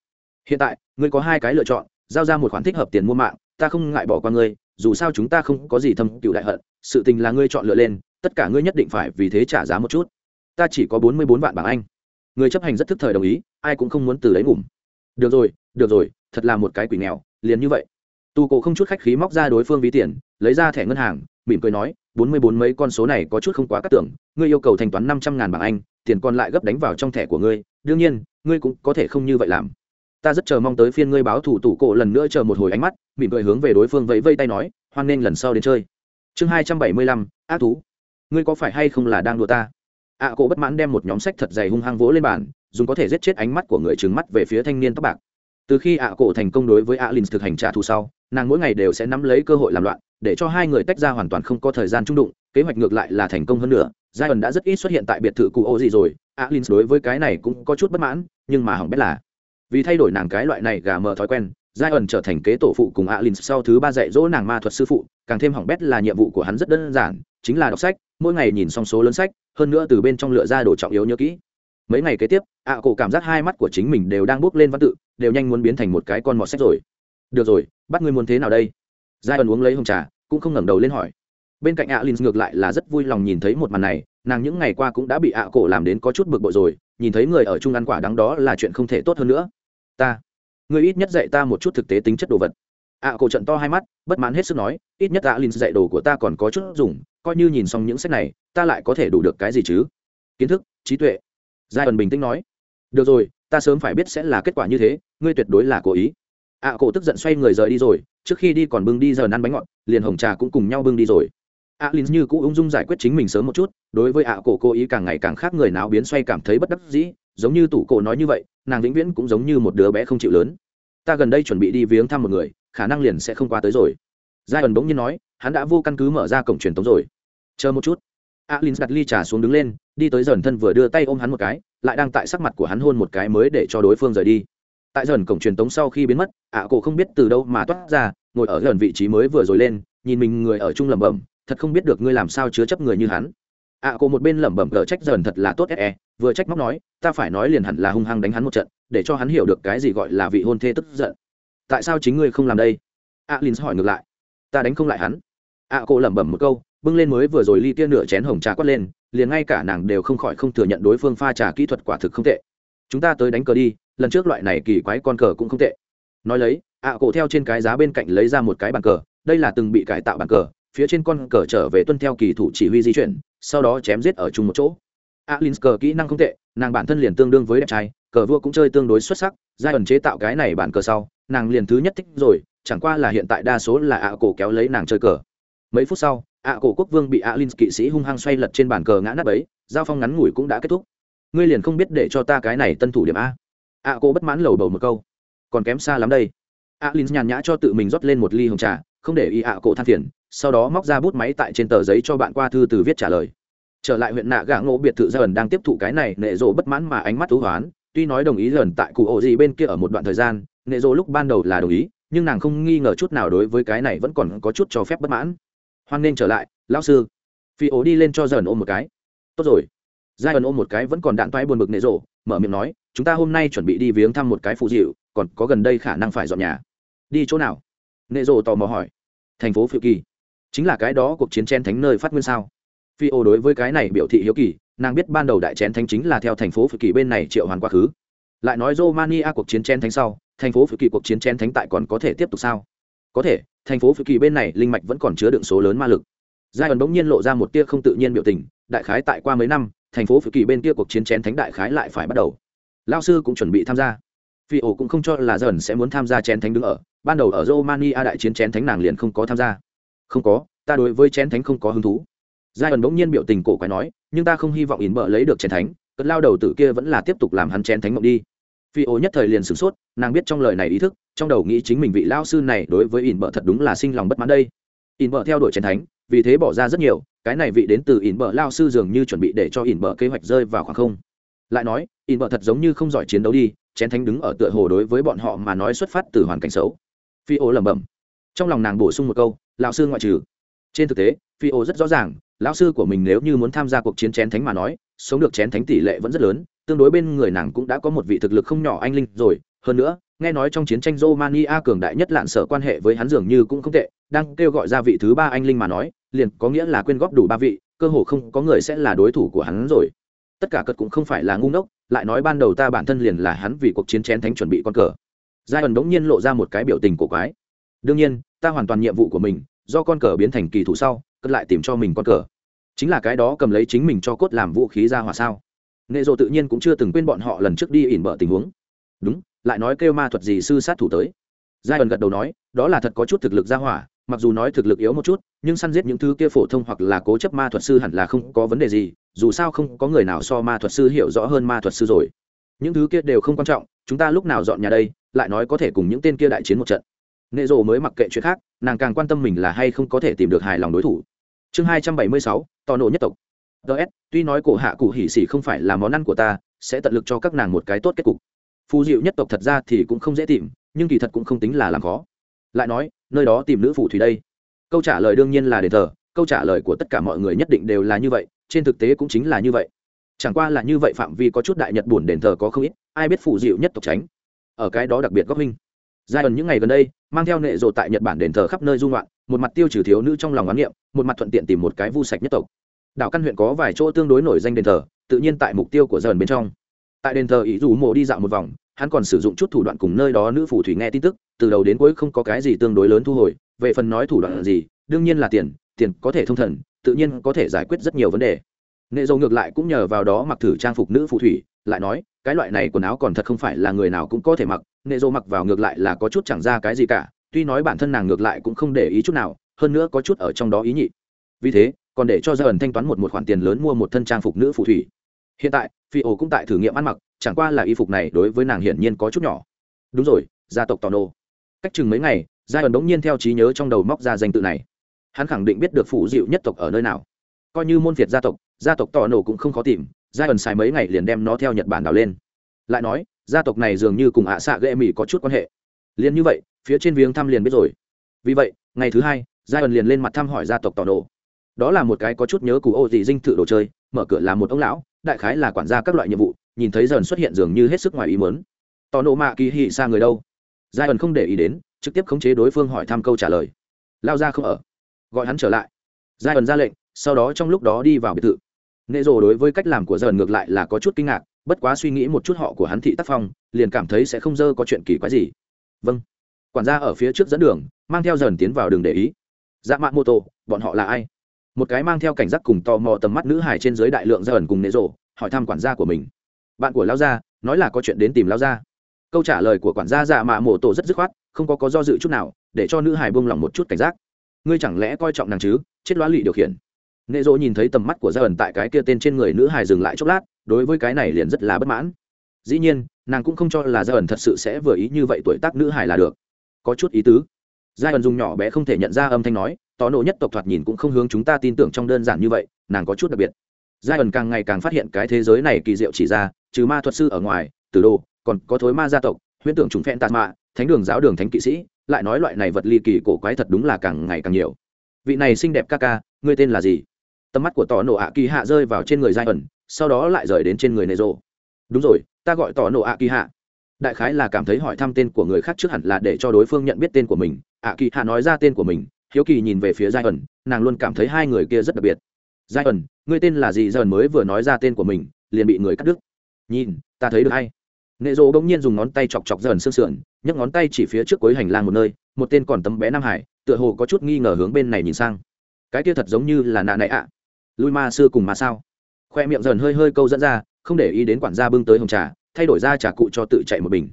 Hiện tại, ngươi có hai cái lựa chọn, giao ra một khoản thích hợp tiền mua mạng, ta không ngại bỏ qua ngươi, dù sao chúng ta không có gì thâm cựu đại hận, sự tình là ngươi chọn lựa lên, tất cả ngươi nhất định phải vì thế trả giá một chút. Ta chỉ có bốn mươi bốn vạn bảng anh. Người chấp hành rất thức thời đồng ý, ai cũng không muốn từ lấy ngủm. Được rồi được rồi, thật là một cái quỷ nghèo, liền như vậy. Tu cổ không chút khách khí móc ra đối phương ví tiền, lấy ra thẻ ngân hàng, mỉm cười nói, bốn mươi bốn mấy con số này có chút không quá cắt tưởng, ngươi yêu cầu thanh toán năm trăm ngàn bảng anh tiền còn lại gấp đánh vào trong thẻ của ngươi đương nhiên ngươi cũng có thể không như vậy làm. Ta rất chờ mong tới phiên ngươi báo thủ tủ cổ lần nữa chờ một hồi ánh mắt mỉm cười hướng về đối phương vẫy vây tay nói hoan nghênh lần sau đến chơi. Chương hai trăm bảy mươi lăm ác thú. Ngươi có phải hay không là đang đùa ta? Ạ à, cổ bất mãn đem một nhóm sách thật dày hung hăng vỗ lên bàn dùng có thể giết chết ánh mắt của người trừng mắt về phía thanh niên tóc bạc. Từ khi ạ cổ thành công đối với ạ linh thực hành trả thù sau nàng mỗi ngày đều sẽ nắm lấy cơ hội làm loạn để cho hai người tách ra hoàn toàn không có thời gian trung đụng kế hoạch ngược lại là thành công hơn nữa giai ẩn đã rất ít xuất hiện tại biệt thự cụ ô gì rồi. Alin đối với cái này cũng có chút bất mãn, nhưng mà hỏng bét là, vì thay đổi nàng cái loại này gà mờ thói quen giai ẩn trở thành kế tổ phụ cùng alin sau thứ ba dạy dỗ nàng ma thuật sư phụ. Càng thêm hỏng bét là nhiệm vụ của hắn rất đơn giản, chính là đọc sách. Mỗi ngày nhìn xong số lớn sách, hơn nữa từ bên trong lựa ra đồ trọng yếu nhớ kỹ. Mấy ngày kế tiếp ạ cổ cảm giác hai mắt của chính mình đều đang bước lên văn tự, đều nhanh muốn biến thành một cái con mọt sách rồi. Được rồi, bắt ngươi muốn thế nào đây? Giai ẩn uống lấy hồng trà, cũng không ngẩng đầu lên hỏi bên cạnh alin ngược lại là rất vui lòng nhìn thấy một màn này, nàng những ngày qua cũng đã bị ạ cổ làm đến có chút bực bội rồi, nhìn thấy người ở chung ăn quả đắng đó là chuyện không thể tốt hơn nữa. Ta, ngươi ít nhất dạy ta một chút thực tế tính chất đồ vật. ạ cổ trận to hai mắt, bất mãn hết sức nói, ít nhất alin dạy đồ của ta còn có chút dùng, coi như nhìn xong những sách này, ta lại có thể đủ được cái gì chứ? Kiến thức, trí tuệ. Giai ẩn bình tĩnh nói, được rồi, ta sớm phải biết sẽ là kết quả như thế, ngươi tuyệt đối là cố ý. ạ cổ tức giận xoay người rời đi rồi, trước khi đi còn bưng đi giờ ăn bánh ngọt, liền hồng trà cũng cùng nhau bưng đi rồi alin như cũ ung dung giải quyết chính mình sớm một chút, đối với ạ cổ cố ý càng ngày càng khác người nào biến xoay cảm thấy bất đắc dĩ, giống như tủ cổ nói như vậy, nàng vĩnh viễn cũng giống như một đứa bé không chịu lớn. Ta gần đây chuẩn bị đi viếng thăm một người, khả năng liền sẽ không qua tới rồi. Giai ẩn bỗng nhiên nói, hắn đã vô căn cứ mở ra cổng truyền tống rồi. Chờ một chút. Alin đặt ly trà xuống đứng lên, đi tới dần thân vừa đưa tay ôm hắn một cái, lại đang tại sắc mặt của hắn hôn một cái mới để cho đối phương rời đi. Tại dần cổng truyền tống sau khi biến mất, ạ cổ không biết từ đâu mà toát ra, ngồi ở gần vị trí mới vừa rồi lên, nhìn mình người ở chung lẩm bẩm thật không biết được ngươi làm sao chứa chấp người như hắn. Ạ cô một bên lẩm bẩm cờ trách dần thật là tốt e vừa trách móc nói, ta phải nói liền hẳn là hung hăng đánh hắn một trận, để cho hắn hiểu được cái gì gọi là vị hôn thê tức giận. Tại sao chính ngươi không làm đây? À, Alin hỏi ngược lại. Ta đánh không lại hắn. Ạ cô lẩm bẩm một câu, bưng lên mới vừa rồi ly tia nửa chén hồng trà quát lên, liền ngay cả nàng đều không khỏi không thừa nhận đối phương pha trà kỹ thuật quả thực không tệ. Chúng ta tới đánh cờ đi, lần trước loại này kỳ quái con cờ cũng không tệ. Nói lấy ạ cổ theo trên cái giá bên cạnh lấy ra một cái bàn cờ, đây là từng bị cải tạo bàn cờ phía trên con cờ trở về tuân theo kỳ thủ chỉ huy di chuyển, sau đó chém giết ở chung một chỗ. Alin cờ kỹ năng không tệ, nàng bản thân liền tương đương với đẹp trai, cờ vua cũng chơi tương đối xuất sắc giai ẩn chế tạo cái này bản cờ sau, nàng liền thứ nhất thích rồi, chẳng qua là hiện tại đa số là ạ cổ kéo lấy nàng chơi cờ. Mấy phút sau, ạ cổ quốc vương bị alin kỵ sĩ hung hăng xoay lật trên bàn cờ ngã nắp ấy giao phong ngắn ngủi cũng đã kết thúc. Ngươi liền không biết để cho ta cái này tân thủ điểm a. Ạ cổ bất mãn lầu bầu một câu. Còn kém xa lắm đây. Alin nhàn nhã cho tự mình rót lên một ly hồng trà, không để ý ạ cổ than phiền sau đó móc ra bút máy tại trên tờ giấy cho bạn qua thư từ viết trả lời. Trở lại huyện nạ gã ngộ biệt thự gia đang tiếp thụ cái này, nệ rộ bất mãn mà ánh mắt thú hoán. Tuy nói đồng ý dần tại cụ ổ gì bên kia ở một đoạn thời gian, nệ rộ lúc ban đầu là đồng ý, nhưng nàng không nghi ngờ chút nào đối với cái này vẫn còn có chút cho phép bất mãn. Hoan nên trở lại, lão sư. Phi ổ đi lên cho dần ôm một cái. Tốt rồi. Giai ẩn ôm một cái vẫn còn đạn toái buồn bực nệ rộ, mở miệng nói, chúng ta hôm nay chuẩn bị đi viếng thăm một cái phụ dịu còn có gần đây khả năng phải dọn nhà. Đi chỗ nào? Nệ rộ tò mò hỏi. Thành phố phiêu kỳ chính là cái đó cuộc chiến chén thánh nơi phát nguyên sao? Phi ô đối với cái này biểu thị hiếu kỳ, nàng biết ban đầu đại chén thánh chính là theo thành phố phự kỳ bên này triệu hoàn quá khứ. Lại nói romania cuộc chiến chén thánh sau, thành phố phự kỳ cuộc chiến chén thánh tại còn có thể tiếp tục sao? Có thể, thành phố phự kỳ bên này linh mạch vẫn còn chứa đựng số lớn ma lực. Giai ẩn bỗng nhiên lộ ra một tia không tự nhiên biểu tình, đại khái tại qua mấy năm, thành phố phự kỳ bên kia cuộc chiến chén thánh đại khái lại phải bắt đầu. Lao sư cũng chuẩn bị tham gia. Phi ổ cũng không cho là dần sẽ muốn tham gia chén thánh đứng ở. Ban đầu ở romania đại chiến chén thánh nàng liền không có tham gia không có, ta đối với chén thánh không có hứng thú. Giai ẩn bỗng nhiên biểu tình cổ quái nói, nhưng ta không hy vọng ỉn bợ lấy được chén thánh, cất lao đầu tử kia vẫn là tiếp tục làm hắn chén thánh mộng đi. Phi ô nhất thời liền sửng sốt, nàng biết trong lời này ý thức, trong đầu nghĩ chính mình vị lao sư này đối với ỉn bợ thật đúng là sinh lòng bất mãn đây. Ỉn bợ theo đuổi chén thánh, vì thế bỏ ra rất nhiều, cái này vị đến từ ỉn bợ lao sư dường như chuẩn bị để cho ỉn bợ kế hoạch rơi vào khoảng không. Lại nói ỉn bợ thật giống như không giỏi chiến đấu đi, chén thánh đứng ở tựa hồ đối với bọn họ mà nói xuất phát từ hoàn cảnh xấu. Phi ô lẩm bẩm, trong lòng nàng bổ sung một câu lão sư ngoại trừ. Trên thực tế, phi ô rất rõ ràng, lão sư của mình nếu như muốn tham gia cuộc chiến chén thánh mà nói, sống được chén thánh tỷ lệ vẫn rất lớn, tương đối bên người nàng cũng đã có một vị thực lực không nhỏ anh linh rồi. Hơn nữa, nghe nói trong chiến tranh romania cường đại nhất lạn sở quan hệ với hắn dường như cũng không tệ, đang kêu gọi ra vị thứ ba anh linh mà nói, liền có nghĩa là quyên góp đủ ba vị, cơ hồ không có người sẽ là đối thủ của hắn rồi. Tất cả cật cũng không phải là ngu ngốc, lại nói ban đầu ta bản thân liền là hắn vì cuộc chiến chén thánh chuẩn bị con cờ. Giai ẩn đống nhiên lộ ra một cái biểu tình của quái. Đương nhiên, ta hoàn toàn nhiệm vụ của mình do con cờ biến thành kỳ thủ sau, cất lại tìm cho mình con cờ. Chính là cái đó cầm lấy chính mình cho cốt làm vũ khí ra hỏa sao? Nghệ rộ tự nhiên cũng chưa từng quên bọn họ lần trước đi ỉn bợ tình huống. Đúng, lại nói kêu ma thuật gì sư sát thủ tới. Giai ẩn gật đầu nói, đó là thật có chút thực lực ra hỏa, mặc dù nói thực lực yếu một chút, nhưng săn giết những thứ kia phổ thông hoặc là cố chấp ma thuật sư hẳn là không có vấn đề gì, dù sao không có người nào so ma thuật sư hiểu rõ hơn ma thuật sư rồi. Những thứ kia đều không quan trọng, chúng ta lúc nào dọn nhà đây, lại nói có thể cùng những tên kia đại chiến một trận nệ rộ mới mặc kệ chuyện khác, nàng càng quan tâm mình là hay không có thể tìm được hài lòng đối thủ. Chương hai trăm bảy mươi sáu, tò nộ nhất tộc. Ts tuy nói cổ hạ cụ hỉ xỉ không phải là món ăn của ta, sẽ tận lực cho các nàng một cái tốt kết cục. Phù diệu nhất tộc thật ra thì cũng không dễ tìm, nhưng kỳ thật cũng không tính là làm khó. Lại nói, nơi đó tìm nữ phù thủy đây. Câu trả lời đương nhiên là đền thờ, câu trả lời của tất cả mọi người nhất định đều là như vậy, trên thực tế cũng chính là như vậy. Chẳng qua là như vậy phạm vi có chút đại nhật buồn đền thờ có không ít, ai biết phù diệu nhất tộc tránh. Ở cái đó đặc biệt góc minh giai ẩn những ngày gần đây mang theo nệ rộ tại nhật bản đền thờ khắp nơi dung loạn một mặt tiêu trừ thiếu nữ trong lòng oán niệm, một mặt thuận tiện tìm một cái vu sạch nhất tộc. Đảo căn huyện có vài chỗ tương đối nổi danh đền thờ, tự nhiên tại mục tiêu của dần bên trong. Tại đền thờ ý dù mộ đi dạo một vòng, hắn còn sử dụng chút thủ đoạn cùng nơi đó nữ phù thủy nghe tin tức, từ đầu đến cuối không có cái gì tương đối lớn thu hồi, về phần nói thủ đoạn là gì, đương nhiên là tiền tiền có thể thông thần, tự nhiên có thể giải quyết rất nhiều vấn đề. Nệ dầu ngược lại cũng nhờ vào đó mặc thử trang phục nữ phù thủy lại nói, cái loại này quần áo còn thật không phải là người nào cũng có thể mặc, nệ dô mặc vào ngược lại là có chút chẳng ra cái gì cả, tuy nói bản thân nàng ngược lại cũng không để ý chút nào, hơn nữa có chút ở trong đó ý nhị. Vì thế, còn để cho gia ẩn thanh toán một một khoản tiền lớn mua một thân trang phục nữ phù thủy. Hiện tại, phi ổ cũng tại thử nghiệm ăn mặc, chẳng qua là y phục này đối với nàng hiển nhiên có chút nhỏ. Đúng rồi, gia tộc tò nô. Cách chừng mấy ngày gia ẩn đống nhiên theo trí nhớ trong đầu móc ra danh tự này. Hắn khẳng định biết được phụ dịu nhất tộc ở nơi nào. Coi như môn phiệt gia tộc gia tộc tò nổ cũng không khó tìm giai ẩn xài mấy ngày liền đem nó theo nhật bản đào lên. Lại nói, gia tộc này dường như cùng ạ xạ ghệ mỹ có chút quan hệ. Liền như vậy, phía trên viếng thăm liền biết rồi. Vì vậy, ngày thứ hai, giai ẩn liền lên mặt thăm hỏi gia tộc tỏ đồ đó là một cái có chút nhớ cụ ô dị dinh thự đồ chơi, mở cửa là một ông lão, đại khái là quản gia các loại nhiệm vụ, nhìn thấy dần xuất hiện dường như hết sức ngoài ý mớn tò nộ mạ kỳ hị xa người đâu? Giai ẩn không để ý đến, trực tiếp khống chế đối phương hỏi thăm câu trả lời. Lao ra không ở. Gọi hắn trở lại. Giai ẩn ra lệnh, sau đó trong lúc đó đi vào biệt thự nệ rồ đối với cách làm của dần ngược lại là có chút kinh ngạc, bất quá suy nghĩ một chút họ của hắn thị tác phong, liền cảm thấy sẽ không dơ có chuyện kỳ quái gì. Vâng. Quản gia ở phía trước dẫn đường, mang theo dần tiến vào đường để ý. Dạ mạng mô tô, bọn họ là ai? Một cái mang theo cảnh giác cùng tò mò tầm mắt nữ hải trên dưới đại lượng dần cùng nệ rồ, hỏi thăm quản gia của mình. Bạn của lao gia, nói là có chuyện đến tìm lao gia. Câu trả lời của quản gia dạ mạ mộ tổ rất dứt khoát, không có có do dự chút nào, để cho nữ hải buông lỏng một chút cảnh giác. Ngươi chẳng lẽ coi trọng nàng chứ? Chết loa lụy điều khiển nệ rộ nhìn thấy tầm mắt của gia ẩn tại cái kia tên trên người nữ hài dừng lại chốc lát, đối với cái này liền rất là bất mãn. Dĩ nhiên, nàng cũng không cho là gia ẩn thật sự sẽ vừa ý như vậy tuổi tác nữ hài là được. Có chút ý tứ. Gia ẩn dùng nhỏ bé không thể nhận ra âm thanh nói tò nộ nhất tộc thoạt nhìn cũng không hướng chúng ta tin tưởng trong đơn giản như vậy, nàng có chút đặc biệt. Gia ẩn càng ngày càng phát hiện cái thế giới này kỳ diệu chỉ ra, trừ ma thuật sư ở ngoài từ đồ, còn có thối ma gia tộc, huyễn tưởng trùng phen tạt mạ, thánh đường giáo đường thánh kỵ sĩ, lại nói loại này vật ly kỳ cổ quái thật đúng là càng ngày càng nhiều. Vị này xinh đẹp ca ca, ngươi tên là gì? Tầm mắt của tỏ nổ ạ kỳ hạ rơi vào trên người giai ẩn, sau đó lại rời đến trên người nệ rộ. Đúng rồi, ta gọi tỏ nổ ạ kỳ hạ. Đại khái là cảm thấy hỏi thăm tên của người khác trước hẳn là để cho đối phương nhận biết tên của mình. Ạ kỳ hạ nói ra tên của mình, hiếu kỳ nhìn về phía giai ẩn, nàng luôn cảm thấy hai người kia rất đặc biệt. Giai ẩn, ngươi tên là gì? Giai ẩn mới vừa nói ra tên của mình, liền bị người cắt đứt. Nhìn, ta thấy được hay. Nệ rộ bỗng nhiên dùng ngón tay chọc chọc giai ẩn sương sườn, nhấc ngón tay chỉ phía trước cuối hành lang một nơi, một tên còn tấm bé nam hải, tựa hồ có chút nghi ngờ hướng bên này nhìn sang. Cái kia thật giống như là nạ nại ạ lui ma xưa cùng mà sao. Khoe miệng dần hơi hơi câu dẫn ra, không để ý đến quản gia bưng tới hồng trà, thay đổi ra trà cụ cho tự chạy một bình.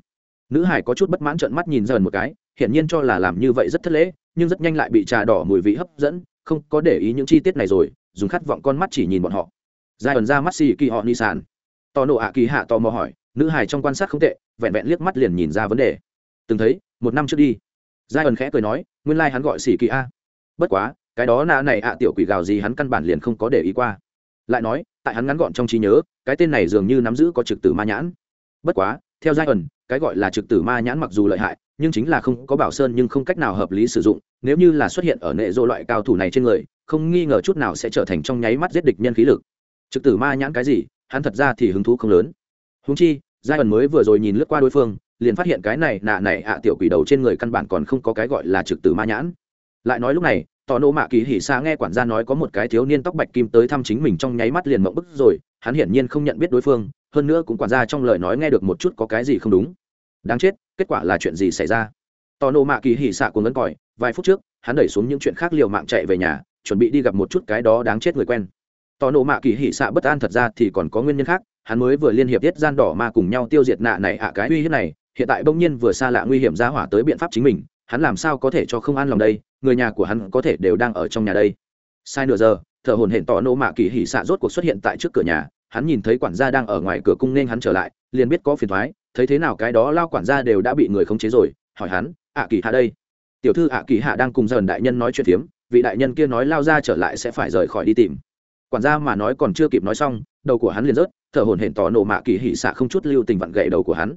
Nữ hải có chút bất mãn trợn mắt nhìn dần một cái, hiển nhiên cho là làm như vậy rất thất lễ, nhưng rất nhanh lại bị trà đỏ mùi vị hấp dẫn, không có để ý những chi tiết này rồi, dùng khát vọng con mắt chỉ nhìn bọn họ. Giai ẩn ra mắt xì kỳ họ ni sàn. Tò nộ ạ kỳ hạ tò mò hỏi, nữ hải trong quan sát không tệ, vẹn vẹn liếc mắt liền nhìn ra vấn đề. Từng thấy, một năm trước đi. Giai ẩn khẽ cười nói, nguyên lai hắn gọi xì kỳ a. Bất quá cái đó nạ này ạ, tiểu quỷ gào gì hắn căn bản liền không có để ý qua. Lại nói, tại hắn ngắn gọn trong trí nhớ, cái tên này dường như nắm giữ có trực tử ma nhãn. Bất quá, theo giai ẩn, cái gọi là trực tử ma nhãn mặc dù lợi hại, nhưng chính là không có bảo sơn nhưng không cách nào hợp lý sử dụng, nếu như là xuất hiện ở nệ dô loại cao thủ này trên người, không nghi ngờ chút nào sẽ trở thành trong nháy mắt giết địch nhân khí lực. Trực tử ma nhãn cái gì, hắn thật ra thì hứng thú không lớn. Húng chi, giai ẩn mới vừa rồi nhìn lướt qua đối phương, liền phát hiện cái này nạ này ạ, tiểu quỷ đầu trên người căn bản còn không có cái gọi là trực tử ma nhãn. Lại nói lúc này tò nộ mạ kỳ hỉ xa nghe quản gia nói có một cái thiếu niên tóc bạch kim tới thăm chính mình trong nháy mắt liền mộng bức rồi, hắn hiển nhiên không nhận biết đối phương, hơn nữa cũng quản gia trong lời nói nghe được một chút có cái gì không đúng. Đáng chết, kết quả là chuyện gì xảy ra? Tò nộ mạ kỳ hỉ xạ cùng ngấn còi, vài phút trước, hắn đẩy xuống những chuyện khác liều mạng chạy về nhà, chuẩn bị đi gặp một chút cái đó đáng chết người quen. Tò nộ mạ kỳ hỉ xạ bất an thật ra thì còn có nguyên nhân khác, hắn mới vừa liên hiệp tiết gian đỏ ma cùng nhau tiêu diệt nạ này ạ cái uy hiếp này, hiện tại bỗng nhiên vừa xa lạ nguy hiểm ra hỏa tới biện pháp chính mình hắn làm sao có thể cho không an lòng đây, người nhà của hắn có thể đều đang ở trong nhà đây. Sai nửa giờ thợ hồn hển tỏ nộ mạ kỳ hỉ xạ rốt cuộc xuất hiện tại trước cửa nhà, hắn nhìn thấy quản gia đang ở ngoài cửa cung nên hắn trở lại, liền biết có phiền thoái, thấy thế nào cái đó lao quản gia đều đã bị người khống chế rồi, hỏi hắn, ạ kỳ hạ đây? Tiểu thư ạ kỳ hạ đang cùng dần đại nhân nói chuyện phiếm, vị đại nhân kia nói lao ra trở lại sẽ phải rời khỏi đi tìm. Quản gia mà nói còn chưa kịp nói xong, đầu của hắn liền rớt, thở hồn hển tỏ nổ mạ kỳ hỉ xạ không chút lưu tình vặn gậy đầu của hắn.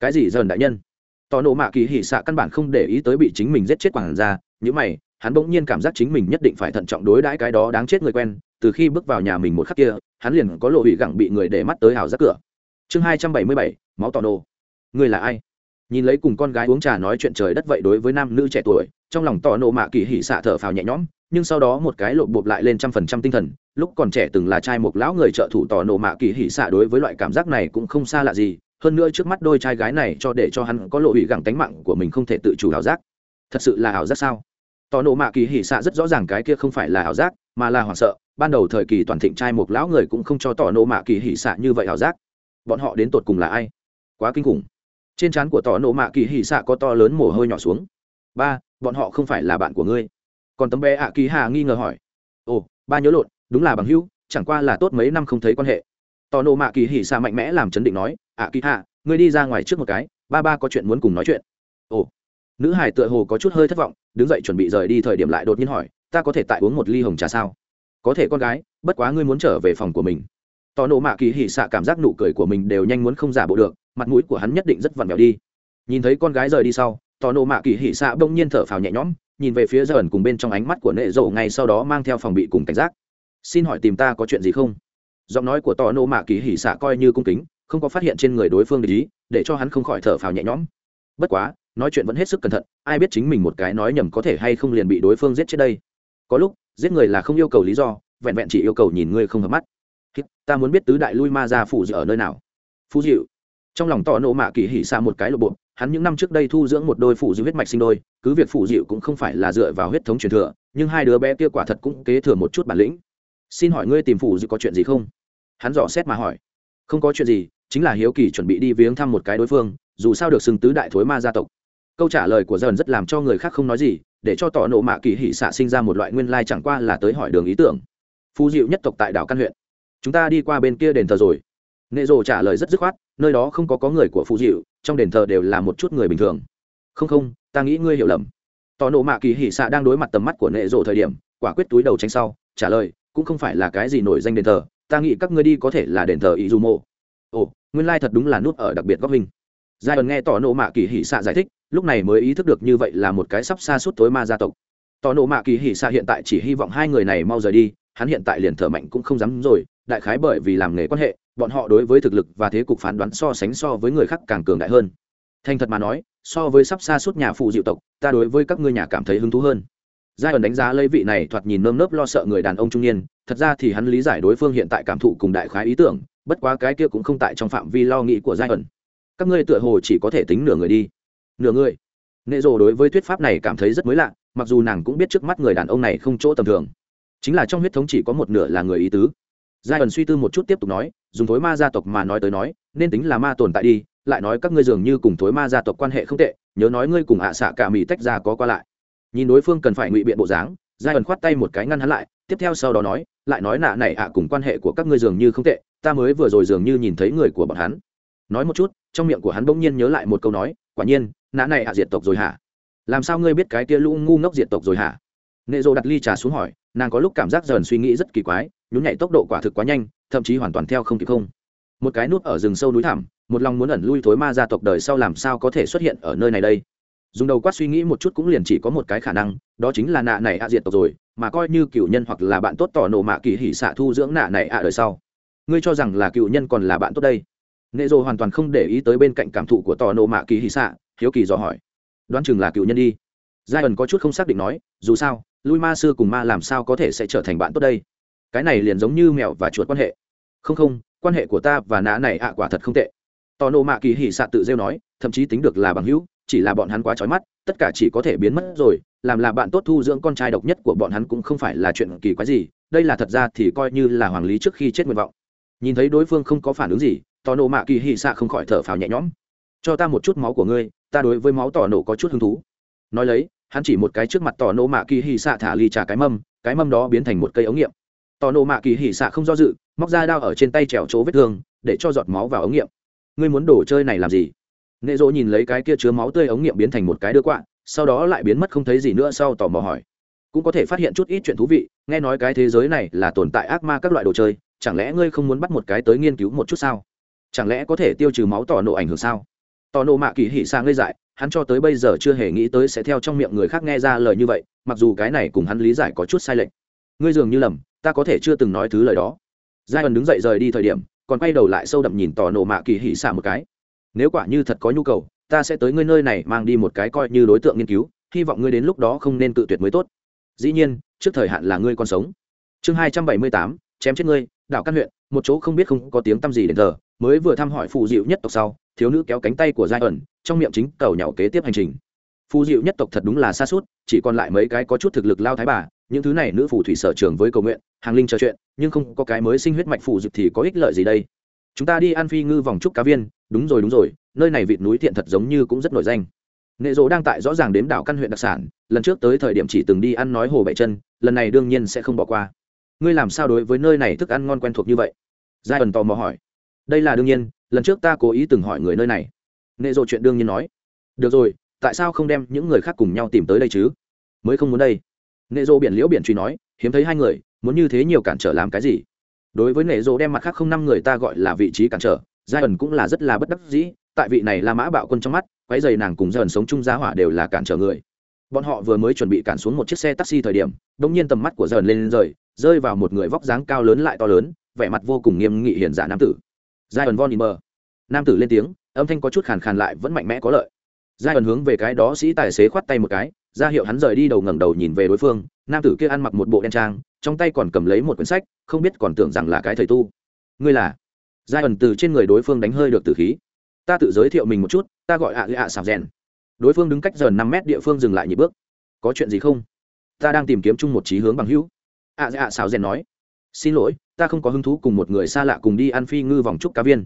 Cái gì dần đại nhân? Tỏ nổ mạ kỳ hỉ xạ căn bản không để ý tới bị chính mình giết chết quản gia. Những mày, hắn bỗng nhiên cảm giác chính mình nhất định phải thận trọng đối đãi cái đó đáng chết người quen. Từ khi bước vào nhà mình một khắc kia, hắn liền có lộ bị gẳng bị người để mắt tới hào giác cửa. Chương hai trăm bảy mươi bảy, máu tỏ nổ người là ai? Nhìn lấy cùng con gái uống trà nói chuyện trời đất vậy đối với nam nữ trẻ tuổi, trong lòng tỏ nổ mạ kỳ hỉ xạ thở phào nhẹ nhõm, nhưng sau đó một cái lộp bộp lại lên trăm phần trăm tinh thần. Lúc còn trẻ từng là trai một lão người trợ thủ tỏ nổ mạ kỳ hỉ xạ đối với loại cảm giác này cũng không xa lạ gì hơn nữa trước mắt đôi trai gái này cho để cho hắn có lộ ủy gẳng tánh mạng của mình không thể tự chủ ảo giác. Thật sự là ảo giác sao? Tò nộ mạ kỳ hỉ xạ rất rõ ràng cái kia không phải là ảo giác, mà là hoảng sợ. Ban đầu thời kỳ toàn thịnh trai một lão người cũng không cho tò nộ mạ kỳ hỉ xạ như vậy ảo giác. Bọn họ đến tột cùng là ai? Quá kinh khủng. Trên trán của tò nộ mạ kỳ hỉ xạ có to lớn mồ hôi nhỏ xuống. Ba, bọn họ không phải là bạn của ngươi. Còn tấm bé ạ kỳ hà nghi ngờ hỏi. Ồ, ba nhớ lộn, đúng là bằng hữu, chẳng qua là tốt mấy năm không thấy quan hệ. Tò nộ mạ kỳ hỉ xạ mạnh mẽ làm chấn định nói ạ kỳ hạ, ngươi đi ra ngoài trước một cái ba ba có chuyện muốn cùng nói chuyện. Ồ nữ hải tựa hồ có chút hơi thất vọng đứng dậy chuẩn bị rời đi thời điểm lại đột nhiên hỏi ta có thể tại uống một ly hồng trà sao? Có thể con gái bất quá ngươi muốn trở về phòng của mình. Tò nộ mạ kỳ hỉ xạ cảm giác nụ cười của mình đều nhanh muốn không giả bộ được mặt mũi của hắn nhất định rất vặn vẹo đi. Nhìn thấy con gái rời đi sau tò nộ mạ kỳ hỉ xạ bỗng nhiên thở phào nhẹ nhõm nhìn về phía dần cùng bên trong ánh mắt của nệ rộ ngay sau đó mang theo phòng bị cùng cảnh giác. Xin hỏi tìm ta có chuyện gì không? Giọng nói của tò nộ mạ kỳ hỉ xạ coi như cung kính không có phát hiện trên người đối phương để ý, để cho hắn không khỏi thở phào nhẹ nhõm. Bất quá, nói chuyện vẫn hết sức cẩn thận, ai biết chính mình một cái nói nhầm có thể hay không liền bị đối phương giết chết đây. Có lúc, giết người là không yêu cầu lý do, vẹn vẹn chỉ yêu cầu nhìn ngươi không hợp mắt. Ta muốn biết tứ đại lui ma ra phụ dự ở nơi nào. Phụ dịu. Trong lòng tỏ nộ mạ kỳ hỉ xa một cái lộ bộ, hắn những năm trước đây thu dưỡng một đôi phụ dịu huyết mạch sinh đôi, cứ việc phụ dịu cũng không phải là dựa vào huyết thống truyền thừa, nhưng hai đứa bé kia quả thật cũng kế thừa một chút bản lĩnh. Xin hỏi ngươi tìm phụ dịu có chuyện gì không? Hắn dò xét mà hỏi. Không có chuyện gì chính là hiếu kỳ chuẩn bị đi viếng thăm một cái đối phương, dù sao được xưng tứ đại thối ma gia tộc. Câu trả lời của dần rất làm cho người khác không nói gì, để cho tỏ nộ mạ kỳ hỉ xạ sinh ra một loại nguyên lai chẳng qua là tới hỏi đường ý tưởng. Phú diệu nhất tộc tại đảo căn huyện. Chúng ta đi qua bên kia đền thờ rồi. Nệ rồ trả lời rất dứt khoát, nơi đó không có có người của phú diệu, trong đền thờ đều là một chút người bình thường. Không không, ta nghĩ ngươi hiểu lầm. Tỏ nộ mạ kỳ hỉ xạ đang đối mặt tầm mắt của nệ rồ thời điểm, quả quyết túi đầu tranh sau, trả lời, cũng không phải là cái gì nổi danh đền thờ, ta nghĩ các ngươi đi có thể là đền thờ ý dù mộ nguyên lai thật đúng là nút ở đặc biệt góc hình. Giai ẩn nghe tỏ nộ mạ kỳ hỉ xạ giải thích, lúc này mới ý thức được như vậy là một cái sắp xa suốt tối ma gia tộc. Tỏ nộ mạ kỳ hỉ xạ hiện tại chỉ hy vọng hai người này mau rời đi, hắn hiện tại liền thở mạnh cũng không dám rồi, đại khái bởi vì làm nghề quan hệ, bọn họ đối với thực lực và thế cục phán đoán so sánh so với người khác càng cường đại hơn. Thành thật mà nói, so với sắp xa suốt nhà phụ diệu tộc, ta đối với các ngươi nhà cảm thấy hứng thú hơn. Giai ẩn đánh giá lấy vị này thoạt nhìn nơm nớp lo sợ người đàn ông trung niên, thật ra thì hắn lý giải đối phương hiện tại cảm thụ cùng đại khái ý tưởng bất quá cái kia cũng không tại trong phạm vi lo nghĩ của giai ẩn các ngươi tựa hồ chỉ có thể tính nửa người đi. Nửa người? Nệ rồ đối với thuyết pháp này cảm thấy rất mới lạ, mặc dù nàng cũng biết trước mắt người đàn ông này không chỗ tầm thường. Chính là trong huyết thống chỉ có một nửa là người ý tứ. Giai ẩn suy tư một chút tiếp tục nói, dùng thối ma gia tộc mà nói tới nói, nên tính là ma tồn tại đi, lại nói các ngươi dường như cùng thối ma gia tộc quan hệ không tệ, nhớ nói ngươi cùng ạ xạ cả mỹ tách ra có qua lại. Nhìn đối phương cần phải ngụy biện bộ dáng giai ẩn khoát tay một cái ngăn hắn lại tiếp theo sau đó nói, lại nói nạ này ạ cùng quan hệ của các ngươi dường như không tệ, ta mới vừa rồi dường như nhìn thấy người của bọn hắn. Nói một chút, trong miệng của hắn bỗng nhiên nhớ lại một câu nói, quả nhiên nã này ạ diệt tộc rồi hả? Làm sao ngươi biết cái tia lũ ngu ngốc diệt tộc rồi hả? Nệ rộ đặt ly trà xuống hỏi, nàng có lúc cảm giác dần suy nghĩ rất kỳ quái, nhún nhảy tốc độ quả thực quá nhanh, thậm chí hoàn toàn theo không kịp không. Một cái nút ở rừng sâu núi thẳm, một lòng muốn ẩn lui thối ma gia tộc đời sau làm sao có thể xuất hiện ở nơi này đây? Dùng đầu quát suy nghĩ một chút cũng liền chỉ có một cái khả năng, đó chính là nạ này ạ diệt tộc rồi, mà coi như cựu nhân hoặc là bạn tốt tỏ nổ mạ kỳ hỉ xạ thu dưỡng nạ này ạ đời sau. Ngươi cho rằng là cựu nhân còn là bạn tốt đây? Nệ dồ hoàn toàn không để ý tới bên cạnh cảm thụ của tỏ nổ mạ kỳ hỉ xạ, hiếu kỳ dò hỏi. Đoán chừng là cựu nhân đi. Giai ẩn có chút không xác định nói, dù sao, lui ma xưa cùng ma làm sao có thể sẽ trở thành bạn tốt đây? Cái này liền giống như mèo và chuột quan hệ. Không không, quan hệ của ta và nã này ạ quả thật không tệ. Tò nộ mạ kỳ hỉ xạ tự rêu nói, thậm chí tính được là bằng hữu chỉ là bọn hắn quá trói mắt, tất cả chỉ có thể biến mất rồi, làm là bạn tốt thu dưỡng con trai độc nhất của bọn hắn cũng không phải là chuyện kỳ quái gì, đây là thật ra thì coi như là hoàng lý trước khi chết nguyện vọng. Nhìn thấy đối phương không có phản ứng gì, tò nổ mạ kỳ hì xạ không khỏi thở phào nhẹ nhõm. Cho ta một chút máu của ngươi, ta đối với máu tò nổ có chút hứng thú. Nói lấy, hắn chỉ một cái trước mặt tò nổ mạ kỳ hì xạ thả ly trà cái mâm cái mâm đó biến thành một cây ống nghiệm. Tò nổ mạ kỳ hì xạ không do dự, móc ra đao ở trên tay trèo chỗ vết thương, để cho giọt máu vào ống nghiệm. Ngươi muốn đổ chơi này làm gì? Nệ dỗ nhìn lấy cái kia chứa máu tươi ống nghiệm biến thành một cái đưa quạ, sau đó lại biến mất không thấy gì nữa sau tò mò hỏi. Cũng có thể phát hiện chút ít chuyện thú vị, nghe nói cái thế giới này là tồn tại ác ma các loại đồ chơi, chẳng lẽ ngươi không muốn bắt một cái tới nghiên cứu một chút sao? Chẳng lẽ có thể tiêu trừ máu tỏ nộ ảnh hưởng sao? Tỏ nộ mạ kỳ hỉ sang ngây dại, hắn cho tới bây giờ chưa hề nghĩ tới sẽ theo trong miệng người khác nghe ra lời như vậy, mặc dù cái này cùng hắn lý giải có chút sai lệch. Ngươi dường như lầm, ta có thể chưa từng nói thứ lời đó. Giai ẩn đứng dậy rời đi thời điểm, còn quay đầu lại sâu đậm nhìn tỏ nộ mạ kỳ hỉ xa một cái nếu quả như thật có nhu cầu, ta sẽ tới ngươi nơi này mang đi một cái coi như đối tượng nghiên cứu, hy vọng ngươi đến lúc đó không nên tự tuyệt mới tốt. Dĩ nhiên, trước thời hạn là ngươi còn sống. Chương hai trăm bảy mươi tám, chém chết ngươi, đảo căn huyện, một chỗ không biết không có tiếng tăm gì đến giờ mới vừa thăm hỏi phụ diệu nhất tộc sau, thiếu nữ kéo cánh tay của giai ẩn, trong miệng chính cầu nhậu kế tiếp hành trình. Phụ diệu nhất tộc thật đúng là xa suốt, chỉ còn lại mấy cái có chút thực lực lao thái bà, những thứ này nữ phù thủy sở trường với cầu nguyện, hàng linh trò chuyện, nhưng không có cái mới sinh huyết mạch phù dực thì có ích lợi gì đây? Chúng ta đi ăn phi ngư vòng trúc cá viên đúng rồi đúng rồi, nơi này vịt núi thiện thật giống như cũng rất nổi danh. Nệ rỗ đang tại rõ ràng đếm đảo căn huyện đặc sản, lần trước tới thời điểm chỉ từng đi ăn nói hồ bảy chân, lần này đương nhiên sẽ không bỏ qua. Ngươi làm sao đối với nơi này thức ăn ngon quen thuộc như vậy? Giai ẩn tò mò hỏi. Đây là đương nhiên, lần trước ta cố ý từng hỏi người nơi này. Nệ rỗ chuyện đương nhiên nói. Được rồi, tại sao không đem những người khác cùng nhau tìm tới đây chứ? Mới không muốn đây. Nệ rỗ biển liễu biển truy nói, hiếm thấy hai người, muốn như thế nhiều cản trở làm cái gì? Đối với nệ rỗ đem mặt khác không năm người ta gọi là vị trí cản trở giai ẩn cũng là rất là bất đắc dĩ, tại vị này là mã bạo quân trong mắt quái dày nàng cùng dần sống chung giá hỏa đều là cản trở người. Bọn họ vừa mới chuẩn bị cản xuống một chiếc xe taxi thời điểm đông nhiên tầm mắt của dần lên rời, rơi vào một người vóc dáng cao lớn lại to lớn, vẻ mặt vô cùng nghiêm nghị hiền giả nam tử. Giai ẩn von mờ. Nam tử lên tiếng, âm thanh có chút khàn khàn lại vẫn mạnh mẽ có lợi. Giai ẩn hướng về cái đó sĩ tài xế khoát tay một cái, ra hiệu hắn rời đi đầu ngẩng đầu nhìn về đối phương, nam tử kia ăn mặc một bộ đen trang, trong tay còn cầm lấy một quyển sách, không biết còn tưởng rằng là cái thầy tu. Ngươi là? Giai ẩn từ trên người đối phương đánh hơi được tử khí. Ta tự giới thiệu mình một chút, ta gọi ạ ạ xào rèn. Đối phương đứng cách dần năm mét địa phương dừng lại nhị bước. Có chuyện gì không? Ta đang tìm kiếm chung một trí hướng bằng hữu. ạ ạ xào rèn nói. Xin lỗi, ta không có hứng thú cùng một người xa lạ cùng đi ăn phi ngư vòng trúc cá viên.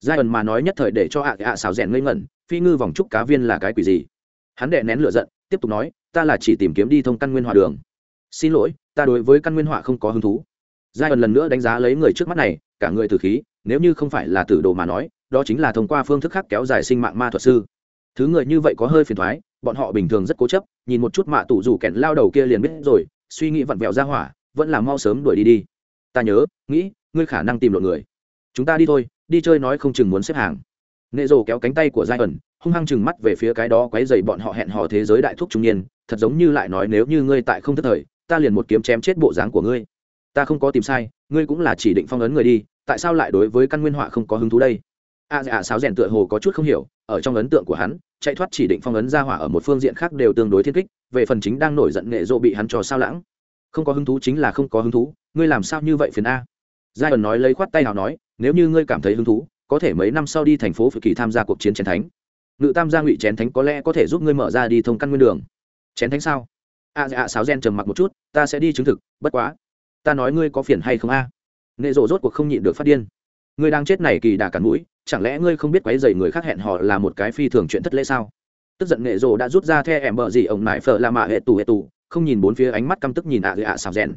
Giai ẩn mà nói nhất thời để cho ạ ạ xào rèn ngây ngẩn, phi ngư vòng trúc cá viên là cái quỷ gì? Hắn đệ nén lửa giận, tiếp tục nói, ta là chỉ tìm kiếm đi thông căn nguyên hòa đường. Xin lỗi, ta đối với căn nguyên họa không có hứng thú. Giai ẩn lần nữa đánh giá lấy người trước mắt này, cả người từ khí nếu như không phải là tử đồ mà nói, đó chính là thông qua phương thức khác kéo dài sinh mạng ma thuật sư. Thứ người như vậy có hơi phiền thoái, bọn họ bình thường rất cố chấp, nhìn một chút mạ tủ dù kẹn lao đầu kia liền biết rồi, suy nghĩ vặn vẹo ra hỏa, vẫn là mau sớm đuổi đi đi. Ta nhớ, nghĩ, ngươi khả năng tìm lộn người. Chúng ta đi thôi, đi chơi nói không chừng muốn xếp hàng. Nệ rồ kéo cánh tay của giai ẩn, hung hăng chừng mắt về phía cái đó quấy dày bọn họ hẹn hò thế giới đại thúc trung niên, thật giống như lại nói nếu như ngươi tại không thất thời, ta liền một kiếm chém chết bộ dáng của ngươi. Ta không có tìm sai, ngươi cũng là chỉ định phong ấn người đi tại sao lại đối với căn nguyên họa không có hứng thú đây? A dạ sáo rèn tựa hồ có chút không hiểu, ở trong ấn tượng của hắn, chạy thoát chỉ định phong ấn ra hỏa ở một phương diện khác đều tương đối thiên kích, về phần chính đang nổi giận nghệ dỗ bị hắn cho sao lãng. Không có hứng thú chính là không có hứng thú, ngươi làm sao như vậy phiền a? Giai ẩn nói lấy khoát tay nào nói, nếu như ngươi cảm thấy hứng thú, có thể mấy năm sau đi thành phố phự kỳ tham gia cuộc chiến chén thánh. Ngự tam gia ngụy chén thánh có lẽ có thể giúp ngươi mở ra đi thông căn nguyên đường. Chén thánh sao? A dạ sáo gen trầm mặc một chút, ta sẽ đi chứng thực, bất quá, ta nói ngươi có phiền hay không a? Nệ rộ rốt cuộc không nhịn được phát điên. Ngươi đang chết này kỳ đà cắn mũi, chẳng lẽ ngươi không biết quấy dày người khác hẹn họ là một cái phi thường chuyện thất lễ sao? Tức giận nệ rộ đã rút ra the em bợ gì ông nải phở là mạ hệ tù hệ tù, không nhìn bốn phía ánh mắt căm tức nhìn ạ à ạ xào rèn.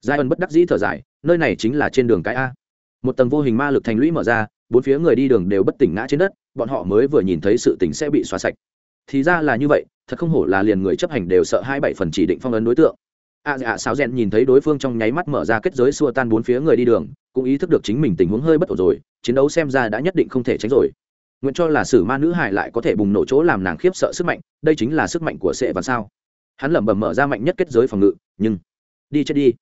Giai ân bất đắc dĩ thở dài, nơi này chính là trên đường cái a. Một tầng vô hình ma lực thành lũy mở ra, bốn phía người đi đường đều bất tỉnh ngã trên đất, bọn họ mới vừa nhìn thấy sự tỉnh sẽ bị xóa sạch. Thì ra là như vậy, thật không hổ là liền người chấp hành đều sợ hai bảy phần chỉ định phong ấn đối tượng a dạ sáo rèn nhìn thấy đối phương trong nháy mắt mở ra kết giới xua tan bốn phía người đi đường, cũng ý thức được chính mình tình huống hơi bất ổn rồi, chiến đấu xem ra đã nhất định không thể tránh rồi. Nguyện cho là sử ma nữ hải lại có thể bùng nổ chỗ làm nàng khiếp sợ sức mạnh, đây chính là sức mạnh của sệ và sao. Hắn lẩm bẩm mở ra mạnh nhất kết giới phòng ngự, nhưng đi chết đi.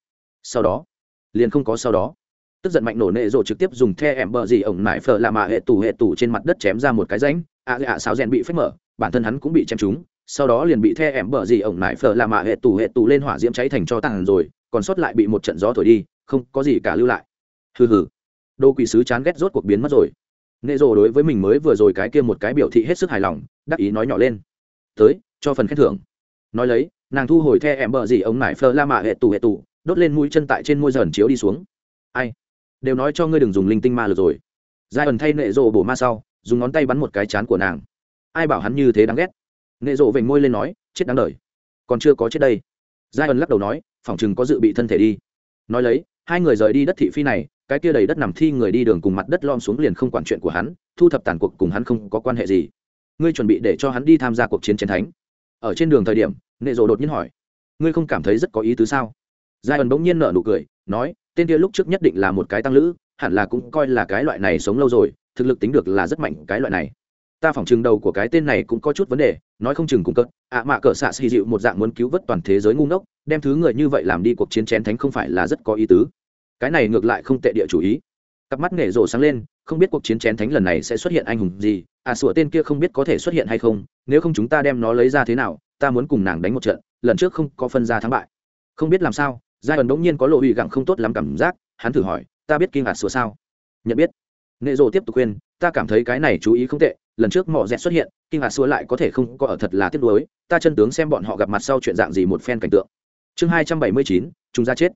Sau đó, liền không có sau đó. Tức giận mạnh nổ nệ rộ trực tiếp dùng the em bờ gì ổng nải phở làm mạ hệ tủ hệ tủ trên mặt đất chém ra một cái rãnh. A dạ sáo rèn bị phách mở, bản thân hắn cũng bị chém trúng sau đó liền bị the em bờ gì ổng nải phở là mạ hệ tủ hệ tủ lên hỏa diễm cháy thành cho tàn rồi, còn sót lại bị một trận gió thổi đi, không có gì cả lưu lại. Hừ hừ. Đô quỷ sứ chán ghét rốt cuộc biến mất rồi. Nệ rồ đối với mình mới vừa rồi cái kia một cái biểu thị hết sức hài lòng, đắc ý nói nhỏ lên. Tới, cho phần khen thưởng. Nói lấy, nàng thu hồi the em bờ gì ống nải phơ la mạ hệ tù hệ tù, đốt lên mũi chân tại trên môi dần chiếu đi xuống. Ai? Đều nói cho ngươi đừng dùng linh tinh ma lượt rồi. Giai ẩn thay nệ rồ bổ ma sau, dùng ngón tay bắn một cái chán của nàng. Ai bảo hắn như thế đáng ghét? Nệ rộ vểnh môi lên nói, chết đáng đời. Còn chưa có chết đây. Giai ẩn lắc đầu nói phỏng chừng có dự bị thân thể đi. Nói lấy, hai người rời đi đất thị phi này, cái kia đầy đất nằm thi người đi đường cùng mặt đất lom xuống liền không quản chuyện của hắn, thu thập tàn cuộc cùng hắn không có quan hệ gì. Ngươi chuẩn bị để cho hắn đi tham gia cuộc chiến chiến thánh. Ở trên đường thời điểm nệ rộ đột nhiên hỏi, ngươi không cảm thấy rất có ý tứ sao? Giai ẩn bỗng nhiên nở nụ cười, nói, tên kia lúc trước nhất định là một cái tăng lữ, hẳn là cũng coi là cái loại này sống lâu rồi, thực lực tính được là rất mạnh cái loại này ta phỏng chừng đầu của cái tên này cũng có chút vấn đề, nói không chừng cùng cất ạ à, mạ cỡ xạ xì dịu một dạng muốn cứu vớt toàn thế giới ngu ngốc, đem thứ người như vậy làm đi cuộc chiến chén thánh không phải là rất có ý tứ. Cái này ngược lại không tệ địa chủ ý. Cặp mắt nghề rổ sáng lên, không biết cuộc chiến chén thánh lần này sẽ xuất hiện anh hùng gì à sủa tên kia không biết có thể xuất hiện hay không, nếu không chúng ta đem nó lấy ra thế nào, ta muốn cùng nàng đánh một trận, lần trước không có phân ra thắng bại. Không biết làm sao giai ẩn bỗng nhiên có lộ ủy gặng không tốt lắm cảm giác, hắn thử hỏi, ta biết kinh ngạc sủa sao? Nhận biết. Nghệ rộ tiếp tục khuyên, ta cảm thấy cái này chú ý không tệ lần trước mỏ dẹt xuất hiện kinh hạt xua lại có thể không có ở thật là tiếc nuối, ta chân tướng xem bọn họ gặp mặt sau chuyện dạng gì một phen cảnh tượng. Chương hai trăm bảy mươi chín, chúng ra chết.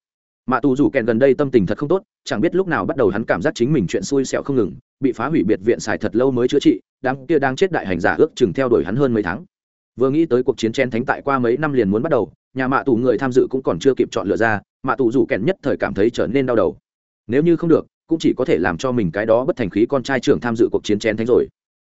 Mạ tù rủ kèn gần đây tâm tình thật không tốt, chẳng biết lúc nào bắt đầu hắn cảm giác chính mình chuyện xui xẹo không ngừng, bị phá hủy biệt viện xài thật lâu mới chữa trị đáng kia đang chết đại hành giả ước chừng theo đuổi hắn hơn mấy tháng. Vừa nghĩ tới cuộc chiến chen thánh tại qua mấy năm liền muốn bắt đầu, nhà mạ tù người tham dự cũng còn chưa kịp chọn lựa ra, mạ tù rủ kèn nhất thời cảm thấy trở nên đau đầu. Nếu như không được, cũng chỉ có thể làm cho mình cái đó bất thành khí con trai trưởng tham dự cuộc chiến chen thánh rồi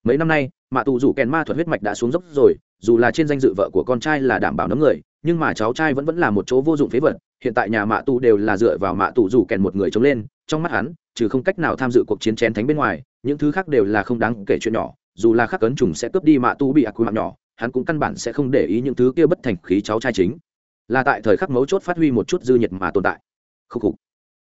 mấy năm nay mạ tù rủ kèn ma thuật huyết mạch đã xuống dốc rồi, dù là trên danh dự vợ của con trai là đảm bảo nấm người, nhưng mà cháu trai vẫn vẫn là một chỗ vô dụng phế vật. Hiện tại nhà mạ tù đều là dựa vào mạ tù rủ kèn một người chống lên, trong mắt hắn, trừ không cách nào tham dự cuộc chiến chén thánh bên ngoài, những thứ khác đều là không đáng kể chuyện nhỏ. Dù là khắc cấn trùng sẽ cướp đi mạ tù bị ác quy mạng nhỏ, hắn cũng căn bản sẽ không để ý những thứ kia bất thành khí cháu trai chính. Là tại thời khắc mấu chốt phát huy một chút dư nhiệt mà tồn tại. Khúc khục.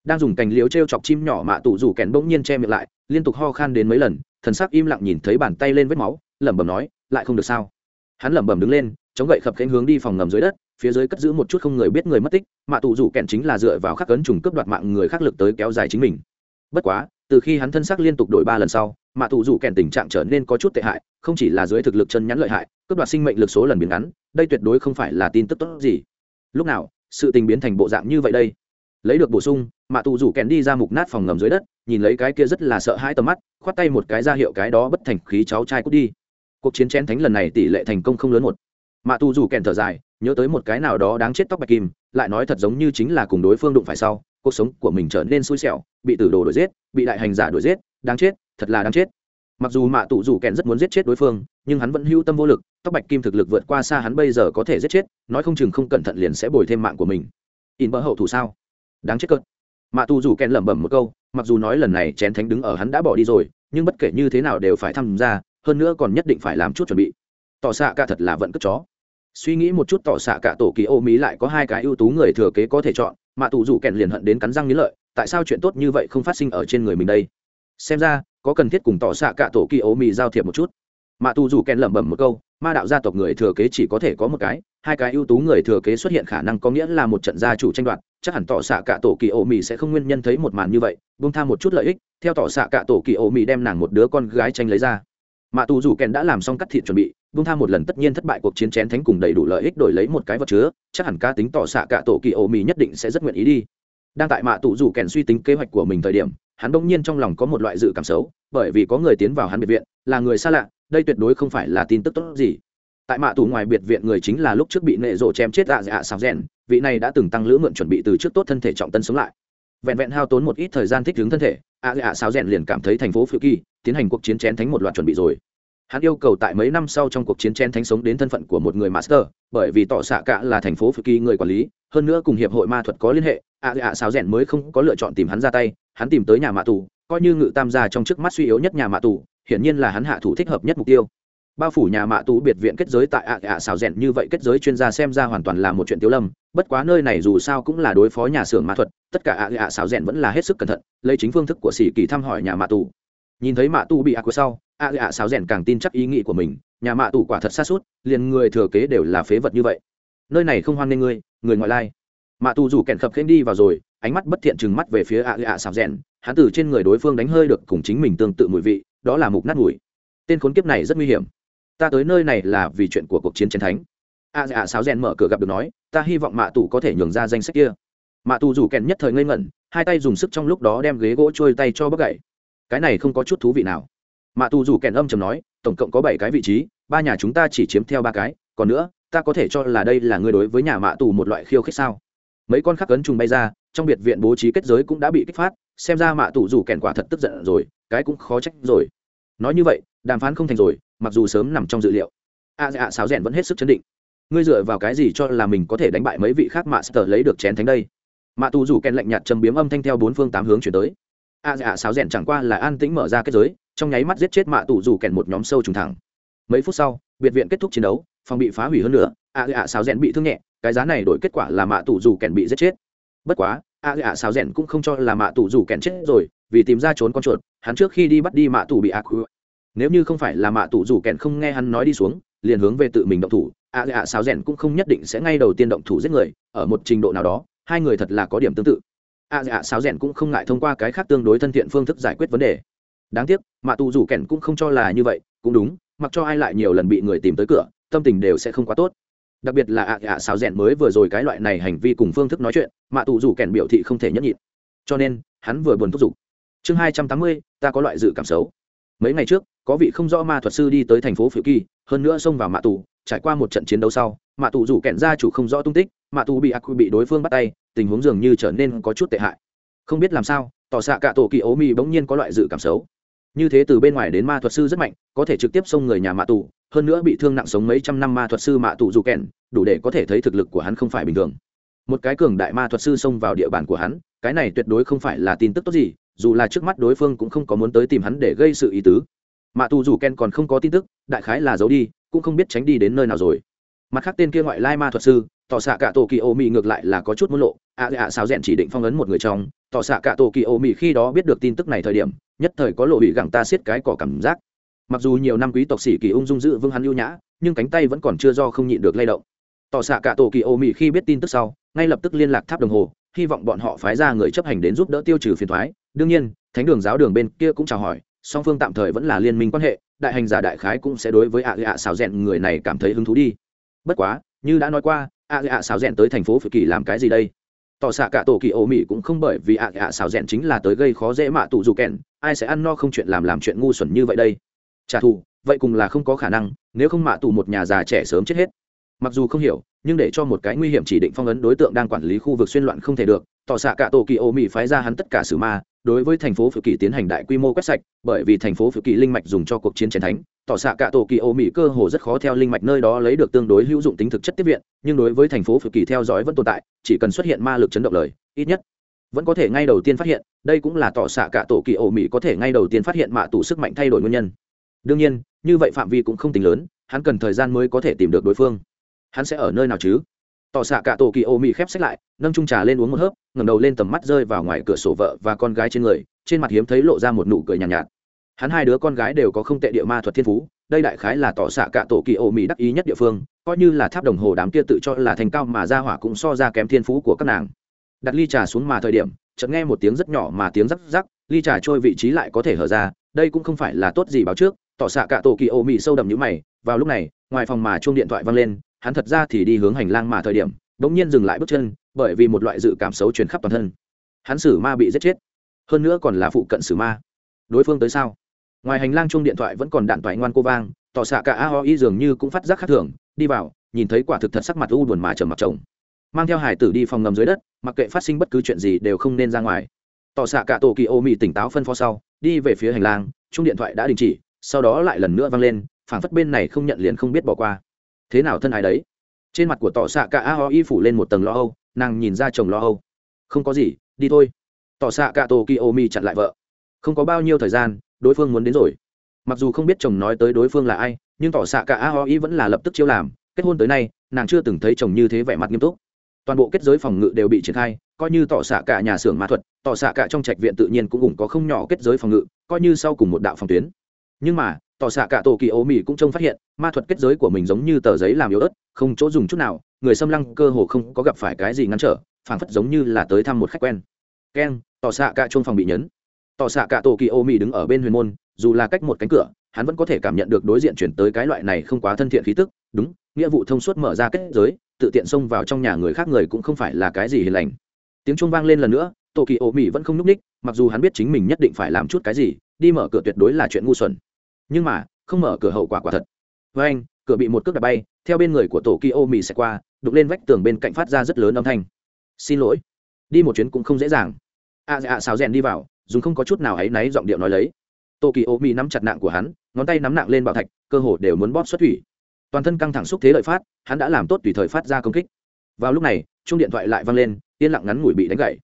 Đang dùng cành liếu t r e o chọc chim nhỏ mạ tù rủ kèn bỗng nhiên che miệng lại, liên tục ho khan đến mấy lần thần sắc im lặng nhìn thấy bàn tay lên vết máu, lẩm bẩm nói, lại không được sao? Hắn lẩm bẩm đứng lên, chống gậy khập khánh hướng đi phòng ngầm dưới đất, phía dưới cất giữ một chút không người biết người mất tích mạ tù rủ kẹn chính là dựa vào khắc cấn trùng cướp đoạt mạng người khác lực tới kéo dài chính mình. Bất quá, từ khi hắn thân xác liên tục đổi ba lần sau mạ tù rủ kẹn tình trạng trở nên có chút tệ hại, không chỉ là dưới thực lực chân nhắn lợi hại, cướp đoạt sinh mệnh lực số lần biến ngắn, đây tuyệt đối không phải là tin tức tốt gì. Lúc nào, sự tình biến thành bộ dạng như vậy đây? Lấy được bổ sung mạ tù rủ kẹn đi ra mục nát phòng ngầm dưới đất nhìn lấy cái kia rất là sợ hãi tầm mắt, khoát tay một cái ra hiệu cái đó bất thành khí cháu trai cút đi. Cuộc chiến chén thánh lần này tỷ lệ thành công không lớn một. Mạ tù dù kẹn thở dài, nhớ tới một cái nào đó đáng chết tóc bạch kim, lại nói thật giống như chính là cùng đối phương đụng phải sau, cuộc sống của mình trở nên xui xẻo, bị tử đồ đuổi giết, bị đại hành giả đuổi giết, đáng chết, thật là đáng chết. Mặc dù mạ tù dù kẹn rất muốn giết chết đối phương, nhưng hắn vẫn hưu tâm vô lực, tóc bạch kim thực lực vượt qua xa hắn bây giờ có thể giết chết, nói không chừng không cẩn thận liền sẽ bồi thêm mạng của mình. In bỡ hậu thủ sao? Đáng chết cợt. Mạ tù dù kẹn lẩm bẩm một câu mặc dù nói lần này chén thánh đứng ở hắn đã bỏ đi rồi, nhưng bất kể như thế nào đều phải tham gia, hơn nữa còn nhất định phải làm chút chuẩn bị. Tỏ xạ cả thật là vận cất chó. Suy nghĩ một chút tỏ xạ cả tổ kỳ ô mỹ lại có hai cái ưu tú người thừa kế có thể chọn, mà tù dù kèn liền hận đến cắn răng nghĩ lợi, tại sao chuyện tốt như vậy không phát sinh ở trên người mình đây? Xem ra, có cần thiết cùng tỏ xạ cả tổ kỳ ô mỹ giao thiệp một chút. Mà tù dù kèn lẩm bẩm một câu, ma đạo gia tộc người thừa kế chỉ có thể có một cái, hai cái ưu tú người thừa kế xuất hiện khả năng có nghĩa là một trận gia chủ tranh đoạt chắc hẳn tỏ xạ cả tổ kỳ ô mì sẽ không nguyên nhân thấy một màn như vậy bông tha một chút lợi ích, theo tỏ xạ cả tổ kỳ ô mì đem nàng một đứa con gái tranh lấy ra. Mạ tù Dù kèn đã làm xong cắt thịt chuẩn bị bông tha một lần tất nhiên thất bại cuộc chiến chén thánh cùng đầy đủ lợi ích đổi lấy một cái vật chứa, chắc hẳn ca tính tỏ xạ cả tổ kỳ ô mì nhất định sẽ rất nguyện ý đi. Đang tại mạ tù Dù kèn suy tính kế hoạch của mình thời điểm, hắn bỗng nhiên trong lòng có một loại dự cảm xấu, bởi vì có người tiến vào hắn biệt viện, là người xa lạ, đây tuyệt đối không phải là tin tức tốt gì tại mạ tù ngoài biệt viện người chính là lúc trước bị nệ rộ chém chết ạ dạ Sáo rèn, vị này đã từng tăng lữ mượn chuẩn bị từ trước tốt thân thể trọng tân sống lại. Vẹn vẹn hao tốn một ít thời gian thích ứng thân thể, ạ dạ Sáo rèn liền cảm thấy thành phố phiêu kỳ, tiến hành cuộc chiến chén thánh một loạt chuẩn bị rồi. Hắn yêu cầu tại mấy năm sau trong cuộc chiến chén thánh sống đến thân phận của một người master, bởi vì tỏ xạ cả là thành phố phiêu kỳ người quản lý, hơn nữa cùng hiệp hội ma thuật có liên hệ, ạ Dạ Sáo rèn mới không có lựa chọn tìm hắn ra tay, hắn tìm tới nhà mạ tù, coi như ngự tam gia trong trước mắt suy yếu nhất nhà mạ tù, hiển nhiên là hắn hạ thủ thích hợp nhất mục tiêu bao phủ nhà mạ tú biệt viện kết giới tại ạ ạ xào rèn như vậy kết giới chuyên gia xem ra hoàn toàn là một chuyện tiêu lâm, bất quá nơi này dù sao cũng là đối phó nhà xưởng ma thuật, tất cả ạ ạ xào rèn vẫn là hết sức cẩn thận, lấy chính phương thức của sĩ kỳ thăm hỏi nhà mạ tù. Nhìn thấy mạ tù bị ạ của sau, ạ ạ xào rèn càng tin chắc ý nghĩ của mình, nhà mạ tù quả thật xa suốt, liền người thừa kế đều là phế vật như vậy. Nơi này không hoan nghênh ngươi, người ngoại lai. Mạ tù dù kèn khập khênh đi vào rồi, ánh mắt bất thiện chừng mắt về phía ạ ạ xào rèn, hắn từ trên người đối phương đánh hơi được cùng chính mình tương tự mùi vị, đó là mục nát mùi. Tên khốn kiếp này rất nguy hiểm ta tới nơi này là vì chuyện của cuộc chiến chiến thánh. A dạ sáo rèn mở cửa gặp được nói, ta hy vọng mạ tù có thể nhường ra danh sách kia. Mạ tù rủ kèn nhất thời ngây ngẩn, hai tay dùng sức trong lúc đó đem ghế gỗ trôi tay cho bấc gậy. Cái này không có chút thú vị nào. Mạ tù rủ kèn âm chầm nói, tổng cộng có bảy cái vị trí, ba nhà chúng ta chỉ chiếm theo ba cái, còn nữa, ta có thể cho là đây là người đối với nhà mạ tù một loại khiêu khích sao? Mấy con khắc ấn trùng bay ra, trong biệt viện bố trí kết giới cũng đã bị kích phát, xem ra mạ tù rủ kèn quả thật tức giận rồi, cái cũng khó trách rồi. Nói như vậy, đàm phán không thành rồi mặc dù sớm nằm trong dự liệu. A dạ sáo rèn vẫn hết sức chấn định. Ngươi dựa vào cái gì cho là mình có thể đánh bại mấy vị khác mà sờ lấy được chén thánh đây? Mạ tù rủ kèn lạnh nhạt châm biếm âm thanh theo bốn phương tám hướng chuyển tới. A dạ sáo rèn chẳng qua là an tĩnh mở ra kết giới, trong nháy mắt giết chết mạ tù rủ kèn một nhóm sâu trùng thẳng. Mấy phút sau, biệt viện kết thúc chiến đấu, phòng bị phá hủy hơn nữa a à, dạ sáo rèn bị thương nhẹ, cái giá này đổi kết quả là mạ tù rủ kèn bị giết chết. Bất quá a dạ sáo rèn cũng không cho là mạ tù rủ kèn chết rồi, vì tìm ra trốn con chuột, hắn trước khi đi bắt đi mạ tù bị ác nếu như không phải là mạ Tụ rủ kèn không nghe hắn nói đi xuống, liền hướng về tự mình động thủ. À, à, ạ dạ sáo rèn cũng không nhất định sẽ ngay đầu tiên động thủ giết người, ở một trình độ nào đó, hai người thật là có điểm tương tự. À, ạ dạ sáo rèn cũng không ngại thông qua cái khác tương đối thân thiện phương thức giải quyết vấn đề. Đáng tiếc, mạ tù rủ kèn cũng không cho là như vậy, cũng đúng, mặc cho ai lại nhiều lần bị người tìm tới cửa, tâm tình đều sẽ không quá tốt. Đặc biệt là ạ ạ xáo rèn mới vừa rồi cái loại này hành vi cùng phương thức nói chuyện, mạ tù rủ kèn biểu thị không thể nhấp nhịn. Cho nên, hắn vừa buồn thúc giục. Chương hai trăm tám mươi, ta có loại dự cảm xấu mấy ngày trước, có vị không rõ ma thuật sư đi tới thành phố phiêu kỳ, hơn nữa xông vào mạ tù, trải qua một trận chiến đấu sau, mạ tù rủ kẹn ra chủ không rõ tung tích, mạ tù bị ác bị đối phương bắt tay, tình huống dường như trở nên có chút tệ hại. Không biết làm sao, tỏ xạ cả tổ kỳ ố mì bỗng nhiên có loại dự cảm xấu. Như thế từ bên ngoài đến ma thuật sư rất mạnh, có thể trực tiếp xông người nhà mạ tù, hơn nữa bị thương nặng sống mấy trăm năm ma thuật sư mạ tù dù kèn đủ để có thể thấy thực lực của hắn không phải bình thường. Một cái cường đại ma thuật sư xông vào địa bàn của hắn, cái này tuyệt đối không phải là tin tức tốt gì dù là trước mắt đối phương cũng không có muốn tới tìm hắn để gây sự ý tứ. Mạ tù dù ken còn không có tin tức, đại khái là giấu đi, cũng không biết tránh đi đến nơi nào rồi. Mặt khác tên kia ngoại lai ma thuật sư tỏ xạ cả tổ kỳ ô mị ngược lại là có chút muốn lộ. Ạ ạ dạ sao rèn chỉ định phong ấn một người trong. Tỏ xạ cả tổ kỳ ô mị khi đó biết được tin tức này thời điểm, nhất thời có lộ bị gẳng ta xiết cái cỏ cảm giác. Mặc dù nhiều năm quý tộc sĩ kỳ ung dung dự vương hắn ưu nhã, nhưng cánh tay vẫn còn chưa do không nhịn được lay động. Tỏ xạ cả tổ kỳ ô mị khi biết tin tức sau, ngay lập tức liên lạc tháp đồng hồ, hy vọng bọn họ phái ra người chấp hành đến giúp đỡ tiêu trừ phiền thoái đương nhiên, thánh đường giáo đường bên kia cũng chào hỏi, song phương tạm thời vẫn là liên minh quan hệ, đại hành giả đại khái cũng sẽ đối với ạ ạ xào rẽn người này cảm thấy hứng thú đi. Bất quá, như đã nói qua, ạ ạ xào rẽn tới thành phố phật kỳ làm cái gì đây? Tỏ xạ cả tổ kỳ ô mỹ cũng không bởi vì ạ ạ xào rẽn chính là tới gây khó dễ mạ tụ dù kèn ai sẽ ăn no không chuyện làm làm chuyện ngu xuẩn như vậy đây? Trả thù, vậy cùng là không có khả năng, nếu không mạ tù một nhà già trẻ sớm chết hết. Mặc dù không hiểu, nhưng để cho một cái nguy hiểm chỉ định phong ấn đối tượng đang quản lý khu vực xuyên loạn không thể được, tỏ xạ cả tổ kỳ ô mỹ phái ra hắn tất cả sử ma đối với thành phố phự kỳ tiến hành đại quy mô quét sạch, bởi vì thành phố phự kỳ linh mạch dùng cho cuộc chiến chiến thánh, tỏ xạ cả tổ kỳ ô mỹ cơ hồ rất khó theo linh mạch nơi đó lấy được tương đối hữu dụng tính thực chất tiếp viện, nhưng đối với thành phố phự kỳ theo dõi vẫn tồn tại, chỉ cần xuất hiện ma lực chấn động lời, ít nhất vẫn có thể ngay đầu tiên phát hiện, đây cũng là tỏ xạ cả tổ kỳ ô mỹ có thể ngay đầu tiên phát hiện mạ tủ sức mạnh thay đổi nguyên nhân. Đương nhiên, như vậy phạm vi cũng không tính lớn, hắn cần thời gian mới có thể tìm được đối phương. Hắn sẽ ở nơi nào chứ? Tỏ xạ cả tổ kỳ ô mị khép sách lại nâng trung trà lên uống một hớp ngẩng đầu lên tầm mắt rơi vào ngoài cửa sổ vợ và con gái trên người trên mặt hiếm thấy lộ ra một nụ cười nhàn nhạt, nhạt. Hắn hai đứa con gái đều có không tệ địa ma thuật thiên phú đây đại khái là tỏ xạ cả tổ kỳ ô mỹ đắc ý nhất địa phương coi như là tháp đồng hồ đám kia tự cho là thành cao mà ra hỏa cũng so ra kém thiên phú của các nàng. Đặt ly trà xuống mà thời điểm chợt nghe một tiếng rất nhỏ mà tiếng rắc rắc ly trà trôi vị trí lại có thể hở ra đây cũng không phải là tốt gì báo trước tỏ xạ cả tổ kỳ ô mỹ sâu đầm như mày vào lúc này ngoài phòng mà chuông điện thoại vang lên hắn thật ra thì đi hướng hành lang mà thời điểm bỗng nhiên dừng lại bước chân, bởi vì một loại dự cảm xấu truyền khắp toàn thân. Hắn xử ma bị giết chết, hơn nữa còn là phụ cận xử ma. Đối phương tới sao? Ngoài hành lang chung điện thoại vẫn còn đạn toại ngoan cô vang, tỏ xạ cả a ho y dường như cũng phát giác khác thường, đi vào, nhìn thấy quả thực thật sắc mặt u buồn mà trầm mặt chồng. Mang theo hải tử đi phòng ngầm dưới đất, mặc kệ phát sinh bất cứ chuyện gì đều không nên ra ngoài. Tỏ xạ cả tổ kỳ ô mị tỉnh táo phân phó sau, đi về phía hành lang chung điện thoại đã đình chỉ, sau đó lại lần nữa vang lên, phảng phất bên này không nhận liền không biết bỏ qua thế nào thân ai đấy? Trên mặt của tỏ xạ cả a ho y phủ lên một tầng lo âu, nàng nhìn ra chồng lo âu. Không có gì, đi thôi. Tỏ xạ cả tổ kỳ ô mi chặn lại vợ. Không có bao nhiêu thời gian, đối phương muốn đến rồi. Mặc dù không biết chồng nói tới đối phương là ai, nhưng tỏ xạ cả a ho y vẫn là lập tức chiêu làm. Kết hôn tới nay, nàng chưa từng thấy chồng như thế vẻ mặt nghiêm túc. Toàn bộ kết giới phòng ngự đều bị triển khai, coi như tỏ xạ cả nhà xưởng ma thuật, tỏ xạ cả trong trạch viện tự nhiên cũng cũng có không nhỏ kết giới phòng ngự, coi như sau cùng một đạo phòng tuyến. Nhưng mà tỏ xạ cả tổ kỳ ô mỹ cũng trông phát hiện, ma thuật kết giới của mình giống như tờ giấy làm yếu ớt, không chỗ dùng chút nào, người xâm lăng cơ hồ không có gặp phải cái gì ngăn trở, phảng phất giống như là tới thăm một khách quen. Keng, tỏ xạ cả chuông phòng bị nhấn. Tỏ xạ cả tổ kỳ ô mỹ đứng ở bên huyền môn, dù là cách một cánh cửa, hắn vẫn có thể cảm nhận được đối diện chuyển tới cái loại này không quá thân thiện khí tức. Đúng, nghĩa vụ thông suốt mở ra kết giới, tự tiện xông vào trong nhà người khác người cũng không phải là cái gì hiền lành. Tiếng chuông vang lên lần nữa, tổ kỳ ô mỹ vẫn không n ú c ních, mặc dù hắn biết chính mình nhất định phải làm chút cái gì, đi mở cửa tuyệt đối là chuyện ngu xuẩn nhưng mà, không mở cửa hậu quả quả thật. Với anh, cửa bị một cước đập bay, theo bên người của tổ kỳ ô mì xẹt qua, đục lên vách tường bên cạnh phát ra rất lớn âm thanh. Xin lỗi. Đi một chuyến cũng không dễ dàng. A dạ xào rèn đi vào, dùng không có chút nào áy náy giọng điệu nói lấy. Tô kỳ ô mi nắm chặt nạn của hắn, ngón tay nắm nặng lên bảo thạch, cơ hồ đều muốn bóp xuất thủy. Toàn thân căng thẳng xúc thế lợi phát, hắn đã làm tốt tùy thời phát ra công kích. Vào lúc này chung điện thoại lại vang lên, yên lặng ngắn ngủi bị đánh gậy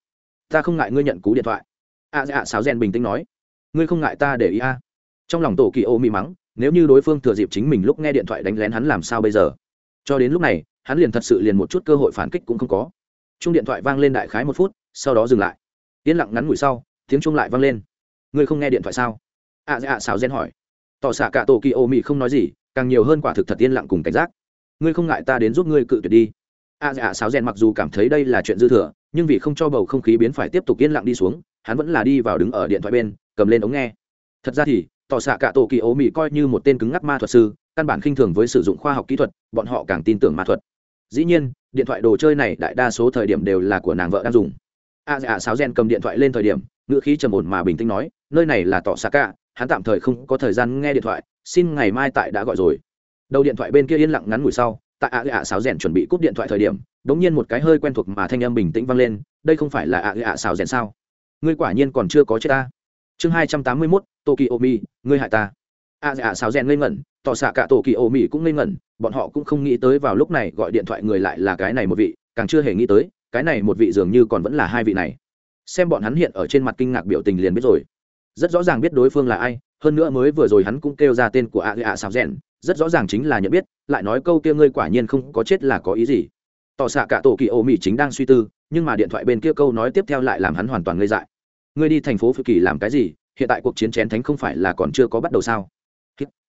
ta không ngại ngươi nhận cú điện thoại. A dạ sáo rèn bình tĩnh nói. Ngươi không ngại ta để ý a trong lòng tổ kỳ ô mỹ mắng, nếu như đối phương thừa dịp chính mình lúc nghe điện thoại đánh lén hắn làm sao bây giờ? Cho đến lúc này, hắn liền thật sự liền một chút cơ hội phản kích cũng không có. Chung điện thoại vang lên đại khái một phút, sau đó dừng lại. Yên lặng ngắn ngủi sau, tiếng chung lại vang lên. Ngươi không nghe điện thoại sao? A dạ sáo gen hỏi. Tỏ xạ cả tổ kỳ ô mỹ không nói gì, càng nhiều hơn quả thực thật yên lặng cùng cảnh giác. Ngươi không ngại ta đến giúp ngươi cự tuyệt đi. A dạ sáo rèn mặc dù cảm thấy đây là chuyện dư thừa, nhưng vì không cho bầu không khí biến phải tiếp tục yên lặng đi xuống, hắn vẫn là đi vào đứng ở điện thoại bên, cầm lên ống nghe. Thật ra thì tỏ xạ cả tổ kỳ ố mỹ coi như một tên cứng ngắc ma thuật sư, căn bản khinh thường với sử dụng khoa học kỹ thuật, bọn họ càng tin tưởng ma thuật. Dĩ nhiên, điện thoại đồ chơi này đại đa số thời điểm đều là của nàng vợ đang dùng. A dạ sáo rèn cầm điện thoại lên thời điểm, ngữ khí trầm ổn mà bình tĩnh nói, nơi này là tỏ xạ cả, hắn tạm thời không có thời gian nghe điện thoại, xin ngày mai tại đã gọi rồi. Đầu điện thoại bên kia yên lặng ngắn ngủi sau, tại ạ dạ ạ sáo rèn chuẩn bị cúp điện thoại thời điểm đ ỗ n g nhiên một cái hơi quen thuộc mà thanh âm bình tĩnh vang lên, đây không phải là ạ dạ ạ sáo rèn sao? Ngươi quả nhiên còn chưa có chết ta chương hai trăm tám mươi mốt, tokyo mi, ngươi hại ta. À, dạ, a ạ xào rèn ngây ngẩn, tỏ xạ cả tokyo mi cũng ngây ngẩn, bọn họ cũng không nghĩ tới vào lúc này gọi điện thoại người lại là cái này một vị, càng chưa hề nghĩ tới, cái này một vị dường như còn vẫn là hai vị này. Xem bọn hắn hiện ở trên mặt kinh ngạc biểu tình liền biết rồi. Rất rõ ràng biết đối phương là ai, hơn nữa mới vừa rồi hắn cũng kêu ra tên của a ạ xào rèn, rất rõ ràng chính là nhận biết, lại nói câu kia ngươi quả nhiên không có chết là có ý gì. Tỏ xạ cả tổ kỳ ô mỹ chính đang suy tư, nhưng mà điện thoại bên kia câu nói tiếp theo lại làm hắn hoàn toàn ngây dại ngươi đi thành phố phi kỳ làm cái gì? Hiện tại cuộc chiến chén thánh không phải là còn chưa có bắt đầu sao?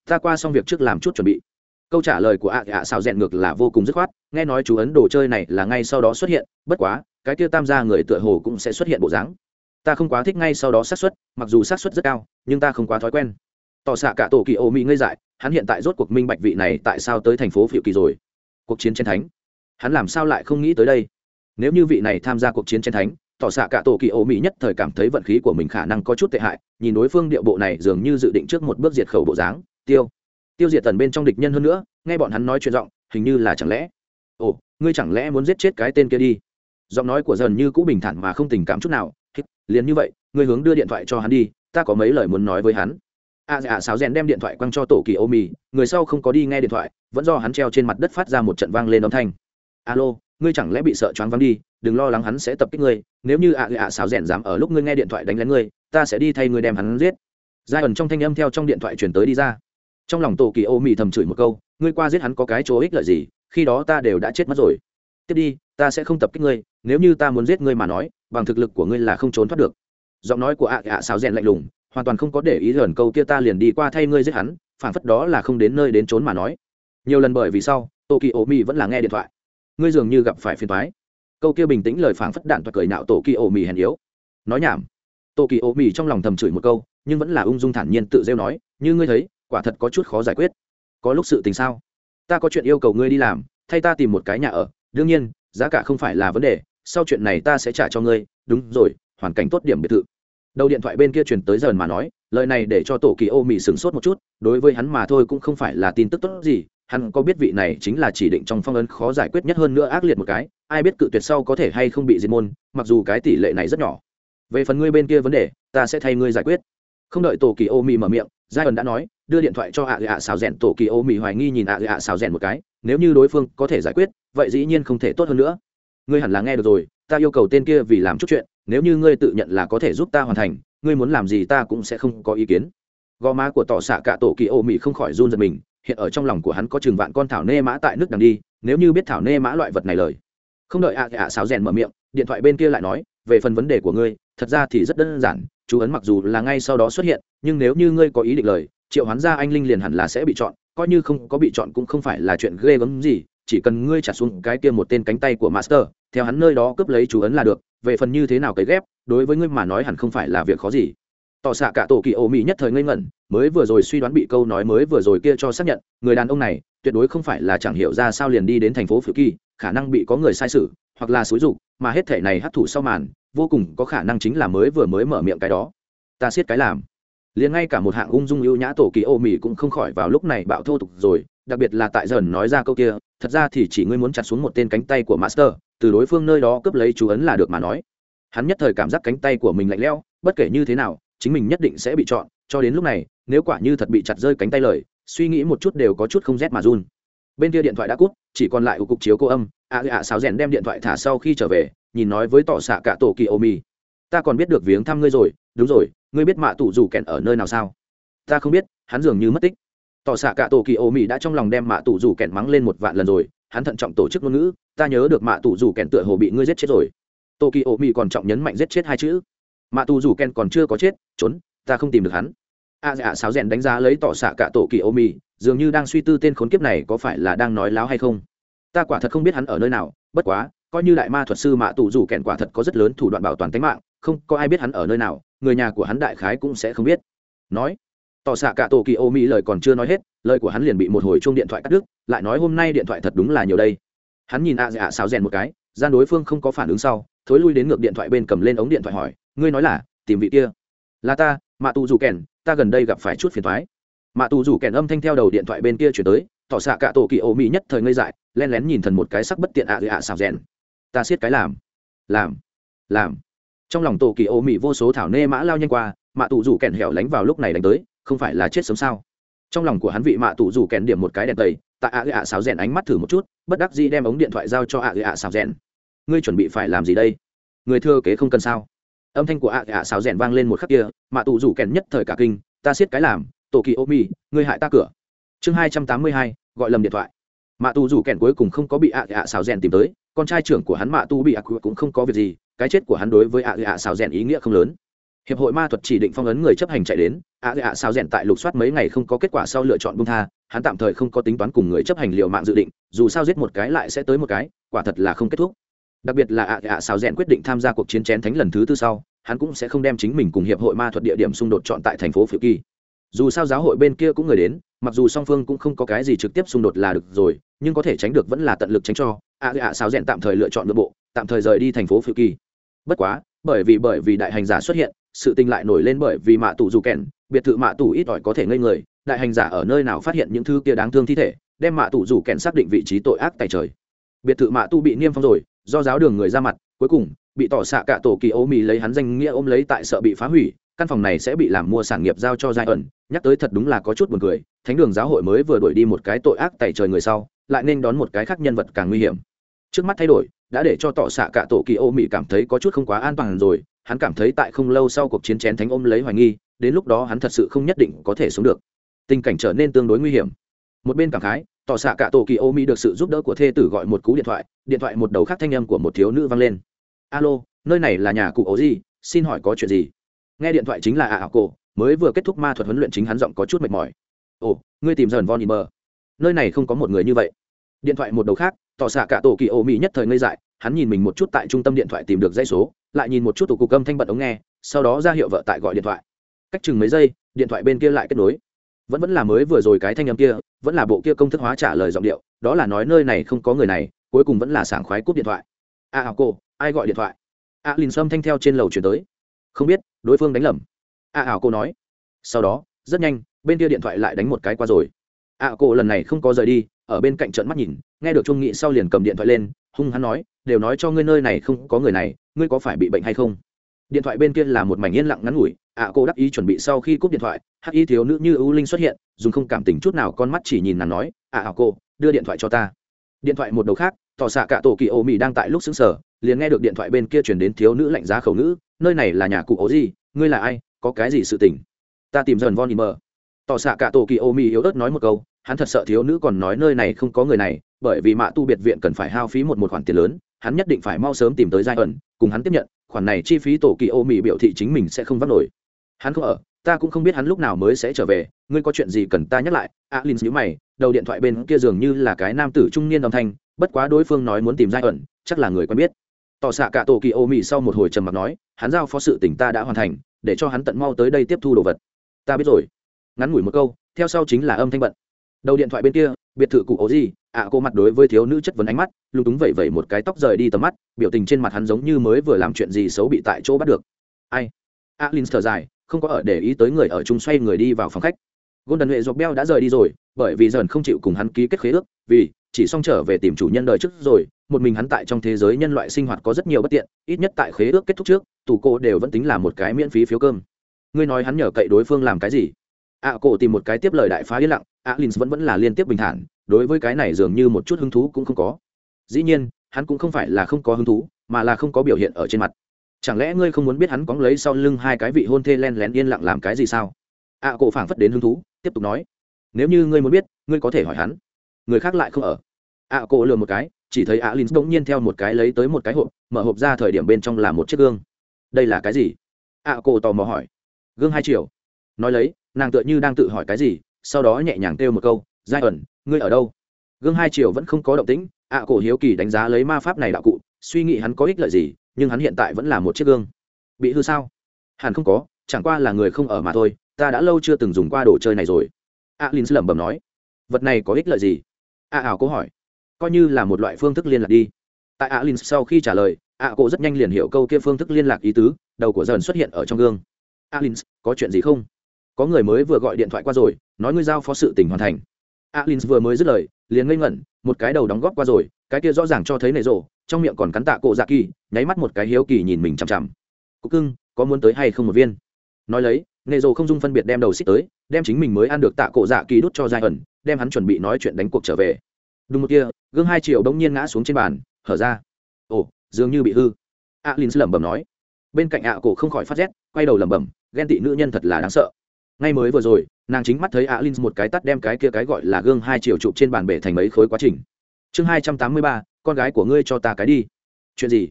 Ta qua xong việc trước làm chút chuẩn bị. Câu trả lời của ạ dạ ạ xào rèn ngược là vô cùng dứt khoát, nghe nói chú ấn đồ chơi này là ngay sau đó xuất hiện, bất quá, cái kia tam gia người tựa hồ cũng sẽ xuất hiện bộ dáng. Ta không quá thích ngay sau đó xác suất, mặc dù xác suất rất cao, nhưng ta không quá thói quen. Tỏ xạ cả tổ kỳ ô mỹ ngây dại, hắn hiện tại rốt cuộc minh bạch vị này tại sao tới thành phố phiệu kỳ rồi. Cuộc chiến chiến thánh. Hắn làm sao lại không nghĩ tới đây? Nếu như vị này tham gia cuộc chiến chiến thánh tỏ xạ cả tổ kỳ ô mỹ nhất thời cảm thấy vận khí của mình khả năng có chút tệ hại, nhìn đối phương điệu bộ này dường như dự định trước một bước diệt khẩu bộ dáng, tiêu. Tiêu diệt tần bên trong địch nhân hơn nữa, nghe bọn hắn nói chuyện giọng, hình như là chẳng lẽ, ồ, ngươi chẳng lẽ muốn giết chết cái tên kia đi? Giọng nói của dần như cũ bình thản mà không tình cảm chút nào liền như vậy, ngươi hướng đưa điện thoại cho hắn đi, ta có mấy lời muốn nói với hắn. A dạ sáo rèn đem điện thoại quăng cho tổ kỳ ô mì người sau không có đi nghe điện thoại, vẫn do hắn treo trên mặt đất phát ra một trận vang lên âm thanh. Alo ngươi chẳng lẽ bị sợ choáng vắng đi, đừng lo lắng hắn sẽ tập kích ngươi, nếu như ạ à, ạ à, xảo rèn dám ở lúc ngươi nghe điện thoại đánh lén ngươi, ta sẽ đi thay ngươi đem hắn giết. Giai ẩn trong thanh âm theo trong điện thoại chuyển tới đi ra. Trong lòng tổ kỳ ô Mị thầm chửi một câu, ngươi qua giết hắn có cái chỗ ích lợi gì, khi đó ta đều đã chết mất rồi. Tiếp đi, ta sẽ không tập kích ngươi, nếu như ta muốn giết ngươi mà nói, bằng thực lực của ngươi là không trốn thoát được. Giọng nói của ạ à, ạ xảo rèn lạnh lùng, hoàn toàn không có để ý gần câu kia ta liền đi qua thay ngươi giết hắn phản phất đó là không đến nơi đến trốn mà nói. Nhiều lần bởi vì sau Tô kỳ ổ mì vẫn là nghe điện thoại ngươi dường như gặp phải phiền toái. Câu kia bình tĩnh lời phảng phất đạn toạc cười nạo tổ kỳ ổ mì hèn yếu. Nói nhảm. Tổ kỳ ổ mì trong lòng thầm chửi một câu, nhưng vẫn là ung dung thản nhiên tự rêu nói, như ngươi thấy, quả thật có chút khó giải quyết. Có lúc sự tình sao? Ta có chuyện yêu cầu ngươi đi làm, thay ta tìm một cái nhà ở. Đương nhiên, giá cả không phải là vấn đề, sau chuyện này ta sẽ trả cho ngươi. Đúng rồi, hoàn cảnh tốt điểm biệt thự. Đầu điện thoại bên kia truyền tới dần mà nói, lời này để cho tổ kỳ ô mị sửng sốt một chút, đối với hắn mà thôi cũng không phải là tin tức tốt gì hắn có biết vị này chính là chỉ định trong phong ấn khó giải quyết nhất hơn nữa ác liệt một cái, ai biết cự tuyệt sau có thể hay không bị diệt môn, mặc dù cái tỷ lệ này rất nhỏ. Về phần ngươi bên kia vấn đề, ta sẽ thay ngươi giải quyết. Không đợi tổ kỳ ô mì mở miệng giai ẩn đã nói, đưa điện thoại cho ạ ạ xào rèn. Tổ kỳ ô mì hoài nghi nhìn ạ ạ xào rèn một cái, nếu như đối phương có thể giải quyết, vậy dĩ nhiên không thể tốt hơn nữa. Ngươi hẳn là nghe được rồi, ta yêu cầu tên kia vì làm chút chuyện, nếu như ngươi tự nhận là có thể giúp ta hoàn thành, ngươi muốn làm gì ta cũng sẽ không có ý kiến. Gò má của tỏ xạ cả tổ kỳ ô mì không khỏi run giật mình hiện ở trong lòng của hắn có chừng vạn con thảo nê mã tại nước đằng đi, nếu như biết thảo nê mã loại vật này lời. Không đợi ạ ạ sáo rèn mở miệng, điện thoại bên kia lại nói, về phần vấn đề của ngươi, thật ra thì rất đơn giản, chú ấn mặc dù là ngay sau đó xuất hiện, nhưng nếu như ngươi có ý định lời, triệu hoán ra anh linh liền hẳn là sẽ bị chọn, coi như không có bị chọn cũng không phải là chuyện ghê gớm gì, chỉ cần ngươi trả xuống cái kia một tên cánh tay của master, theo hắn nơi đó cướp lấy chú ấn là được, về phần như thế nào cấy ghép, đối với ngươi mà nói hẳn không phải là việc khó gì tỏ xạ cả tổ kỳ ô mỹ nhất thời ngây ngẩn, mới vừa rồi suy đoán bị câu nói mới vừa rồi kia cho xác nhận, người đàn ông này, tuyệt đối không phải là chẳng hiểu ra sao liền đi đến thành phố phử kỳ, khả năng bị có người sai sử hoặc là xúi dục, mà hết thể này hấp thụ sau màn, vô cùng có khả năng chính là mới vừa mới mở miệng cái đó. Ta siết cái làm. Liền ngay cả một hạng ung dung ưu nhã tổ kỳ ô mỹ cũng không khỏi vào lúc này bạo thô tục rồi, đặc biệt là tại dần nói ra câu kia, thật ra thì chỉ ngươi muốn chặt xuống một tên cánh tay của master, từ đối phương nơi đó cướp lấy chú ấn là được mà nói. Hắn nhất thời cảm giác cánh tay của mình lạnh lẽo, bất kể như thế nào chính mình nhất định sẽ bị chọn, cho đến lúc này, nếu quả như thật bị chặt rơi cánh tay lời, suy nghĩ một chút đều có chút không rét mà run. Bên kia điện thoại đã cút chỉ còn lại ủ cục chiếu cô âm, ạ ạ sáo rèn đem điện thoại thả sau khi trở về, nhìn nói với tỏ xạ cả tổ kỳ ô mi ta còn biết được viếng thăm ngươi rồi, đúng rồi, ngươi biết mạ tủ rủ kẹn ở nơi nào sao? Ta không biết, hắn dường như mất tích. Tỏ xạ cả tổ kỳ ô mi đã trong lòng đem mạ tủ rủ kẹn mắng lên một vạn lần rồi, hắn thận trọng tổ chức ngôn ngữ, ta nhớ được mạ tủ rủ kẹn tựa hồ bị ngươi giết chết rồi. Tô kỳ ô mi còn trọng nhấn mạnh giết chết hai chữ mạ tù Dù kẹn còn chưa có chết, trốn, ta không tìm được hắn. A dạ sáo rèn đánh giá lấy tỏ xạ cả tổ kỳ ô mi dường như đang suy tư tên khốn kiếp này có phải là đang nói láo hay không. Ta quả thật không biết hắn ở nơi nào, bất quá, coi như đại ma thuật sư mạ tù Dù kẹn quả thật có rất lớn thủ đoạn bảo toàn tính mạng, không có ai biết hắn ở nơi nào, người nhà của hắn đại khái cũng sẽ không biết. Nói, tỏ xạ cả tổ kỳ ô mi lời còn chưa nói hết, lời của hắn liền bị một hồi chuông điện thoại cắt đứt, lại nói hôm nay điện thoại thật đúng là nhiều đây. Hắn nhìn a dạ sáo rèn một cái, gian đối phương không có phản ứng sau, thối lui đến ngược điện thoại bên cầm lên ống điện thoại hỏi ngươi nói là, tìm vị kia. Là ta, mạ tù Dù kèn, ta gần đây gặp phải chút phiền thoái mạ tù Dù kèn âm thanh theo đầu điện thoại bên kia chuyển tới, tỏ xạ cả tổ kỳ ô mỹ nhất thời ngây dại len lén nhìn thần một cái sắc bất tiện ạ ạ xào rèn. Ta siết cái làm. Làm. Làm. Trong lòng tổ kỳ ô mỹ vô số thảo nê mã lao nhanh qua, mạ tù Dù kèn hẻo lánh vào lúc này đánh tới, không phải là chết sớm sao? Trong lòng của hắn vị mạ tù Dù kèn điểm một cái đèn tầy tại ạ ạ xào rèn ánh mắt thử một chút, bất đắc dĩ đem ống điện thoại giao cho ạ ạ xào rèn. Ngươi chuẩn bị phải làm gì đây? Người thưa kế không cần sao? Âm thanh của ạ ạ xào rèn vang lên một khắc kia mạ tù rủ kèn nhất thời cả kinh, ta siết cái làm, tổ kỳ ô mi, ngươi hại ta cửa. Chương hai trăm tám mươi hai, gọi lầm điện thoại. Mạ tù rủ kèn cuối cùng không có bị ạ ạ xào rèn tìm tới, con trai trưởng của hắn mạ tu bị ạ cũng không có việc gì, cái chết của hắn đối với ạ ạ xào rèn ý nghĩa không lớn. Hiệp hội ma thuật chỉ định phong ấn người chấp hành chạy đến, ạ ạ xào rèn tại lục soát mấy ngày không có kết quả sau lựa chọn bung tha, hắn tạm thời không có tính toán cùng người chấp hành liệu mạng dự định, dù sao giết một cái lại sẽ tới một cái, quả thật là không kết thúc đặc biệt là ạ ạ xào rẽn quyết định tham gia cuộc chiến chén thánh lần thứ tư sau, hắn cũng sẽ không đem chính mình cùng hiệp hội ma thuật địa điểm xung đột chọn tại thành phố phiệu kỳ. Dù sao giáo hội bên kia cũng người đến, mặc dù song phương cũng không có cái gì trực tiếp xung đột là được rồi, nhưng có thể tránh được vẫn là tận lực tránh cho, ạ ạ xào rẽn tạm thời lựa chọn nội bộ, tạm thời rời đi thành phố phiệu kỳ. Bất quá, bởi vì bởi vì đại hành giả xuất hiện, sự tình lại nổi lên bởi vì mạ tù dù kèn biệt thự mạ tù ít ỏi có thể ngây người, đại hành giả ở nơi nào phát hiện những thứ kia đáng thương thi thể, đem mạ tù dù kèn xác định vị trí tội ác tại trời. Biệt thự mạ tu bị niêm phong rồi do giáo đường người ra mặt, cuối cùng, bị tỏ xạ cả tổ kỳ ô mì lấy hắn danh nghĩa ôm lấy tại sợ bị phá hủy, căn phòng này sẽ bị làm mua sản nghiệp giao cho giai ẩn. Nhắc tới thật đúng là có chút buồn cười, thánh đường giáo hội mới vừa đuổi đi một cái tội ác tại trời người sau, lại nên đón một cái khác nhân vật càng nguy hiểm. Trước mắt thay đổi, đã để cho tỏ xạ cả tổ kỳ ô mì cảm thấy có chút không quá an toàn rồi, hắn cảm thấy tại không lâu sau cuộc chiến chén thánh ôm lấy hoài nghi, đến lúc đó hắn thật sự không nhất định có thể sống được. Tình cảnh trở nên tương đối nguy hiểm. Một bên cảm khái tỏ xạ cả tổ kỳ ô mi được sự giúp đỡ của thê tử gọi một cú điện thoại điện thoại một đầu khác thanh âm của một thiếu nữ vang lên. Alo, nơi này là nhà cụ ấu gì? Xin hỏi có chuyện gì? Nghe điện thoại chính là ạ à cổ, mới vừa kết thúc ma thuật huấn luyện chính hắn giọng có chút mệt mỏi. Ồ, ngươi tìm dần von in mờ nơi này không có một người như vậy. Điện thoại một đầu khác, tỏ xạ cả tổ kỳ ô mi nhất thời ngây dại, hắn nhìn mình một chút tại trung tâm điện thoại tìm được dây số, lại nhìn một chút tổ cục âm thanh bận ống nghe, sau đó ra hiệu vợ tại gọi điện thoại. Cách chừng mấy giây, điện thoại bên kia lại kết nối vẫn vẫn là mới vừa rồi cái thanh âm kia vẫn là bộ kia công thức hóa trả lời giọng điệu đó là nói nơi này không có người này cuối cùng vẫn là sảng khoái cúp điện thoại. A à, cô ai gọi điện thoại? A à, lìn sâm thanh theo trên lầu chuyển tới. Không biết đối phương đánh lầm. A à, cô nói. Sau đó rất nhanh bên kia điện thoại lại đánh một cái qua rồi. A cô lần này không có rời đi ở bên cạnh trận mắt nhìn nghe được trung nghị sau liền cầm điện thoại lên hung hắn nói đều nói cho ngươi nơi này không có người này ngươi có phải bị bệnh hay không? Điện thoại bên kia là một mảnh yên lặng ngắn ngủi ạ cô đắc ý chuẩn bị sau khi cúp điện thoại hắc y thiếu nữ như ưu linh xuất hiện dùng không cảm tình chút nào con mắt chỉ nhìn nàng nói ạ à, cô đưa điện thoại cho ta. Điện thoại một đầu khác tỏ xạ cả tổ kỳ ô mì đang tại lúc xứng sở liền nghe được điện thoại bên kia chuyển đến thiếu nữ lạnh giá khẩu nữ nơi này là nhà cụ ố gì? Ngươi là ai? Có cái gì sự tình? Ta tìm dần von mờ. Tỏ xạ cả tổ kỳ ô mì yếu ớt nói một câu hắn thật sợ thiếu nữ còn nói nơi này không có người này bởi vì mạ tu biệt viện cần phải hao phí một một khoản tiền lớn hắn nhất định phải mau sớm tìm tới giai ẩn cùng hắn tiếp nhận khoản này chi phí tổ kỳ ô mỹ biểu thị chính mình sẽ không vác nổi hắn không ở, ta cũng không biết hắn lúc nào mới sẽ trở về, ngươi có chuyện gì cần ta nhắc lại? Alin nhíu mày, đầu điện thoại bên kia dường như là cái nam tử trung niên âm thanh, bất quá đối phương nói muốn tìm giai ẩn, chắc là người quen biết. Tỏ xạ cả tổ kỳ ô mị sau một hồi trầm mặc nói, hắn giao phó sự tỉnh ta đã hoàn thành, để cho hắn tận mau tới đây tiếp thu đồ vật. Ta biết rồi. Ngắn ngủi một câu, theo sau chính là âm thanh bận. Đầu điện thoại bên kia, biệt thự cụ ố gì, ạ cô mặt đối với thiếu nữ chất vấn ánh mắt, lúng túng vẩy vẩy một cái tóc rời đi tầm mắt, biểu tình trên mặt hắn giống như mới vừa làm chuyện gì xấu bị tại chỗ bắt được. Ai? Alin thở dài không có ở để ý tới người ở chung xoay người đi vào phòng khách. Golden huệ dọc beo đã rời đi rồi bởi vì dần không chịu cùng hắn ký kết khế ước vì chỉ xong trở về tìm chủ nhân đời trước rồi một mình hắn tại trong thế giới nhân loại sinh hoạt có rất nhiều bất tiện ít nhất tại khế ước kết thúc trước tù cô đều vẫn tính là một cái miễn phí phiếu cơm. Ngươi nói hắn nhờ cậy đối phương làm cái gì? Ạ à, cổ tìm một cái tiếp lời đại phá yên lặng à, alin vẫn vẫn là liên tiếp bình thản đối với cái này dường như một chút hứng thú cũng không có. Dĩ nhiên hắn cũng không phải là không có hứng thú mà là không có biểu hiện ở trên mặt chẳng lẽ ngươi không muốn biết hắn cóng lấy sau lưng hai cái vị hôn thê len lén yên lặng làm cái gì sao? Ạ à, cổ phảng phất đến hứng thú tiếp tục nói. Nếu như ngươi muốn biết ngươi có thể hỏi hắn. Người khác lại không ở. Ạ à, cổ lừa một cái chỉ thấy ạ à lin bỗng nhiên theo một cái lấy tới một cái hộp mở hộp ra thời điểm bên trong là một chiếc gương. Đây là cái gì? Ạ cổ tò mò hỏi. Gương hai triệu nói lấy nàng tựa như đang tự hỏi cái gì sau đó nhẹ nhàng kêu một câu giai ẩn ngươi ở đâu? Gương hai triệu vẫn không có động tĩnh ạ cổ hiếu kỳ đánh giá lấy ma pháp này đạo cụ suy nghĩ hắn có ích lợi gì nhưng hắn hiện tại vẫn là một chiếc gương. Bị hư sao? Hẳn không có, chẳng qua là người không ở mà thôi, ta đã lâu chưa từng dùng qua đồ chơi này rồi. A l i n lẩm bẩm nói. Vật này có ích lợi gì? A ảo cố hỏi. Coi như là một loại phương thức liên lạc đi. Tại a l i n sau khi trả lời, a cổ rất nhanh liền hiểu câu kia phương thức liên lạc ý tứ, đầu của dần xuất hiện ở trong gương. A l i n có chuyện gì không? Có người mới vừa gọi điện thoại qua rồi, nói ngươi giao phó sự tình hoàn thành. A l i n vừa mới dứt lời, liền ngây ngẩn, một cái đầu đóng góp qua rồi, cái kia rõ ràng cho thấy nệ rộ trong miệng còn cắn tạ cổ dạ kỳ, nháy mắt một cái hiếu kỳ nhìn mình chằm chằm. Cục cưng, có muốn tới hay không một viên? Nói lấy nệ dồ không dung phân biệt đem đầu xích tới, đem chính mình mới ăn được tạ cổ dạ kỳ đút cho giai ẩn, đem hắn chuẩn bị nói chuyện đánh cuộc trở về. Đúng một kia, gương hai triệu đống nhiên ngã xuống trên bàn, hở ra. Ồ, dường như bị hư. A l lẩm bẩm nói. Bên cạnh ạ cổ không khỏi phát rét, quay đầu lẩm bẩm, ghen tị nữ nhân thật là đáng sợ. Ngay mới vừa rồi, nàng chính mắt thấy a l một cái tắt đem cái kia cái gọi là gương hai triệu chụp trên bàn bể thành mấy khối quá trình. Chương hai trăm tám mươi ba con gái của ngươi cho ta cái đi. Chuyện gì?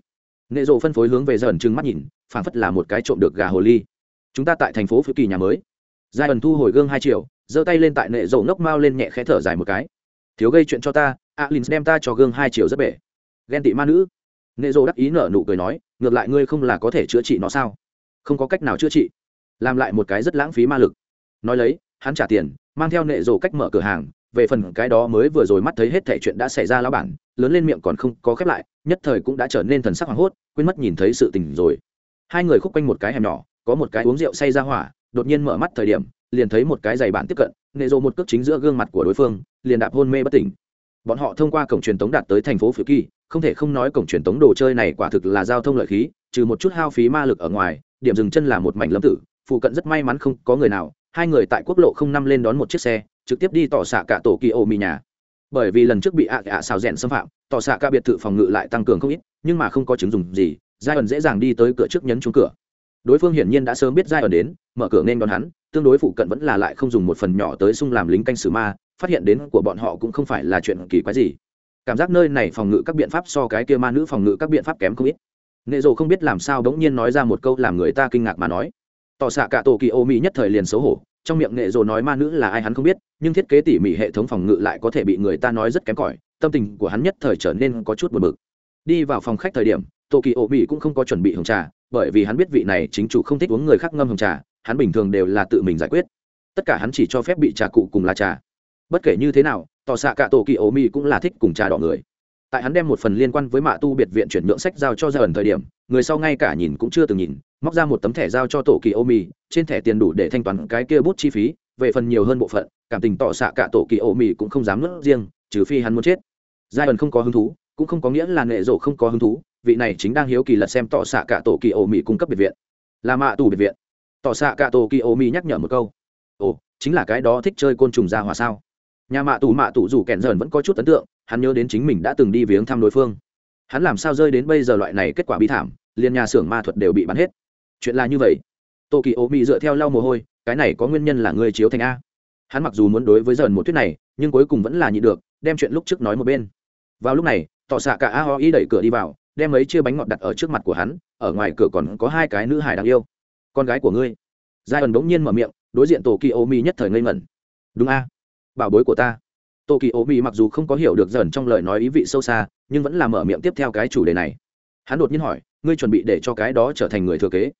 Nệ rộ phân phối hướng về dần trừng mắt nhìn, phảng phất là một cái trộm được gà hồ ly. Chúng ta tại thành phố phía kỳ nhà mới. Giai ẩn thu hồi gương hai triệu, giơ tay lên tại nệ rộ ngốc mau lên nhẹ khẽ thở dài một cái. Thiếu gây chuyện cho ta alin đem ta cho gương hai triệu rất bể. Ghen tị ma nữ. Nệ rộ đắc ý nở nụ cười nói, ngược lại ngươi không là có thể chữa trị nó sao? Không có cách nào chữa trị. Làm lại một cái rất lãng phí ma lực. Nói lấy, hắn trả tiền, mang theo nệ rộ cách mở cửa hàng về phần cái đó mới vừa rồi mắt thấy hết thể chuyện đã xảy ra lão bản, lớn lên miệng còn không có khép lại, nhất thời cũng đã trở nên thần sắc hoảng hốt, quên mất nhìn thấy sự tình rồi. Hai người khúc quanh một cái hẻm nhỏ, có một cái uống rượu say ra hỏa, đột nhiên mở mắt thời điểm, liền thấy một cái giày bản tiếp cận, nệ rộ một cước chính giữa gương mặt của đối phương, liền đạp hôn mê bất tỉnh. Bọn họ thông qua cổng truyền tống đạt tới thành phố phiêu kỳ, không thể không nói cổng truyền tống đồ chơi này quả thực là giao thông lợi khí, trừ một chút hao phí ma lực ở ngoài, điểm dừng chân là một mảnh lâm tử, phụ cận rất may mắn không có người nào, hai người tại quốc lộ không năm lên đón một chiếc xe trực tiếp đi tỏ xạ cả tổ kỳ ô mì nhà. Bởi vì lần trước bị ạ ạ xào rẽn xâm phạm, tỏ xạ cả biệt thự phòng ngự lại tăng cường không ít, nhưng mà không có chứng dùng gì giai ẩn dễ dàng đi tới cửa trước nhấn trúng cửa. Đối phương hiển nhiên đã sớm biết giai ẩn đến, mở cửa nên đón hắn, tương đối phụ cận vẫn là lại không dùng một phần nhỏ tới sung làm lính canh xử ma, phát hiện đến của bọn họ cũng không phải là chuyện kỳ quái gì. Cảm giác nơi này phòng ngự các biện pháp so cái kia ma nữ phòng ngự các biện pháp kém không ít. Nệ rồ không biết làm sao đ ố n g nhiên nói ra một câu làm người ta kinh ngạc mà nói. Tỏ xạ cả tổ kỳ ô mỹ nhất thời liền xấu hổ trong miệng nghệ rồ nói ma nữ là ai hắn không biết, nhưng thiết kế tỉ mỉ hệ thống phòng ngự lại có thể bị người ta nói rất kém cỏi, tâm tình của hắn nhất thời trở nên có chút buồn bực. Đi vào phòng khách thời điểm tổ kỳ ổ mỹ cũng không có chuẩn bị hồng trà, bởi vì hắn biết vị này chính chủ không thích uống người khác ngâm hồng trà, hắn bình thường đều là tự mình giải quyết. Tất cả hắn chỉ cho phép bị trà cụ cùng là trà. Bất kể như thế nào, tỏ xạ cả tổ kỳ ổ mi cũng là thích cùng trà đỏ người tại hắn đem một phần liên quan với mạ tu biệt viện chuyển nhượng sách giao cho ra ẩn thời điểm, người sau ngay cả nhìn cũng chưa từng nhìn, móc ra một tấm thẻ giao cho tổ kỳ ô mì trên thẻ tiền đủ để thanh toán cái kia bút chi phí, về phần nhiều hơn bộ phận, cảm tình tỏ xạ cả tổ kỳ ô mì cũng không dám nuốt riêng, trừ phi hắn muốn chết. Giai ẩn không có hứng thú, cũng không có nghĩa là nệ rộ không có hứng thú, vị này chính đang hiếu kỳ lật xem tỏ xạ cả tổ kỳ ô mì cung cấp biệt viện. Là mạ tù biệt viện. Tỏ xạ cả tổ kỳ ô mì nhắc nhở một câu. Ồ, chính là cái đó thích chơi côn trùng ra hòa sao? Nhà mạ tù mạ tù dù kẹn dần vẫn có chút ấn tượng, hắn nhớ đến chính mình đã từng đi viếng thăm đối phương. Hắn làm sao rơi đến bây giờ loại này kết quả bi thảm, liền nhà xưởng ma thuật đều bị bắn hết. Chuyện là như vậy. Tô kỳ ô mị dựa theo lau mồ hôi, cái này có nguyên nhân là người chiếu thành a. Hắn mặc dù muốn đối với dần một thuyết này, nhưng cuối cùng vẫn là nhị được, đem chuyện lúc trước nói một bên. Vào lúc này, tỏ xạ cả a ho ý đẩy cửa đi vào, đem mấy chia bánh ngọt đặt ở trước mặt của hắn, ở ngoài cửa còn có hai cái nữ hải đáng yêu. Con gái của ngươi. Giai ẩn bỗng nhiên mở miệng, đối diện tổ kỳ ô mi nhất thời ngây ngẩn. Đúng a bảo bối của ta. Tô kỳ ô mỹ mặc dù không có hiểu được dần trong lời nói ý vị sâu xa, nhưng vẫn là mở miệng tiếp theo cái chủ đề này. Hắn đột nhiên hỏi, ngươi chuẩn bị để cho cái đó trở thành người thừa kế?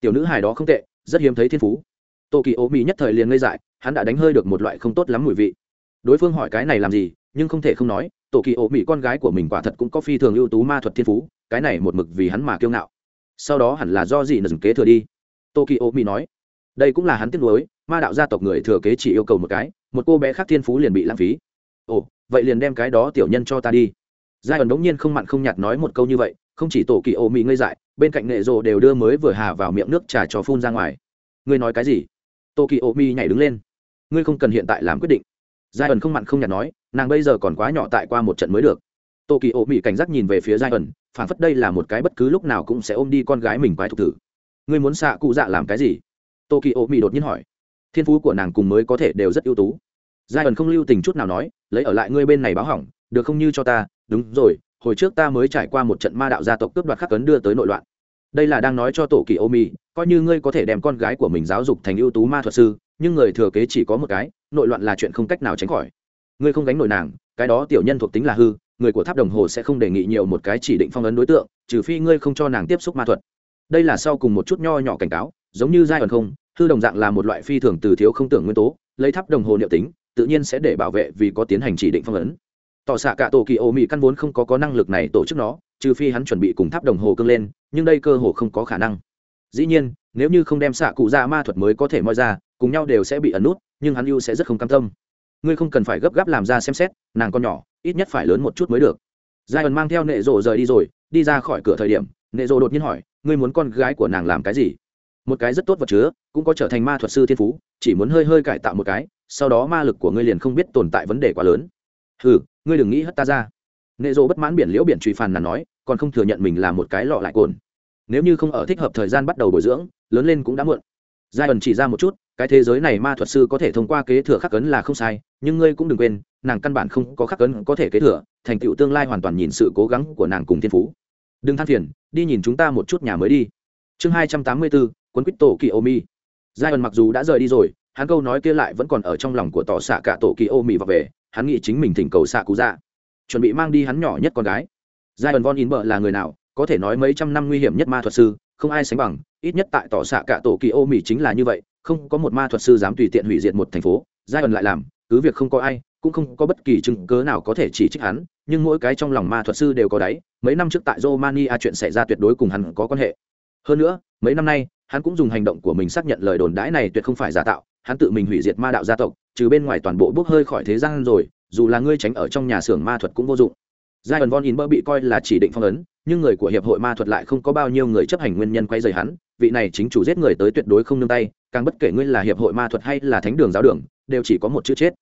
Tiểu nữ hài đó không tệ, rất hiếm thấy thiên phú. Tô kỳ ô mỹ nhất thời liền ngây dại, hắn đã đánh hơi được một loại không tốt lắm mùi vị. Đối phương hỏi cái này làm gì, nhưng không thể không nói tổ kỳ ô mỹ con gái của mình quả thật cũng có phi thường ưu tú ma thuật thiên phú, cái này một mực vì hắn mà kiêu ngạo. Sau đó hẳn là do gì nừng kế thừa đi. Tô kỳ ô mỹ nói, đây cũng là hắn tiếc nuối ma đạo gia tộc người thừa kế chỉ yêu cầu một cái, một cô bé khác thiên phú liền bị lãng phí. Ồ, vậy liền đem cái đó tiểu nhân cho ta đi. Giai ẩn đống nhiên không mặn không nhạt nói một câu như vậy, không chỉ tổ kỳ ô mỹ ngây dại, bên cạnh nệ rồ đều đưa mới vừa hà vào miệng nước trà cho phun ra ngoài. Ngươi nói cái gì? Tổ kỳ ô mỹ nhảy đứng lên. Ngươi không cần hiện tại làm quyết định. Giai ẩn không mặn không nhạt nói, nàng bây giờ còn quá nhỏ tại qua một trận mới được. Tô kỳ ô mỹ cảnh giác nhìn về phía giai ẩn, phản phất đây là một cái bất cứ lúc nào cũng sẽ ôm đi con gái mình quái thục tử ngươi muốn xạ cụ dạ làm cái gì? Tô kỳ ô mỹ đột nhiên hỏi thiên phú của nàng cùng mới có thể đều rất ưu tú. Giai ẩn không lưu tình chút nào nói, lấy ở lại ngươi bên này báo hỏng, được không như cho ta? Đúng rồi, hồi trước ta mới trải qua một trận ma đạo gia tộc cướp đoạt khắc cấn đưa tới nội loạn. Đây là đang nói cho tổ kỳ ô mi coi như ngươi có thể đem con gái của mình giáo dục thành ưu tú ma thuật sư, nhưng người thừa kế chỉ có một cái, nội loạn là chuyện không cách nào tránh khỏi. Ngươi không gánh nổi nàng, cái đó tiểu nhân thuộc tính là hư, người của tháp đồng hồ sẽ không đề nghị nhiều một cái chỉ định phong ấn đối tượng, trừ phi ngươi không cho nàng tiếp xúc ma thuật. Đây là sau cùng một chút nho nhỏ cảnh cáo, giống như giai ẩn không hư đồng dạng là một loại phi thường từ thiếu không tưởng nguyên tố, lấy tháp đồng hồ niệu tính, tự nhiên sẽ để bảo vệ vì có tiến hành chỉ định phong ấn. Tỏ xạ cả tổ kỳ ô mỹ căn vốn không có có năng lực này tổ chức nó, trừ phi hắn chuẩn bị cùng tháp đồng hồ cưng lên, nhưng đây cơ hồ không có khả năng. Dĩ nhiên, nếu như không đem xạ cụ ra ma thuật mới có thể moi ra, cùng nhau đều sẽ bị ẩn nút, nhưng hắn ưu sẽ rất không cam tâm. Ngươi không cần phải gấp gáp làm ra xem xét, nàng con nhỏ, ít nhất phải lớn một chút mới được. Giai ẩn mang theo nệ rộ rời đi rồi, đi ra khỏi cửa thời điểm, nệ rộ đột nhiên hỏi, ngươi muốn con gái của nàng làm cái gì? Một cái rất tốt vật chứa, cũng có trở thành ma thuật sư thiên phú, chỉ muốn hơi hơi cải tạo một cái, sau đó ma lực của ngươi liền không biết tồn tại vấn đề quá lớn. Ừ ngươi đừng nghĩ hất ta ra. Nệ rộ bất mãn biển liễu biển truy phàn là nói, còn không thừa nhận mình là một cái lọ lại cồn. Nếu như không ở thích hợp thời gian bắt đầu bồi dưỡng, lớn lên cũng đã muộn. Giai ẩn chỉ ra một chút, cái thế giới này ma thuật sư có thể thông qua kế thừa khắc cấn là không sai, nhưng ngươi cũng đừng quên, nàng căn bản không có khắc cấn có thể kế thừa, thành tựu tương lai hoàn toàn nhìn sự cố gắng của nàng cùng thiên phú. Đừng than phiền, đi nhìn chúng ta một chút nhà mới đi. Chương hai trăm tám mươi bốn Quấn quýt tổ kỳ ô mi giai ẩn mặc dù đã rời đi rồi hắn câu nói kia lại vẫn còn ở trong lòng của tỏ xạ cả tổ kỳ ô mi và về hắn nghĩ chính mình thỉnh cầu xạ cú ra, dạ. chuẩn bị mang đi hắn nhỏ nhất con gái. Giai ẩn von in bờ là người nào có thể nói mấy trăm năm nguy hiểm nhất ma thuật sư không ai sánh bằng ít nhất tại tỏ xạ cả tổ kỳ ô mi chính là như vậy không có một ma thuật sư dám tùy tiện hủy diệt một thành phố. Giai ẩn lại làm cứ việc không có ai cũng không có bất kỳ chứng cớ nào có thể chỉ trích hắn nhưng mỗi cái trong lòng ma thuật sư đều có đáy. Mấy năm trước tại romania chuyện xảy ra tuyệt đối cùng hắn có quan hệ hơn nữa, mấy năm nay, hắn cũng dùng hành động của mình xác nhận lời đồn đãi này tuyệt không phải giả tạo, hắn tự mình hủy diệt ma đạo gia tộc, trừ bên ngoài toàn bộ bốc hơi khỏi thế gian rồi, dù là ngươi tránh ở trong nhà xưởng ma thuật cũng vô dụng. Giai ẩn von in bơ bị coi là chỉ định phong ấn, nhưng người của hiệp hội ma thuật lại không có bao nhiêu người chấp hành nguyên nhân quay rời hắn, vị này chính chủ giết người tới tuyệt đối không nương tay, càng bất kể ngươi là hiệp hội ma thuật hay là thánh đường giáo đường, đều chỉ có một chữ chết.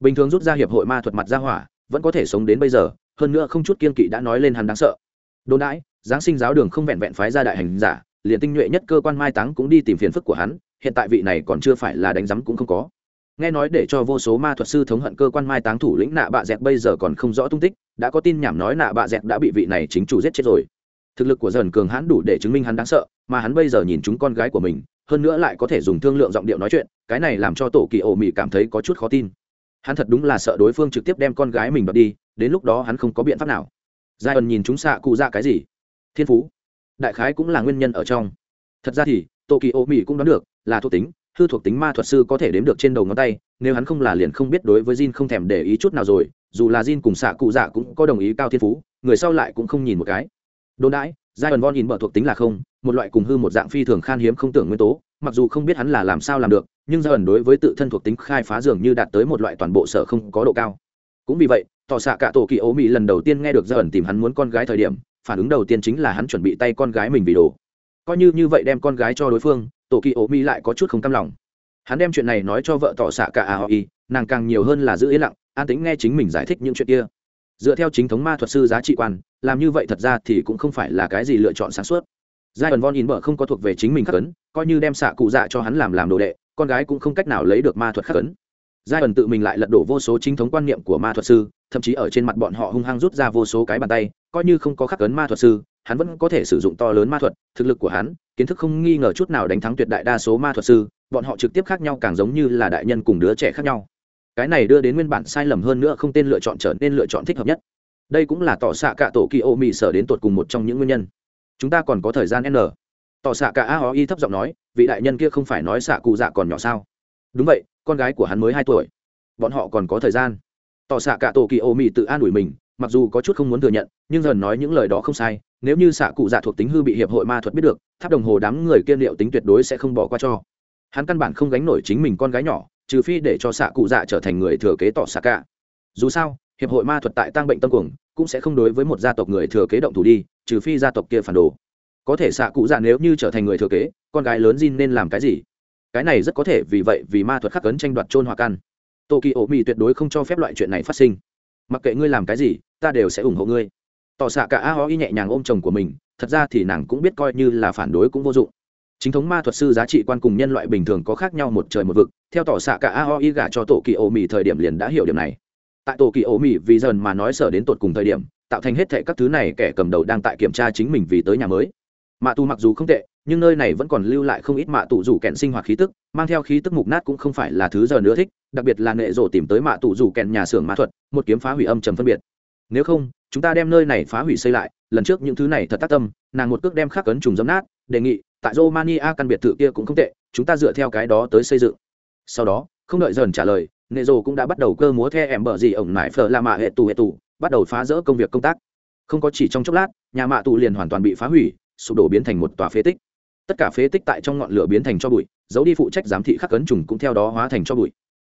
Bình thường rút ra hiệp hội ma thuật mặt ra hỏa, vẫn có thể sống đến bây giờ, hơn nữa không chút kiên kỵ đã nói lên hắn đáng sợ. Đồn đãi, giáng sinh giáo đường không vẹn vẹn phái ra đại hành giả liền tinh nhuệ nhất cơ quan mai táng cũng đi tìm phiền phức của hắn, hiện tại vị này còn chưa phải là đánh giám cũng không có. Nghe nói để cho vô số ma thuật sư thống hận cơ quan mai táng thủ lĩnh nạ bạ dẹt bây giờ còn không rõ tung tích, đã có tin nhảm nói nạ bạ dẹt đã bị vị này chính chủ giết chết rồi. Thực lực của dần cường hãn đủ để chứng minh hắn đáng sợ, mà hắn bây giờ nhìn chúng con gái của mình, hơn nữa lại có thể dùng thương lượng giọng điệu nói chuyện, cái này làm cho tổ kỳ ổ mị cảm thấy có chút khó tin. Hắn thật đúng là sợ đối phương trực tiếp đem con gái mình đ đi, đến lúc đó hắn không có biện pháp nào. Giai ẩn nhìn chúng xạ cụ ra cái gì? Thiên phú đại khái cũng là nguyên nhân ở trong. Thật ra thì tổ kỳ cũng đoán được, là thuộc tính, hư thuộc tính ma thuật sư có thể đếm được trên đầu ngón tay, nếu hắn không là liền không biết đối với Jin không thèm để ý chút nào rồi, dù là Jin cùng xạ cụ dạ cũng có đồng ý cao thiên phú, người sau lại cũng không nhìn một cái. Đồn đãi giai đoạn von in mở thuộc tính là không, một loại cùng hư một dạng phi thường khan hiếm không tưởng nguyên tố, mặc dù không biết hắn là làm sao làm được, nhưng giai đoạn đối với tự thân thuộc tính khai phá dường như đạt tới một loại toàn bộ sở không có độ cao. Cũng vì vậy, tỏ xạ cả tổ kỳ ố mỹ lần đầu tiên nghe được giai đoạn tìm hắn muốn con gái thời điểm phản ứng đầu tiên chính là hắn chuẩn bị tay con gái mình vì đồ. Coi như như vậy đem con gái cho đối phương, tổ kỳ ố mi lại có chút không cam lòng. Hắn đem chuyện này nói cho vợ tỏ xạ cả aoi nàng càng nhiều hơn là giữ yên lặng, an tính nghe chính mình giải thích những chuyện kia. Dựa theo chính thống ma thuật sư giá trị quan, làm như vậy thật ra thì cũng không phải là cái gì lựa chọn sáng suốt. Giai ẩn von in bờ không có thuộc về chính mình khắc ấn, coi như đem xạ cụ dạ cho hắn làm làm đồ đệ, con gái cũng không cách nào lấy được ma thuật khắc ấn giai ẩn tự mình lại lật đổ vô số chính thống quan niệm của ma thuật sư, thậm chí ở trên mặt bọn họ hung hăng rút ra vô số cái bàn tay, coi như không có khắc ấn ma thuật sư, hắn vẫn có thể sử dụng to lớn ma thuật, thực lực của hắn, kiến thức không nghi ngờ chút nào đánh thắng tuyệt đại đa số ma thuật sư, bọn họ trực tiếp khác nhau càng giống như là đại nhân cùng đứa trẻ khác nhau. Cái này đưa đến nguyên bản sai lầm hơn nữa không tên lựa chọn trở nên lựa chọn thích hợp nhất. Đây cũng là tỏ xạ cả tổ kỳ ô mị sở đến tột cùng một trong những nguyên nhân. Chúng ta còn có thời gian n. Tỏ xạ cả a o y thấp giọng nói, vị đại nhân kia không phải nói xạ cụ dạ còn nhỏ sao? Đúng vậy con gái của hắn mới hai tuổi. Bọn họ còn có thời gian. Tỏ xạ cả tổ kỳ ô mị tự an ủi mình, mặc dù có chút không muốn thừa nhận, nhưng dần nói những lời đó không sai, nếu như xạ cụ dạ thuộc tính hư bị hiệp hội ma thuật biết được, tháp đồng hồ đám người kiên liệu tính tuyệt đối sẽ không bỏ qua cho. Hắn căn bản không gánh nổi chính mình con gái nhỏ, trừ phi để cho xạ cụ dạ trở thành người thừa kế tỏ xạ cả. Dù sao, hiệp hội ma thuật tại tăng bệnh tâm cuồng, cũng sẽ không đối với một gia tộc người thừa kế động thủ đi, trừ phi gia tộc kia phản đồ. Có thể xạ cụ dạ nếu như trở thành người thừa kế, con gái lớn Jin nên làm cái gì? Cái này rất có thể vì vậy vì ma thuật khắc cấn tranh đoạt trôn hòa căn. Tô kỳ ổ mỹ tuyệt đối không cho phép loại chuyện này phát sinh. Mặc kệ ngươi làm cái gì, ta đều sẽ ủng hộ ngươi. Tỏ xạ cả a ho y nhẹ nhàng ôm chồng của mình, thật ra thì nàng cũng biết coi như là phản đối cũng vô dụng. Chính thống ma thuật sư giá trị quan cùng nhân loại bình thường có khác nhau một trời một vực, theo tỏ xạ cả a ho y gả cho tổ kỳ ổ mỹ thời điểm liền đã hiểu điểm này. Tại tổ kỳ ổ mỹ vì dần mà nói sở đến tột cùng thời điểm, tạo thành hết thệ các thứ này kẻ cầm đầu đang tại kiểm tra chính mình vì tới nhà mới. Mạ tu mặc dù không tệ nhưng nơi này vẫn còn lưu lại không ít mạ tủ rủ kẹn sinh hoạt khí tức, mang theo khí tức mục nát cũng không phải là thứ giờ nữa thích, đặc biệt là nệ rổ tìm tới mạ tủ rủ kẹn nhà xưởng ma thuật, một kiếm phá hủy âm trầm phân biệt. Nếu không, chúng ta đem nơi này phá hủy xây lại, lần trước những thứ này thật tác tâm, nàng một cước đem khắc cấn trùng dấm nát, đề nghị, tại romania căn biệt thự kia cũng không tệ, chúng ta dựa theo cái đó tới xây dựng. Sau đó, không đợi dần trả lời nệ rồ cũng đã bắt đầu cơ múa theo em bở gì ổng nải phở la mạ hệ tù hệ tù, bắt đầu phá rỡ công việc công tác. Không có chỉ trong chốc lát, nhà mạ tù liền hoàn toàn bị phá hủy, sụp đổ biến thành một tòa phế tích tất cả phế tích tại trong ngọn lửa biến thành cho bụi, giấu đi phụ trách giám thị khắc cấn trùng cũng theo đó hóa thành cho bụi.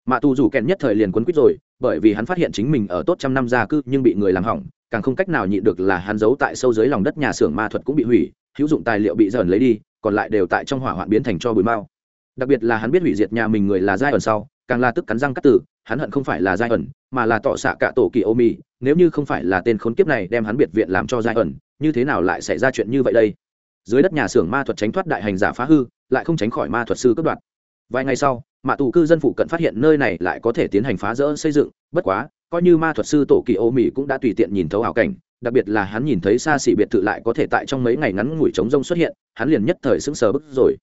Mạ tù rủ kèn nhất thời liền quấn quýt rồi, bởi vì hắn phát hiện chính mình ở tốt trăm năm gia cư nhưng bị người làm hỏng, càng không cách nào nhịn được là hắn giấu tại sâu dưới lòng đất nhà xưởng ma thuật cũng bị hủy, hữu dụng tài liệu bị dởn lấy đi, còn lại đều tại trong hỏa hoạn biến thành cho bụi mao đặc biệt là hắn biết hủy diệt nhà mình người là giai ẩn sau, càng là tức cắn răng cắt tử, hắn hận không phải là giai ẩn, mà là tọ xạ cả tổ kỳ ô mi, nếu như không phải là tên khốn kiếp này đem hắn biệt viện làm cho giai ẩn, như thế nào lại xảy ra chuyện như vậy đây? Dưới đất nhà xưởng ma thuật tránh thoát đại hành giả phá hư, lại không tránh khỏi ma thuật sư cướp đoạt. Vài ngày sau, mạ tù cư dân phụ cận phát hiện nơi này lại có thể tiến hành phá rỡ xây dựng, bất quá, coi như ma thuật sư tổ kỳ ô mỹ cũng đã tùy tiện nhìn thấu ảo cảnh, đặc biệt là hắn nhìn thấy xa xỉ biệt thự lại có thể tại trong mấy ngày ngắn ngủi trống rông xuất hiện, hắn liền nhất thời sững sờ bức rồi.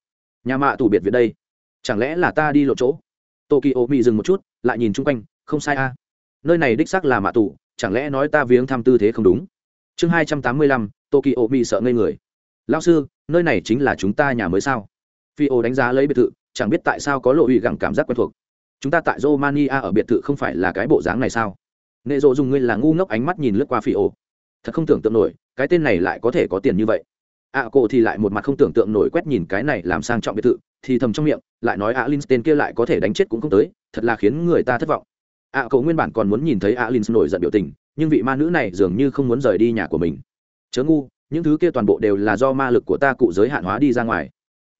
Nhà mạ tù biệt viện đây, chẳng lẽ là ta đi lộ chỗ? Tổ kỳ ô mỹ dừng một chút, lại nhìn chung quanh, không sai a. Nơi này đích xác là mạ tù, chẳng lẽ nói ta viếng thăm tư thế không đúng? Chương hai trăm tám mươi lăm tô kỳ ô mỹ sợ ngây người lao sư nơi này chính là chúng ta nhà mới sao? Phi ô đánh giá lấy biệt thự chẳng biết tại sao có lộ ủy gẳng cảm giác quen thuộc. Chúng ta tại romania ở biệt thự không phải là cái bộ dáng này sao? Nệ rộ dùng ngươi là ngu ngốc ánh mắt nhìn lướt qua phi ô. Thật không tưởng tượng nổi cái tên này lại có thể có tiền như vậy. Ạ à, cổ thì lại một mặt không tưởng tượng nổi quét nhìn cái này làm sang trọng biệt thự thì thầm trong miệng lại nói Ạ alin tên kia lại có thể đánh chết cũng không tới thật là khiến người ta thất vọng. Ạ à, nguyên bản còn muốn nhìn thấy Ạ alin nổi giận biểu tình nhưng vị ma nữ này dường như không muốn rời đi nhà của mình. Chớ ngu những thứ kia toàn bộ đều là do ma lực của ta cụ giới hạn hóa đi ra ngoài.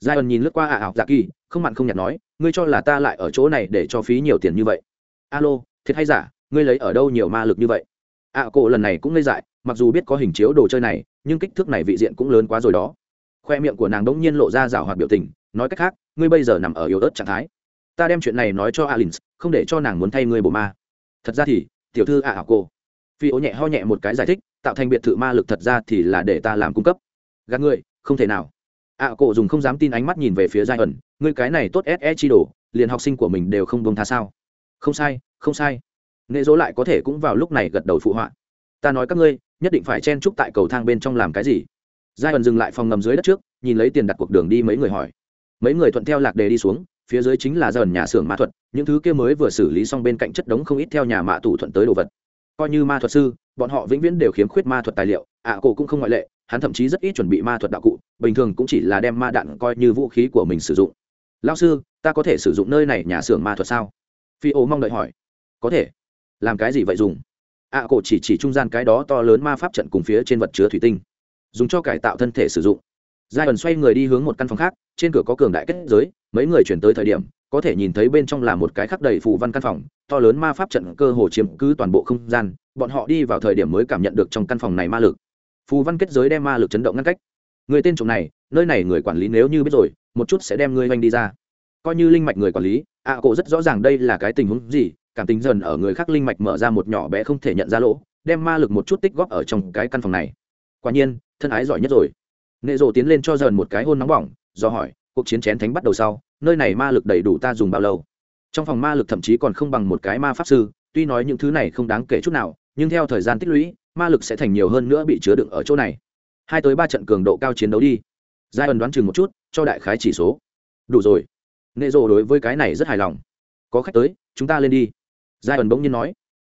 Giai ẩn nhìn lướt qua ạ, ảo dạ kỳ, không mặn không nhạt nói, ngươi cho là ta lại ở chỗ này để cho phí nhiều tiền như vậy? Alo, thiệt hay giả, ngươi lấy ở đâu nhiều ma lực như vậy? Ạ, cổ lần này cũng ngây dại, mặc dù biết có hình chiếu đồ chơi này, nhưng kích thước này vị diện cũng lớn quá rồi đó. Khoe miệng của nàng đ ỗ n g nhiên lộ ra rào hoạt biểu tình, nói cách khác, ngươi bây giờ nằm ở yếu ớt trạng thái. Ta đem chuyện này nói cho alin không để cho nàng muốn thay ngươi bộ ma. Thật ra thì, tiểu thư ạ à cô phi ố nhẹ ho nhẹ một cái giải thích tạo thành biệt thự ma lực thật ra thì là để ta làm cung cấp. Gạt ngươi không thể nào. Ạ à, cổ dùng không dám tin ánh mắt nhìn về phía giai ẩn ngươi cái này tốt se chi đồ liền học sinh của mình đều không bông tha sao? Không sai không sai. Nệ dỗ lại có thể cũng vào lúc này gật đầu phụ họa. Ta nói các ngươi nhất định phải chen chúc tại cầu thang bên trong làm cái gì? Giai ẩn dừng lại phòng ngầm dưới đất trước nhìn lấy tiền đặt cuộc đường đi mấy người hỏi. Mấy người thuận theo lạc đề đi xuống phía dưới chính là dần nhà xưởng ma thuật những thứ kia mới vừa xử lý xong bên cạnh chất đống không ít theo nhà mạ tủ thuận tới đồ vật coi như ma thuật sư bọn họ vĩnh viễn đều khiếm khuyết ma thuật tài liệu ạ à, cổ cũng không ngoại lệ hắn thậm chí rất ít chuẩn bị ma thuật đạo cụ bình thường cũng chỉ là đem ma đạn coi như vũ khí của mình sử dụng. Lao sư ta có thể sử dụng nơi này nhà xưởng ma thuật sao? Phi ô mong đợi hỏi. Có thể. Làm cái gì vậy dùng? ạ à, cổ chỉ chỉ trung gian cái đó to lớn ma pháp trận cùng phía trên vật chứa thủy tinh. Dùng cho cải tạo thân thể sử dụng. Giai ẩn xoay người đi hướng một căn phòng khác trên cửa có cường đại kết giới mấy người chuyển tới thời điểm có thể nhìn thấy bên trong là một cái khắc đầy phù văn căn phòng, to lớn ma pháp trận cơ hồ chiếm cứ toàn bộ không gian, bọn họ đi vào thời điểm mới cảm nhận được trong căn phòng này ma lực. Phù văn kết giới đem ma lực chấn động ngăn cách. Người tên trộm này, nơi này người quản lý nếu như biết rồi, một chút sẽ đem ngươi oanh đi ra. Coi như linh mạch người quản lý, ạ cổ rất rõ ràng đây là cái tình huống gì, cảm tính dần ở người khác linh mạch mở ra một nhỏ bé không thể nhận ra lỗ, đem ma lực một chút tích góp ở trong cái căn phòng này. Quả nhiên, thân ái giỏi nhất rồi. Nệ rộ tiến lên cho dần một cái hôn nóng bỏng, do hỏi, cuộc chiến chén thánh bắt đầu sau nơi này ma lực đầy đủ ta dùng bao lâu? Trong phòng ma lực thậm chí còn không bằng một cái ma pháp sư, tuy nói những thứ này không đáng kể chút nào, nhưng theo thời gian tích lũy, ma lực sẽ thành nhiều hơn nữa bị chứa đựng ở chỗ này. Hai tới ba trận cường độ cao chiến đấu đi. Giai ẩn đoán chừng một chút, cho đại khái chỉ số. Đủ rồi. Nệ rộ đối với cái này rất hài lòng. Có khách tới, chúng ta lên đi. Giai ẩn bỗng nhiên nói.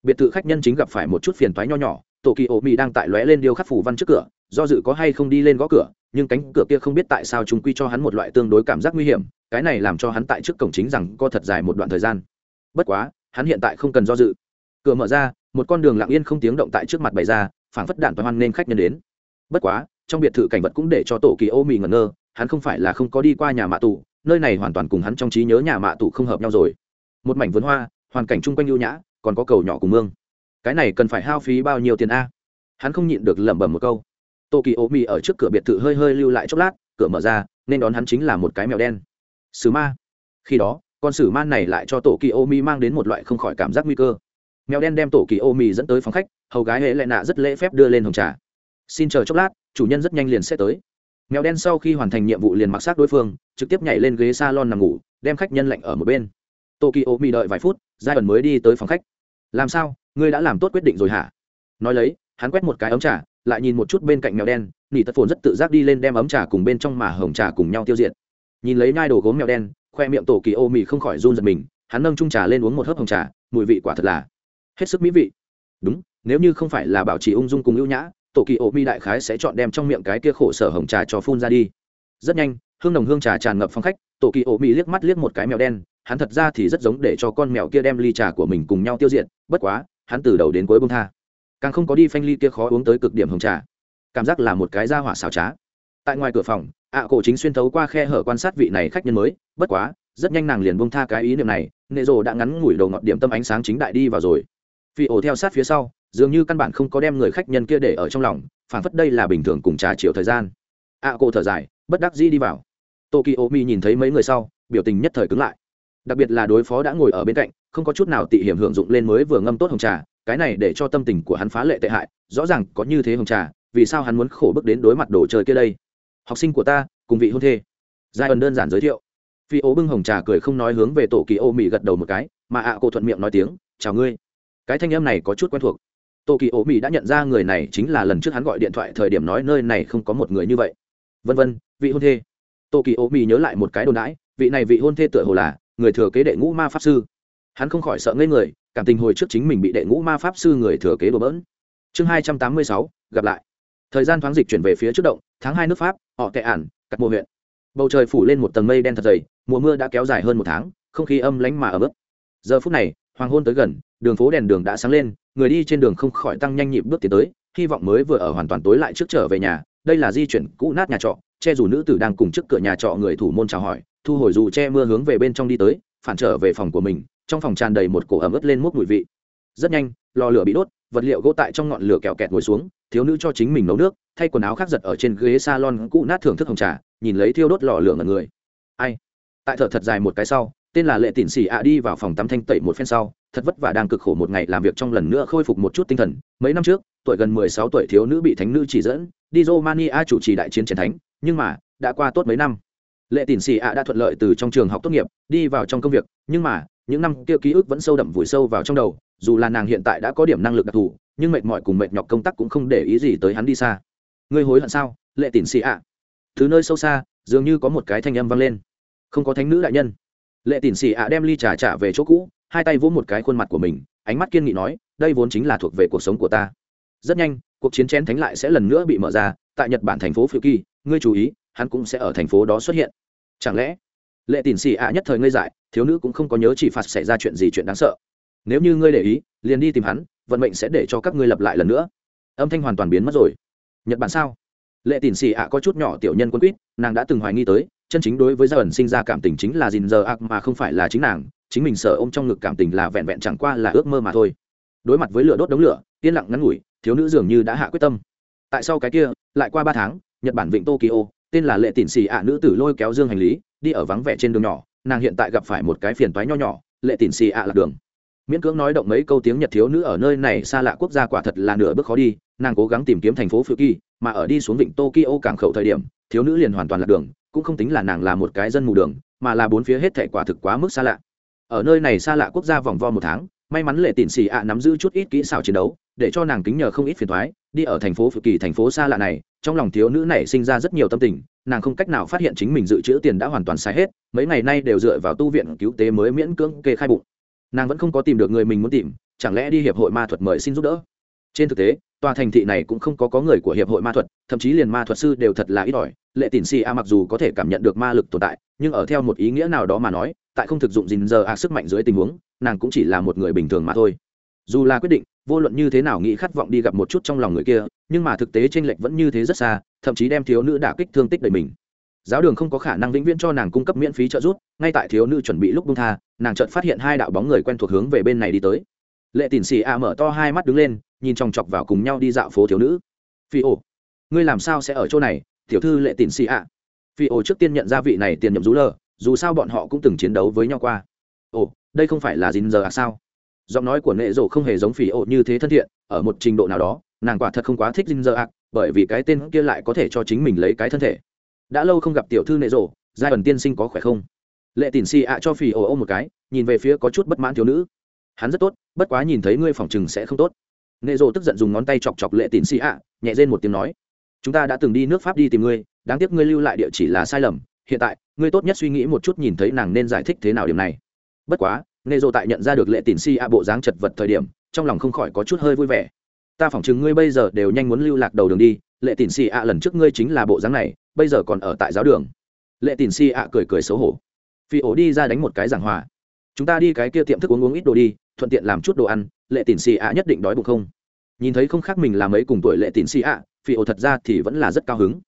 Biệt thự khách nhân chính gặp phải một chút phiền toái nho nhỏ tổ kỳ ổ mì đang tại lóe lên điêu khắc phủ văn trước cửa, do dự có hay không đi lên gõ cửa nhưng cánh cửa kia không biết tại sao chúng quy cho hắn một loại tương đối cảm giác nguy hiểm, cái này làm cho hắn tại trước cổng chính rằng co thật dài một đoạn thời gian. Bất quá, hắn hiện tại không cần do dự. Cửa mở ra, một con đường lặng yên không tiếng động tại trước mặt bày ra, phảng phất đạn toàn hoan nên khách nhân đến. Bất quá, trong biệt thự cảnh vật cũng để cho tổ kỳ ô mì ngẩn ngơ, hắn không phải là không có đi qua nhà mạ tù, nơi này hoàn toàn cùng hắn trong trí nhớ nhà mạ tù không hợp nhau rồi. Một mảnh vườn hoa, hoàn cảnh chung quanh ưu nhã, còn có cầu nhỏ cùng mương. Cái này cần phải hao phí bao nhiêu tiền a? Hắn không nhịn được lẩm bẩm một câu tô ô mi ở trước cửa biệt thự hơi hơi lưu lại chốc lát, cửa mở ra, nên đón hắn chính là một cái mèo đen. Sử ma. Khi đó, con sử man này lại cho tổ kỳ ô mi mang đến một loại không khỏi cảm giác nguy cơ. Mèo đen đem tổ kỳ ô mi dẫn tới phòng khách, hầu gái hệ lại nạ rất lễ phép đưa lên hồng trà. Xin chờ chốc lát, chủ nhân rất nhanh liền sẽ tới. Mèo đen sau khi hoàn thành nhiệm vụ liền mặc xác đối phương, trực tiếp nhảy lên ghế s a lon nằm ngủ, đem khách nhân lạnh ở một bên. Tokyo mi đợi vài phút giai ẩn mới đi tới phòng khách. Làm sao? Ngươi đã làm tốt quyết định rồi hả? Nói lấy, hắn quét một cái ấm trà lại nhìn một chút bên cạnh mèo đen, nỉ tật phồn rất tự giác đi lên đem ấm trà cùng bên trong mà hồng trà cùng nhau tiêu diệt. Nhìn lấy nhai đồ gốm mèo đen, khoe miệng tổ kỳ ô mì không khỏi run giật mình, hắn nâng trung trà lên uống một hớp hồng trà, mùi vị quả thật là hết sức mỹ vị. Đúng, nếu như không phải là bảo trì ung dung cùng ưu nhã, tổ kỳ ô mi đại khái sẽ chọn đem trong miệng cái kia khổ sở hồng trà cho phun ra đi. Rất nhanh, hương nồng hương trà tràn ngập phòng khách, tổ kỳ ô mi liếc mắt liếc một cái mèo đen, hắn thật ra thì rất giống để cho con mèo kia đem ly trà của mình cùng nhau tiêu diệt, bất quá, hắn từ đầu đến cuối bông tha càng không có đi phanh ly kia khó uống tới cực điểm hồng trà. Cảm giác là một cái ra hỏa xào trá. Tại ngoài cửa phòng, ạ cổ chính xuyên thấu qua khe hở quan sát vị này khách nhân mới, bất quá, rất nhanh nàng liền bông tha cái ý niệm này, nệ rồ đã ngắn ngủi đầu ngọt điểm tâm ánh sáng chính đại đi vào rồi. Phi ổ theo sát phía sau, dường như căn bản không có đem người khách nhân kia để ở trong lòng phản phất đây là bình thường cùng trà chiều thời gian. Ạ cổ thở dài, bất đắc dĩ đi vào. Tokyo mi nhìn thấy mấy người sau, biểu tình nhất thời cứng lại. Đặc biệt là đối phó đã ngồi ở bên cạnh, không có chút nào tị hiểm hưởng dụng lên mới vừa ngâm tốt hồng trà cái này để cho tâm tình của hắn phá lệ tệ hại, rõ ràng có như thế hồng trà, vì sao hắn muốn khổ bước đến đối mặt đồ chơi kia đây? Học sinh của ta, cùng vị hôn thê. Giai ẩn đơn giản giới thiệu. Phi ố bưng hồng trà cười không nói hướng về tổ kỳ ô mỹ gật đầu một cái, mà ạ cô thuận miệng nói tiếng, chào ngươi. Cái thanh em này có chút quen thuộc. Tổ kỳ ô mỹ đã nhận ra người này chính là lần trước hắn gọi điện thoại thời điểm nói nơi này không có một người như vậy. Vân vân, vị hôn thê. Tổ kỳ ô mỹ nhớ lại một cái đồn đãi, vị này vị hôn thê tựa hồ là người thừa kế đệ ngũ ma pháp sư. Hắn không khỏi sợ ngây người cảm tình hồi trước chính mình bị đệ ngũ ma pháp sư người thừa kế đổ bỡn. Chương hai trăm tám mươi sáu, gặp lại. Thời gian thoáng dịch chuyển về phía trước động, tháng hai nước pháp, họ tệ ản, cắt mùa huyện. Bầu trời phủ lên một tầng mây đen thật dày, mùa mưa đã kéo dài hơn một tháng, không khí âm lánh mà ấm ức. Giờ phút này, hoàng hôn tới gần, đường phố đèn đường đã sáng lên, người đi trên đường không khỏi tăng nhanh nhịp bước tiến tới, hy vọng mới vừa ở hoàn toàn tối lại trước trở về nhà, đây là di chuyển cũ nát nhà trọ, che dù nữ tử đang cùng trước cửa nhà trọ người thủ môn chào hỏi, thu hồi dù che mưa hướng về bên trong đi tới, phản trở về phòng của mình trong phòng tràn đầy một cổ ẩm ướt lên mốc mùi vị. Rất nhanh, lò lửa bị đốt, vật liệu gỗ tại trong ngọn lửa kẹo kẹt ngồi xuống, thiếu nữ cho chính mình nấu nước, thay quần áo khác giật ở trên ghế salon cũ nát thưởng thức hồng trà, nhìn lấy thiêu đốt lò lửa ngần người. Ai? Tại thở thật dài một cái sau, tên là lệ tịn xỉ ạ đi vào phòng tắm thanh tẩy một phen sau, thật vất vả đang cực khổ một ngày làm việc trong lần nữa khôi phục một chút tinh thần. Mấy năm trước, tuổi gần mười sáu tuổi thiếu nữ bị thánh nữ chỉ dẫn, đi romania chủ trì đại chiến chiến thánh, nhưng mà, đã qua tốt mấy năm. Lệ tịn xỉ ạ đã thuận lợi từ trong trường học tốt nghiệp, đi vào trong công việc, nhưng mà những năm kia ký ức vẫn sâu đậm vùi sâu vào trong đầu, dù là nàng hiện tại đã có điểm năng lực đặc thù, nhưng mệt mỏi cùng mệt nhọc công tác cũng không để ý gì tới hắn đi xa. Ngươi hối hận sao, lệ tỉn xì ạ? Thứ nơi sâu xa, dường như có một cái thanh âm vang lên. Không có thánh nữ đại nhân. Lệ tỉn xì ạ đem ly trà trả về chỗ cũ, hai tay vỗ một cái khuôn mặt của mình, ánh mắt kiên nghị nói, đây vốn chính là thuộc về cuộc sống của ta. Rất nhanh, cuộc chiến chén thánh lại sẽ lần nữa bị mở ra, tại nhật bản thành phố phiêu kỳ, ngươi chú ý, hắn cũng sẽ ở thành phố đó xuất hiện. Chẳng lẽ, lệ tỉn xì ạ nhất thời ngây dại thiếu nữ cũng không có nhớ chỉ phạt xảy ra chuyện gì chuyện đáng sợ. Nếu như ngươi để ý, liền đi tìm hắn, vận mệnh sẽ để cho các ngươi lập lại lần nữa. Âm thanh hoàn toàn biến mất rồi. Nhật bản sao? Lệ tỉn xì ạ có chút nhỏ tiểu nhân quân quýt, nàng đã từng hoài nghi tới, chân chính đối với gia ẩn sinh ra cảm tình chính là dìn giờ ạc mà không phải là chính nàng, chính mình sợ ôm trong ngực cảm tình là vẹn vẹn chẳng qua là ước mơ mà thôi. Đối mặt với lửa đốt đống lửa, yên lặng ngắn ngủi, thiếu nữ dường như đã hạ quyết tâm. Tại sau cái kia, lại qua ba tháng, nhật bản vịnh tokyo, tên là lệ tỉn xì ạ nữ tử lôi kéo dương hành lý, đi ở vắng vẻ trên đường nhỏ nàng hiện tại gặp phải một cái phiền toái nho nhỏ, lệ tỉn xì ạ lạc đường. Miễn cưỡng nói động mấy câu tiếng nhật thiếu nữ ở nơi này xa lạ quốc gia quả thật là nửa bước khó đi, nàng cố gắng tìm kiếm thành phố phiêu kỳ mà ở đi xuống vịnh tokyo cảng khẩu thời điểm, thiếu nữ liền hoàn toàn lạc đường, cũng không tính là nàng là một cái dân mù đường, mà là bốn phía hết thẻ quả thực quá mức xa lạ. Ở nơi này xa lạ quốc gia vòng vo một tháng, may mắn lệ tịn xì ạ nắm giữ chút ít kỹ xảo chiến đấu, để cho nàng kính nhờ không ít phiền thoái đi ở thành phố phự kỳ thành phố xa lạ này trong lòng thiếu nữ này sinh ra rất nhiều tâm tình, nàng không cách nào phát hiện chính mình dự trữ tiền đã hoàn toàn sai hết, mấy ngày nay đều dựa vào tu viện cứu tế mới miễn cưỡng kê khai bụng. Nàng vẫn không có tìm được người mình muốn tìm, chẳng lẽ đi hiệp hội ma thuật mời xin giúp đỡ? Trên thực tế, tòa thành thị này cũng không có có người của hiệp hội ma thuật, thậm chí liền ma thuật sư đều thật là ít ỏi. Lệ tín si a mặc dù có thể cảm nhận được ma lực tồn tại, nhưng ở theo một ý nghĩa nào đó mà nói, tại không thực dụng dình giờ a sức mạnh dưới tình huống, nàng cũng chỉ là một người bình thường mà thôi dù là quyết định, vô luận như thế nào nghĩ khát vọng đi gặp một chút trong lòng người kia, nhưng mà thực tế t r ê n lệch vẫn như thế rất xa, thậm chí đem thiếu nữ đả kích thương tích đầy mình. Giáo đường không có khả năng vĩnh viễn cho nàng cung cấp miễn phí trợ giúp, ngay tại thiếu nữ chuẩn bị lúc bung tha, nàng chợt phát hiện hai đạo bóng người quen thuộc hướng về bên này đi tới. Lệ tỉn xì A mở to hai mắt đứng lên, nhìn chòng chọc vào cùng nhau đi dạo phố thiếu nữ. Phi ô ngươi làm sao sẽ ở chỗ này, tiểu thư lệ tỉn xì A. phi ô trước tiên nhận ra vị này tiền nhậm rú lờ, dù sao bọn họ cũng từng chiến đấu với nhau qua. Ồ, đây không phải là dính giờ à sao? Giọng nói của nệ rổ không hề giống phỉ ổ như thế thân thiện, ở một trình độ nào đó, nàng quả thật không quá thích dinh dơ ạ bởi vì cái tên kia lại có thể cho chính mình lấy cái thân thể. Đã lâu không gặp tiểu thư nệ rổ, giai ẩn tiên sinh có khỏe không? Lệ tỉn xì ạ cho phi ô ôm một cái, nhìn về phía có chút bất mãn thiếu nữ. Hắn rất tốt, bất quá nhìn thấy ngươi phòng chừng sẽ không tốt. Nệ rổ tức giận dùng ngón tay chọc chọc lệ tín xì ạ, nhẹ rên một tiếng nói, chúng ta đã từng đi nước pháp đi tìm ngươi, đáng tiếc ngươi lưu lại địa chỉ là sai lầm. Hiện tại, ngươi tốt nhất suy nghĩ một chút nhìn thấy nàng nên giải thích thế nào điểm này. Bất quá nệ rộ tại nhận ra được lệ tín si a bộ dáng chật vật thời điểm, trong lòng không khỏi có chút hơi vui vẻ. Ta phỏng chừng ngươi bây giờ đều nhanh muốn lưu lạc đầu đường đi, lệ tín si a lần trước ngươi chính là bộ dáng này, bây giờ còn ở tại giáo đường. Lệ tín si a cười cười xấu hổ. Phi ổ đi ra đánh một cái giảng hòa. Chúng ta đi cái kia tiệm thức uống uống ít đồ đi, thuận tiện làm chút đồ ăn, lệ tín si a nhất định đói bụng không? Nhìn thấy không khác mình là mấy cùng tuổi lệ tín si a phi ổ thật ra thì vẫn là rất cao hứng.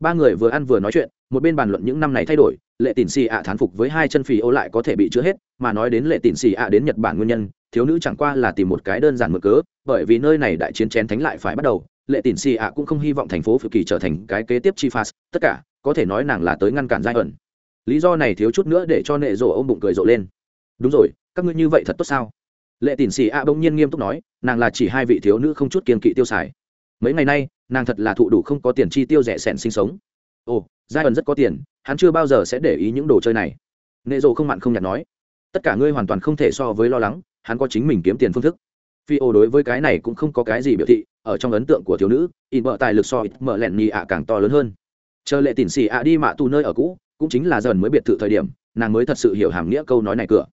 Ba người vừa ăn vừa nói chuyện một bên bàn luận những năm này thay đổi, lệ tịnh xì ạ thán phục với hai chân phì ô lại có thể bị chữa hết, mà nói đến lệ tịnh xì ạ đến nhật bản nguyên nhân, thiếu nữ chẳng qua là tìm một cái đơn giản mở cớ, bởi vì nơi này đại chiến chén thánh lại phải bắt đầu, lệ tịnh xì ạ cũng không hy vọng thành phố phự kỳ trở thành cái kế tiếp chi phas tất cả, có thể nói nàng là tới ngăn cản giai ẩn lý do này thiếu chút nữa để cho nệ rộ ôm bụng cười rộ lên. Đúng rồi, các ngươi như vậy thật tốt sao? Lệ tịnh xì ạ bỗng nhiên nghiêm túc nói, nàng là chỉ hai vị thiếu nữ không chút kiên kỵ tiêu xài. Mấy ngày nay, nàng thật là thụ đủ không có tiền chi tiêu rẻ sẻn sinh sống. Ồ giai ẩn rất có tiền, hắn chưa bao giờ sẽ để ý những đồ chơi này. Nệ rộ không mặn không nhạt nói, tất cả ngươi hoàn toàn không thể so với lo lắng, hắn có chính mình kiếm tiền phương thức. Phi ô đối với cái này cũng không có cái gì biểu thị, ở trong ấn tượng của thiếu nữ, in vợ tài lực so ít, mở lẹn nhì ạ càng to lớn hơn. Chờ lệ tỉn xì ạ đi mạ tù nơi ở cũ, cũng chính là dần mới biệt thự thời điểm, nàng mới thật sự hiểu hàm nghĩa câu nói này cửa.